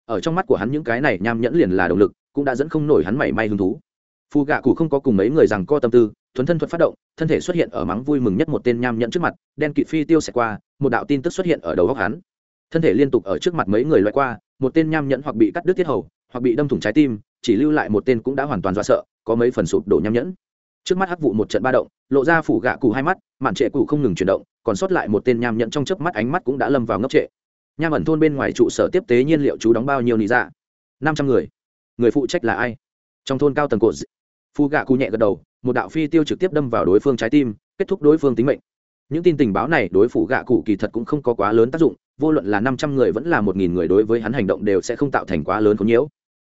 Ở trong mắt của hắn những cái này nham nhẫn liền là động lực, cũng đã dẫn không nổi hắn mảy may hứng thú. Phụ gạ cụ không có cùng mấy người rằng co tâm tư, thuấn thân thuật phát động, thân thể xuất hiện ở mắng vui mừng nhất một tên nham nhẫn trước mặt, đen kịt phi tiêu xẹt qua, một đạo tin tức xuất hiện ở đầu góc hắn. Thân thể liên tục ở trước mặt mấy người loại qua, một tên nham nhẫn hoặc bị cắt đứt tiết hầu hoặc bị đâm thủng trái tim, chỉ lưu lại một tên cũng đã hoàn toàn do sợ, có mấy phần sụp đổ nham nhẫn. Trước mắt hắc vụ một trận ba động, lộ ra phủ gạ cụ hai mắt, mạn trệ cụ không ngừng chuyển động, còn sót lại một tên nham nhẫn trong chớp mắt ánh mắt cũng đã lâm vào ngốc trệ. Nham ẩn thôn bên ngoài trụ sở tiếp tế nhiên liệu chú đóng bao nhiêu nị ra năm trăm người. Người phụ trách là ai? Trong thôn cao tầng cột phu gạ cụ nhẹ gật đầu, một đạo phi tiêu trực tiếp đâm vào đối phương trái tim, kết thúc đối phương tính mệnh. Những tin tình báo này đối phủ gạ cụ kỳ thật cũng không có quá lớn tác dụng, vô luận là năm trăm người vẫn là một nghìn người đối với hắn hành động đều sẽ không tạo thành quá lớn khốn nhiễu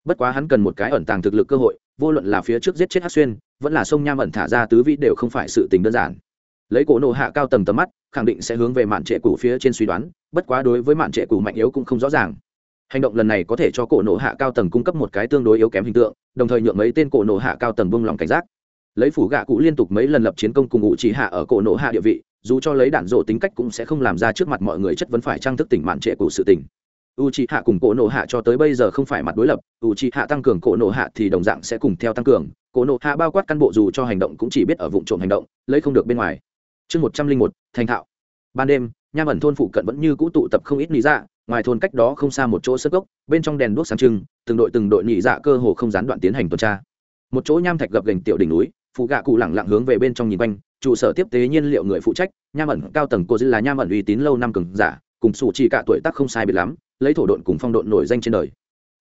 bất quá hắn cần một cái ẩn tàng thực lực cơ hội, vô luận là phía trước giết chết hát xuyên, vẫn là sông nham ẩn thả ra tứ vĩ đều không phải sự tình đơn giản. Lấy cổ nộ hạ cao tầm tầm mắt, khẳng định sẽ hướng về mạn trệ cũ phía trên suy đoán, bất quá đối với mạn trệ cũ mạnh yếu cũng không rõ ràng. Hành động lần này có thể cho cổ nộ hạ cao tầng cung cấp một cái tương đối yếu kém hình tượng, đồng thời nhượng mấy tên cổ nộ hạ cao tầng buông lòng cảnh giác. Lấy phủ gạ cụ liên tục mấy lần lập chiến công cùng ngụ chỉ hạ ở cổ nộ hạ địa vị, dù cho lấy đạn rộ tính cách cũng sẽ không làm ra trước mặt mọi người chất vấn phải trang thức tỉnh mạn trệ cũ sự tỉnh u c h i hạ cùng cổ nộ hạ cho tới bây giờ không phải mặt đối lập. U c h i hạ tăng cường cổ nộ hạ thì đồng dạng sẽ cùng theo tăng cường. Cổ nộ hạ bao quát căn bộ dù cho hành động cũng chỉ biết ở vụ trộm hành động, lấy không được bên ngoài. Chương một trăm linh một, thành thạo. Ban đêm, nham ẩn thôn phụ cận vẫn như cũ tụ tập không ít lý dạ ngoài thôn cách đó không xa một chỗ sơ gốc bên trong đèn đuốc sáng trưng, từng đội từng đội nhị dạ cơ hồ không gián đoạn tiến hành tuần tra. Một chỗ nham thạch gập gành tiểu đỉnh núi phụ gạ cụ lẳng lặng hướng về bên trong nhìn quanh, trụ sở tiếp tế nhiên liệu người phụ trách, nham ẩn cao tầng cô dư là nham ẩn uy tín lâu năm cường giả, cùng sủ chỉ cả tuổi tác không sai biệt lắm lấy thổ độn cùng phong độn nổi danh trên đời.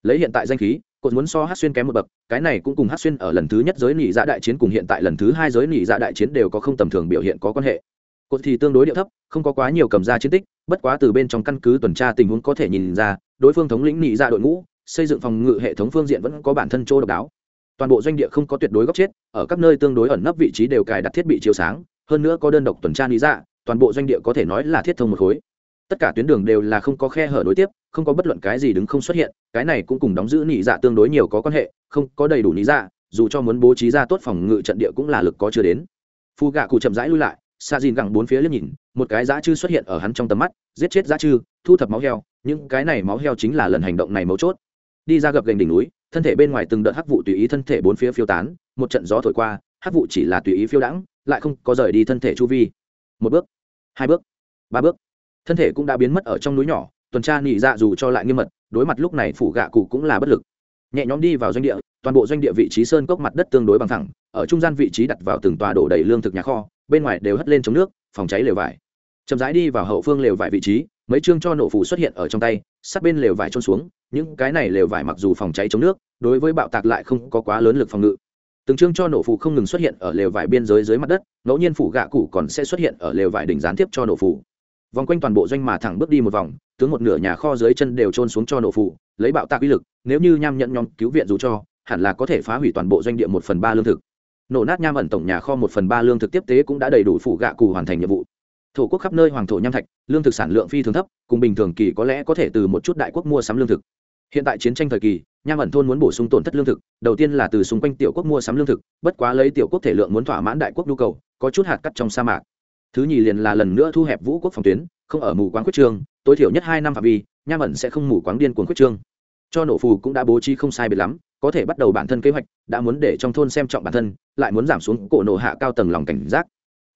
Lấy hiện tại danh khí cột muốn so hát xuyên kém một bậc, cái này cũng cùng hát xuyên ở lần thứ nhất giới nỉ dạ đại chiến cùng hiện tại lần thứ hai giới nỉ dạ đại chiến đều có không tầm thường biểu hiện có quan hệ. Cột thì tương đối điệu thấp, không có quá nhiều cầm ra chiến tích, bất quá từ bên trong căn cứ tuần tra tình huống có thể nhìn ra, đối phương thống lĩnh nỉ dạ đội ngũ, xây dựng phòng ngự hệ thống phương diện vẫn có bản thân chỗ độc đáo. Toàn bộ doanh địa không có tuyệt đối góc chết, ở các nơi tương đối ẩn nấp vị trí đều cài đặt thiết bị chiếu sáng, hơn nữa có đơn độc tuần tra lý dạ toàn bộ doanh địa có thể nói là thiết thông một khối tất cả tuyến đường đều là không có khe hở đối tiếp, không có bất luận cái gì đứng không xuất hiện, cái này cũng cùng đóng giữ nị dạ tương đối nhiều có quan hệ, không có đầy đủ nị dạ dù cho muốn bố trí ra tốt phòng ngự trận địa cũng là lực có chưa đến. Phu gạ cụ chậm rãi lui lại xa dìn gẳng bốn phía liếc nhìn, một cái dã chư xuất hiện ở hắn trong tầm mắt, giết chết dã chư, thu thập máu heo, những cái này máu heo chính là lần hành động này mấu chốt. Đi ra gập gành đỉnh núi, thân thể bên ngoài từng đợt hắc vụ tùy ý thân thể bốn phía phiêu tán, một trận gió thổi qua, hắc vụ chỉ là tùy ý phiêu đãng, lại không có rời đi thân thể chu vi. Một bước, hai bước, ba bước thân thể cũng đã biến mất ở trong núi nhỏ, tuần tra nị dạ dù cho lại nghiêm mật, đối mặt lúc này phủ gạ cụ cũng là bất lực. Nhẹ nhõm đi vào doanh địa, toàn bộ doanh địa vị trí sơn cốc mặt đất tương đối bằng thẳng, ở trung gian vị trí đặt vào từng tòa đổ đầy lương thực nhà kho, bên ngoài đều hất lên chống nước, phòng cháy lều vải. Chậm rãi đi vào hậu phương lều vải vị trí, mấy chương cho nổ phủ xuất hiện ở trong tay, sát bên lều vải trôn xuống, những cái này lều vải mặc dù phòng cháy chống nước, đối với bạo tạc lại không có quá lớn lực phòng ngự. Từng chương cho nổ phủ không ngừng xuất hiện ở lều vải biên giới dưới mặt đất, ngẫu nhiên phủ gạ cụ còn sẽ xuất hiện ở lều vải đỉnh gián tiếp cho nổ phủ vòng quanh toàn bộ doanh mà thẳng bước đi một vòng tướng một nửa nhà kho dưới chân đều trôn xuống cho nổ phụ, lấy bạo tạc uy lực nếu như nham nhận nhóm cứu viện dù cho hẳn là có thể phá hủy toàn bộ doanh địa một phần ba lương thực. Nổ nát nham ẩn tổng nhà kho một phần ba lương thực tiếp tế cũng đã đầy đủ phủ gạ cù hoàn thành nhiệm vụ. Thổ quốc khắp nơi hoàng thổ nham thạch lương thực sản lượng phi thường thấp cùng bình thường kỳ có lẽ có thể từ một chút đại quốc mua sắm lương thực. Hiện tại chiến tranh thời kỳ nham ẩn thôn muốn bổ sung tổn thất lương thực đầu tiên là từ xung quanh tiểu quốc mua sắm lương thực bất quá lấy tiểu quốc thể lượng muốn thỏa mãn đại quốc nhu cầu có chút hạt cắt trong sa mạc thứ nhì liền là lần nữa thu hẹp vũ quốc phòng tuyến, không ở mù quáng quyết trương, tối thiểu nhất hai năm phạm vi, nham ẩn sẽ không mù quáng điên cuồng quyết trương. Cho nổ phù cũng đã bố trí không sai biệt lắm, có thể bắt đầu bản thân kế hoạch, đã muốn để trong thôn xem trọng bản thân, lại muốn giảm xuống cổ nổ hạ cao tầng lòng cảnh giác.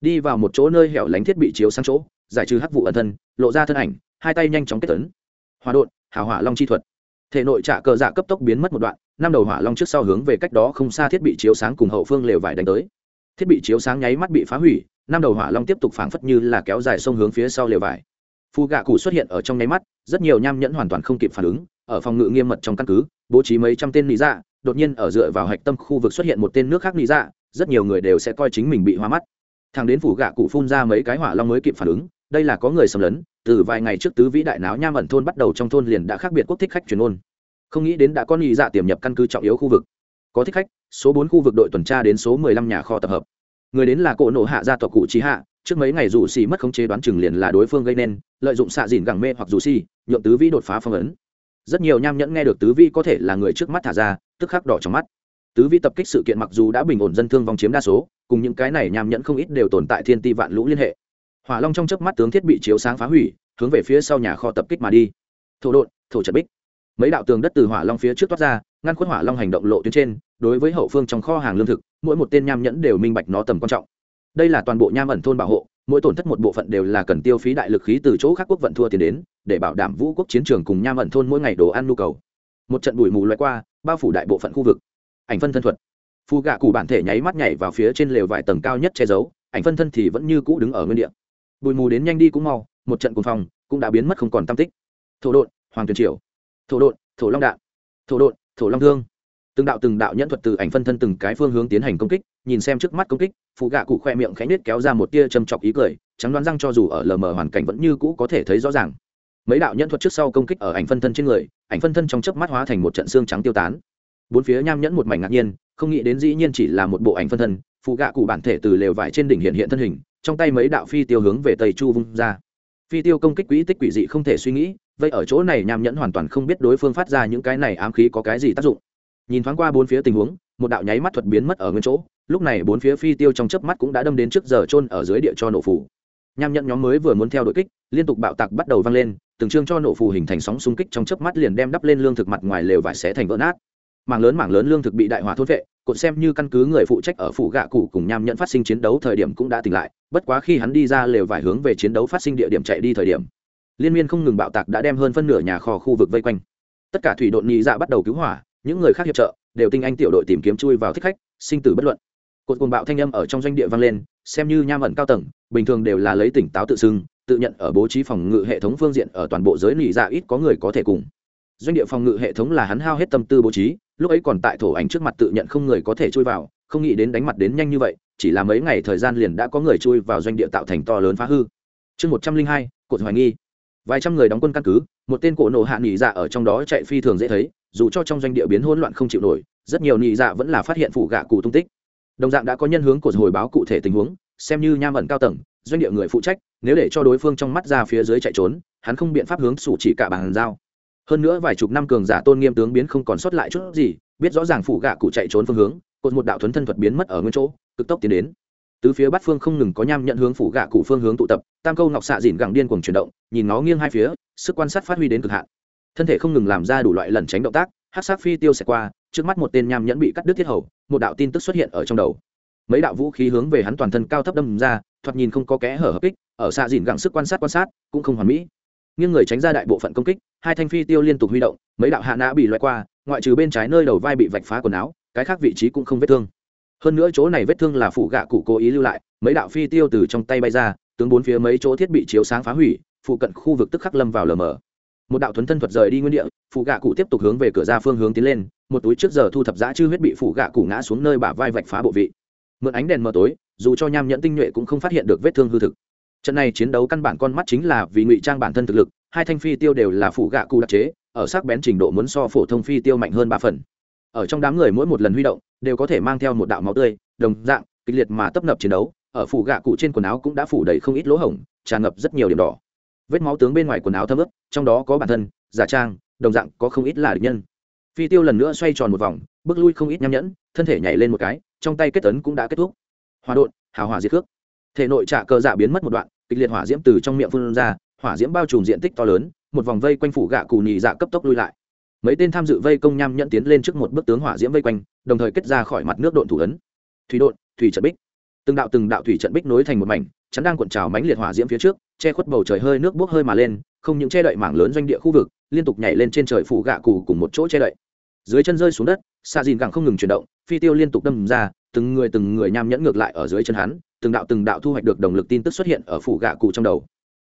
Đi vào một chỗ nơi hẻo lánh thiết bị chiếu sang chỗ, giải trừ hắc vụ ẩn thân, lộ ra thân ảnh, hai tay nhanh chóng kết tấn. Hòa đột hào hỏa long chi thuật. Thể nội trả cờ dạ cấp tốc biến mất một đoạn, năm đầu hỏa long trước sau hướng về cách đó không xa thiết bị chiếu sáng cùng hậu phương lều vải đánh tới. Thiết bị chiếu sáng nháy mắt bị phá hủy năm đầu hỏa long tiếp tục phảng phất như là kéo dài sông hướng phía sau lều vải. Phù gạ cụ xuất hiện ở trong nháy mắt, rất nhiều nham nhẫn hoàn toàn không kịp phản ứng, ở phòng ngự nghiêm mật trong căn cứ, bố trí mấy trăm tên lý dạ đột nhiên ở dựa vào hạch tâm khu vực xuất hiện một tên nước khác lý dạ rất nhiều người đều sẽ coi chính mình bị hoa mắt. Thằng đến phủ gạ cụ phun ra mấy cái hỏa long mới kịp phản ứng, đây là có người xâm lấn, từ vài ngày trước tứ vĩ đại náo nham ẩn thôn bắt đầu trong thôn liền đã khác biệt quốc thích khách truyền ôn. Không nghĩ đến đã có lý dạ tiềm nhập căn cứ trọng yếu khu vực. Có thích khách, số bốn khu vực đội tuần tra đến số mười lăm nhà kho tập hợp người đến là cỗ nộ hạ gia tộc cụ trí hạ, trước mấy ngày dù xì mất khống chế đoán chừng liền là đối phương gây nên, lợi dụng xạ dìn gẳng mê hoặc dù xì, nhượng tứ vĩ đột phá phong ấn. Rất nhiều nham nhẫn nghe được tứ vĩ có thể là người trước mắt thả ra, tức khắc đỏ trong mắt. Tứ vi tập kích sự kiện mặc dù đã bình ổn dân thương vong chiếm đa số, cùng những cái này nham nhẫn không ít đều tồn tại thiên ti vạn lũ liên hệ. Hỏa long trong chớp mắt tướng thiết bị chiếu sáng phá hủy, hướng về phía sau nhà kho tập kích mà đi. Thổ đột thổ trật bích mấy đạo tường đất từ hỏa long phía trước toát ra ngăn khuất hỏa long hành động lộ tuyến trên đối với hậu phương trong kho hàng lương thực mỗi một tên nham nhẫn đều minh bạch nó tầm quan trọng. Đây là toàn bộ nham ẩn thôn bảo hộ mỗi tổn thất một bộ phận đều là cần tiêu phí đại lực khí từ chỗ khác quốc vận thua tiền đến để bảo đảm vũ quốc chiến trường cùng nham ẩn thôn mỗi ngày đồ ăn nhu cầu. Một trận bụi mù loại qua bao phủ đại bộ phận khu vực. Ảnh phân thân thuật. Phù gạ cụ bản thể nháy mắt nhảy vào phía trên lều vài tầng cao nhất che giấu ảnh phân thân thì vẫn như cũ đứng ở nguyên địa. Bụi mù đến nhanh đi cũng mau một trận cuồng phòng cũng đã biến mất không còn tam tích. Thổ đội, hoàng tuyền triều thổ đột thổ long đạn, thổ đột thổ long thương. Từng đạo từng đạo nhẫn thuật từ ảnh phân thân từng cái phương hướng tiến hành công kích, nhìn xem trước mắt công kích, phụ gạ cụ khoe miệng khẽ nết kéo ra một tia châm chọc ý cười, trắng đoán răng cho dù ở lờ mờ hoàn cảnh vẫn như cũ có thể thấy rõ ràng. Mấy đạo nhẫn thuật trước sau công kích ở ảnh phân thân trên người, ảnh phân thân trong chớp mắt hóa thành một trận xương trắng tiêu tán. Bốn phía nham nhẫn một mảnh ngạc nhiên, không nghĩ đến dĩ nhiên chỉ là một bộ ảnh phân thân, phụ gạ cụ bản thể từ lều vải trên đỉnh hiện hiện thân hình, trong tay mấy đạo phi tiêu hướng về tây chu vung ra. Phi tiêu công kích quỹ tích quỷ dị không thể suy nghĩ vậy ở chỗ này nham nhẫn hoàn toàn không biết đối phương phát ra những cái này ám khí có cái gì tác dụng. Nhìn thoáng qua bốn phía tình huống, một đạo nháy mắt thuật biến mất ở nguyên chỗ, lúc này bốn phía phi tiêu trong chớp mắt cũng đã đâm đến trước giờ trôn ở dưới địa cho nổ phủ nham nhẫn nhóm mới vừa muốn theo đội kích, liên tục bạo tạc bắt đầu vang lên, từng chương cho nổ phù hình thành sóng xung kích trong chớp mắt liền đem đắp lên lương thực mặt ngoài lều vải xé thành vỡ nát. Mảng lớn mảng lớn lương thực bị đại hỏa thốt vệ, cột xem như căn cứ người phụ trách ở phủ gạ cụ cùng nham nhẫn phát sinh chiến đấu thời điểm cũng đã tỉnh lại, bất quá khi hắn đi ra lều vải hướng về chiến đấu phát sinh địa điểm chạy đi thời điểm liên miên không ngừng bạo tạc đã đem hơn phân nửa nhà kho khu vực vây quanh. Tất cả thủy đội nhị dạ bắt đầu cứu hỏa, những người khác hiệp trợ, đều tinh anh tiểu đội tìm kiếm chui vào thích khách, sinh tử bất luận. Cột cuồng bạo thanh âm ở trong doanh địa vang lên, xem như nham ẩn cao tầng, bình thường đều là lấy tỉnh táo tự xưng, tự nhận ở bố trí phòng ngự hệ thống phương diện ở toàn bộ giới nhị dạ ít có người có thể cùng. Doanh địa phòng ngự hệ thống là hắn hao hết tâm tư bố trí, lúc ấy còn tại thổ ảnh trước mặt tự nhận không người có thể chui vào, không nghĩ đến đánh mặt đến nhanh như vậy, chỉ là mấy ngày thời gian liền đã có người chui vào doanh địa tạo thành to lớn phá hư. Chương một trăm linh hai, cột hoài nghi vài trăm người đóng quân căn cứ, một tên cổ nổ hạ nghỉ dạ ở trong đó chạy phi thường dễ thấy, dù cho trong doanh địa biến hỗn loạn không chịu nổi, rất nhiều nghỉ dạ vẫn là phát hiện phủ gạ cụ tung tích. Đồng dạng đã có nhân hướng của hồi báo cụ thể tình huống, xem như nham ẩn cao tầng, doanh địa người phụ trách, nếu để cho đối phương trong mắt ra phía dưới chạy trốn, hắn không biện pháp hướng sủ chỉ cả bàn giao. Hơn nữa vài chục năm cường giả tôn nghiêm tướng biến không còn sót lại chút gì, biết rõ ràng phủ gạ cụ chạy trốn phương hướng, cột một đạo thuấn thân thuật biến mất ở nguyên chỗ, cực tốc tiến đến từ phía bát phương không ngừng có nham nhận hướng phủ gạ cụ phương hướng tụ tập, tam câu ngọc xạ dìn gẳng điên cuồng chuyển động, nhìn nó nghiêng hai phía, sức quan sát phát huy đến cực hạn. Thân thể không ngừng làm ra đủ loại lẩn tránh động tác hát sát phi tiêu xẹt qua, trước mắt một tên nham nhẫn bị cắt đứt thiết hầu, một đạo tin tức xuất hiện ở trong đầu. Mấy đạo vũ khí hướng về hắn toàn thân cao thấp đâm ra, thoạt nhìn không có kẽ hở hợp kích, ở xạ dìn gẳng sức quan sát quan sát, cũng không hoàn mỹ. Nghiêng người tránh ra đại bộ phận công kích, hai thanh phi tiêu liên tục huy động, mấy đạo hạ nã bị loại qua, ngoại trừ bên trái nơi đầu vai bị vạch phá quần áo, cái khác vị trí cũng không vết thương hơn nữa chỗ này vết thương là phụ gạ cụ cố ý lưu lại, mấy đạo phi tiêu từ trong tay bay ra, tướng bốn phía mấy chỗ thiết bị chiếu sáng phá hủy, phụ cận khu vực tức khắc lâm vào lờ mờ. Một đạo thuấn thân thuật rời đi nguyên địa, phụ gạ cụ tiếp tục hướng về cửa ra phương hướng tiến lên, một túi trước giờ thu thập giã chư huyết bị phụ gạ cụ ngã xuống nơi bả vai vạch phá bộ vị. Mượn ánh đèn mờ tối, dù cho nham nhẫn tinh nhuệ cũng không phát hiện được vết thương hư thực. Trận này chiến đấu căn bản con mắt chính là vì ngụy trang bản thân thực lực, hai thanh phi tiêu đều là phụ gạ cụ đặc chế, ở sắc bén trình độ muốn so phổ thông phi tiêu mạnh hơn ba phần ở trong đám người mỗi một lần huy động đều có thể mang theo một đạo máu tươi, đồng dạng, kịch liệt mà tấp nập chiến đấu, ở phủ gạ cụ trên quần áo cũng đã phủ đầy không ít lỗ hổng, tràn ngập rất nhiều điểm đỏ. Vết máu tướng bên ngoài quần áo thấm ướt, trong đó có bản thân, giả trang, đồng dạng có không ít là địch nhân. Phi tiêu lần nữa xoay tròn một vòng, bước lui không ít nham nhẫn, thân thể nhảy lên một cái, trong tay kết tấn cũng đã kết thúc. Hòa đột hào hòa diệt cước thể nội trạ cơ dạ biến mất một đoạn, kịch liệt hỏa diễm từ trong miệng phun ra, hỏa diễm bao trùm diện tích to lớn, một vòng vây quanh phủ gạ cù nhì dạ cấp tốc lui lại mấy tên tham dự vây công nham nhẫn tiến lên trước một bức tướng hỏa diễm vây quanh, đồng thời kết ra khỏi mặt nước độn thủ ấn. Thủy độn, thủy trận bích. Từng đạo từng đạo thủy trận bích nối thành một mảnh, chắn đang cuộn trào mánh liệt hỏa diễm phía trước, che khuất bầu trời hơi nước bốc hơi mà lên, không những che đậy mảng lớn doanh địa khu vực, liên tục nhảy lên trên trời phủ gạ cù cùng một chỗ che đậy. Dưới chân rơi xuống đất xạ dìn càng không ngừng chuyển động, phi tiêu liên tục đâm ra, từng người từng người nham nhẫn ngược lại ở dưới chân hắn, từng đạo từng đạo thu hoạch được động lực tin tức xuất hiện ở phủ gạ cụ trong đầu.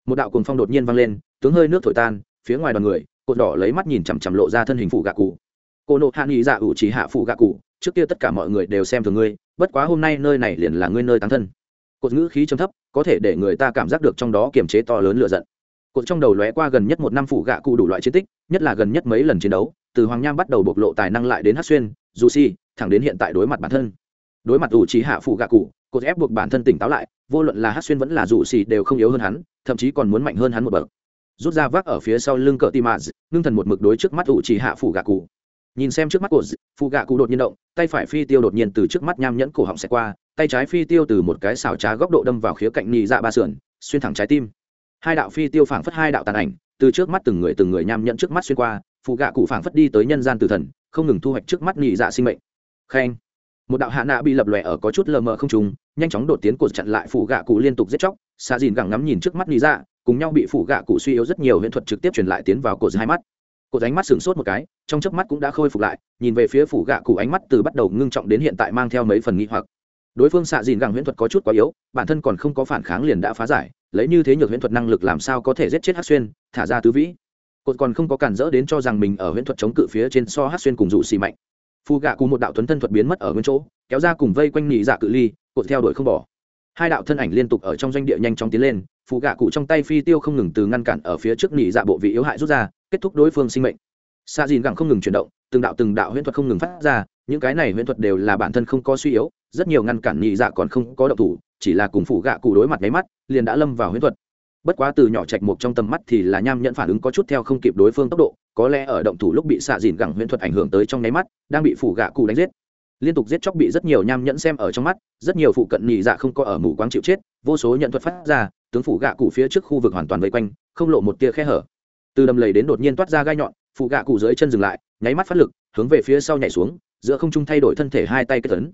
Một đạo cuồng phong đột nhiên vang lên, tướng hơi nước thổi tan, phía ngoài đoàn người cột đỏ lấy mắt nhìn chằm chằm lộ ra thân hình phụ gạ cụ. Cô nộ hạ nghị dạ ủ chỉ hạ phụ gạ cụ, trước kia tất cả mọi người đều xem thường ngươi, bất quá hôm nay nơi này liền là ngươi nơi tán thân. Cột ngữ khí trầm thấp, có thể để người ta cảm giác được trong đó kiềm chế to lớn lựa giận. Cột trong đầu lóe qua gần nhất một năm phụ gạ cụ đủ loại chiến tích, nhất là gần nhất mấy lần chiến đấu, từ hoàng nham bắt đầu bộc lộ tài năng lại đến hát xuyên, dù si, thẳng đến hiện tại đối mặt bản thân. Đối mặt ủ trí hạ phụ gạ cụ, cột ép buộc bản thân tỉnh táo lại, vô luận là hát xuyên vẫn là dù si đều không yếu hơn hắn, thậm chí còn muốn mạnh hơn hắn một bậc rút ra vác ở phía sau lưng cỡ tim mạ ngưng thần một mực đối trước mắt ủ chỉ hạ phủ gạ cụ. Nhìn xem trước mắt của phụ gạ cụ đột nhiên động, tay phải phi tiêu đột nhiên từ trước mắt nham nhẫn cổ họng xẹt qua, tay trái phi tiêu từ một cái xào trá góc độ đâm vào khía cạnh nhị dạ ba sườn, xuyên thẳng trái tim. Hai đạo phi tiêu phảng phất hai đạo tàn ảnh, từ trước mắt từng người từng người nham nhẫn trước mắt xuyên qua phụ gạ cụ phảng phất đi tới nhân gian tử thần, không ngừng thu hoạch trước mắt nhị dạ sinh mệnh. Khen. Một đạo hạ nạ bị lập lòe ở có chút lờ mờ không trùng nhanh chóng đột tiến cột chặn lại phụ gạ cụ liên tục giết chóc xa dìn gẳng ngắm nhìn trước mắt nhị dạ cùng nhau bị phụ gạ cụ suy yếu rất nhiều huyễn thuật trực tiếp truyền lại tiến vào cột hai mắt. Cột ánh mắt sửng sốt một cái, trong chớp mắt cũng đã khôi phục lại, nhìn về phía phủ gạ cụ ánh mắt từ bắt đầu ngưng trọng đến hiện tại mang theo mấy phần nghi hoặc. Đối phương xạ dìn gẳng huyễn thuật có chút quá yếu, bản thân còn không có phản kháng liền đã phá giải, lấy như thế nhược huyễn thuật năng lực làm sao có thể giết chết hát xuyên, thả ra tứ vĩ. Cột còn không có cản rỡ đến cho rằng mình ở huyễn thuật chống cự phía trên so hát xuyên cùng dụ xì mạnh. Phù gạ cùng một đạo tuấn thân thuật biến mất ở nguyên chỗ, kéo ra cùng vây quanh nhị dạ cự ly cột theo đuổi không bỏ. Hai đạo thân ảnh liên tục ở trong doanh địa nhanh chóng tiến lên Phụ gạ cụ trong tay phi tiêu không ngừng từ ngăn cản ở phía trước nhị dạ bộ vị yếu hại rút ra, kết thúc đối phương sinh mệnh. Xa dìn gẳng không ngừng chuyển động, từng đạo từng đạo huyễn thuật không ngừng phát ra, những cái này huyễn thuật đều là bản thân không có suy yếu, rất nhiều ngăn cản nhị dạ còn không có động thủ, chỉ là cùng phụ gạ cụ đối mặt nháy mắt, liền đã lâm vào huyễn thuật. Bất quá từ nhỏ trạch mục trong tầm mắt thì là nham nhận phản ứng có chút theo không kịp đối phương tốc độ, có lẽ ở động thủ lúc bị xạ dìn gẳng huyễn thuật ảnh hưởng tới trong nháy mắt, đang bị phủ gạ cụ đánh giết. Liên tục giết chóc bị rất nhiều nham nhẫn xem ở trong mắt, rất nhiều phụ cận nhị dạ không có ở mù quáng chịu chết, vô số nhận thuật phát ra tướng phủ gạ cụ phía trước khu vực hoàn toàn vây quanh, không lộ một tia khe hở. Từ đầm lầy đến đột nhiên toát ra gai nhọn phụ gạ cụ dưới chân dừng lại, nháy mắt phát lực, hướng về phía sau nhảy xuống, giữa không trung thay đổi thân thể hai tay kết tấn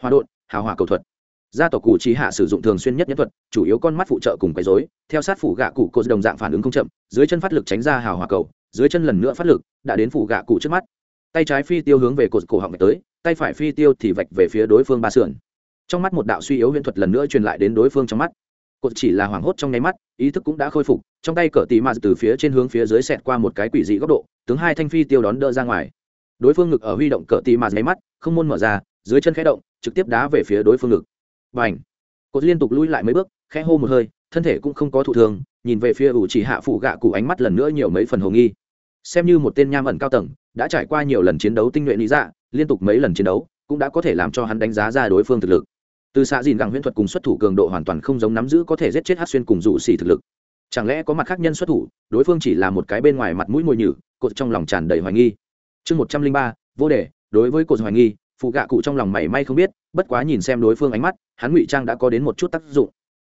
hòa đột hào hòa cầu thuật. Gia tộc cụ trí hạ sử dụng thường xuyên nhất nhất thuật, chủ yếu con mắt phụ trợ cùng quấy dối theo sát phủ gạ cụ cô đồng dạng phản ứng không chậm, dưới chân phát lực tránh ra hào hòa cầu, dưới chân lần nữa phát lực, đã đến phủ gạ cụ trước mắt. Tay trái phi tiêu hướng về cột cổ họng tới, tay phải phi tiêu thì vạch về phía đối phương ba sườn. Trong mắt một đạo suy yếu huyễn thuật lần nữa truyền lại đến đối phương trong mắt cột chỉ là hoảng hốt trong nháy mắt, ý thức cũng đã khôi phục, trong tay cờ tì mạt từ phía trên hướng phía dưới xẹt qua một cái quỷ dị góc độ, tướng hai thanh phi tiêu đón đỡ ra ngoài. Đối phương ngực ở huy động cờ tì mạt nháy mắt, không môn mở ra, dưới chân khẽ động, trực tiếp đá về phía đối phương ngực. Và ảnh cột liên tục lui lại mấy bước, khẽ hô một hơi, thân thể cũng không có thụ thường nhìn về phía ủ chỉ hạ phụ gạ cụ ánh mắt lần nữa nhiều mấy phần hồ nghi. Xem như một tên nham ẩn cao tầng, đã trải qua nhiều lần chiến đấu tinh nhuệ lý dạ liên tục mấy lần chiến đấu, cũng đã có thể làm cho hắn đánh giá ra đối phương thực lực từ xạ dìn gẳng huyễn thuật cùng xuất thủ cường độ hoàn toàn không giống nắm giữ có thể giết chết hát xuyên cùng rủ xỉ thực lực. Chẳng lẽ có mặt khác nhân xuất thủ, đối phương chỉ là một cái bên ngoài mặt mũi mồi nhử, cột trong lòng tràn đầy hoài nghi. Chương một trăm linh ba, vô đề, đối với cột hoài nghi, phụ gạ cụ trong lòng mảy may không biết, bất quá nhìn xem đối phương ánh mắt, hắn ngụy trang đã có đến một chút tác dụng.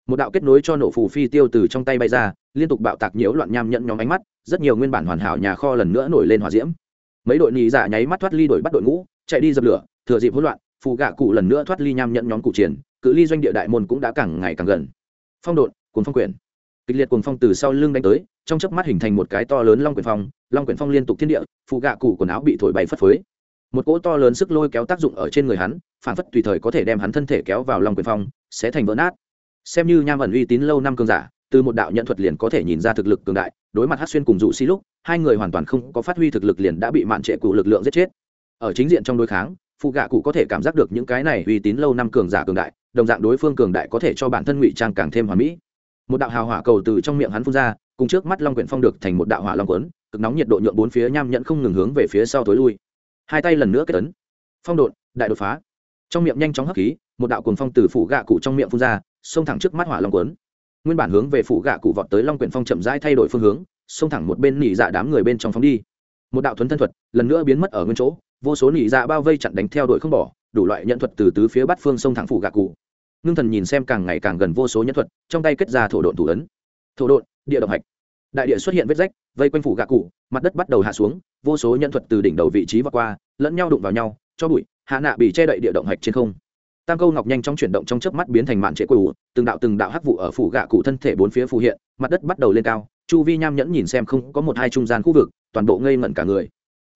Một đạo kết nối cho nổ phù phi tiêu từ trong tay bay ra, liên tục bạo tạc nhiễu loạn nham nhận nhóm ánh mắt, rất nhiều nguyên bản hoàn hảo nhà kho lần nữa nổi lên hòa diễm. Mấy đội nhị giả dạ nháy mắt thoát ly đổi bắt đội ngũ, chạy đi dập lửa, thừa dịp hỗn loạn Phụ gạ cụ lần nữa thoát ly nham nhận nhóm cụ triển, cự ly doanh địa đại môn cũng đã càng ngày càng gần. Phong độn cuốn phong quyển. Kịch liệt cuồng phong từ sau lưng đánh tới, trong chớp mắt hình thành một cái to lớn long quyển phong, long quyển phong liên tục thiên địa phụ gạ cụ quần áo bị thổi bay phất phới. Một cỗ to lớn sức lôi kéo tác dụng ở trên người hắn, phản phất tùy thời có thể đem hắn thân thể kéo vào long quyển phong, sẽ thành vỡ nát. Xem như nham ẩn uy tín lâu năm cường giả, từ một đạo nhận thuật liền có thể nhìn ra thực lực cường đại, đối mặt hát xuyên cùng dụ xi lúc, hai người hoàn toàn không có phát huy thực lực liền đã bị mạn trệ cụ lực lượng giết chết. Ở chính diện trong đối kháng phụ gạ cụ có thể cảm giác được những cái này uy tín lâu năm cường giả cường đại, đồng dạng đối phương cường đại có thể cho bản thân ngụy trang càng thêm hoàn mỹ. Một đạo hào hỏa cầu từ trong miệng hắn phun ra, cùng trước mắt long quyển phong được thành một đạo hỏa long quấn, cực nóng nhiệt độ nhuộn bốn phía nham nhẫn không ngừng hướng về phía sau tối lui. Hai tay lần nữa kết tấn phong độn, đại đột phá. Trong miệng nhanh chóng hấp khí, một đạo cuồng phong từ phủ gạ cụ trong miệng phun ra, xông thẳng trước mắt hỏa long quấn. Nguyên bản hướng về phủ gạ cụ vọt tới long quyển phong chậm rãi thay đổi phương hướng, xông thẳng một bên nỉ dạ đám người bên trong phóng đi một đạo thuấn thân thuật lần nữa biến mất ở nguyên chỗ, vô số nỉ dạ bao vây chặn đánh theo đuổi không bỏ, đủ loại nhận thuật từ tứ phía bắt phương sông thẳng phủ gạc cụ. Ngưng thần nhìn xem càng ngày càng gần vô số nhân thuật, trong tay kết ra thổ độn thủ ấn. Thổ độn, địa động hạch. Đại địa xuất hiện vết rách, vây quanh phủ gạ cụ, mặt đất bắt đầu hạ xuống, vô số nhân thuật từ đỉnh đầu vị trí và qua, lẫn nhau đụng vào nhau, cho bụi, hạ nạ bị che đậy địa động hạch trên không. Tam câu ngọc nhanh trong chuyển động trong chớp mắt biến thành mạn trệ quỷ, từng đạo từng đạo hắc vụ ở phủ gạ cụ thân thể bốn phía phù hiện, mặt đất bắt đầu lên cao chu vi nham nhẫn nhìn xem không có một hai trung gian khu vực, toàn bộ ngây ngẩn cả người.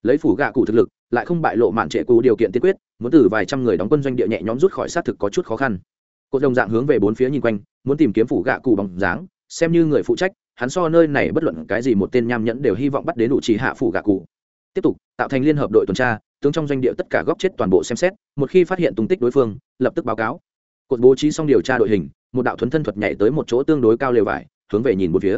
Lấy phủ gạ cụ thực lực, lại không bại lộ mạn trệ cũ điều kiện tiên quyết, muốn từ vài trăm người đóng quân doanh địa nhẹ nhõm rút khỏi xác thực có chút khó khăn. Cột đồng dạng hướng về bốn phía nhìn quanh, muốn tìm kiếm phủ gạ cụ bằng dáng, xem như người phụ trách, hắn so nơi này bất luận cái gì một tên nham nhẫn đều hy vọng bắt đến đủ trì hạ phủ gạ cụ. Tiếp tục, tạo thành liên hợp đội tuần tra, tướng trong doanh địa tất cả góc chết toàn bộ xem xét, một khi phát hiện tung tích đối phương, lập tức báo cáo. Cột bố trí xong điều tra đội hình, một đạo thuấn thân thuật nhảy tới một chỗ tương đối cao lều vải, hướng về nhìn một phía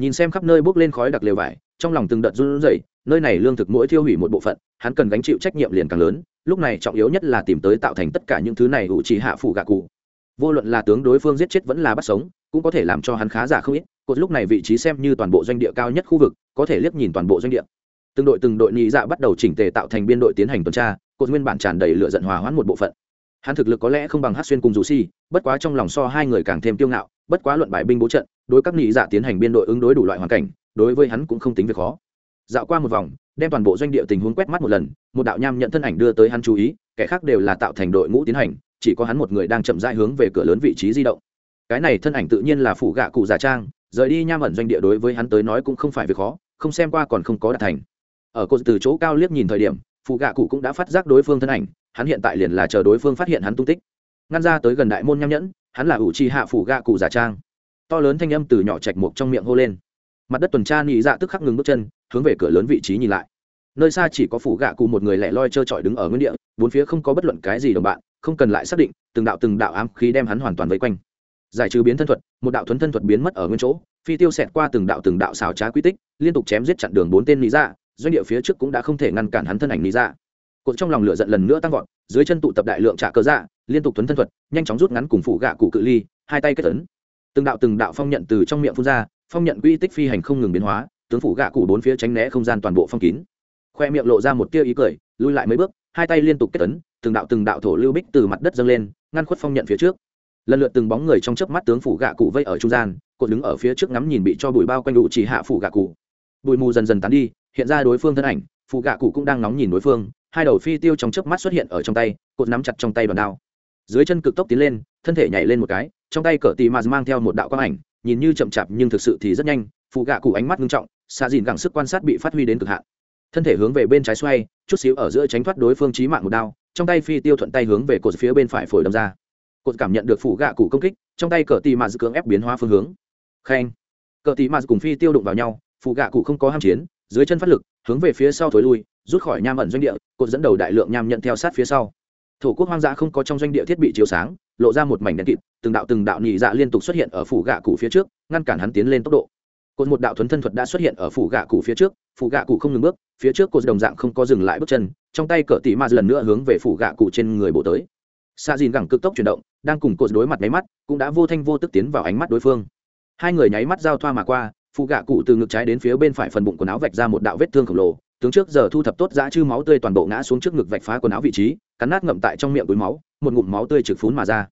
nhìn xem khắp nơi bốc lên khói đặc lều vải, trong lòng từng đợt run rẩy, nơi này lương thực mỗi thiêu hủy một bộ phận, hắn cần gánh chịu trách nhiệm liền càng lớn, lúc này trọng yếu nhất là tìm tới tạo thành tất cả những thứ này ủ trì hạ phủ gạ cụ. Vô luận là tướng đối phương giết chết vẫn là bắt sống, cũng có thể làm cho hắn khá giả không ít, cột lúc này vị trí xem như toàn bộ doanh địa cao nhất khu vực, có thể liếc nhìn toàn bộ doanh địa. Từng đội từng đội nhị dạ bắt đầu chỉnh tề tạo thành biên đội tiến hành tuần tra, cột nguyên bản tràn đầy lửa giận hòa hoãn một bộ phận. Hắn thực lực có lẽ không bằng hát xuyên cùng dù si, bất quá trong lòng so hai người càng thêm kiêu ngạo bất quá luận bài binh bố trận, đối các nhị dạ tiến hành biên đội ứng đối đủ loại hoàn cảnh, đối với hắn cũng không tính việc khó. Dạo qua một vòng, đem toàn bộ doanh địa tình huống quét mắt một lần, một đạo nham nhận thân ảnh đưa tới hắn chú ý, kẻ khác đều là tạo thành đội ngũ tiến hành, chỉ có hắn một người đang chậm rãi hướng về cửa lớn vị trí di động. Cái này thân ảnh tự nhiên là phủ gạ cụ giả trang, rời đi nham ẩn doanh địa đối với hắn tới nói cũng không phải việc khó, không xem qua còn không có đạt thành. Ở cột từ chỗ cao liếc nhìn thời điểm phụ gạ cụ cũng đã phát giác đối phương thân ảnh, hắn hiện tại liền là chờ đối phương phát hiện hắn tung tích. Ngăn ra tới gần đại môn nham nhẫn hắn là ủ trì hạ phủ gạ cụ giả trang. To lớn thanh âm từ nhỏ chạch mục trong miệng hô lên. Mặt đất tuần tra nị dạ tức khắc ngừng bước chân, hướng về cửa lớn vị trí nhìn lại. Nơi xa chỉ có phủ gạ cụ một người lẻ loi trơ trọi đứng ở nguyên địa, bốn phía không có bất luận cái gì đồng bạn, không cần lại xác định, từng đạo từng đạo ám khí đem hắn hoàn toàn vây quanh. Giải trừ biến thân thuật, một đạo thuấn thân thuật biến mất ở nguyên chỗ, phi tiêu xẹt qua từng đạo từng đạo xào trá quy tích, liên tục chém giết chặn đường bốn tên lý dạ doanh địa phía trước cũng đã không thể ngăn cản hắn thân ảnh lý dạ. Cột trong lòng lửa giận lần nữa tăng vọt dưới chân tụ tập đại lượng trả cơ dạ liên tục thuấn thân thuật, nhanh chóng rút ngắn cùng phủ gạ cụ cự ly, hai tay kết tấn từng đạo từng đạo phong nhận từ trong miệng phun ra, phong nhận quy tích phi hành không ngừng biến hóa, tướng phủ gạ cụ bốn phía tránh né không gian toàn bộ phong kín. Khoe miệng lộ ra một tia ý cười lui lại mấy bước, hai tay liên tục kết tấn từng đạo từng đạo thổ lưu bích từ mặt đất dâng lên, ngăn khuất phong nhận phía trước. Lần lượt từng bóng người trong chớp mắt tướng phủ gạ cụ vây ở trung gian, cột đứng ở phía trước ngắm nhìn bị cho bụi bao quanh đủ chỉ hạ phủ gạ cụ. Bụi mù dần dần tán đi, hiện ra đối phương thân ảnh, phủ gạ cụ cũng đang nóng nhìn đối phương hai đầu phi tiêu trong chớp mắt xuất hiện ở trong tay, cột nắm chặt trong tay đoàn đao. Dưới chân cực tốc tiến lên, thân thể nhảy lên một cái, trong tay cờ tì mà mang theo một đạo quang ảnh, nhìn như chậm chạp nhưng thực sự thì rất nhanh, phụ gạ cụ ánh mắt ngưng trọng xa dìn gẳng sức quan sát bị phát huy đến cực hạn. Thân thể hướng về bên trái xoay, chút xíu ở giữa tránh thoát đối phương trí mạng một đao, trong tay phi tiêu thuận tay hướng về cột phía bên phải phổi đâm ra. Cột cảm nhận được phụ gạ cụ công kích, trong tay cờ tì mà dự cưỡng ép biến hóa phương hướng. Khen. Cờ tì mà cùng phi tiêu đụng vào nhau, phụ gạ cụ không có ham chiến, dưới chân phát lực, hướng về phía sau thối lui rút khỏi nham ẩn doanh địa, cột dẫn đầu đại lượng nham nhận theo sát phía sau. Thổ quốc hoang dã không có trong doanh địa thiết bị chiếu sáng, lộ ra một mảnh đen kịt, từng đạo từng đạo nhị dạ liên tục xuất hiện ở phủ gạ cụ phía trước, ngăn cản hắn tiến lên tốc độ. Cột một đạo thuấn thân thuật đã xuất hiện ở phủ gạ cụ phía trước, phủ gạ cụ không ngừng bước, phía trước cột đồng dạng không có dừng lại bước chân, trong tay cỡ tỉ ma lần nữa hướng về phủ gạ cụ trên người bổ tới. Xa dìn gẳng cực tốc chuyển động, đang cùng cột đối mặt nháy mắt, cũng đã vô thanh vô tức tiến vào ánh mắt đối phương. Hai người nháy mắt giao thoa mà qua phụ gạ cụ từ ngực trái đến phía bên phải phần bụng quần áo vạch ra một đạo vết thương khổng lồ tướng trước giờ thu thập tốt dã chư máu tươi toàn bộ ngã xuống trước ngực vạch phá quần áo vị trí, cắn nát ngậm tại trong miệng túi máu, một ngụm máu tươi trực phún mà ra.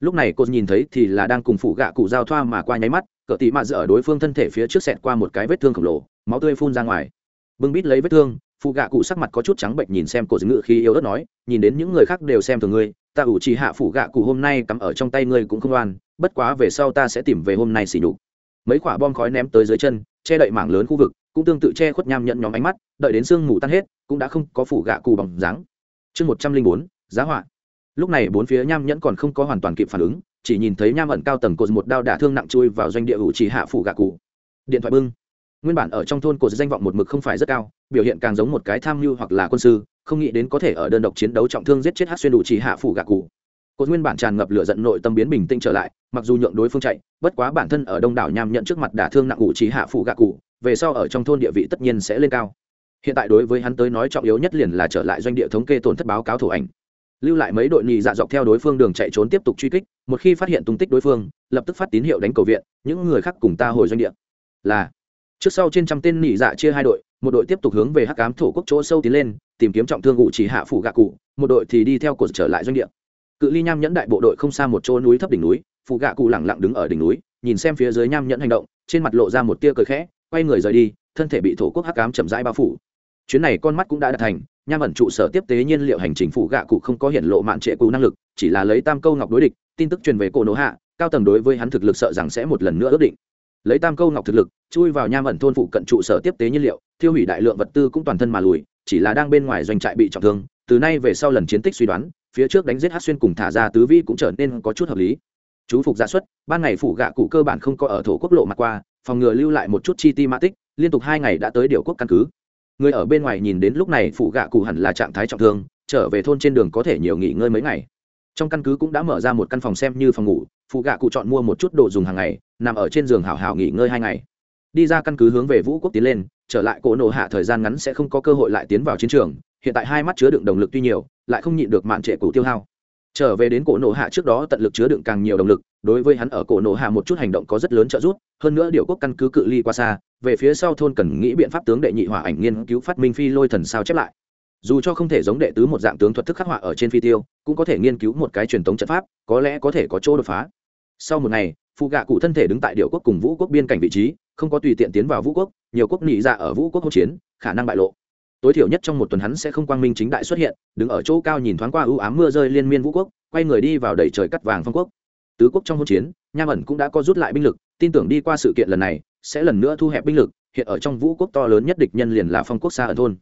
Lúc này cô nhìn thấy thì là đang cùng phụ gạ cụ giao thoa mà qua nháy mắt, cỡ tị mạ dở đối phương thân thể phía trước xẹt qua một cái vết thương khổng lồ, máu tươi phun ra ngoài. Bưng bít lấy vết thương, phụ gạ cụ sắc mặt có chút trắng bệnh nhìn xem cổ ngự khi yêu đất nói, nhìn đến những người khác đều xem thường ngươi, ta ủ trì hạ phụ gạ cụ hôm nay cắm ở trong tay ngươi cũng không oan, bất quá về sau ta sẽ tìm về hôm nay xỉ đục mấy quả bom khói ném tới dưới chân, che đậy mảng lớn khu vực cũng tương tự che khuất nham nhận nhóm ánh mắt, đợi đến sương mù tan hết, cũng đã không có phủ gạ cụ bằng dáng. Chương một trăm linh bốn, giá họa. Lúc này bốn phía nham nhẫn còn không có hoàn toàn kịp phản ứng, chỉ nhìn thấy nham ẩn cao tầng cột một đao đả thương nặng chui vào doanh địa ủ chỉ hạ phủ gạ cụ điện thoại bưng. Nguyên bản ở trong thôn cột danh vọng một mực không phải rất cao, biểu hiện càng giống một cái tham mưu hoặc là quân sư, không nghĩ đến có thể ở đơn độc chiến đấu trọng thương giết chết hát xuyên đủ chỉ hạ phủ gạ cụ cột nguyên bản tràn ngập lửa giận nội tâm biến bình tĩnh trở lại, mặc dù nhượng đối phương chạy, bất quá bản thân ở đông đảo nham nhận trước mặt đả thương nặng ủ trì hạ phủ gạ cụ về sau ở trong thôn địa vị tất nhiên sẽ lên cao. Hiện tại đối với hắn tới nói trọng yếu nhất liền là trở lại doanh địa thống kê tổn thất báo cáo thủ ảnh. Lưu lại mấy đội nhị dạ dọc theo đối phương đường chạy trốn tiếp tục truy kích, một khi phát hiện tung tích đối phương, lập tức phát tín hiệu đánh cầu viện, những người khác cùng ta hồi doanh địa. Là, trước sau trên trăm tên nhị dạ chia hai đội, một đội tiếp tục hướng về hắc cám thổ quốc chỗ sâu tiến lên, tìm kiếm trọng thương ngụ chỉ hạ phủ gạ cụ, một đội thì đi theo cột trở lại doanh địa. Cự ly nham nhẫn đại bộ đội không xa một chỗ núi thấp đỉnh núi phụ gạ cụ lẳng lặng đứng ở đỉnh núi, nhìn xem phía dưới nham nhẫn hành động, trên mặt lộ ra một tia cười khẽ quay người rời đi, thân thể bị thổ quốc hắc cám chậm rãi bao phủ. Chuyến này con mắt cũng đã đạt thành, nham ẩn trụ sở tiếp tế nhiên liệu hành trình phụ gạ cụ không có hiện lộ mạn trệ cụ năng lực, chỉ là lấy tam câu ngọc đối địch, tin tức truyền về cổ nổ hạ, cao tầng đối với hắn thực lực sợ rằng sẽ một lần nữa ước định. Lấy tam câu ngọc thực lực, chui vào nham ẩn thôn phụ cận trụ sở tiếp tế nhiên liệu, thiêu hủy đại lượng vật tư cũng toàn thân mà lùi, chỉ là đang bên ngoài doanh trại bị trọng thương, từ nay về sau lần chiến tích suy đoán, phía trước đánh giết hát xuyên cùng thả ra tứ vi cũng trở nên có chút hợp lý. Chú phục giả xuất, ban ngày phủ gạ cụ cơ bản không có ở thổ quốc lộ mặt qua phòng ngừa lưu lại một chút chi ti mã tích, liên tục hai ngày đã tới điều quốc căn cứ. Người ở bên ngoài nhìn đến lúc này phụ gạ cụ hẳn là trạng thái trọng thương, trở về thôn trên đường có thể nhiều nghỉ ngơi mấy ngày. Trong căn cứ cũng đã mở ra một căn phòng xem như phòng ngủ phụ gạ cụ chọn mua một chút đồ dùng hàng ngày, nằm ở trên giường hảo hảo nghỉ ngơi hai ngày. Đi ra căn cứ hướng về vũ quốc tiến lên, trở lại cỗ nổ hạ thời gian ngắn sẽ không có cơ hội lại tiến vào chiến trường, hiện tại hai mắt chứa đựng động lực tuy nhiều, lại không nhịn được mạn trệ cụ tiêu hao trở về đến cổ nộ hạ trước đó tận lực chứa đựng càng nhiều động lực, đối với hắn ở cổ nộ hạ một chút hành động có rất lớn trợ giúp, hơn nữa điều quốc căn cứ cự ly qua xa, về phía sau thôn cần nghĩ biện pháp tướng đệ nhị hỏa ảnh nghiên cứu phát minh phi lôi thần sao chép lại. Dù cho không thể giống đệ tứ một dạng tướng thuật thức khắc họa ở trên phi tiêu, cũng có thể nghiên cứu một cái truyền thống trận pháp, có lẽ có thể có chỗ đột phá. Sau một ngày phụ gạ cụ thân thể đứng tại điệu quốc cùng vũ quốc biên cảnh vị trí, không có tùy tiện tiến vào vũ quốc, nhiều quốc nghị ra dạ ở vũ quốc hỗn chiến, khả năng bại lộ tối thiểu nhất trong một tuần hắn sẽ không quang minh chính đại xuất hiện, đứng ở chỗ cao nhìn thoáng qua ưu ám mưa rơi liên miên vũ quốc, quay người đi vào đầy trời cắt vàng phong quốc. Tứ quốc trong hỗn chiến, nham ẩn cũng đã có rút lại binh lực, tin tưởng đi qua sự kiện lần này, sẽ lần nữa thu hẹp binh lực, hiện ở trong vũ quốc to lớn nhất địch nhân liền là phong quốc xa ở thôn.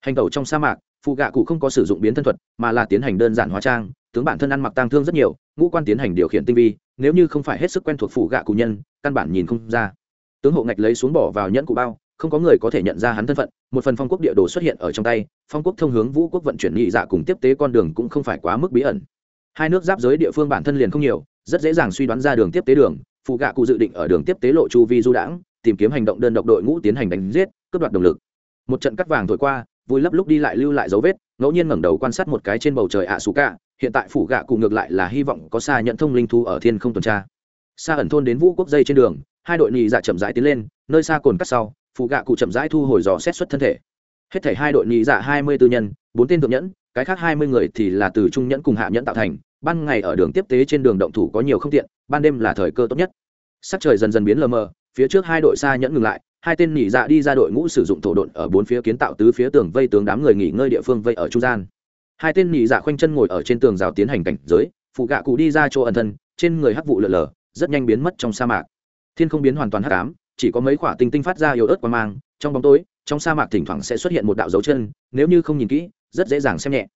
Hành tẩu trong sa mạc phụ gạ cụ không có sử dụng biến thân thuật, mà là tiến hành đơn giản hóa trang, tướng bản thân ăn mặc tang thương rất nhiều, ngũ quan tiến hành điều khiển tinh vi, nếu như không phải hết sức quen thuộc phụ gạ cụ nhân, căn bản nhìn không ra. Tướng hộ ngạch lấy xuống bỏ vào nhẫn cụ bao không có người có thể nhận ra hắn thân phận, một phần phong quốc địa đồ xuất hiện ở trong tay, phong quốc thông hướng vũ quốc vận chuyển nghị dạ cùng tiếp tế con đường cũng không phải quá mức bí ẩn. Hai nước giáp giới địa phương bản thân liền không nhiều, rất dễ dàng suy đoán ra đường tiếp tế đường, phụ gạ cụ dự định ở đường tiếp tế lộ chu vi du đãng, tìm kiếm hành động đơn độc đội ngũ tiến hành đánh giết, cướp đoạt động lực. Một trận cắt vàng thổi qua, vui lấp lúc đi lại lưu lại dấu vết, ngẫu nhiên ngẩng đầu quan sát một cái trên bầu trời ạ xù cả hiện tại phủ gạ cụ ngược lại là hy vọng có xa nhận thông linh thu ở thiên không tuần tra. Xa ẩn thôn đến vũ quốc dây trên đường, hai đội nhị dạ chậm rãi tiến lên, nơi xa cồn cắt sau phụ gạ cụ chậm rãi thu hồi dò xét xuất thân thể. Hết thảy hai đội nhị dạ hai mươi tư nhân, bốn tên thượng nhẫn, cái khác hai mươi người thì là từ trung nhẫn cùng hạ nhẫn tạo thành. Ban ngày ở đường tiếp tế trên đường động thủ có nhiều không tiện, ban đêm là thời cơ tốt nhất. Sắc trời dần dần biến lờ mờ, phía trước hai đội xa nhẫn ngừng lại, hai tên nhị dạ đi ra đội ngũ sử dụng thổ độn ở bốn phía kiến tạo tứ phía tường vây tướng đám người nghỉ ngơi địa phương vây ở trung gian. Hai tên nhị dạ khoanh chân ngồi ở trên tường rào tiến hành cảnh giới, phụ gạ cụ đi ra chỗ ẩn thân, trên người hắc vụ lở lở, rất nhanh biến mất trong sa mạc. Thiên không biến hoàn toàn hắc ám chỉ có mấy quả tinh tinh phát ra yếu ớt qua mang, trong bóng tối, trong sa mạc thỉnh thoảng sẽ xuất hiện một đạo dấu chân, nếu như không nhìn kỹ, rất dễ dàng xem nhẹ.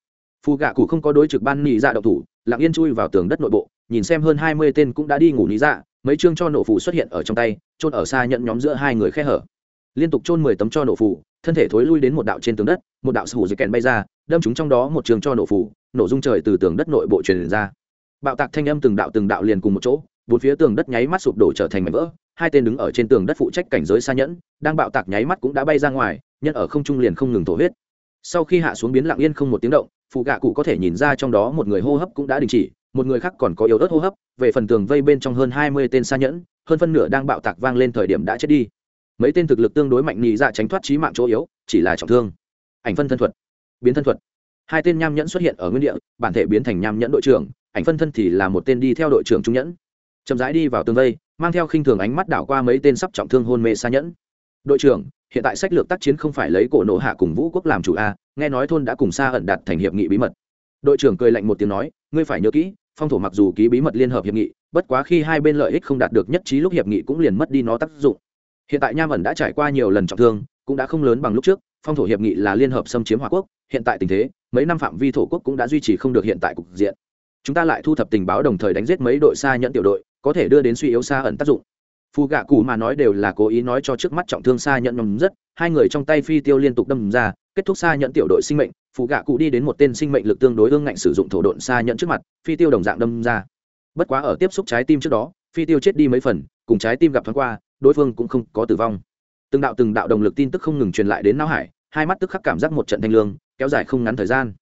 Phù gạ cụ không có đối trực ban nị dạ động thủ, lặng yên chui vào tường đất nội bộ, nhìn xem hơn hai mươi tên cũng đã đi ngủ lý dạ mấy chương cho nổ phù xuất hiện ở trong tay trôn ở xa nhận nhóm giữa hai người khe hở. Liên tục trôn mười tấm cho nổ phù, thân thể thối lui đến một đạo trên tường đất, một đạo sủ dây kèn bay ra, đâm chúng trong đó một trường cho nổ phù, nổ dung trời từ tường đất nội bộ truyền ra. Bạo tạc thanh âm từng đạo từng đạo liền cùng một chỗ, bốn phía tường đất nháy mắt sụp đổ trở thành mảnh vỡ hai tên đứng ở trên tường đất phụ trách cảnh giới xa nhẫn, đang bạo tạc nháy mắt cũng đã bay ra ngoài, nhân ở không trung liền không ngừng thổ huyết. Sau khi hạ xuống biến lặng yên không một tiếng động phụ gạ cụ có thể nhìn ra trong đó một người hô hấp cũng đã đình chỉ, một người khác còn có yếu ớt hô hấp, về phần tường vây bên trong hơn hai mươi tên xa nhẫn, hơn phân nửa đang bạo tạc vang lên thời điểm đã chết đi. Mấy tên thực lực tương đối mạnh nhị dạ tránh thoát trí mạng chỗ yếu, chỉ là trọng thương. Ảnh phân thân thuật. Biến thân thuật. Hai tên nham nhẫn xuất hiện ở nguyên địa, bản thể biến thành nham nhẫn đội trưởng, ảnh phân thân thì là một tên đi theo đội trưởng trung nhẫn. Chậm rãi đi vào tường vây mang theo khinh thường ánh mắt đảo qua mấy tên sắp trọng thương hôn mê xa nhẫn. Đội trưởng, hiện tại sách lược tác chiến không phải lấy cổ nộ hạ cùng vũ quốc làm chủ a, nghe nói thôn đã cùng xa ẩn đặt thành hiệp nghị bí mật. Đội trưởng cười lạnh một tiếng nói, ngươi phải nhớ kỹ, phong thổ mặc dù ký bí mật liên hợp hiệp nghị, bất quá khi hai bên lợi ích không đạt được nhất trí lúc hiệp nghị cũng liền mất đi nó tác dụng. Hiện tại nham ẩn đã trải qua nhiều lần trọng thương, cũng đã không lớn bằng lúc trước, phong thổ hiệp nghị là liên hợp xâm chiếm hòa quốc, hiện tại tình thế, mấy năm phạm vi thổ quốc cũng đã duy trì không được hiện tại cục diện. Chúng ta lại thu thập tình báo đồng thời đánh giết mấy đội xa nhận tiểu đội có thể đưa đến suy yếu xa ẩn tác dụng. Phù gạ cụ mà nói đều là cố ý nói cho trước mắt trọng thương xa nhận nhầm rất, hai người trong tay phi tiêu liên tục đâm ra, kết thúc xa nhận tiểu đội sinh mệnh phù gạ cụ đi đến một tên sinh mệnh lực tương đối ương ngạnh sử dụng thổ độn xa nhận trước mặt, phi tiêu đồng dạng đâm ra. Bất quá ở tiếp xúc trái tim trước đó, phi tiêu chết đi mấy phần, cùng trái tim gặp thoáng qua, đối phương cũng không có tử vong. Từng đạo từng đạo đồng lực tin tức không ngừng truyền lại đến não hải, hai mắt tức khắc cảm giác một trận thanh lương, kéo dài không ngắn thời gian.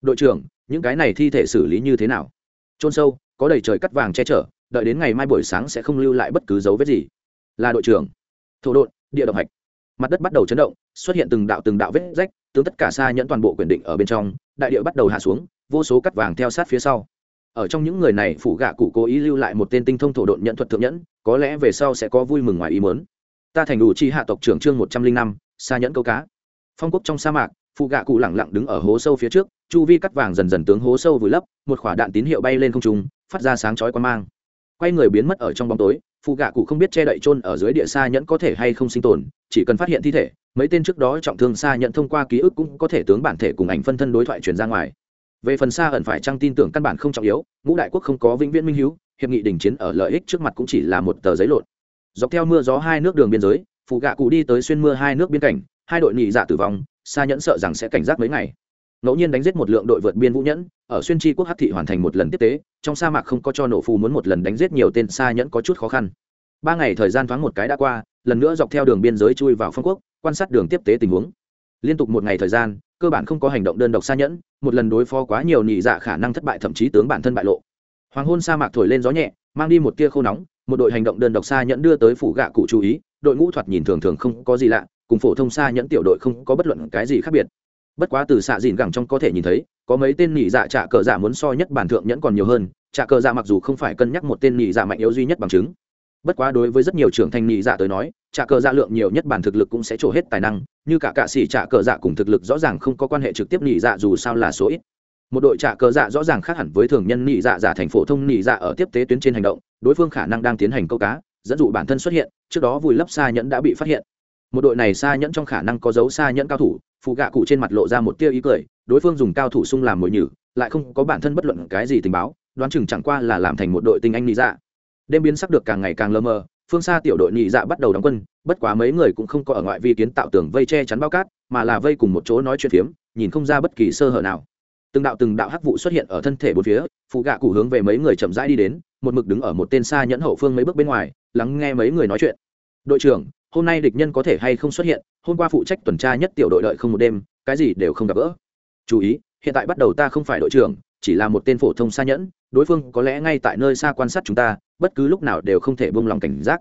Đội trưởng, những cái này thi thể xử lý như thế nào? Trôn sâu, có đầy trời cắt vàng che chở đợi đến ngày mai buổi sáng sẽ không lưu lại bất cứ dấu vết gì. Là đội trưởng. Thổ đột địa động hạch. Mặt đất bắt đầu chấn động, xuất hiện từng đạo từng đạo vết rách, tướng tất cả xa nhẫn toàn bộ quyền định ở bên trong, đại địa bắt đầu hạ xuống, vô số cắt vàng theo sát phía sau. Ở trong những người này, phủ gạ cụ cố ý lưu lại một tên tinh thông thổ độn nhận thuật thượng nhẫn, có lẽ về sau sẽ có vui mừng ngoài ý mớn ta thành đủ chi hạ tộc trưởng trương một trăm linh năm, xa nhẫn câu cá. Phong quốc trong sa mạc phụ gạ cụ lẳng lặng đứng ở hố sâu phía trước, chu vi cắt vàng dần dần tướng hố sâu vùi lấp, một quả đạn tín hiệu bay lên không trung, phát ra sáng chói quan mang quay người biến mất ở trong bóng tối phụ gạ cụ không biết che đậy trôn ở dưới địa xa nhẫn có thể hay không sinh tồn, chỉ cần phát hiện thi thể, mấy tên trước đó trọng thương xa nhận thông qua ký ức cũng có thể tướng bản thể cùng ảnh phân thân đối thoại truyền ra ngoài. Về phần xa ẩn phải trăng tin tưởng căn bản không trọng yếu, ngũ đại quốc không có vĩnh viễn minh hữu hiệp nghị đình chiến ở lợi ích trước mặt cũng chỉ là một tờ giấy lộn. Dọc theo mưa gió hai nước đường biên giới phụ gạ cụ đi tới xuyên mưa hai nước biên cảnh, hai đội nhị dạ tử vong xa nhẫn sợ rằng sẽ cảnh giác mấy ngày ngẫu nhiên đánh giết một lượng đội vượt biên vũ nhẫn, ở xuyên tri quốc hát thị hoàn thành một lần tiếp tế, trong sa mạc không có cho nổ phù muốn một lần đánh giết nhiều tên xa nhẫn có chút khó khăn. Ba ngày thời gian thoáng một cái đã qua, lần nữa dọc theo đường biên giới chui vào phong quốc, quan sát đường tiếp tế tình huống. Liên tục một ngày thời gian, cơ bản không có hành động đơn độc xa nhẫn, một lần đối phó quá nhiều nhị dạ khả năng thất bại thậm chí tướng bản thân bại lộ. Hoàng hôn sa mạc thổi lên gió nhẹ, mang đi một tia khô nóng, một đội hành động đơn độc xa nhẫn đưa tới phủ gạ cụ chú ý, đội ngũ thoạt nhìn thường thường không có gì lạ, cùng phổ thông xa nhẫn tiểu đội không có bất luận cái gì khác biệt bất quá từ xạ dìn gẳng trong có thể nhìn thấy, có mấy tên nhị dạ trả cờ dạ muốn so nhất bản thượng nhẫn còn nhiều hơn, trả cờ dạ mặc dù không phải cân nhắc một tên nhị dạ mạnh yếu duy nhất bằng chứng. Bất quá đối với rất nhiều trưởng thành nhị dạ tới nói, trả cờ dạ lượng nhiều nhất bản thực lực cũng sẽ trổ hết tài năng, như cả cạ sĩ trả cờ dạ cùng thực lực rõ ràng không có quan hệ trực tiếp nhị dạ dù sao là số ít. Một đội trả cờ dạ rõ ràng khác hẳn với thường nhân nhị dạ giả thành phổ thông nhị dạ ở tiếp tế tuyến trên hành động, đối phương khả năng đang tiến hành câu cá, dẫn dụ bản thân xuất hiện, trước đó vùi lấp xa nhẫn đã bị phát hiện. Một đội này xa nhẫn trong khả năng có dấu xa nhẫn cao thủ phụ gạ cụ trên mặt lộ ra một tia ý cười đối phương dùng cao thủ sung làm mồi nhử lại không có bản thân bất luận cái gì tình báo đoán chừng chẳng qua là làm thành một đội tinh anh nhị dạ. Đêm biến sắc được càng ngày càng lơ mơ, phương xa tiểu đội nhị dạ bắt đầu đóng quân bất quá mấy người cũng không có ở ngoại vi kiến tạo tường vây che chắn bao cát mà là vây cùng một chỗ nói chuyện phiếm nhìn không ra bất kỳ sơ hở nào. Từng đạo từng đạo hắc vụ xuất hiện ở thân thể bốn phía phụ gạ cụ hướng về mấy người chậm rãi đi đến một mực đứng ở một tên xa nhẫn hậu phương mấy bước bên ngoài lắng nghe mấy người nói chuyện. Đội trưởng hôm nay địch nhân có thể hay không xuất hiện, hôm qua phụ trách tuần tra nhất tiểu đội đợi không một đêm, cái gì đều không gặp gỡ. Chú ý, hiện tại bắt đầu ta không phải đội trưởng, chỉ là một tên phổ thông xa nhẫn, đối phương có lẽ ngay tại nơi xa quan sát chúng ta, bất cứ lúc nào đều không thể buông lòng cảnh giác.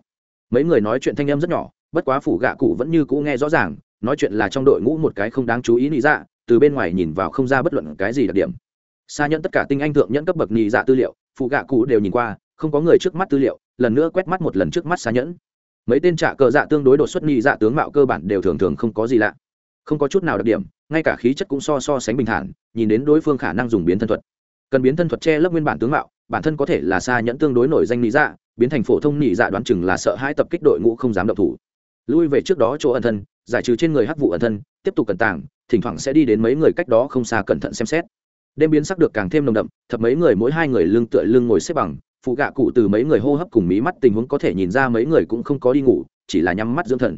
Mấy người nói chuyện thanh âm rất nhỏ, bất quá phủ gạ cụ vẫn như cũ nghe rõ ràng, nói chuyện là trong đội ngũ một cái không đáng chú ý nị dạ từ bên ngoài nhìn vào không ra bất luận cái gì đặc điểm. Xa nhẫn tất cả tinh anh thượng nhẫn cấp bậc nị dạ tư liệu phụ gạ cụ đều nhìn qua, không có người trước mắt tư liệu, lần nữa quét mắt một lần trước mắt xa nhẫn mấy tên trạ cờ dạ tương đối đột xuất nhị dạ tướng mạo cơ bản đều thường thường không có gì lạ. Không có chút nào đặc điểm, ngay cả khí chất cũng so so sánh bình thản, nhìn đến đối phương khả năng dùng biến thân thuật. Cần biến thân thuật che lấp nguyên bản tướng mạo, bản thân có thể là xa nhẫn tương đối nổi danh nhị dạ biến thành phổ thông nhị dạ đoán chừng là sợ hai tập kích đội ngũ không dám động thủ. Lui về trước đó chỗ ẩn thân, giải trừ trên người hắc vụ ẩn thân, tiếp tục cẩn tàng, thỉnh thoảng sẽ đi đến mấy người cách đó không xa cẩn thận xem xét. Đêm biến sắc được càng thêm nồng đậm thập mấy người mỗi hai người lưng tựa lưng ngồi xếp bằng phụ gạ cụ từ mấy người hô hấp cùng mí mắt tình huống có thể nhìn ra mấy người cũng không có đi ngủ, chỉ là nhắm mắt dưỡng thần.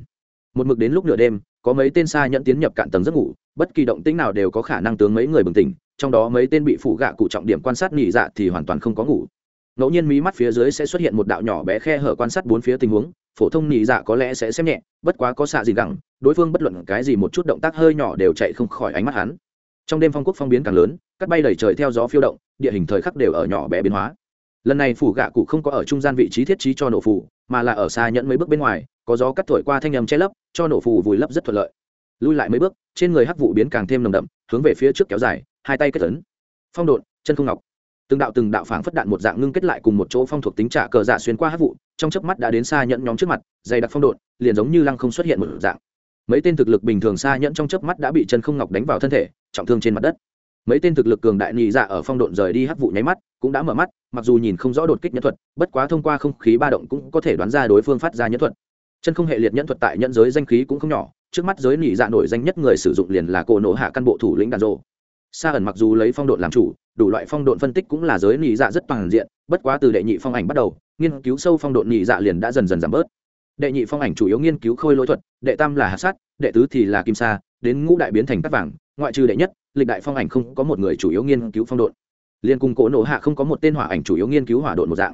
Một mực đến lúc nửa đêm, có mấy tên xa nhận tiến nhập cạn tầng giấc ngủ, bất kỳ động tĩnh nào đều có khả năng tướng mấy người bừng tỉnh, trong đó mấy tên bị phụ gạ cụ trọng điểm quan sát nhị dạ thì hoàn toàn không có ngủ. Ngẫu nhiên mí mắt phía dưới sẽ xuất hiện một đạo nhỏ bé khe hở quan sát bốn phía tình huống, phổ thông nhị dạ có lẽ sẽ xem nhẹ, bất quá có xạ gì gẳng, đối phương bất luận cái gì một chút động tác hơi nhỏ đều chạy không khỏi ánh mắt hắn. Trong đêm phong quốc phong biến càng lớn cắt bay đẩy trời theo gió phiêu động, địa hình thời khắc đều ở nhỏ bé biến hóa lần này phủ gạ cụ không có ở trung gian vị trí thiết trí cho nổ phủ mà là ở xa nhẫn mấy bước bên ngoài, có gió cắt thổi qua thanh nhầm che lấp, cho nổ phủ vùi lấp rất thuận lợi. Lui lại mấy bước, trên người hắc vụ biến càng thêm nồng đậm, hướng về phía trước kéo dài, hai tay kết tấn phong độn, chân không ngọc. Từng đạo từng đạo phảng phất đạn một dạng ngưng kết lại cùng một chỗ phong thuộc tính trả cờ dạ xuyên qua hắc vụ, trong chớp mắt đã đến xa nhẫn nhóm trước mặt, dày đặc phong độn, liền giống như lăng không xuất hiện một dạng. Mấy tên thực lực bình thường xa nhẫn trong chớp mắt đã bị chân không ngọc đánh vào thân thể, trọng thương trên mặt đất mấy tên thực lực cường đại nhị dạ ở phong độn rời đi hắc vụ nháy mắt, cũng đã mở mắt, mặc dù nhìn không rõ đột kích nhẫn thuật, bất quá thông qua không khí ba động cũng có thể đoán ra đối phương phát ra nhẫn thuật. Chân không hệ liệt nhẫn thuật tại nhẫn giới danh khí cũng không nhỏ, trước mắt giới nhị dạ nổi danh nhất người sử dụng liền là cổ nổ hạ căn bộ thủ lĩnh đàn rộ. Sa ẩn mặc dù lấy phong độn làm chủ, đủ loại phong độn phân tích cũng là giới nhị dạ rất toàn diện, bất quá từ đệ nhị phong ảnh bắt đầu, nghiên cứu sâu phong độn nhị dạ liền đã dần dần giảm bớt. Đệ nhị phong ảnh chủ yếu nghiên cứu khôi lỗi thuật, đệ tam là hạt sát đệ tứ thì là kim sa, đến ngũ đại biến thành cắt vàng, ngoại trừ đệ nhất lịch đại phong ảnh không có một người chủ yếu nghiên cứu phong độn. Liên cùng cổ nổ hạ không có một tên hỏa ảnh chủ yếu nghiên cứu hỏa độn một dạng.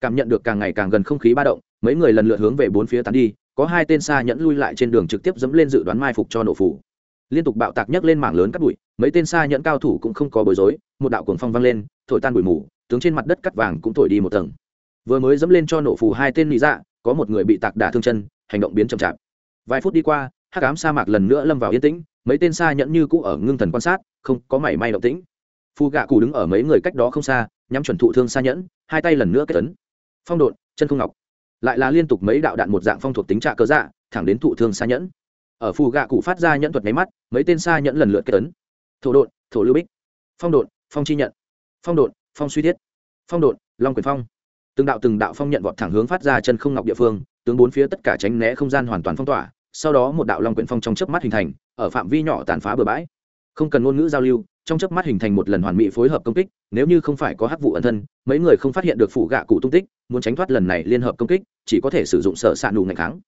Cảm nhận được càng ngày càng gần không khí ba động, mấy người lần lượt hướng về bốn phía tán đi, có hai tên xa nhẫn lui lại trên đường trực tiếp dẫm lên dự đoán mai phục cho nổ phủ. Liên tục bạo tạc nhấc lên mảng lớn cắt bụi, mấy tên xa nhẫn cao thủ cũng không có bối rối, một đạo cuồng phong vang lên, thổi tan bụi mù, tướng trên mặt đất cắt vàng cũng thổi đi một tầng. Vừa mới dẫm lên cho nổ phủ hai tên nị dạ có một người bị tạc đả thương chân, hành động biến chậm chạp. Vài phút đi qua hắc ám sa mạc lần nữa lâm vào yên tĩnh, mấy tên xa nhẫn như cũ ở ngưng thần quan sát, không có mảy may động tĩnh. Phù gạ cụ đứng ở mấy người cách đó không xa, nhắm chuẩn thụ thương xa nhẫn, hai tay lần nữa kết tấn phong độn, chân không ngọc. Lại là liên tục mấy đạo đạn một dạng phong thuộc tính trạ cơ dạ thẳng đến thụ thương xa nhẫn. Ở phù gạ cụ phát ra nhẫn thuật nháy mắt, mấy tên xa nhẫn lần lượt kết tấn thổ độn, thổ lưu bích. Phong độn, phong chi nhận. Phong độn, phong suy thiết. Phong độn, long quyền phong. Từng đạo từng đạo phong nhận vọt thẳng hướng phát ra chân không ngọc địa phương, tướng bốn phía tất cả tránh né không gian hoàn toàn phong tỏa sau đó một đạo long quyển phong trong chớp mắt hình thành, ở phạm vi nhỏ tàn phá bừa bãi. Không cần ngôn ngữ giao lưu, trong chớp mắt hình thành một lần hoàn mỹ phối hợp công kích, nếu như không phải có hắc vụ ẩn thân, mấy người không phát hiện được phủ gạ cụ tung tích, muốn tránh thoát lần này liên hợp công kích, chỉ có thể sử dụng sở s nụ nù ngày kháng.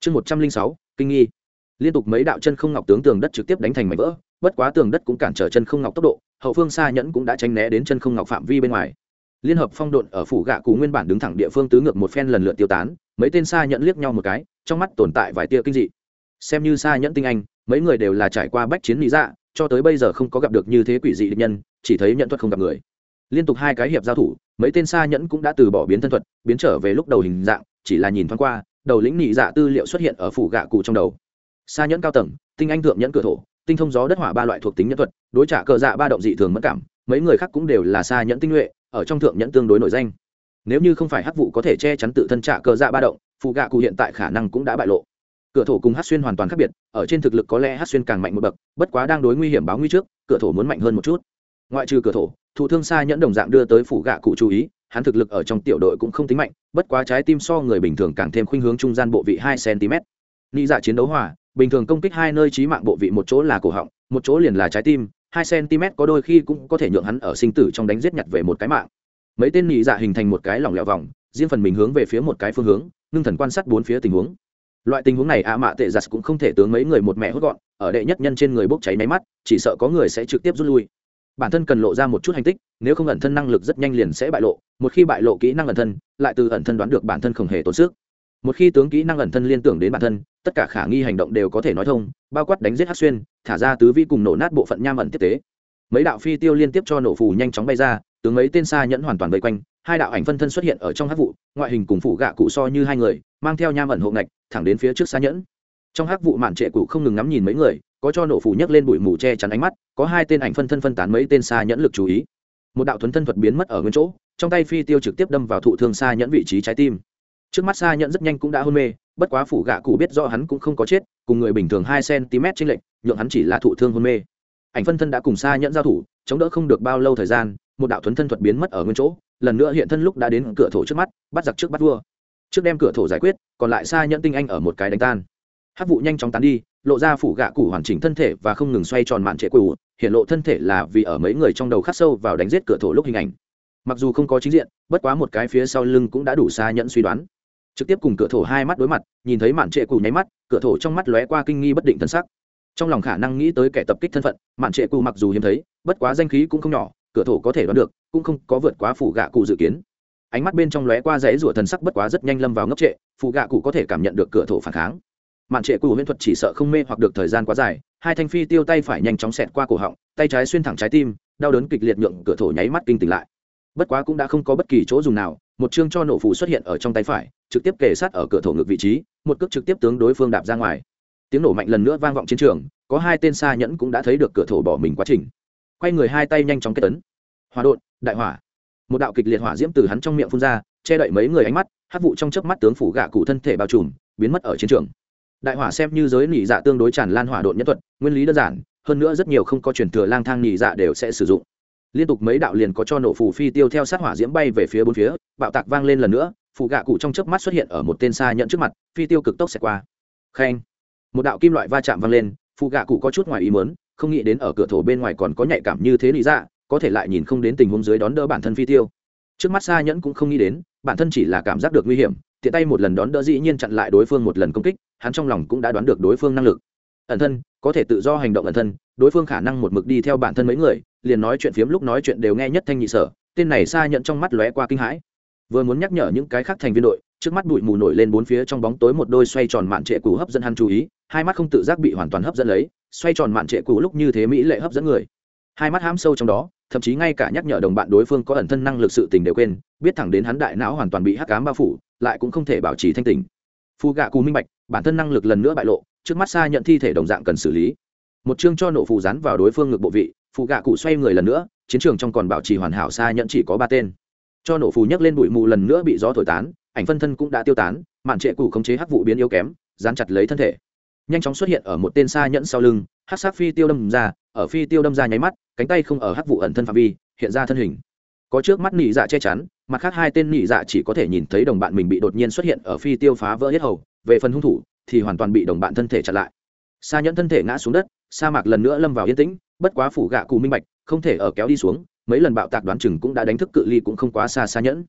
Chương một trăm linh sáu, kinh nghi. Liên tục mấy đạo chân không ngọc tướng tường đất trực tiếp đánh thành mảnh vỡ, bất quá tường đất cũng cản trở chân không ngọc tốc độ, hậu phương xa nhẫn cũng đã tránh né đến chân không ngọc phạm vi bên ngoài. Liên hợp phong độn ở phủ gạ cụ nguyên bản đứng thẳng địa phương tứ ngược một phen lần lượt tiêu tán, mấy tên xa nhẫn liếc nhau một cái, trong mắt tồn tại vài tia kinh dị xem như xa nhẫn tinh anh, mấy người đều là trải qua bách chiến lý dạ cho tới bây giờ không có gặp được như thế quỷ dị địch nhân, chỉ thấy nhận thuật không gặp người. Liên tục hai cái hiệp giao thủ, mấy tên xa nhẫn cũng đã từ bỏ biến thân thuật, biến trở về lúc đầu hình dạng, chỉ là nhìn thoáng qua, đầu lĩnh nhị dạ tư liệu xuất hiện ở phủ gạ cụ trong đầu. Xa nhẫn cao tầng, tinh anh thượng nhẫn cửa thổ, tinh thông gió đất hỏa ba loại thuộc tính nhẫn thuật, đối trả cờ dạ ba động dị thường mất cảm, mấy người khác cũng đều là xa nhẫn tinh nhuệ, ở trong thượng nhẫn tương đối nổi danh. Nếu như không phải hắc vụ có thể che chắn tự thân trả cờ dạ ba động phụ gạ cụ hiện tại khả năng cũng đã bại lộ cửa thổ cùng hát xuyên hoàn toàn khác biệt, ở trên thực lực có lẽ hát xuyên càng mạnh một bậc, bất quá đang đối nguy hiểm báo nguy trước, cửa thổ muốn mạnh hơn một chút. Ngoại trừ cửa thổ thủ thương xa nhẫn đồng dạng đưa tới phủ gạ cụ chú ý, hắn thực lực ở trong tiểu đội cũng không tính mạnh, bất quá trái tim so người bình thường càng thêm khuynh hướng trung gian bộ vị hai cm. Ni dạ chiến đấu hòa, bình thường công kích hai nơi trí mạng bộ vị một chỗ là cổ họng, một chỗ liền là trái tim, hai cm có đôi khi cũng có thể nhượng hắn ở sinh tử trong đánh giết nhặt về một cái mạng. Mấy tên nhị dạ hình thành một cái lỏng lẻo vòng, riêng phần mình hướng về phía một cái phương hướng, ngưng thần quan sát bốn phía tình huống loại tình huống này ạ mạ tệ giặt cũng không thể tướng mấy người một mẹ hốt gọn, ở đệ nhất nhân trên người bốc cháy máy mắt, chỉ sợ có người sẽ trực tiếp rút lui. Bản thân cần lộ ra một chút hành tích, nếu không ẩn thân năng lực rất nhanh liền sẽ bại lộ, một khi bại lộ kỹ năng ẩn thân, lại từ ẩn thân đoán được bản thân không hề tốn sức. Một khi tướng kỹ năng ẩn thân liên tưởng đến bản thân, tất cả khả nghi hành động đều có thể nói thông, bao quát đánh giết hát xuyên, thả ra tứ vi cùng nổ nát bộ phận nham ẩn tiếp tế. Mấy đạo phi tiêu liên tiếp cho nổ phù nhanh chóng bay ra, tướng mấy tên xa nhẫn hoàn toàn vây quanh hai đạo ảnh phân thân xuất hiện ở trong hắc vụ, ngoại hình cùng phủ gạ cụ so như hai người, mang theo nham ẩn hộ ngạch, thẳng đến phía trước xa nhẫn. Trong hắc vụ mạn trệ cụ không ngừng ngắm nhìn mấy người, có cho nổ phủ nhấc lên bụi mù che chắn ánh mắt, có hai tên ảnh phân thân phân tán mấy tên xa nhẫn lực chú ý. Một đạo thuấn thân thuật biến mất ở nguyên chỗ, trong tay phi tiêu trực tiếp đâm vào thụ thương xa nhẫn vị trí trái tim. Trước mắt xa nhẫn rất nhanh cũng đã hôn mê, bất quá phủ gạ cụ biết do hắn cũng không có chết, cùng người bình thường hai cm trên lệnh nhượng hắn chỉ là thụ thương hôn mê. Ảnh phân thân đã cùng xa nhẫn giao thủ, chống đỡ không được bao lâu thời gian, một đạo thuấn thân thuật biến mất ở nguyên chỗ lần nữa hiện thân lúc đã đến cửa thổ trước mắt, bắt giặc trước bắt vua. Trước đem cửa thổ giải quyết, còn lại xa nhận tinh anh ở một cái đánh tan. Hát vụ nhanh chóng tán đi, lộ ra phủ gạ cụ hoàn chỉnh thân thể và không ngừng xoay tròn mạn trệ cụ hiện lộ thân thể là vì ở mấy người trong đầu khắc sâu vào đánh giết cửa thổ lúc hình ảnh. Mặc dù không có chính diện, bất quá một cái phía sau lưng cũng đã đủ xa nhận suy đoán. Trực tiếp cùng cửa thổ hai mắt đối mặt, nhìn thấy mạn trệ cụ nháy mắt, cửa thổ trong mắt lóe qua kinh nghi bất định thân sắc. Trong lòng khả năng nghĩ tới kẻ tập kích thân phận, mạn trệ cụ mặc dù hiếm thấy, bất quá danh khí cũng không nhỏ cửa thổ có thể đoán được, cũng không có vượt quá phủ gạ cụ dự kiến. Ánh mắt bên trong lóe qua dãy rủa thần sắc bất quá rất nhanh lâm vào ngốc trệ phụ gạ cụ có thể cảm nhận được cửa thổ phản kháng. Mạn trệ cụ huyễn thuật chỉ sợ không mê hoặc được thời gian quá dài, hai thanh phi tiêu tay phải nhanh chóng xẹt qua cổ họng, tay trái xuyên thẳng trái tim, đau đớn kịch liệt nhượng cửa thổ nháy mắt kinh tỉnh lại. Bất quá cũng đã không có bất kỳ chỗ dùng nào, một chương cho nổ phù xuất hiện ở trong tay phải, trực tiếp kề sát ở cửa thổ ngược vị trí, một cước trực tiếp tướng đối phương đạp ra ngoài. Tiếng nổ mạnh lần nữa vang vọng chiến trường, có hai tên xa nhẫn cũng đã thấy được cửa thổ bỏ mình quá trình quay người hai tay nhanh chóng kết tấn. Hòa đột đại hỏa. Một đạo kịch liệt hỏa diễm từ hắn trong miệng phun ra, che đậy mấy người ánh mắt hát vụ trong chớp mắt tướng phủ gạ cụ thân thể bao trùm, biến mất ở chiến trường. Đại hỏa xem như giới nỉ dạ tương đối tràn lan hỏa đột nhân thuật, nguyên lý đơn giản, hơn nữa rất nhiều không có truyền thừa lang thang nỉ dạ đều sẽ sử dụng. Liên tục mấy đạo liền có cho nổ phù phi tiêu theo sát hỏa diễm bay về phía bốn phía, bạo tạc vang lên lần nữa phụ gạ cụ trong chớp mắt xuất hiện ở một tên xa nhận trước mặt, phi tiêu cực tốc xẹt qua. Khen. Một đạo kim loại va chạm vang lên phụ gạ cụ có chút ngoài ý mớn không nghĩ đến ở cửa thổ bên ngoài còn có nhạy cảm như thế lý dạ có thể lại nhìn không đến tình huống dưới đón đỡ bản thân phi tiêu. Trước mắt xa nhẫn cũng không nghĩ đến, bản thân chỉ là cảm giác được nguy hiểm, tiện tay một lần đón đỡ dĩ nhiên chặn lại đối phương một lần công kích, hắn trong lòng cũng đã đoán được đối phương năng lực. Ẩn thân, có thể tự do hành động ẩn thân, đối phương khả năng một mực đi theo bản thân mấy người, liền nói chuyện phiếm lúc nói chuyện đều nghe nhất thanh nhị sở, tên này xa nhận trong mắt lóe qua kinh hãi. Vừa muốn nhắc nhở những cái khác thành viên đội, trước mắt bụi mù nổi lên bốn phía trong bóng tối một đôi xoay tròn mạn trệ cũ hấp dẫn hắn chú ý, hai mắt không tự giác bị hoàn toàn hấp dẫn lấy xoay tròn mạn trệ cũ lúc như thế mỹ lệ hấp dẫn người. Hai mắt hám sâu trong đó, thậm chí ngay cả nhắc nhở đồng bạn đối phương có ẩn thân năng lực sự tình đều quên, biết thẳng đến hắn đại não hoàn toàn bị hắc cám bao phủ, lại cũng không thể bảo trì thanh tình phù gạ cù minh bạch, bản thân năng lực lần nữa bại lộ, trước mắt xa nhận thi thể đồng dạng cần xử lý. Một chương cho nổ phù rán vào đối phương ngực bộ vị phù gạ cụ xoay người lần nữa, chiến trường trong còn bảo trì hoàn hảo xa nhận chỉ có ba tên. Cho nổ phù nhấc lên bụi mù lần nữa bị gió thổi tán, ảnh phân thân cũng đã tiêu tán, mạn trệ cụ khống chế hắc vụ biến yếu kém, dán chặt lấy thân thể nhanh chóng xuất hiện ở một tên xa nhẫn sau lưng, hắc sát phi tiêu đâm ra, ở phi tiêu đâm ra nháy mắt, cánh tay không ở hắc vụ ẩn thân phạm vi, hiện ra thân hình. Có trước mắt nị dạ che chắn, mặt khác hai tên nị dạ chỉ có thể nhìn thấy đồng bạn mình bị đột nhiên xuất hiện ở phi tiêu phá vỡ hết hầu, về phần hung thủ, thì hoàn toàn bị đồng bạn thân thể chặn lại. Xa nhẫn thân thể ngã xuống đất, sa mạc lần nữa lâm vào yên tĩnh, bất quá phủ gạ cù minh bạch, không thể ở kéo đi xuống, mấy lần bạo tạc đoán chừng cũng đã đánh thức cự ly cũng không quá xa xa nhẫn.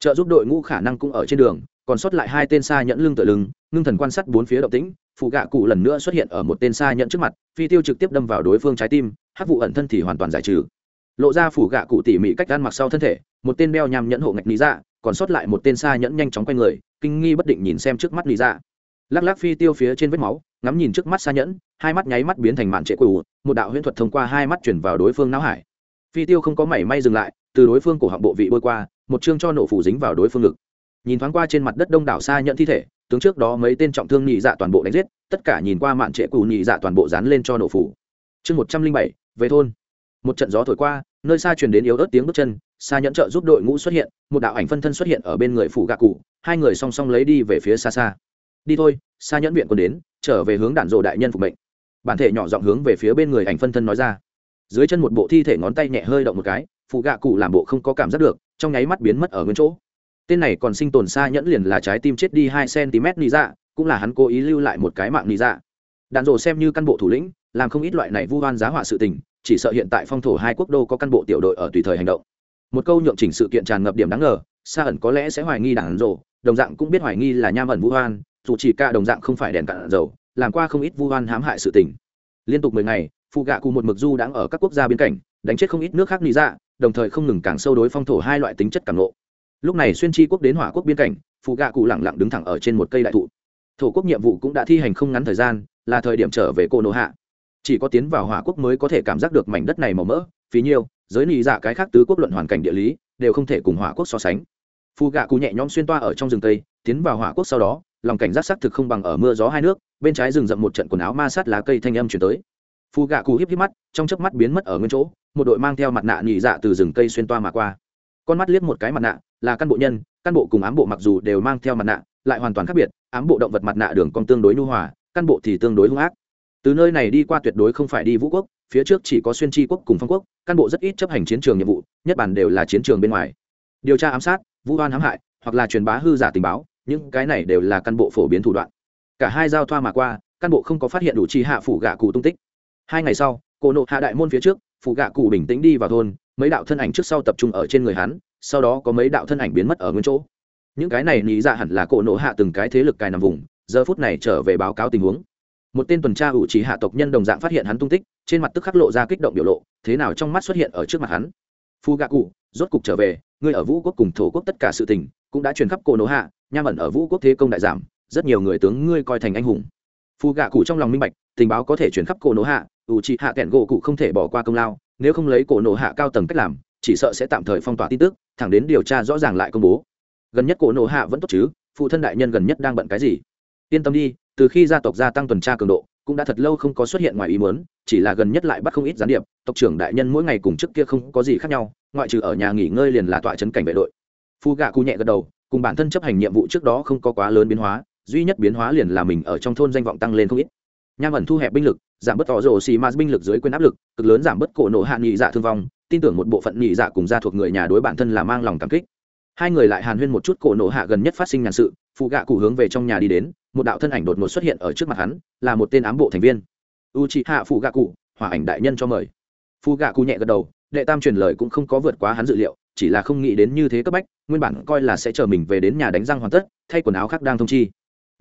Trợ giúp đội ngũ khả năng cũng ở trên đường, còn sót lại hai tên xa nhẫn lưng tựa lưng, ngưng thần quan sát bốn phía động tĩnh phụ gạ cụ lần nữa xuất hiện ở một tên xa nhẫn trước mặt, phi tiêu trực tiếp đâm vào đối phương trái tim, hắc vụ ẩn thân thì hoàn toàn giải trừ. Lộ ra phủ gạ cụ tỉ mỉ cách gan mặc sau thân thể, một tên đeo nhằm nhẫn hộ ngạch lý dạ còn sót lại một tên xa nhẫn nhanh chóng quay người, kinh nghi bất định nhìn xem trước mắt lý dạ. Lắc lắc phi tiêu phía trên vết máu, ngắm nhìn trước mắt xa nhẫn, hai mắt nháy mắt biến thành màn trệ cũ một đạo huyễn thuật thông qua hai mắt chuyển vào đối phương não hải. Phi tiêu không có mảy may dừng lại, từ đối phương cổ họng bộ vị bôi qua, một chương cho nổ phủ dính vào đối phương ngực. Nhìn thoáng qua trên mặt đất đông đảo xa nhẫn thi thể tướng trước đó mấy tên trọng thương nhị dạ toàn bộ đánh giết, tất cả nhìn qua mạn trệ cù nhị dạ toàn bộ dán lên cho nổ phủ. Chương một trăm linh bảy, về thôn. Một trận gió thổi qua, nơi xa truyền đến yếu ớt tiếng bước chân, xa nhẫn trợ giúp đội ngũ xuất hiện, một đạo ảnh phân thân xuất hiện ở bên người phủ gạ cụ, hai người song song lấy đi về phía xa xa. Đi thôi, xa nhẫn viện còn đến, trở về hướng đạn rộ đại nhân phục mệnh. Bản thể nhỏ giọng hướng về phía bên người ảnh phân thân nói ra. Dưới chân một bộ thi thể ngón tay nhẹ hơi động một cái phụ gạ cụ làm bộ không có cảm giác được, trong nháy mắt biến mất ở nguyên chỗ tên này còn sinh tồn xa nhẫn liền là trái tim chết đi hai cm nị dạ cũng là hắn cố ý lưu lại một cái mạng nị dạ. Đạn rồ xem như căn bộ thủ lĩnh, làm không ít loại này vu oan giá họa sự tình, chỉ sợ hiện tại phong thổ hai quốc đô có căn bộ tiểu đội ở tùy thời hành động. Một câu nhượng chỉnh sự kiện tràn ngập điểm đáng ngờ xa ẩn có lẽ sẽ hoài nghi đạn rồ, đồng dạng cũng biết hoài nghi là nham ẩn vu oan, dù chỉ ca đồng dạng không phải đèn cạn dầu, làm qua không ít vu oan hãm hại sự tình. Liên tục mười ngày phụ gạ cụ một mực du đang ở các quốc gia biên cảnh đánh chết không ít nước khác lý dạ đồng thời không ngừng càng sâu đối phong thổ hai loại tính chất càng nộ lúc này xuyên tri quốc đến hỏa quốc biên cảnh phụ gạ cụ lẳng lặng đứng thẳng ở trên một cây đại thụ. Thổ quốc nhiệm vụ cũng đã thi hành không ngắn thời gian, là thời điểm trở về cô nô hạ. Chỉ có tiến vào hỏa quốc mới có thể cảm giác được mảnh đất này màu mỡ, phí nhiêu, giới nị dạ cái khác tứ quốc luận hoàn cảnh địa lý, đều không thể cùng hỏa quốc so sánh. Phù gạ cụ nhẹ nhõm xuyên toa ở trong rừng tây, tiến vào hỏa quốc sau đó, lòng cảnh giác xác thực không bằng ở mưa gió hai nước, bên trái rừng rậm một trận quần áo ma sát lá cây thanh âm chuyển tới. Phù gạ cụ híp híp mắt, trong chớp mắt biến mất ở nguyên chỗ, một đội mang theo mặt nạ nhị dạ từ rừng cây xuyên toa mà qua con mắt liếc một cái mặt nạ, là căn bộ nhân, căn bộ cùng ám bộ mặc dù đều mang theo mặt nạ, lại hoàn toàn khác biệt, ám bộ động vật mặt nạ đường còn tương đối nhu hòa, căn bộ thì tương đối hung ác. Từ nơi này đi qua tuyệt đối không phải đi vũ quốc, phía trước chỉ có xuyên tri quốc cùng phong quốc, căn bộ rất ít chấp hành chiến trường nhiệm vụ, nhất bản đều là chiến trường bên ngoài. Điều tra ám sát vũ oan hãm hại, hoặc là truyền bá hư giả tình báo, những cái này đều là căn bộ phổ biến thủ đoạn. Cả hai giao thoa mà qua, căn bộ không có phát hiện đủ chi hạ phủ gạ cụ tung tích. Hai ngày sau, cổ nộ hạ đại môn phía trước, phủ gạ cụ bình tĩnh đi vào thôn mấy đạo thân ảnh trước sau tập trung ở trên người hắn, sau đó có mấy đạo thân ảnh biến mất ở nguyên chỗ. Những cái này nghĩ ra dạ hẳn là cổ nộ hạ từng cái thế lực cài nằm vùng, giờ phút này trở về báo cáo tình huống. Một tên tuần tra ủ trí hạ tộc nhân đồng dạng phát hiện hắn tung tích, trên mặt tức khắc lộ ra kích động biểu lộ, thế nào trong mắt xuất hiện ở trước mặt hắn? Phu gạ cụ, rốt cục trở về, ngươi ở vũ quốc cùng thổ quốc tất cả sự tình, cũng đã truyền khắp cổ nổ hạ, nham ẩn ở vũ quốc thế công đại giảm, rất nhiều người tướng ngươi coi thành anh hùng. Phu gạ cụ trong lòng minh bạch, tình báo có thể truyền khắp cổ nổ hạ, ủ trí hạ kẹn gỗ cụ không thể bỏ qua công lao nếu không lấy cổ nổ hạ cao tầng cách làm, chỉ sợ sẽ tạm thời phong tỏa tin tức, thẳng đến điều tra rõ ràng lại công bố. Gần nhất cổ nổ hạ vẫn tốt chứ, phụ thân đại nhân gần nhất đang bận cái gì? Yên tâm đi, từ khi gia tộc gia tăng tuần tra cường độ, cũng đã thật lâu không có xuất hiện ngoài ý muốn, chỉ là gần nhất lại bắt không ít gián điệp, tộc trưởng đại nhân mỗi ngày cùng trước kia không có gì khác nhau, ngoại trừ ở nhà nghỉ ngơi liền là tọa trấn cảnh vệ đội. Phu gạ cụ nhẹ gật đầu, cùng bản thân chấp hành nhiệm vụ trước đó không có quá lớn biến hóa, duy nhất biến hóa liền là mình ở trong thôn danh vọng tăng lên không ít nham ẩn thu hẹp binh lực, giảm bớt tỏ rổ xì ma binh lực dưới quyền áp lực, cực lớn giảm bớt cổ nộ hạ nghị dạ thương vong. Tin tưởng một bộ phận nghị dạ cùng gia thuộc người nhà đối bản thân là mang lòng cảm kích. Hai người lại hàn huyên một chút cổ nộ hạ gần nhất phát sinh nhàn sự, phụ gạ cụ hướng về trong nhà đi đến, một đạo thân ảnh đột ngột xuất hiện ở trước mặt hắn, là một tên ám bộ thành viên. U chị hạ phụ gạ cụ hòa ảnh đại nhân cho mời. Phụ gạ cụ nhẹ gật đầu, đệ tam truyền lời cũng không có vượt quá hắn dự liệu, chỉ là không nghĩ đến như thế cấp bách, nguyên bản coi là sẽ chờ mình về đến nhà đánh răng hoàn tất, thay quần áo khác đang thông chi.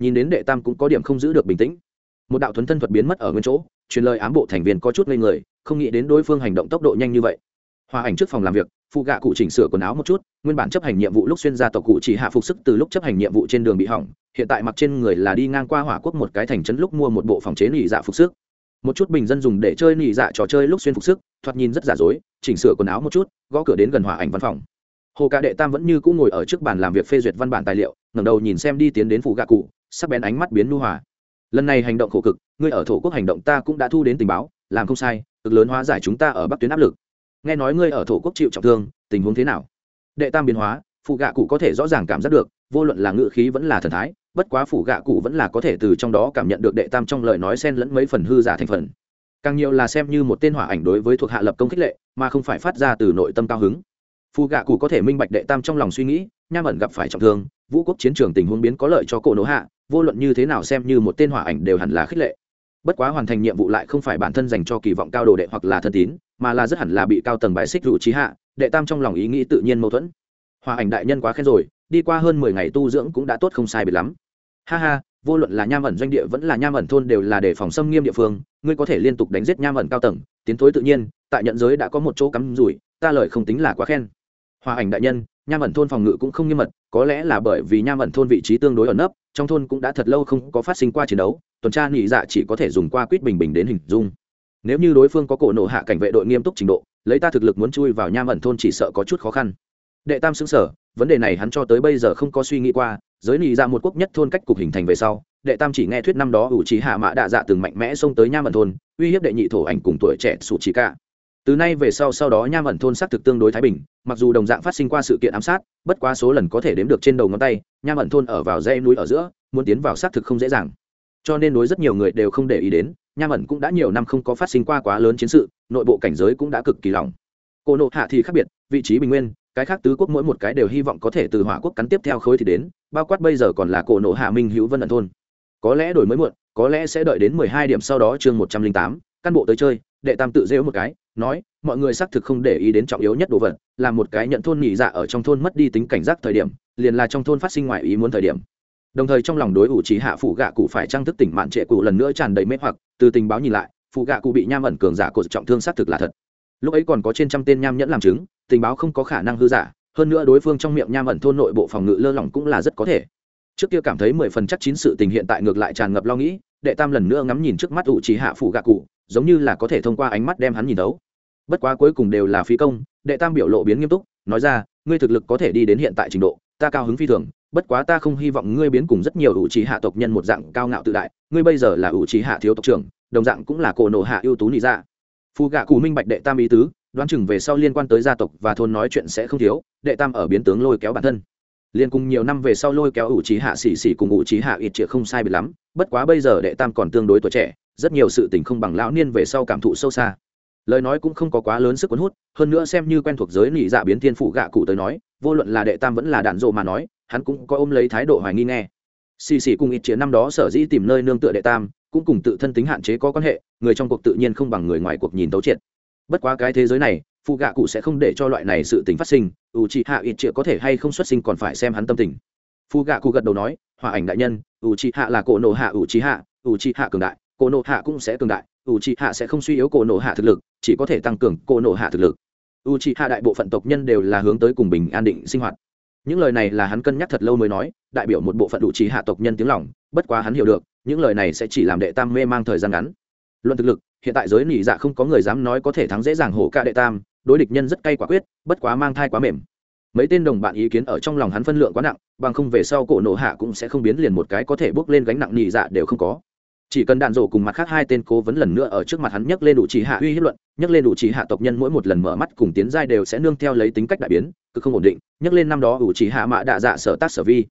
Nhìn đến đệ tam cũng có điểm không giữ được bình tĩnh một đạo thuấn thân thuật biến mất ở nguyên chỗ, truyền lời ám bộ thành viên có chút ngây người, không nghĩ đến đối phương hành động tốc độ nhanh như vậy. Hòa ảnh trước phòng làm việc, phụ gạ cụ chỉnh sửa quần áo một chút, nguyên bản chấp hành nhiệm vụ lúc xuyên ra tộc cụ chỉ hạ phục sức từ lúc chấp hành nhiệm vụ trên đường bị hỏng, hiện tại mặc trên người là đi ngang qua hỏa quốc một cái thành trấn lúc mua một bộ phòng chế nỉ dạ phục sức. Một chút bình dân dùng để chơi nỉ dạ trò chơi lúc xuyên phục sức, thoạt nhìn rất giả dối, chỉnh sửa quần áo một chút, gõ cửa đến gần hòa ảnh văn phòng. Hồ ca đệ tam vẫn như cũng ngồi ở trước bàn làm việc phê duyệt văn bản tài liệu, ngẩng đầu nhìn xem đi tiến đến phụ gạ cụ, sắc bén ánh mắt biến nu hòa lần này hành động khổ cực, ngươi ở thổ quốc hành động ta cũng đã thu đến tình báo, làm không sai, cực lớn hóa giải chúng ta ở bắc tuyến áp lực. Nghe nói ngươi ở thổ quốc chịu trọng thương, tình huống thế nào? Đệ tam biến hóa, phụ gạ cụ có thể rõ ràng cảm giác được, vô luận là ngự khí vẫn là thần thái, bất quá phủ gạ cụ vẫn là có thể từ trong đó cảm nhận được đệ tam trong lời nói xen lẫn mấy phần hư giả thành phần. Càng nhiều là xem như một tên hỏa ảnh đối với thuộc hạ lập công khích lệ, mà không phải phát ra từ nội tâm cao hứng. Phù gạ cụ có thể minh bạch đệ tam trong lòng suy nghĩ, nham ẩn gặp phải trọng thương, vũ quốc chiến trường tình huống biến có lợi cho cổ nỗ hạ vô luận như thế nào xem như một tên hỏa ảnh đều hẳn là khích lệ. Bất quá hoàn thành nhiệm vụ lại không phải bản thân dành cho kỳ vọng cao đồ đệ hoặc là thân tín, mà là rất hẳn là bị cao tầng bài xích rủ trí hạ, đệ tam trong lòng ý nghĩ tự nhiên mâu thuẫn. Hòa ảnh đại nhân quá khen rồi, đi qua hơn mười ngày tu dưỡng cũng đã tốt không sai biệt lắm. Ha ha, vô luận là nham ẩn doanh địa vẫn là nham ẩn thôn đều là để phòng xâm nghiêm địa phương, ngươi có thể liên tục đánh giết nham ẩn cao tầng, tiến thối tự nhiên, tại nhận giới đã có một chỗ cắm rủi, ta lời không tính là quá khen. Hòa ảnh đại nhân nham ẩn thôn phòng ngự cũng không nghiêm mật, có lẽ là bởi vì nham ẩn thôn vị trí tương đối ẩn nấp, trong thôn cũng đã thật lâu không có phát sinh qua chiến đấu, tuần tra nhị dạ chỉ có thể dùng qua quýt bình bình đến hình dung. Nếu như đối phương có cổ nộ hạ cảnh vệ đội nghiêm túc trình độ, lấy ta thực lực muốn chui vào nham ẩn thôn chỉ sợ có chút khó khăn. Đệ tam xứng sở, vấn đề này hắn cho tới bây giờ không có suy nghĩ qua, giới nhị dạ một quốc nhất thôn cách cục hình thành về sau, đệ tam chỉ nghe thuyết năm đó ủ trí hạ mã đạ dạ từng mạnh mẽ xông tới nham ẩn thôn, uy hiếp đệ nhị thổ ảnh cùng tuổi trẻ sủ trí cả từ nay về sau sau đó nham ẩn thôn xác thực tương đối thái bình, mặc dù đồng dạng phát sinh qua sự kiện ám sát, bất quá số lần có thể đếm được trên đầu ngón tay, nham ẩn thôn ở vào dãy núi ở giữa, muốn tiến vào xác thực không dễ dàng. Cho nên đối rất nhiều người đều không để ý đến, nham ẩn cũng đã nhiều năm không có phát sinh qua quá lớn chiến sự, nội bộ cảnh giới cũng đã cực kỳ lỏng. Cô nộ hạ thì khác biệt, vị trí bình nguyên, cái khác tứ quốc mỗi một cái đều hy vọng có thể từ hỏa quốc cắn tiếp theo khối thì đến, bao quát bây giờ còn là cổ nộ hạ minh hữu vân ẩn thôn. Có lẽ đổi mới muộn, có lẽ sẽ đợi đến mười hai điểm sau đó chương một trăm linh tám, căn bộ tới chơi đệ tam tự rêu một cái, nói, mọi người xác thực không để ý đến trọng yếu nhất đồ vật, là một cái nhận thôn nhị dạ ở trong thôn mất đi tính cảnh giác thời điểm, liền là trong thôn phát sinh ngoài ý muốn thời điểm. Đồng thời trong lòng đối ủ trí hạ phụ gạ cụ phải trang thức tỉnh mạn trệ cụ lần nữa tràn đầy mê hoặc, từ tình báo nhìn lại, phụ gạ cụ bị nham ẩn cường giả cột trọng thương xác thực là thật. Lúc ấy còn có trên trăm tên nham nhẫn làm chứng, tình báo không có khả năng hư giả, hơn nữa đối phương trong miệng nham ẩn thôn nội bộ phòng ngự lơ lỏng cũng là rất có thể. Trước kia cảm thấy mười phần chắc chín sự tình hiện tại ngược lại tràn ngập lo nghĩ, đệ tam lần nữa ngắm nhìn trước mắt ủ trí hạ phụ gạ cụ giống như là có thể thông qua ánh mắt đem hắn nhìn đấu bất quá cuối cùng đều là phí công, đệ tam biểu lộ biến nghiêm túc, nói ra, ngươi thực lực có thể đi đến hiện tại trình độ, ta cao hứng phi thường, bất quá ta không hy vọng ngươi biến cùng rất nhiều ủ trí hạ tộc nhân một dạng cao ngạo tự đại, ngươi bây giờ là ủ trí hạ thiếu tộc trưởng, đồng dạng cũng là cổ nộ hạ ưu tú nị dạ. Phù gạ cù minh bạch đệ tam ý tứ, đoán chừng về sau liên quan tới gia tộc và thôn nói chuyện sẽ không thiếu, đệ tam ở biến tướng lôi kéo bản thân. Liên cùng nhiều năm về sau lôi kéo ủ trí hạ xỉ xỉ cùng ủ trí hạ ít chĩa không sai biệt lắm, bất quá bây giờ đệ tam còn tương đối tuổi trẻ rất nhiều sự tình không bằng lão niên về sau cảm thụ sâu xa. Lời nói cũng không có quá lớn sức cuốn hút, hơn nữa xem như quen thuộc giới nị dạ biến thiên phụ gạ cụ tới nói, vô luận là đệ tam vẫn là đạn dộ mà nói, hắn cũng có ôm lấy thái độ hoài nghi nghe. Xì xì cùng ít chiến năm đó sở dĩ tìm nơi nương tựa đệ tam, cũng cùng tự thân tính hạn chế có quan hệ, người trong cuộc tự nhiên không bằng người ngoài cuộc nhìn tấu triệt. Bất quá cái thế giới này phụ gạ cụ sẽ không để cho loại này sự tình phát sinh, ủ chị hạ ít chĩa có thể hay không xuất sinh còn phải xem hắn tâm tình. Phụ gạ cụ gật đầu nói, hòa ảnh đại nhân, ủ chị hạ là cổ nộ hạ, ủ chị hạ, ủ chị hạ cường đại cổ nộ hạ cũng sẽ cường đại U trị hạ sẽ không suy yếu cổ nộ hạ thực lực, chỉ có thể tăng cường cổ nộ hạ thực lực. U trị hạ đại bộ phận tộc nhân đều là hướng tới cùng bình an định sinh hoạt. Những lời này là hắn cân nhắc thật lâu mới nói, đại biểu một bộ phận U trí hạ tộc nhân tiếng lòng, bất quá hắn hiểu được, những lời này sẽ chỉ làm đệ tam mê mang thời gian ngắn. Luận thực lực, hiện tại giới nỉ dạ không có người dám nói có thể thắng dễ dàng hổ ca đệ tam, đối địch nhân rất cay quả quyết, bất quá mang thai quá mềm. Mấy tên đồng bạn ý kiến ở trong lòng hắn phân lượng quá nặng, bằng không về sau cổ nộ hạ cũng sẽ không biến liền một cái có thể bước lên gánh nặng nỉ dạ đều không có chỉ cần đạn rổ cùng mặt khác hai tên cố vấn lần nữa ở trước mặt hắn nhắc lên đủ trí hạ uy hiếp luận nhắc lên đủ trí hạ tộc nhân mỗi một lần mở mắt cùng tiến giai đều sẽ nương theo lấy tính cách đại biến cứ không ổn định nhắc lên năm đó đủ trí hạ mạ đạ dạ sở tác sở vi.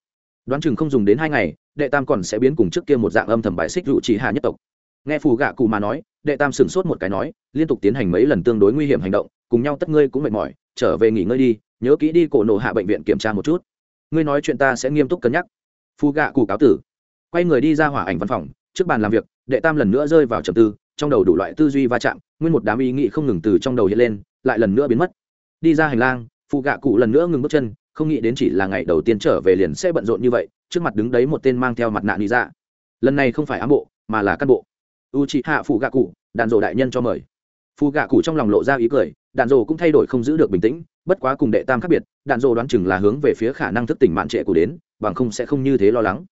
Đoán chừng không dùng đến hai ngày, đệ tam còn sẽ biến cùng trước kia một dạng âm thầm bại xích đủ trí hạ nhất tộc. Nghe phù gạ cụ mà nói, đệ tam sửng sốt một cái nói, liên tục tiến hành mấy lần tương đối nguy hiểm hành động, cùng nhau tất ngươi cũng mệt mỏi, trở về nghỉ ngơi đi, nhớ kỹ đi cổ nổ hạ bệnh viện kiểm tra một chút. Ngươi nói chuyện ta sẽ nghiêm túc cân nhắc. Phù gạ cụ cáo tử. Quay người đi ra hỏa ảnh văn phòng trước bàn làm việc, đệ tam lần nữa rơi vào trầm tư, trong đầu đủ loại tư duy va chạm, nguyên một đám ý nghĩ không ngừng từ trong đầu hiện lên, lại lần nữa biến mất. Đi ra hành lang, phụ gạ cụ lần nữa ngừng bước chân, không nghĩ đến chỉ là ngày đầu tiên trở về liền sẽ bận rộn như vậy, trước mặt đứng đấy một tên mang theo mặt nạ đi ra dạ. lần này không phải ám bộ, mà là căn bộ. U chị hạ phụ gạ cụ đàn rổ đại nhân cho mời. Phụ gạ cụ trong lòng lộ ra ý cười đàn rổ cũng thay đổi không giữ được bình tĩnh, bất quá cùng đệ tam khác biệt đàn rổ đoán chừng là hướng về phía khả năng thức tỉnh mạn trệ của đến, bằng không sẽ không như thế lo lắng.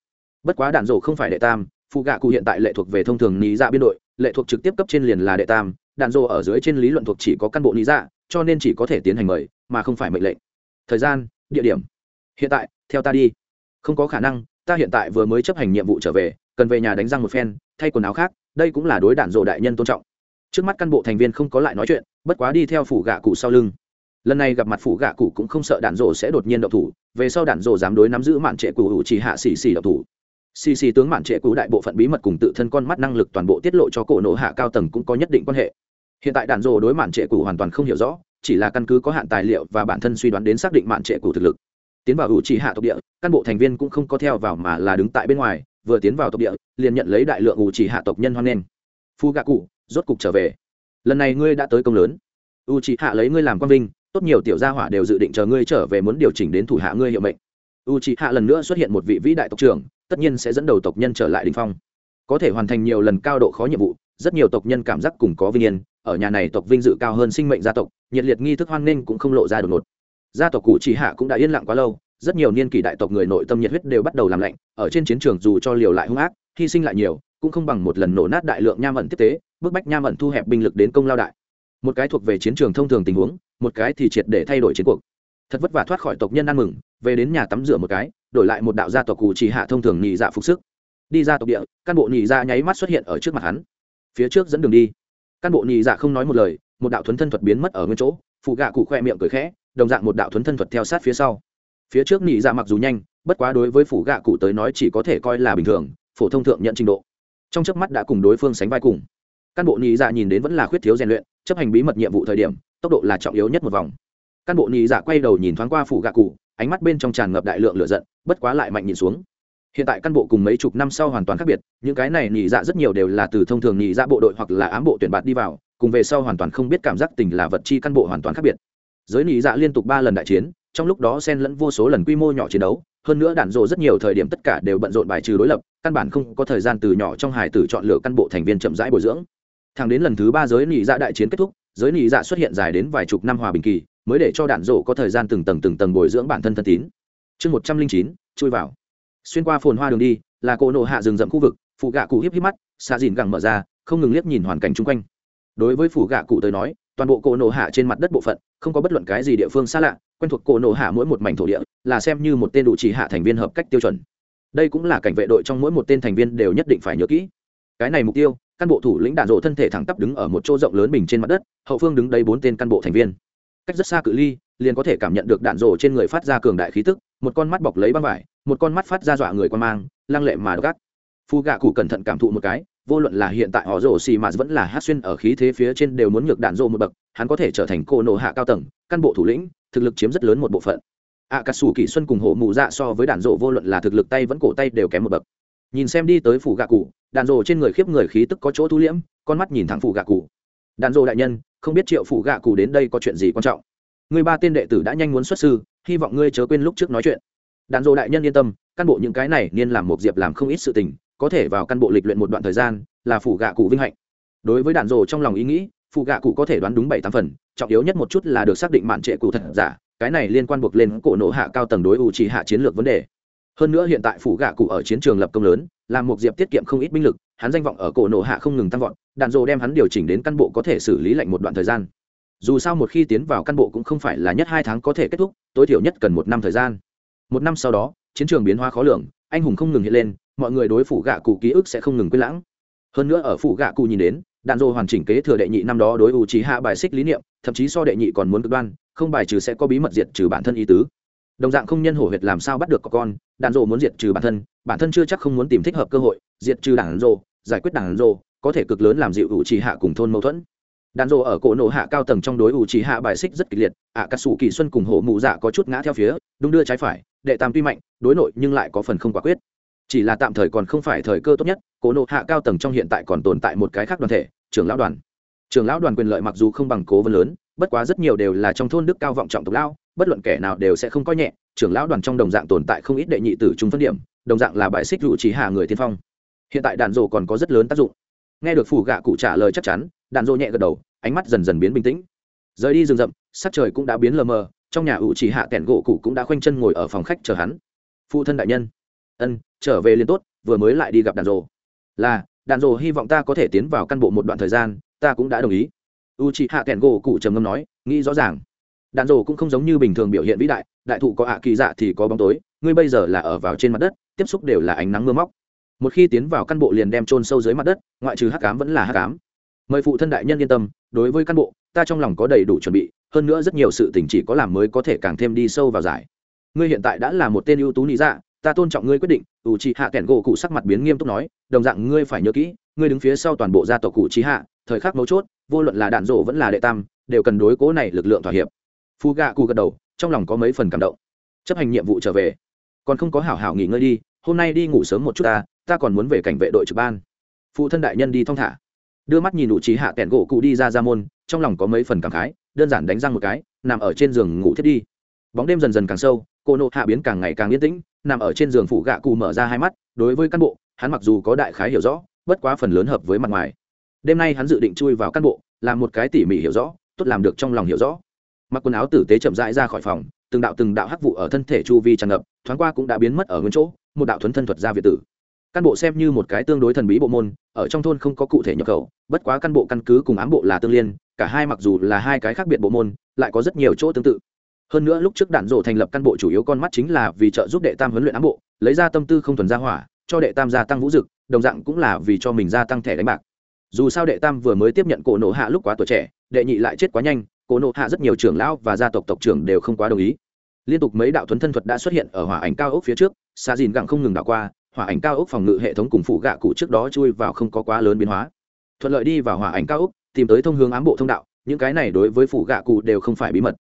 Bất quá đạn rổ không phải đệ tam phụ gạ cụ hiện tại lệ thuộc về thông thường lý dạ biên đội, lệ thuộc trực tiếp cấp trên liền là đệ tam, đạn dô ở dưới trên lý luận thuộc chỉ có căn bộ lý dạ cho nên chỉ có thể tiến hành mời, mà không phải mệnh lệnh. Thời gian, địa điểm. Hiện tại, theo ta đi. Không có khả năng, ta hiện tại vừa mới chấp hành nhiệm vụ trở về, cần về nhà đánh răng một phen, thay quần áo khác, đây cũng là đối đạn dô đại nhân tôn trọng. Trước mắt căn bộ thành viên không có lại nói chuyện, bất quá đi theo phủ gạ cụ sau lưng. Lần này gặp mặt phủ gạ cụ cũng không sợ đạn dô sẽ đột nhiên độc thủ, về sau đạn dô dám đối nắm giữ mạn trệ cụ hữu chỉ hạ xì xì độc thủ xì xì tướng mạn trệ cũ đại bộ phận bí mật cùng tự thân con mắt năng lực toàn bộ tiết lộ cho cổ nổ hạ cao tầng cũng có nhất định quan hệ. Hiện tại đạn rồ đối mạn trệ cũ hoàn toàn không hiểu rõ, chỉ là căn cứ có hạn tài liệu và bản thân suy đoán đến xác định mạn trệ cũ thực lực. Tiến vào hữu trì hạ tộc địa, căn bộ thành viên cũng không có theo vào mà là đứng tại bên ngoài, vừa tiến vào tộc địa, liền nhận lấy đại lượng hữu trì hạ tộc nhân hoan nghênh. Phu gạ cụ, rốt cục trở về. Lần này ngươi đã tới công lớn. U chỉ hạ lấy ngươi làm quan vinh, tốt nhiều tiểu gia hỏa đều dự định chờ ngươi trở về muốn điều chỉnh đến thủ hạ ngươi hiệu mệnh. U chỉ hạ lần nữa xuất hiện một vị vĩ đại tộc trưởng tất nhiên sẽ dẫn đầu tộc nhân trở lại đình phong. Có thể hoàn thành nhiều lần cao độ khó nhiệm vụ, rất nhiều tộc nhân cảm giác cùng có vinh yên. Ở nhà này tộc vinh dự cao hơn sinh mệnh gia tộc, nhiệt liệt nghi thức hoan nghênh cũng không lộ ra đột ngột. Gia tộc cụ chỉ hạ cũng đã yên lặng quá lâu, rất nhiều niên kỷ đại tộc người nội tâm nhiệt huyết đều bắt đầu làm lạnh. Ở trên chiến trường dù cho liều lại hung ác, hy sinh lại nhiều, cũng không bằng một lần nổ nát đại lượng nham ẩn tiếp tế, bức bách nham ẩn thu hẹp binh lực đến công lao đại. Một cái thuộc về chiến trường thông thường tình huống, một cái thì triệt để thay đổi chiến cuộc. Thật vất vả thoát khỏi tộc nhân ăn mừng, về đến nhà tắm rửa một cái đổi lại một đạo gia tộc cụ chỉ hạ thông thường nhị dạ phục sức. Đi ra tộc địa, căn bộ nhị dạ nháy mắt xuất hiện ở trước mặt hắn. Phía trước dẫn đường đi. Căn bộ nhị dạ không nói một lời, một đạo thuấn thân thuật biến mất ở nguyên chỗ. Phụ gạ cụ khoe miệng cười khẽ, đồng dạng một đạo thuấn thân thuật theo sát phía sau. Phía trước nhị dạ mặc dù nhanh, bất quá đối với phủ gạ cụ tới nói chỉ có thể coi là bình thường, phổ thông thượng nhận trình độ. Trong chớp mắt đã cùng đối phương sánh vai cùng. Căn bộ nhị dạ nhìn đến vẫn là khuyết thiếu rèn luyện, chấp hành bí mật nhiệm vụ thời điểm, tốc độ là trọng yếu nhất một vòng. Căn bộ nhị dạ quay đầu nhìn thoáng qua phủ gạ cụ ánh mắt bên trong tràn ngập đại lượng lửa giận, bất quá lại mạnh nhìn xuống. Hiện tại căn bộ cùng mấy chục năm sau hoàn toàn khác biệt, những cái này nhị dạ rất nhiều đều là từ thông thường nhị dạ bộ đội hoặc là ám bộ tuyển bạt đi vào, cùng về sau hoàn toàn không biết cảm giác tình là vật chi căn bộ hoàn toàn khác biệt. Giới nhị dạ liên tục ba lần đại chiến, trong lúc đó xen lẫn vô số lần quy mô nhỏ chiến đấu, hơn nữa đạn dộ rất nhiều thời điểm tất cả đều bận rộn bài trừ đối lập, căn bản không có thời gian từ nhỏ trong hải tử chọn lựa căn bộ thành viên chậm rãi bồi dưỡng. Thẳng đến lần thứ ba giới nhị dạ đại chiến kết thúc, giới nhị dạ xuất hiện dài đến vài chục năm hòa bình kỳ mới để cho đạn rổ có thời gian từng tầng từng tầng bồi dưỡng bản thân thân tín. Chương một trăm linh chín, chui vào. Xuyên qua phồn hoa đường đi, là cỗ nộ hạ rừng rậm khu vực, phụ gạ cụ hiếp hiếp mắt xa dìn gẳng mở ra, không ngừng liếc nhìn hoàn cảnh chung quanh. Đối với phủ gạ cụ tới nói, toàn bộ cỗ nộ hạ trên mặt đất bộ phận, không có bất luận cái gì địa phương xa lạ, quen thuộc cỗ nộ hạ mỗi một mảnh thổ địa, là xem như một tên đủ chỉ hạ thành viên hợp cách tiêu chuẩn. Đây cũng là cảnh vệ đội trong mỗi một tên thành viên đều nhất định phải nhớ kỹ. Cái này mục tiêu, căn bộ thủ lĩnh đạn rộ thân thể thẳng tắp đứng ở một chỗ rộng lớn bình trên mặt đất, hậu phương đứng đây bốn tên căn bộ thành viên cách rất xa cự ly, liền có thể cảm nhận được đạn rổ trên người phát ra cường đại khí tức, một con mắt bọc lấy băng vải, một con mắt phát ra dọa người quan mang, lăng lệ mà gắt phu gạ cụ cẩn thận cảm thụ một cái, vô luận là hiện tại họ rổ xì mà vẫn là hát xuyên ở khí thế phía trên đều muốn ngược đạn rổ một bậc, hắn có thể trở thành cô nổ hạ cao tầng, căn bộ thủ lĩnh, thực lực chiếm rất lớn một bộ phận. Ạ cà sủ kỷ xuân cùng hộ mù dạ so với đạn rộ vô luận là thực lực tay vẫn cổ tay đều kém một bậc. Nhìn xem đi tới phủ gạ cụ, đạn rộ trên người khiếp người khí tức có chỗ thu liễm, con mắt nhìn thẳng phủ gạ cụ. Đạn rộ đại nhân không biết triệu phủ gạ cụ đến đây có chuyện gì quan trọng. Người ba tên đệ tử đã nhanh muốn xuất sư, hy vọng ngươi chớ quên lúc trước nói chuyện. Đàn dộ đại nhân yên tâm, căn bộ những cái này nên làm một diệp làm không ít sự tình, có thể vào căn bộ lịch luyện một đoạn thời gian, là phủ gạ cụ vinh hạnh. Đối với đàn dộ trong lòng ý nghĩ phụ gạ cụ có thể đoán đúng bảy tám phần, trọng yếu nhất một chút là được xác định mạn trệ cụ thật giả, cái này liên quan buộc lên cổ nộ hạ cao tầng đối ủ trì hạ chiến lược vấn đề. Hơn nữa hiện tại phủ gạ cụ ở chiến trường lập công lớn, làm một diệp tiết kiệm không ít binh lực hắn danh vọng ở cổ nổ hạ không ngừng tăng vọt, đạn dộ đem hắn điều chỉnh đến căn bộ có thể xử lý lệnh một đoạn thời gian. Dù sao một khi tiến vào căn bộ cũng không phải là nhất hai tháng có thể kết thúc, tối thiểu nhất cần một năm thời gian. Một năm sau đó, chiến trường biến hóa khó lường, anh hùng không ngừng hiện lên, mọi người đối phủ gạ cụ ký ức sẽ không ngừng quên lãng. Hơn nữa ở phủ gạ cụ nhìn đến, đạn dô hoàn chỉnh kế thừa đệ nhị năm đó đối ủ trí hạ bài xích lý niệm, thậm chí so đệ nhị còn muốn cực đoan, không bài trừ sẽ có bí mật diệt trừ bản thân ý tứ đồng dạng không nhân hổ huyệt làm sao bắt được có con đàn dô muốn diệt trừ bản thân bản thân chưa chắc không muốn tìm thích hợp cơ hội diệt trừ đàn dô giải quyết đàn dô có thể cực lớn làm dịu ủ trì hạ cùng thôn mâu thuẫn. Đàn dô ở cổ nổ hạ cao tầng trong đối ủ trì hạ bài xích rất kịch liệt ạ à, cà sủ kỳ xuân cùng hổ mụ dạ có chút ngã theo phía đung đưa trái phải đệ tam tuy mạnh đối nội nhưng lại có phần không quả quyết. Chỉ là tạm thời còn không phải thời cơ tốt nhất cổ nộ hạ cao tầng trong hiện tại còn tồn tại một cái khác đoàn thể trưởng lão đoàn. Trưởng lão đoàn quyền lợi mặc dù không bằng cố vấn lớn bất quá rất nhiều đều là trong thôn đức cao vọng trọng tộc lão, bất luận kẻ nào đều sẽ không coi nhẹ, trưởng lão đoàn trong đồng dạng tồn tại không ít đệ nhị tử trung phân điểm, đồng dạng là bài xích dụ trí hạ người tiên phong. Hiện tại đàn rồ còn có rất lớn tác dụng. Nghe được phủ gạ cụ trả lời chắc chắn đàn rồ nhẹ gật đầu, ánh mắt dần dần biến bình tĩnh. Rời đi rừng rậm, sắc trời cũng đã biến lờ mờ, trong nhà ủ chỉ hạ kẹn gỗ cụ cũng đã khoanh chân ngồi ở phòng khách chờ hắn. Phụ thân đại nhân. Ân, trở về liền tốt, vừa mới lại đi gặp đàn rồ. Là đàn rồ hy vọng ta có thể tiến vào căn bộ một đoạn thời gian, ta cũng đã đồng ý u chị hạ kẹn gỗ cụ trầm ngâm nói, nghĩ rõ ràng. Đạn rổ cũng không giống như bình thường biểu hiện vĩ đại đại thụ có ạ kỳ dạ thì có bóng tối. Ngươi bây giờ là ở vào trên mặt đất, tiếp xúc đều là ánh nắng mưa móc. Một khi tiến vào căn bộ liền đem trôn sâu dưới mặt đất, ngoại trừ hắc cám vẫn là hắc cám mời phụ thân đại nhân yên tâm, đối với căn bộ, ta trong lòng có đầy đủ chuẩn bị, hơn nữa rất nhiều sự tình chỉ có làm mới có thể càng thêm đi sâu vào giải. Ngươi hiện tại đã là một tên ưu tú lý dạ ta tôn trọng ngươi quyết định. Ủ trì hạ kẻn gỗ cụ sắc mặt biến nghiêm túc nói, đồng dạng ngươi phải nhớ kỹ, ngươi đứng phía sau toàn bộ gia tộc cụ trí hạ thời khắc mấu chốt, vô luận là đạn rộ vẫn là đệ tam, đều cần đối cố này lực lượng thỏa hiệp. Phu gạ cụ gật đầu, trong lòng có mấy phần cảm động. Chấp hành nhiệm vụ trở về. Còn không có hảo hảo nghỉ ngơi đi, hôm nay đi ngủ sớm một chút ta ta còn muốn về cảnh vệ đội trực ban. Phụ thân đại nhân đi thong thả. Đưa mắt nhìn đủ trí hạ tẹn gỗ cụ đi ra ra môn, trong lòng có mấy phần cảm khái, đơn giản đánh răng một cái, nằm ở trên giường ngủ thiết đi. Bóng đêm dần dần càng sâu, cô nộ hạ biến càng ngày càng yên tĩnh, nằm ở trên giường phụ gạ cụ mở ra hai mắt, đối với cán bộ, hắn mặc dù có đại khái hiểu rõ, bất quá phần lớn hợp với mặt ngoài đêm nay hắn dự định chui vào cán bộ, làm một cái tỉ mỉ hiểu rõ, tốt làm được trong lòng hiểu rõ. Mặc quần áo tử tế chậm rãi ra khỏi phòng, từng đạo từng đạo hắc vụ ở thân thể chu vi tràn ngập, thoáng qua cũng đã biến mất ở nguyên chỗ, một đạo thuấn thân thuật ra việt tử. Căn bộ xem như một cái tương đối thần bí bộ môn, ở trong thôn không có cụ thể nhập khẩu, bất quá căn bộ căn cứ cùng ám bộ là tương liên, cả hai mặc dù là hai cái khác biệt bộ môn, lại có rất nhiều chỗ tương tự. Hơn nữa lúc trước đạn rộ thành lập căn bộ chủ yếu con mắt chính là vì trợ giúp đệ tam huấn luyện ám bộ, lấy ra tâm tư không thuần gia hỏa, cho đệ tam gia tăng vũ dực, đồng dạng cũng là vì cho mình gia tăng thẻ đánh bạc dù sao đệ tam vừa mới tiếp nhận cổ nộ hạ lúc quá tuổi trẻ, đệ nhị lại chết quá nhanh, cổ nộ hạ rất nhiều trưởng lão và gia tộc tộc trưởng đều không quá đồng ý. Liên tục mấy đạo thuấn thân thuật đã xuất hiện ở hỏa ảnh cao ốc phía trước xa dìn gặng không ngừng đảo qua, hỏa ảnh cao ốc phòng ngự hệ thống cùng phụ gạ cụ trước đó chui vào không có quá lớn biến hóa. Thuận lợi đi vào hỏa ảnh cao ốc, tìm tới thông hướng ám bộ thông đạo, những cái này đối với phụ gạ cụ đều không phải bí mật.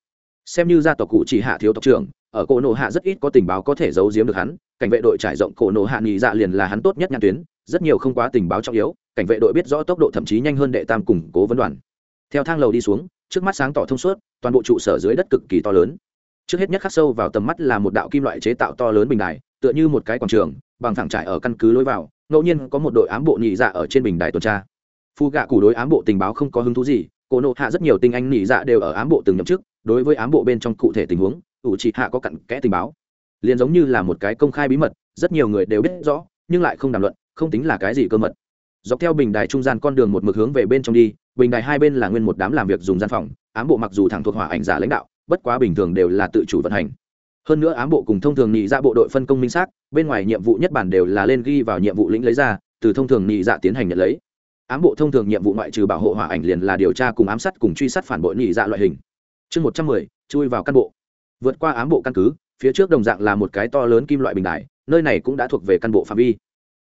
Xem như gia tộc cụ chỉ hạ thiếu tộc trưởng, ở cổ nộ hạ rất ít có tình báo có thể giấu giếm được hắn, cảnh vệ đội trải rộng cổ nộ hạ nghỉ dạ liền là hắn tốt nhất nhãn tuyến rất nhiều không quá tình báo trọng yếu, cảnh vệ đội biết rõ tốc độ thậm chí nhanh hơn đệ tam củng cố vấn đoàn. Theo thang lầu đi xuống, trước mắt sáng tỏ thông suốt, toàn bộ trụ sở dưới đất cực kỳ to lớn. Trước hết nhất khắc sâu vào tầm mắt là một đạo kim loại chế tạo to lớn bình đài, tựa như một cái quảng trường, bằng thẳng trải ở căn cứ lối vào, ngẫu nhiên có một đội ám bộ nhị dạ ở trên bình đài tuần tra. Phu gạ củ đối ám bộ tình báo không có hứng thú gì cổ nộ hạ rất nhiều tinh anh nhị dạ đều ở ám bộ từng nhậm chức, đối với ám bộ bên trong cụ thể tình huống, ủ trị hạ có cặn kẽ tình báo. Liền giống như là một cái công khai bí mật, rất nhiều người đều biết rõ, nhưng lại không đàm luận không tính là cái gì cơ mật. Dọc theo bình đài trung gian con đường một mực hướng về bên trong đi, bình đài hai bên là nguyên một đám làm việc dùng gian phòng, ám bộ mặc dù thẳng thuộc hỏa ảnh giả lãnh đạo, bất quá bình thường đều là tự chủ vận hành. Hơn nữa ám bộ cùng thông thường nhị dạ bộ đội phân công minh xác, bên ngoài nhiệm vụ nhất bản đều là lên ghi vào nhiệm vụ lĩnh lấy ra, từ thông thường nhị dạ tiến hành nhận lấy. Ám bộ thông thường nhiệm vụ ngoại trừ bảo hộ hỏa ảnh liền là điều tra cùng ám sát cùng truy sát phản bội nhị dạ loại hình. Chương một trăm mười, chui vào căn bộ. Vượt qua ám bộ căn cứ, phía trước đồng dạng là một cái to lớn kim loại bình đài, nơi này cũng đã thuộc về căn bộ phạm vi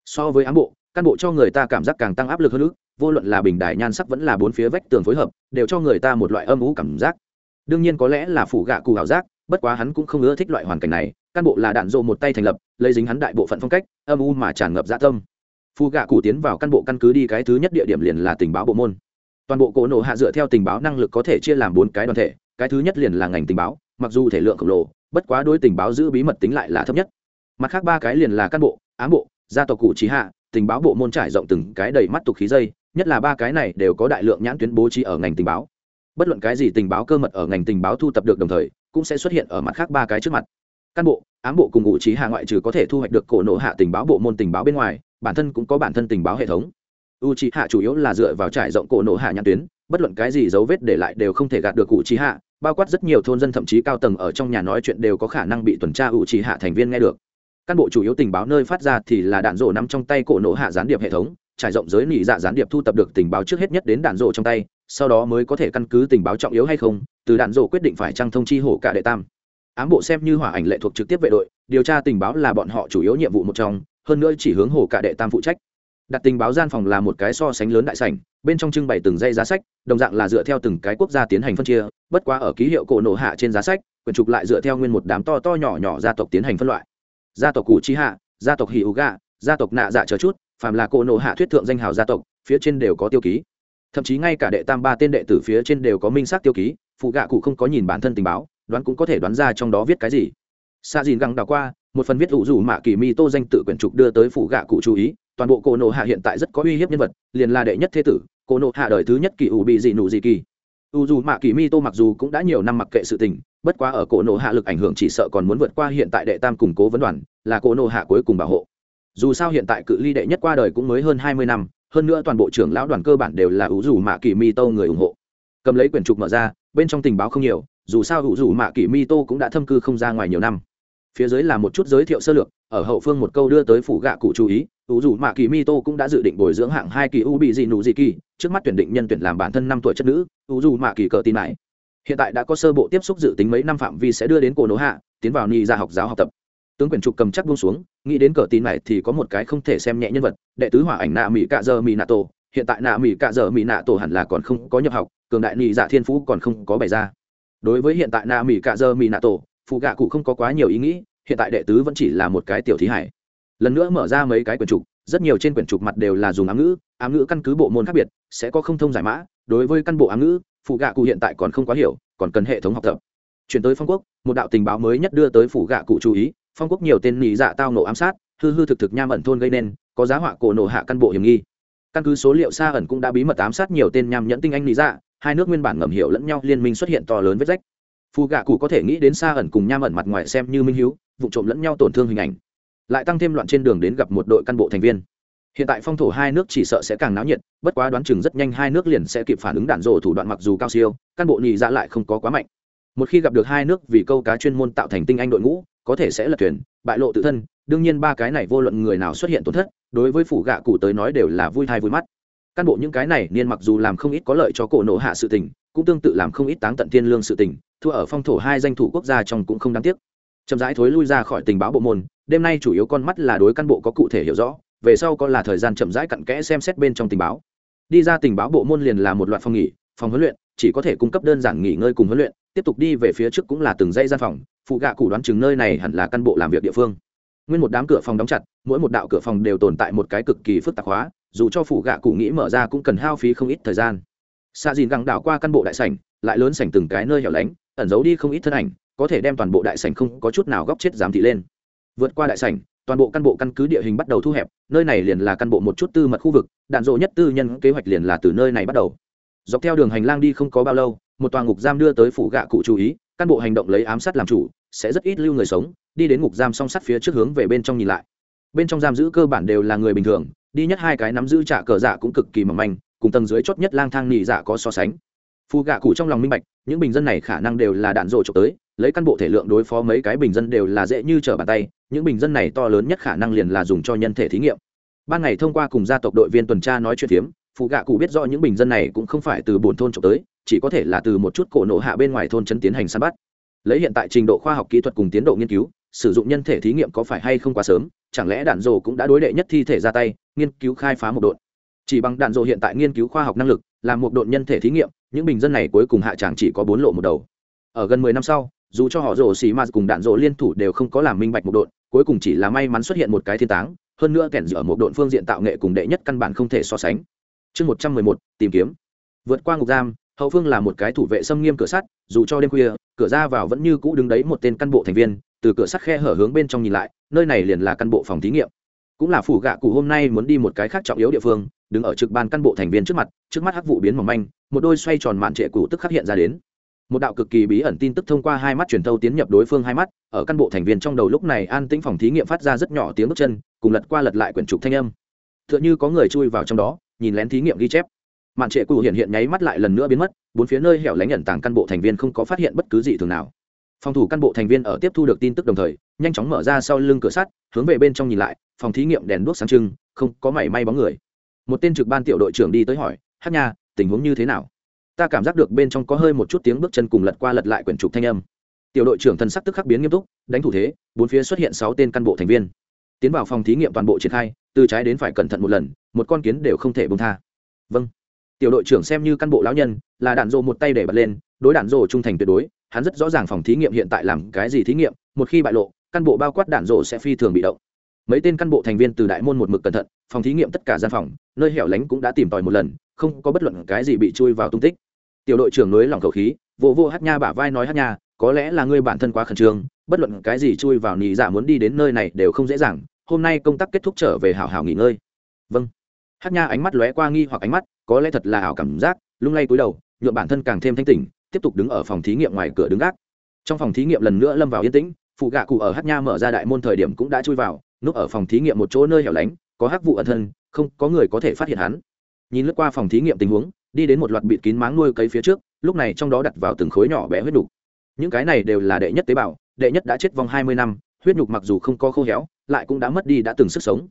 so với ám bộ, căn bộ cho người ta cảm giác càng tăng áp lực hơn nữa, vô luận là bình đài nhan sắc vẫn là bốn phía vách tường phối hợp, đều cho người ta một loại âm ủ cảm giác. Đương nhiên có lẽ là phủ gạ cụ ảo giác, bất quá hắn cũng không ưa thích loại hoàn cảnh này, căn bộ là đạn dộ một tay thành lập, lấy dính hắn đại bộ phận phong cách, âm u mà tràn ngập dã tâm. Phù gạ cụ tiến vào căn bộ căn cứ đi cái thứ nhất địa điểm liền là tình báo bộ môn. Toàn bộ cổ nổ hạ dựa theo tình báo năng lực có thể chia làm bốn cái đoàn thể, cái thứ nhất liền là ngành tình báo, mặc dù thể lượng khổng lồ, bất quá đôi tình báo giữ bí mật tính lại là thấp nhất. Mặt khác ba cái liền là căn bộ, ám bộ gia tộc cụ trí hạ, tình báo bộ môn trải rộng từng cái đầy mắt tục khí dây, nhất là ba cái này đều có đại lượng nhãn tuyến bố trí ở ngành tình báo. Bất luận cái gì tình báo cơ mật ở ngành tình báo thu tập được đồng thời, cũng sẽ xuất hiện ở mặt khác ba cái trước mặt. Cán bộ, ám bộ cùng ngụ trí hạ ngoại trừ có thể thu hoạch được cổ nộ hạ tình báo bộ môn tình báo bên ngoài, bản thân cũng có bản thân tình báo hệ thống. U trí hạ chủ yếu là dựa vào trải rộng cổ nộ hạ nhãn tuyến, bất luận cái gì dấu vết để lại đều không thể gạt được cụ trí hạ, bao quát rất nhiều thôn dân thậm chí cao tầng ở trong nhà nói chuyện đều có khả năng bị tuần tra u trí hạ thành viên nghe được căn bộ chủ yếu tình báo nơi phát ra thì là đạn rộ nắm trong tay cổ nổ hạ gián điệp hệ thống, trải rộng giới nỉ dạ gián điệp thu tập được tình báo trước hết nhất đến đạn rộ trong tay, sau đó mới có thể căn cứ tình báo trọng yếu hay không, từ đạn rộ quyết định phải trăng thông chi hổ cả đệ tam. Ám bộ xem như hỏa ảnh lệ thuộc trực tiếp vệ đội, điều tra tình báo là bọn họ chủ yếu nhiệm vụ một trong, hơn nữa chỉ hướng hổ cả đệ tam phụ trách. Đặt tình báo gian phòng là một cái so sánh lớn đại sảnh, bên trong trưng bày từng dây giá sách, đồng dạng là dựa theo từng cái quốc gia tiến hành phân chia, bất quá ở ký hiệu cổ nổ hạ trên giá sách, quyển trục lại dựa theo nguyên một đám to to nhỏ nhỏ gia tộc tiến hành phân loại gia tộc cụ chi hạ, gia tộc hì ú gà, gia tộc nạ dạ chờ chút, phàm là cổ nổ hạ thuyết thượng danh hào gia tộc, phía trên đều có tiêu ký. Thậm chí ngay cả đệ tam ba tên đệ tử phía trên đều có minh xác tiêu ký, phụ gạ cụ không có nhìn bản thân tình báo, đoán cũng có thể đoán ra trong đó viết cái gì. Xa dìn găng đào qua, một phần viết ủ rủ mạ kỳ mi tô danh tự quyển trục đưa tới phụ gạ cụ chú ý, toàn bộ cổ nộ hạ hiện tại rất có uy hiếp nhân vật, liền là đệ nhất thế tử, cổ nộ hạ đời thứ nhất kỳ ủ bị dị nụ dị kỳ u dù mạ kỳ mi tô mặc dù cũng đã nhiều năm mặc kệ sự tình, bất quá ở cổ nộ hạ lực ảnh hưởng chỉ sợ còn muốn vượt qua hiện tại đệ tam củng cố vấn đoàn, là cổ nộ hạ cuối cùng bảo hộ. Dù sao hiện tại cự ly đệ nhất qua đời cũng mới hơn hai mươi năm, hơn nữa toàn bộ trưởng lão đoàn cơ bản đều là U dù mạ kỳ mi tô người ủng hộ. Cầm lấy quyển trục mở ra, bên trong tình báo không nhiều, dù sao U dù mạ kỳ mi tô cũng đã thâm cư không ra ngoài nhiều năm. Phía dưới là một chút giới thiệu sơ lược ở hậu phương một câu đưa tới phủ gạ cụ chú ý ủ dù mạ kỳ mi tô cũng đã dự định bồi dưỡng hạng hai kỳ u bị dị nụ dị kỳ, trước mắt tuyển định nhân tuyển làm bản thân năm tuổi chất nữ ủ dù mạ kỳ cờ tin này hiện tại đã có sơ bộ tiếp xúc dự tính mấy năm phạm vi sẽ đưa đến cổ nỗ hạ, tiến vào ni ra học giáo học tập. Tướng quyền trục cầm chắc buông xuống, nghĩ đến cờ tin này thì có một cái không thể xem nhẹ nhân vật, đệ tứ hỏa ảnh nạ mỹ cạ dơ mỹ nạ tổ. Hiện tại nạ mỹ cạ dơ mỹ nạ tổ hẳn là còn không có nhập học, cường đại nị dạ thiên phú còn không có bày ra. Đối với hiện tại nạ mỹ cạ dơ mỹ nạ tổ, phụ gạ cụ không có quá nhiều ý nghĩ hiện tại đệ tứ vẫn chỉ là một cái tiểu thí hải. Lần nữa mở ra mấy cái quyển trục, rất nhiều trên quyển trục mặt đều là dùng ám ngữ ám ngữ căn cứ bộ môn khác biệt, sẽ có không thông giải mã. Đối với căn bộ ám ngữ phụ gạ cụ hiện tại còn không quá hiểu, còn cần hệ thống học tập. Chuyển tới phong quốc, một đạo tình báo mới nhất đưa tới phủ gạ cụ chú ý, phong quốc nhiều tên nỉ dạ tao nổ ám sát, hư hư thực thực nham ẩn thôn gây nên, có giá họa cổ nổ hạ căn bộ hiểm nghi. Căn cứ số liệu xa ẩn cũng đã bí mật ám sát nhiều tên nham nhẫn tinh anh nỉ dạ hai nước nguyên bản ngầm hiểu lẫn nhau liên minh xuất hiện to lớn vết rách. Phù gạ cụ có thể nghĩ đến xa ẩn cùng nham ẩn mặt ngoài xem như minh hiếu vụ trộm lẫn nhau tổn thương hình ảnh. Lại tăng thêm loạn trên đường đến gặp một đội căn bộ thành viên. Hiện tại phong thổ hai nước chỉ sợ sẽ càng náo nhiệt, bất quá đoán chừng rất nhanh hai nước liền sẽ kịp phản ứng đạn rổ thủ đoạn mặc dù cao siêu, căn bộ nhị dạ lại không có quá mạnh. Một khi gặp được hai nước vì câu cá chuyên môn tạo thành tinh anh đội ngũ, có thể sẽ lật thuyền, bại lộ tự thân, đương nhiên ba cái này vô luận người nào xuất hiện tổn thất, đối với phủ gạ cụ tới nói đều là vui thai vui mắt. Căn bộ những cái này niên mặc dù làm không ít có lợi cho cổ nổ hạ sự tình, cũng tương tự làm không ít táng tận thiên lương sự tình, thua ở phong thổ hai danh thủ quốc gia trong cũng không đáng tiếc chậm rãi thối lui ra khỏi tình báo bộ môn, đêm nay chủ yếu con mắt là đối căn bộ có cụ thể hiểu rõ, về sau có là thời gian chậm rãi cặn kẽ xem xét bên trong tình báo. Đi ra tình báo bộ môn liền là một loạt phòng nghỉ, phòng huấn luyện, chỉ có thể cung cấp đơn giản nghỉ ngơi cùng huấn luyện, tiếp tục đi về phía trước cũng là từng dãy gian phòng, phụ gạ cụ đoán chừng nơi này hẳn là căn bộ làm việc địa phương. Nguyên một đám cửa phòng đóng chặt, mỗi một đạo cửa phòng đều tồn tại một cái cực kỳ phức tạp hóa, dù cho phụ gạ cụ nghĩ mở ra cũng cần hao phí không ít thời gian. Xa dìn găng đảo qua căn bộ đại sảnh, lại lớn sảnh từng cái nơi hẻo lánh, ẩn giấu đi không ít thân ảnh có thể đem toàn bộ đại sảnh không có chút nào góc chết giám thị lên. Vượt qua đại sảnh, toàn bộ căn bộ căn cứ địa hình bắt đầu thu hẹp, nơi này liền là căn bộ một chút tư mật khu vực, đạn dộ nhất tư nhân kế hoạch liền là từ nơi này bắt đầu. Dọc theo đường hành lang đi không có bao lâu, một tòa ngục giam đưa tới phủ gạ cụ chú ý, căn bộ hành động lấy ám sát làm chủ, sẽ rất ít lưu người sống, đi đến ngục giam song sắt phía trước hướng về bên trong nhìn lại. Bên trong giam giữ cơ bản đều là người bình thường, đi nhất hai cái nắm giữ trả cờ dạ cũng cực kỳ mỏng manh, cùng tầng dưới chót nhất lang thang nhị dạ có so sánh phù gạ cụ trong lòng minh bạch, những bình dân này khả năng đều là đạn rộ trộm tới, lấy căn bộ thể lượng đối phó mấy cái bình dân đều là dễ như trở bàn tay, những bình dân này to lớn nhất khả năng liền là dùng cho nhân thể thí nghiệm. Ban ngày thông qua cùng gia tộc đội viên tuần tra nói chuyện phiếm phụ gạ cụ biết rõ những bình dân này cũng không phải từ bồn thôn trộm tới, chỉ có thể là từ một chút cổ nộ hạ bên ngoài thôn chấn tiến hành săn bắt. Lấy hiện tại trình độ khoa học kỹ thuật cùng tiến độ nghiên cứu, sử dụng nhân thể thí nghiệm có phải hay không quá sớm, chẳng lẽ đạn rồ cũng đã đối đệ nhất thi thể ra tay, nghiên cứu khai phá một đội chỉ bằng đạn dộ hiện tại nghiên cứu khoa học năng lực, làm một đội nhân thể thí nghiệm, những bình dân này cuối cùng hạ tràng chỉ có bốn lộ một đầu. Ở gần mười năm sau, dù cho họ rổ xì ma cùng đạn dộ liên thủ đều không có làm minh bạch một đội cuối cùng chỉ là may mắn xuất hiện một cái thiên táng, hơn nữa kẻn dựa một đội phương diện tạo nghệ cùng đệ nhất căn bản không thể so sánh. Chương một trăm mười một, tìm kiếm. Vượt qua ngục giam, hậu phương là một cái thủ vệ xâm nghiêm cửa sắt, dù cho đêm khuya, cửa ra vào vẫn như cũ đứng đấy một tên căn bộ thành viên, từ cửa sắt khe hở hướng bên trong nhìn lại, nơi này liền là căn bộ phòng thí nghiệm cũng là phủ gạ cụ hôm nay muốn đi một cái khác trọng yếu địa phương, đứng ở trực ban căn bộ thành viên trước mặt, trước mắt hắc vụ biến mỏng manh, một đôi xoay tròn mạn trệ cụ tức khắc hiện ra đến. Một đạo cực kỳ bí ẩn tin tức thông qua hai mắt truyền thâu tiến nhập đối phương hai mắt, ở căn bộ thành viên trong đầu lúc này an tĩnh phòng thí nghiệm phát ra rất nhỏ tiếng bước chân, cùng lật qua lật lại quyển trục thanh âm. T h ư ợ n h ư có người chui vào trong đó, nhìn lén thí nghiệm ghi chép. Mạn trệ cụ hiện hiện nháy mắt lại lần nữa biến mất, bốn phía nơi hẻo lánh nhận tàng căn bộ thành viên không có phát hiện bất cứ gì thường nào. Phòng thủ căn bộ thành viên ở tiếp thu được tin tức đồng thời nhanh chóng mở ra sau lưng cửa sắt, hướng về bên trong nhìn lại, phòng thí nghiệm đèn đuốc sáng trưng, không có mảy may bóng người. Một tên trực ban tiểu đội trưởng đi tới hỏi, hát nha, tình huống như thế nào? Ta cảm giác được bên trong có hơi một chút tiếng bước chân cùng lật qua lật lại quyển trục thanh âm. Tiểu đội trưởng thân sắc tức khắc biến nghiêm túc, đánh thủ thế, bốn phía xuất hiện sáu tên căn bộ thành viên. Tiến vào phòng thí nghiệm toàn bộ triển khai, từ trái đến phải cẩn thận một lần, một con kiến đều không thể bông tha. Vâng. Tiểu đội trưởng xem như căn bộ lão nhân, là đạn dộ một tay để bật lên, đối đạn dộ trung thành tuyệt đối, hắn rất rõ ràng phòng thí nghiệm hiện tại làm cái gì thí nghiệm, một khi bại lộ căn bộ bao quát đạn rộ sẽ phi thường bị động. Mấy tên căn bộ thành viên từ đại môn một mực cẩn thận, phòng thí nghiệm tất cả gian phòng, nơi hẻo lánh cũng đã tìm tòi một lần, không có bất luận cái gì bị chui vào tung tích. Tiểu đội trưởng nối lòng khẩu khí vô vô hát nha bả vai nói hát nha, có lẽ là ngươi bản thân quá khẩn trương, bất luận cái gì chui vào nhị dạ muốn đi đến nơi này đều không dễ dàng, hôm nay công tác kết thúc trở về hảo hảo nghỉ ngơi. Vâng. Hát nha ánh mắt lóe qua nghi hoặc ánh mắt, có lẽ thật là ảo cảm giác, lung lay cúi đầu nhuộm bản thân càng thêm thanh tỉnh, tiếp tục đứng ở phòng thí nghiệm ngoài cửa đứng gác. Trong phòng thí nghiệm lần nữa lâm vào yên tĩnh phụ gạ cụ ở hát nha mở ra đại môn thời điểm cũng đã chui vào, núp ở phòng thí nghiệm một chỗ nơi hẻo lánh, có hắc vụ ẩn thân, không, có người có thể phát hiện hắn. Nhìn lướt qua phòng thí nghiệm tình huống, đi đến một loạt bịt kín máng nuôi cấy phía trước, lúc này trong đó đặt vào từng khối nhỏ bé huyết nhục. Những cái này đều là đệ nhất tế bào, đệ nhất đã chết vòng hai mươi năm, huyết nhục mặc dù không có khô héo, lại cũng đã mất đi đã từng sức sống.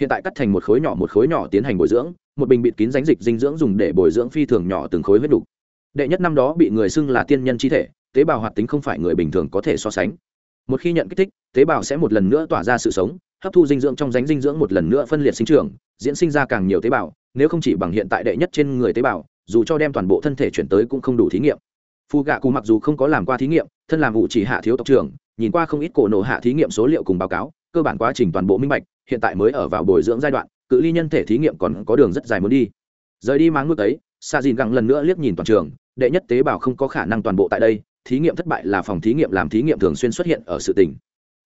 Hiện tại cắt thành một khối nhỏ một khối nhỏ tiến hành bồi dưỡng, một bình bịt kín ránh dịch dinh dưỡng dùng để bồi dưỡng phi thường nhỏ từng khối huyết nhục. Đệ nhất năm đó bị người xưng là tiên nhân chi thể, tế bào hoạt tính không phải người bình thường có thể so sánh một khi nhận kích thích, tế bào sẽ một lần nữa tỏa ra sự sống, hấp thu dinh dưỡng trong ránh dinh dưỡng một lần nữa phân liệt sinh trưởng, diễn sinh ra càng nhiều tế bào, nếu không chỉ bằng hiện tại đệ nhất trên người tế bào, dù cho đem toàn bộ thân thể chuyển tới cũng không đủ thí nghiệm. Phù gạ cù mặc dù không có làm qua thí nghiệm, thân làm vụ chỉ hạ thiếu tộc trưởng, nhìn qua không ít cổ nổ hạ thí nghiệm số liệu cùng báo cáo, cơ bản quá trình toàn bộ minh bạch, hiện tại mới ở vào bồi dưỡng giai đoạn, cự ly nhân thể thí nghiệm còn có đường rất dài muốn đi. Rời đi máng nước ấy xa dìn gặng lần nữa liếc nhìn toàn trường, đệ nhất tế bào không có khả năng toàn bộ tại đây thí nghiệm thất bại là phòng thí nghiệm làm thí nghiệm thường xuyên xuất hiện ở sự tình.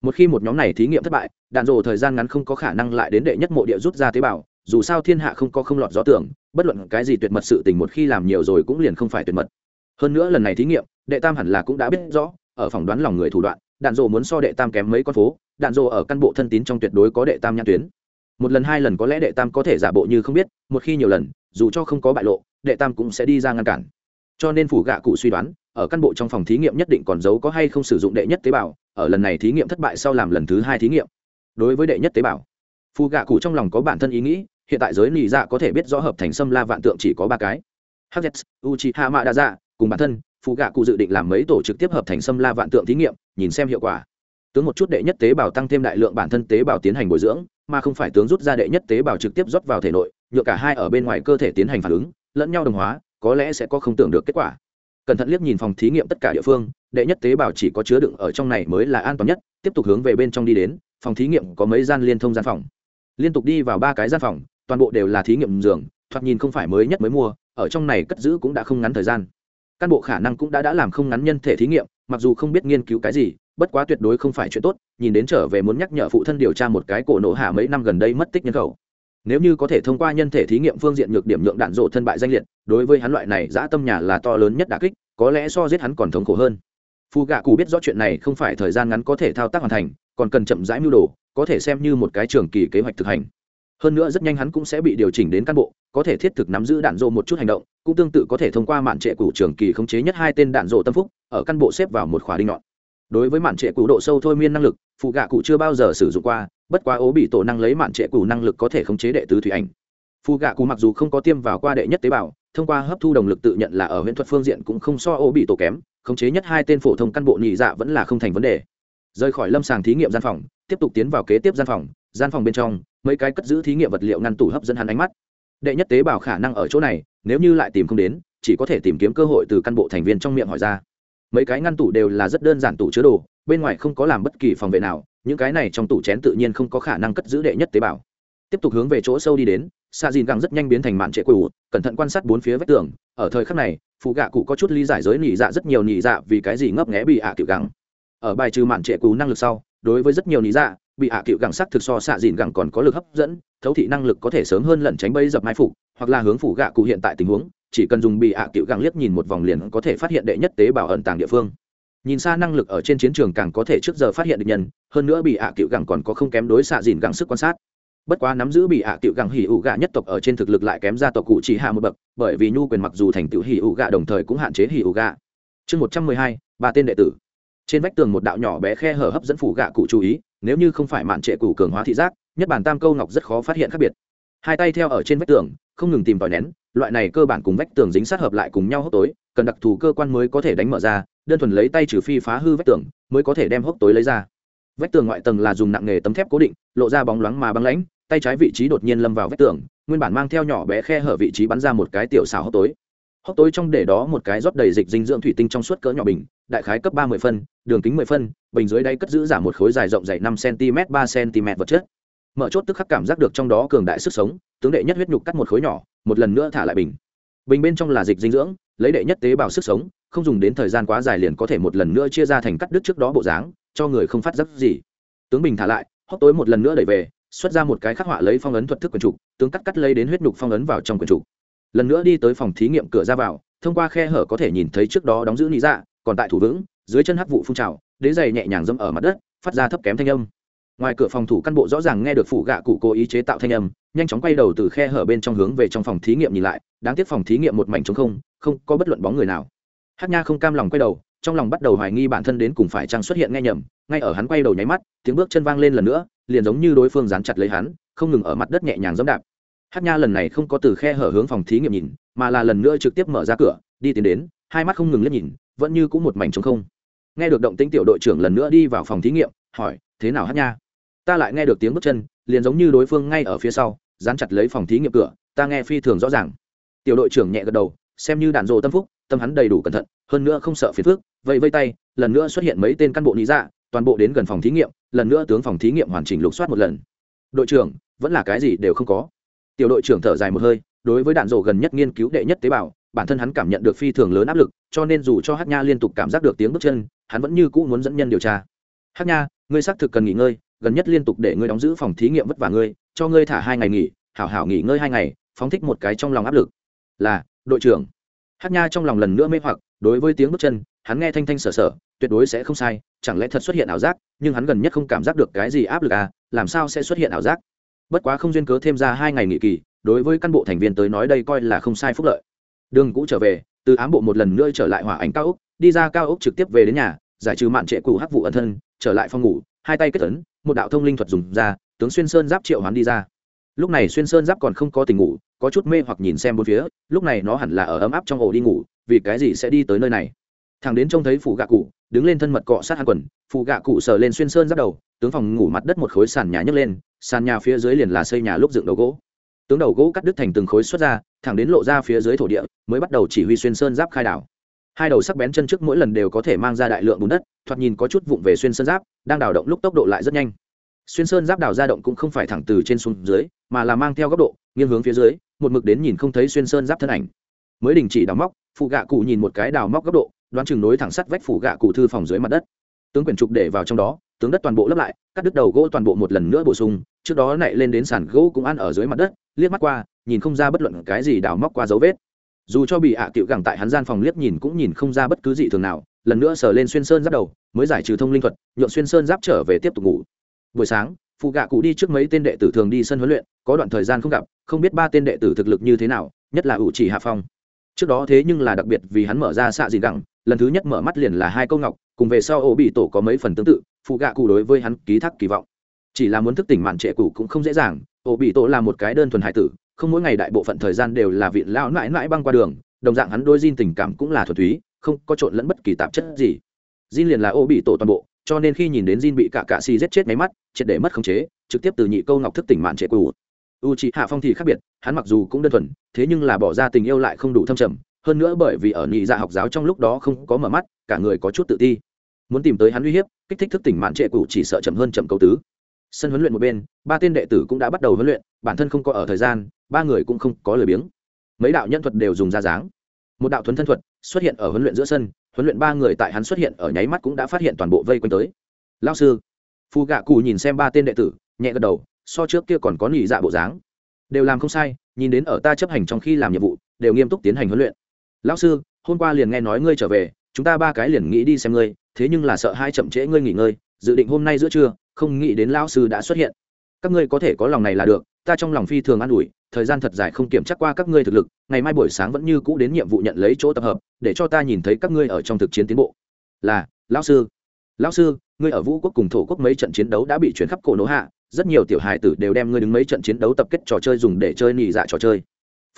một khi một nhóm này thí nghiệm thất bại, đạn rồ thời gian ngắn không có khả năng lại đến đệ nhất mộ địa rút ra tế bào, dù sao thiên hạ không có không lọt gió tưởng, bất luận cái gì tuyệt mật sự tình một khi làm nhiều rồi cũng liền không phải tuyệt mật. Hơn nữa lần này thí nghiệm, đệ tam hẳn là cũng đã biết rõ, ở phỏng đoán lòng người thủ đoạn, đạn rồ muốn so đệ tam kém mấy con phố, đạn rồ ở căn bộ thân tín trong tuyệt đối có đệ tam nhãn tuyến. Một lần hai lần có lẽ đệ tam có thể giả bộ như không biết, một khi nhiều lần, dù cho không có bại lộ, đệ tam cũng sẽ đi ra ngăn cản. Cho nên phủ gạ cụ suy đoán ở căn bộ trong phòng thí nghiệm nhất định còn giấu có hay không sử dụng đệ nhất tế bào, ở lần này thí nghiệm thất bại sau làm lần thứ hai thí nghiệm. Đối với đệ nhất tế bào phù gạ cụ trong lòng có bản thân ý nghĩ, hiện tại giới nị dạ có thể biết rõ hợp thành xâm la vạn tượng chỉ có ba cái. Hz uchi hạ mạ đa dạ cùng bản thân phù gạ cụ dự định làm mấy tổ trực tiếp hợp thành xâm la vạn tượng thí nghiệm, nhìn xem hiệu quả. Tướng một chút đệ nhất tế bào tăng thêm đại lượng bản thân tế bào tiến hành bồi dưỡng, mà không phải tướng rút ra đệ nhất tế bào trực tiếp rót vào thể nội, nhựa cả hai ở bên ngoài cơ thể tiến hành phản ứng, lẫn nhau đồng hóa, có lẽ sẽ có không tưởng được kết quả cẩn thận liếc nhìn phòng thí nghiệm tất cả địa phương, đệ nhất tế bào chỉ có chứa đựng ở trong này mới là an toàn nhất, tiếp tục hướng về bên trong đi đến, phòng thí nghiệm có mấy gian liên thông gian phòng. Liên tục đi vào ba cái gian phòng, toàn bộ đều là thí nghiệm giường, thoạt nhìn không phải mới nhất mới mua, ở trong này cất giữ cũng đã không ngắn thời gian. Căn bộ khả năng cũng đã đã làm không ngắn nhân thể thí nghiệm, mặc dù không biết nghiên cứu cái gì, bất quá tuyệt đối không phải chuyện tốt, nhìn đến trở về muốn nhắc nhở phụ thân điều tra một cái cổ nổ hạ mấy năm gần đây mất tích nhân khẩu nếu như có thể thông qua nhân thể thí nghiệm phương diện nhược điểm nhượng đạn rộ thân bại danh liệt, đối với hắn loại này dã tâm nhà là to lớn nhất đà kích, có lẽ so giết hắn còn thống khổ hơn. Phù gạ cụ biết rõ chuyện này không phải thời gian ngắn có thể thao tác hoàn thành, còn cần chậm rãi mưu đồ, có thể xem như một cái trường kỳ kế hoạch thực hành. Hơn nữa rất nhanh hắn cũng sẽ bị điều chỉnh đến cán bộ, có thể thiết thực nắm giữ đạn dộ một chút hành động, cũng tương tự có thể thông qua mạn trệ cụ trường kỳ khống chế nhất hai tên đạn dộ tâm phúc, ở căn bộ xếp vào một khóa đinh nhọn. Đối với mạn trệ cụ độ sâu thôi miên năng lực phụ gạ cụ chưa bao giờ sử dụng qua bất quá ố bị tổ năng lấy mạn trệ cũ năng lực có thể khống chế đệ tứ thủy ảnh. Phù gạ cụ mặc dù không có tiêm vào qua đệ nhất tế bào, thông qua hấp thu đồng lực tự nhận là ở huyễn thuật phương diện cũng không so ố bị tổ kém, khống chế nhất hai tên phổ thông căn bộ nhị dạ vẫn là không thành vấn đề. Rời khỏi lâm sàng thí nghiệm gian phòng, tiếp tục tiến vào kế tiếp gian phòng gian phòng bên trong, mấy cái cất giữ thí nghiệm vật liệu ngăn tủ hấp dẫn hắn ánh mắt. Đệ nhất tế bào khả năng ở chỗ này, nếu như lại tìm không đến, chỉ có thể tìm kiếm cơ hội từ căn bộ thành viên trong miệng hỏi ra. Mấy cái ngăn tủ đều là rất đơn giản tủ chứa đồ, bên ngoài không có làm bất kỳ phòng vệ nào những cái này trong tủ chén tự nhiên không có khả năng cất giữ đệ nhất tế bào. Tiếp tục hướng về chỗ sâu đi đến xa dìn găng rất nhanh biến thành mạn trệ quỷ, cẩn thận quan sát bốn phía vách tường. Ở thời khắc này, phụ gạ cụ có chút lý giải giới nỉ dạ rất nhiều nỉ dạ vì cái gì ngấp nghẽ bị ạ à kiểu gắng. Ở bài trừ mạn trệ quỷ năng lực sau, đối với rất nhiều nỉ dạ bị ạ à cựu gẳng sắc thực so xạ dìn gẳng còn có lực hấp dẫn, thấu thị năng lực có thể sớm hơn lẩn tránh bẫy dập mai phục, hoặc là hướng phủ gạ cụ hiện tại tình huống, chỉ cần dùng bị ạ à cựu gẳng liếc nhìn một vòng liền có thể phát hiện đệ nhất tế bào ẩn tàng địa phương nhìn xa năng lực ở trên chiến trường càng có thể trước giờ phát hiện được nhân, hơn nữa bị ạ à cựu gẳng còn có không kém đối xạ dìn gẳng sức quan sát. Bất quá nắm giữ bị ạ cựu gẳng hỉ ủ gạ nhất tộc ở trên thực lực lại kém ra tộc cụ chỉ hạ một bậc, bởi vì nhu quyền mặc dù thành tựu hỉ ủ gạ đồng thời cũng hạn chế hỉ ủ gạ. Chương một trăm mười hai, ba tên đệ tử. Trên vách tường một đạo nhỏ bé khe hở hấp dẫn phủ gạ cụ chú ý, nếu như không phải mạn trệ cụ cường hóa thị giác, nhất bản tam câu ngọc rất khó phát hiện khác biệt. Hai tay theo ở trên vách tường, không ngừng tìm tòi nén, loại này cơ bản cùng vách tường dính sát hợp lại cùng nhau hốc tối, cần đặc thù cơ quan mới có thể đánh mở ra đơn thuần lấy tay trừ phi phá hư vách tường mới có thể đem hốc tối lấy ra. Vách tường ngoại tầng là dùng nặng nghề tấm thép cố định, lộ ra bóng loáng mà băng lãnh, tay trái vị trí đột nhiên lâm vào vách tường, nguyên bản mang theo nhỏ bé khe hở vị trí bắn ra một cái tiểu xào hốc tối. Hốc tối trong để đó một cái rót đầy dịch dinh dưỡng thủy tinh trong suốt cỡ nhỏ bình, đại khái cấp ba mươi phân, đường kính mười phân, bình dưới đáy cất giữ giảm một khối dài rộng dày năm cm ba cm vật chất. Mở chốt tức khắc cảm giác được trong đó cường đại sức sống, tướng đệ nhất huyết nhục cắt một khối nhỏ, một lần nữa thả lại bình. Bình bên trong là dịch dinh dưỡng, lấy đệ nhất tế bào sức sống không dùng đến thời gian quá dài liền có thể một lần nữa chia ra thành cắt đứt trước đó bộ dáng, cho người không phát giác gì. Tướng bình thả lại, hốc tối một lần nữa đẩy về, xuất ra một cái khắc họa lấy phong ấn thuật thức quần trục tướng cắt cắt lấy đến huyết nhục phong ấn vào trong quần trục lần nữa đi tới phòng thí nghiệm cửa ra vào, thông qua khe hở có thể nhìn thấy trước đó đóng giữ lý dạ còn tại thủ vững, dưới chân hắc vụ phun trào, đế giày nhẹ nhàng dẫm ở mặt đất, phát ra thấp kém thanh âm. Ngoài cửa phòng thủ căn bộ rõ ràng nghe được phủ gạ cụ cố ý chế tạo thanh âm, nhanh chóng quay đầu từ khe hở bên trong hướng về trong phòng thí nghiệm nhìn lại, đáng tiếc phòng thí nghiệm một mảnh trống không không có bất luận bóng người nào hát nha không cam lòng quay đầu, trong lòng bắt đầu hoài nghi bản thân đến cùng phải chăng xuất hiện nghe nhầm, ngay ở hắn quay đầu nháy mắt, tiếng bước chân vang lên lần nữa, liền giống như đối phương dán chặt lấy hắn, không ngừng ở mặt đất nhẹ nhàng dẫm đạp. Hát nha lần này không có từ khe hở hướng phòng thí nghiệm nhìn, mà là lần nữa trực tiếp mở ra cửa, đi tiến đến, hai mắt không ngừng liếc nhìn, vẫn như cũng một mảnh trống không. Nghe được động tĩnh tiểu đội trưởng lần nữa đi vào phòng thí nghiệm, hỏi, thế nào hát nha? Ta lại nghe được tiếng bước chân, liền giống như đối phương ngay ở phía sau, dán chặt lấy phòng thí nghiệm cửa, ta nghe phi thường rõ ràng. Tiểu đội trưởng nhẹ gật đầu, xem như đạn dộ tâm phúc tâm hắn đầy đủ cẩn thận, hơn nữa không sợ phiền phước vậy vây tay, lần nữa xuất hiện mấy tên cán bộ lý dạ toàn bộ đến gần phòng thí nghiệm, lần nữa tướng phòng thí nghiệm hoàn chỉnh lục soát một lần. Đội trưởng, vẫn là cái gì đều không có. Tiểu đội trưởng thở dài một hơi, đối với đạn rổ gần nhất nghiên cứu đệ nhất tế bào, bản thân hắn cảm nhận được phi thường lớn áp lực, cho nên dù cho hát nha liên tục cảm giác được tiếng bước chân, hắn vẫn như cũ muốn dẫn nhân điều tra. Hát nha, ngươi xác thực cần nghỉ ngơi, gần nhất liên tục để ngươi đóng giữ phòng thí nghiệm vất vả ngươi, cho ngươi thả hai ngày nghỉ, hảo hảo nghỉ ngơi hai ngày, phóng thích một cái trong lòng áp lực. Là, đội trưởng hát nha trong lòng lần nữa mê hoặc đối với tiếng bước chân hắn nghe thanh thanh sở sở tuyệt đối sẽ không sai chẳng lẽ thật xuất hiện ảo giác nhưng hắn gần nhất không cảm giác được cái gì áp lực à làm sao sẽ xuất hiện ảo giác? Bất quá không duyên cớ thêm ra hai ngày nghỉ kỳ đối với cán bộ thành viên tới nói đây coi là không sai phúc lợi. Đường cũ trở về từ ám bộ một lần nữa trở lại hỏa ảnh cao úc, đi ra cao úc trực tiếp về đến nhà giải trừ mạn trệ cụ hắc vụ ẩn thân trở lại phòng ngủ hai tay kết tấn một đạo thông linh thuật dùng ra tướng xuyên sơn giáp triệu hoán đi ra lúc này xuyên sơn giáp còn không có tình ngủ, có chút mê hoặc nhìn xem bốn phía, lúc này nó hẳn là ở ấm áp trong ổ đi ngủ, vì cái gì sẽ đi tới nơi này? Thằng đến trông thấy phụ gạ cụ, đứng lên thân mật cọ sát hắn quần phụ gạ cụ sờ lên xuyên sơn giáp đầu, tướng phòng ngủ mặt đất một khối sàn nhà nhấc lên, sàn nhà phía dưới liền là xây nhà lúc dựng đầu gỗ. Tướng đầu gỗ cắt đứt thành từng khối xuất ra, thẳng đến lộ ra phía dưới thổ địa, mới bắt đầu chỉ huy xuyên sơn giáp khai đảo. Hai đầu sắc bén chân trước mỗi lần đều có thể mang ra đại lượng bùn đất, thoạt nhìn có chút vụng về xuyên sơn giáp, đang đào động lúc tốc độ lại rất nhanh xuyên sơn giáp đào ra động cũng không phải thẳng từ trên xuống dưới, mà là mang theo góc độ, nghiêng hướng phía dưới, một mực đến nhìn không thấy xuyên sơn giáp thân ảnh. Mới đình chỉ đào móc, phụ gạ cụ nhìn một cái đào móc góc độ, đoán chừng nối thẳng sắt vách phủ gạ cụ thư phòng dưới mặt đất. Tướng quyển trục để vào trong đó, tướng đất toàn bộ lấp lại, cắt đứt đầu gỗ toàn bộ một lần nữa bổ sung, trước đó nảy lên đến sàn gỗ cũng ăn ở dưới mặt đất, liếc mắt qua, nhìn không ra bất luận cái gì đào móc qua dấu vết. Dù cho bị ạ à cựu gẳng tại hắn gian phòng liếc nhìn cũng nhìn không ra bất cứ gì thường nào, lần nữa sờ lên xuyên sơn giáp đầu, mới giải trừ thông linh thuật, nhượng xuyên sơn giáp trở về tiếp tục ngủ buổi sáng, phụ gạ cụ đi trước mấy tên đệ tử thường đi sân huấn luyện, có đoạn thời gian không gặp, không biết ba tên đệ tử thực lực như thế nào, nhất là ủ chỉ hạ phong. Trước đó thế nhưng là đặc biệt vì hắn mở ra xạ gì gẳng, lần thứ nhất mở mắt liền là hai câu ngọc, cùng về sau ổ bị tổ có mấy phần tương tự, phụ gạ cụ đối với hắn ký thác kỳ vọng. Chỉ là muốn thức tỉnh mạn trệ cụ cũng không dễ dàng ổ bị tổ là một cái đơn thuần hải tử, không mỗi ngày đại bộ phận thời gian đều là vị lao mãi mãi băng qua đường, đồng dạng hắn đôi Jin tình cảm cũng là thuần túy, không có trộn lẫn bất kỳ tạp chất gì. Jin liền là ô bị tổ toàn bộ cho nên khi nhìn đến Jin bị cả cạ xì giết chết máy mắt, triệt để mất khống chế, trực tiếp từ nhị câu ngọc thức tỉnh mạn trệ cụ u chị hạ phong thì khác biệt, hắn mặc dù cũng đơn thuần, thế nhưng là bỏ ra tình yêu lại không đủ thâm trầm, hơn nữa bởi vì ở nhị dạ học giáo trong lúc đó không có mở mắt, cả người có chút tự ti. Muốn tìm tới hắn uy hiếp, kích thích thức tỉnh mạn trệ cụ chỉ sợ chậm hơn chậm câu tứ. Sân huấn luyện một bên, ba tên đệ tử cũng đã bắt đầu huấn luyện, bản thân không có ở thời gian, ba người cũng không có lời biếng. Mấy đạo nhân thuật đều dùng ra dáng. Một đạo thuấn thân thuật xuất hiện ở huấn luyện giữa sân huấn luyện ba người tại hắn xuất hiện ở nháy mắt cũng đã phát hiện toàn bộ vây quanh tới. Lao sư phù gạ cụ nhìn xem ba tên đệ tử, nhẹ gật đầu, so trước kia còn có nhị dạ bộ dáng. Đều làm không sai, nhìn đến ở ta chấp hành trong khi làm nhiệm vụ, đều nghiêm túc tiến hành huấn luyện. Lão sư, hôm qua liền nghe nói ngươi trở về, chúng ta ba cái liền nghĩ đi xem ngươi, thế nhưng là sợ hai chậm trễ ngươi nghỉ ngơi, dự định hôm nay giữa trưa, không nghĩ đến lão sư đã xuất hiện. Các ngươi có thể có lòng này là được, ta trong lòng phi thường an ủi thời gian thật dài không kiểm chắc qua các ngươi thực lực, ngày mai buổi sáng vẫn như cũ đến nhiệm vụ nhận lấy chỗ tập hợp, để cho ta nhìn thấy các ngươi ở trong thực chiến tiến bộ. Là, lão sư. Lão sư, ngươi ở vũ quốc cùng thổ quốc mấy trận chiến đấu đã bị chuyển khắp cổ nỗ hạ, rất nhiều tiểu hài tử đều đem ngươi đứng mấy trận chiến đấu tập kết trò chơi dùng để chơi nhị dạ trò chơi.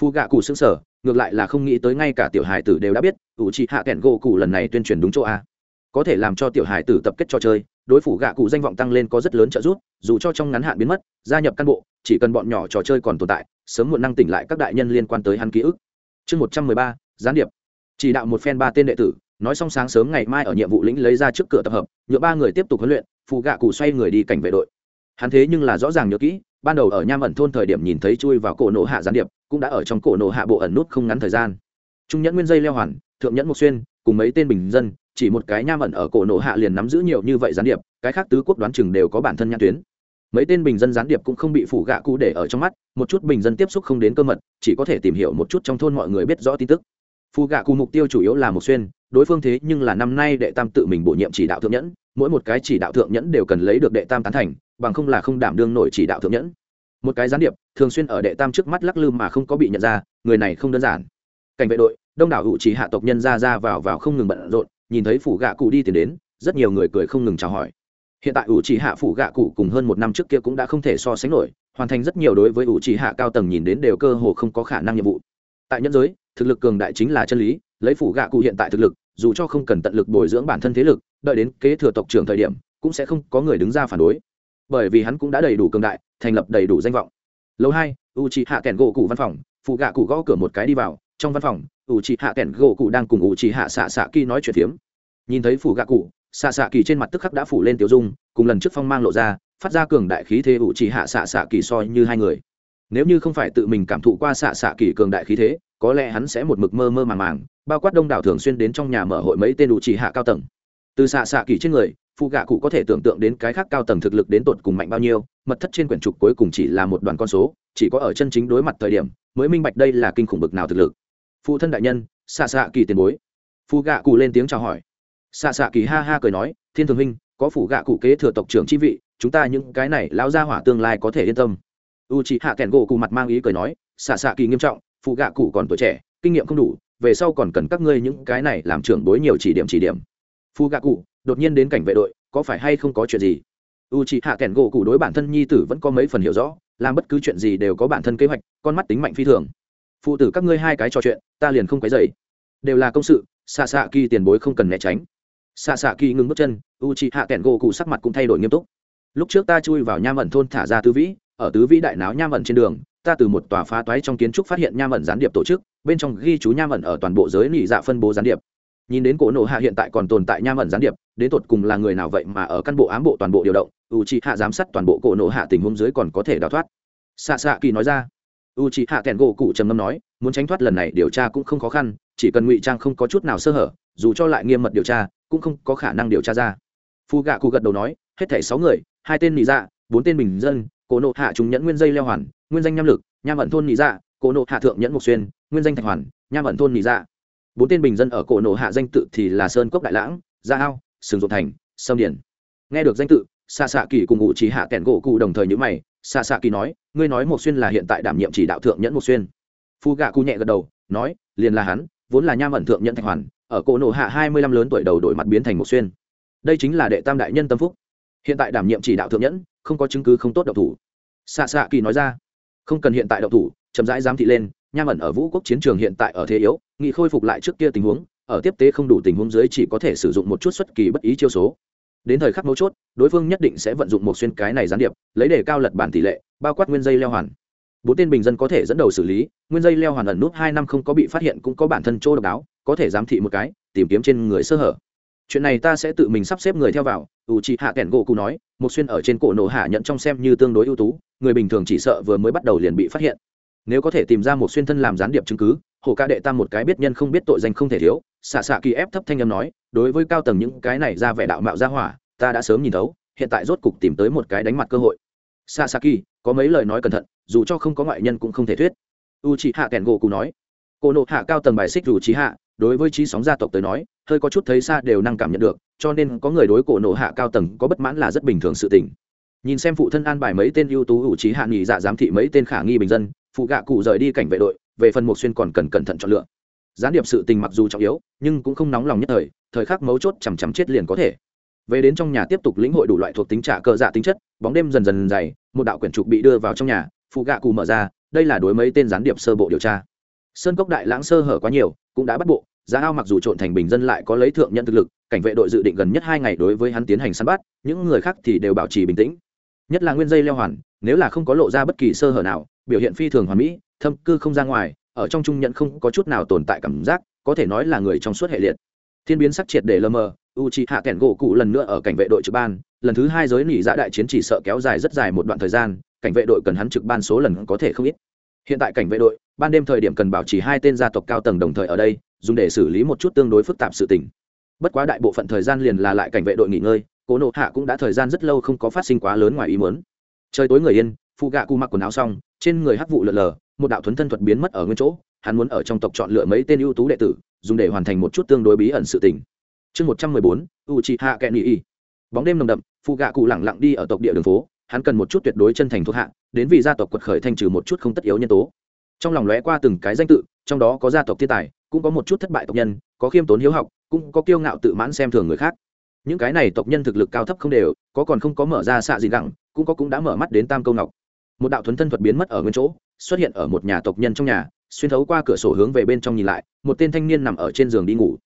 Phu gạ cụ xứng sở ngược lại là không nghĩ tới ngay cả tiểu hài tử đều đã biết, ủ trị hạ kẹn gỗ cụ lần này tuyên truyền đúng chỗ a có thể làm cho tiểu hài tử tập kết trò chơi đối phủ gạ cụ danh vọng tăng lên có rất lớn trợ giúp, dù cho trong ngắn hạn biến mất, gia nhập căn bộ, chỉ cần bọn nhỏ trò chơi còn tồn tại, sớm muộn năng tỉnh lại các đại nhân liên quan tới hắn ký ức. Chương một trăm mười ba, gián điệp. Chỉ đạo một phen ba tên đệ tử, nói xong sáng sớm ngày mai ở nhiệm vụ lĩnh lấy ra trước cửa tập hợp, nhựa ba người tiếp tục huấn luyện phụ gạ cụ xoay người đi cảnh vệ đội. Hắn thế nhưng là rõ ràng nhớ kỹ, ban đầu ở nham ẩn thôn thời điểm nhìn thấy chui vào cổ nổ hạ gián điệp, cũng đã ở trong cổ nổ hạ bộ ẩn nút không ngắn thời gian. Trung nhẫn nguyên dây leo hoàn, thượng nhẫn mộc xuyên, cùng mấy tên bình dân chỉ một cái nham ẩn ở cổ nổ hạ liền nắm giữ nhiều như vậy gián điệp, cái khác tứ quốc đoán chừng đều có bản thân nhãn tuyến. Mấy tên bình dân gián điệp cũng không bị phủ gạ cụ để ở trong mắt, một chút bình dân tiếp xúc không đến cơ mật, chỉ có thể tìm hiểu một chút trong thôn mọi người biết rõ tin tức. Phù gạ cụ mục tiêu chủ yếu là một xuyên, đối phương thế nhưng là năm nay đệ tam tự mình bổ nhiệm chỉ đạo thượng nhẫn, mỗi một cái chỉ đạo thượng nhẫn đều cần lấy được đệ tam tán thành, bằng không là không đảm đương nổi chỉ đạo thượng nhẫn. Một cái gián điệp, thường xuyên ở đệ tam trước mắt lắc lư mà không có bị nhận ra, người này không đơn giản. Cảnh vệ đội, đông đảo hữu trí hạ tộc nhân ra ra vào vào không ngừng bận rộn nhìn thấy phủ gạ cụ đi tìm đến, rất nhiều người cười không ngừng chào hỏi. Hiện tại ủ chỉ hạ phủ gạ cụ cùng hơn một năm trước kia cũng đã không thể so sánh nổi, hoàn thành rất nhiều đối với ủ chỉ hạ cao tầng nhìn đến đều cơ hồ không có khả năng nhiệm vụ. Tại nhân giới, thực lực cường đại chính là chân lý, lấy phủ gạ cụ hiện tại thực lực, dù cho không cần tận lực bồi dưỡng bản thân thế lực, đợi đến kế thừa tộc trưởng thời điểm, cũng sẽ không có người đứng ra phản đối. Bởi vì hắn cũng đã đầy đủ cường đại, thành lập đầy đủ danh vọng. Lâu hai u c hạ kèn gỗ cụ văn phòng phụ gạ cụ gõ cửa một cái đi vào, trong văn phòng u c hạ kèn gỗ cụ đang cùng u c hạ xạ xạ kỳ nói chuyện phiếm. Nhìn thấy phủ gạ cụ xạ xạ kỳ trên mặt tức khắc đã phủ lên tiểu dung, cùng lần trước phong mang lộ ra, phát ra cường đại khí thế u c hạ xạ xạ kỳ soi như hai người. Nếu như không phải tự mình cảm thụ qua xạ xạ kỳ cường đại khí thế, có lẽ hắn sẽ một mực mơ mơ màng màng, bao quát đông đảo thường xuyên đến trong nhà mở hội mấy tên u c hạ cao tầng. Từ xạ xạ kỳ trên người phụ gạ cụ có thể tưởng tượng đến cái khác cao tầng thực lực đến tột cùng mạnh bao nhiêu, mật thất trên quyển trục cuối cùng chỉ là một đoàn con số, chỉ có ở chân chính đối mặt thời điểm, mới minh bạch đây là kinh khủng bực nào thực lực phụ thân đại nhân, xạ xạ kỳ tiền bối. Phụ gạ cụ lên tiếng chào hỏi. Xạ xạ kỳ ha ha cười nói, thiên thường huynh, có phủ gạ cụ kế thừa tộc trưởng chi vị, chúng ta những cái này lão gia hỏa tương lai có thể yên tâm. U chị hạ kèn gỗ cụ mặt mang ý cười nói, xạ xạ kỳ nghiêm trọng phụ gạ cụ còn tuổi trẻ, kinh nghiệm không đủ, về sau còn cần các ngươi những cái này làm trưởng bối nhiều chỉ điểm chỉ điểm. Phụ gạ cụ đột nhiên đến cảnh vệ đội, có phải hay không có chuyện gì? U chị hạ kèn gỗ cụ đối bản thân nhi tử vẫn có mấy phần hiểu rõ, làm bất cứ chuyện gì đều có bản thân kế hoạch, con mắt tính mạnh phi thường phụ tử các ngươi hai cái trò chuyện, ta liền không cái dày đều là công sự xạ xạ kỳ tiền bối không cần né tránh. Xạ xạ kỳ ngừng bước chân u chị hạ kẹn gỗ cụ sắc mặt cũng thay đổi nghiêm túc. Lúc trước ta chui vào nham ẩn thôn thả ra tứ vĩ, ở tứ vĩ đại náo nham ẩn trên đường, ta từ một tòa phá toái trong kiến trúc phát hiện nham ẩn gián điệp tổ chức, bên trong ghi chú nham ẩn ở toàn bộ giới nỉ dạ phân bố gián điệp. Nhìn đến cổ nộ hạ hiện tại còn tồn tại nham ẩn gián điệp, đến tột cùng là người nào vậy mà ở căn bộ ám bộ toàn bộ điều động u c hạ giám sát toàn bộ cổ nộ hạ tình huống dưới còn có thể đào thoát. Xạ xạ kỳ nói ra u c hạ kèn gỗ cụ trầm ngâm nói, muốn tránh thoát lần này điều tra cũng không khó khăn, chỉ cần ngụy trang không có chút nào sơ hở, dù cho lại nghiêm mật điều tra, cũng không có khả năng điều tra ra. Phu gạ cụ gật đầu nói, hết thảy sáu người, hai tên nị dạ bốn tên bình dân cổ nộ hạ chúng nhẫn nguyên dây leo hoàn, nguyên danh nham lực, nham ẩn thôn nị dạ cổ nộ hạ thượng nhẫn mục xuyên, nguyên danh thạch hoàn, nham ẩn thôn nị dạ. Bốn tên bình dân ở cổ nộ hạ danh tự thì là sơn cốc đại lãng, gia ao, sừng ruộng thành, sâm điển nghe được danh tự xa xạ kỳ cùng ngụ chỉ hạ kẻn gỗ cụ đồng thời nhữ mày xạ xạ kỳ nói, ngươi nói một xuyên là hiện tại đảm nhiệm chỉ đạo thượng nhẫn một xuyên. Phu gạ cụ nhẹ gật đầu, nói, liền là hắn, vốn là nham ẩn thượng nhẫn thạch hoàn, ở cổ nổ hạ hai mươi lăm lớn tuổi đầu đổi mặt biến thành một xuyên. Đây chính là đệ tam đại nhân tâm phúc. Hiện tại đảm nhiệm chỉ đạo thượng nhẫn, không có chứng cứ không tốt độc thủ. Xạ xạ kỳ nói ra, không cần hiện tại độc thủ, chậm rãi giám thị lên, nham ẩn ở vũ quốc chiến trường hiện tại ở thế yếu, nghị khôi phục lại trước kia tình huống, ở tiếp tế không đủ tình huống dưới chỉ có thể sử dụng một chút xuất kỳ bất ý chiêu số đến thời khắc mấu chốt, đối phương nhất định sẽ vận dụng một xuyên cái này gián điệp, lấy để cao lật bản tỷ lệ, bao quát nguyên dây leo hoàn. Bốn tên bình dân có thể dẫn đầu xử lý, nguyên dây leo hoàn ẩn nút hai năm không có bị phát hiện cũng có bản thân chỗ độc đáo, có thể giám thị một cái, tìm kiếm trên người sơ hở. Chuyện này ta sẽ tự mình sắp xếp người theo vào u c hạ kẻn gỗ cụ nói, một xuyên ở trên cổ nổ hạ nhận trong xem như tương đối ưu tú, người bình thường chỉ sợ vừa mới bắt đầu liền bị phát hiện. Nếu có thể tìm ra một xuyên thân làm gián điệp chứng cứ hồ ca đệ tam một cái biết nhân không biết tội danh không thể thiếu xạ xạ kỳ ép thấp thanh âm nói đối với cao tầng những cái này ra vẻ đạo mạo ra hỏa, ta đã sớm nhìn thấu, hiện tại rốt cục tìm tới một cái đánh mặt cơ hội. Sasaki, có mấy lời nói cẩn thận, dù cho không có ngoại nhân cũng không thể thuyết. U c hạ kèn gỗ cụ nói. Cô nộ hạ cao tầng bài xích dù trí hạ đối với trí sóng gia tộc tới nói, hơi có chút thấy xa đều năng cảm nhận được, cho nên có người đối cổ nộ hạ cao tầng có bất mãn là rất bình thường sự tình. Nhìn xem phụ thân an bài mấy tên ưu tú ủ trí hạ nghỉ dạ giám thị mấy tên khả nghi bình dân, phụ gạ cụ rời đi cảnh vệ đội, về phần một xuyên còn cần cẩn thận chọn lựa. Gián điệp sự tình mặc dù trọng yếu, nhưng cũng không nóng lòng nhất thời thời khắc mấu chốt chằm chằm chết liền có thể. Về đến trong nhà tiếp tục lĩnh hội đủ loại thuộc tính trả cờ dạ tính chất, bóng đêm dần dần dày, một đạo quyển trục bị đưa vào trong nhà, phụ gạ cụ mở ra, đây là đối mấy tên gián điệp sơ bộ điều tra. Sơn cốc đại lãng sơ hở quá nhiều, cũng đã bắt bộ, giá ao mặc dù trộn thành bình dân lại có lấy thượng nhận thực lực, cảnh vệ đội dự định gần nhất hai ngày đối với hắn tiến hành săn bắt, những người khác thì đều bảo trì bình tĩnh. Nhất là nguyên dây leo hoàn, nếu là không có lộ ra bất kỳ sơ hở nào, biểu hiện phi thường hoàn mỹ, thâm cư không ra ngoài, ở trong trung nhận không có chút nào tồn tại cảm giác, có thể nói là người trong suốt hệ liệt thiên biến sắc triệt để lờ mờ u chi hạ kẻn gỗ cụ lần nữa ở cảnh vệ đội trực ban, lần thứ hai giới nỉ dạ đại chiến chỉ sợ kéo dài rất dài một đoạn thời gian, cảnh vệ đội cần hắn trực ban số lần có thể không ít. Hiện tại cảnh vệ đội, ban đêm thời điểm cần bảo trì hai tên gia tộc cao tầng đồng thời ở đây, dùng để xử lý một chút tương đối phức tạp sự tình. Bất quá đại bộ phận thời gian liền là lại cảnh vệ đội nghỉ ngơi, cố nộ hạ cũng đã thời gian rất lâu không có phát sinh quá lớn ngoài ý muốn. Trời tối người yên phụ gạ cụ mặc quần áo xong, trên người hắc vụ lợn lờ, một đạo thuấn thân thuật biến mất ở nguyên chỗ hắn muốn ở trong tộc chọn lựa mấy tên ưu tú đệ tử, dùng để hoàn thành một chút tương đối bí ẩn sự tình. Chương một trăm mười bốn u chị hạ kẹn y bóng đêm nồng đậm phụ gạ cụ lẳng lặng đi ở tộc địa đường phố, hắn cần một chút tuyệt đối chân thành thuộc hạ, đến vì gia tộc quật khởi thanh trừ một chút không tất yếu nhân tố. Trong lòng lóe qua từng cái danh tự, trong đó có gia tộc thiên tài, cũng có một chút thất bại tộc nhân, có khiêm tốn hiếu học, cũng có kiêu ngạo tự mãn xem thường người khác. Những cái này tộc nhân thực lực cao thấp không đều, có còn không có mở ra xạ gì gẳng cũng có cũng đã mở mắt đến tam câu ngọc. Một đạo thuấn thân thuật biến mất ở nguyên chỗ, xuất hiện ở một nhà tộc nhân trong nhà xuyên thấu qua cửa sổ hướng về bên trong nhìn lại, một tên thanh niên nằm ở trên giường đi ngủ.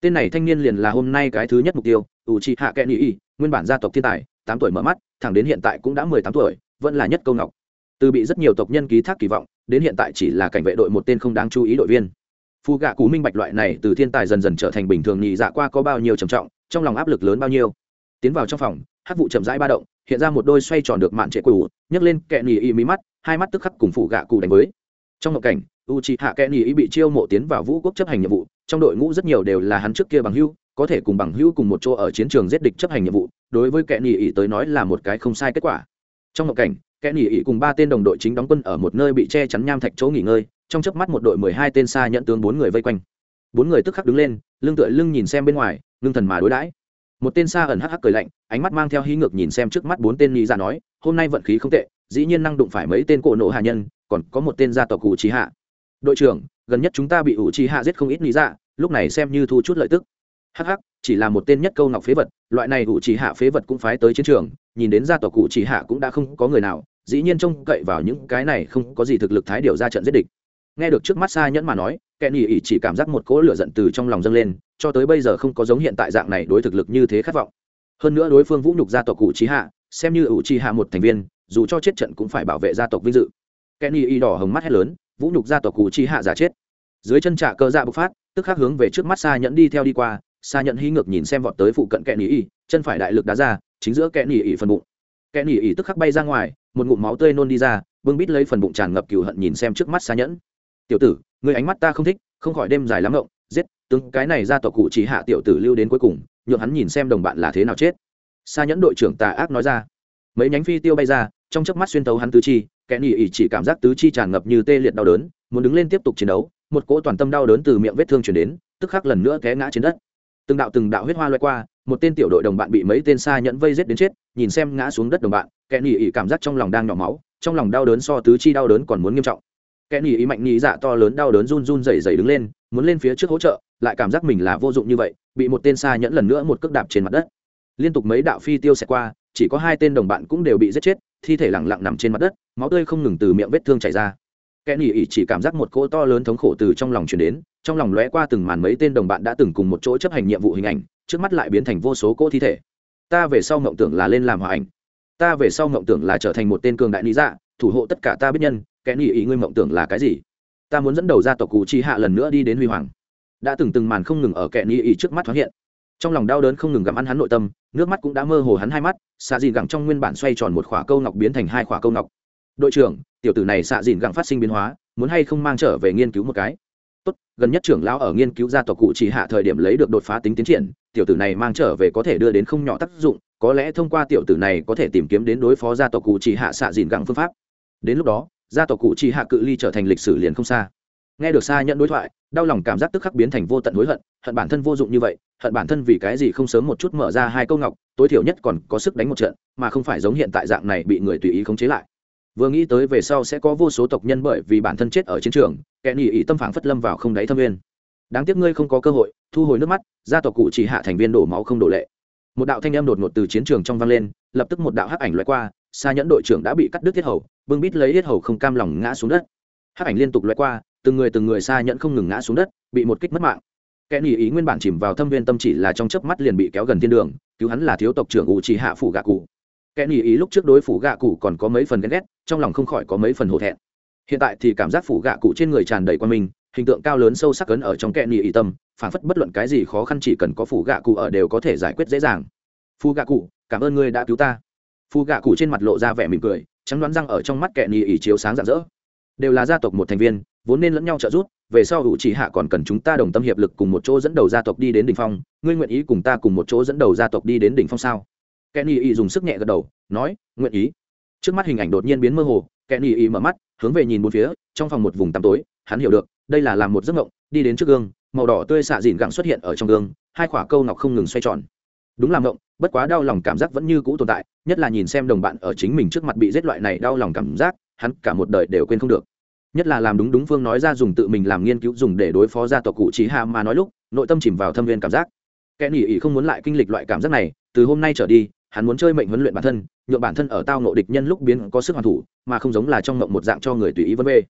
Tên này thanh niên liền là hôm nay cái thứ nhất mục tiêu, ủ trị hạ kệ y nguyên bản gia tộc thiên tài, tám tuổi mở mắt, thẳng đến hiện tại cũng đã mười tám tuổi, vẫn là nhất câu ngọc. Từ bị rất nhiều tộc nhân ký thác kỳ vọng, đến hiện tại chỉ là cảnh vệ đội một tên không đáng chú ý đội viên. Phù gạ cú minh bạch loại này từ thiên tài dần dần trở thành bình thường nhị dạ qua có bao nhiêu trầm trọng, trong lòng áp lực lớn bao nhiêu. Tiến vào trong phòng, hát vụ chậm rãi ba động, hiện ra một đôi xoay tròn được mạn trệ cũ nhấc lên kẹ nỉ y mí mắt, hai mắt tức khắc cùng phụ gạ cụ đánh với. Trong ngộ cảnh u c hạ kẽ nhì y bị chiêu mộ tiến vào vũ quốc chấp hành nhiệm vụ, trong đội ngũ rất nhiều đều là hắn trước kia bằng hưu có thể cùng bằng hưu cùng một chỗ ở chiến trường giết địch chấp hành nhiệm vụ, đối với kẽ nhì y tới nói là một cái không sai kết quả. Trong một cảnh kẽ nỉ ỉ cùng ba tên đồng đội chính đóng quân ở một nơi bị che chắn nham thạch chỗ nghỉ ngơi, trong chớp mắt một đội mười hai tên xa nhận tướng bốn người vây quanh. Bốn người tức khắc đứng lên, lưng tựa lưng nhìn xem bên ngoài lưng thần mà đối đãi. Một tên xa ẩn hắc hắc cười lạnh, ánh mắt mang theo hí ngược nhìn xem trước mắt bốn tên nghĩ ra dạ nói, hôm nay vận khí không tệ, dĩ nhiên năng đụng phải mấy tên cổ nộ hạ nhân, còn có một tên gia tộc cụ trí hạ đội trưởng, gần nhất chúng ta bị ủ trì hạ giết không ít lý dạ lúc này xem như thu chút lợi tức. Hắc hắc, chỉ là một tên nhất câu ngọc phế vật, loại này ủ trì hạ phế vật cũng phái tới chiến trường, nhìn đến gia tộc cụ trì hạ cũng đã không có người nào, dĩ nhiên trông cậy vào những cái này không có gì thực lực thái điều ra trận giết địch. Nghe được trước mắt xa nhẫn mà nói, kẻ nhỉ ỉ chỉ cảm giác một cỗ lửa giận từ trong lòng dâng lên, cho tới bây giờ không có giống hiện tại dạng này đối thực lực như thế khát vọng. Hơn nữa đối phương vũ nhục gia tộc cụ trí hạ, xem như ủ trí hạ một thành viên, dù cho chết trận cũng phải bảo vệ gia tộc vinh dự kẻ nhỉ đỏ hồng mắt hét lớn, vũ nhục gia tộc cụ chi hạ giả chết. Dưới chân trả cơ dạ bộc phát, tức khắc hướng về trước mắt xa nhẫn đi theo đi qua xa nhẫn hí ngược nhìn xem vọt tới phụ cận kẻ nhỉ chân phải đại lực đá ra, chính giữa kẻ nhỉ phần bụng. Kẻ nhỉ tức khắc bay ra ngoài, một ngụm máu tươi nôn đi ra bưng bít lấy phần bụng tràn ngập cừu hận nhìn xem trước mắt xa nhẫn. Tiểu tử người ánh mắt ta không thích, không khỏi đêm dài lắm ngộng, giết, tướng, cái này ra tộc cụ chỉ hạ tiểu tử lưu đến cuối cùng, nhượng hắn nhìn xem đồng bạn là thế nào chết. Xa nhẫn đội trưởng tà ác nói ra. Mấy nhánh phi tiêu bay ra, trong chớp mắt xuyên tấu hắn tứ chi kẻ nỉ ỉ chỉ cảm giác tứ chi tràn ngập như tê liệt đau đớn, muốn đứng lên tiếp tục chiến đấu, một cỗ toàn tâm đau đớn từ miệng vết thương chuyển đến, tức khắc lần nữa té ngã trên đất. Từng đạo từng đạo huyết hoa loay qua, một tên tiểu đội đồng bạn bị mấy tên xa nhẫn vây giết đến chết, nhìn xem ngã xuống đất đồng bạn, kẻ nỉ ỉ cảm giác trong lòng đang nhỏ máu, trong lòng đau đớn so tứ chi đau đớn còn muốn nghiêm trọng. Kẻ nỉ ý mạnh nỉ dạ to lớn đau đớn run run rẩy rẩy đứng lên, muốn lên phía trước hỗ trợ, lại cảm giác mình là vô dụng như vậy, bị một tên xa nhẫn lần nữa một cước đạp trên mặt đất. Liên tục mấy đạo phi tiêu xẹt qua, chỉ có hai tên đồng bạn cũng đều bị giết chết thi thể lẳng lặng nằm trên mặt đất, máu tươi không ngừng từ miệng vết thương chảy ra. Kẻ nỉ ỉ chỉ cảm giác một cỗ to lớn thống khổ từ trong lòng truyền đến, trong lòng lóe qua từng màn mấy tên đồng bạn đã từng cùng một chỗ chấp hành nhiệm vụ hình ảnh, trước mắt lại biến thành vô số cỗ thi thể. Ta về sau mộng tưởng là lên làm hòa ảnh. Ta về sau mộng tưởng là trở thành một tên cường đại lý dạ thủ hộ tất cả ta biết nhân, kẻ nỉ ỉ ngươi mộng tưởng là cái gì? Ta muốn dẫn đầu ra tộc cụ chi hạ lần nữa đi đến huy hoàng. Đã từng từng màn không ngừng ở kẻ nỉ ỉ trước mắt thoáng hiện trong lòng đau đớn không ngừng gặm ăn hắn nội tâm, nước mắt cũng đã mơ hồ hắn hai mắt xạ dìn gẳng trong nguyên bản xoay tròn một khỏa câu ngọc biến thành hai khỏa câu ngọc. Đội trưởng, tiểu tử này xạ dìn gẳng phát sinh biến hóa, muốn hay không mang trở về nghiên cứu một cái? Tốt, gần nhất trưởng lão ở nghiên cứu gia tộc cụ chỉ hạ thời điểm lấy được đột phá tính tiến triển, tiểu tử này mang trở về có thể đưa đến không nhỏ tác dụng, có lẽ thông qua tiểu tử này có thể tìm kiếm đến đối phó gia tộc cụ chỉ hạ xạ dìn gẳng phương pháp. Đến lúc đó, gia tộc cụ chỉ hạ cự ly trở thành lịch sử liền không xa. Nghe được xa nhận đối thoại, đau lòng cảm giác tức khắc biến thành vô tận hối hận hận bản thân vô dụng như vậy hận bản thân vì cái gì không sớm một chút mở ra hai câu ngọc, tối thiểu nhất còn có sức đánh một trận, mà không phải giống hiện tại dạng này bị người tùy ý khống chế lại. Vừa nghĩ tới về sau sẽ có vô số tộc nhân bởi vì bản thân chết ở chiến trường, kẻ nhị ý tâm phản phất lâm vào không đáy thâm viên đáng tiếc ngươi không có cơ hội, thu hồi nước mắt, gia tộc cụ chỉ hạ thành viên đổ máu không đổ lệ. Một đạo thanh âm đột ngột từ chiến trường trong vang lên, lập tức một đạo hắc ảnh loại qua xa nhẫn đội trưởng đã bị cắt đứt thiết hầu, bưng bít lấy thiết hầu không cam lòng ngã xuống đất. Hắc ảnh liên tục loại qua, từng người từng người xa nhẫn không ngừng ngã xuống đất, bị một kích mất mạng kẻ nhị ý nguyên bản chìm vào thâm viên tâm chỉ là trong chớp mắt liền bị kéo gần thiên đường cứu hắn là thiếu tộc trưởng u chỉ hạ phủ gạ cụ. Kẻ nhị ý lúc trước đối phủ gạ cụ còn có mấy phần ghen ghét trong lòng không khỏi có mấy phần hổ thẹn. Hiện tại thì cảm giác phủ gạ cụ trên người tràn đầy qua mình, hình tượng cao lớn sâu sắc cấn ở trong kẻ nhị ý tâm phản phất bất luận cái gì khó khăn chỉ cần có phủ gạ cụ ở đều có thể giải quyết dễ dàng. Phu gạ cụ cảm ơn ngươi đã cứu ta. Phu gạ cụ trên mặt lộ ra vẻ mỉm cười trắng đoán răng ở trong mắt kẻ nhị ý chiếu sáng rạng rỡ. Đều là gia tộc một thành viên vốn nên lẫn nhau trợ giúp về sau hữu chỉ hạ còn cần chúng ta đồng tâm hiệp lực cùng một chỗ dẫn đầu gia tộc đi đến đỉnh phong, ngươi nguyện ý cùng ta cùng một chỗ dẫn đầu gia tộc đi đến đỉnh phong sao? Kenny y dùng sức nhẹ gật đầu, nói, nguyện ý. Trước mắt hình ảnh đột nhiên biến mơ hồ, kenny y mở mắt, hướng về nhìn bốn phía, trong phòng một vùng tăm tối, hắn hiểu được, đây là làm một giấc mộng, đi đến trước gương, màu đỏ tươi xạ dìn gặng xuất hiện ở trong gương, hai quả câu ngọc không ngừng xoay tròn. Đúng là mộng, bất quá đau lòng cảm giác vẫn như cũ tồn tại, nhất là nhìn xem đồng bạn ở chính mình trước mặt bị giết loại này đau lòng cảm giác, hắn cả một đời đều quên không được nhất là làm đúng đúng phương nói ra dùng tự mình làm nghiên cứu dùng để đối phó gia tộc cụ trí hạ mà nói lúc, nội tâm chìm vào thâm viên cảm giác. Kẻ nghỉ ỉ không muốn lại kinh lịch loại cảm giác này, từ hôm nay trở đi, hắn muốn chơi mệnh huấn luyện bản thân nhựa bản thân ở tao nộ địch nhân lúc biến có sức hoàn thủ, mà không giống là trong mộng một dạng cho người tùy ý vân bê